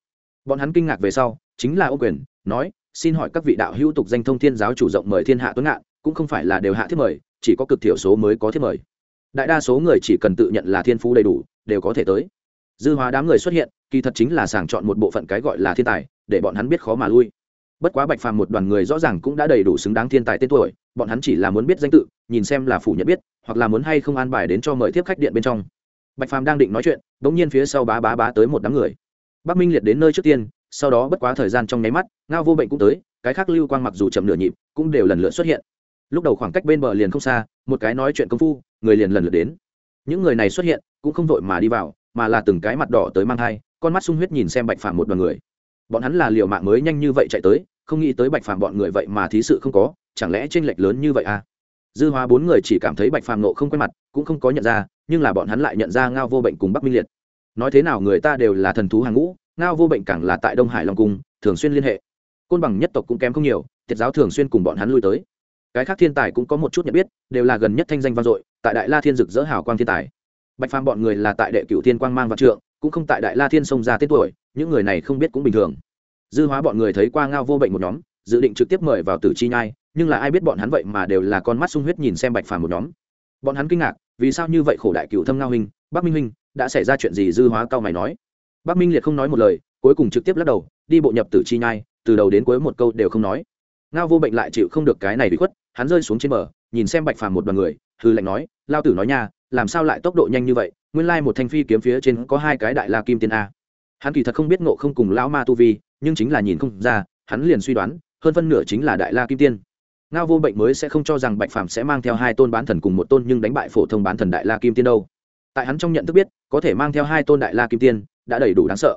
Bọn hắn kinh ngạc về sau, chính là ô quyền, nói, xin hỏi các vị đạo hữu tục danh thông thiên giáo chủ rộng mời thiên hạ tuấn ngạn, cũng không phải là đều hạ thiết mời, chỉ có cực thiểu số mới có thiết mời. Đại đa số người chỉ cần tự nhận là thiên phú đầy đủ, đều có thể tới dư hóa đám người xuất hiện, kỳ thật chính là sàng chọn một bộ phận cái gọi là thiên tài, để bọn hắn biết khó mà lui. Bất quá bạch phàm một đoàn người rõ ràng cũng đã đầy đủ xứng đáng thiên tài tên tuổi, bọn hắn chỉ là muốn biết danh tự, nhìn xem là phủ nhận biết, hoặc là muốn hay không an bài đến cho mời tiếp khách điện bên trong. Bạch phàm đang định nói chuyện đ ỗ n g nhiên phía sau bá bá bá tới một đám người. Bắc minh liệt đến nơi trước tiên, sau đó bất quá thời gian trong nháy mắt, ngao vô bệnh cũng tới, cái khác lưu quang mặc dù chậm nửa nhịp, cũng đều lần lượt xuất hiện. Lúc đầu khoảng cách bên bờ liền không xa, một cái nói chuyện công phu, người liền lần lượt đến. Những người này xuất hiện, cũng không vội mà đi vào mà là từng cái mặt đỏ tới mang thai, con mắt sung huyết nhìn xem bạch phàm một đoàn người. Bọn hắn là liều mạng mới nhanh như vậy chạy tới, không nghĩ tới bạch phàm bọn người vậy mà thí sự không có, chẳng lẽ tranh lệch lớn như vậy à? Dư hóa bốn người chỉ cảm thấy bạch phàm nộ không quen mặt, cũng không có nhận ra, nhưng là bọn hắn lại nhận ra ngao vô bệnh cùng bắc minh liệt. Nói thế nào người ta đều là thần thú hàng ngũ, ngao vô bệnh càng là tại đông hải long cung, thường xuyên liên hệ. Côn bằng nhất tộc cũng kém không nhiều, tiết giáo thường xuyên cùng bọn hắn lui tới. Cái khác thiên tài cũng có một chút nhận biết, đều là gần nhất thanh danh vang dội, tại đại la thiên dực dỡ hào quang thiên tài bạch phàm bọn người là tại đệ cửu thiên quang mang vạn trượng, cũng không tại đại la thiên sông ra tên tuổi, những người này không biết cũng bình thường. Dư hóa bọn người thấy qua ngao vô bệnh một nhóm, dự định trực tiếp mời vào tử chi nhai, nhưng là ai biết bọn hắn vậy mà đều là con mắt sung huyết nhìn xem bạch phàm một nhóm. Bọn hắn kinh ngạc, vì sao như vậy khổ đại cựu thâm ngao hình bắc minh huynh, đã xảy ra chuyện gì? Dư hóa cao mày nói. Bắc minh liệt không nói một lời, cuối cùng trực tiếp lắc đầu, đi bộ nhập tử chi nhai, từ đầu đến cuối một câu đều không nói. Ngao vô bệnh lại chịu không được cái này bị khuất, hắn rơi xuống trên bờ, nhìn xem bạch phàm một đoàn người hư lệnh nói, lao tử nói nha làm sao lại tốc độ nhanh như vậy? Nguyên lai một thanh phi kiếm phía trên có hai cái đại la kim tiên a. Hắn kỳ thật không biết ngộ không cùng lão ma tu vi, nhưng chính là nhìn không ra, hắn liền suy đoán, hơn phân nửa chính là đại la kim tiên. Ngao vô bệnh mới sẽ không cho rằng bạch phàm sẽ mang theo hai tôn bán thần cùng một tôn nhưng đánh bại phổ thông bán thần đại la kim tiên đâu. Tại hắn trong nhận thức biết, có thể mang theo hai tôn đại la kim tiên đã đầy đủ đáng sợ.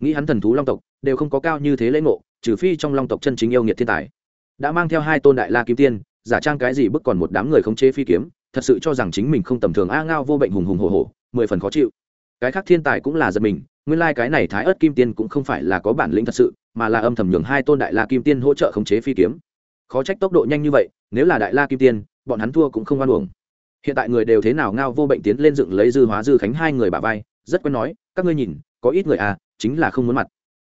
Nghĩ hắn thần thú long tộc, đều không có cao như thế lễ ngộ, trừ phi trong long tộc chân chính yêu nghiệt thiên tài. Đã mang theo hai tôn đại la kim tiên, giả trang cái gì bức còn một đám người không chế phi kiếm thật sự cho rằng chính mình không tầm thường a ngao vô bệnh hùng hùng hồ hồ mười phần khó chịu. Cái khác thiên tài cũng là giật mình, nguyên lai、like、cái này thái ớt kim tiên cũng không phải là có bản lĩnh thật sự, mà là âm thầm nhường hai tôn đại la kim tiên hỗ trợ khống chế phi kiếm. Khó trách tốc độ nhanh như vậy, nếu là đại la kim tiên, bọn hắn thua cũng không oan uổng. Hiện tại người đều thế nào ngao vô bệnh tiến lên dựng lấy dư hóa dư khánh hai người bà vai, rất quen nói, các ngươi nhìn, có ít người à chính là không muốn mặt.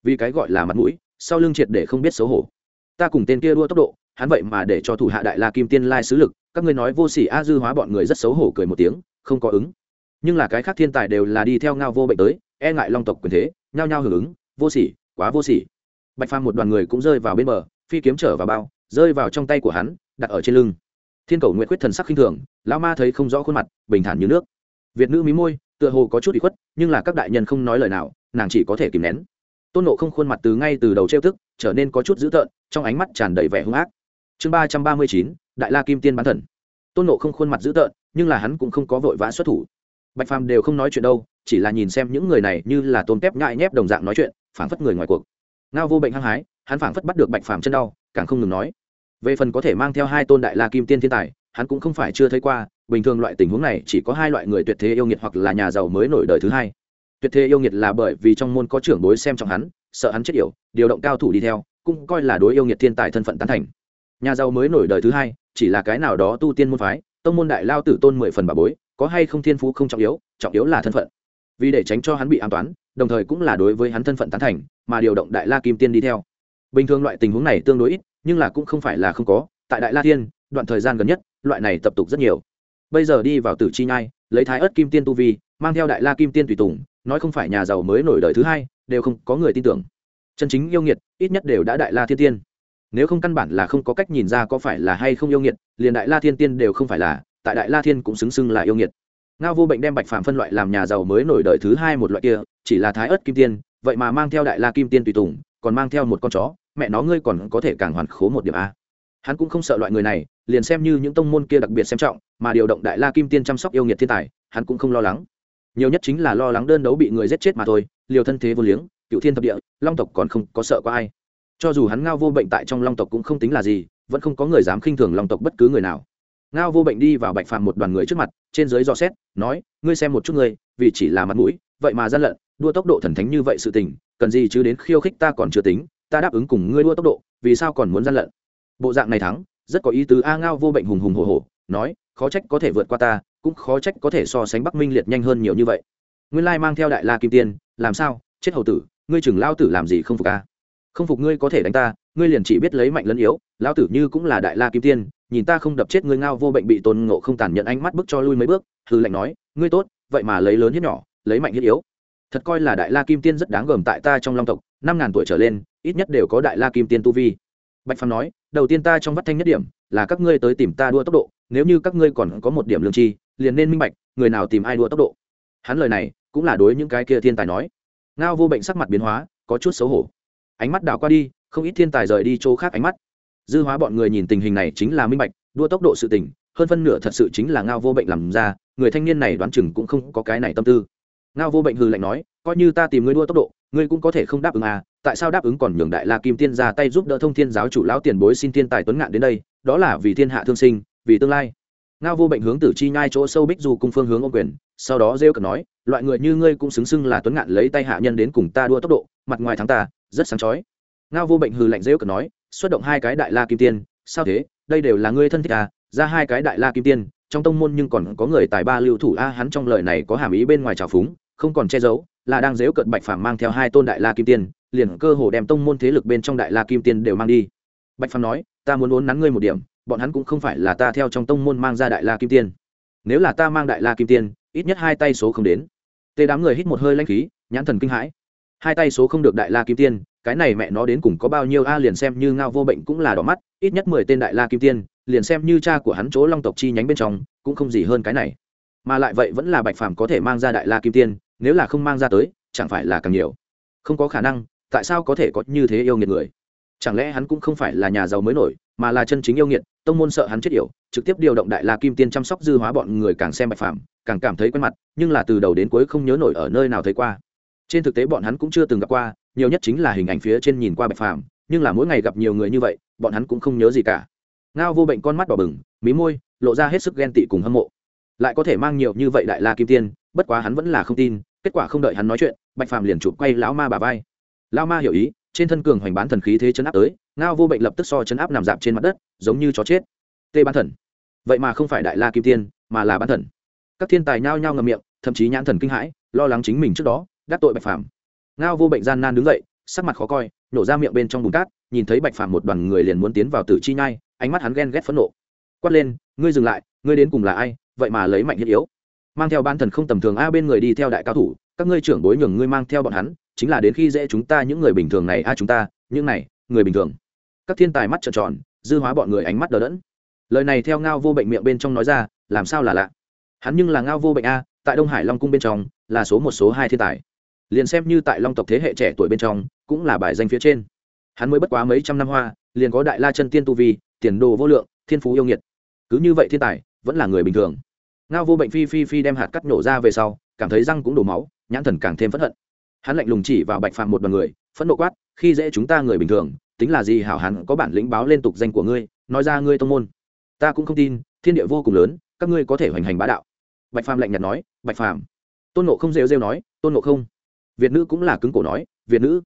Vì cái gọi là mặt mũi, sau lưng triệt để không biết xấu hổ. Ta cùng tên kia đua tốc độ hắn vậy mà để cho thủ hạ đại la kim tiên lai sứ lực, các ngươi nói vô sỉ a dư hóa bọn người rất xấu hổ cười một tiếng, không có ứng. Nhưng là cái khác thiên tài đều là đi theo ngao vô bệnh tới e ngại long tộc quyền thế, nhao nhao hưởng ứng, vô sỉ, quá vô sỉ. Bạch phàm một đoàn người cũng rơi vào bên bờ, phi kiếm trở vào bao, rơi vào trong tay của hắn, đặt ở trên lưng. Thiên cầu nguyện quyết thần sắc khinh thường, lão ma thấy không rõ khuôn mặt, bình thản như nước. Việt nữ mí môi, tựa hồ có chút bị khuất, nhưng là các đại nhân không nói lời nào, nàng chỉ có thể kìm nén. Tôn nộ không khuôn mặt từ ngay từ đầu trêu tức, trở nên có chút dữ tợn, trong ánh mắt tràn đầy vẻ hung ác chương ba trăm ba mươi chín, đại la kim tiên bán thần. Tôn nộ không khuôn mặt dữ tợn, nhưng là hắn cũng không có vội vã xuất thủ. Bạch phàm đều không nói chuyện đâu, chỉ là nhìn xem những người này như là tôn tép nhại nhép đồng dạng nói chuyện, phảng phất người ngoài cuộc. Ngao vô bệnh hăng hái, hắn phảng phất bắt được bạch phàm chân đau, càng không ngừng nói. Về phần có thể mang theo hai tôn đại la kim tiên thiên tài, hắn cũng không phải chưa thấy qua, bình thường loại tình huống này chỉ có hai loại người tuyệt thế yêu nghiệt hoặc là nhà giàu mới nổi đời thứ hai. Tuyệt thế yêu nghiệt là bởi vì trong môn có trưởng bối xem trọng hắn, sợ hắn chết yểu, điều động cao thủ đi theo, cũng coi là đối yêu nghiệt thiên tài thân phận tán thành nhà giàu mới nổi đời thứ hai, chỉ là cái nào đó tu tiên môn phái, tông môn đại lao tử tôn mười phần bà bối, có hay không thiên phú không trọng yếu trọng yếu là thân phận. Vì để tránh cho hắn bị an toán, đồng thời cũng là đối với hắn thân phận tán thành, mà điều động đại la kim tiên đi theo. Bình thường loại tình huống này tương đối ít, nhưng là cũng không phải là không có, tại đại la tiên, đoạn thời gian gần nhất, loại này tập tục rất nhiều. Bây giờ đi vào tử chi nhai, lấy thái ớt kim tiên tu vi, mang theo đại la kim tiên tùy tùng, nói không phải nhà giàu mới nổi đời thứ hai, đều không có người tin tưởng. Chân chính yêu nghiệt, ít nhất đều đã đại la thiên tiên nếu không căn bản là không có cách nhìn ra có phải là hay không yêu nghiệt, liền đại la thiên tiên đều không phải là, tại đại la thiên cũng xứng xưng là yêu nghiệt. Ngao vô bệnh đem bạch phạm phân loại làm nhà giàu mới nổi đời thứ hai một loại kia, chỉ là thái ớt kim tiên, vậy mà mang theo đại la kim tiên tùy tùng, còn mang theo một con chó, mẹ nó ngươi còn có thể càng hoàn khố một điểm a. Hắn cũng không sợ loại người này, liền xem như những tông môn kia đặc biệt xem trọng, mà điều động đại la kim tiên chăm sóc yêu nghiệt thiên tài, hắn cũng không lo lắng. Nhiều nhất chính là lo lắng đơn đấu bị người giết chết mà thôi, liều thân thế vô liếng, cựu thiên thập địa, long tộc còn không có sợ có ai cho dù hắn ngao vô bệnh tại trong long tộc cũng không tính là gì, vẫn không có người dám khinh thường long tộc bất cứ người nào. Ngao vô bệnh đi vào bạch phàm một đoàn người trước mặt, trên dưới dò xét, nói, ngươi xem một chút ngươi, vì chỉ là mặt mũi, vậy mà gian lận, đua tốc độ thần thánh như vậy sự tình, cần gì chứ đến khiêu khích ta còn chưa tính, ta đáp ứng cùng ngươi đua tốc độ, vì sao còn muốn gian lận? Bộ dạng này thắng, rất có ý tứ a ngao vô bệnh hùng hùng hồ hồ nói, khó trách có thể vượt qua ta, cũng khó trách có thể so sánh bắc minh liệt nhanh hơn nhiều như vậy. Nguyên lai mang theo đại la kim tiên, làm sao? Chết hầu tử, ngươi chừng lao tử làm gì không phục a? Không phục ngươi có thể đánh ta, ngươi liền chỉ biết lấy mạnh lẫn yếu lao tử như cũng là đại la kim tiên, nhìn ta không đập chết ngươi ngao vô bệnh bị tôn ngộ không tàn nhận ánh mắt bước cho lui mấy bước hư lệnh nói, ngươi tốt, vậy mà lấy lớn hiếp nhỏ, lấy mạnh hiếp yếu. Thật coi là đại la kim tiên rất đáng gờm tại ta trong long tộc, năm ngàn tuổi trở lên, ít nhất đều có đại la kim tiên tu vi. Bạch phàm nói, đầu tiên ta trong vắt thanh nhất điểm, là các ngươi tới tìm ta đua tốc độ, nếu như các ngươi còn có một điểm lương chi, liền nên minh bạch, người nào tìm ai đua tốc độ. Hắn lời này, cũng là đối những cái kia thiên tài nói. Ngao vô bệnh sắc mặt biến hóa, có chút xấu hổ ánh mắt đảo qua đi không ít thiên tài rời đi chỗ khác ánh mắt. Dư hóa bọn người nhìn tình hình này chính là minh bạch đua tốc độ sự tỉnh, hơn phân nửa thật sự chính là ngao vô bệnh làm ra người thanh niên này đoán chừng cũng không có cái này tâm tư. Ngao vô bệnh hư lạnh nói coi như ta tìm ngươi đua tốc độ ngươi cũng có thể không đáp ứng à tại sao đáp ứng còn nhường đại la kim tiên ra tay giúp đỡ thông thiên giáo chủ lão tiền bối xin thiên tài tuấn ngạn đến đây đó là vì thiên hạ thương sinh vì tương lai. Ngao vô bệnh hướng tử chi nhai chỗ sâu bích du cung phương hướng ô quyền sau đó rêu cực nói loại người như ngươi cũng xứng xưng là tuấn ngạn lấy tay hạ nhân đến cùng ta đua tốc độ mặt ngoài thắng ta rất sáng chói. Ngao vô bệnh hừ lạnh rêu cờ nói, xuất động hai cái đại la kim tiên, sao thế? Đây đều là ngươi thân thích à? Ra hai cái đại la kim tiên, trong tông môn nhưng còn có người tài ba lưu thủ a, hắn trong lời này có hàm ý bên ngoài trào phúng, không còn che giấu, là đang dếu cận bạch phàm mang theo hai tôn đại la kim tiên, liền cơ hồ đem tông môn thế lực bên trong đại la kim tiên đều mang đi. Bạch phàm nói, ta muốn uốn nắn ngươi một điểm, bọn hắn cũng không phải là ta theo trong tông môn mang ra đại la kim tiên. Nếu là ta mang đại la kim tiên, ít nhất hai tay số không đến. Tê đám người hít một hơi lanh khí, nhãn thần kinh hãi hai tay số không được đại la kim tiên, cái này mẹ nó đến cùng có bao nhiêu a, liền xem như ngao vô bệnh cũng là đỏ mắt, ít nhất mười tên đại la kim tiên, liền xem như cha của hắn chỗ long tộc chi nhánh bên trong, cũng không gì hơn cái này. Mà lại vậy vẫn là bạch phàm có thể mang ra đại la kim tiên, nếu là không mang ra tới, chẳng phải là càng nhiều. Không có khả năng, tại sao có thể có như thế yêu nghiệt người? Chẳng lẽ hắn cũng không phải là nhà giàu mới nổi, mà là chân chính yêu nghiệt, tông môn sợ hắn chết yểu, trực tiếp điều động đại la kim tiên chăm sóc dư hóa bọn người càng xem bạch phàm, càng cảm thấy quen mặt, nhưng là từ đầu đến cuối không nhớ nổi ở nơi nào thấy qua trên thực tế bọn hắn cũng chưa từng gặp qua, nhiều nhất chính là hình ảnh phía trên nhìn qua bạch phàm, nhưng là mỗi ngày gặp nhiều người như vậy, bọn hắn cũng không nhớ gì cả. Ngao vô bệnh con mắt đỏ bừng, mí môi, lộ ra hết sức ghen tị cùng hâm mộ. Lại có thể mang nhiều như vậy đại la kim tiên, bất quá hắn vẫn là không tin, kết quả không đợi hắn nói chuyện, bạch phàm liền chụp quay lão ma bà vai. Lão ma hiểu ý, trên thân cường hoành bán thần khí thế chấn áp tới, ngao vô bệnh lập tức so chấn áp nằm dạp trên mặt đất, giống như chó chết. Tê bán thần. Vậy mà không phải đại la kim tiên, mà là bán thần. Các thiên tài nhao nhao ngầm miệng, thậm chí nhãn thần kinh hãi, lo lắng chính mình trước đó đắc tội bạch phàm. Ngao vô bệnh gian nan đứng dậy, sắc mặt khó coi, nổ ra miệng bên trong bùn cát, nhìn thấy bạch phàm một đoàn người liền muốn tiến vào tử chi nhai, ánh mắt hắn ghen ghét phẫn nộ. Quát lên, ngươi dừng lại, ngươi đến cùng là ai? Vậy mà lấy mạnh thiết yếu. Mang theo ban thần không tầm thường a bên người đi theo đại cao thủ, các ngươi trưởng bối nhường ngươi mang theo bọn hắn, chính là đến khi dễ chúng ta những người bình thường này a chúng ta, những này, người bình thường. Các thiên tài mắt trợn tròn, dư hóa bọn người ánh mắt đờ đẫn. Lời này theo ngao vô bệnh miệng bên trong nói ra, làm sao là lạ? Hắn nhưng là ngao vô bệnh a, tại đông hải long cung bên trong, là số một, số hai thiên tài liền xem như tại long tộc thế hệ trẻ tuổi bên trong, cũng là bài danh phía trên. Hắn mới bất quá mấy trăm năm hoa, liền có đại la chân tiên tu vi, tiền đồ vô lượng, thiên phú yêu nghiệt. Cứ như vậy thiên tài, vẫn là người bình thường. Ngao vô bệnh phi phi phi đem hạt cắt nổ ra về sau, cảm thấy răng cũng đổ máu, nhãn thần càng thêm phẫn hận. Hắn lạnh lùng chỉ vào bạch phàm một đoàn người, phẫn nộ quát, khi dễ chúng ta người bình thường, tính là gì hảo hắn có bản lĩnh báo lên tục danh của ngươi, nói ra ngươi tông môn. Ta cũng không tin, thiên địa vô cùng lớn, các ngươi có thể hoành hành bá đạo. Bạch phàm lạnh nhạt nói, bạch phàm. Tôn nộ không rêu rêu nói, tôn nộ không việt nữ cũng là cứng cổ nói, việt nữ.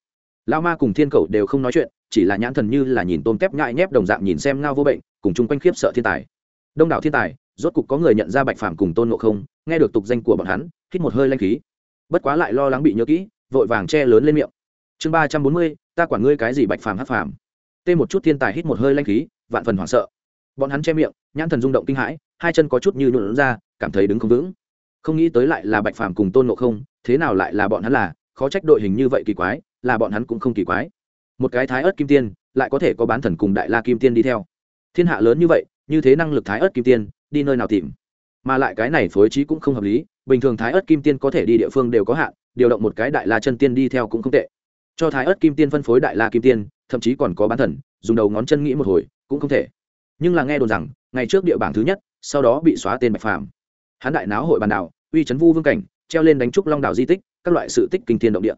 Lao ma cùng thiên cầu đều không nói chuyện, chỉ là nhãn thần như là nhìn tôm tép nhại nhép đồng dạng nhìn xem ngao vô bệnh, cùng chung quanh khiếp sợ thiên tài. Đông đảo thiên tài, rốt cục có người nhận ra bạch phàm cùng tôn ngộ không, nghe được tục danh của bọn hắn, hít một hơi lanh khí. Bất quá lại lo lắng bị nhớ kỹ, vội vàng che lớn lên miệng. Chương ba trăm bốn mươi, ta quản ngươi cái gì bạch phàm hát phàm. Tê một chút thiên tài hít một hơi lanh khí, vạn phần hoảng sợ. Bọn hắn che miệng, nhãn thần rung động kinh hãi, hai chân có chút như nhuộn ra, cảm thấy đứng không vững. Không nghĩ tới lại là bạch phàm cùng tôn ngộ không, thế nào lại là bọn hắn là? Khó trách đội hình như vậy kỳ quái, là bọn hắn cũng không kỳ quái. Một cái thái ớt kim tiên, lại có thể có bán thần cùng đại la kim tiên đi theo. Thiên hạ lớn như vậy, như thế năng lực thái ớt kim tiên, đi nơi nào tìm? Mà lại cái này phối trí cũng không hợp lý, bình thường thái ớt kim tiên có thể đi địa phương đều có hạn, điều động một cái đại la chân tiên đi theo cũng không tệ. Cho thái ớt kim tiên phân phối đại la kim tiên, thậm chí còn có bán thần, dùng đầu ngón chân nghĩ một hồi, cũng không thể. Nhưng là nghe đồn rằng, ngày trước địa bảng thứ nhất, sau đó bị xóa tên bạch phàm. Hán đại náo hội bàn đảo uy trấn vu vương cảnh, treo lên đánh trúc long đảo di tích các loại sự tích kinh thiên động địa.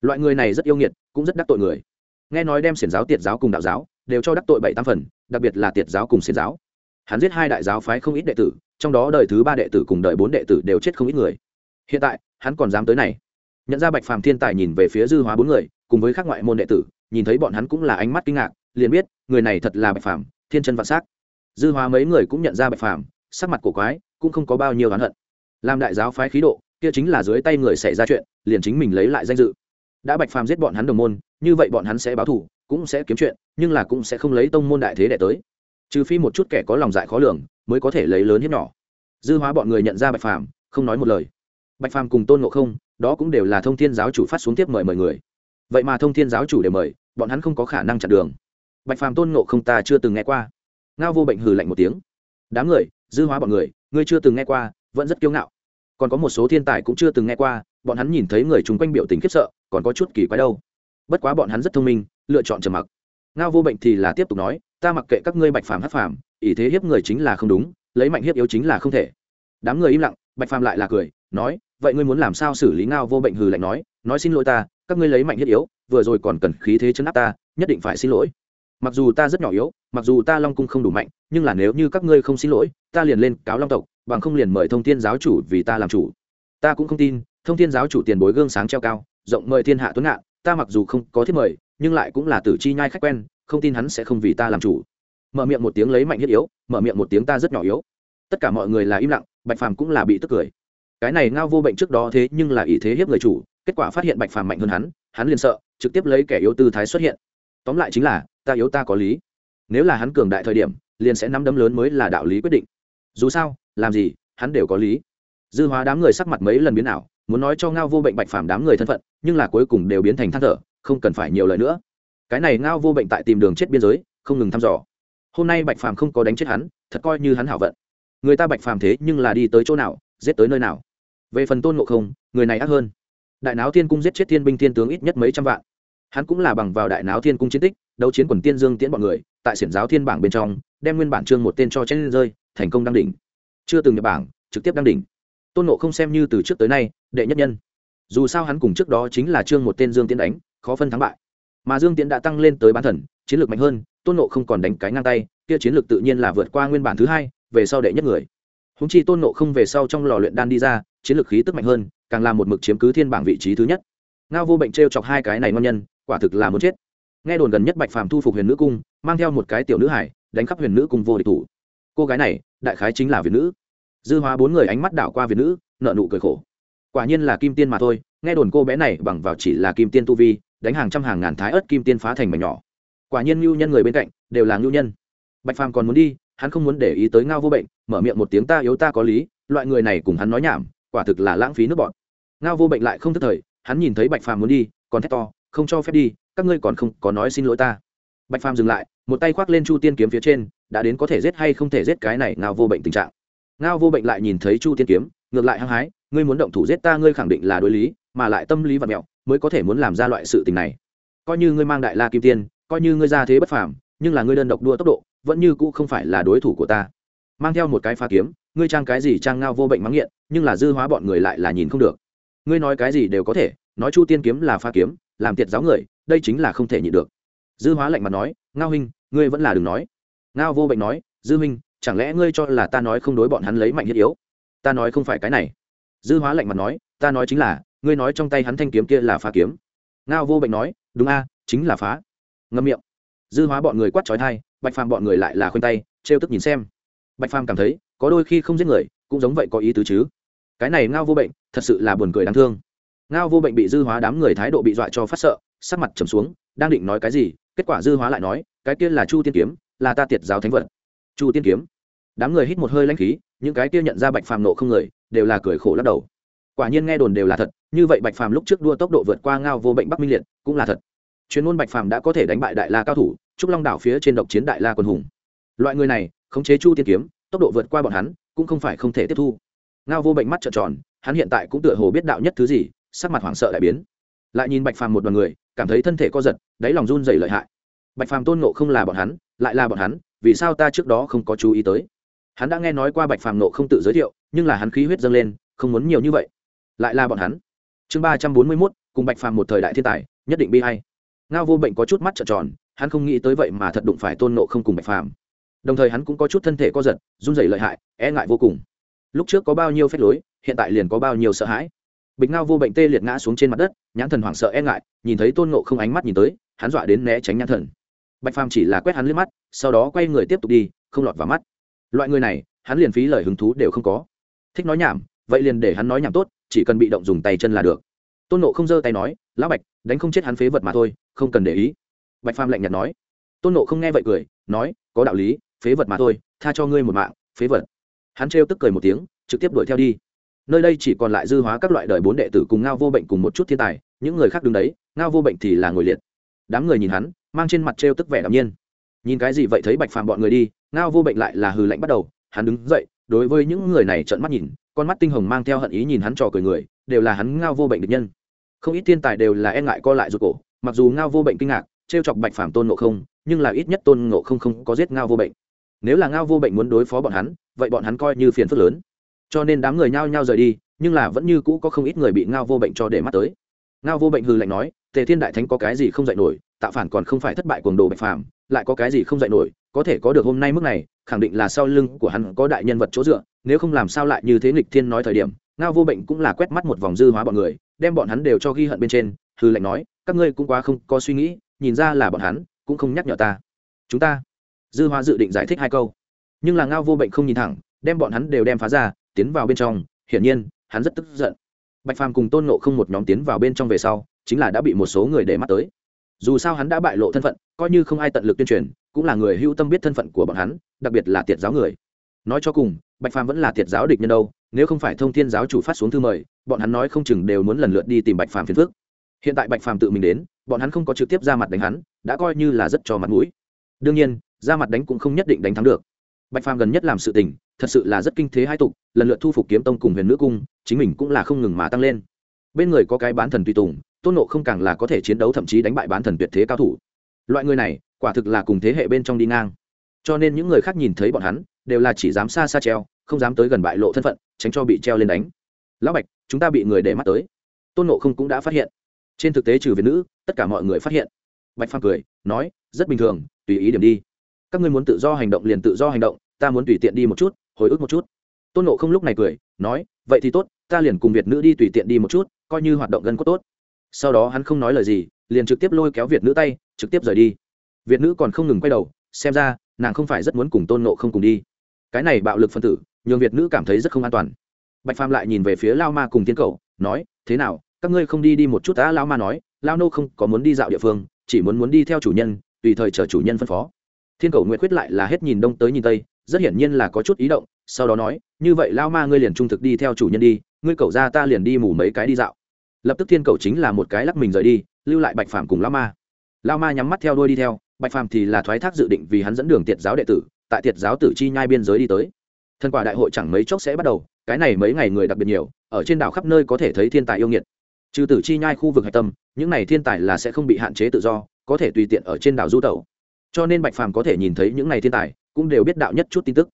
Loại người này rất yêu nghiệt, cũng rất đắc tội người. Nghe nói đem xiển giáo tiệt giáo cùng đạo giáo đều cho đắc tội bảy tam phần, đặc biệt là tiệt giáo cùng xiển giáo. Hắn giết hai đại giáo phái không ít đệ tử, trong đó đời thứ ba đệ tử cùng đời bốn đệ tử đều chết không ít người. Hiện tại, hắn còn dám tới này. Nhận ra bạch phàm thiên tài nhìn về phía dư hóa bốn người, cùng với các ngoại môn đệ tử, nhìn thấy bọn hắn cũng là ánh mắt kinh ngạc, liền biết, người này thật là bạch phàm, thiên chân vạn s á c dư hóa mấy người cũng nhận ra bạch phàm, sắc mặt cổ quái, cũng không có bao nhiêu oán hận. Làm đại giáo phái khí độ kia chính là dưới tay người xảy ra chuyện, liền chính mình lấy lại danh dự. Đã bạch phàm giết bọn hắn đồng môn, như vậy bọn hắn sẽ báo thù, cũng sẽ kiếm chuyện, nhưng là cũng sẽ không lấy tông môn đại thế đệ tới. Trừ phi một chút kẻ có lòng dại khó lường, mới có thể lấy lớn hiếp nhỏ. Dư hóa bọn người nhận ra bạch phàm, không nói một lời. Bạch phàm cùng tôn ngộ không, đó cũng đều là thông thiên giáo chủ phát xuống tiếp mời mời người. Vậy mà thông thiên giáo chủ đều mời, bọn hắn không có khả năng chặn đường. Bạch phàm tôn ngộ không ta chưa từng nghe qua. Ngao vô bệnh hừ lạnh một tiếng. Đám người, dư hóa bọn người, ngươi chưa từng nghe qua, vẫn rất kiêu ngạo còn có một số thiên tài cũng chưa từng nghe qua, bọn hắn nhìn thấy người chung quanh biểu tình khiếp sợ, còn có chút kỳ quái đâu. Bất quá bọn hắn rất thông minh, lựa chọn trầm mặc. Ngao vô bệnh thì là tiếp tục nói, ta mặc kệ các ngươi bạch phàm hát phàm ý thế hiếp người chính là không đúng, lấy mạnh hiếp yếu chính là không thể. Đám người im lặng, bạch phàm lại là cười, nói, vậy ngươi muốn làm sao xử lý ngao vô bệnh? hừ lạnh nói nói xin lỗi ta, các ngươi lấy mạnh hiếp yếu, vừa rồi còn cần khí thế chấn áp ta, nhất định phải xin lỗi. Mặc dù ta rất nhỏ yếu, mặc dù ta long cung không đủ mạnh, nhưng là nếu như các ngươi không xin lỗi, ta liền lên cáo long tộc bằng không liền mời thông thiên giáo chủ vì ta làm chủ. Ta cũng không tin, thông thiên giáo chủ tiền bối gương sáng treo cao, rộng mời thiên hạ tuấn ngạn, ta mặc dù không có thiết mời, nhưng lại cũng là tử chi nhai khách quen, không tin hắn sẽ không vì ta làm chủ. Mở miệng một tiếng lấy mạnh thiết yếu, mở miệng một tiếng ta rất nhỏ yếu. Tất cả mọi người là im lặng, bạch phàm cũng là bị tức cười. Cái này ngao vô bệnh trước đó thế nhưng là ý thế hiếp người chủ, kết quả phát hiện bạch phàm mạnh hơn hắn hắn liền sợ, trực tiếp lấy kẻ yếu tư thái xuất hiện. Tóm lại chính là, ta yếu ta có lý. Nếu là hắn cường đại thời điểm, liền sẽ nắm đấm lớn mới là đạo lý quyết định. Dù sao làm gì, hắn đều có lý. Dư hóa đám người sắc mặt mấy lần biến ảo, muốn nói cho ngao vô bệnh bạch phàm đám người thân phận, nhưng là cuối cùng đều biến thành than thở, không cần phải nhiều lời nữa. Cái này ngao vô bệnh tại tìm đường chết biên giới, không ngừng thăm dò. Hôm nay bạch phàm không có đánh chết hắn, thật coi như hắn hảo vận. Người ta bạch phàm thế nhưng là đi tới chỗ nào, giết tới nơi nào. Về phần tôn ngộ không, người này ác hơn. Đại náo thiên cung giết chết thiên binh thiên tướng ít nhất mấy trăm vạn. Hắn cũng là bằng vào đại náo thiên cung chiến tích, đấu chiến quần tiên dương tiễn bọn người, tại xiển giáo thiên bảng bên trong, đem nguyên bản chương một tên cho chen rơi, thành công đăng đỉnh chưa từng nhập bảng, trực tiếp đăng đỉnh. Tôn nộ không xem như từ trước tới nay, đệ nhất nhân. Dù sao hắn cùng trước đó chính là trương một tên dương tiến đánh, khó phân thắng bại. Mà dương tiến đã tăng lên tới bán thần, chiến lược mạnh hơn, tôn nộ không còn đánh cái ngang tay, kia chiến lược tự nhiên là vượt qua nguyên bản thứ hai, về sau đệ nhất người. Húng chi tôn nộ không về sau trong lò luyện đan đi ra, chiến lược khí tức mạnh hơn, càng là một mực chiếm cứ thiên bảng vị trí thứ nhất. Ngao vô bệnh t r e o chọc hai cái này ngon nhân, quả thực là muốn chết. Nghe đồn gần nhất bạch phàm thu phục huyền nữ cung, mang theo một cái tiểu nữ hải, đánh khắp huyền nữ cung vô địch thủ cô gái này, đại khái chính là việt nữ. Dư hóa bốn người ánh mắt đảo qua việt nữ nợ nụ cười khổ. Quả nhiên là kim tiên mà thôi, nghe đồn cô bé này bằng vào chỉ là kim tiên tu vi, đánh hàng trăm hàng ngàn thái ớt kim tiên phá thành mảnh nhỏ. Quả nhiên ngưu nhân người bên cạnh, đều là ngưu nhân. Bạch phàm còn muốn đi, hắn không muốn để ý tới ngao vô bệnh, mở miệng một tiếng, ta yếu, ta có lý, loại người này cùng hắn nói nhảm, quả thực là lãng phí nước bọn. Ngao vô bệnh lại không thức thời, hắn nhìn thấy bạch phàm muốn đi, còn thét to, không cho phép đi, các ngươi còn không có nói xin lỗi ta. Bạch phàm dừng lại, một tay khoác lên chu tiên kiếm phía trên đã đến có thể giết hay không thể giết cái này ngao vô bệnh tình trạng. Ngao vô bệnh lại nhìn thấy chu tiên kiếm, ngược lại hăng hái, ngươi muốn động thủ giết ta ngươi khẳng định là đối lý, mà lại tâm lý và mẹo, mới có thể muốn làm ra loại sự tình này. Coi như ngươi mang đại la kim tiên, coi như ngươi ra thế bất phàm, nhưng là ngươi đơn độc đua tốc độ, vẫn như cũ không phải là đối thủ của ta. Mang theo một cái pha kiếm, ngươi trang cái gì trang ngao vô bệnh mắng nghiện, nhưng là dư hóa bọn người lại là nhìn không được. Ngươi nói cái gì đều có thể, nói chu tiên kiếm là pha kiếm, làm tiệt giáo người, đây chính là không thể nhịn được. Dư hóa lạnh mặt nói, ngao huynh, ngươi vẫn là đừng nói ngao vô bệnh nói dư Minh, chẳng lẽ ngươi cho là ta nói không đối bọn hắn lấy mạnh thiết yếu? Ta nói không phải cái này. Dư hóa lạnh mặt nói ta nói chính là ngươi nói trong tay hắn thanh kiếm kia là phá kiếm. Ngao vô bệnh nói đúng a chính là phá. Ngâm miệng. Dư hóa bọn người quát trói thai bạch phàm bọn người lại là khoanh tay trêu tức nhìn xem. Bạch phàm cảm thấy có đôi khi không giết người cũng giống vậy có ý tứ chứ. Cái này ngao vô bệnh thật sự là buồn cười đáng thương. Ngao vô bệnh bị dư hóa đám người thái độ bị dọa cho phát sợ sắc mặt trầm xuống đang định nói cái gì kết quả dư hóa lại nói cái kia là chu tiên kiếm là ta tiệt giáo thánh vật. Chu tiên kiếm. Đám người hít một hơi lãnh khí, những cái kia nhận ra bạch phàm nộ không người, đều là cười khổ lắc đầu. Quả nhiên nghe đồn đều là thật, như vậy bạch phàm lúc trước đua tốc độ vượt qua ngao vô bệnh bắc minh liệt, cũng là thật. Chuyên môn bạch phàm đã có thể đánh bại đại la cao thủ, trúc long đảo phía trên độc chiến đại la quân hùng. Loại người này, khống chế chu tiên kiếm, tốc độ vượt qua bọn hắn, cũng không phải không thể tiếp thu. Ngao vô bệnh mắt trợn tròn, hắn hiện tại cũng tựa hồ biết đạo nhất thứ gì, sắc mặt hoảng sợ đại biến. Lại nhìn bạch phàm một đoàn người, cảm thấy thân thể co giật, đáy lòng run dày lợi hại. Bạch phàm tôn nộ không là bọn hắn lại là bọn hắn, vì sao ta trước đó không có chú ý tới? Hắn đã nghe nói qua bạch phàm nộ không tự giới thiệu, nhưng là hắn khí huyết dâng lên, không muốn nhiều như vậy. Lại là bọn hắn. Chương ba trăm bốn mươi mốt, cùng bạch phàm một thời đại thiên tài, nhất định bi hay ngao vô bệnh có chút mắt trợn tròn, hắn không nghĩ tới vậy mà thật đụng phải tôn nộ không cùng bạch phàm. Đồng thời hắn cũng có chút thân thể co giật, run rẩy lợi hại e ngại vô cùng. Lúc trước có bao nhiêu phép lối, hiện tại liền có bao nhiêu sợ hãi. Bịch ngao vô bệnh tê liệt ngã xuống trên mặt đất, nhãn thần hoảng sợ e ngại, nhìn thấy tôn nộ không ánh mắt nhìn tới, hắn dọa đến né tránh nhãn thần bạch phàm chỉ là quét hắn lên mắt, sau đó quay người tiếp tục đi, không lọt vào mắt. Loại người này, hắn liền phí lời hứng thú đều không có. Thích nói nhảm, vậy liền để hắn nói nhảm tốt, chỉ cần bị động dùng tay chân là được. Tôn nộ không giơ tay nói, lão bạch, đánh không chết hắn phế vật mà thôi, không cần để ý. Bạch phàm lạnh nhạt nói. Tôn nộ không nghe vậy cười, nói, có đạo lý, phế vật mà thôi, tha cho ngươi một mạng, phế vật. Hắn trêu tức cười một tiếng, trực tiếp đuổi theo đi. Nơi đây chỉ còn lại dư hóa các loại đời bốn đệ tử cùng ngao vô bệnh cùng một chút thiên tài, những người khác đứng đấy, ngao vô bệnh thì là ngồi liệt đám người nhìn hắn, mang trên mặt trêu tức vẻ đạm nhiên. Nhìn cái gì vậy thấy bạch phàm bọn người đi, ngao vô bệnh lại là hừ lạnh bắt đầu, hắn đứng dậy, đối với những người này trợn mắt nhìn, con mắt tinh hồng mang theo hận ý nhìn hắn trò cười người, đều là hắn ngao vô bệnh địch nhân. Không ít thiên tài đều là e ngại co lại ruột cổ, mặc dù ngao vô bệnh kinh ngạc, trêu chọc bạch phàm tôn ngộ không, nhưng là ít nhất tôn ngộ không không có giết ngao vô bệnh. Nếu là ngao vô bệnh muốn đối phó bọn hắn, vậy bọn hắn coi như phiền phức lớn. Cho nên đám người nhao nhao rời đi, nhưng là vẫn như cũ có không ít người bị ngao vô bệnh cho để mắt tới. Ngao vô bệnh hư lạnh nói tề thiên đại thánh có cái gì không dạy nổi tạo phản còn không phải thất bại cuồng đồ bạch phàm, lại có cái gì không dạy nổi, có thể có được hôm nay mức này, khẳng định là sau lưng của hắn có đại nhân vật chỗ dựa, nếu không làm sao lại như thế nghịch thiên nói thời điểm, ngao vô bệnh cũng là quét mắt một vòng dư hóa bọn người, đem bọn hắn đều cho ghi hận bên trên hư lệnh nói, các ngươi cũng quá không có suy nghĩ, nhìn ra là bọn hắn, cũng không nhắc nhở ta. Chúng ta, dư hóa dự định giải thích hai câu. Nhưng là ngao vô bệnh không nhìn thẳng, đem bọn hắn đều đem phá ra, tiến vào bên trong, hiển nhiên, hắn rất tức giận. Bạch phàm cùng tôn nộ không một nhóm tiến vào bên trong về sau chính là đã bị một số người để mắt tới. Dù sao hắn đã bại lộ thân phận, coi như không ai tận lực tuyên truyền, cũng là người hữu tâm biết thân phận của bọn hắn, đặc biệt là tiệt giáo người. Nói cho cùng, bạch phàm vẫn là tiệt giáo địch nhân đâu, nếu không phải thông thiên giáo chủ phát xuống thư mời, bọn hắn nói không chừng đều muốn lần lượt đi tìm bạch phàm phiền phước hiện tại bạch phàm tự mình đến, bọn hắn không có trực tiếp ra mặt đánh hắn, đã coi như là rất cho mặt mũi. Đương nhiên, ra mặt đánh cũng không nhất định đánh thắng được. Bạch phàm gần nhất làm sự tình, thật sự là rất kinh thế hai tục, lần lượt thu phục kiếm tông cùng huyền nữ cung, chính mình cũng là không ngừng mà tăng lên. Bên người có cái bán thần tùy tùng tôn nộ không càng là có thể chiến đấu thậm chí đánh bại bán thần tuyệt thế cao thủ. Loại người này, quả thực là cùng thế hệ bên trong đi ngang. Cho nên những người khác nhìn thấy bọn hắn, đều là chỉ dám xa xa treo, không dám tới gần bại lộ thân phận, tránh cho bị treo lên đánh. Lão bạch, chúng ta bị người để mắt tới. Tôn nộ không cũng đã phát hiện. Trên thực tế trừ việt nữ, tất cả mọi người phát hiện. Bạch phàm cười, nói, rất bình thường, tùy ý điểm đi. Các ngươi muốn tự do hành động liền tự do hành động, ta muốn tùy tiện đi một chút, hồi ức một chút. Tôn nộ không lúc này cười, nói, vậy thì tốt, ta liền cùng việt nữ đi tùy tiện đi một chút, coi như hoạt động gần có tốt sau đó hắn không nói lời gì, liền trực tiếp lôi kéo việt nữ tay, trực tiếp rời đi. Việt nữ còn không ngừng quay đầu, xem ra, nàng không phải rất muốn cùng tôn nộ không cùng đi. Cái này bạo lực phân tử, nhường việt nữ cảm thấy rất không an toàn. Bạch phàm lại nhìn về phía lao ma cùng tiên cầu, nói, thế nào, các ngươi không đi đi một chút đã lao ma nói, lao nô không có muốn đi dạo địa phương, chỉ muốn muốn đi theo chủ nhân, tùy thời chờ chủ nhân phân phó. Thiên cầu nguyệt quyết lại là hết nhìn đông tới nhìn tây, rất hiển nhiên là có chút ý động, sau đó nói, như vậy lao ma ngươi liền trung thực đi theo chủ nhân đi, ngươi cầu ra ta liền đi mù mấy cái đi dạo lập tức thiên cầu chính là một cái lắc mình rời đi, lưu lại bạch phàm cùng lao ma. Lao ma nhắm mắt theo đôi đi theo, bạch phàm thì là thoái thác dự định vì hắn dẫn đường tiệt giáo đệ tử, tại tiệt giáo tử chi nhai biên giới đi tới. Thân quả đại hội chẳng mấy chốc sẽ bắt đầu, cái này mấy ngày người đặc biệt nhiều, ở trên đảo khắp nơi có thể thấy thiên tài yêu nghiệt. Trừ tử chi nhai khu vực hạch tâm, những này thiên tài là sẽ không bị hạn chế tự do, có thể tùy tiện ở trên đảo du tẩu. Cho nên bạch phàm có thể nhìn thấy những này thiên tài, cũng đều biết đạo nhất chút tin tức.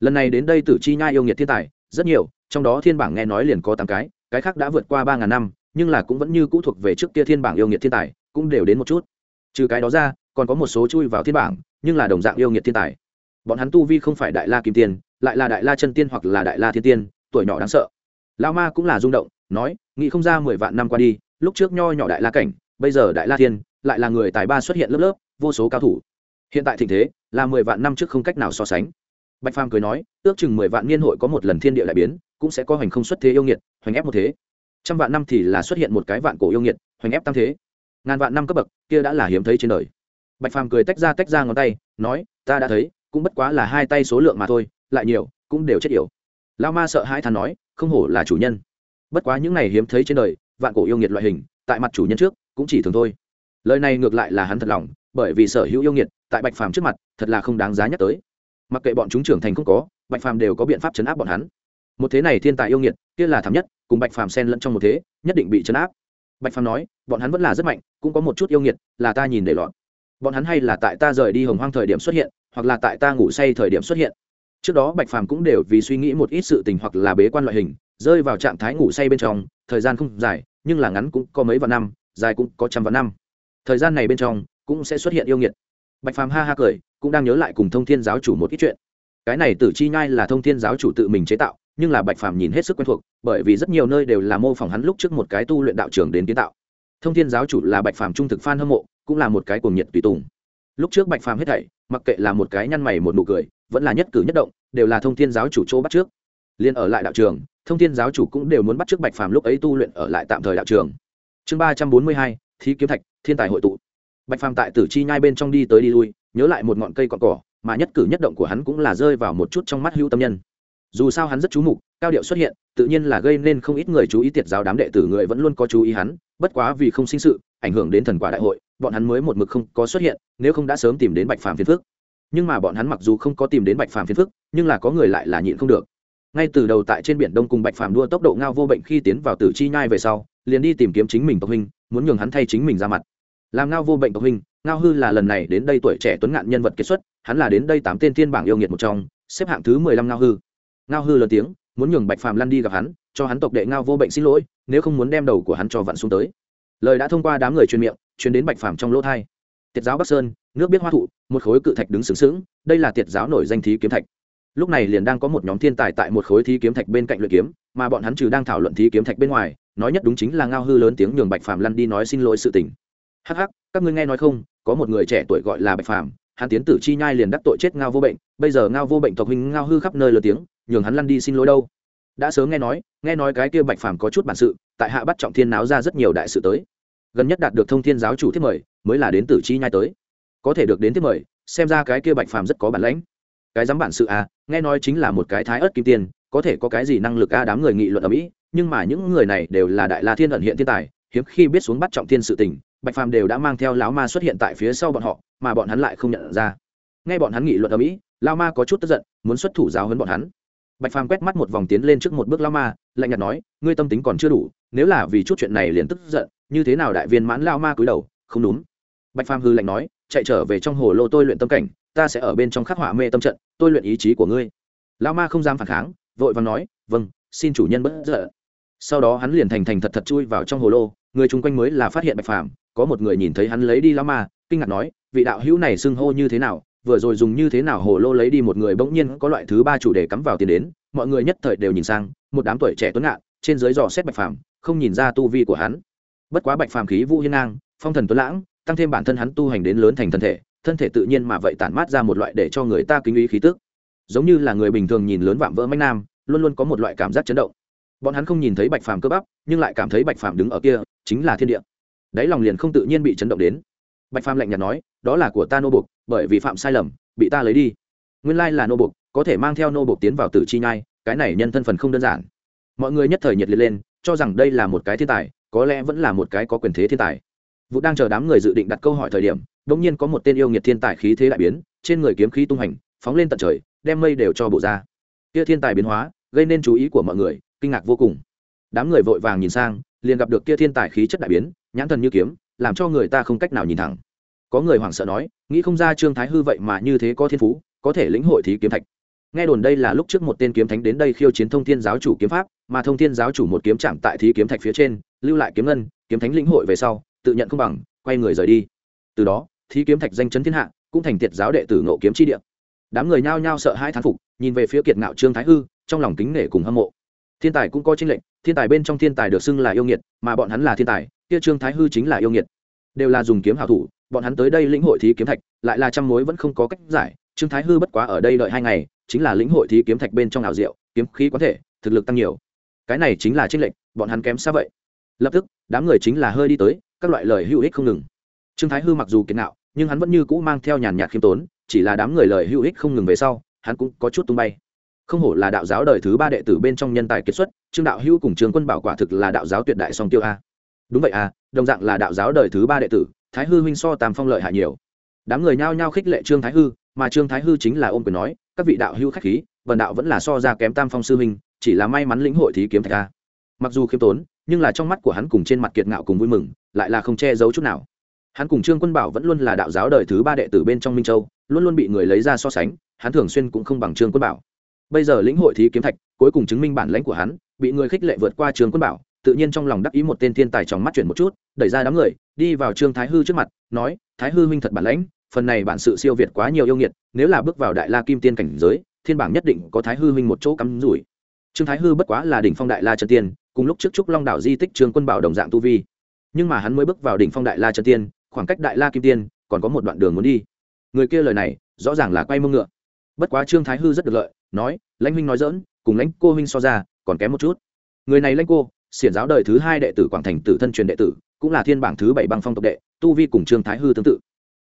Lần này đến đây tử chi nhai yêu nghiệt thiên tài, rất nhiều, trong đó thiên bảng nghe nói liền có tám cái cái khác đã vượt qua ba ngàn năm nhưng là cũng vẫn như cũ thuộc về trước kia thiên bảng yêu nghiệt thiên tài, cũng đều đến một chút. Trừ cái đó ra, còn có một số chui vào thiên bảng, nhưng là đồng dạng yêu nghiệt thiên tài. Bọn hắn tu vi không phải đại la kim tiên, lại là đại la chân tiên hoặc là đại la thiên tiên, tuổi nhỏ đáng sợ. Lao ma cũng là rung động, nói, nghĩ không ra mười vạn năm qua đi, lúc trước nho nhỏ đại la cảnh, bây giờ đại la thiên, lại là người tài ba xuất hiện lớp lớp, vô số cao thủ. Hiện tại tình thế, là mười vạn năm trước không cách nào so sánh. Bạch phàm cười nói, ước chừng mười vạn niên hội có một lần thiên địa đại biến, cũng sẽ có hành không xuất thế yêu nghiệt, hoành ép một thế trăm vạn năm thì là xuất hiện một cái vạn cổ yêu nghiệt, hoành ép tam thế. Ngàn vạn năm cấp bậc, kia đã là hiếm thấy trên đời. Bạch phàm cười tách ra tách ra ngón tay, nói, ta đã thấy, cũng bất quá là hai tay số lượng mà thôi, lại nhiều, cũng đều chết yểu. Lao ma sợ hai thằng nói, không hổ là chủ nhân. Bất quá những này hiếm thấy trên đời, vạn cổ yêu nghiệt loại hình, tại mặt chủ nhân trước, cũng chỉ thường thôi. Lời này ngược lại là hắn thật lòng, bởi vì sở hữu yêu nghiệt, tại bạch phàm trước mặt, thật là không đáng giá nhắc tới. Mặc kệ bọn chúng trưởng thành không có, bạch phàm đều có biện pháp chấn áp bọn hắn. Một thế này thiên tài yêu nghiệt kia là thảm nhất, cùng bạch phàm xen lẫn trong một thế, nhất định bị chấn áp. Bạch phàm nói, bọn hắn vẫn là rất mạnh, cũng có một chút yêu nghiệt, là ta nhìn để lọt. Bọn hắn hay là tại ta rời đi hồng hoang thời điểm xuất hiện, hoặc là tại ta ngủ say thời điểm xuất hiện. Trước đó bạch phàm cũng đều vì suy nghĩ một ít sự tình hoặc là bế quan loại hình, rơi vào trạng thái ngủ say bên trong, thời gian không dài, nhưng là ngắn cũng có mấy vạn năm, dài cũng có trăm vạn năm. Thời gian này bên trong, cũng sẽ xuất hiện yêu nghiệt. Bạch phàm ha ha cười, cũng đang nhớ lại cùng thông thiên giáo chủ một ít chuyện. Cái này tử chi nhai là thông thiên giáo chủ tự mình chế tạo nhưng là bạch phàm nhìn hết sức quen thuộc, bởi vì rất nhiều nơi đều là mô phỏng hắn lúc trước một cái tu luyện đạo trường đến kiến tạo. Thông thiên giáo chủ là bạch phàm trung thực f hâm mộ, cũng là một cái cuồng nhiệt tùy tùng. Lúc trước bạch phàm hết thảy, mặc kệ là một cái nhăn mày một nụ cười, vẫn là nhất cử nhất động, đều là thông thiên giáo chủ chỗ bắt trước. Liên ở lại đạo trường, thông thiên giáo chủ cũng đều muốn bắt trước bạch phàm lúc ấy tu luyện ở lại tạm thời đạo trường. Chương ba trăm bốn mươi hai, thí kiếm thạch, thiên tài hội tụ. Bạch phàm tại tử chi nhai bên trong đi tới đi lui, nhớ lại một ngọn cây cọn cỏ, mà nhất cử nhất động của hắn cũng là rơi vào một chút trong mắt hữu tâm nhân dù sao hắn rất chú mục, cao điệu xuất hiện, tự nhiên là gây nên không ít người chú ý tiệt giáo đám đệ tử người vẫn luôn có chú ý hắn, bất quá vì không sinh sự, ảnh hưởng đến thần quả đại hội, bọn hắn mới một mực không có xuất hiện, nếu không đã sớm tìm đến bạch phàm phiền phức. Nhưng mà bọn hắn mặc dù không có tìm đến bạch phàm phiền phức, nhưng là có người lại là nhịn không được. Ngay từ đầu tại trên biển đông cùng bạch phàm đua tốc độ ngao vô bệnh khi tiến vào tử chi nhai về sau, liền đi tìm kiếm chính mình tộc huynh, muốn nhường hắn thay chính mình ra mặt. Làm ngao vô bệnh tộc huynh, ngao hư là lần này đến đây tuổi trẻ tuấn ngạn nhân vật kết xuất, hắn là đến đây tám tên thiên bảng yêu nghiệt một trong, xếp hạng thứ mười lăm ngao hư ngao hư lớn tiếng, muốn nhường bạch phàm lăn đi gặp hắn, cho hắn tộc đệ ngao vô bệnh xin lỗi, nếu không muốn đem đầu của hắn cho vặn xuống tới. Lời đã thông qua đám người truyền miệng, truyền đến bạch phàm trong lỗ thai. Tiệt giáo bắc sơn, nước biết hoa thụ, một khối cự thạch đứng sướng sướng đây là tiệt giáo nổi danh thí kiếm thạch. Lúc này liền đang có một nhóm thiên tài tại một khối thí kiếm thạch bên cạnh luyện kiếm, mà bọn hắn trừ đang thảo luận thí kiếm thạch bên ngoài, nói nhất đúng chính là ngao hư lớn tiếng nhường bạch phàm lăn đi nói xin lỗi sự tình. Hắc hắc, các ngươi nghe nói không, có một người trẻ tuổi gọi là bạch phàm, hắn tiến tử chi nhai liền đắc tội chết ngao vô bệnh, bây giờ ngao vô bệnh tộc huynh ngao hư khắp nơi lớn tiếng nhường hắn lăn đi xin lỗi đâu. Đã sớm nghe nói nghe nói cái kia bạch phàm có chút bản sự, tại hạ bắt trọng thiên náo ra rất nhiều đại sự tới. Gần nhất đạt được thông thiên giáo chủ thiết mời, mới là đến tử chi nhai tới. Có thể được đến thiết mời, xem ra cái kia bạch phàm rất có bản lãnh cái dám bản sự à nghe nói chính là một cái thái ớt kim tiền có thể có cái gì năng lực a à đám người nghị luận ở mỹ, nhưng mà những người này đều là đại la thiên ẩn hiện thiên tài, hiếm khi biết xuống bắt trọng thiên sự tình, bạch phàm đều đã mang theo lão ma xuất hiện tại phía sau bọn họ, mà bọn hắn lại không nhận ra. Nghe bọn hắn nghị luận ở mỹ lao ma có chút tức giận, muốn xuất thủ giáo hấn bọn hắn bạch phàm quét mắt một vòng tiến lên trước một bước lao ma, lạnh nhạt nói, ngươi tâm tính còn chưa đủ, nếu là vì chút chuyện này liền tức giận, như thế nào đại viên mãn lao ma cúi đầu, không đúng. Bạch phàm hư lạnh nói, chạy trở về trong hồ lô tôi luyện tâm cảnh, ta sẽ ở bên trong khắc họa mê tâm trận, tôi luyện ý chí của ngươi. Lao ma không dám phản kháng, vội và nói vâng xin chủ nhân bất giận. Sau đó hắn liền thành thành thật thật chui vào trong hồ lô, người chung quanh mới là phát hiện bạch phàm, có một người nhìn thấy hắn lấy đi lao ma, kinh ngạc nói, vị đạo hữu này xưng hô như thế nào vừa rồi dùng như thế nào hồ lô lấy đi một người bỗng nhiên có loại thứ ba chủ đề cắm vào tiền đến, mọi người nhất thời đều nhìn sang, một đám tuổi trẻ tuấn ngạn trên dưới dò xét bạch phàm, không nhìn ra tu vi của hắn. Bất quá bạch phàm khí vũ hiên ngang, phong thần tuấn lãng, tăng thêm bản thân hắn tu hành đến lớn thành thân thể thân thể tự nhiên mà vậy tản mát ra một loại để cho người ta kính ý khí tức. Giống như là người bình thường nhìn lớn vạm vỡ mách nam, luôn luôn có một loại cảm giác chấn động. Bọn hắn không nhìn thấy bạch phàm cơ bắp, nhưng lại cảm thấy bạch phàm đứng ở kia, chính là thiên địa. Đáy lòng liền không tự nhiên bị chấn động đến bạch phàm lạnh nhạt nói, đó là của ta nô bục bởi vì phạm sai lầm, bị ta lấy đi. Nguyên lai là nô bục có thể mang theo nô bục tiến vào tử chi nhai, cái này nhân thân phần không đơn giản. Mọi người nhất thời nhiệt liệt lên, cho rằng đây là một cái thiên tài, có lẽ vẫn là một cái có quyền thế thiên tài. Vụ đang chờ đám người dự định đặt câu hỏi thời điểm, đột nhiên có một tên yêu nghiệt thiên tài khí thế đại biến, trên người kiếm khí tung hành, phóng lên tận trời, đem mây đều cho bộ ra. Kia thiên tài biến hóa, gây nên chú ý của mọi người, kinh ngạc vô cùng. Đám người vội vàng nhìn sang, liền gặp được kia thiên tài khí chất đại biến, nhãn thần như kiếm làm cho người ta không cách nào nhìn thẳng. Có người hoảng sợ nói, nghĩ không ra trương thái hư vậy mà như thế có thiên phú, có thể lĩnh hội thí kiếm thạch. Nghe đồn đây là lúc trước một tên kiếm thánh đến đây khiêu chiến thông thiên giáo chủ kiếm pháp, mà thông thiên giáo chủ một kiếm chạm tại thí kiếm thạch phía trên, lưu lại kiếm ngân, kiếm thánh lĩnh hội về sau, tự nhận không bằng, quay người rời đi. Từ đó, thí kiếm thạch danh chấn thiên hạ, cũng thành tiệt giáo đệ tử ngộ kiếm chi địa. Đám người nhao nhao sợ hai thán phục, nhìn về phía kiệt ngạo trương thái hư, trong lòng kính nể cùng hâm mộ thiên tài cũng có tranh lệnh thiên tài bên trong thiên tài được xưng là yêu nghiệt, mà bọn hắn là thiên tài, kia trương thái hư chính là yêu nghiệt. Đều là dùng kiếm hảo thủ, bọn hắn tới đây lĩnh hội thí kiếm thạch, lại là trăm mối vẫn không có cách giải. Trương thái hư bất quá ở đây đợi hai ngày, chính là lĩnh hội thí kiếm thạch bên trong ảo diệu, kiếm khí có thể, thực lực tăng nhiều. Cái này chính là tranh lệnh bọn hắn kém xa vậy. Lập tức, đám người chính là hơi đi tới, các loại lời hữu ích không ngừng. Trương thái hư mặc dù kiến nạo, nhưng hắn vẫn như cũ mang theo nhàn nhạt khiêm tốn, chỉ là đám người lời hữu ích không ngừng về sau, hắn cũng có chút tung bay không hổ là đạo giáo đời thứ ba đệ tử bên trong nhân tài kiệt xuất trương đạo hữu cùng trương quân bảo quả thực là đạo giáo tuyệt đại song tiêu a. Đúng vậy a, đồng dạng là đạo giáo đời thứ ba đệ tử thái hư huynh so tam phong lợi hại nhiều. Đám người nhao nhao khích lệ trương thái hư mà trương thái hư chính là ôm quyền nói các vị đạo hữu khách khí vần đạo vẫn là so ra kém tam phong sư huynh chỉ là may mắn lĩnh hội thí kiếm thạch a. Mặc dù khiêm tốn nhưng là trong mắt của hắn cùng trên mặt kiệt ngạo cùng vui mừng lại là không che giấu chút nào. Hắn cùng trương quân bảo vẫn luôn là đạo giáo đời thứ ba đệ tử bên trong minh châu luôn luôn bị người lấy ra so sánh hắn thường xuyên cũng không bằng trương quân bảo bây giờ lĩnh hội thí kiếm thạch, cuối cùng chứng minh bản lãnh của hắn, bị người khích lệ vượt qua trường quân bảo, tự nhiên trong lòng đắc ý một tên thiên tài trong mắt chuyển một chút, đẩy ra đám người, đi vào trương thái hư trước mặt, nói, thái hư minh thật bản lãnh, phần này bản sự siêu việt quá nhiều yêu nghiệt, nếu là bước vào đại la kim tiên cảnh giới, thiên bảng nhất định có thái hư minh một chỗ cắm rủi. Trương thái hư bất quá là đỉnh phong đại la chân tiên, cùng lúc trước trúc long đảo di tích trương quân bảo đồng dạng tu vi. Nhưng mà hắn mới bước vào đỉnh phong đại la chân tiên, khoảng cách đại la kim tiên còn có một đoạn đường muốn đi. Người kia lời này rõ ràng là quay mông ngựa. Bất quá trương thái hư rất được lợi nói, lãnh huynh nói dỡn cùng lãnh cô huynh so ra, còn kém một chút. Người này lãnh cô, xiển giáo đời thứ hai đệ tử quảng thành tử thân truyền đệ tử, cũng là thiên bảng thứ bảy băng phong tộc đệ, tu vi cùng trương thái hư tương tự.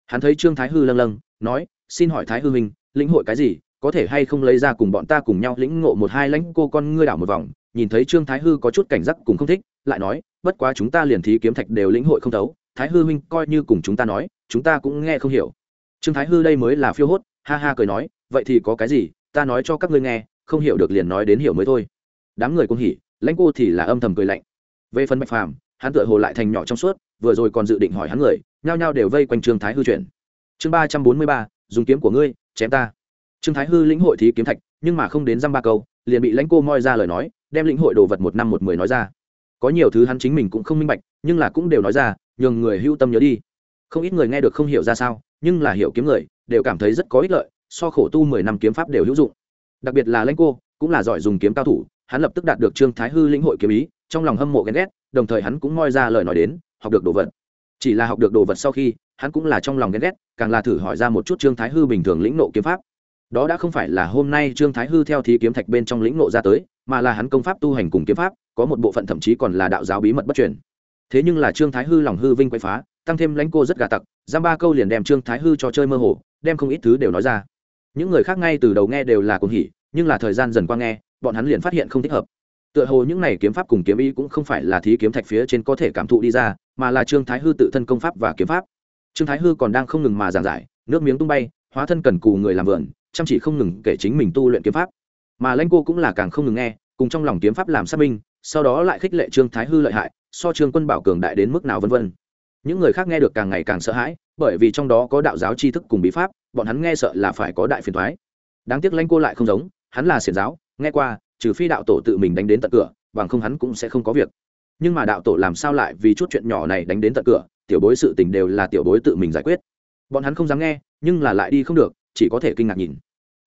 Hắn thấy trương thái hư lâng lâng, nói, xin hỏi thái hư huynh, lĩnh hội cái gì, có thể hay không lấy ra cùng bọn ta cùng nhau lĩnh ngộ một hai lãnh cô con ngươi đảo một vòng? Nhìn thấy trương thái hư có chút cảnh giác cùng không thích, lại nói, bất quá chúng ta liền thí kiếm thạch đều lĩnh hội không thấu, thái hư huynh coi như cùng chúng ta nói, chúng ta cũng nghe không hiểu. Trương thái hư đây mới là phiêu hốt, ha ha cười nói, vậy thì có cái gì ta nói cho các ngươi nghe, không hiểu được liền nói đến hiểu mới thôi. Đám người cũng hỉ, lãnh cô thì là âm thầm cười lạnh. Về phần bạch phàm, hắn tựa hồ lại thành nhỏ trong suốt, vừa rồi còn dự định hỏi hắn người, nhao nhao đều vây quanh trương thái hư chuyển chương ba trăm bốn mươi ba, dùng kiếm của ngươi, chém ta. Trương thái hư lĩnh hội thí kiếm thạch, nhưng mà không đến dăm ba câu, liền bị lãnh cô moi ra lời nói, đem lĩnh hội đồ vật một năm một mười nói ra. Có nhiều thứ hắn chính mình cũng không minh bạch, nhưng là cũng đều nói ra, nhường người hưu tâm nhớ đi. Không ít người nghe được không hiểu ra sao, nhưng là hiểu kiếm người, đều cảm thấy rất có ích lợi so khổ tu mười năm kiếm pháp đều hữu dụng. Đặc biệt là lãnh cô, cũng là giỏi dùng kiếm cao thủ, hắn lập tức đạt được trương thái hư lĩnh hội kiếm ý, trong lòng hâm mộ ghen ghét, đồng thời hắn cũng moi ra lời nói đến, học được đồ vật. Chỉ là học được đồ vật sau khi, hắn cũng là trong lòng ghen ghét, càng là thử hỏi ra một chút trương thái hư bình thường lĩnh nộ kiếm pháp. Đó đã không phải là hôm nay trương thái hư theo thí kiếm thạch bên trong lĩnh nộ ra tới, mà là hắn công pháp tu hành cùng kiếm pháp, có một bộ phận thậm chí còn là đạo giáo bí mật bất truyền. Thế nhưng là trương thái hư lòng hư vinh quay phá, tăng thêm lãnh cô rất gà tặc, giam ba câu liền đem trương thái hư cho chơi mơ hồ, đem không ít thứ đều nói ra những người khác ngay từ đầu nghe đều là cuồng hỉ, nhưng là thời gian dần qua nghe, bọn hắn liền phát hiện không thích hợp. Tựa hồ những này kiếm pháp cùng kiếm ý cũng không phải là thí kiếm thạch phía trên có thể cảm thụ đi ra, mà là trương thái hư tự thân công pháp và kiếm pháp. Trương thái hư còn đang không ngừng mà giảng giải, nước miếng tung bay, hóa thân cần cù người làm vườn, chăm chỉ không ngừng kể chính mình tu luyện kiếm pháp. Mà lãnh cô cũng là càng không ngừng nghe, cùng trong lòng kiếm pháp làm xác minh sau đó lại khích lệ trương thái hư lợi hại, so trương quân bảo cường đại đến mức nào vân vân. Những người khác nghe được càng ngày càng sợ hãi, bởi vì trong đó có đạo giáo tri thức cùng bí pháp bọn hắn nghe sợ là phải có đại phiền thoái. Đáng tiếc lanh cô lại không giống, hắn là xiển giáo, nghe qua, trừ phi đạo tổ tự mình đánh đến tận cửa, bằng không hắn cũng sẽ không có việc. Nhưng mà đạo tổ làm sao lại vì chút chuyện nhỏ này đánh đến tận cửa, tiểu bối sự tình đều là tiểu bối tự mình giải quyết. Bọn hắn không dám nghe, nhưng là lại đi không được, chỉ có thể kinh ngạc nhìn.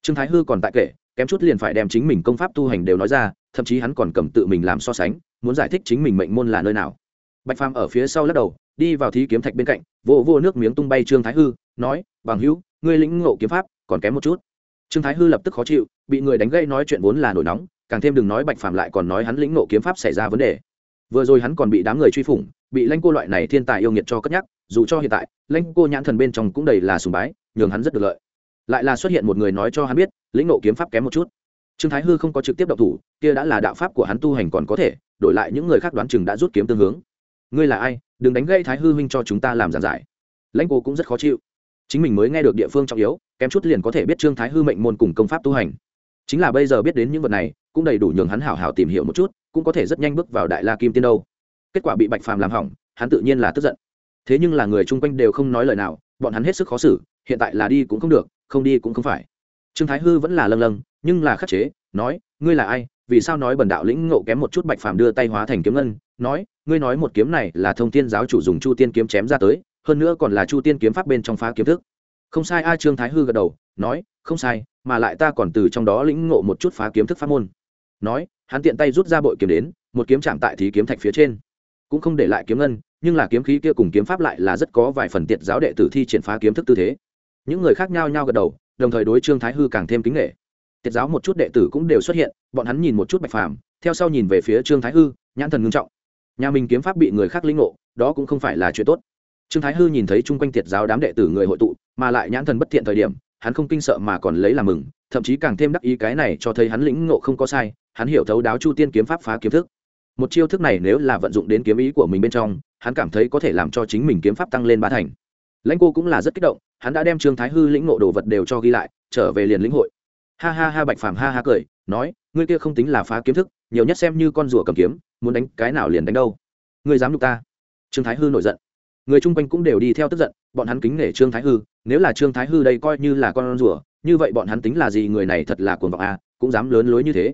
Trương thái hư còn tại kể, kém chút liền phải đem chính mình công pháp tu hành đều nói ra, thậm chí hắn còn cầm tự mình làm so sánh, muốn giải thích chính mình mệnh môn là nơi nào. Bạch phàm ở phía sau lắc đầu, đi vào thí kiếm thạch bên cạnh vô vô nước miếng tung bay trương thái hư, nói, bằng hữu ngươi lĩnh ngộ kiếm pháp còn kém một chút. Trương thái hư lập tức khó chịu, bị người đánh gây nói chuyện vốn là nổi nóng, càng thêm đừng nói bạch phạm lại còn nói hắn lĩnh ngộ kiếm pháp xảy ra vấn đề. Vừa rồi hắn còn bị đám người truy phủng, bị lanh cô loại này thiên tài yêu nghiệt cho cất nhắc, dù cho hiện tại lanh cô nhãn thần bên trong cũng đầy là sùng bái, nhường hắn rất được lợi. Lại là xuất hiện một người nói cho hắn biết, lĩnh ngộ kiếm pháp kém một chút. Trương thái hư không có trực tiếp động thủ, kia đã là đạo pháp của hắn tu hành còn có thể, đổi lại những người khác đoán chừng đã rút kiếm tương hướng. Ngươi là ai? Đừng đánh gây thái hư huynh cho chúng ta làm giảng giải. Lãnh cô cũng rất khó chịu chính mình mới nghe được địa phương trọng yếu, kém chút liền có thể biết trương thái hư mệnh môn cùng công pháp tu hành. Chính là bây giờ biết đến những vật này, cũng đầy đủ nhường hắn hảo hảo tìm hiểu một chút, cũng có thể rất nhanh bước vào đại la kim tiên đâu. Kết quả bị bạch phàm làm hỏng, hắn tự nhiên là tức giận. Thế nhưng là người chung quanh đều không nói lời nào, bọn hắn hết sức khó xử, hiện tại là đi cũng không được, không đi cũng không phải. Trương thái hư vẫn là lâng lâng, nhưng là khắc chế, nói, ngươi là ai? Vì sao nói bần đạo lĩnh ngộ kém một chút bạch phàm đưa tay hóa thành kiếm ngân? Nói, ngươi nói một kiếm này là thông tiên giáo chủ dùng chu tiên kiếm chém ra tới hơn nữa còn là chu tiên kiếm pháp bên trong phá kiếm thức. Không sai, a trương thái hư gật đầu, nói, không sai, mà lại ta còn từ trong đó lĩnh ngộ một chút phá kiếm thức pháp môn. Nói, hắn tiện tay rút ra bội kiếm đến, một kiếm chạm tại thí kiếm thạch phía trên. Cũng không để lại kiếm ngân, nhưng là kiếm khí kia cùng kiếm pháp lại là rất có vài phần tiện giáo đệ tử thi triển phá kiếm thức tư thế. Những người khác nhau nhau gật đầu, đồng thời đối trương thái hư càng thêm kính nghệ tiết giáo một chút đệ tử cũng đều xuất hiện, bọn hắn nhìn một chút bạch phàm, theo sau nhìn về phía trương thái hư, nhãn thần ngưng trọng. Nhà mình kiếm pháp bị người khác lĩnh ngộ, đó cũng không phải là chuyện tốt trương thái hư nhìn thấy chung quanh tiệt giáo đám đệ tử người hội tụ, mà lại nhãn thần bất thiện thời điểm, hắn không kinh sợ mà còn lấy làm mừng, thậm chí càng thêm đắc ý cái này cho thấy hắn lĩnh ngộ không có sai, hắn hiểu thấu đáo chu tiên kiếm pháp phá kiếm thức. Một chiêu thức này nếu là vận dụng đến kiếm ý của mình bên trong, hắn cảm thấy có thể làm cho chính mình kiếm pháp tăng lên ba thành. Lãnh cô cũng là rất kích động, hắn đã đem trương thái hư lĩnh ngộ đồ vật đều cho ghi lại, trở về liền lĩnh hội. Ha ha ha, bạch phàm ha ha cười, nói, ngươi kia không tính là phá kiếm thức, nhiều nhất xem như con rùa cầm kiếm, muốn đánh cái nào liền đánh đâu. Ngươi dám nhục ta. Trương thái hư nổi giận người chung quanh cũng đều đi theo tức giận, bọn hắn kính nể trương thái hư, nếu là trương thái hư đây coi như là con rùa, như vậy bọn hắn tính là gì, người này thật là cuồng vọng à cũng dám lớn lối như thế.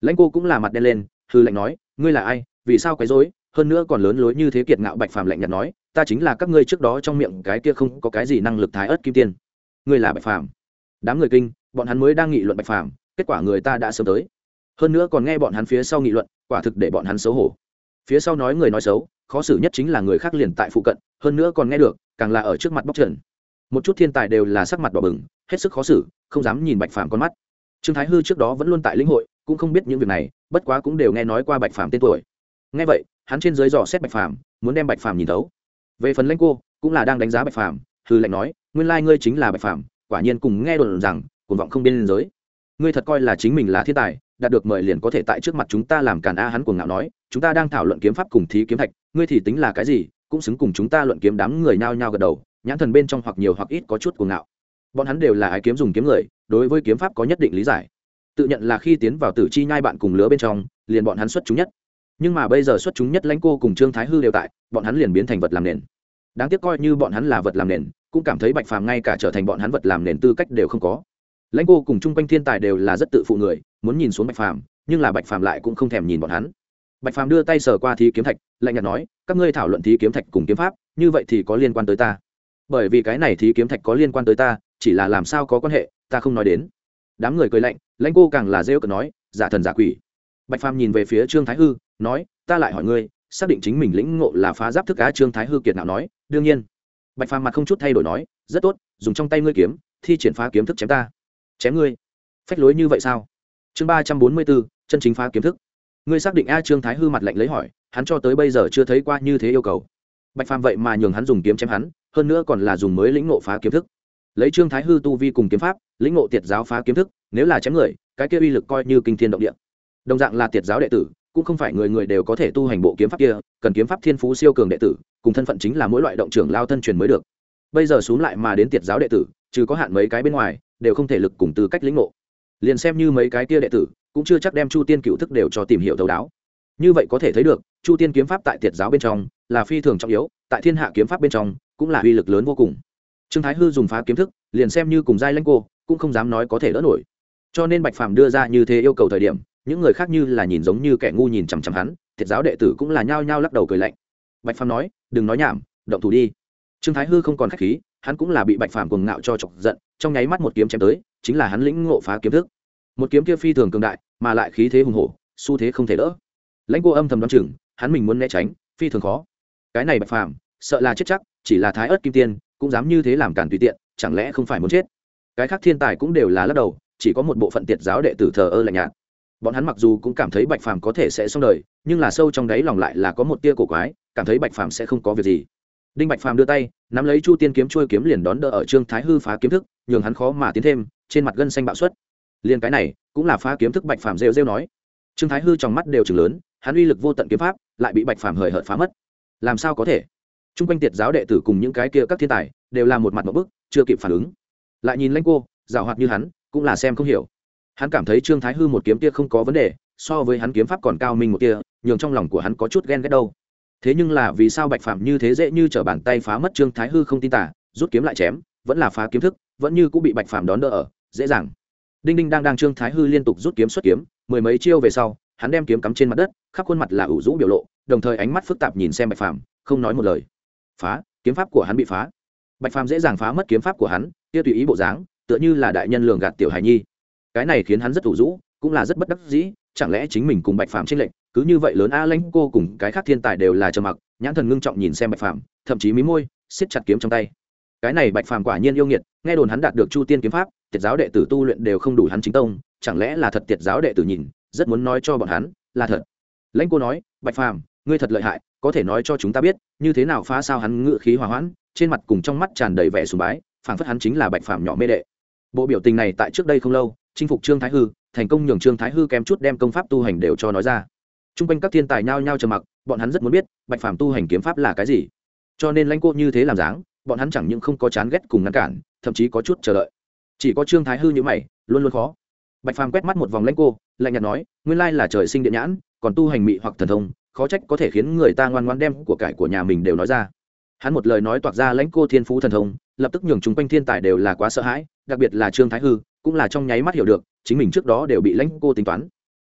Lãnh cô cũng là mặt đen lên, hư lạnh nói, ngươi là ai, vì sao quấy rối, hơn nữa còn lớn lối như thế kiệt ngạo bạch phàm lạnh nhạt nói, ta chính là các ngươi trước đó trong miệng cái kia không có cái gì năng lực thái ớt kim tiên. Ngươi là bạch phàm. Đám người kinh, bọn hắn mới đang nghị luận bạch phàm, kết quả người ta đã sớm tới. Hơn nữa còn nghe bọn hắn phía sau nghị luận, quả thực để bọn hắn xấu hổ. Phía sau nói người nói xấu khó xử nhất chính là người khác liền tại phụ cận, hơn nữa còn nghe được, càng là ở trước mặt bóc trần. Một chút thiên tài đều là sắc mặt đỏ bừng, hết sức khó xử, không dám nhìn bạch phàm con mắt. Trương thái hư trước đó vẫn luôn tại lĩnh hội, cũng không biết những việc này, bất quá cũng đều nghe nói qua bạch phàm tên tuổi. Nghe vậy, hắn trên dưới dò xét bạch phàm, muốn đem bạch phàm nhìn thấu. Về phần lãnh cô, cũng là đang đánh giá bạch phàm, hư lệnh nói, nguyên lai ngươi chính là bạch phàm, quả nhiên cùng nghe đồn rằng, cuồng vọng không biên giới. Ngươi thật coi là chính mình là thiên tài, đạt được mời liền có thể tại trước mặt chúng ta làm càn a. Hắn cuồng ngạo nói, chúng ta đang thảo luận kiếm pháp cùng thí kiếm thạch ngươi thì tính là cái gì, cũng xứng cùng chúng ta luận kiếm đám người nhao nhao gật đầu, nhãn thần bên trong hoặc nhiều hoặc ít có chút cuồng ngạo. Bọn hắn đều là ai kiếm dùng kiếm người, đối với kiếm pháp có nhất định lý giải. Tự nhận là khi tiến vào tử chi nhai bạn cùng lứa bên trong, liền bọn hắn xuất chúng nhất. Nhưng mà bây giờ xuất chúng nhất lãnh cô cùng trương thái hư đều tại, bọn hắn liền biến thành vật làm nền. Đáng tiếc coi như bọn hắn là vật làm nền, cũng cảm thấy bạch phàm ngay cả trở thành bọn hắn vật làm nền tư cách đều không có. Lãnh cô cùng chung quanh thiên tài đều là rất tự phụ người, muốn nhìn xuống bạch phàm, nhưng là bạch phàm lại cũng không thèm nhìn bọn hắn bạch phàm đưa tay sờ qua thí kiếm thạch, lạnh nhạt nói, các ngươi thảo luận thí kiếm thạch cùng kiếm pháp, như vậy thì có liên quan tới ta. Bởi vì cái này thí kiếm thạch có liên quan tới ta, chỉ là làm sao có quan hệ, ta không nói đến. Đám người cười lạnh, lãnh cô càng là rêu cờ nói, giả thần giả quỷ. Bạch phàm nhìn về phía trương thái hư, nói, ta lại hỏi ngươi, xác định chính mình lĩnh ngộ là phá giáp thức cá trương thái hư kiệt nào nói, đương nhiên. Bạch phàm mặt không chút thay đổi nói, rất tốt, dùng trong tay ngươi kiếm, thi triển phá kiếm thức chém ta. Chém ngươi? Phách lối như vậy sao? Chương ba trăm bốn mươi bốn, chân chính phá kiếm thức ngươi xác định a trương thái hư mặt lạnh lấy hỏi, hắn cho tới bây giờ chưa thấy qua như thế yêu cầu. Bạch phàm vậy mà nhường hắn dùng kiếm chém hắn, hơn nữa còn là dùng mới lĩnh ngộ phá kiếm thức. Lấy trương thái hư tu vi cùng kiếm pháp, lĩnh ngộ tiệt giáo phá kiếm thức, nếu là chém người, cái kia uy lực coi như kinh thiên động địa. Đồng dạng là tiệt giáo đệ tử, cũng không phải người người đều có thể tu hành bộ kiếm pháp kia, cần kiếm pháp thiên phú siêu cường đệ tử, cùng thân phận chính là mỗi loại động trưởng lao thân truyền mới được. Bây giờ xuống lại mà đến tiệt giáo đệ tử, trừ có hạn mấy cái bên ngoài, đều không thể lực cùng tư cách lĩnh ngộ. Liền xem như mấy cái kia đệ tử cũng chưa chắc đem chu tiên cựu thức đều cho tìm hiểu thấu đáo. Như vậy có thể thấy được, chu tiên kiếm pháp tại tiệt giáo bên trong là phi thường trọng yếu, tại thiên hạ kiếm pháp bên trong cũng là uy lực lớn vô cùng. Trương thái hư dùng phá kiếm thức, liền xem như cùng giai lanh cô, cũng không dám nói có thể đỡ nổi. Cho nên bạch phàm đưa ra như thế yêu cầu thời điểm, những người khác như là nhìn giống như kẻ ngu nhìn chằm chằm hắn thiệt giáo đệ tử cũng là nhao nhao lắc đầu cười lạnh. Bạch phàm nói, đừng nói nhảm, động thủ đi. Trương thái hư không còn k h á c h khí, hắn cũng là bị bạch phàm cuồng ngạo cho chọc giận, trong nháy mắt một kiếm chém tới, chính là hắn lĩnh ngộ phá kiếm thức một kiếm kia phi thường cường đại, mà lại khí thế hùng hổ, xu thế không thể đỡ. Lãnh cô âm thầm đ o á n chừng, hắn mình muốn né tránh, phi thường khó. Cái này bạch phàm, sợ là chết chắc, chỉ là thái ớt kim tiên, cũng dám như thế làm cản tùy tiện, chẳng lẽ không phải muốn chết? Cái khác thiên tài cũng đều là lắc đầu, chỉ có một bộ phận tiệt giáo đệ tử thờ ơ lạnh nhạt. Bọn hắn mặc dù cũng cảm thấy bạch phàm có thể sẽ xong đời, nhưng là sâu trong đáy lòng lại là có một tia cổ quái, cảm thấy bạch phàm sẽ không có việc gì. Đinh bạch phàm đưa tay, nắm lấy chu tiên kiếm trôi kiếm liền đón đỡ ở trương thái hư phá kiếm thức, nhường hắn khó mà tiến thêm, trên mặt gân xanh bạo xuất liền cái này, cũng là phá kiếm thức bạch phàm rêu rêu nói. Trương thái hư trong mắt đều chừng lớn, hắn uy lực vô tận kiếm pháp, lại bị bạch phàm hời hợt phá mất. Làm sao có thể? T r u n g quanh tiệt giáo đệ tử cùng những cái kia các thiên tài, đều là một mặt một bức, chưa kịp phản ứng. Lại nhìn lanh cô rào hoạt như hắn, cũng là xem không hiểu. Hắn cảm thấy trương thái hư một kiếm kia không có vấn đề, so với hắn kiếm pháp còn cao minh một kia, nhường trong lòng của hắn có chút ghen ghét đâu. Thế nhưng là vì sao bạch phạm như thế dễ như t r ở bàn tay phá mất trương thái hư không tin tả, rút kiếm lại chém, vẫn là phá kiếm thức, vẫn như cũng bị bạch phạm đón đỡ ở, dễ dàng đinh đinh đang đang trương thái hư liên tục rút kiếm xuất kiếm, mười mấy chiêu về sau, hắn đem kiếm cắm trên mặt đất, khắp khuôn mặt là ủ rũ biểu lộ, đồng thời ánh mắt phức tạp nhìn xem bạch phạm không nói một lời. Phá, kiếm pháp của hắn bị phá. Bạch phạm dễ dàng phá mất kiếm pháp của hắn, kia tùy ý bộ dáng, tựa như là đại nhân lường gạt tiểu hài nhi. Cái này khiến hắn rất thủ rũ, cũng là rất bất đắc dĩ, chẳng lẽ chính mình cùng bạch phạm tranh lệnh cứ như vậy lớn a lãnh cô cùng cái khác thiên tài đều là trầm mặc, nhãn thần ngưng trọng nhìn xem bạch phạm thậm chí mí môi, siết chặt kiếm trong tay. Cái này bạch phạm quả nhiên yêu nghiệt, nghe đồn hắn đạt được chu tiên kiếm pháp tiệt giáo đệ tử tu luyện đều không đủ hắn chính tông, chẳng lẽ là thật tiệt giáo đệ tử nhìn, rất muốn nói cho bọn hắn, là thật. Lãnh cô nói, bạch phàm, ngươi thật lợi hại, có thể nói cho chúng ta biết, như thế nào phá sao hắn ngự khí hòa hoãn, trên mặt cùng trong mắt tràn đầy vẻ sùng bái, phảng phất hắn chính là bạch phàm nhỏ mê đệ. Bộ biểu tình này tại trước đây không lâu, chinh phục trương thái hư, thành công nhường trương thái hư kém chút đem công pháp tu hành đều cho nói ra. T r u n g quanh các thiên tài nhao nhao trầm mặc, bọn hắn rất muốn biết, bạch phàm tu hành kiếm pháp là cái gì. Cho nên lãnh cô như thế làm dáng, bọn hắn chẳng những không có chán ghét cùng ngăn cản, thậm chí có chút chờ đợi chỉ có trương thái hư như mày, luôn luôn khó. Bạch phàm quét mắt một vòng lãnh cô, lạnh nhạt nói, nguyên lai là trời sinh điện nhãn, còn tu hành mị hoặc thần thông, khó trách có thể khiến người ta ngoan ngoan đem của cải của nhà mình đều nói ra. Hắn một lời nói toạc ra lãnh cô thiên phú thần thông, lập tức nhường chúng quanh thiên tài đều là quá sợ hãi, đặc biệt là trương thái hư, cũng là trong nháy mắt hiểu được, chính mình trước đó đều bị lãnh cô tính toán.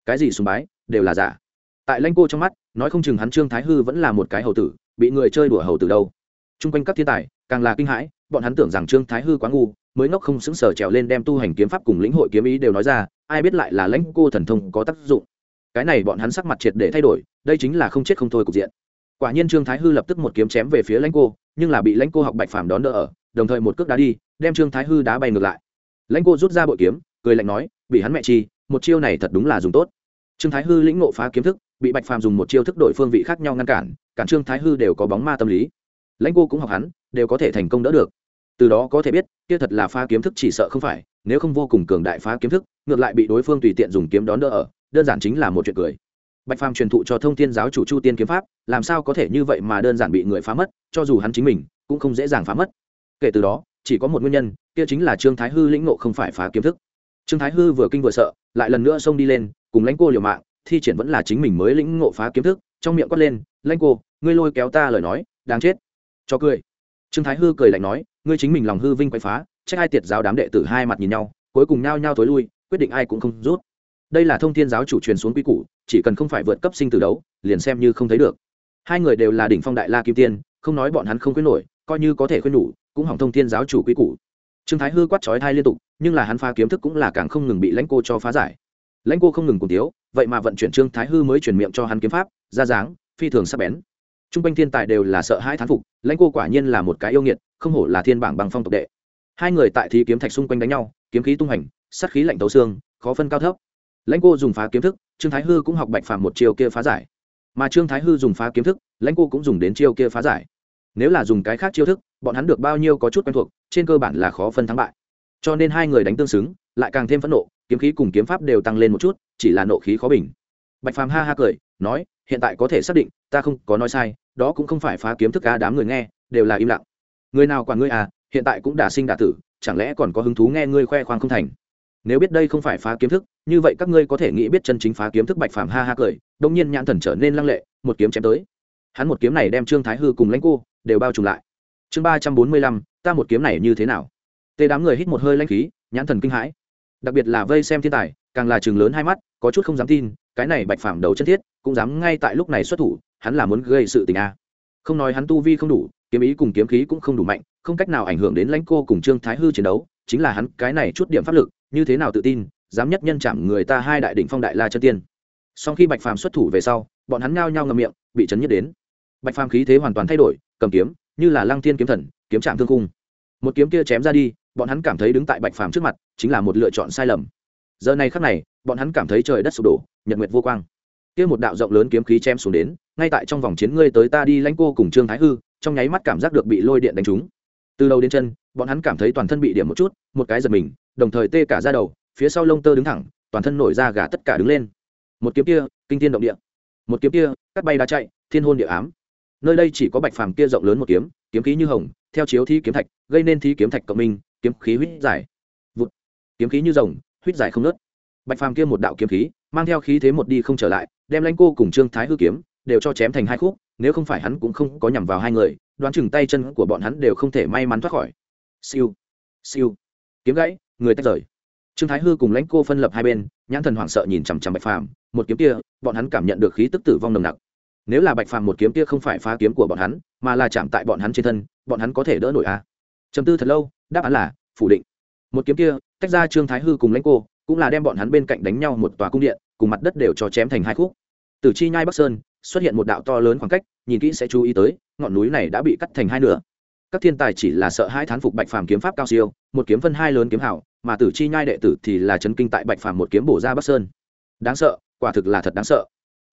Cái gì sùng bái, đều là giả. Tại lãnh cô trong mắt, nói không chừng hắn trương thái hư vẫn là một cái hầu tử, bị người chơi đùa hầu tử đâu. Chung quanh các thiên tài, càng là kinh hãi bọn hắn tưởng rằng trương thái hư quá ngu, mới ngốc không xứng sở trèo lên đem tu hành kiếm pháp cùng lĩnh hội kiếm ý đều nói ra, ai biết lại là lãnh cô thần thông có tác dụng. Cái này bọn hắn sắc mặt triệt để thay đổi, đây chính là không chết không thôi cục diện. Quả nhiên trương thái hư lập tức một kiếm chém về phía lãnh cô, nhưng là bị lãnh cô học bạch phàm đón đỡ ở, đồng thời một cước đá đi, đem trương thái hư đá bay ngược lại. Lãnh cô rút ra bội kiếm, cười lạnh nói, bị hắn mẹ chi, một chiêu này thật đúng là dùng tốt. Trương thái hư lĩnh ngộ phá kiếm thức, bị bạch phàm dùng một chiêu thức đổi phương vị khác nhau ngăn cản cản trương thái hư đều có bóng ma tâm lý. Lãnh cô cũng học hắn, đều có thể thành công đỡ được từ đó có thể biết, kia thật là phá kiếm thức chỉ sợ không phải, nếu không vô cùng cường đại phá kiếm thức, ngược lại bị đối phương tùy tiện dùng kiếm đón đỡ ở, đơn giản chính là một chuyện cười. Bạch phàm truyền thụ cho thông thiên giáo chủ chu tiên kiếm pháp, làm sao có thể như vậy mà đơn giản bị người phá mất, cho dù hắn chính mình, cũng không dễ dàng phá mất. Kể từ đó, chỉ có một nguyên nhân, kia chính là trương thái hư lĩnh ngộ không phải phá kiếm thức. Trương thái hư vừa kinh vừa sợ, lại lần nữa xông đi lên, cùng lãnh cô liều mạng, thi triển vẫn là chính mình mới lĩnh ngộ phá kiếm thức, trong miệng quát lên, lãnh cô, ngươi lôi kéo ta lời nói, đáng chết. Cho cười trương thái hư cười lạnh nói, ngươi chính mình lòng hư vinh quay phá, trách ai tiệt giáo đám đệ tử hai mặt nhìn nhau, cuối cùng nhao nhao thối lui, quyết định ai cũng không rút. Đây là thông thiên giáo chủ truyền xuống quy củ, chỉ cần không phải vượt cấp sinh từ đấu, liền xem như không thấy được. Hai người đều là đỉnh phong đại la kim tiên, không nói bọn hắn không khuyên nổi, coi như có thể khuyên nhủ, cũng hỏng thông thiên giáo chủ quy củ. Trương thái hư quát trói thai liên tục, nhưng là hắn phá kiếm thức cũng là càng không ngừng bị lãnh cô cho phá giải. Lãnh cô không ngừng cùng tiếu vậy mà vận chuyển trương thái hư mới chuyển miệng cho hắn kiếm pháp, ra dáng, phi thường sắc bén t r u n g quanh thiên tài đều là sợ hãi thán phục, lãnh cô quả nhiên là một cái yêu nghiệt, không hổ là thiên bảng bằng phong tộc đệ. Hai người tại thí kiếm thạch xung quanh đánh nhau, kiếm khí tung hành sát khí lạnh tấu xương, khó phân cao thấp. Lãnh cô dùng phá kiếm thức, trương thái hư cũng học bạch phàm một chiều kia phá giải. Mà trương thái hư dùng phá kiếm thức, lãnh cô cũng dùng đến chiêu kia phá giải. Nếu là dùng cái khác chiêu thức, bọn hắn được bao nhiêu có chút quen thuộc, trên cơ bản là khó phân thắng bại. Cho nên hai người đánh tương xứng, lại càng thêm phẫn nộ, kiếm khí cùng kiếm pháp đều tăng lên một chút, chỉ là nộ khí khó bình. Bạch phàm ha ha cười, nói hiện tại có thể xác định, ta không có nói sai, đó cũng không phải phá kiếm thức ca đám người nghe, đều là im lặng. Người nào quản ngươi à hiện tại cũng đã sinh đả tử, chẳng lẽ còn có hứng thú nghe ngươi khoe khoang không thành? Nếu biết đây không phải phá kiếm thức, như vậy các ngươi có thể nghĩ biết chân chính phá kiếm thức bạch phàm ha ha cười, đông nhiên nhãn thần trở nên lăng lệ, một kiếm chém tới. Hắn một kiếm này đem trương thái hư cùng lãnh cô đều bao trùm lại. Chương ba trăm bốn mươi lăm, ta một kiếm này như thế nào? Tê đám người hít một hơi lãnh khí, nhãn thần kinh hãi. Đặc biệt là vây xem thiên tài, càng là chừng lớn hai mắt có chút không dám tin, cái này bạch phàm đầu chân thiết, cũng dám ngay tại lúc này xuất thủ, hắn là muốn gây sự tình a. Không nói hắn tu vi không đủ, kiếm ý cùng kiếm khí cũng không đủ mạnh, không cách nào ảnh hưởng đến lãnh cô cùng trương thái hư chiến đấu, chính là hắn cái này chút điểm pháp lực, như thế nào tự tin, dám nhất nhân chạm người ta hai đại đỉnh phong đại la chân tiên. Sau khi bạch phàm xuất thủ về sau, bọn hắn nhao nhao ngậm miệng, bị chấn nhất đến. Bạch phàm khí thế hoàn toàn thay đổi, cầm kiếm, như là lăng thiên kiếm thần, kiếm chạm thương cung một kiếm kia chém ra đi, bọn hắn cảm thấy đứng tại bạch phàm trước mặt, chính là một lựa chọn sai lầm giờ này khắc này, bọn hắn cảm thấy trời đất sụp đổ, nhật nguyệt vô quang. Kia một đạo rộng lớn kiếm khí chém xuống đến, ngay tại trong vòng chiến ngươi tới ta đi lãnh cô cùng trương thái hư, trong nháy mắt cảm giác được bị lôi điện đánh trúng. Từ đầu đến chân, bọn hắn cảm thấy toàn thân bị điểm một chút, một cái giật mình, đồng thời tê cả ra đầu, phía sau lông tơ đứng thẳng, toàn thân nổi ra gà tất cả đứng lên. Một kiếm kia, kinh thiên động địa. Một kiếm kia, cắt bay đá chạy, thiên hôn địa ám. Nơi đây chỉ có bạch phàm kia rộng lớn một kiếm kiếm khí như hồng, theo chiếu thi kiếm thạch, gây nên thi kiếm thạch cộng minh, kiếm khí huyết giải. Vụt. Kiếm khí như rồng huyết dài không nớt. Bạch phàm kia một đạo kiếm khí, mang theo khí thế một đi không trở lại, đem lãnh cô cùng trương thái hư kiếm đều cho chém thành hai khúc, nếu không phải hắn cũng không có nhằm vào hai người, đoán chừng tay chân của bọn hắn đều không thể may mắn thoát khỏi. Siêu siêu. Kiếm gãy, người tách rời. Trương thái hư cùng lãnh cô phân lập hai bên, nhãn thần hoảng sợ nhìn chằm chằm bạch phàm, một kiếm kia, bọn hắn cảm nhận được khí tức tử vong nồng nặc. Nếu là bạch phàm một kiếm kia không phải phá kiếm của bọn hắn, mà là chạm tại bọn hắn trên thân, bọn hắn có thể đỡ nổi a à? trầm tư thật lâu, đáp án là phủ định. Một kiếm kia tách ra trương thái hư cùng lãnh cô, cũng là đem bọn hắn bên cạnh đánh nhau một tòa cung điện, cùng mặt đất đều cho chém thành hai khúc. Từ chi nhai bắc sơn, xuất hiện một đạo to lớn khoảng cách, nhìn kỹ sẽ chú ý tới, ngọn núi này đã bị cắt thành hai nửa. Các thiên tài chỉ là sợ hai thán phục bạch phàm kiếm pháp cao siêu, một kiếm phân hai lớn kiếm hảo, mà tử chi nhai đệ tử thì là chấn kinh tại bạch phàm một kiếm bổ ra bắc sơn. Đáng sợ, quả thực là thật đáng sợ.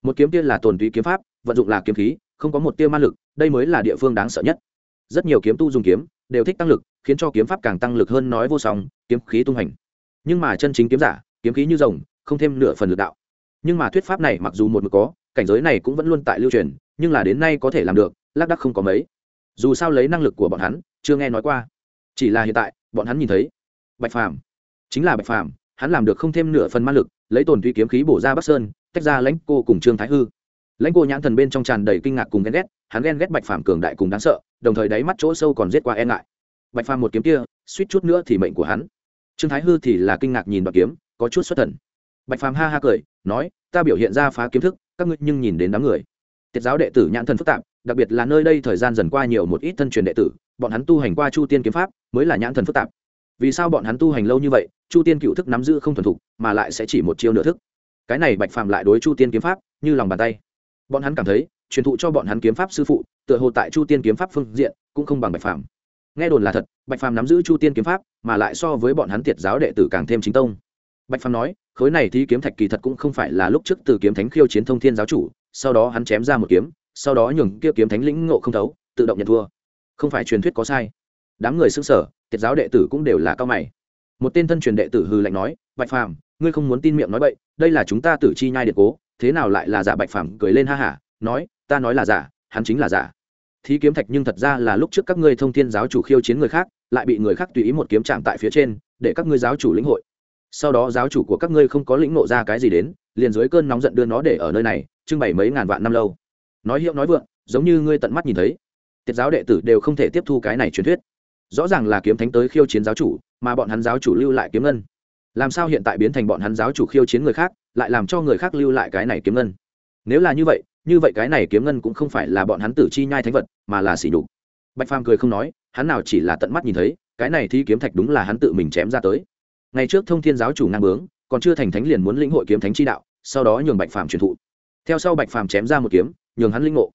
Một kiếm kia là tồn túy kiếm pháp, vận dụng là kiếm khí, không có một tia ma lực, đây mới là địa phương đáng sợ nhất rất nhiều kiếm tu dùng kiếm, đều thích tăng lực, khiến cho kiếm pháp càng tăng lực hơn nói vô song, kiếm khí tung hành. Nhưng mà chân chính kiếm giả, kiếm khí như rồng, không thêm nửa phần lực đạo. Nhưng mà thuyết pháp này mặc dù một mực có, cảnh giới này cũng vẫn luôn tại lưu truyền, nhưng là đến nay có thể làm được, lác đắc không có mấy. Dù sao lấy năng lực của bọn hắn, chưa nghe nói qua. Chỉ là hiện tại, bọn hắn nhìn thấy. Bạch phàm. Chính là bạch phàm, hắn làm được không thêm nửa phần ma lực, lấy tồn tuy kiếm khí bổ ra bắc sơn, tách ra lãnh cô cùng trương thái hư lãnh cô nhãn thần bên trong tràn đầy kinh ngạc cùng ghen ghét, hắn ghen ghét bạch phàm cường đại cùng đáng sợ, đồng thời đáy mắt chỗ sâu còn giết qua e ngại. Bạch phàm một kiếm kia, suýt chút nữa thì mệnh của hắn. Trương thái hư thì là kinh ngạc nhìn đoạn kiếm, có chút xuất thần. Bạch phàm ha ha cười, nói, ta biểu hiện ra phá kiếm thức, các ngươi nhưng nhìn đến đám người. Tiết giáo đệ tử nhãn thần phức tạp, đặc biệt là nơi đây thời gian dần qua nhiều một ít thân truyền đệ tử, bọn hắn tu hành qua chu tiên kiếm pháp mới là nhãn thần phức tạp. Vì sao bọn hắn tu hành lâu như vậy, chu tiên cựu thức nắm giữ không thuần thục, mà lại sẽ chỉ một chiêu nửa thức? Cái này bạch phàm lại đối chu tiên kiếm pháp như lòng bàn tay bọn hắn cảm thấy, truyền thụ cho bọn hắn kiếm pháp sư phụ, tựa hồ tại chu tiên kiếm pháp phương diện, cũng không bằng bạch phàm. Nghe đồn là thật, bạch phàm nắm giữ chu tiên kiếm pháp, mà lại so với bọn hắn tiệt giáo đệ tử càng thêm chính tông. Bạch phàm nói, khối này thì kiếm thạch kỳ thật cũng không phải là lúc trước từ kiếm thánh khiêu chiến thông thiên giáo chủ, sau đó hắn chém ra một kiếm, sau đó nhường kia kiếm thánh lĩnh ngộ không thấu, tự động nhận thua. Không phải truyền thuyết có sai. Đám người xưng sở tiệt giáo đệ tử cũng đều là cao mày. Một tên thân truyền đệ tử hư lạnh nói, bạch phàm, ngươi không muốn tin miệng nói bậy, đây là chúng ta tử chi nhai điện cố thế nào lại là giả bạch phàm cười lên ha hả, nói, ta nói là giả, hắn chính là giả. Thí kiếm thạch nhưng thật ra là lúc trước các ngươi thông thiên giáo chủ khiêu chiến người khác, lại bị người khác tùy ý một kiếm chạm tại phía trên, để các ngươi giáo chủ lĩnh hội. Sau đó giáo chủ của các ngươi không có lĩnh nộ ra cái gì đến, liền dưới cơn nóng giận đưa nó để ở nơi này, trưng bày mấy ngàn vạn năm lâu. Nói hiệu nói vượng, giống như ngươi tận mắt nhìn thấy. Tiết giáo đệ tử đều không thể tiếp thu cái này truyền thuyết. Rõ ràng là kiếm thánh tới khiêu chiến giáo chủ, mà bọn hắn giáo chủ lưu lại kiếm ngân làm sao hiện tại biến thành bọn hắn giáo chủ khiêu chiến người khác, lại làm cho người khác lưu lại cái này kiếm ngân? Nếu là như vậy như vậy cái này kiếm ngân cũng không phải là bọn hắn tử chi nhai thánh vật, mà là xỉ đục bạch phàm cười không nói, hắn nào chỉ là tận mắt nhìn thấy, cái này thi kiếm thạch đúng là hắn tự mình chém ra tới. Ngày trước thông thiên giáo chủ ngang bướng, còn chưa thành thánh liền muốn lĩnh hội kiếm thánh chi đạo, sau đó nhường bạch phàm truyền thụ. Theo sau bạch phàm chém ra một kiếm, nhường hắn lĩnh ngộ.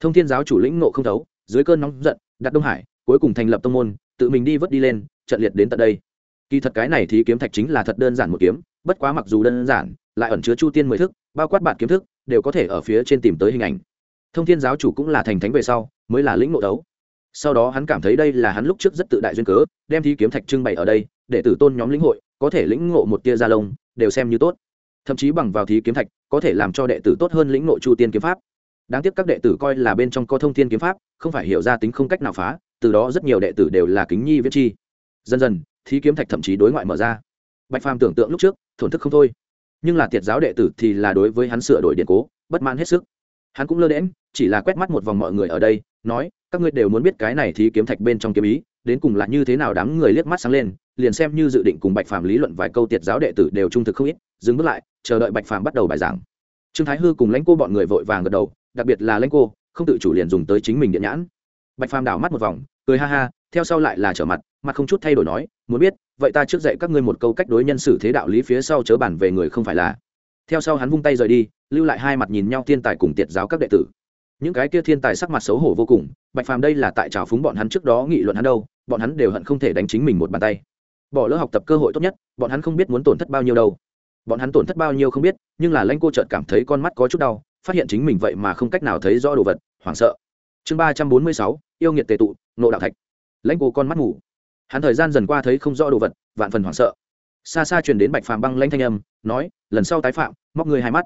Thông thiên giáo chủ lĩnh ngộ không thấu, dưới cơn nóng giận, đặt đông hải, cuối cùng thành lập tông môn, tự mình đi vớt đi lên, trận liệt đến tận đây kỳ thật cái này thì kiếm thạch chính là thật đơn giản một kiếm, bất quá mặc dù đơn giản, lại ẩn chứa chu tiên mười thức, bao quát bản kiếm thức, đều có thể ở phía trên tìm tới hình ảnh. Thông thiên giáo chủ cũng là thành thánh về sau, mới là lĩnh ngộ đấu. Sau đó hắn cảm thấy đây là hắn lúc trước rất tự đại duyên cớ, đem thi kiếm thạch trưng bày ở đây, để tử tôn nhóm lĩnh hội, có thể lĩnh ngộ một tia gia lông, đều xem như tốt. Thậm chí bằng vào thí kiếm thạch, có thể làm cho đệ tử tốt hơn lĩnh ngộ chu tiên kiếm pháp. Đáng tiếc các đệ tử coi là bên trong có thông thiên kiếm pháp, không phải hiểu ra tính không cách nào phá, từ đó rất nhiều đệ tử đều là kính nhi viết chi. Dần dần thí kiếm thạch thậm chí đối ngoại mở ra. Bạch phàm tưởng tượng lúc trước, thổn thức không thôi. Nhưng là tiệt giáo đệ tử thì là đối với hắn sửa đổi điện cố, bất mãn hết sức. Hắn cũng lơ đễm chỉ là quét mắt một vòng mọi người ở đây, nói, các ngươi đều muốn biết cái này thí kiếm thạch bên trong kiếm ý, đến cùng là như thế nào đám người liếc mắt sáng lên, liền xem như dự định cùng bạch phàm lý luận vài câu tiệt giáo đệ tử đều trung thực không ít, dừng bước lại, chờ đợi bạch phàm bắt đầu bài giảng. Trương thái hư cùng lãnh cô bọn người vội vàng gật đầu, đặc biệt là lãnh cô, không tự chủ liền dùng tới chính mình điện nhãn. Bạch phàm đảo mắt một vòng, cười ha ha theo sau lại là trở mặt mặt không chút thay đổi nói, muốn biết, vậy ta trước dạy các ngươi một câu cách đối nhân xử thế đạo lý phía sau chớ bản về người không phải là. Theo sau hắn vung tay rời đi, lưu lại hai mặt nhìn nhau thiên tài cùng tiệt giáo các đệ tử. Những cái kia thiên tài sắc mặt xấu hổ vô cùng, bạch phàm đây là tại trào phúng bọn hắn trước đó nghị luận hắn đâu, bọn hắn đều hận không thể đánh chính mình một bàn tay. Bỏ lỡ học tập cơ hội tốt nhất, bọn hắn không biết muốn tổn thất bao nhiêu đâu. Bọn hắn tổn thất bao nhiêu không biết, nhưng là lanh cô chợt cảm thấy con mắt có chút đau, phát hiện chính mình vậy mà không cách nào thấy rõ đồ vật, hoảng sợ. Chương ba trăm bốn mươi sáu, yêu nghiệt tệ tụ nộ đạo thạch lãnh cô con mắt ngủ. Hắn thời gian dần qua thấy không rõ đồ vật, vạn phần hoảng sợ. Xa xa truyền đến bạch phàm băng lãnh thanh âm, nói, lần sau tái phạm, móc người hai mắt.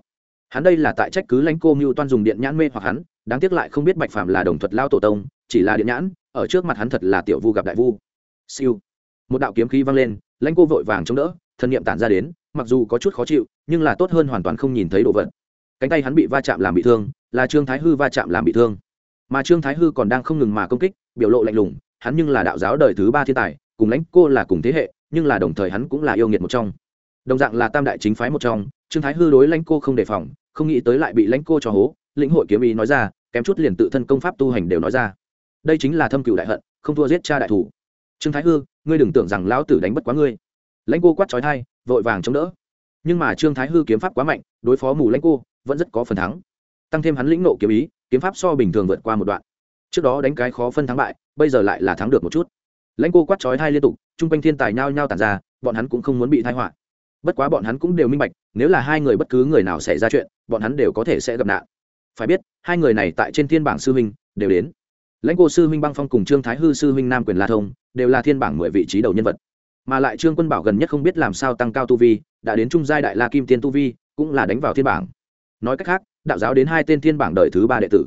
Hắn đây là tại trách cứ lãnh cô mưu toan dùng điện nhãn mê hoặc hắn, đáng tiếc lại không biết bạch phàm là đồng thuật lao tổ tông, chỉ là điện nhãn, ở trước mặt hắn thật là tiểu vu gặp đại vu. Siêu. Một đạo kiếm khí vang lên, lãnh cô vội vàng chống đỡ, thân niệm tản ra đến, mặc dù có chút khó chịu, nhưng là tốt hơn hoàn toàn không nhìn thấy đồ vật. Cánh tay hắn bị va chạm làm bị thương, là trương thái hư va chạm làm bị thương. Mà trương thái hư còn đang không ngừng mà công kích, biểu lộ lạnh lùng hắn nhưng là đạo giáo đời thứ ba thiên tài, cùng lãnh cô là cùng thế hệ, nhưng là đồng thời hắn cũng là yêu nghiệt một trong. Đồng dạng là tam đại chính phái một trong, trương thái hư đối lãnh cô không đề phòng, không nghĩ tới lại bị lãnh cô cho hố, lĩnh hội kiếm ý nói ra, kém chút liền tự thân công pháp tu hành đều nói ra. Đây chính là thâm cựu đại hận, không thua giết cha đại thủ. Trương thái hư, ngươi đừng tưởng rằng lão tử đánh bất quá ngươi. Lãnh cô quát trói thai vội vàng chống đỡ. Nhưng mà trương thái hư kiếm pháp quá mạnh, đối phó mù lãnh cô, vẫn rất có phần thắng. Tăng thêm hắn lĩnh nộ kiếm ý, kiếm pháp so bình thường vượt qua một đoạn. Trước đó đánh cái khó phân thắng bại bây giờ lại là thắng được một chút. Lãnh cô quát trói thai liên tục, chung quanh thiên tài nhao nhao tàn ra, bọn hắn cũng không muốn bị thai họa. Bất quá bọn hắn cũng đều minh bạch, nếu là hai người bất cứ người nào xảy ra chuyện, bọn hắn đều có thể sẽ gặp nạn. Phải biết, hai người này tại trên thiên bảng sư huynh, đều đến. Lãnh cô sư huynh băng phong cùng trương thái hư sư huynh nam quyền la thông, đều là thiên bảng mười vị trí đầu nhân vật. Mà lại trương quân bảo gần nhất không biết làm sao tăng cao tu vi, đã đến trung giai đại la kim tiên tu vi, cũng là đánh vào thiên bảng. Nói cách khác, đạo giáo đến hai tên thiên bảng đời thứ ba đệ tử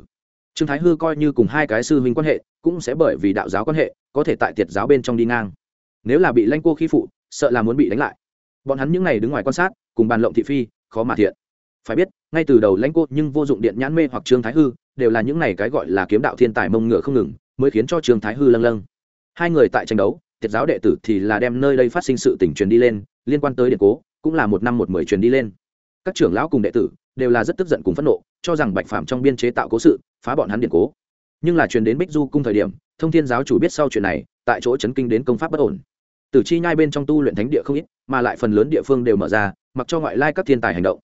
trương thái hư coi như cùng hai cái sư huynh quan hệ, cũng sẽ bởi vì đạo giáo quan hệ, có thể tại tiệt giáo bên trong đi ngang. Nếu là bị lanh cô khi phụ, sợ là muốn bị đánh lại. Bọn hắn những ngày đứng ngoài quan sát, cùng bàn lộng thị phi, khó mà thiện. Phải biết, ngay từ đầu lãnh cô nhưng vô dụng điện nhãn mê hoặc trương thái hư, đều là những ngày cái gọi là kiếm đạo thiên tài mông ngựa không ngừng, mới khiến cho trương thái hư lâng lâng. Hai người tại tranh đấu, tiệt giáo đệ tử thì là đem nơi đây phát sinh sự tỉnh truyền đi lên, liên quan tới điện cố, cũng là một năm một mười truyền đi lên. Các trưởng lão cùng đệ tử, đều là rất tức giận cùng phẫn nộ, cho rằng bạch phạm trong biên chế tạo cố sự phá bọn hắn điện cố. Nhưng là truyền đến bích du cung thời điểm, thông thiên giáo chủ biết sau chuyện này, tại chỗ chấn kinh đến công pháp bất ổn. Tử chi nhai bên trong tu luyện thánh địa không ít, mà lại phần lớn địa phương đều mở ra, mặc cho ngoại lai các thiên tài hành động.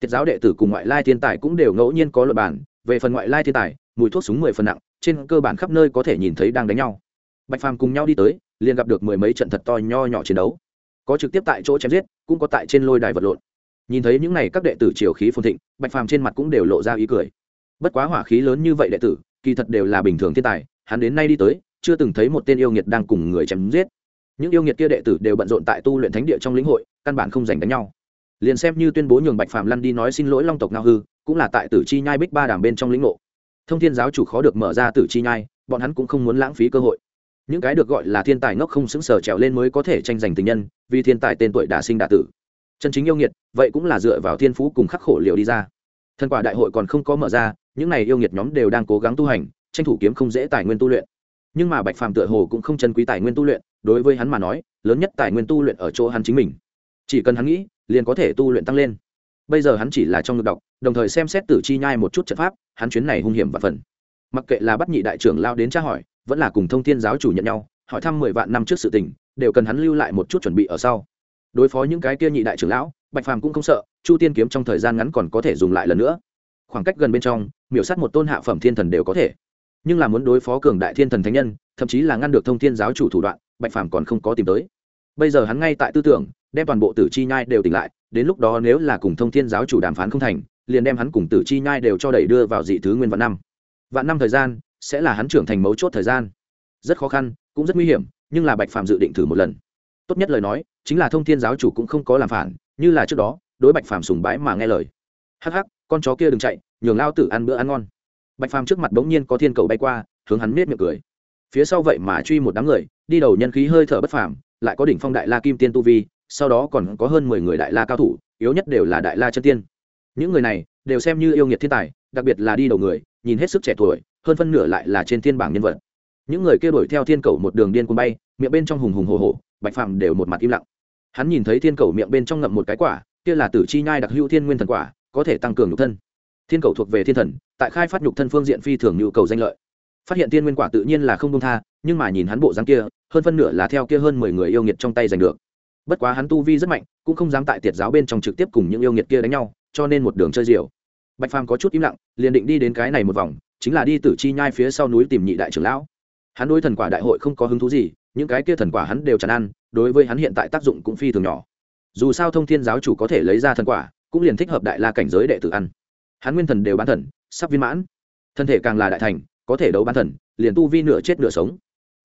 Tiết giáo đệ tử cùng ngoại lai thiên tài cũng đều ngẫu nhiên có luật bản về phần ngoại lai thiên tài, mùi thuốc súng mười phần nặng, trên cơ bản khắp nơi có thể nhìn thấy đang đánh nhau. Bạch phàm cùng nhau đi tới, liền gặp được mười mấy trận thật to nho nhỏ chiến đấu. Có trực tiếp tại chỗ chém giết, cũng có tại trên lôi đài vật lộn. Nhìn thấy những n à y các đệ tử triều khí phồn thịnh, bạch phàm trên mặt cũng đều lộ ra ý cười bất quá hỏa khí lớn như vậy đệ tử, kỳ thật đều là bình thường thiên tài, hắn đến nay đi tới, chưa từng thấy một tên yêu nghiệt đang cùng người chém giết. Những yêu nghiệt kia đệ tử đều bận rộn tại tu luyện thánh địa trong lĩnh hội, căn bản không giành đánh nhau. Liền xem như tuyên bố nhường bạch phàm lăn đi nói xin lỗi long tộc ngao hư, cũng là tại tử chi nhai bích ba đàm bên trong lĩnh ngộ. Thông thiên giáo chủ khó được mở ra tử chi nhai, bọn hắn cũng không muốn lãng phí cơ hội. Những cái được gọi là thiên tài ngốc không xứng sở trèo lên mới có thể tranh giành tình nhân, vì thiên tài tên tuổi đả sinh đả tử. Chân chính yêu nghiệt, vậy cũng là dựa vào thiên phú cùng khắc khổ liệu đi ra. Thần quả đại hội còn không có mở ra những này yêu nghiệt nhóm đều đang cố gắng tu hành, tranh thủ kiếm không dễ tài nguyên tu luyện. Nhưng mà bạch phàm tựa hồ cũng không chân quý tài nguyên tu luyện, đối với hắn mà nói, lớn nhất tài nguyên tu luyện ở chỗ hắn chính mình. Chỉ cần hắn nghĩ, liền có thể tu luyện tăng lên. Bây giờ hắn chỉ là trong ngực đọc đồng thời xem xét tử chi nhai một chút trận pháp, hắn chuyến này hung hiểm và phần. Mặc kệ là bắt nhị đại trưởng lao đến tra hỏi, vẫn là cùng thông thiên giáo chủ nhận nhau, hỏi thăm mười vạn năm trước sự tình, đều cần hắn lưu lại một chút chuẩn bị ở sau. Đối phó những cái kia nhị đại trưởng lão, bạch phàm cũng không sợ, chu tiên kiếm trong thời gian ngắn còn có thể dùng lại lần nữa. Khoảng cách gần bên trong miểu sát một tôn hạ phẩm thiên thần đều có thể. Nhưng là muốn đối phó cường đại thiên thần thánh nhân, thậm chí là ngăn được thông thiên giáo chủ thủ đoạn, bạch phàm còn không có tìm tới. Bây giờ hắn ngay tại tư tưởng, đem toàn bộ tử chi nhai đều tỉnh lại, đến lúc đó nếu là cùng thông thiên giáo chủ đàm phán không thành, liền đem hắn cùng tử chi nhai đều cho đẩy đưa vào dị thứ nguyên vạn năm. Vạn năm thời gian, sẽ là hắn trưởng thành mấu chốt thời gian. Rất khó khăn, cũng rất nguy hiểm, nhưng là bạch phàm dự định thử một lần. Tốt nhất lời nói, chính là thông thiên giáo chủ cũng không có làm phản, như là trước đó, đối bạch phàm sùng bái mà nghe lời. Hắc hắc, con chó kia đừng chạy nhường lao tử ăn bữa ăn ngon. Bạch phàm trước mặt bỗng nhiên có thiên cầu bay qua, hướng hắn nết miệng cười. Phía sau vậy mà truy một đám người, đi đầu nhân khí hơi thở bất phàm, lại có đỉnh phong đại la kim tiên tu vi, sau đó còn có hơn mười người đại la cao thủ, yếu nhất đều là đại la chân tiên. Những người này đều xem như yêu nghiệt thiên tài, đặc biệt là đi đầu người, nhìn hết sức trẻ tuổi, hơn phân nửa lại là trên thiên bảng nhân vật. Những người kia đuổi theo thiên cầu một đường điên cuồng bay, miệng bên trong hùng hùng hồ hồ bạch phàm đều một mặt im lặng. Hắn nhìn thấy thiên cầu miệng bên trong ngậm một cái quả, kia là tử chi nhai đặc hữu thiên nguyên thần quả, có thể tăng cường nhục thân thiên cầu thuộc về thiên thần, tại khai phát nhục thân phương diện phi thường nhu cầu danh lợi. Phát hiện tiên nguyên quả tự nhiên là không công tha, nhưng mà nhìn hắn bộ dáng kia, hơn phân nửa là theo kia hơn mười người yêu nghiệt trong tay giành được. Bất quá hắn tu vi rất mạnh, cũng không dám tại tiệt giáo bên trong trực tiếp cùng những yêu nghiệt kia đánh nhau, cho nên một đường chơi diều. Bạch phàm có chút im lặng, liền định đi đến cái này một vòng, chính là đi từ chi nhai phía sau núi tìm nhị đại trưởng lão. Hắn đối thần quả đại hội không có hứng thú gì, những cái kia thần quả hắn đều chẳng ăn, đối với hắn hiện tại tác dụng cũng phi thường nhỏ. Dù sao thông thiên giáo chủ có thể lấy ra thần quả, cũng liền thích hợp đại la cảnh giới đệ tử ăn hắn nguyên thần đều bán thần, sắp viên mãn. Thân thể càng là đại thành, có thể đấu bán thần, liền tu vi nửa chết nửa sống.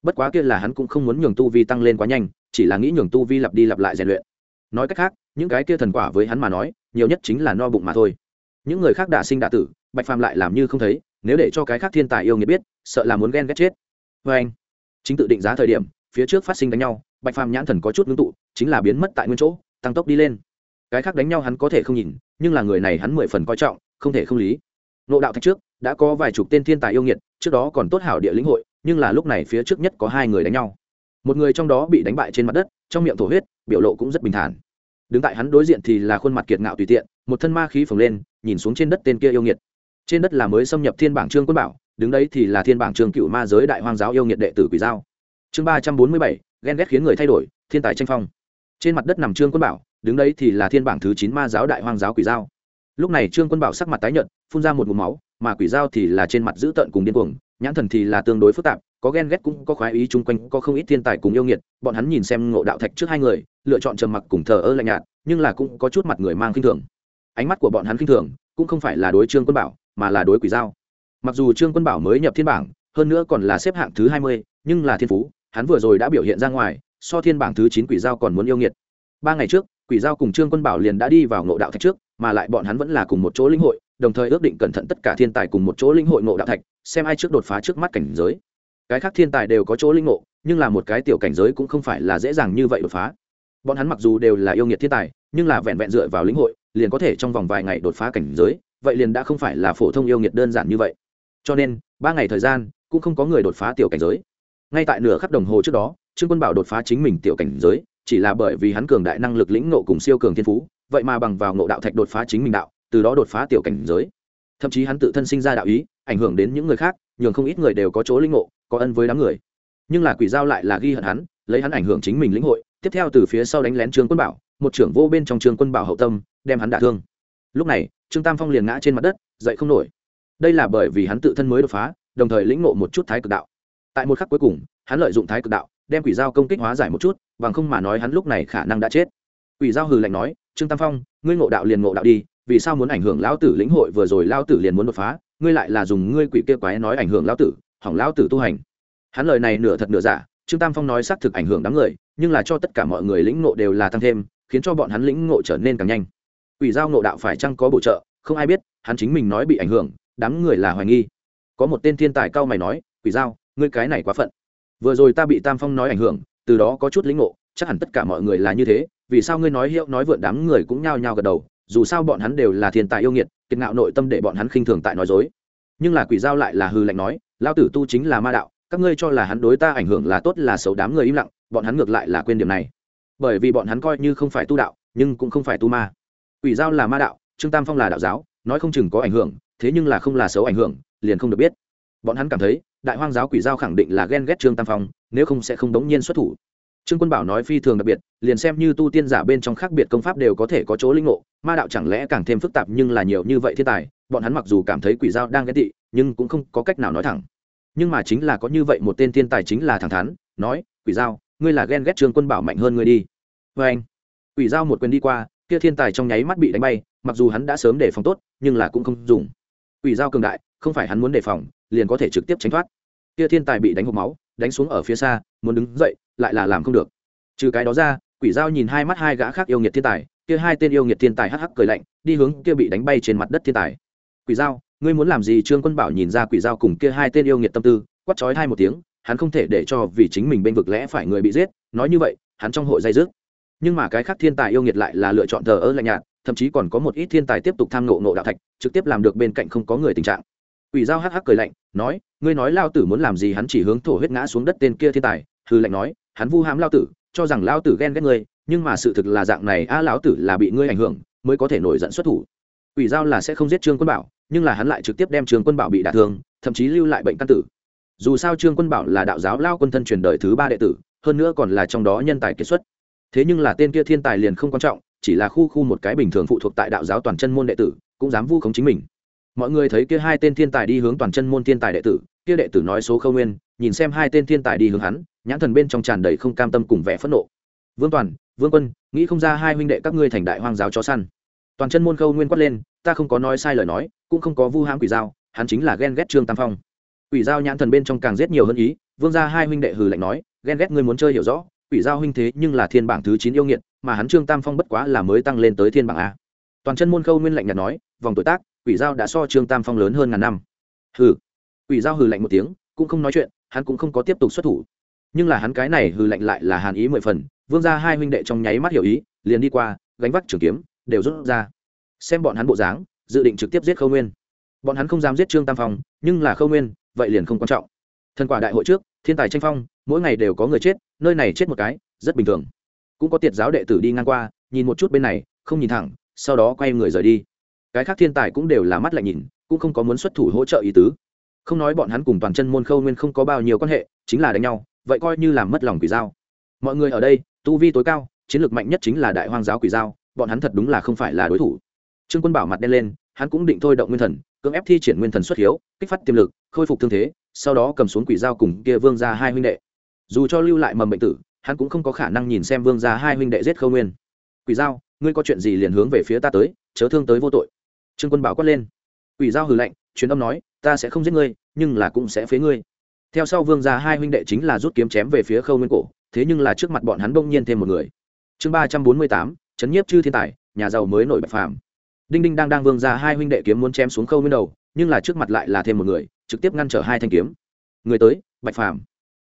Bất quá kia là hắn cũng không muốn nhường tu vi tăng lên quá nhanh, chỉ là nghĩ nhường tu vi lặp đi lặp lại rèn luyện. Nói cách khác, những cái kia thần quả với hắn mà nói, nhiều nhất chính là no bụng mà thôi. Những người khác đả sinh đả tử, bạch phàm lại làm như không thấy, nếu để cho cái khác thiên tài yêu nghiệt biết, sợ là muốn ghen ghét chết. Vê anh, chính tự định giá thời điểm, phía trước phát sinh đánh nhau, bạch phàm nhãn thần có chút ngưng tụ, chính là biến mất tại nguyên chỗ, tăng tốc đi lên. Cái khác đánh nhau hắn có thể không nhìn, nhưng là người này hắn mười phần coi trọng không thể không lý. Nộ đạo thạch trước, đã có vài chục tên thiên tài yêu nghiệt, trước đó còn tốt hảo địa lĩnh hội, nhưng là lúc này phía trước nhất có hai người đánh nhau. Một người trong đó bị đánh bại trên mặt đất, trong miệng thổ huyết, biểu lộ cũng rất bình thản. Đứng tại hắn đối diện thì là khuôn mặt kiệt ngạo tùy tiện, một thân ma khí phồng lên, nhìn xuống trên đất tên kia yêu nghiệt. Trên đất là mới xâm nhập thiên bảng trương quân bảo, đứng đấy thì là thiên bảng trương cựu ma giới đại hoang giáo yêu nghiệt đệ tử quỷ giao. Chương ba trăm bốn mươi bảy, ghen ghét khiến người thay đổi, thiên tài tranh phong. Trên mặt đất nằm trương quân bảo, đứng đấy thì là thiên bảng thứ chín ma giáo đại hoang giáo quỷ giao lúc này trương quân bảo sắc mặt tái nhợt, phun ra một mũ máu, mà quỷ dao thì là trên mặt dữ tợn cùng điên cuồng, nhãn thần thì là tương đối phức tạp, có ghen ghét cũng có khoái ý chung quanh, có không ít thiên tài cùng yêu nghiệt, bọn hắn nhìn xem ngộ đạo thạch trước hai người, lựa chọn trầm mặc cùng thờ ơ lạnh nhạt, nhưng là cũng có chút mặt người mang khinh thường. Ánh mắt của bọn hắn khinh thường, cũng không phải là đối trương quân bảo, mà là đối quỷ dao. Mặc dù trương quân bảo mới nhập thiên bảng, hơn nữa còn là xếp hạng thứ hai mươi, nhưng là thiên phú, hắn vừa rồi đã biểu hiện ra ngoài, so thiên bảng thứ chín quỷ dao còn muốn yêu nghiệt. Ba ngày trước quỷ giao cùng trương quân bảo liền đã đi vào ngộ đạo thạch trước, mà lại bọn hắn vẫn là cùng một chỗ linh hội, đồng thời ước định cẩn thận tất cả thiên tài cùng một chỗ linh hội ngộ đạo thạch, xem ai trước đột phá trước mắt cảnh giới. Cái khác thiên tài đều có chỗ linh ngộ, nhưng là một cái tiểu cảnh giới cũng không phải là dễ dàng như vậy đột phá. Bọn hắn mặc dù đều là yêu nghiệt thiên tài, nhưng là vẹn vẹn dựa vào lĩnh hội, liền có thể trong vòng vài ngày đột phá cảnh giới, vậy liền đã không phải là phổ thông yêu nghiệt đơn giản như vậy. Cho nên, ba ngày thời gian, cũng không có người đột phá tiểu cảnh giới. Ngay tại nửa khắc đồng hồ trước đó, trương quân bảo đột phá chính mình tiểu cảnh giới chỉ là bởi vì hắn cường đại năng lực lĩnh ngộ cùng siêu cường thiên phú, vậy mà bằng vào ngộ đạo thạch đột phá chính mình đạo, từ đó đột phá tiểu cảnh giới. Thậm chí hắn tự thân sinh ra đạo ý, ảnh hưởng đến những người khác, nhường không ít người đều có chỗ lĩnh ngộ, có ân với đám người. Nhưng là quỷ giao lại là ghi hận hắn, lấy hắn ảnh hưởng chính mình lĩnh hội, tiếp theo từ phía sau đánh lén trương quân bảo, một trưởng vô bên trong trương quân bảo hậu tâm, đem hắn đả thương. Lúc này, trương tam phong liền ngã trên mặt đất, dậy không nổi. Đây là bởi vì hắn tự thân mới đột phá, đồng thời lĩnh ngộ một chút thái cực đạo. Tại một khắc cuối cùng, hắn lợi dụng thái cực đạo đem quỷ dao công kích hóa giải một chút, bằng không mà nói hắn lúc này khả năng đã chết. Quỷ dao hừ lạnh nói, trương tam phong, ngươi ngộ đạo liền ngộ đạo đi, vì sao muốn ảnh hưởng lão tử lĩnh hội vừa rồi lão tử liền muốn đột phá, ngươi lại là dùng ngươi quỷ kia quái nói ảnh hưởng lão tử, hỏng lão tử tu hành. Hắn lời này nửa thật nửa giả, trương tam phong nói xác thực ảnh hưởng đám người, nhưng là cho tất cả mọi người lĩnh ngộ đều là tăng thêm, khiến cho bọn hắn lĩnh ngộ trở nên càng nhanh. Quỷ giao ngộ đạo phải chăng có bổ trợ, không ai biết, hắn chính mình nói bị ảnh hưởng, đám người là hoài nghi. Có một tên thiên tài cao mày nói, quỷ giao, ngươi cái này quá phận vừa rồi ta bị tam phong nói ảnh hưởng, từ đó có chút lĩnh ngộ, chắc hẳn tất cả mọi người là như thế, vì sao ngươi nói hiệu nói vượn đám người cũng nhao nhao gật đầu, dù sao bọn hắn đều là thiên tài yêu nghiệt, kiệt ngạo nội tâm để bọn hắn khinh thường tại nói dối. Nhưng là quỷ giao lại là hư lạnh nói lao tử tu chính là ma đạo, các ngươi cho là hắn đối ta ảnh hưởng là tốt là xấu đám người im lặng, bọn hắn ngược lại là quên điểm này. Bởi vì bọn hắn coi như không phải tu đạo, nhưng cũng không phải tu ma. Quỷ giao là ma đạo, trương tam phong là đạo giáo, nói không chừng có ảnh hưởng, thế nhưng là không là xấu ảnh hưởng, liền không được biết. Bọn hắn cảm thấy đại hoang giáo quỷ giao khẳng định là ghen ghét trương tam phong, nếu không sẽ không đống nhiên xuất thủ. Trương quân bảo nói phi thường đặc biệt, liền xem như tu tiên giả bên trong khác biệt công pháp đều có thể có chỗ linh ngộ, ma đạo chẳng lẽ càng thêm phức tạp nhưng là nhiều như vậy thiên tài, bọn hắn mặc dù cảm thấy quỷ giao đang ghét tị, nhưng cũng không có cách nào nói thẳng. Nhưng mà chính là có như vậy một tên thiên tài chính là thẳng thắn, nói, quỷ giao, ngươi là ghen ghét trương quân bảo mạnh hơn ngươi đi. Vê anh, quỷ giao một quyền đi qua, kia thiên tài trong nháy mắt bị đánh bay, mặc dù hắn đã sớm đề phòng tốt, nhưng là cũng không dùng. Quỷ giao cường đại, không phải hắn muốn đề phòng liền có thể trực tiếp tránh thoát. Kia thiên tài bị đánh hộp máu đánh xuống ở phía xa muốn đứng dậy lại là làm không được. Trừ cái đó ra quỷ dao nhìn hai mắt hai gã khác yêu nghiệt thiên tài kia hai tên yêu nghiệt thiên tài hắc hắc cười lạnh đi hướng kia bị đánh bay trên mặt đất thiên tài. Quỷ dao, ngươi muốn làm gì? Trương quân bảo nhìn ra quỷ dao cùng kia hai tên yêu nghiệt tâm tư quát chói hai một tiếng hắn không thể để cho vì chính mình bên vực lẽ phải người bị giết nói như vậy hắn trong hội dây dứt. Nhưng mà cái khác thiên tài yêu nghiệt lại là lựa chọn thờ ơ lạnh nhạt thậm chí còn có một ít thiên tài tiếp tục tham ngộ ngộ đạo thạch trực tiếp làm được bên cạnh không có người tình trạng quỷ Dao hắc hắc cười lạnh, nói, ngươi nói lao tử muốn làm gì hắn chỉ hướng thổ huyết ngã xuống đất tên kia thiên tài. Hư lạnh nói, hắn vu hãm lao tử, cho rằng lao tử ghen ghét ngươi, nhưng mà sự thực là dạng này, a lão tử là bị ngươi ảnh hưởng, mới có thể nổi giận xuất thủ. Quỷ Dao là sẽ không giết trương quân bảo, nhưng là hắn lại trực tiếp đem trương quân bảo bị đả thương, thậm chí lưu lại bệnh căn tử. Dù sao trương quân bảo là đạo giáo lao quân thân truyền đời thứ ba đệ tử, hơn nữa còn là trong đó nhân tài kiệt xuất. Thế nhưng là tên kia thiên tài liền không quan trọng, chỉ là khu khu một cái bình thường phụ thuộc tại đạo giáo toàn chân môn đệ tử, cũng dám vu khống chính mình mọi người thấy kia hai tên thiên tài đi hướng toàn chân môn thiên tài đệ tử kia đệ tử nói số khâu nguyên nhìn xem hai tên thiên tài đi hướng hắn nhãn thần bên trong tràn đầy không cam tâm cùng vẻ phẫn nộ. Vương toàn vương quân nghĩ không ra hai huynh đệ các ngươi thành đại hoang giáo chó săn. Toàn chân môn khâu nguyên quát lên ta không có nói sai lời nói cũng không có vu hãm quỷ dao, hắn chính là ghen ghét trương tam phong. Quỷ dao nhãn thần bên trong càng rất nhiều hơn ý vương ra hai huynh đệ hừ lạnh nói ghen ghét ngươi muốn chơi hiểu rõ quỷ dao huynh thế nhưng là thiên bảng thứ chín yêu nghiệt mà hắn trương tam phong bất quá là mới tăng lên tới thiên bảng a. Toàn chân môn khâu nguyên lạnh nhạt nói vòng tuổi tác quỷ Dao đã so trương tam phong lớn hơn ngàn năm. Hừ. Quỷ Dao hừ lạnh một tiếng, cũng không nói chuyện, hắn cũng không có tiếp tục xuất thủ. Nhưng là hắn cái này hừ lạnh lại là hàn ý mười phần, vương ra hai huynh đệ trong nháy mắt hiểu ý, liền đi qua, gánh vác trường kiếm, đều rút ra. Xem bọn hắn bộ dáng, dự định trực tiếp giết khâu nguyên. Bọn hắn không dám giết trương tam phong, nhưng là khâu nguyên, vậy liền không quan trọng. Thần quả đại hội trước, thiên tài tranh phong, mỗi ngày đều có người chết, nơi này chết một cái, rất bình thường. Cũng có tiệt giáo đệ tử đi ngang qua, nhìn một chút bên này, không nhìn thẳng, sau đó quay người rời đi cái khác thiên tài cũng đều là mắt lại nhìn, cũng không có muốn xuất thủ hỗ trợ ý tứ. Không nói bọn hắn cùng toàn chân môn khâu nguyên không có bao nhiêu quan hệ, chính là đánh nhau, vậy coi như làm mất lòng quỷ giao. Mọi người ở đây, tu vi tối cao, chiến lược mạnh nhất chính là đại hoang giáo quỷ giao, bọn hắn thật đúng là không phải là đối thủ. Trương quân bảo mặt đen lên, hắn cũng định thôi động nguyên thần, cưỡng ép thi triển nguyên thần xuất hiếu, kích phát tiềm lực, khôi phục thương thế, sau đó cầm xuống quỷ giao cùng kia vương ra hai huynh đệ. Dù cho lưu lại mầm bệnh tử, hắn cũng không có khả năng nhìn xem vương ra hai huynh đệ giết khâu nguyên. Quỷ giao, ngươi có chuyện gì liền hướng về phía ta tới, chớ thương tới vô tội trương quân bảo quát lên. Ủy giao hừ lạnh, truyền âm nói, ta sẽ không giết ngươi, nhưng là cũng sẽ phế ngươi. Theo sau vương gia hai huynh đệ chính là rút kiếm chém về phía khâu nguyên cổ, thế nhưng là trước mặt bọn hắn bỗng nhiên thêm một người. Chương ba trăm bốn mươi tám, chấn nhiếp chư thiên tài, nhà giàu mới nổi bạch phàm. Đinh đinh đang đang vương ra hai huynh đệ kiếm muốn chém xuống khâu nguyên đầu, nhưng là trước mặt lại là thêm một người, trực tiếp ngăn trở hai thanh kiếm. Người tới, bạch phàm.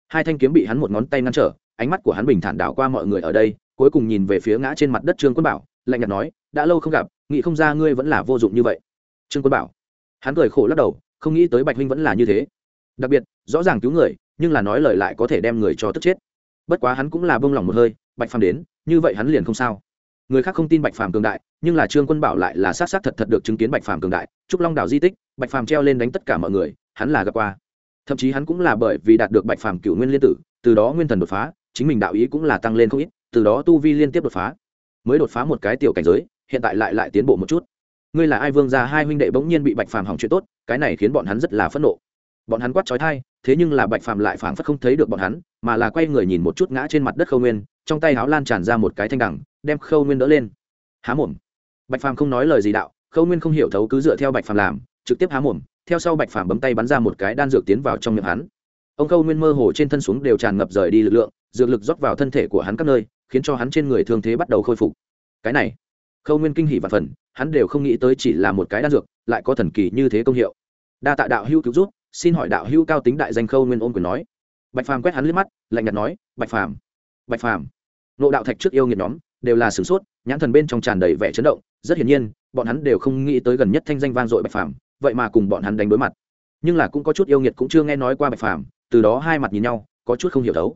Hai thanh kiếm bị hắn một ngón tay ngăn trở, ánh mắt của hắn bình thản đảo qua mọi người ở đây, cuối cùng nhìn về phía ngã trên mặt đất trương quân bảo, lạnh nhạt nói đã lâu không gặp, nghĩ không ra ngươi vẫn là vô dụng như vậy. Trương quân bảo. Hắn cười khổ lắc đầu, không nghĩ tới bạch huynh vẫn là như thế. Đặc biệt, rõ ràng cứu người, nhưng là nói lời lại có thể đem người cho tức chết. Bất quá hắn cũng là bông lòng một hơi, bạch phàm đến, như vậy hắn liền không sao. Người khác không tin bạch phàm cường đại, nhưng là trương quân bảo lại là s á t s á t thật thật được chứng kiến bạch phàm cường đại. Trúc long đảo di tích, bạch phàm treo lên đánh tất cả mọi người, hắn là gặp qua. Thậm chí hắn cũng là bởi vì đạt được bạch phàm cựu nguyên liên tử, từ đó nguyên thần đột phá, chính mình đạo ý cũng là tăng lên không ít, từ đó tu vi liên tiếp đột phá. Mới đột phá một cái tiểu cảnh giới hiện tại lại lại tiến bộ một chút. Ngươi là ai vương gia, hai huynh đệ bỗng nhiên bị bạch phàm hỏng chuyện tốt, cái này khiến bọn hắn rất là phẫn nộ. Bọn hắn quát trói thai thế nhưng là bạch phàm lại phảng phất không thấy được bọn hắn, mà là quay người nhìn một chút ngã trên mặt đất khâu nguyên, trong tay háo lan tràn ra một cái thanh đẳng đem khâu nguyên đỡ lên. Há mồm. Bạch phàm không nói lời gì đạo, khâu nguyên không hiểu thấu cứ dựa theo bạch phàm làm, trực tiếp há mồm, theo sau bạch phàm bấm tay bắn ra một cái đan dược tiến vào trong miệng hắn. Ông khâu nguyên mơ hồ trên thân xuống đều tràn ngập rời đi lực lượng, dược lực rót vào thân thể của hắn các nơi, khiến cho hắn trên người thương thế bắt đầu khôi phục. Cái này khâu nguyên kinh hỉ và phần, hắn đều không nghĩ tới chỉ là một cái đan dược, lại có thần kỳ như thế công hiệu. Đa tạ đạo hữu cứu giúp, xin hỏi đạo hữu cao tính đại danh khâu nguyên ôm quyền nói. Bạch phàm quét hắn liếc mắt, lạnh nhạt nói, bạch phàm bạch phàm. Nộ đạo thạch trước yêu nghiệt nhóm, đều là sửng sốt, nhãn thần bên trong tràn đầy vẻ chấn động, rất hiển nhiên, bọn hắn đều không nghĩ tới gần nhất thanh danh vang dội bạch phàm, vậy mà cùng bọn hắn đánh đối mặt. Nhưng là cũng có chút yêu nghiệt cũng chưa nghe nói qua bạch phàm, từ đó hai mặt nhìn nhau, có chút không hiểu thấu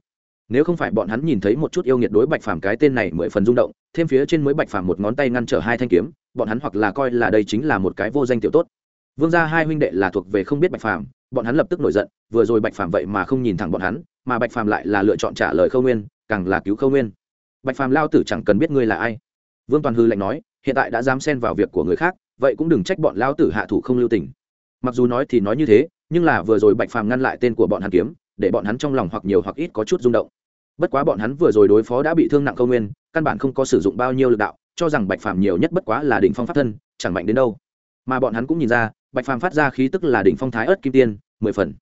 nếu không phải bọn hắn nhìn thấy một chút yêu nghiệt đối bạch phàm cái tên này mười phần rung động, thêm phía trên mới bạch phàm một ngón tay ngăn trở hai thanh kiếm, bọn hắn hoặc là coi là đây chính là một cái vô danh tiểu tốt. Vương gia hai huynh đệ là thuộc về không biết bạch phàm, bọn hắn lập tức nổi giận, vừa rồi bạch phàm vậy mà không nhìn thẳng bọn hắn, mà bạch phàm lại là lựa chọn trả lời khâu nguyên, càng là cứu khâu nguyên. Bạch phàm lao tử chẳng cần biết ngươi là ai. Vương toàn hư lạnh nói, hiện tại đã dám xen vào việc của người khác, vậy cũng đừng trách bọn lao tử hạ thủ không lưu tình. Mặc dù nói thì nói như thế, nhưng là vừa rồi bạch phàm ngăn lại tên của bọn hắn kiếm, để bọn hắn trong lòng hoặc nhiều hoặc ít có chút rung động bất quá bọn hắn vừa rồi đối phó đã bị thương nặng câu nguyên, căn bản không có sử dụng bao nhiêu lực đạo, cho rằng bạch phàm nhiều nhất bất quá là đỉnh phong pháp thân, chẳng mạnh đến đâu. Mà bọn hắn cũng nhìn ra, bạch phàm phát ra khí tức là đỉnh phong thái ớt kim tiên, mười phần.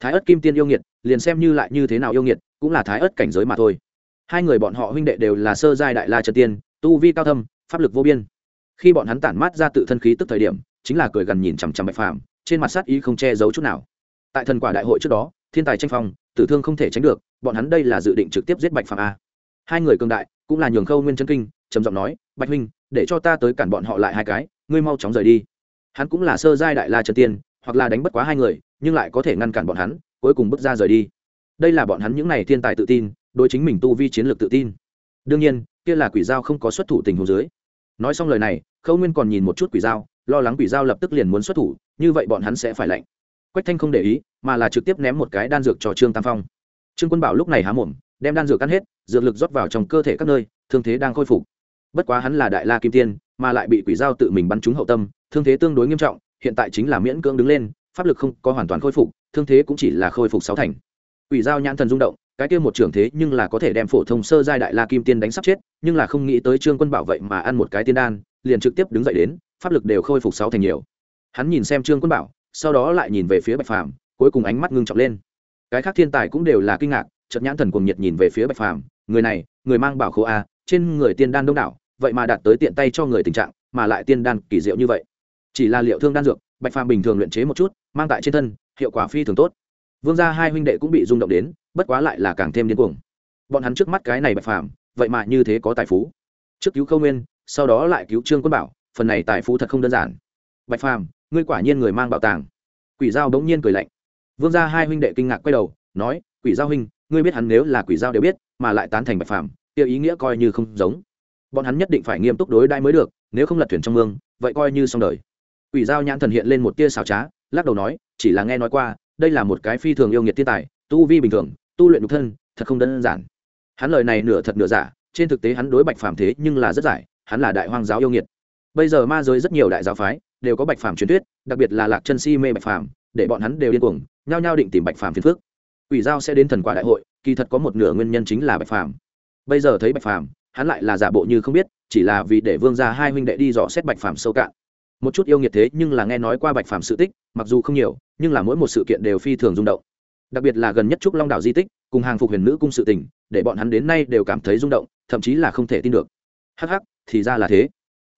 Thái ớt kim tiên yêu nghiệt, liền xem như lại như thế nào yêu nghiệt, cũng là thái ớt cảnh giới mà thôi. Hai người bọn họ huynh đệ đều là sơ giai đại la trần tiên, tu vi cao thâm, pháp lực vô biên. Khi bọn hắn tản mát ra tự thân khí tức thời điểm, chính là cười gần nhìn chằm chằm bạch phàm, trên mặt sát ý không che giấu chút nào. Tại thần quả đại hội trước đó, thiên tài tranh phong tử thương không thể tránh được bọn hắn đây là dự định trực tiếp giết bạch phàm a. Hai người cường đại cũng là nhường khâu nguyên chân kinh trầm giọng nói bạch huynh để cho ta tới cản bọn họ lại hai cái ngươi mau chóng rời đi. Hắn cũng là sơ giai đại la trần tiên hoặc là đánh bất quá hai người nhưng lại có thể ngăn cản bọn hắn cuối cùng bước ra rời đi. Đây là bọn hắn những n à y thiên tài tự tin đối chính mình tu vi chiến lược tự tin. Đương nhiên kia là quỷ dao không có xuất thủ tình hồ dưới. Nói xong lời này khâu nguyên còn nhìn một chút quỷ dao, lo lắng quỷ dao lập tức liền muốn xuất thủ như vậy bọn hắn sẽ phải lạnh quách thanh không để ý, mà là trực tiếp ném một cái đan dược cho trương tam phong. Trương quân bảo lúc này há mồm, đem đan dược cắn hết, dược lực rót vào trong cơ thể các nơi, thương thế đang khôi phục. Bất quá hắn là đại la kim tiên, mà lại bị quỷ giao tự mình bắn trúng hậu tâm, thương thế tương đối nghiêm trọng, hiện tại chính là miễn cưỡng đứng lên, pháp lực không có hoàn toàn khôi phục, thương thế cũng chỉ là khôi phục sáu thành. Quỷ giao nhãn thần rung động, cái kia một trưởng thế nhưng là có thể đem phổ thông sơ giai đại la kim tiên đánh sắp chết, nhưng là không nghĩ tới trương quân bảo vậy mà ăn một cái tiên đan, liền trực tiếp đứng dậy đến, pháp lực đều khôi phục sáu thành nhiều. Hắn nhìn xem trương quân bảo sau đó lại nhìn về phía bạch phàm, cuối cùng ánh mắt ngưng trọng lên. Cái khác thiên tài cũng đều là kinh ngạc, chợt nhãn thần cuồng nhiệt nhìn về phía bạch phàm, người này, người mang bảo khố a, trên người tiên đan đông đảo, vậy mà đạt tới tiện tay cho người tình trạng, mà lại tiên đan kỳ diệu như vậy. Chỉ là liệu thương đan dược, bạch phàm bình thường luyện chế một chút, mang tại trên thân, hiệu quả phi thường tốt. Vương gia hai huynh đệ cũng bị rung động đến, bất quá lại là càng thêm điên cuồng. Bọn hắn trước mắt cái này bạch phàm, vậy mà như thế có tài phú. Trước cứu khâu nguyên, sau đó lại cứu trương quân bảo, phần này tài phú thật không đơn giản. Bạch phàm ngươi quả nhiên người mang bảo tàng. Quỷ giao bỗng nhiên cười lạnh. Vương gia hai huynh đệ kinh ngạc quay đầu, nói, quỷ giao huynh, ngươi biết hắn nếu là quỷ giao đều biết, mà lại tán thành bạch phàm, kia ý nghĩa coi như không giống. Bọn hắn nhất định phải nghiêm túc đối đãi mới được, nếu không lật thuyền trong mương, vậy coi như xong đời. Quỷ giao nhãn thần hiện lên một tia xào trá, lắc đầu nói, chỉ là nghe nói qua, đây là một cái phi thường yêu nghiệt thiên tài, tu vi bình thường, tu luyện nhục thân, thật không đơn giản. Hắn lời này nửa thật nửa giả, trên thực tế hắn đối bạch phàm thế nhưng là rất giải, hắn là đại hoang giáo yêu nghiệt. Bây giờ ma giới rất nhiều đại giáo phái đều có bạch phàm truyền thuyết, đặc biệt là lạc chân si mê bạch phàm, để bọn hắn đều điên cuồng, nhao nhao định tìm bạch phàm phiền phước ủy giao sẽ đến thần quả đại hội, kỳ thật có một nửa nguyên nhân chính là bạch phàm. Bây giờ thấy bạch phàm, hắn lại là giả bộ như không biết, chỉ là vì để vương ra hai huynh đệ đi dò xét bạch phàm sâu cạn. Một chút yêu nghiệt thế nhưng là nghe nói qua bạch phàm sự tích, mặc dù không nhiều, nhưng là mỗi một sự kiện đều phi thường rung động. Đặc biệt là gần nhất trúc long đảo di tích, cùng hàng phục huyền nữ cung sự tình, để bọn hắn đến nay đều cảm thấy rung động, thậm chí là không thể tin được. Hắc hắc, thì ra là thế.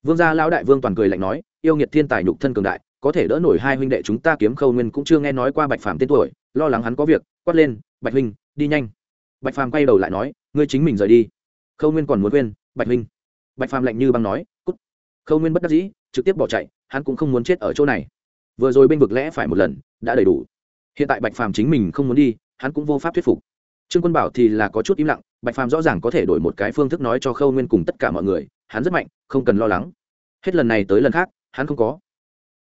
Vương gia lão đại vương toàn cười lạnh nói yêu nghiệt thiên tài nhục thân cường đại, có thể đỡ nổi hai huynh đệ chúng ta kiếm khâu nguyên cũng chưa nghe nói qua bạch phàm tên tuổi, lo lắng hắn có việc, quát lên, bạch huynh, đi nhanh. Bạch phàm quay đầu lại nói, ngươi chính mình rời đi. Khâu nguyên còn muốn quên bạch huynh. Bạch phàm lạnh như băng nói, cút. Khâu nguyên bất đắc dĩ, trực tiếp bỏ chạy, hắn cũng không muốn chết ở chỗ này. Vừa rồi bên vực lẽ phải một lần, đã đầy đủ. Hiện tại bạch phàm chính mình không muốn đi, hắn cũng vô pháp thuyết phục. Trương quân bảo thì là có chút im lặng, bạch phàm rõ ràng có thể đổi một cái phương thức nói cho khâu nguyên cùng tất cả mọi người, hắn rất mạnh, không cần lo lắng. Hết lần này tới lần khác hắn không có.